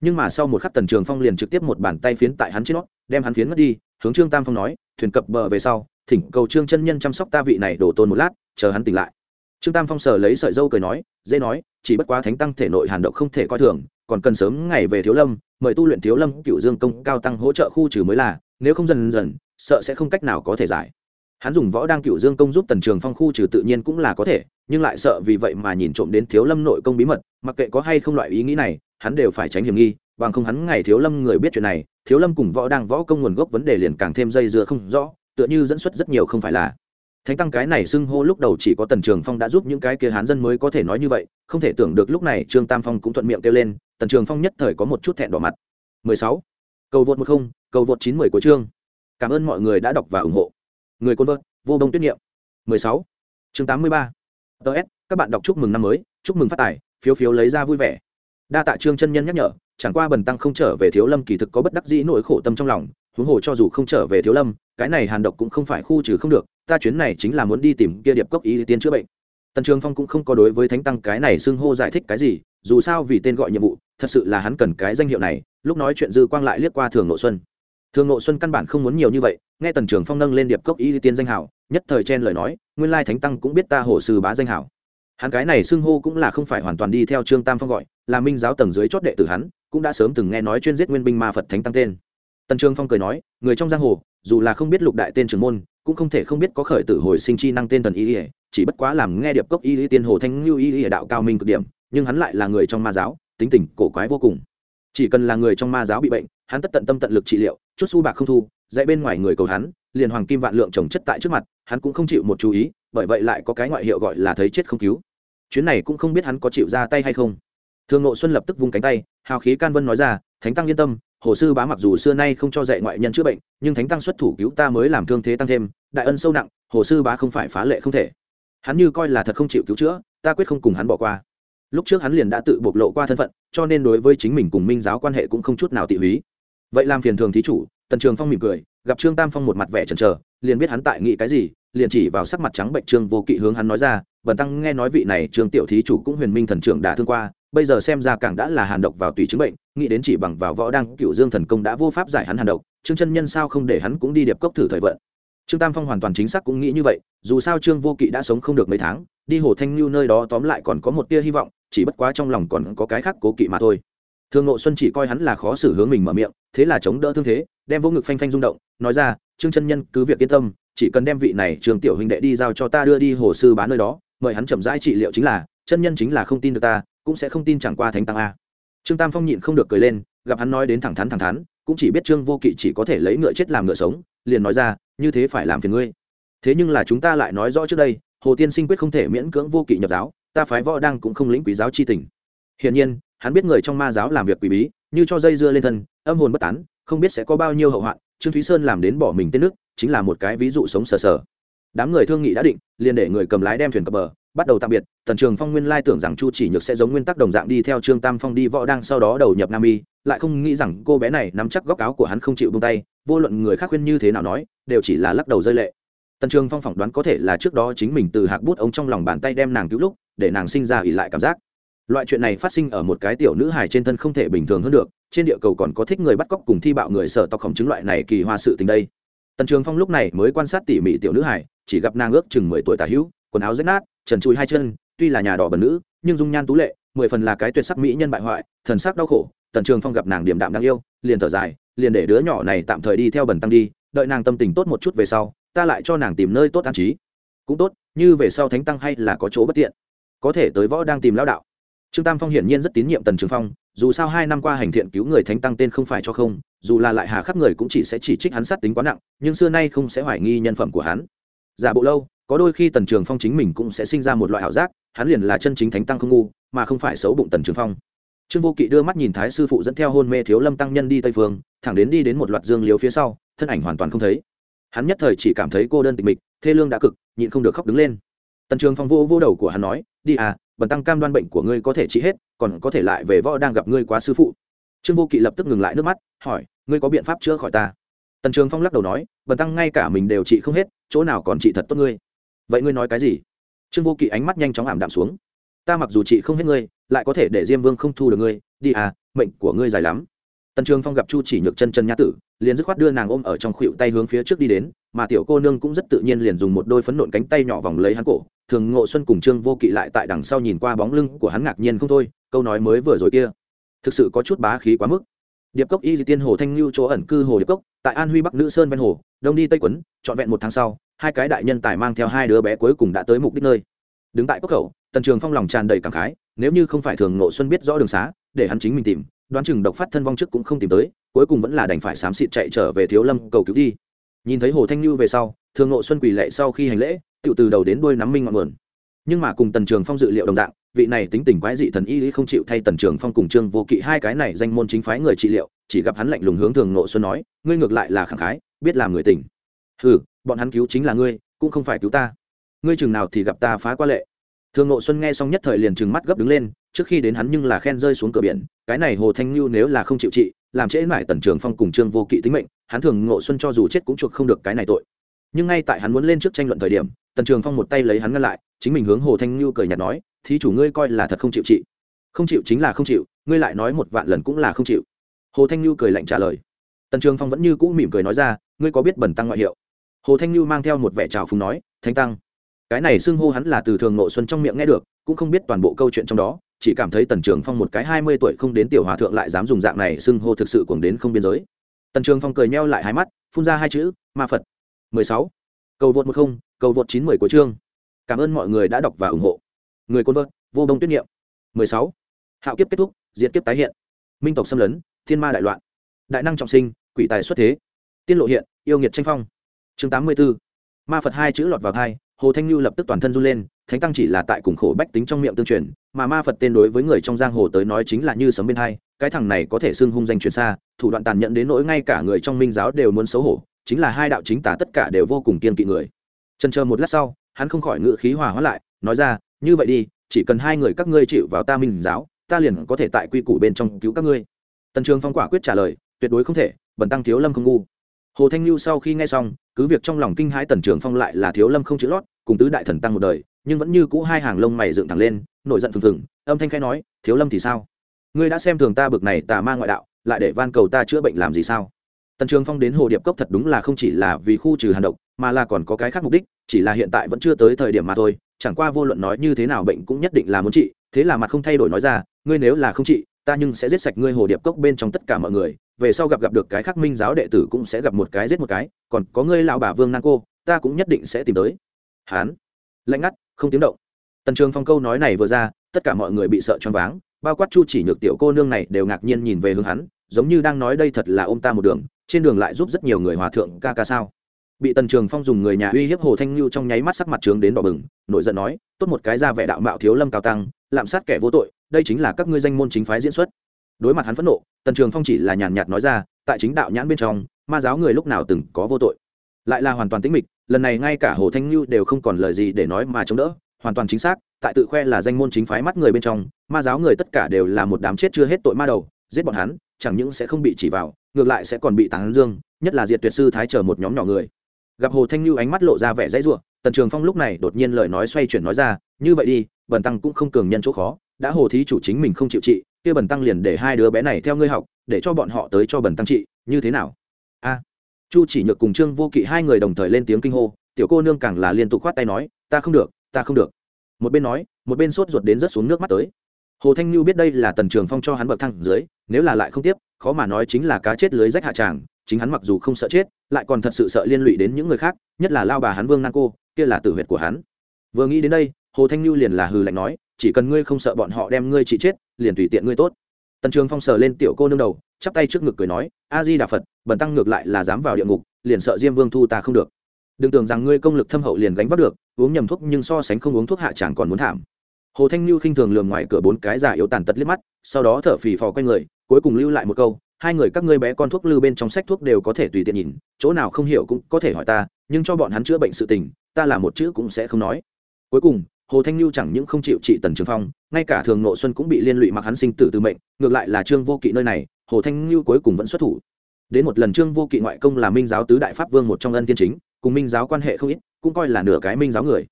Nhưng mà sau một khắc tần trường phong liền trực tiếp một bàn tay phiến tại hắn trên nó, đem hắn phiến mất đi, hướng trương tam phong nói, thuyền cập bờ về sau thỉnh cầu trương chân nhân chăm sóc ta vị này đổ tôn một lát, chờ hắn tỉnh lại. Trương tam phong sờ lấy sợi dâu cười nói, dễ nói, chỉ bất quá thánh tăng thể nội hàn động không thể coi thường, còn cần sớm ngày về thiếu lâm, mời tu luyện thiếu lâm cựu dương công cao tăng hỗ trợ khu trừ mới là, nếu không dần dần, sợ sẽ không cách nào có thể giải. Hắn dùng võ đang cựu dương công giúp tần trường phong khu trừ tự nhiên cũng là có thể, nhưng lại sợ vì vậy mà nhìn trộm đến thiếu lâm nội công bí mật, mặc kệ có hay không loại ý nghĩ này, hắn đều phải tránh hiểm nghi, bằng không hắn ngày thiếu lâm người biết chuyện này, thiếu lâm cùng võ đang võ công nguồn gốc vấn đề liền càng thêm dây dưa không rõ tựa như dẫn xuất rất nhiều không phải là thánh tăng cái này xưng hô lúc đầu chỉ có tần trường phong đã giúp những cái kia hán dân mới có thể nói như vậy, không thể tưởng được lúc này trương tam phong cũng thuận miệng kêu lên, tần trường phong nhất thời có một chút thẹn đỏ mặt 16. cầu vượt một không, cầu vượt chín mười của chương cảm ơn mọi người đã đọc và ủng hộ người côn vợt, vô đông tuyết niệm 16. chương 83. ts các bạn đọc chúc mừng năm mới, chúc mừng phát tài, phiếu phiếu lấy ra vui vẻ đa tạ trương chân nhân nhắc nhở, chẳng qua bần tăng không trở về thiếu lâm kỳ thực có bất đắc dĩ nỗi khổ tâm trong lòng huống hồ cho dù không trở về thiếu lâm, cái này hàn độc cũng không phải khu trừ không được, ta chuyến này chính là muốn đi tìm kia điệp cốc ý tiên chữa bệnh. Tần trường phong cũng không có đối với thánh tăng cái này xưng hô giải thích cái gì, dù sao vì tên gọi nhiệm vụ, thật sự là hắn cần cái danh hiệu này, lúc nói chuyện dư quang lại liếc qua thường nội xuân. Thường nội xuân căn bản không muốn nhiều như vậy, nghe tần trường phong nâng lên điệp cốc ý tiên danh hảo nhất thời chen lời nói, nguyên lai thánh tăng cũng biết ta hồ sư bá danh hảo hắn cái này xưng hô cũng là không phải hoàn toàn đi theo trương tam phong gọi, là minh giáo tầng dưới chót đệ tử hắn, cũng đã sớm từng nghe nói chuyên giết nguyên binh ma phật thánh tăng tên tần trường phong cười nói, người trong giang hồ, dù là không biết lục đại tên trưởng môn, cũng không thể không biết có khởi tử hồi sinh chi năng tên thần y ỉa chỉ bất quá làm nghe điệp cốc y tiên hồ thanh lưu y ỉa đạo cao minh cực điểm, nhưng hắn lại là người trong ma giáo, tính tình cổ quái vô cùng. Chỉ cần là người trong ma giáo bị bệnh, hắn tất tận tâm tận lực trị liệu, chút su bạc không thu, dạy bên ngoài người cầu hắn, liền hoàng kim vạn lượng trồng chất tại trước mặt, hắn cũng không chịu một chú ý, bởi vậy lại có cái ngoại hiệu gọi là thấy chết không cứu. Chuyến này cũng không biết hắn có chịu ra tay hay không. Thường ngộ xuân lập tức vung cánh tay, hào khí can vân nói ra, thánh tăng yên tâm hồ sư bá mặc dù xưa nay không cho dạy ngoại nhân chữa bệnh, nhưng thánh tăng xuất thủ cứu ta mới làm thương thế tăng thêm, đại ân sâu nặng, hồ sư bá không phải phá lệ không thể. Hắn như coi là thật không chịu cứu chữa, ta quyết không cùng hắn bỏ qua. Lúc trước hắn liền đã tự bộc lộ qua thân phận, cho nên đối với chính mình cùng minh giáo quan hệ cũng không chút nào tị húy. Vậy làm phiền thường thí chủ, tần trường phong mỉm cười, gặp trương tam phong một mặt vẻ chần chờ, liền biết hắn tại nghĩ cái gì, liền chỉ vào sắc mặt trắng bệnh trương vô kỵ hướng hắn nói ra, bần tăng nghe nói vị này trương tiểu thí chủ cũng huyền minh thần trưởng đã thương qua bây giờ xem ra càng đã là hàn độc vào tùy chứng bệnh, nghĩ đến chỉ bằng vào võ đăng, cựu dương thần công đã vô pháp giải hắn hàn độc, trương chân nhân sao không để hắn cũng đi điệp cốc thử thời vận. Trương tam phong hoàn toàn chính xác cũng nghĩ như vậy, dù sao trương vô kỵ đã sống không được mấy tháng, đi hồ thanh lưu nơi đó tóm lại còn có một tia hy vọng, chỉ bất quá trong lòng còn có cái khác cố kỵ mà thôi. Thương ngộ xuân chỉ coi hắn là khó xử hướng mình mở miệng, thế là chống đỡ thương thế, đem vô ngực phanh phanh rung động, nói ra, trương chân nhân, cứ việc yên tâm, chỉ cần đem vị này trường tiểu huynh đệ đi giao cho ta đưa đi hồ sư bán nơi đó, mời hắn chậm rãi trị liệu chính là, chân nhân chính là không tin được ta cũng sẽ không tin chẳng qua thánh tăng a. Trương tam phong nhịn không được cười lên, gặp hắn nói đến thẳng thắn thẳng thắn, cũng chỉ biết trương vô kỵ chỉ có thể lấy ngựa chết làm ngựa sống, liền nói ra, như thế phải làm phiền ngươi. Thế nhưng là chúng ta lại nói rõ trước đây, hồ tiên sinh quyết không thể miễn cưỡng vô kỵ nhập giáo, ta phái võ đăng cũng không lĩnh quý giáo chi tình. Hiển nhiên, hắn biết người trong ma giáo làm việc quỷ bí, như cho dây dưa lên thân, âm hồn bất tán, không biết sẽ có bao nhiêu hậu hoạn, trương thúy sơn làm đến bỏ mình tên nước, chính là một cái ví dụ sống sờ sờ. Đám người thương nghị đã định, liền để người cầm lái đem thuyền cập bờ bắt đầu tạm biệt, tần trường phong nguyên lai tưởng rằng chu chỉ nhược sẽ giống nguyên tắc đồng dạng đi theo trương tam phong đi võ đang sau đó đầu nhập nam y, lại không nghĩ rằng cô bé này nắm chắc góc áo của hắn không chịu bông tay, vô luận người khác khuyên như thế nào nói, đều chỉ là lắc đầu rơi lệ. Tần trường phong phỏng đoán có thể là trước đó chính mình từ hạc bút ông trong lòng bàn tay đem nàng cứu lúc, để nàng sinh ra ỉ lại cảm giác. Loại chuyện này phát sinh ở một cái tiểu nữ hài trên thân không thể bình thường hơn được, trên địa cầu còn có thích người bắt cóc cùng thi bạo người sở tộc khổng chứng loại này kỳ hoa sự tình đây. Tần trường phong lúc này mới quan sát tỉ mỉ tiểu nữ hài, chỉ gặp nàng ước chừng mười tuổi tả hữu, quần áo rách nát trần chùi hai chân, tuy là nhà đỏ bẩn nữ, nhưng dung nhan tú lệ, mười phần là cái tuyệt sắc mỹ nhân bại hoại, thần sắc đau khổ, tần trường phong gặp nàng điểm đạm đáng yêu, liền thở dài, liền để đứa nhỏ này tạm thời đi theo bẩn tăng đi, đợi nàng tâm tình tốt một chút về sau, ta lại cho nàng tìm nơi tốt an trí. Cũng tốt, như về sau thánh tăng hay là có chỗ bất tiện. Có thể tới võ đang tìm lão đạo. Trương tam phong hiển nhiên rất tín nhiệm tần trường phong, dù sao hai năm qua hành thiện cứu người thánh tăng tên không phải cho không, dù là lại hà khắc người cũng chỉ sẽ chỉ trích hắn sát tính quá nặng, nhưng xưa nay không sẽ hoài nghi nhân phẩm của hắn. Giả bộ lâu có đôi khi tần trường phong chính mình cũng sẽ sinh ra một loại ảo giác, hắn liền là chân chính thánh tăng không ngu, mà không phải xấu bụng tần trường phong. Trương vô kỵ đưa mắt nhìn thái sư phụ dẫn theo hôn mê thiếu lâm tăng nhân đi tây phương, thẳng đến đi đến một loạt dương liếu phía sau, thân ảnh hoàn toàn không thấy. Hắn nhất thời chỉ cảm thấy cô đơn tịch mịch, thê lương đã cực, nhịn không được khóc đứng lên. Tần trường phong vô vô đầu của hắn nói, đi à bần tăng cam đoan bệnh của ngươi có thể trị hết, còn có thể lại về võ đang gặp ngươi quá sư phụ. Trương vô kỵ lập tức ngừng lại nước mắt, hỏi, ngươi có biện pháp chữa khỏi ta? Tần trường phong lắc đầu nói, bần tăng ngay cả mình đều trị không hết, chỗ nào còn trị thật tốt ngươi? Vậy ngươi nói cái gì? Trương vô kỵ ánh mắt nhanh chóng ảm đạm xuống. Ta mặc dù chị không hết ngươi, lại có thể để diêm vương không thu được ngươi. Đi à mệnh của ngươi dài lắm. Tần trường phong gặp chu chỉ nhược chân chân nhã tử, liền dứt khoát đưa nàng ôm ở trong khuỷu tay hướng phía trước đi đến, mà tiểu cô nương cũng rất tự nhiên liền dùng một đôi phấn nộn cánh tay nhỏ vòng lấy hắn cổ. Thường ngộ xuân cùng trương vô kỵ lại tại đằng sau nhìn qua bóng lưng của hắn ngạc nhiên không thôi, câu nói mới vừa rồi kia. Thực sự có chút bá khí quá mức. Điệp cốc y di tiên hồ thanh lưu chỗ ẩn cư hồ điệp cốc, tại an huy bắc nữ sơn ven hồ, đông đi tây quấn, trọn vẹn một tháng sau hai cái đại nhân tài mang theo hai đứa bé cuối cùng đã tới mục đích nơi. Đứng tại cốc khẩu, tần trường phong lòng tràn đầy cảm khái, nếu như không phải thường nộ xuân biết rõ đường xá, để hắn chính mình tìm, đoán chừng độc phát thân vong trước cũng không tìm tới, cuối cùng vẫn là đành phải xám xịt chạy trở về thiếu lâm cầu cứu đi. Nhìn thấy hồ thanh lưu về sau, thường nộ xuân quỳ lệ sau khi hành lễ tự từ đầu đến đuôi nắm minh ngọn nguồn. Nhưng mà cùng tần trường phong dự liệu đồng dạng, vị này tính tình quái dị thần y lý không chịu thay tần trường phong cùng trương vô kỵ hai cái này danh môn chính phái người trị liệu, chỉ gặp hắn lạnh lùng hướng thường nộ xuân nói, ngươi ngược lại là khẳng khái, biết làm người tình. Ừ bọn hắn cứu chính là ngươi, cũng không phải cứu ta. Ngươi chừng nào thì gặp ta phá qua lệ. Thường ngộ xuân nghe xong nhất thời liền trừng mắt gấp đứng lên, trước khi đến hắn nhưng là khen rơi xuống cửa biển, cái này hồ thanh như nếu là không chịu trị, làm trễ mãi tần trường phong cùng trương vô kỵ tính mệnh, hắn thường ngộ xuân cho dù chết cũng chuộc không được cái này tội. Nhưng ngay tại hắn muốn lên trước tranh luận thời điểm, tần trường phong một tay lấy hắn ngăn lại, chính mình hướng hồ thanh như cười nhạt nói, thí chủ ngươi coi là thật không chịu trị. Không chịu chính là không chịu, ngươi lại nói một vạn lần cũng là không chịu. Hồ thanh như cười lạnh trả lời. Tần trường phong vẫn như cũ mỉm cười nói ra, ngươi có biết bẩn tăng ngoại hiệu? Hồ thanh lưu mang theo một vẻ trào phúng nói thanh tăng, cái này xưng hô hắn là từ thường nội xuân trong miệng nghe được, cũng không biết toàn bộ câu chuyện trong đó, chỉ cảm thấy tần trường phong một cái hai mươi tuổi không đến tiểu hòa thượng lại dám dùng dạng này xưng hô thực sự cuồng đến không biên giới. Tần trường phong cười meo lại hai mắt, phun ra hai chữ, ma phật. mười sáu. Cầu vượt một không, cầu vượt chín mười của chương. Cảm ơn mọi người đã đọc và ủng hộ. Người côn vợt, vô đông tuyết niệm. mười sáu. Hạo kiếp kết thúc, diệt kiếp tái hiện. Minh tộc xâm lấn, thiên ma đại loạn. Đại năng trọng sinh, quỷ tài xuất thế. Tiên lộ hiện, yêu nghiệt tranh phong chương tám mươi b ố ma phật hai chữ lọt vào thai, hồ thanh lưu lập tức toàn thân run lên, thánh tăng chỉ là tại cùng khổ bách tính trong miệng tương truyền, mà ma phật tên đối với người trong giang hồ tới nói chính là như sấm bên hai, cái thằng này có thể xưng hung danh truyền xa, thủ đoạn tàn nhẫn đến nỗi ngay cả người trong minh giáo đều muốn xấu hổ, chính là hai đạo chính tả tất cả đều vô cùng kiên kỵ người. Trần chờ một lát sau, hắn không khỏi ngự khí hòa hóa lại, nói ra, như vậy đi, chỉ cần hai người các ngươi chịu vào ta minh giáo, ta liền có thể tại quy củ bên trong cứu các ngươi. Tần trường phong quả quyết trả lời, tuyệt đối không thể, bần tăng thiếu lâm không ngu hồ thanh lưu sau khi nghe xong, cứ việc trong lòng kinh hãi tần trường phong lại là thiếu lâm không chữ lót, cùng tứ đại thần tăng một đời, nhưng vẫn như cũ hai hàng lông mày dựng thẳng lên, nổi giận phừng phừng, âm thanh khai nói, thiếu lâm thì sao? Ngươi đã xem thường ta bực này tà ma ngoại đạo, lại để van cầu ta chữa bệnh làm gì sao? Tần trường phong đến hồ điệp cốc thật đúng là không chỉ là vì khu trừ hàn độc, mà là còn có cái khác mục đích, chỉ là hiện tại vẫn chưa tới thời điểm mà thôi, chẳng qua vô luận nói như thế nào bệnh cũng nhất định là muốn trị, thế là mặt không thay đổi nói ra, ngươi nếu là không trị ta nhưng sẽ giết sạch ngươi hồ điệp cốc bên trong tất cả mọi người, về sau gặp gặp được cái khắc minh giáo đệ tử cũng sẽ gặp một cái giết một cái, còn có ngươi lão bà vương nan cô, ta cũng nhất định sẽ tìm tới. Hán, lạnh ngắt, không tiếng động. Tần trường phong câu nói này vừa ra, tất cả mọi người bị sợ choáng váng, bao quát chu chỉ nhược tiểu cô nương này đều ngạc nhiên nhìn về hướng hắn, giống như đang nói đây thật là ông ta một đường, trên đường lại giúp rất nhiều người hòa thượng ca ca sao bị tần trường phong dùng người nhà uy hiếp hồ thanh lưu trong nháy mắt sắc mặt trướng đến đỏ bừng, nổi giận nói, tốt một cái ra vẻ đạo mạo thiếu lâm cao tăng, lạm sát kẻ vô tội, đây chính là các ngươi danh môn chính phái diễn xuất. Đối mặt hắn phẫn nộ, tần trường phong chỉ là nhàn nhạt nói ra, tại chính đạo nhãn bên trong, ma giáo người lúc nào từng có vô tội. Lại là hoàn toàn tĩnh mịch, lần này ngay cả hồ thanh lưu đều không còn lời gì để nói mà chống đỡ, hoàn toàn chính xác, tại tự khoe là danh môn chính phái mắt người bên trong, ma giáo người tất cả đều là một đám chết chưa hết tội ma đầu, giết bọn hắn, chẳng những sẽ không bị chỉ vào, ngược lại sẽ còn bị tán dương, nhất là diệt tuyệt sư thái chờ một nhóm nhỏ người gặp hồ thanh lưu ánh mắt lộ ra vẻ dãy ruộng, tần trường phong lúc này đột nhiên lời nói xoay chuyển nói ra, như vậy đi, bần tăng cũng không cường nhân chỗ khó, đã hồ thí chủ chính mình không chịu trị, kia bần tăng liền để hai đứa bé này theo ngươi học, để cho bọn họ tới cho bần tăng trị, như thế nào? A. Chu chỉ nhược cùng trương vô kỵ hai người đồng thời lên tiếng kinh hô, tiểu cô nương càng là liên tục khoát tay nói, ta không được, ta không được. Một bên nói, một bên sốt ruột đến rớt xuống nước mắt tới. Hồ thanh lưu biết đây là tần trường phong cho hắn bậc thang dưới, nếu là lại không tiếp khó mà nói chính là cá chết lưới rách hạ tràng, chính hắn mặc dù không sợ chết, lại còn thật sự sợ liên lụy đến những người khác, nhất là lao bà hắn vương nan cô, kia là tử huyệt của hắn. Vừa nghĩ đến đây, hồ thanh lưu liền là hừ lạnh nói, chỉ cần ngươi không sợ bọn họ đem ngươi trị chết, liền tùy tiện ngươi tốt. Tần trường phong sờ lên tiểu cô nương đầu, chắp tay trước ngực cười nói, a di đà phật, bần tăng ngược lại là dám vào địa ngục, liền sợ diêm vương thu ta không được. Đừng tưởng rằng ngươi công lực thâm hậu liền gánh vác được, uống nhầm thuốc nhưng so sánh không uống thuốc hạ chẳng còn muốn thảm. Hồ thanh lưu khinh thường lường ngoài cửa bốn cái giả yếu tàn tật liếc mắt, sau đó thở phì phò q u a y người cuối cùng lưu lại một câu, hai người các ngươi bé con thuốc lư bên trong sách thuốc đều có thể tùy tiện nhìn, chỗ nào không hiểu cũng có thể hỏi ta, nhưng cho bọn hắn chữa bệnh sự tình, ta là một chữ cũng sẽ không nói. Cuối cùng, hồ thanh lưu chẳng những không chịu trị tần trường phong, ngay cả thường nộ xuân cũng bị liên lụy mặc hắn sinh tử từ mệnh, ngược lại là trương vô kỵ nơi này, hồ thanh lưu cuối cùng vẫn xuất thủ. Đến một lần trương vô kỵ ngoại công là minh giáo tứ đại pháp vương một trong ân tiên chính, cùng minh giáo quan hệ không ít, cũng coi là nửa cái minh giáo người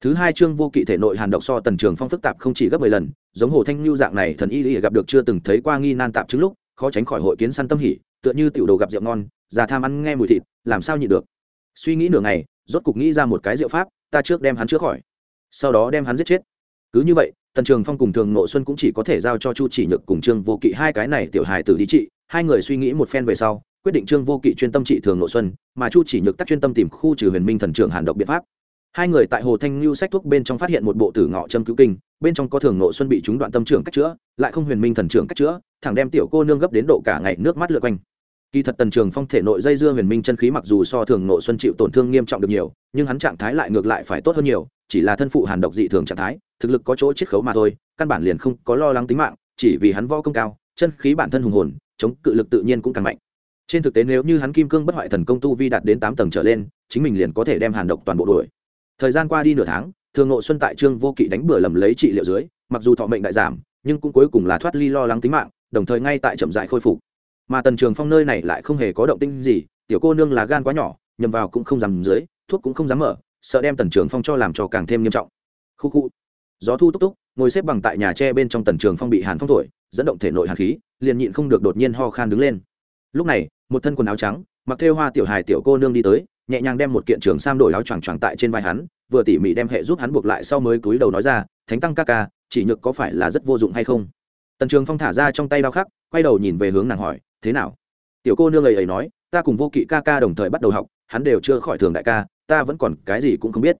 thứ hai trương vô kỵ thể nội hàn độc so tần trường phong phức tạp không chỉ gấp mười lần, giống hồ thanh lưu dạng này thần y y gặp được chưa từng thấy qua nghi nan tạp chứng lúc, khó tránh khỏi hội kiến săn tâm hỉ, tựa như tiểu đồ gặp rượu ngon, già tham ăn nghe mùi thịt, làm sao nhịn được. Suy nghĩ nửa ngày, rốt cục nghĩ ra một cái rượu pháp, ta trước đem hắn chữa khỏi, sau đó đem hắn giết chết. Cứ như vậy, tần trường phong cùng thường nội xuân cũng chỉ có thể giao cho chu chỉ nhược cùng trương vô kỵ hai cái này tiểu hài tử đi trị. Hai người suy nghĩ một phen về sau, quyết định trương vô kỵ chuyên tâm trị thường nội xuân, mà chu chỉ nhược tắt chuyên tâm tìm khu trừ huyền minh thần trưởng hàn độc biện pháp hai người tại hồ thanh lưu sách thuốc bên trong phát hiện một bộ tử ngọ châm cứu kinh, bên trong có thường nội xuân bị chúng đoạn tâm trưởng cách chữa, lại không huyền minh thần trưởng cách chữa, thẳng đem tiểu cô nương gấp đến độ cả ngày nước mắt lượt quanh. Kỳ thật tần trường phong thể nội dây dưa huyền minh chân khí mặc dù so thường nội xuân chịu tổn thương nghiêm trọng được nhiều, nhưng hắn trạng thái lại ngược lại phải tốt hơn nhiều, chỉ là thân phụ hàn độc dị thường trạng thái, thực lực có chỗ chiết khấu mà thôi, căn bản liền không có lo lắng tính mạng, chỉ vì hắn vo công cao, chân khí bản thân hùng hồn, chống cự lực tự nhiên cũng càng mạnh. Trên thực tế nếu như hắn kim cương bất hoại thần công tu vi đạt đến tám tầng trở lên, chính mình liền có thể đem hàn độc toàn bộ đuổi thời gian qua đi nửa tháng, thường nội xuân tại trương vô kỵ đánh bừa lầm lấy trị liệu dưới, mặc dù thọ mệnh đại giảm, nhưng cũng cuối cùng là thoát ly lo lắng tính mạng, đồng thời ngay tại chậm dại khôi phục. Mà tần trường phong nơi này lại không hề có động tinh gì, tiểu cô nương là gan quá nhỏ, nhầm vào cũng không dám dưới, thuốc cũng không dám mở, sợ đem tần trường phong cho làm cho càng thêm nghiêm trọng. Khu khu. Gió thu túc túc, ngồi xếp bằng tại nhà tre bên trong tần trường phong bị hàn phong thổi, dẫn động thể nội hàn khí, liền nhịn không được đột nhiên ho khan đứng lên. Lúc này, một thân quần áo trắng, mặc thêu hoa tiểu hài tiểu cô nương đi tới nhẹ nhàng đem một kiện trường sam đổi áo choàng choàng tại trên vai hắn, vừa tỉ mỉ đem hệ giúp hắn buộc lại sau mới cúi đầu nói ra, thánh tăng ca ca, chỉ nhược có phải là rất vô dụng hay không? Tần trường phong thả ra trong tay đao khắc, quay đầu nhìn về hướng nàng hỏi, thế nào? Tiểu cô nương ấy ấy nói, ta cùng vô kỵ ca ca đồng thời bắt đầu học, hắn đều chưa khỏi thường đại ca, ta vẫn còn cái gì cũng không biết.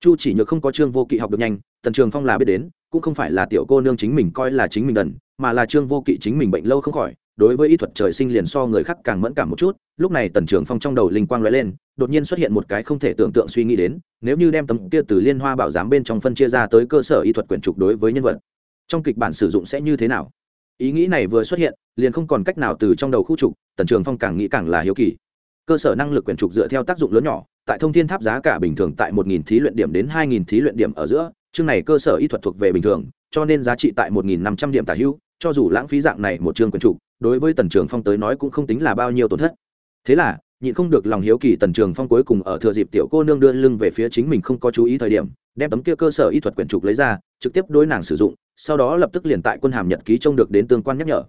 Chu chỉ nhược không có trương vô kỵ học được nhanh, tần trường phong là biết đến, cũng không phải là tiểu cô nương chính mình coi là chính mình đần, mà là trương vô kỵ chính mình bệnh lâu không khỏi, đối với y thuật trời sinh liền so người khác càng mẫn cảm một chút. Lúc này tần trường phong trong đầu linh quang l ó e lên đột nhiên xuất hiện một cái không thể tưởng tượng suy nghĩ đến, nếu như đem tấm kia từ liên hoa bảo giám bên trong phân chia ra tới cơ sở y thuật quyển trục đối với nhân vật, trong kịch bản sử dụng sẽ như thế nào? Ý nghĩ này vừa xuất hiện, liền không còn cách nào từ trong đầu khu trục, tần trường phong càng nghĩ càng là hiếu kỳ. Cơ sở năng lực quyển trục dựa theo tác dụng lớn nhỏ, tại thông thiên tháp giá cả bình thường tại một nghìn thí luyện điểm đến hai nghìn thí luyện điểm ở giữa, chương này cơ sở y thuật thuộc về bình thường, cho nên giá trị tại một nghìn năm trăm điểm tả hữu, cho dù lãng phí dạng này một chương quyển trục, đối với tần trường phong tới nói cũng không tính là bao nhiêu tổn thất. Thế là nhịn không được lòng hiếu kỳ tần trường phong cuối cùng ở thừa dịp tiểu cô nương đưa lưng về phía chính mình không có chú ý thời điểm đem tấm kia cơ sở y thuật quyển trục lấy ra trực tiếp đối nàng sử dụng sau đó lập tức liền tại quân hàm nhật ký trông được đến tương quan nhắc nhở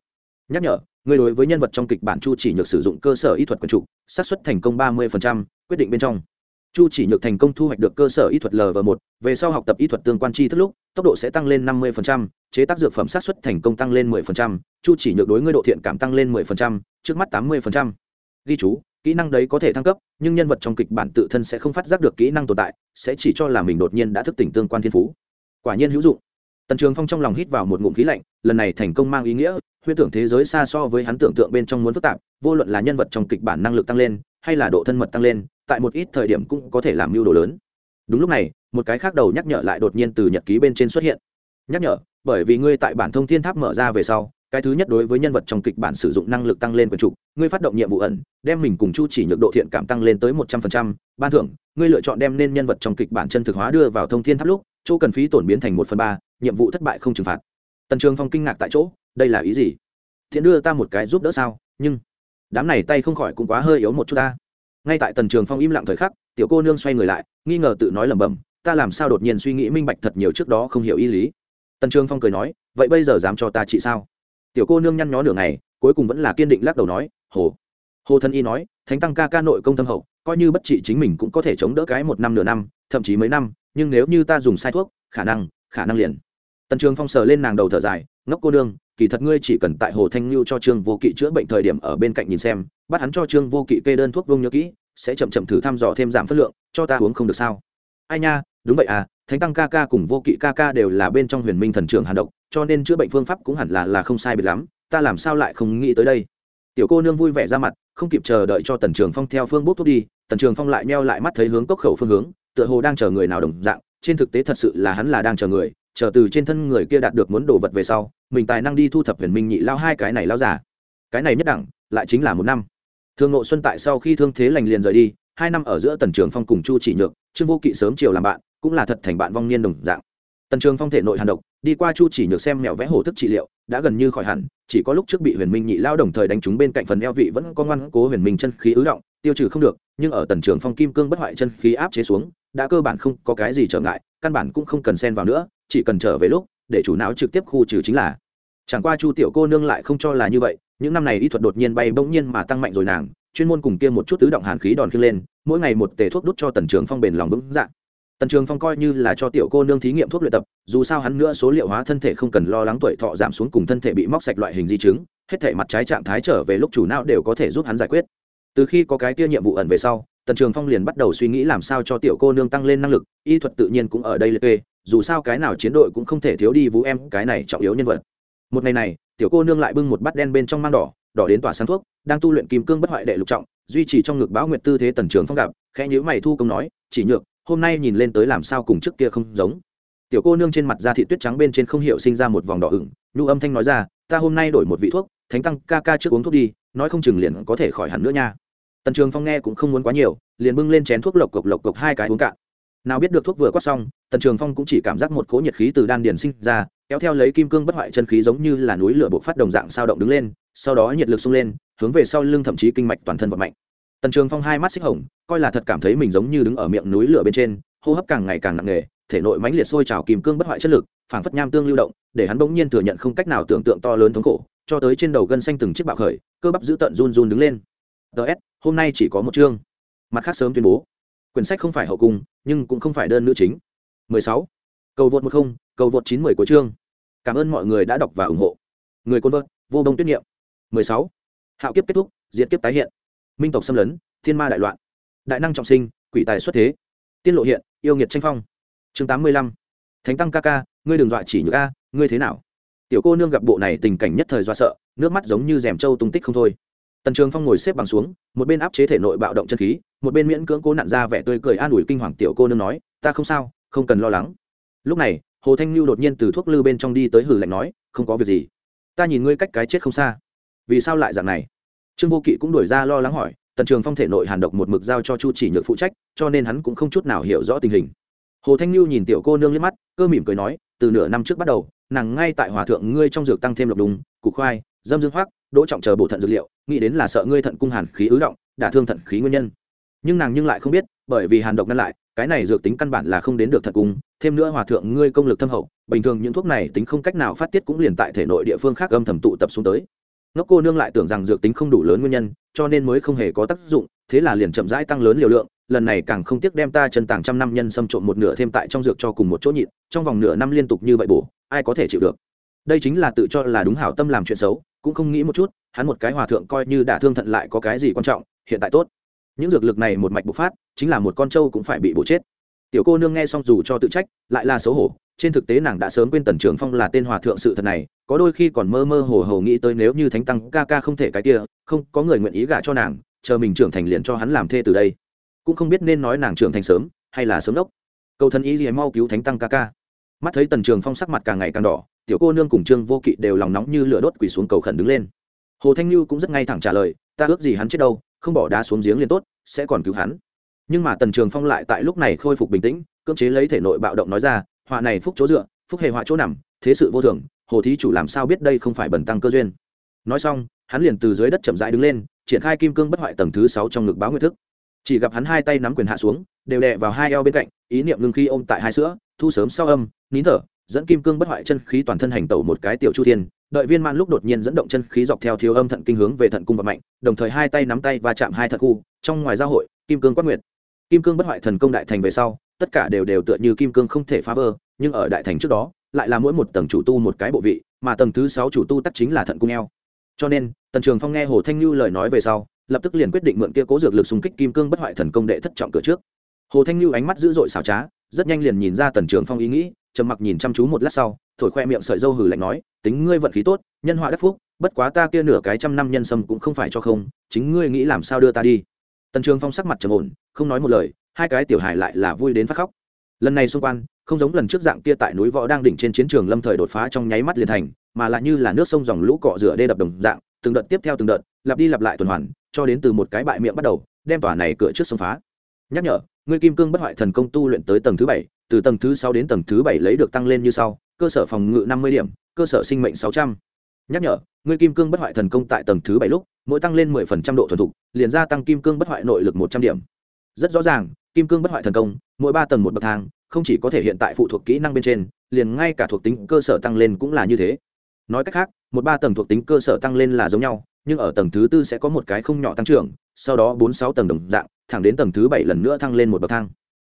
nhắc nhở người đối với nhân vật trong kịch bản chu chỉ nhược sử dụng cơ sở y thuật quyển trục xác suất thành công ba mươi quyết định bên trong chu chỉ nhược thành công thu hoạch được cơ sở y thuật lv một về sau học tập y thuật tương quan chi thức lúc tốc độ sẽ tăng lên năm mươi chế tác dược phẩm xác suất thành công tăng lên 10%, chu chỉ nhược đối ngươi độ thiện cảm tăng lên 10%, trước mắt 80%. ghi chú kỹ năng đấy có thể thăng cấp, nhưng nhân vật trong kịch bản tự thân sẽ không phát giác được kỹ năng tồn tại, sẽ chỉ cho là mình đột nhiên đã thức tỉnh tương quan thiên phú. Quả nhiên hữu dụng. Tần trường phong trong lòng hít vào một ngụm khí lạnh, lần này thành công mang ý nghĩa, huyễn tưởng thế giới xa so với hắn tưởng tượng bên trong muốn phức tạp, vô luận là nhân vật trong kịch bản năng lực tăng lên, hay là độ thân mật tăng lên, tại một ít thời điểm cũng có thể làm mưu đồ lớn. Đúng lúc này, một cái khác đầu nhắc nhở lại đột nhiên từ nhật ký bên trên xuất hiện. Nhắc nhở, bởi vì ngươi tại bản thông thiên tháp mở ra về sau cái thứ nhất đối với nhân vật trong kịch bản sử dụng năng lực tăng lên quyền trục, ngươi phát động nhiệm vụ ẩn, đem mình cùng chu chỉ nhược độ thiện cảm tăng lên tới một trăm phần trăm, ban thưởng, ngươi lựa chọn đem nên nhân vật trong kịch bản chân thực hóa đưa vào thông thiên tháp lúc, chỗ cần phí tổn biến thành một phần ba, nhiệm vụ thất bại không trừng phạt. Tần trường phong kinh ngạc tại chỗ, đây là ý gì? Thiện đưa ta một cái giúp đỡ sao? Nhưng, đám này tay không khỏi cũng quá hơi yếu một chút ta. Ngay tại tần trường phong im lặng thời khắc, tiểu cô nương xoay người lại, nghi ngờ tự nói lẩm bẩm, ta làm sao đột nhiên suy nghĩ minh bạch thật nhiều trước đó không hiểu ý lý. Tần trường phong cười nói, vậy bây giờ dám cho ta trị sao? Tiểu cô nương nhăn nhó nửa ngày, cuối cùng vẫn là kiên định lắc đầu nói, hồ hồ thân y nói, thánh tăng ca ca nội công thâm hậu, coi như bất trị chính mình cũng có thể chống đỡ cái một năm nửa năm, thậm chí mấy năm, nhưng nếu như ta dùng sai thuốc, khả năng khả năng liền. Tần trường phong sờ lên nàng đầu thở dài, ngốc cô nương, kỳ thật ngươi chỉ cần tại hồ thanh lưu cho trương vô kỵ chữa bệnh thời điểm ở bên cạnh nhìn xem, bắt hắn cho trương vô kỵ kê đơn thuốc vông nhớ kỹ, sẽ chậm chậm thử thăm dò thêm giảm phất lượng, cho ta uống không được sao? Ai nha, đúng vậy à thánh tăng ca ca cùng vô kỵ ca ca đều là bên trong huyền minh thần trưởng hàn độc cho nên chữa bệnh phương pháp cũng hẳn là là không sai biệt lắm, ta làm sao lại không nghĩ tới đây? Tiểu cô nương vui vẻ ra mặt, không kịp chờ đợi cho tần trường phong theo phương bút thuốc đi, tần trường phong lại meo lại mắt thấy hướng cốc khẩu phương hướng, tựa hồ đang chờ người nào đồng dạng, trên thực tế thật sự là hắn là đang chờ người, chờ từ trên thân người kia đạt được muốn đồ vật về sau, mình tài năng đi thu thập huyền minh nhị lao hai cái này lao giả cái này nhất đẳng, lại chính là một năm. Thương ngộ xuân tại sau khi thương thế lành liền rời đi, hai năm ở giữa tần trường phong cùng chu chỉ nhược, trương vô kỵ sớm chiều làm bạn, cũng là thật thành bạn vong niên đồng dạng tần trường phong thể nội hàn độc, đi qua chu chỉ nhược xem mẹo vẽ hổ thức trị liệu, đã gần như khỏi hẳn, chỉ có lúc trước bị huyền minh nhị lao đồng thời đánh trúng bên cạnh phần eo vị vẫn có ngoan cố huyền minh chân khí ứ động, tiêu trừ không được, nhưng ở tần trường phong kim cương bất hoại chân khí áp chế xuống, đã cơ bản không có cái gì trở ngại, căn bản cũng không cần xen vào nữa, chỉ cần trở về lúc, để chủ não trực tiếp khu trừ chính là. Chẳng qua chu tiểu cô nương lại không cho là như vậy, những năm này y thuật đột nhiên bay bỗng nhiên mà tăng mạnh rồi nàng, chuyên môn cùng kia một chút tứ động hàn khí đòn khiêng lên, mỗi ngày một tề thuốc đút cho tần trường phong bền lòng vững dạng tần trường phong coi như là cho tiểu cô nương thí nghiệm thuốc luyện tập, dù sao hắn nữa số liệu hóa thân thể không cần lo lắng tuổi thọ giảm xuống cùng thân thể bị móc sạch loại hình di chứng, hết thể mặt trái trạng thái trở về lúc chủ não đều có thể giúp hắn giải quyết. Từ khi có cái kia nhiệm vụ ẩn về sau, tần trường phong liền bắt đầu suy nghĩ làm sao cho tiểu cô nương tăng lên năng lực, y thuật tự nhiên cũng ở đây liệt kê, dù sao cái nào chiến đội cũng không thể thiếu đi vũ em, cái này trọng yếu nhân vật. Một ngày này, tiểu cô nương lại bưng một bát đen bên trong mang đỏ đỏ đến tỏa sáng thuốc, đang tu luyện kim cương bất hoại đệ lục trọng, duy trì trong ngực báo nguyệt tư thế tần trường phong gặp, khẽ nhữ mày thu công nói, chỉ nhược hôm nay nhìn lên tới làm sao cùng trước kia không giống. Tiểu cô nương trên mặt da thị tuyết trắng bên trên không hiểu sinh ra một vòng đỏ ửng, nhu âm thanh nói ra, ta hôm nay đổi một vị thuốc, thánh tăng ca ca trước uống thuốc đi, nói không chừng liền có thể khỏi hẳn nữa nha. Tần trường phong nghe cũng không muốn quá nhiều, liền bưng lên chén thuốc lộc cộc lộc cộc hai cái uống cạn. Nào biết được thuốc vừa quát xong, tần trường phong cũng chỉ cảm giác một cỗ nhiệt khí từ đan điền sinh ra, kéo theo lấy kim cương bất hoại chân khí giống như là núi lửa bộc phát đồng dạng sao động đứng lên, sau đó nhiệt lực xông lên, hướng về sau lưng thậm chí kinh mạch toàn thân vận mạnh tần trường phong hai mắt xích hồng, coi là thật cảm thấy mình giống như đứng ở miệng núi lửa bên trên, hô hấp càng ngày càng nặng nề, thể nội mãnh liệt sôi trào kìm cương bất hoại chất lực, phảng phất nham tương lưu động, để hắn bỗng nhiên thừa nhận không cách nào tưởng tượng to lớn thống khổ, cho tới trên đầu gân xanh từng chiếc bạo khởi, cơ bắp giữ tận run run đứng lên. Ts hôm nay chỉ có một chương. Mặt khác sớm tuyên bố. Quyển sách không phải hậu cung, nhưng cũng không phải đơn nữ chính. 16. cầu vượt một không, cầu vượt chín mười của chương. Cảm ơn mọi người đã đọc và ủng hộ. Người côn vợt, vô đông tuyết nghiệm. 16. hạo kiếp kết thúc diễn kiếp tái hiện minh tộc xâm lấn, thiên ma đại loạn, đại năng trọng sinh, quỷ tài xuất thế. Tiên lộ hiện, yêu nghiệt tranh phong. Chương tám mươi lăm. Thánh tăng ca ca, ngươi đừng dọa chỉ nhược ca ngươi thế nào? Tiểu cô nương gặp bộ này tình cảnh nhất thời do sợ, nước mắt giống như rèm trâu tung tích không thôi. Tần trường phong ngồi xếp bằng xuống, một bên áp chế thể nội bạo động chân khí, một bên miễn cưỡng cố nặn ra vẻ tươi cười an ủi kinh hoàng tiểu cô nương nói, ta không sao, không cần lo lắng. Lúc này, hồ thanh lưu đột nhiên từ thuốc lư bên trong đi tới hử lạnh nói, không có việc gì. Ta nhìn ngươi cách cái chết không xa. Vì sao lại dạng này? Trương vô kỵ cũng đổi ra lo lắng hỏi, tần trường phong thể nội hàn độc một mực giao cho chu chỉ nhược phụ trách, cho nên hắn cũng không chút nào hiểu rõ tình hình. Hồ thanh lưu nhìn tiểu cô nương liếc mắt, cơ mỉm cười nói, từ nửa năm trước bắt đầu, nàng ngay tại hòa thượng ngươi trong dược tăng thêm lộc đùng, củ khoai, dâm dương hoác đỗ trọng chờ bổ thận dược liệu, nghĩ đến là sợ ngươi thận cung hàn khí ứ động, đả thương thận khí nguyên nhân. Nhưng nàng nhưng lại không biết, bởi vì hàn độc ngăn lại, cái này dược tính căn bản là không đến được thận cung, thêm nữa hòa thượng ngươi công lực thâm hậu, bình thường những thuốc này tính không cách nào phát tiết cũng liền tại thể nội địa phương khác âm thầm tụ tập xuống tới ngốc cô nương lại tưởng rằng dược tính không đủ lớn nguyên nhân, cho nên mới không hề có tác dụng, thế là liền chậm rãi tăng lớn liều lượng, lần này càng không tiếc đem ta chân tàng trăm năm nhân xâm trộn một nửa thêm tại trong dược cho cùng một chỗ nhịn, trong vòng nửa năm liên tục như vậy bổ, ai có thể chịu được? Đây chính là tự cho là đúng hảo tâm làm chuyện xấu, cũng không nghĩ một chút, hắn một cái hòa thượng coi như đả thương thận lại có cái gì quan trọng, hiện tại tốt. Những dược lực này một mạch bộc phát, chính là một con trâu cũng phải bị bổ chết. Tiểu cô nương nghe xong dù cho tự trách, lại là xấu hổ trên thực tế nàng đã sớm quên tần trường phong là tên hòa thượng sự thật này, có đôi khi còn mơ mơ hồ hồ nghĩ tới nếu như thánh tăng ca ca không thể cái kia, không có người nguyện ý gả cho nàng, chờ mình trưởng thành liền cho hắn làm thê từ đây. Cũng không biết nên nói nàng trưởng thành sớm, hay là sớm đốc. Cầu thần ý gì mau cứu thánh tăng ca ca. Mắt thấy tần trường phong sắc mặt càng ngày càng đỏ, tiểu cô nương cùng trương vô kỵ đều lòng nóng như lửa đốt quỳ xuống cầu khẩn đứng lên. Hồ thanh như cũng rất ngay thẳng trả lời, ta ước gì hắn chết đâu, không bỏ đá xuống giếng liền tốt, sẽ còn cứu hắn. Nhưng mà tần trường phong lại tại lúc này khôi phục bình tĩnh, cưỡng chế lấy thể nội bạo động nói ra họa này phúc chỗ dựa, phúc hề họa chỗ nằm, thế sự vô thường, hồ thí chủ làm sao biết đây không phải bẩn tăng cơ duyên. Nói xong, hắn liền từ dưới đất chậm rãi đứng lên, triển khai kim cương bất hoại tầng thứ sáu trong ngực báo nguyệt thức. Chỉ gặp hắn hai tay nắm quyền hạ xuống, đều đè vào hai eo bên cạnh, ý niệm ngưng khi ôm tại hai sữa, thu sớm sau âm, nín thở, dẫn kim cương bất hoại chân khí toàn thân hành tẩu một cái tiểu chu thiên. Đợi viên man lúc đột nhiên dẫn động chân khí dọc theo thiếu âm thận kinh hướng về thận cung và mạnh, đồng thời hai tay nắm tay và chạm hai thận khu, trong ngoài giao hội, kim cương quát nguyệt. Kim cương bất hoại thần công đại thành về sau tất cả đều đều tựa như kim cương không thể phá vỡ, nhưng ở đại thành trước đó, lại là mỗi một tầng chủ tu một cái bộ vị, mà tầng thứ sáu chủ tu tắc chính là thận cung eo. Cho nên, tần trường phong nghe hồ thanh lưu lời nói về sau, lập tức liền quyết định mượn kia cố dược lực xung kích kim cương bất hoại thần công đệ thất trọng cửa trước. Hồ thanh lưu ánh mắt dữ dội xảo trá, rất nhanh liền nhìn ra tần trường phong ý nghĩ, trầm mặc nhìn chăm chú một lát sau, thổi khoe miệng sợi dâu hừ lạnh nói, tính ngươi vận khí tốt, nhân họa đắc phúc, bất quá ta kia nửa cái trăm năm nhân sâm cũng không phải cho không, chính ngươi nghĩ làm sao đưa ta đi? Tần trường phong sắc mặt trầm ổn, không nói một lời hai cái tiểu hài lại là vui đến phát khóc. Lần này xung quanh, không giống lần trước dạng kia tại núi võ đang đỉnh trên chiến trường lâm thời đột phá trong nháy mắt liền thành, mà lại như là nước sông dòng lũ cọ rửa đê đập đồng dạng, từng đợt tiếp theo từng đợt, lặp đi lặp lại tuần hoàn, cho đến từ một cái bại miệng bắt đầu, đem tòa này cửa trước sông phá. Nhắc nhở người kim cương bất hoại thần công tu luyện tới tầng thứ bảy, từ tầng thứ sáu đến tầng thứ bảy lấy được tăng lên như sau, cơ sở phòng ngự năm mươi điểm, cơ sở sinh mệnh sáu trăm. Nhắc nhở người kim cương bất hoại thần công tại tầng thứ bảy lúc, mỗi tăng lên mười phần trăm độ thuần thục, liền gia tăng kim cương bất hoại nội lực một trăm điểm. Rất rõ ràng kim cương bất hoại thần công, mỗi ba tầng một bậc thang, không chỉ có thể hiện tại phụ thuộc kỹ năng bên trên, liền ngay cả thuộc tính cơ sở tăng lên cũng là như thế. Nói cách khác, một ba tầng thuộc tính cơ sở tăng lên là giống nhau, nhưng ở tầng thứ tư sẽ có một cái không nhỏ tăng trưởng, sau đó bốn sáu tầng đồng dạng, thẳng đến tầng thứ bảy lần nữa thăng lên một bậc thang.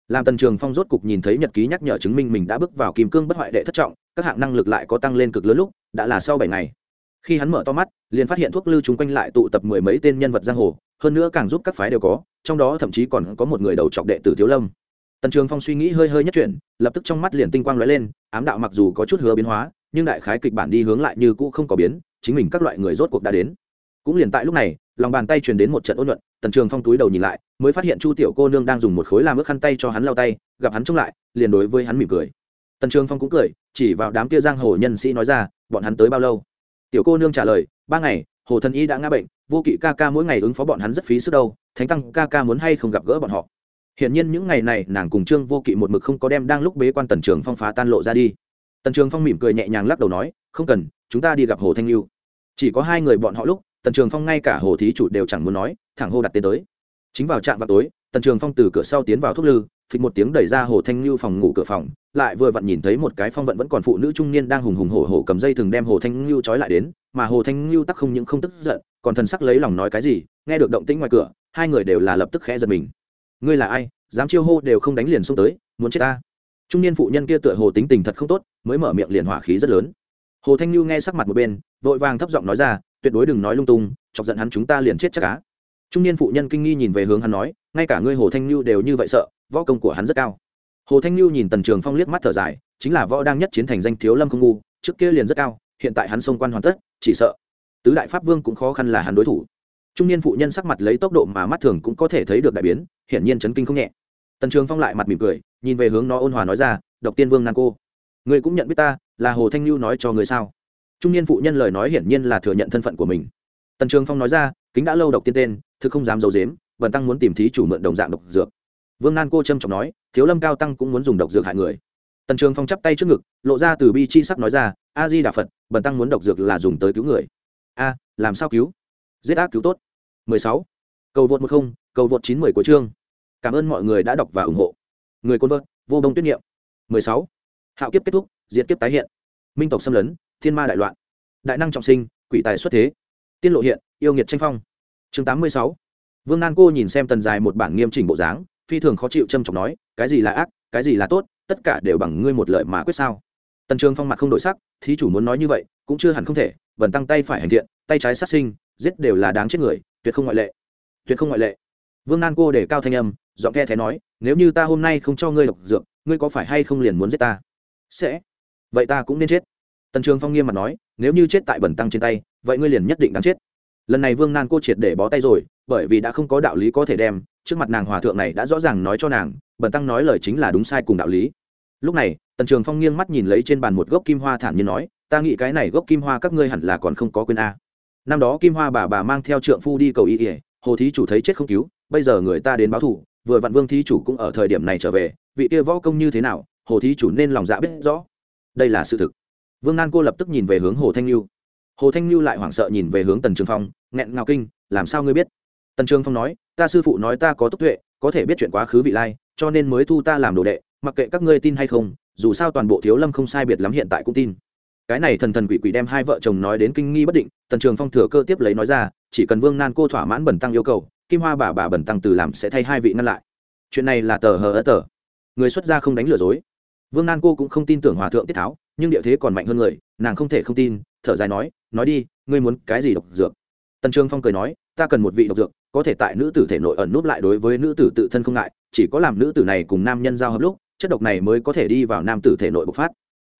Làm tần trường phong rốt cục nhìn thấy nhật ký nhắc nhở chứng minh mình đã bước vào kim cương bất hoại đệ thất trọng, các hạng năng lực lại có tăng lên cực lớn lúc, đã là sau bảy ngày khi hắn mở to mắt, liền phát hiện thuốc lưu chúng quanh lại tụ tập mười mấy tên nhân vật giang hồ, hơn nữa càng giúp các phái đều có, trong đó thậm chí còn có một người đầu trọc đệ tử thiếu lâm. Tần trường phong suy nghĩ hơi hơi nhất chuyển, lập tức trong mắt liền tinh quang lóe lên, ám đạo mặc dù có chút hứa biến hóa, nhưng đại khái kịch bản đi hướng lại như cũ không có biến, chính mình các loại người rốt cuộc đã đến. Cũng liền tại lúc này, lòng bàn tay truyền đến một trận ôn nhuận, tần trường phong túi đầu nhìn lại, mới phát hiện chu tiểu cô nương đang dùng một khối làm ướt khăn tay cho hắn lau tay, gặp hắn trông lại, liền đối với hắn mỉm cười. Tần trường phong cũng cười, chỉ vào đám kia giang hồ nhân sĩ nói ra, bọn hắn tới bao lâu? Tiểu cô nương trả lời, ba ngày, hồ thần y đã ngã bệnh, vô kỵ ca ca mỗi ngày ứng phó bọn hắn rất phí sức đâu, thánh tăng ca ca muốn hay không gặp gỡ bọn họ? Hiển nhiên những ngày này nàng cùng trương vô kỵ một mực không có đem đang lúc bế quan tần trường phong phá tan lộ ra đi. Tần trường phong mỉm cười nhẹ nhàng lắc đầu nói, không cần, chúng ta đi gặp hồ thanh lưu. Chỉ có hai người bọn họ lúc, tần trường phong ngay cả hồ thí chủ đều chẳng muốn nói, thẳng hô đặt tên tới. Chính vào trạm vào tối, tần trường phong từ cửa sau tiến vào thuốc lư phịch một tiếng đẩy ra hồ thanh lưu phòng ngủ cửa phòng, lại vừa vặn nhìn thấy một cái phong vận vẫn còn phụ nữ trung niên đang hùng hùng hổ hổ cầm dây thừng đem hồ thanh lưu trói lại đến, mà hồ thanh lưu tắc không những không tức giận, còn thần sắc lấy lòng nói cái gì, nghe được động tĩnh ngoài cửa, hai người đều là lập tức khẽ giật mình. Ngươi là ai? Dám chiêu hô đều không đánh liền xông tới, muốn chết ta? Trung niên phụ nhân kia tựa hồ tính tình thật không tốt, mới mở miệng liền hỏa khí rất lớn. Hồ thanh lưu nghe sắc mặt một bên, vội vàng thấp giọng nói ra, tuyệt đối đừng nói lung tung, chọc giận hắn chúng ta liền chết chắc cá trung niên phụ nhân kinh nghi nhìn về hướng hắn nói, ngay cả ngươi hồ thanh lưu đều như vậy sợ, võ công của hắn rất cao. Hồ thanh lưu nhìn tần trường phong liếc mắt thở dài, chính là võ đang nhất chiến thành danh thiếu lâm không ngu, trước kia liền rất cao, hiện tại hắn xông quan hoàn tất, chỉ sợ tứ đại pháp vương cũng khó khăn là hắn đối thủ. Trung niên phụ nhân sắc mặt lấy tốc độ mà mắt thường cũng có thể thấy được đại biến, hiển nhiên chấn kinh không nhẹ. Tần trường phong lại mặt mỉm cười, nhìn về hướng nó ôn hòa nói ra, độc tiên vương nan cô người cũng nhận biết ta, là hồ thanh lưu nói cho người sao? Trung niên phụ nhân lời nói hiển nhiên là thừa nhận thân phận của mình. Tần trường phong nói ra, kính đã lâu độc tiên tên thực không dám giấu dếm vần tăng muốn tìm thí chủ mượn đồng dạng độc dược. Vương nan cô trâm trọng nói thiếu lâm cao tăng cũng muốn dùng độc dược hại người. Tần trường phong chắp tay trước ngực lộ ra từ bi chi sắc nói ra a di đà phật bần tăng muốn độc dược là dùng tới cứu người. A làm sao cứu? Giết ác cứu tốt. 16. cầu vượt 10, cầu vượt 910 của chương. Cảm ơn mọi người đã đọc và ủng hộ. Người côn vợt vô đông tuyết nghiệm 16. hạo kiếp kết thúc diệt kiếp tái hiện. Minh tộc xâm lấn thiên ma đại loạn. Đại năng trọng sinh quỷ tài xuất thế. Tiên lộ hiện yêu nghiệt tranh phong chương 86. vương nan cô nhìn xem tần dài một bản nghiêm chỉnh bộ dáng, phi thường khó chịu trâm trọng nói, cái gì là ác, cái gì là tốt, tất cả đều bằng ngươi một lợi mà quyết sao? Tần trường phong mặt không đổi sắc, thí chủ muốn nói như vậy, cũng chưa hẳn không thể vần tăng tay phải hành thiện, tay trái sát sinh, giết đều là đáng chết người, tuyệt không ngoại lệ. Tuyệt không ngoại lệ. Vương nan cô để cao thanh âm, giọng khe thé nói, nếu như ta hôm nay không cho ngươi độc dược, ngươi có phải hay không liền muốn giết ta? Sẽ. Vậy ta cũng nên chết. Tần trường phong nghiêm mặt nói, nếu như chết tại bẩn tăng trên tay, vậy ngươi liền nhất định đáng chết lần này vương nan cô triệt để bó tay rồi, bởi vì đã không có đạo lý có thể đem, trước mặt nàng hòa thượng này đã rõ ràng nói cho nàng bẩn tăng nói lời chính là đúng sai cùng đạo lý. Lúc này, tần trường phong nghiêng mắt nhìn lấy trên bàn một gốc kim hoa thản nhiên nói, ta nghĩ cái này gốc kim hoa các ngươi hẳn là còn không có quên a. Năm đó kim hoa bà bà mang theo trượng phu đi cầu y ỉa hồ thí chủ thấy chết không cứu, bây giờ người ta đến báo thủ vừa vặn vương thí chủ cũng ở thời điểm này trở về, vị kia võ công như thế nào, hồ thí chủ nên lòng dạ biết rõ. Đây là sự thực. Vương nan cô lập tức nhìn về hướng hồ thanh lưu hồ thanh lưu lại hoảng sợ nhìn về hướng tần trường phong, nghẹn ngào kinh, làm sao ngươi biết? Tần trường phong nói, ta sư phụ nói ta có tốc tuệ, có thể biết chuyện quá khứ vị lai, cho nên mới thu ta làm đồ đệ, mặc kệ các ngươi tin hay không, dù sao toàn bộ thiếu lâm không sai biệt lắm hiện tại cũng tin. Cái này thần thần quỷ quỷ đem hai vợ chồng nói đến kinh nghi bất định, tần trường phong thừa cơ tiếp lấy nói ra, chỉ cần vương nan cô thỏa mãn bẩn tăng yêu cầu, kim hoa bà bà bẩn tăng từ làm sẽ thay hai vị ngăn lại. Chuyện này là tờ hờ ớt tờ. Người xuất gia không đánh lừa dối. Vương nan cô cũng không tin tưởng hòa thượng tiết tháo, nhưng địa thế còn mạnh hơn người nàng không thể không tin, thở dài nói nói đi, ngươi muốn cái gì độc dược? Tần trường phong cười nói, ta cần một vị độc dược, có thể tại nữ tử thể nội ẩn núp lại đối với nữ tử tự thân không ngại, chỉ có làm nữ tử này cùng nam nhân giao hợp lúc, chất độc này mới có thể đi vào nam tử thể nội bộc phát.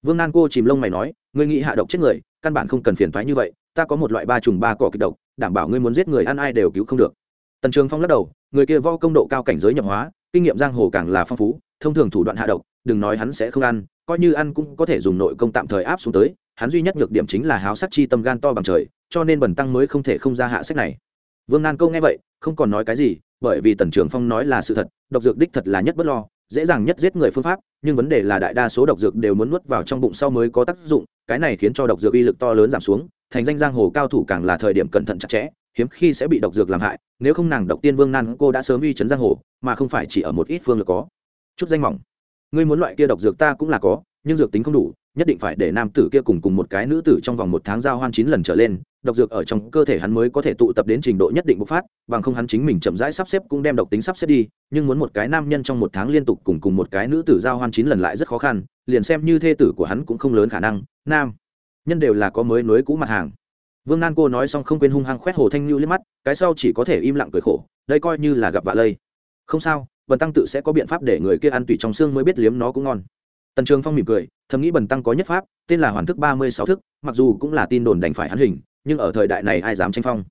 Vương nan cô chìm lông mày nói, ngươi nghĩ hạ độc chết người, căn bản không cần phiền thoái như vậy, ta có một loại ba trùng ba cỏ kịch độc, đảm bảo ngươi muốn giết người ăn ai đều cứu không được. Tần trường phong lắc đầu, người kia vo công độ cao cảnh giới nhập hóa, kinh nghiệm giang hồ càng là phong phú, thông thường thủ đoạn hạ độc, đừng nói hắn sẽ không ăn coi như ăn cũng có thể dùng nội công tạm thời áp xuống tới, hắn duy nhất nhược điểm chính là háo sắc chi tâm gan to bằng trời, cho nên bần tăng mới không thể không ra hạ sách này. Vương nan câu nghe vậy, không còn nói cái gì, bởi vì tần trường phong nói là sự thật, độc dược đích thật là nhất bất lo, dễ dàng nhất giết người phương pháp, nhưng vấn đề là đại đa số độc dược đều muốn nuốt vào trong bụng sau mới có tác dụng, cái này khiến cho độc dược uy lực to lớn giảm xuống, thành danh giang hồ cao thủ càng là thời điểm cẩn thận chặt chẽ, hiếm khi sẽ bị độc dược làm hại, nếu không nàng độc tiên vương nan cô đã sớm uy chấn giang hồ, mà không phải chỉ ở một ít phương lực có. Chút danh mỏng ngươi muốn loại kia độc dược ta cũng là có, nhưng dược tính không đủ, nhất định phải để nam tử kia cùng cùng một cái nữ tử trong vòng một tháng giao hoan chín lần trở lên, độc dược ở trong cơ thể hắn mới có thể tụ tập đến trình độ nhất định bộc phát, bằng không hắn chính mình chậm rãi sắp xếp cũng đem độc tính sắp xếp đi, nhưng muốn một cái nam nhân trong một tháng liên tục cùng cùng một cái nữ tử giao hoan chín lần lại rất khó khăn, liền xem như thê tử của hắn cũng không lớn khả năng, nam nhân đều là có mới nối cũ mặt hàng. Vương nan cô nói xong không quên hung hăng khoét hồ thanh lưu liếc mắt, cái sau chỉ có thể im lặng cười khổ, đây coi như là gặp vạ lây. Không sao bần tăng tự sẽ có biện pháp để người kia ăn tủy trong xương mới biết liếm nó cũng ngon. Tần trường phong mỉm cười, thầm nghĩ bần tăng có nhất pháp, tên là hoàn thức ba mươi sáu thức, mặc dù cũng là tin đồn đành phải hắn hình, nhưng ở thời đại này ai dám tranh phong?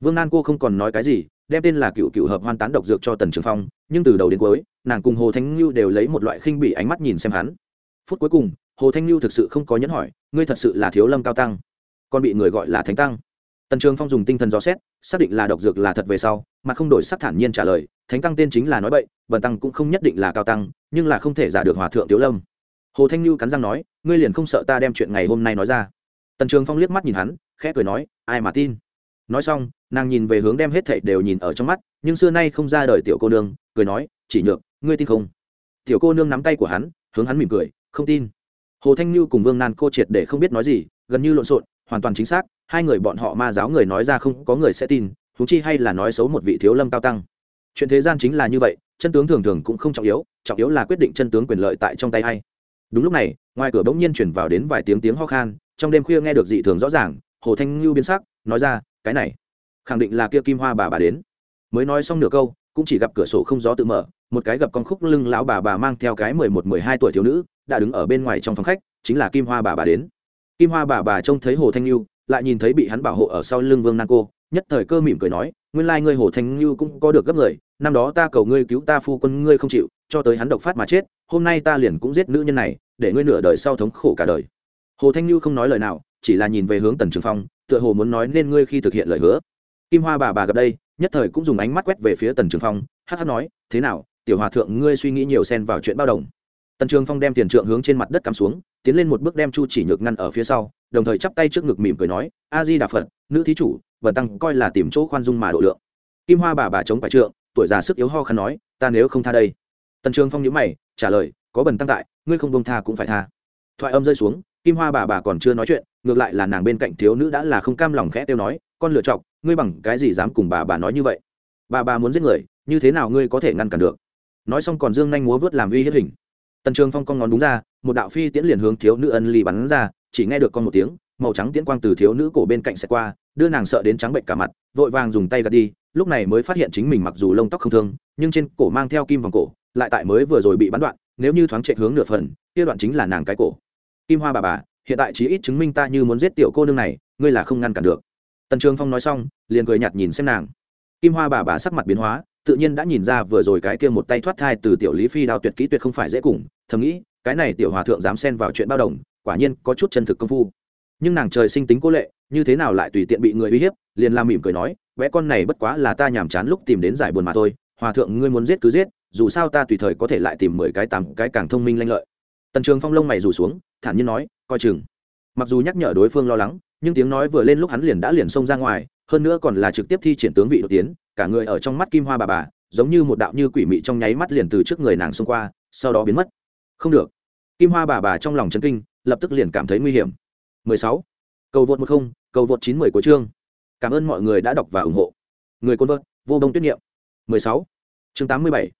Vương nan cô không còn nói cái gì, đem tên là cựu cựu hợp hoan tán độc dược cho tần trường phong, nhưng từ đầu đến cuối, nàng cùng hồ thanh lưu đều lấy một loại khinh bỉ ánh mắt nhìn xem hắn. Phút cuối cùng, hồ thanh lưu thực sự không có nhẫn hỏi, ngươi thật sự là thiếu lâm cao tăng, còn bị người gọi là thánh tăng? Tần trường phong dùng tinh thần dò xét, xác định là độc dược là thật về sau, mà không đổi sắc thản nhiên trả lời, thánh tăng tên chính là nói bậy, bần tăng cũng không nhất định là cao tăng, nhưng là không thể giả được hòa thượng Tiểu lâm. Hồ thanh lưu cắn răng nói, ngươi liền không sợ ta đem chuyện ngày hôm nay nói ra? Tần trường phong liếc mắt nhìn hắn, khẽ cười nói, ai mà tin? Nói xong, nàng nhìn về hướng đem hết thảy đều nhìn ở trong mắt, nhưng xưa nay không ra đời tiểu cô nương, cười nói, chỉ nhược, ngươi tin không? Tiểu cô nương nắm tay của hắn, hướng hắn mỉm cười, không tin. Hồ thanh như cùng vương nan cô triệt để không biết nói gì, gần như lộn xộn, hoàn toàn chính xác hai người bọn họ ma giáo người nói ra không có người sẽ tin thú chi hay là nói xấu một vị thiếu lâm cao tăng. Chuyện thế gian chính là như vậy, chân tướng thường thường cũng không trọng yếu trọng yếu là quyết định chân tướng quyền lợi tại trong tay hay đúng lúc này, ngoài cửa bỗng nhiên chuyển vào đến vài tiếng tiếng ho khan, trong đêm khuya nghe được dị thường rõ ràng, hồ thanh ngưu biến sắc, nói ra, cái này, khẳng định là kia kim hoa bà bà đến. Mới nói xong nửa câu, cũng chỉ gặp cửa sổ không gió tự mở, một cái gặp con khúc lưng lão bà bà mang theo cái mười một, mười hai tuổi thiếu nữ, đã đứng ở bên ngoài trong phòng khách, chính là kim hoa bà bà đến. Kim hoa bà bà trông thấy hồ thanh lưu lại nhìn thấy bị hắn bảo hộ ở sau lưng vương nan cô, nhất thời cơ mỉm cười nói, nguyên lai ngươi hồ thanh lưu cũng có được gấp người, năm đó ta cầu ngươi cứu ta phu quân ngươi không chịu, cho tới hắn độc phát mà chết, hôm nay ta liền cũng giết nữ nhân này, để ngươi nửa đời sau thống khổ cả đời. Hồ thanh lưu không nói lời nào, chỉ là nhìn về hướng tần trường phong, tựa hồ muốn nói nên ngươi khi thực hiện lời hứa. Kim hoa bà bà gặp đây, nhất thời cũng dùng ánh mắt quét về phía tần trường phong, hắc hắc nói, thế nào, tiểu hòa thượng ngươi suy nghĩ nhiều xen vào chuyện bao đồng. Tần trường phong đem tiền trượng hướng trên mặt đất cắm xuống, tiến lên một bước đem chu chỉ nhược ngăn ở phía sau đồng thời chắp tay trước ngực mỉm cười nói, a di đà phật, nữ thí chủ, vần tăng coi là tìm chỗ khoan dung mà độ lượng. Kim hoa bà bà chống phải trượng, tuổi già sức yếu ho khăn nói, ta nếu không tha đây. Tần trường phong nhữ mày, trả lời, có bần tăng tại, ngươi không bông tha cũng phải tha. Thoại âm rơi xuống, kim hoa bà bà còn chưa nói chuyện, ngược lại là nàng bên cạnh thiếu nữ đã là không cam lòng khẽ tiêu nói, con lựa chọc, ngươi bằng cái gì dám cùng bà bà nói như vậy? Bà bà muốn giết người, như thế nào ngươi có thể ngăn cản được? Nói xong còn dương nhanh múa vớt làm uy hiếp hình. Tần trường phong con ngón đúng ra, một đạo phi tiễn liền hướng thiếu nữ ân ly bắn ra chỉ nghe được con một tiếng, màu trắng tiễn quang từ thiếu nữ cổ bên cạnh xe qua, đưa nàng sợ đến trắng bệnh cả mặt, vội vàng dùng tay gạt đi, lúc này mới phát hiện chính mình mặc dù lông tóc không thương, nhưng trên cổ mang theo kim vòng cổ, lại tại mới vừa rồi bị bắn đoạn, nếu như thoáng chạy hướng nửa phần, kia đoạn chính là nàng cái cổ. Kim hoa bà bà, hiện tại chí ít chứng minh ta như muốn giết tiểu cô nương này, ngươi là không ngăn cản được. Tần trường phong nói xong, liền cười nhạt nhìn xem nàng. Kim hoa bà bà sắc mặt biến hóa, tự nhiên đã nhìn ra vừa rồi cái kia một tay thoát thai từ tiểu lý phi đao tuyệt kỹ tuyệt không phải dễ cùng, thầm nghĩ, cái này tiểu hòa thượng dám xen vào chuyện bao đồng quả nhiên có chút chân thực công phu. Nhưng nàng trời sinh tính cố lệ, như thế nào lại tùy tiện bị người uy hiếp, liền làm mỉm cười nói vẽ con này bất quá là ta nhàm chán lúc tìm đến giải buồn mà thôi, hòa thượng ngươi muốn giết cứ giết, dù sao ta tùy thời có thể lại tìm mười cái tám cái càng thông minh lanh lợi. Tần trường phong lông mày rủ xuống, thản nhiên nói, coi chừng. Mặc dù nhắc nhở đối phương lo lắng, nhưng tiếng nói vừa lên lúc hắn liền đã liền xông ra ngoài, hơn nữa còn là trực tiếp thi triển tướng vị đột tiến, cả người ở trong mắt kim hoa bà bà, giống như một đạo như quỷ mị trong nháy mắt liền từ trước người nàng xông qua, sau đó biến mất. Không được. Kim hoa bà bà trong lòng chấn kinh lập tức liền cảm thấy nguy hiểm 16. cầu vượt 10, cầu vượt 910 của chương cảm ơn mọi người đã đọc và ủng hộ người côn vợt vô đông tuyết niệm 16. chương 87.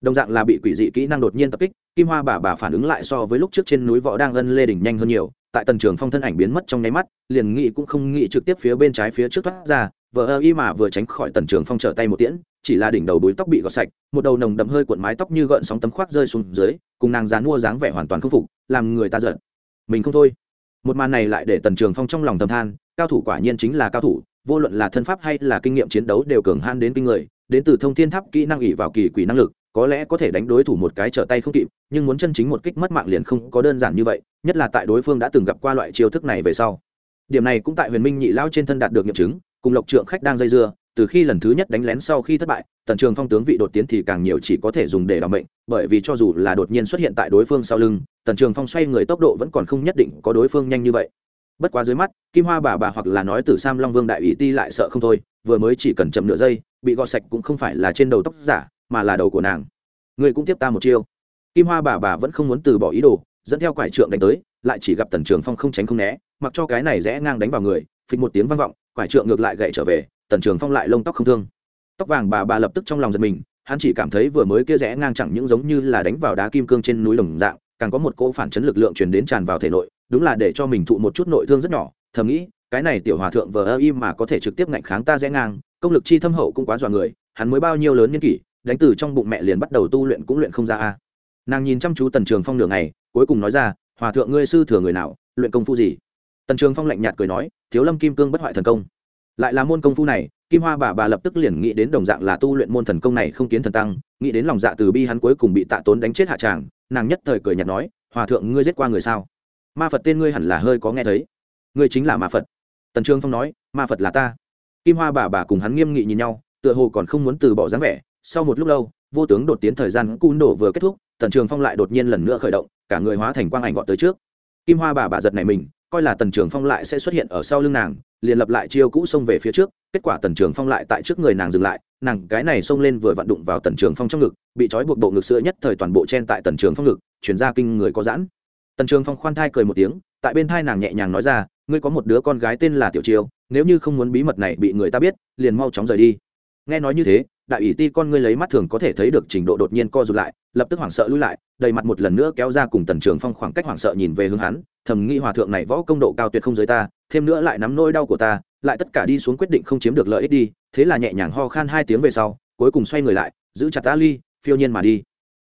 đồng dạng là bị quỷ dị kỹ năng đột nhiên tập kích kim hoa bà bà phản ứng lại so với lúc trước trên núi võ đang ân lê đỉnh nhanh hơn nhiều tại tần trường phong thân ảnh biến mất trong nháy mắt liền nghĩ cũng không nghĩ trực tiếp phía bên trái phía trước thoát ra vợ ơ y mà vừa tránh khỏi tần trường phong trở tay một tiễn chỉ là đỉnh đầu búi tóc bị gọt sạch một đầu nồng đậm hơi cuộn mái tóc như gợn sóng tấm khoác rơi xuống dưới cùng nàng dán mua dáng vẻ hoàn toàn k phục làm người ta giận mình không thôi. Một màn này lại để tần trường phong trong lòng thầm than, cao thủ quả nhiên chính là cao thủ, vô luận là thân pháp hay là kinh nghiệm chiến đấu đều cường han đến kinh người, đến từ thông thiên tháp kỹ năng ỉ vào kỳ quỷ năng lực, có lẽ có thể đánh đối thủ một cái trở tay không kịp, nhưng muốn chân chính một kích mất mạng liền không có đơn giản như vậy, nhất là tại đối phương đã từng gặp qua loại chiêu thức này về sau. Điểm này cũng tại huyền minh nhị lao trên thân đạt được nghiệm chứng, cùng lộc trượng khách đang dây dưa từ khi lần thứ nhất đánh lén sau khi thất bại, tần trường phong tướng vị đột tiến thì càng nhiều chỉ có thể dùng để đ ỏ mệnh, bởi vì cho dù là đột nhiên xuất hiện tại đối phương sau lưng, tần trường phong xoay người tốc độ vẫn còn không nhất định có đối phương nhanh như vậy. Bất quá dưới mắt, kim hoa bà bà hoặc là nói từ sam long vương đại ủy ti lại sợ không thôi, vừa mới chỉ cần chậm nửa giây, bị gọt sạch cũng không phải là trên đầu tóc giả, mà là đầu của nàng. Người cũng tiếp ta một chiêu. Kim hoa bà bà vẫn không muốn từ bỏ ý đồ, dẫn theo quải trượng đánh tới, lại chỉ gặp tần trường phong không tránh không né, mặc cho cái này rẽ ngang đánh vào người, phịch một tiếng vang vọng, quải trượng ngược lại gậy trở về tần trường phong lại lông tóc không thương. Tóc vàng bà bà lập tức trong lòng giật mình, hắn chỉ cảm thấy vừa mới kia rẽ ngang chẳng những giống như là đánh vào đá kim cương trên núi đồng dạng, càng có một cỗ phản chấn lực lượng chuyển đến tràn vào thể nội, đúng là để cho mình thụ một chút nội thương rất nhỏ, thầm nghĩ, cái này tiểu hòa thượng vờ ơ im mà có thể trực tiếp ngạnh kháng ta rẽ ngang, công lực chi thâm hậu cũng quá dọa người, hắn mới bao nhiêu lớn nhân kỷ, đánh từ trong bụng mẹ liền bắt đầu tu luyện cũng luyện không ra a. Nàng nhìn chăm chú tần trường phong nửa ngày, cuối cùng nói ra, hòa thượng ngươi sư thừa người nào, luyện công phu gì? Tần trường phong lạnh nhạt cười nói, thiếu lâm kim cương bất hoại thần công lại là môn công phu này, kim hoa bà bà lập tức liền nghĩ đến đồng dạng là tu luyện môn thần công này không kiến thần tăng, nghĩ đến lòng dạ từ bi hắn cuối cùng bị tạ tốn đánh chết hạ tràng, nàng nhất thời cười nhạt nói, hòa thượng, ngươi giết qua người sao? Ma phật tên ngươi hẳn là hơi có nghe thấy. Ngươi chính là ma phật. Tần trương phong nói, ma phật là ta. Kim hoa bà bà cùng hắn nghiêm nghị nhìn nhau, tựa hồ còn không muốn từ bỏ dáng vẻ, sau một lúc lâu, vô tướng đột tiến thời gian cun đổ vừa kết thúc, tần trường phong lại đột nhiên lần nữa khởi động, cả người hóa thành quang ảnh gọn tới trước. Kim hoa bà bà giật này mình, coi là tần trường phong lại sẽ xuất hiện ở sau lưng nàng liền lập lại chiêu cũ xông về phía trước, kết quả tần trường phong lại tại trước người nàng dừng lại, nàng cái này xông lên vừa vặn đụng vào tần trường phong trong ngực, bị trói buộc bộ ngực sữa nhất thời toàn bộ chen tại tần trường phong ngực, chuyển ra kinh người có giãn. Tần trường phong khoan thai cười một tiếng, tại bên thai nàng nhẹ nhàng nói ra, ngươi có một đứa con gái tên là tiểu chiêu, nếu như không muốn bí mật này bị người ta biết, liền mau chóng rời đi. Nghe nói như thế, đại ủy ti con ngươi lấy mắt thường có thể thấy được trình độ đột nhiên co rụt lại, lập tức hoảng sợ lui lại, đầy mặt một lần nữa kéo ra cùng tần trường phong khoảng cách hoảng sợ nhìn về hướng hắn thầm nghĩ hòa thượng này võ công độ cao tuyệt không giới ta, thêm nữa lại nắm nỗi đau của ta, lại tất cả đi xuống quyết định không chiếm được lợi ích đi, thế là nhẹ nhàng ho khan hai tiếng về sau, cuối cùng xoay người lại, giữ chặt ta ly phiêu nhiên mà đi.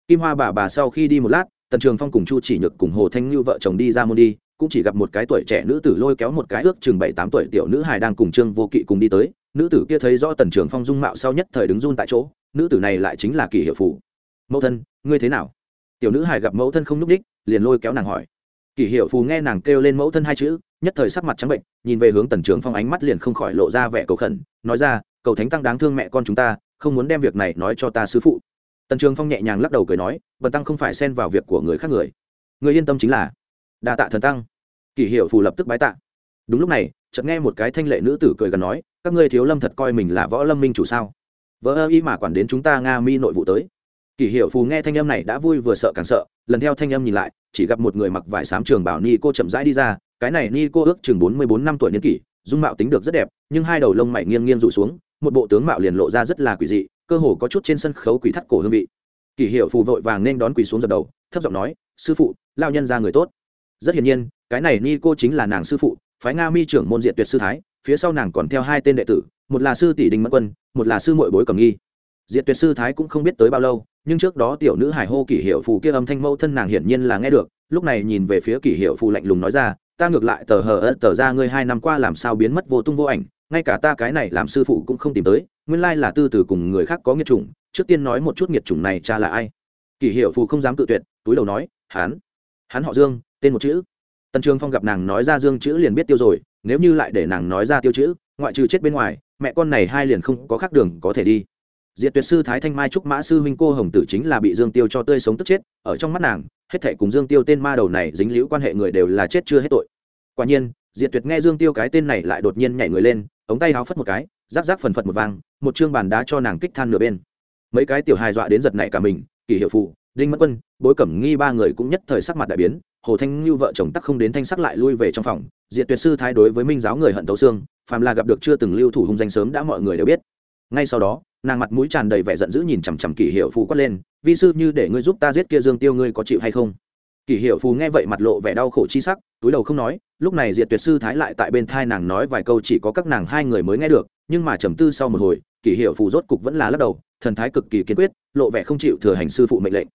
Kim hoa bà bà sau khi đi một lát, tần trường phong cùng chu chỉ nhược cùng hồ thanh như vợ chồng đi ra môn đi, cũng chỉ gặp một cái tuổi trẻ nữ tử lôi kéo một cái ước chừng bảy tám tuổi tiểu nữ hài đang cùng trương vô kỵ cùng đi tới. Nữ tử kia thấy rõ tần trường phong dung mạo sau nhất thời đứng run tại chỗ, nữ tử này lại chính là kỳ hiệu phủ mẫu thân, ngươi thế nào? Tiểu nữ hài gặp mẫu thân không n đích liền lôi kéo nàng hỏi kỳ hiệu phù nghe nàng kêu lên mẫu thân hai chữ, nhất thời sắc mặt trắng bệnh, nhìn về hướng tần trường phong ánh mắt liền không khỏi lộ ra vẻ cầu khẩn, nói ra, cầu thánh tăng đáng thương mẹ con chúng ta, không muốn đem việc này nói cho ta sứ phụ. Tần trường phong nhẹ nhàng lắc đầu cười nói, bần tăng không phải xen vào việc của người khác người. Người yên tâm chính là đa tạ thần tăng. Kỷ hiệu phù lập tức bái tạ. Đúng lúc này, chợt nghe một cái thanh lệ nữ tử cười gần nói, các ngươi thiếu lâm thật coi mình là võ lâm minh chủ sao? Vỡ ơ y mà quản đến chúng ta nga mi nội vụ tới. Kỷ hiệu phù nghe thanh âm này đã vui vừa sợ càng sợ, lần theo thanh âm nhìn lại chỉ gặp một người mặc vải sám trường bảo ni cô chậm rãi đi ra, cái này ni cô ước chừng bốn mươi bốn năm tuổi niên kỷ, dung mạo tính được rất đẹp, nhưng hai đầu lông mày nghiêng nghiêng rụ xuống, một bộ tướng mạo liền lộ ra rất là quỷ dị, cơ hồ có chút trên sân khấu quỷ thắt cổ hương vị. Kỷ hiệu phù vội vàng nên đón quỷ xuống dập đầu, thấp giọng nói, sư phụ, lao nhân ra người tốt. Rất hiển nhiên, cái này ni cô chính là nàng sư phụ, phái nga mi trưởng môn diện tuyệt sư thái, phía sau nàng còn theo hai tên đệ tử, một là sư tỷ đình mẫn quân, một là sư mội bối cầm nghi. Diệt tuyệt sư thái cũng không biết tới bao lâu, nhưng trước đó tiểu nữ hải hô kỷ hiệu phù kia âm thanh mẫu thân nàng hiển nhiên là nghe được, lúc này nhìn về phía kỷ hiệu phù lạnh lùng nói ra, ta ngược lại tờ hờ ớt tờ ra ngươi hai năm qua làm sao biến mất vô tung vô ảnh, ngay cả ta cái này làm sư phụ cũng không tìm tới, nguyên lai là tư từ cùng người khác có nghiệt chủng, trước tiên nói một chút nghiệt chủng này cha là ai. Kỷ hiệu phù không dám tự tuyệt, túi đầu nói, hán hắn họ dương, tên một chữ. Tần trường phong gặp nàng nói ra dương chữ liền biết tiêu rồi, nếu như lại để nàng nói ra tiêu chữ, ngoại trừ chết bên ngoài, mẹ con này hai liền không có khác đường có thể đi diệt tuyệt sư thái thanh mai trúc mã sư huynh cô hồng tử chính là bị dương tiêu cho tươi sống tức chết, ở trong mắt nàng, hết thệ cùng dương tiêu tên ma đầu này dính liễu quan hệ người đều là chết chưa hết tội. Quả nhiên, diệt tuyệt nghe dương tiêu cái tên này lại đột nhiên nhảy người lên, ống tay háo phất một cái rác rác phần phật một vang, một chương bàn đá cho nàng kích than nửa bên. Mấy cái tiểu hài dọa đến giật nảy cả mình kỷ hiệu phụ, đinh mất quân, bối cẩm nghi ba người cũng nhất thời sắc mặt đại biến, hồ thanh như vợ chồng tắc không đến thanh sắc lại lui về trong phòng, diệt tuyệt sư thái đối với minh giáo người hận tấu xương, phàm là gặp được chưa từng lưu thủ hung danh sớm đã mọi người đều biết ngay sau đó, nàng mặt mũi tràn đầy vẻ giận dữ nhìn chằm chằm kỷ hiệu phù quát lên, vi sư, như để ngươi giúp ta giết kia dương tiêu ngươi có chịu hay không? Kỷ hiệu phù nghe vậy mặt lộ vẻ đau khổ chi sắc, túi đầu không nói, lúc này diệt tuyệt sư thái lại tại bên thai nàng nói vài câu chỉ có các nàng hai người mới nghe được, nhưng mà trầm tư sau một hồi, kỷ hiệu phù rốt cục vẫn là lắc đầu, thần thái cực kỳ kiên quyết, lộ vẻ không chịu thừa hành sư phụ mệnh lệnh.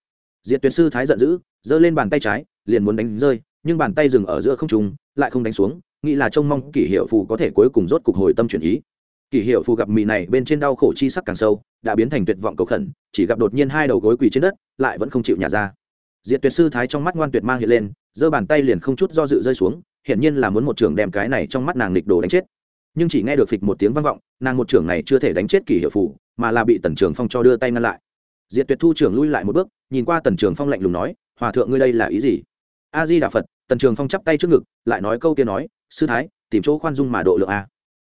Diệt tuyệt sư thái giận dữ, giơ lên bàn tay trái, liền muốn đánh rơi, nhưng bàn tay dừng ở giữa không trùng lại không đánh xuống, nghĩ là trông mong kỷ hiệu phù có thể cuối cùng rốt cục hồi tâm chuyển ý kỷ hiệu phù gặp mì này bên trên đau khổ chi sắc càng sâu, đã biến thành tuyệt vọng cầu khẩn, chỉ gặp đột nhiên hai đầu gối quỳ trên đất, lại vẫn không chịu nhả ra. Diệt tuyệt sư thái trong mắt ngoan tuyệt mang hiện lên, giơ bàn tay liền không chút do dự rơi xuống, hiển nhiên là muốn một trường đem cái này trong mắt nàng lịch đồ đánh chết. Nhưng chỉ nghe được phịch một tiếng vang vọng, nàng một trưởng này chưa thể đánh chết kỷ hiệu phù, mà là bị tần trường phong cho đưa tay ngăn lại. Diệt tuyệt thu trưởng lui lại một bước, nhìn qua tần trường phong lạnh lùng nói, hòa thượng ngươi đây là ý gì? A di đà phật, tần trường phong chắp tay trước ngực, lại nói câu kia nói, sư thái, tìm chỗ khoan dung mà độ lượng a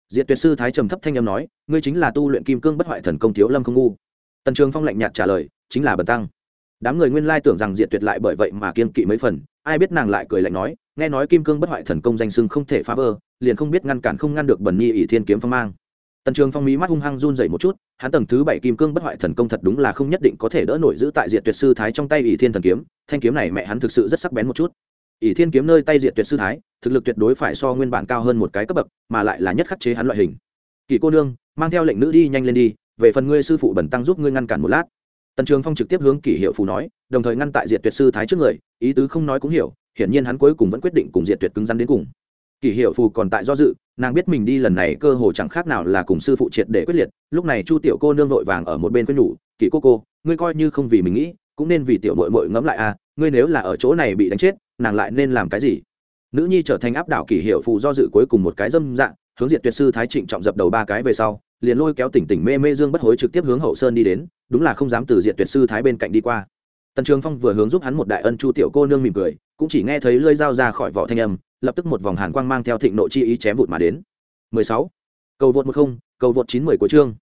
diệt tuyệt sư thái trầm thấp thanh âm nói, ngươi chính là tu luyện kim cương bất hoại thần công thiếu lâm không ngu. Tần trường phong lạnh nhạt trả lời, chính là bần tăng. Đám người nguyên lai tưởng rằng diệt tuyệt lại bởi vậy mà kiên kỵ mấy phần, ai biết nàng lại cười lạnh nói, nghe nói kim cương bất hoại thần công danh sưng không thể phá vỡ, liền không biết ngăn cản không ngăn được bẩn nhi ỷ thiên kiếm phong mang. Tần trường phong mí mắt hung hăng run dậy một chút, hắn tầng thứ bảy kim cương bất hoại thần công thật đúng là không nhất định có thể đỡ nổi giữ tại diệt tuyệt sư thái trong tay ỷ thiên thần kiếm, thanh kiếm này mẹ hắn thực sự rất sắc bén một chút ỷ thiên kiếm nơi tay diệt tuyệt sư thái, thực lực tuyệt đối phải so nguyên bản cao hơn một cái cấp bậc, mà lại là nhất khắc chế hắn loại hình. Kỳ cô nương, mang theo lệnh nữ đi nhanh lên đi, về phần ngươi sư phụ bẩn tăng giúp ngươi ngăn cản một lát. Tần trường phong trực tiếp hướng kỷ hiệu phù nói, đồng thời ngăn tại diệt tuyệt sư thái trước người, ý tứ không nói cũng hiểu, hiển nhiên hắn cuối cùng vẫn quyết định cùng diệt tuyệt cứng rắn đến cùng. Kỷ hiệu phù còn tại do dự, nàng biết mình đi lần này cơ hồ chẳng khác nào là cùng sư phụ triệt để quyết liệt, lúc này chu tiểu cô nương vội vàng ở một bên quyết nhủ, kỷ cô cô, ngươi coi như không vì mình nghĩ, cũng nên vì tiểu mội mội ngẫm lại à ngươi nếu là ở chỗ này bị đánh chết, nàng lại nên làm cái gì? Nữ nhi trở thành áp đảo kỷ hiệu phù do dự cuối cùng một cái dâm dạng, hướng diệt tuyệt sư thái trịnh trọng dập đầu ba cái về sau, liền lôi kéo tỉnh tỉnh mê mê dương bất hối trực tiếp hướng hậu sơn đi đến, đúng là không dám từ diệt tuyệt sư thái bên cạnh đi qua. Tần trường phong vừa hướng giúp hắn một đại ân chu tiểu cô nương mỉm cười, cũng chỉ nghe thấy lơi dao ra khỏi vỏ thanh âm, lập tức một vòng hàn quang mang theo thịnh nộ chi ý chém vụt mà đến. 16. cầu vượt một không, cầu vượt chín mười của chương.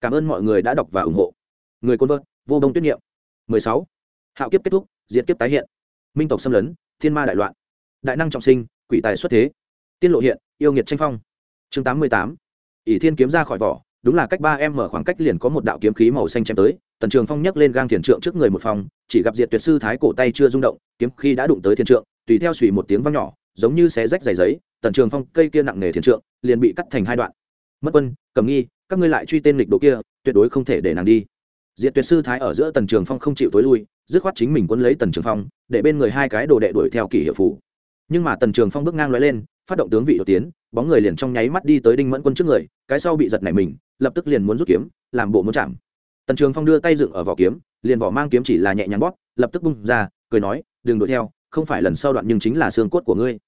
Cảm ơn mọi người đã đọc và ủng hộ. Người côn vợt, vô đông tuyết niệm 16 hạo kiếp kết thúc, diệt kiếp tái hiện. Minh tộc xâm lấn, thiên ma đại loạn. Đại năng trọng sinh, quỷ tài xuất thế. Tiên lộ hiện, yêu nghiệt tranh phong. Chương 88. ỷ thiên kiếm ra khỏi vỏ, đúng là cách ba em mở khoảng cách liền có một đạo kiếm khí màu xanh chém tới, tần trường phong nhấc lên gang thiền trượng trước người một phòng, chỉ gặp diệt tuyệt sư thái cổ tay chưa rung động, kiếm khi đã đụng tới thiền trượng, tùy theo suy một tiếng vang nhỏ, giống như xé rách giày giấy, tần trường phong cây kia nặng nề thiền trượng, liền bị cắt thành hai đoạn. Mất quân, cầm nghi, các ngươi lại truy tên lịch đồ kia, tuyệt đối không thể để nàng đi diệt tuyệt sư thái ở giữa tần trường phong không chịu tối lui, dứt khoát chính mình quấn lấy tần trường phong, để bên người hai cái đồ đệ đuổi theo kỷ hiệu phủ. Nhưng mà tần trường phong bước ngang lóe lên, phát động tướng vị đột tiến, bóng người liền trong nháy mắt đi tới đinh mẫn quân trước người, cái sau bị giật nảy mình, lập tức liền muốn rút kiếm, làm bộ muốn chạm. Tần trường phong đưa tay dựng ở vỏ kiếm, liền vỏ mang kiếm chỉ là nhẹ nhàng bóp, lập tức bung ra, cười nói, đừng đuổi theo, không phải lần sau đoạn nhưng chính là xương cốt của ngươi.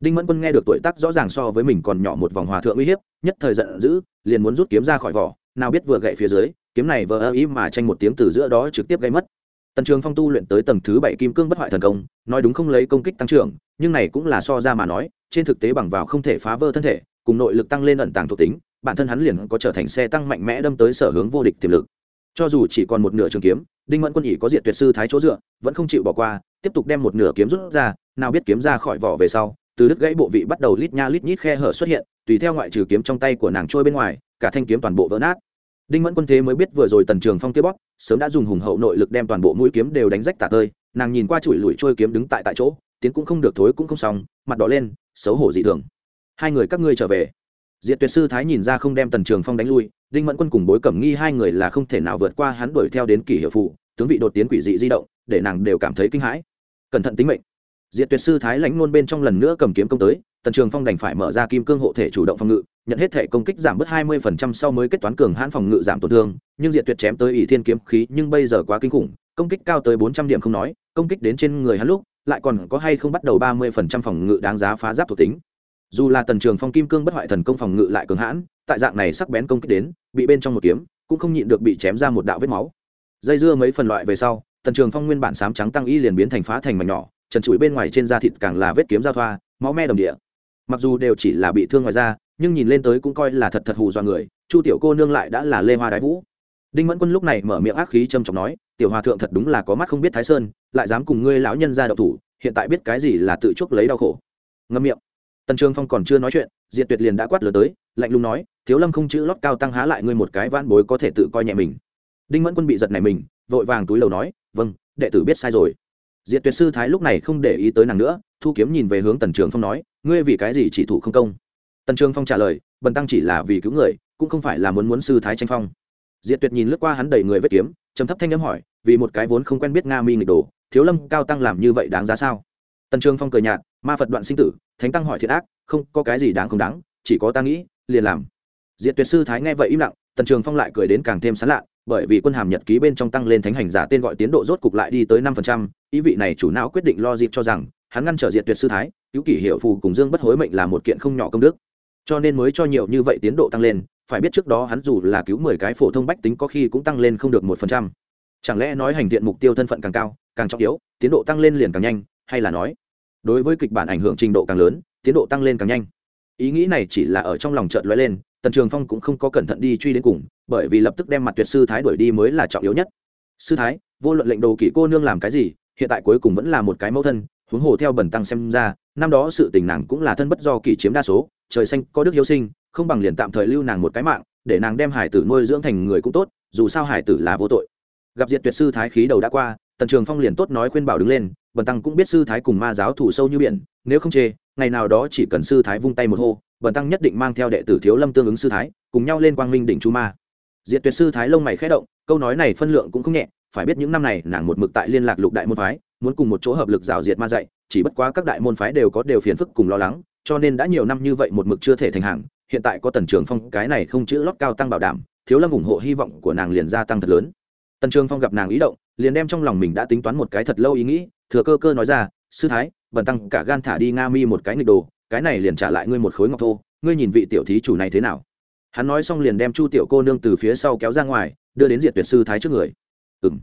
Đinh mẫn quân nghe được tuổi tác rõ ràng so với mình còn nhỏ một vòng hòa thượng uy hiếp, nhất thời giận dữ, liền muốn rút kiếm ra khỏi vỏ, nào biết vừa gậy phía dưới kiếm này vờ ơ ý mà tranh một tiếng từ giữa đó trực tiếp gây mất. Tần trường phong tu luyện tới tầng thứ bảy kim cương bất hoại thần công, nói đúng không lấy công kích tăng trưởng, nhưng này cũng là so ra mà nói, trên thực tế bằng vào không thể phá vỡ thân thể, cùng nội lực tăng lên ẩn tàng thuộc tính, bản thân hắn liền có trở thành xe tăng mạnh mẽ đâm tới sở hướng vô địch tiềm lực. Cho dù chỉ còn một nửa trường kiếm, đinh mẫn quân ỉ có diện tuyệt sư thái chỗ dựa, vẫn không chịu bỏ qua, tiếp tục đem một nửa kiếm rút ra, nào biết kiếm ra khỏi vỏ về sau, từ đứt gãy bộ vị bắt đầu lít nha lít nhít khe hở xuất hiện, tùy theo ngoại trừ kiếm trong tay của nàng trôi bên ngoài, cả thanh kiếm toàn bộ vỡ nát đinh mẫn quân thế mới biết vừa rồi tần trường phong kia bóp, sớm đã dùng hùng hậu nội lực đem toàn bộ mũi kiếm đều đánh rách tả tơi. Nàng nhìn qua chùi lùi trôi kiếm đứng tại tại chỗ, tiến cũng không được, thối cũng không xong, mặt đỏ lên, xấu hổ dị thường. Hai người các ngươi trở về. Diệt tuyệt sư thái nhìn ra không đem tần trường phong đánh lui, đinh mẫn quân cùng bối cẩm nghi hai người là không thể nào vượt qua hắn đuổi theo đến kỷ hiệu phụ, tướng vị đột tiến quỷ dị di động, để nàng đều cảm thấy kinh hãi. Cẩn thận tính mệnh. Diệt tuyệt sư thái lãnh nôn bên trong lần nữa cầm kiếm công tới tần trường phong đành phải mở ra kim cương hộ thể chủ động phòng ngự, nhận hết thể công kích giảm bớt hai mươi phần trăm sau mới kết toán cường hãn phòng ngự giảm tổn thương, nhưng diệt tuyệt chém tới ỷ thiên kiếm khí, nhưng bây giờ quá kinh khủng, công kích cao tới bốn trăm điểm không nói, công kích đến trên người hắn lúc, lại còn có hay không bắt đầu ba mươi phần trăm phòng ngự đáng giá phá giáp thuộc tính. Dù là tần trường phong kim cương bất hoại thần công phòng ngự lại cường hãn, tại dạng này sắc bén công kích đến, bị bên trong một kiếm, cũng không nhịn được bị chém ra một đạo vết máu. Dây dưa mấy phần loại về sau, tần trường phong nguyên bản sám trắng tăng y liền biến thành phá thành mảnh nhỏ, trần trụi bên ngoài trên da thịt càng là vết kiếm giao thoa, máu me đồng địa mặc dù đều chỉ là bị thương ngoài da, nhưng nhìn lên tới cũng coi là thật thật hù dọa người, chu tiểu cô nương lại đã là lê hoa đái vũ. Đinh mẫn quân lúc này mở miệng ác khí trầm trọng nói, tiểu hòa thượng thật đúng là có mắt không biết thái sơn, lại dám cùng ngươi lão nhân ra đậu thủ, hiện tại biết cái gì là tự chuốc lấy đau khổ. Ngâm miệng. Tần trường phong còn chưa nói chuyện, diệt tuyệt liền đã quát lớn tới, lạnh lùng nói, thiếu lâm không chữ lót cao tăng há lại ngươi một cái van bối có thể tự coi nhẹ mình. Đinh mẫn quân bị giật này mình, vội vàng túi lầu nói vâng đệ tử biết sai rồi diệt tuyệt sư thái lúc này không để ý tới nàng nữa, thu kiếm nhìn về hướng tần trường phong nói, ngươi vì cái gì chỉ thủ không công? Tần trường phong trả lời, bần tăng chỉ là vì cứu người, cũng không phải là muốn muốn sư thái tranh phong. Diệt tuyệt nhìn lướt qua hắn đầy người vết kiếm, trầm thấp thanh âm hỏi, vì một cái vốn không quen biết nga mi nghịch đồ, thiếu lâm cao tăng làm như vậy đáng giá sao? Tần trường phong cười nhạt, ma phật đoạn sinh tử, thánh tăng hỏi thiệt ác, không, có cái gì đáng không đáng, chỉ có ta nghĩ, liền làm. Diệt tuyệt sư thái nghe vậy im lặng, tần trường phong lại cười đến càng thêm sán lạ bởi vì quân hàm nhật ký bên trong tăng lên thánh hành giả tên gọi tiến độ rốt cục lại đi tới năm phần trăm, ý vị này chủ não quyết định lo dịp cho rằng, hắn ngăn trở diệt tuyệt sư thái, cứu kỷ hiệu phù cùng dương bất hối mệnh là một kiện không nhỏ công đức. Cho nên mới cho nhiều như vậy tiến độ tăng lên, phải biết trước đó hắn dù là cứu mười cái phổ thông bách tính có khi cũng tăng lên không được một phần trăm. Chẳng lẽ nói hành thiện mục tiêu thân phận càng cao, càng trọng yếu, tiến độ tăng lên liền càng nhanh, hay là nói, đối với kịch bản ảnh hưởng trình độ càng lớn, tiến độ tăng lên càng nhanh? Ý nghĩ này chỉ là ở trong lòng chợt lóe lên tần trường phong cũng không có cẩn thận đi truy đến cùng, bởi vì lập tức đem mặt tuyệt sư thái đuổi đi mới là trọng yếu nhất. Sư thái, vô luận lệnh đồ kỷ cô nương làm cái gì, hiện tại cuối cùng vẫn là một cái mẫu thân, huống hồ theo bẩn tăng xem ra, năm đó sự tình nàng cũng là thân bất do kỷ chiếm đa số, trời xanh có đức hiếu sinh, không bằng liền tạm thời lưu nàng một cái mạng, để nàng đem hải tử nuôi dưỡng thành người cũng tốt, dù sao hải tử là vô tội. Gặp diệt tuyệt sư thái khí đầu đã qua, tần trường phong liền tốt nói khuyên bảo đứng lên, bần tăng cũng biết sư thái cùng ma giáo thủ sâu như biển, nếu không chê, ngày nào đó chỉ cần sư thái vung tay một hô bần tăng nhất định mang theo đệ tử thiếu lâm tương ứng sư thái, cùng nhau lên quang minh đỉnh chu ma. Diệt tuyệt sư thái lông mày khẽ động, câu nói này phân lượng cũng không nhẹ, phải biết những năm này nàng một mực tại liên lạc lục đại môn phái, muốn cùng một chỗ hợp lực rào diệt ma dạy, chỉ bất quá các đại môn phái đều có đều phiền phức cùng lo lắng, cho nên đã nhiều năm như vậy một mực chưa thể thành hàng, hiện tại có tần trường phong, cái này không chữ lót cao tăng bảo đảm, thiếu lâm ủng hộ hy vọng của nàng liền gia tăng thật lớn. Tần trường phong gặp nàng ý động, liền đem trong lòng mình đã tính toán một cái thật lâu ý nghĩ, thừa cơ cơ nói ra, sư thái, bần tăng cả gan thả đi nga mi một cái nghịch đồ cái này liền trả lại ngươi một khối ngọc thô, ngươi nhìn vị tiểu thí chủ này thế nào. Hắn nói xong liền đem chu tiểu cô nương từ phía sau kéo ra ngoài, đưa đến diệt tuyệt sư thái trước người. Ừ m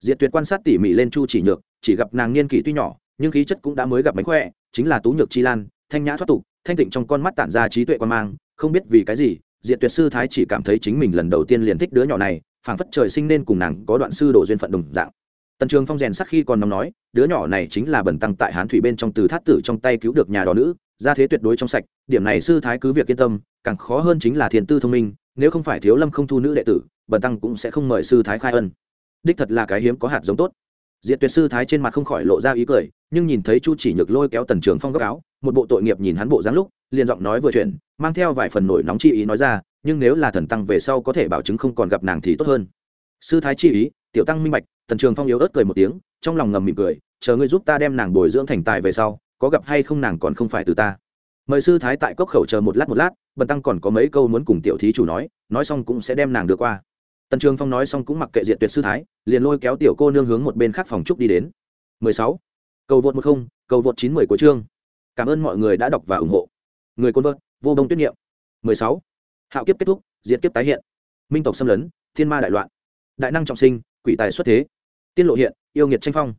diệt tuyệt quan sát tỉ mỉ lên chu chỉ nhược, chỉ gặp nàng niên kỷ tuy nhỏ, nhưng khí chất cũng đã mới gặp mánh khỏe, chính là tú nhược chi lan, thanh nhã thoát tục, thanh tịnh trong con mắt tản ra trí tuệ quan mang, không biết vì cái gì, diệt tuyệt sư thái chỉ cảm thấy chính mình lần đầu tiên liền thích đứa nhỏ này, phảng phất trời sinh nên cùng nàng có đoạn sư đồ duyên phận đồng dạng. Tần trường phong rèn sắc khi còn nóng nói, đứa nhỏ này chính là bẩn tăng tại hán thủy bên trong từ thát tử trong tay cứu được nhà đò nữ gia thế tuyệt đối trong sạch, điểm này sư thái cứ việc yên tâm, càng khó hơn chính là thiền tư thông minh, nếu không phải thiếu lâm không thu nữ đệ tử, bần tăng cũng sẽ không mời sư thái khai ân. Đích thật là cái hiếm có hạt giống tốt. Diện tuyệt sư thái trên mặt không khỏi lộ ra ý cười, nhưng nhìn thấy chu chỉ nhược lôi kéo tần trường phong góc áo, một bộ tội nghiệp nhìn hắn bộ dáng lúc, liền giọng nói vừa chuyện mang theo vài phần nổi nóng chi ý nói ra, nhưng nếu là thần tăng về sau có thể bảo chứng không còn gặp nàng thì tốt hơn. Sư thái chi ý, tiểu tăng minh bạch, tần trường phong yếu ớt cười một tiếng, trong lòng ngầm mỉm cười, chờ ngươi giúp ta đem nàng bồi dưỡng thành tài về sau có gặp hay không nàng còn không phải từ ta. Mời sư thái tại cốc khẩu chờ một lát một lát, bần tăng còn có mấy câu muốn cùng tiểu thí chủ nói nói xong cũng sẽ đem nàng đưa qua. Tần trường phong nói xong cũng mặc kệ diện tuyệt sư thái, liền lôi kéo tiểu cô nương hướng một bên khác phòng trúc đi đến. 16. cầu vượt một không, cầu vượt chín mười của chương. Cảm ơn mọi người đã đọc và ủng hộ. Người côn vợt vô đông tuyết niệm. 16. hạo kiếp kết thúc, diệt kiếp tái hiện. Minh tộc xâm lấn, thiên ma đại loạn. Đại năng trọng sinh, quỷ tài xuất thế. Tiên lộ hiện, yêu nghiệt tranh phong.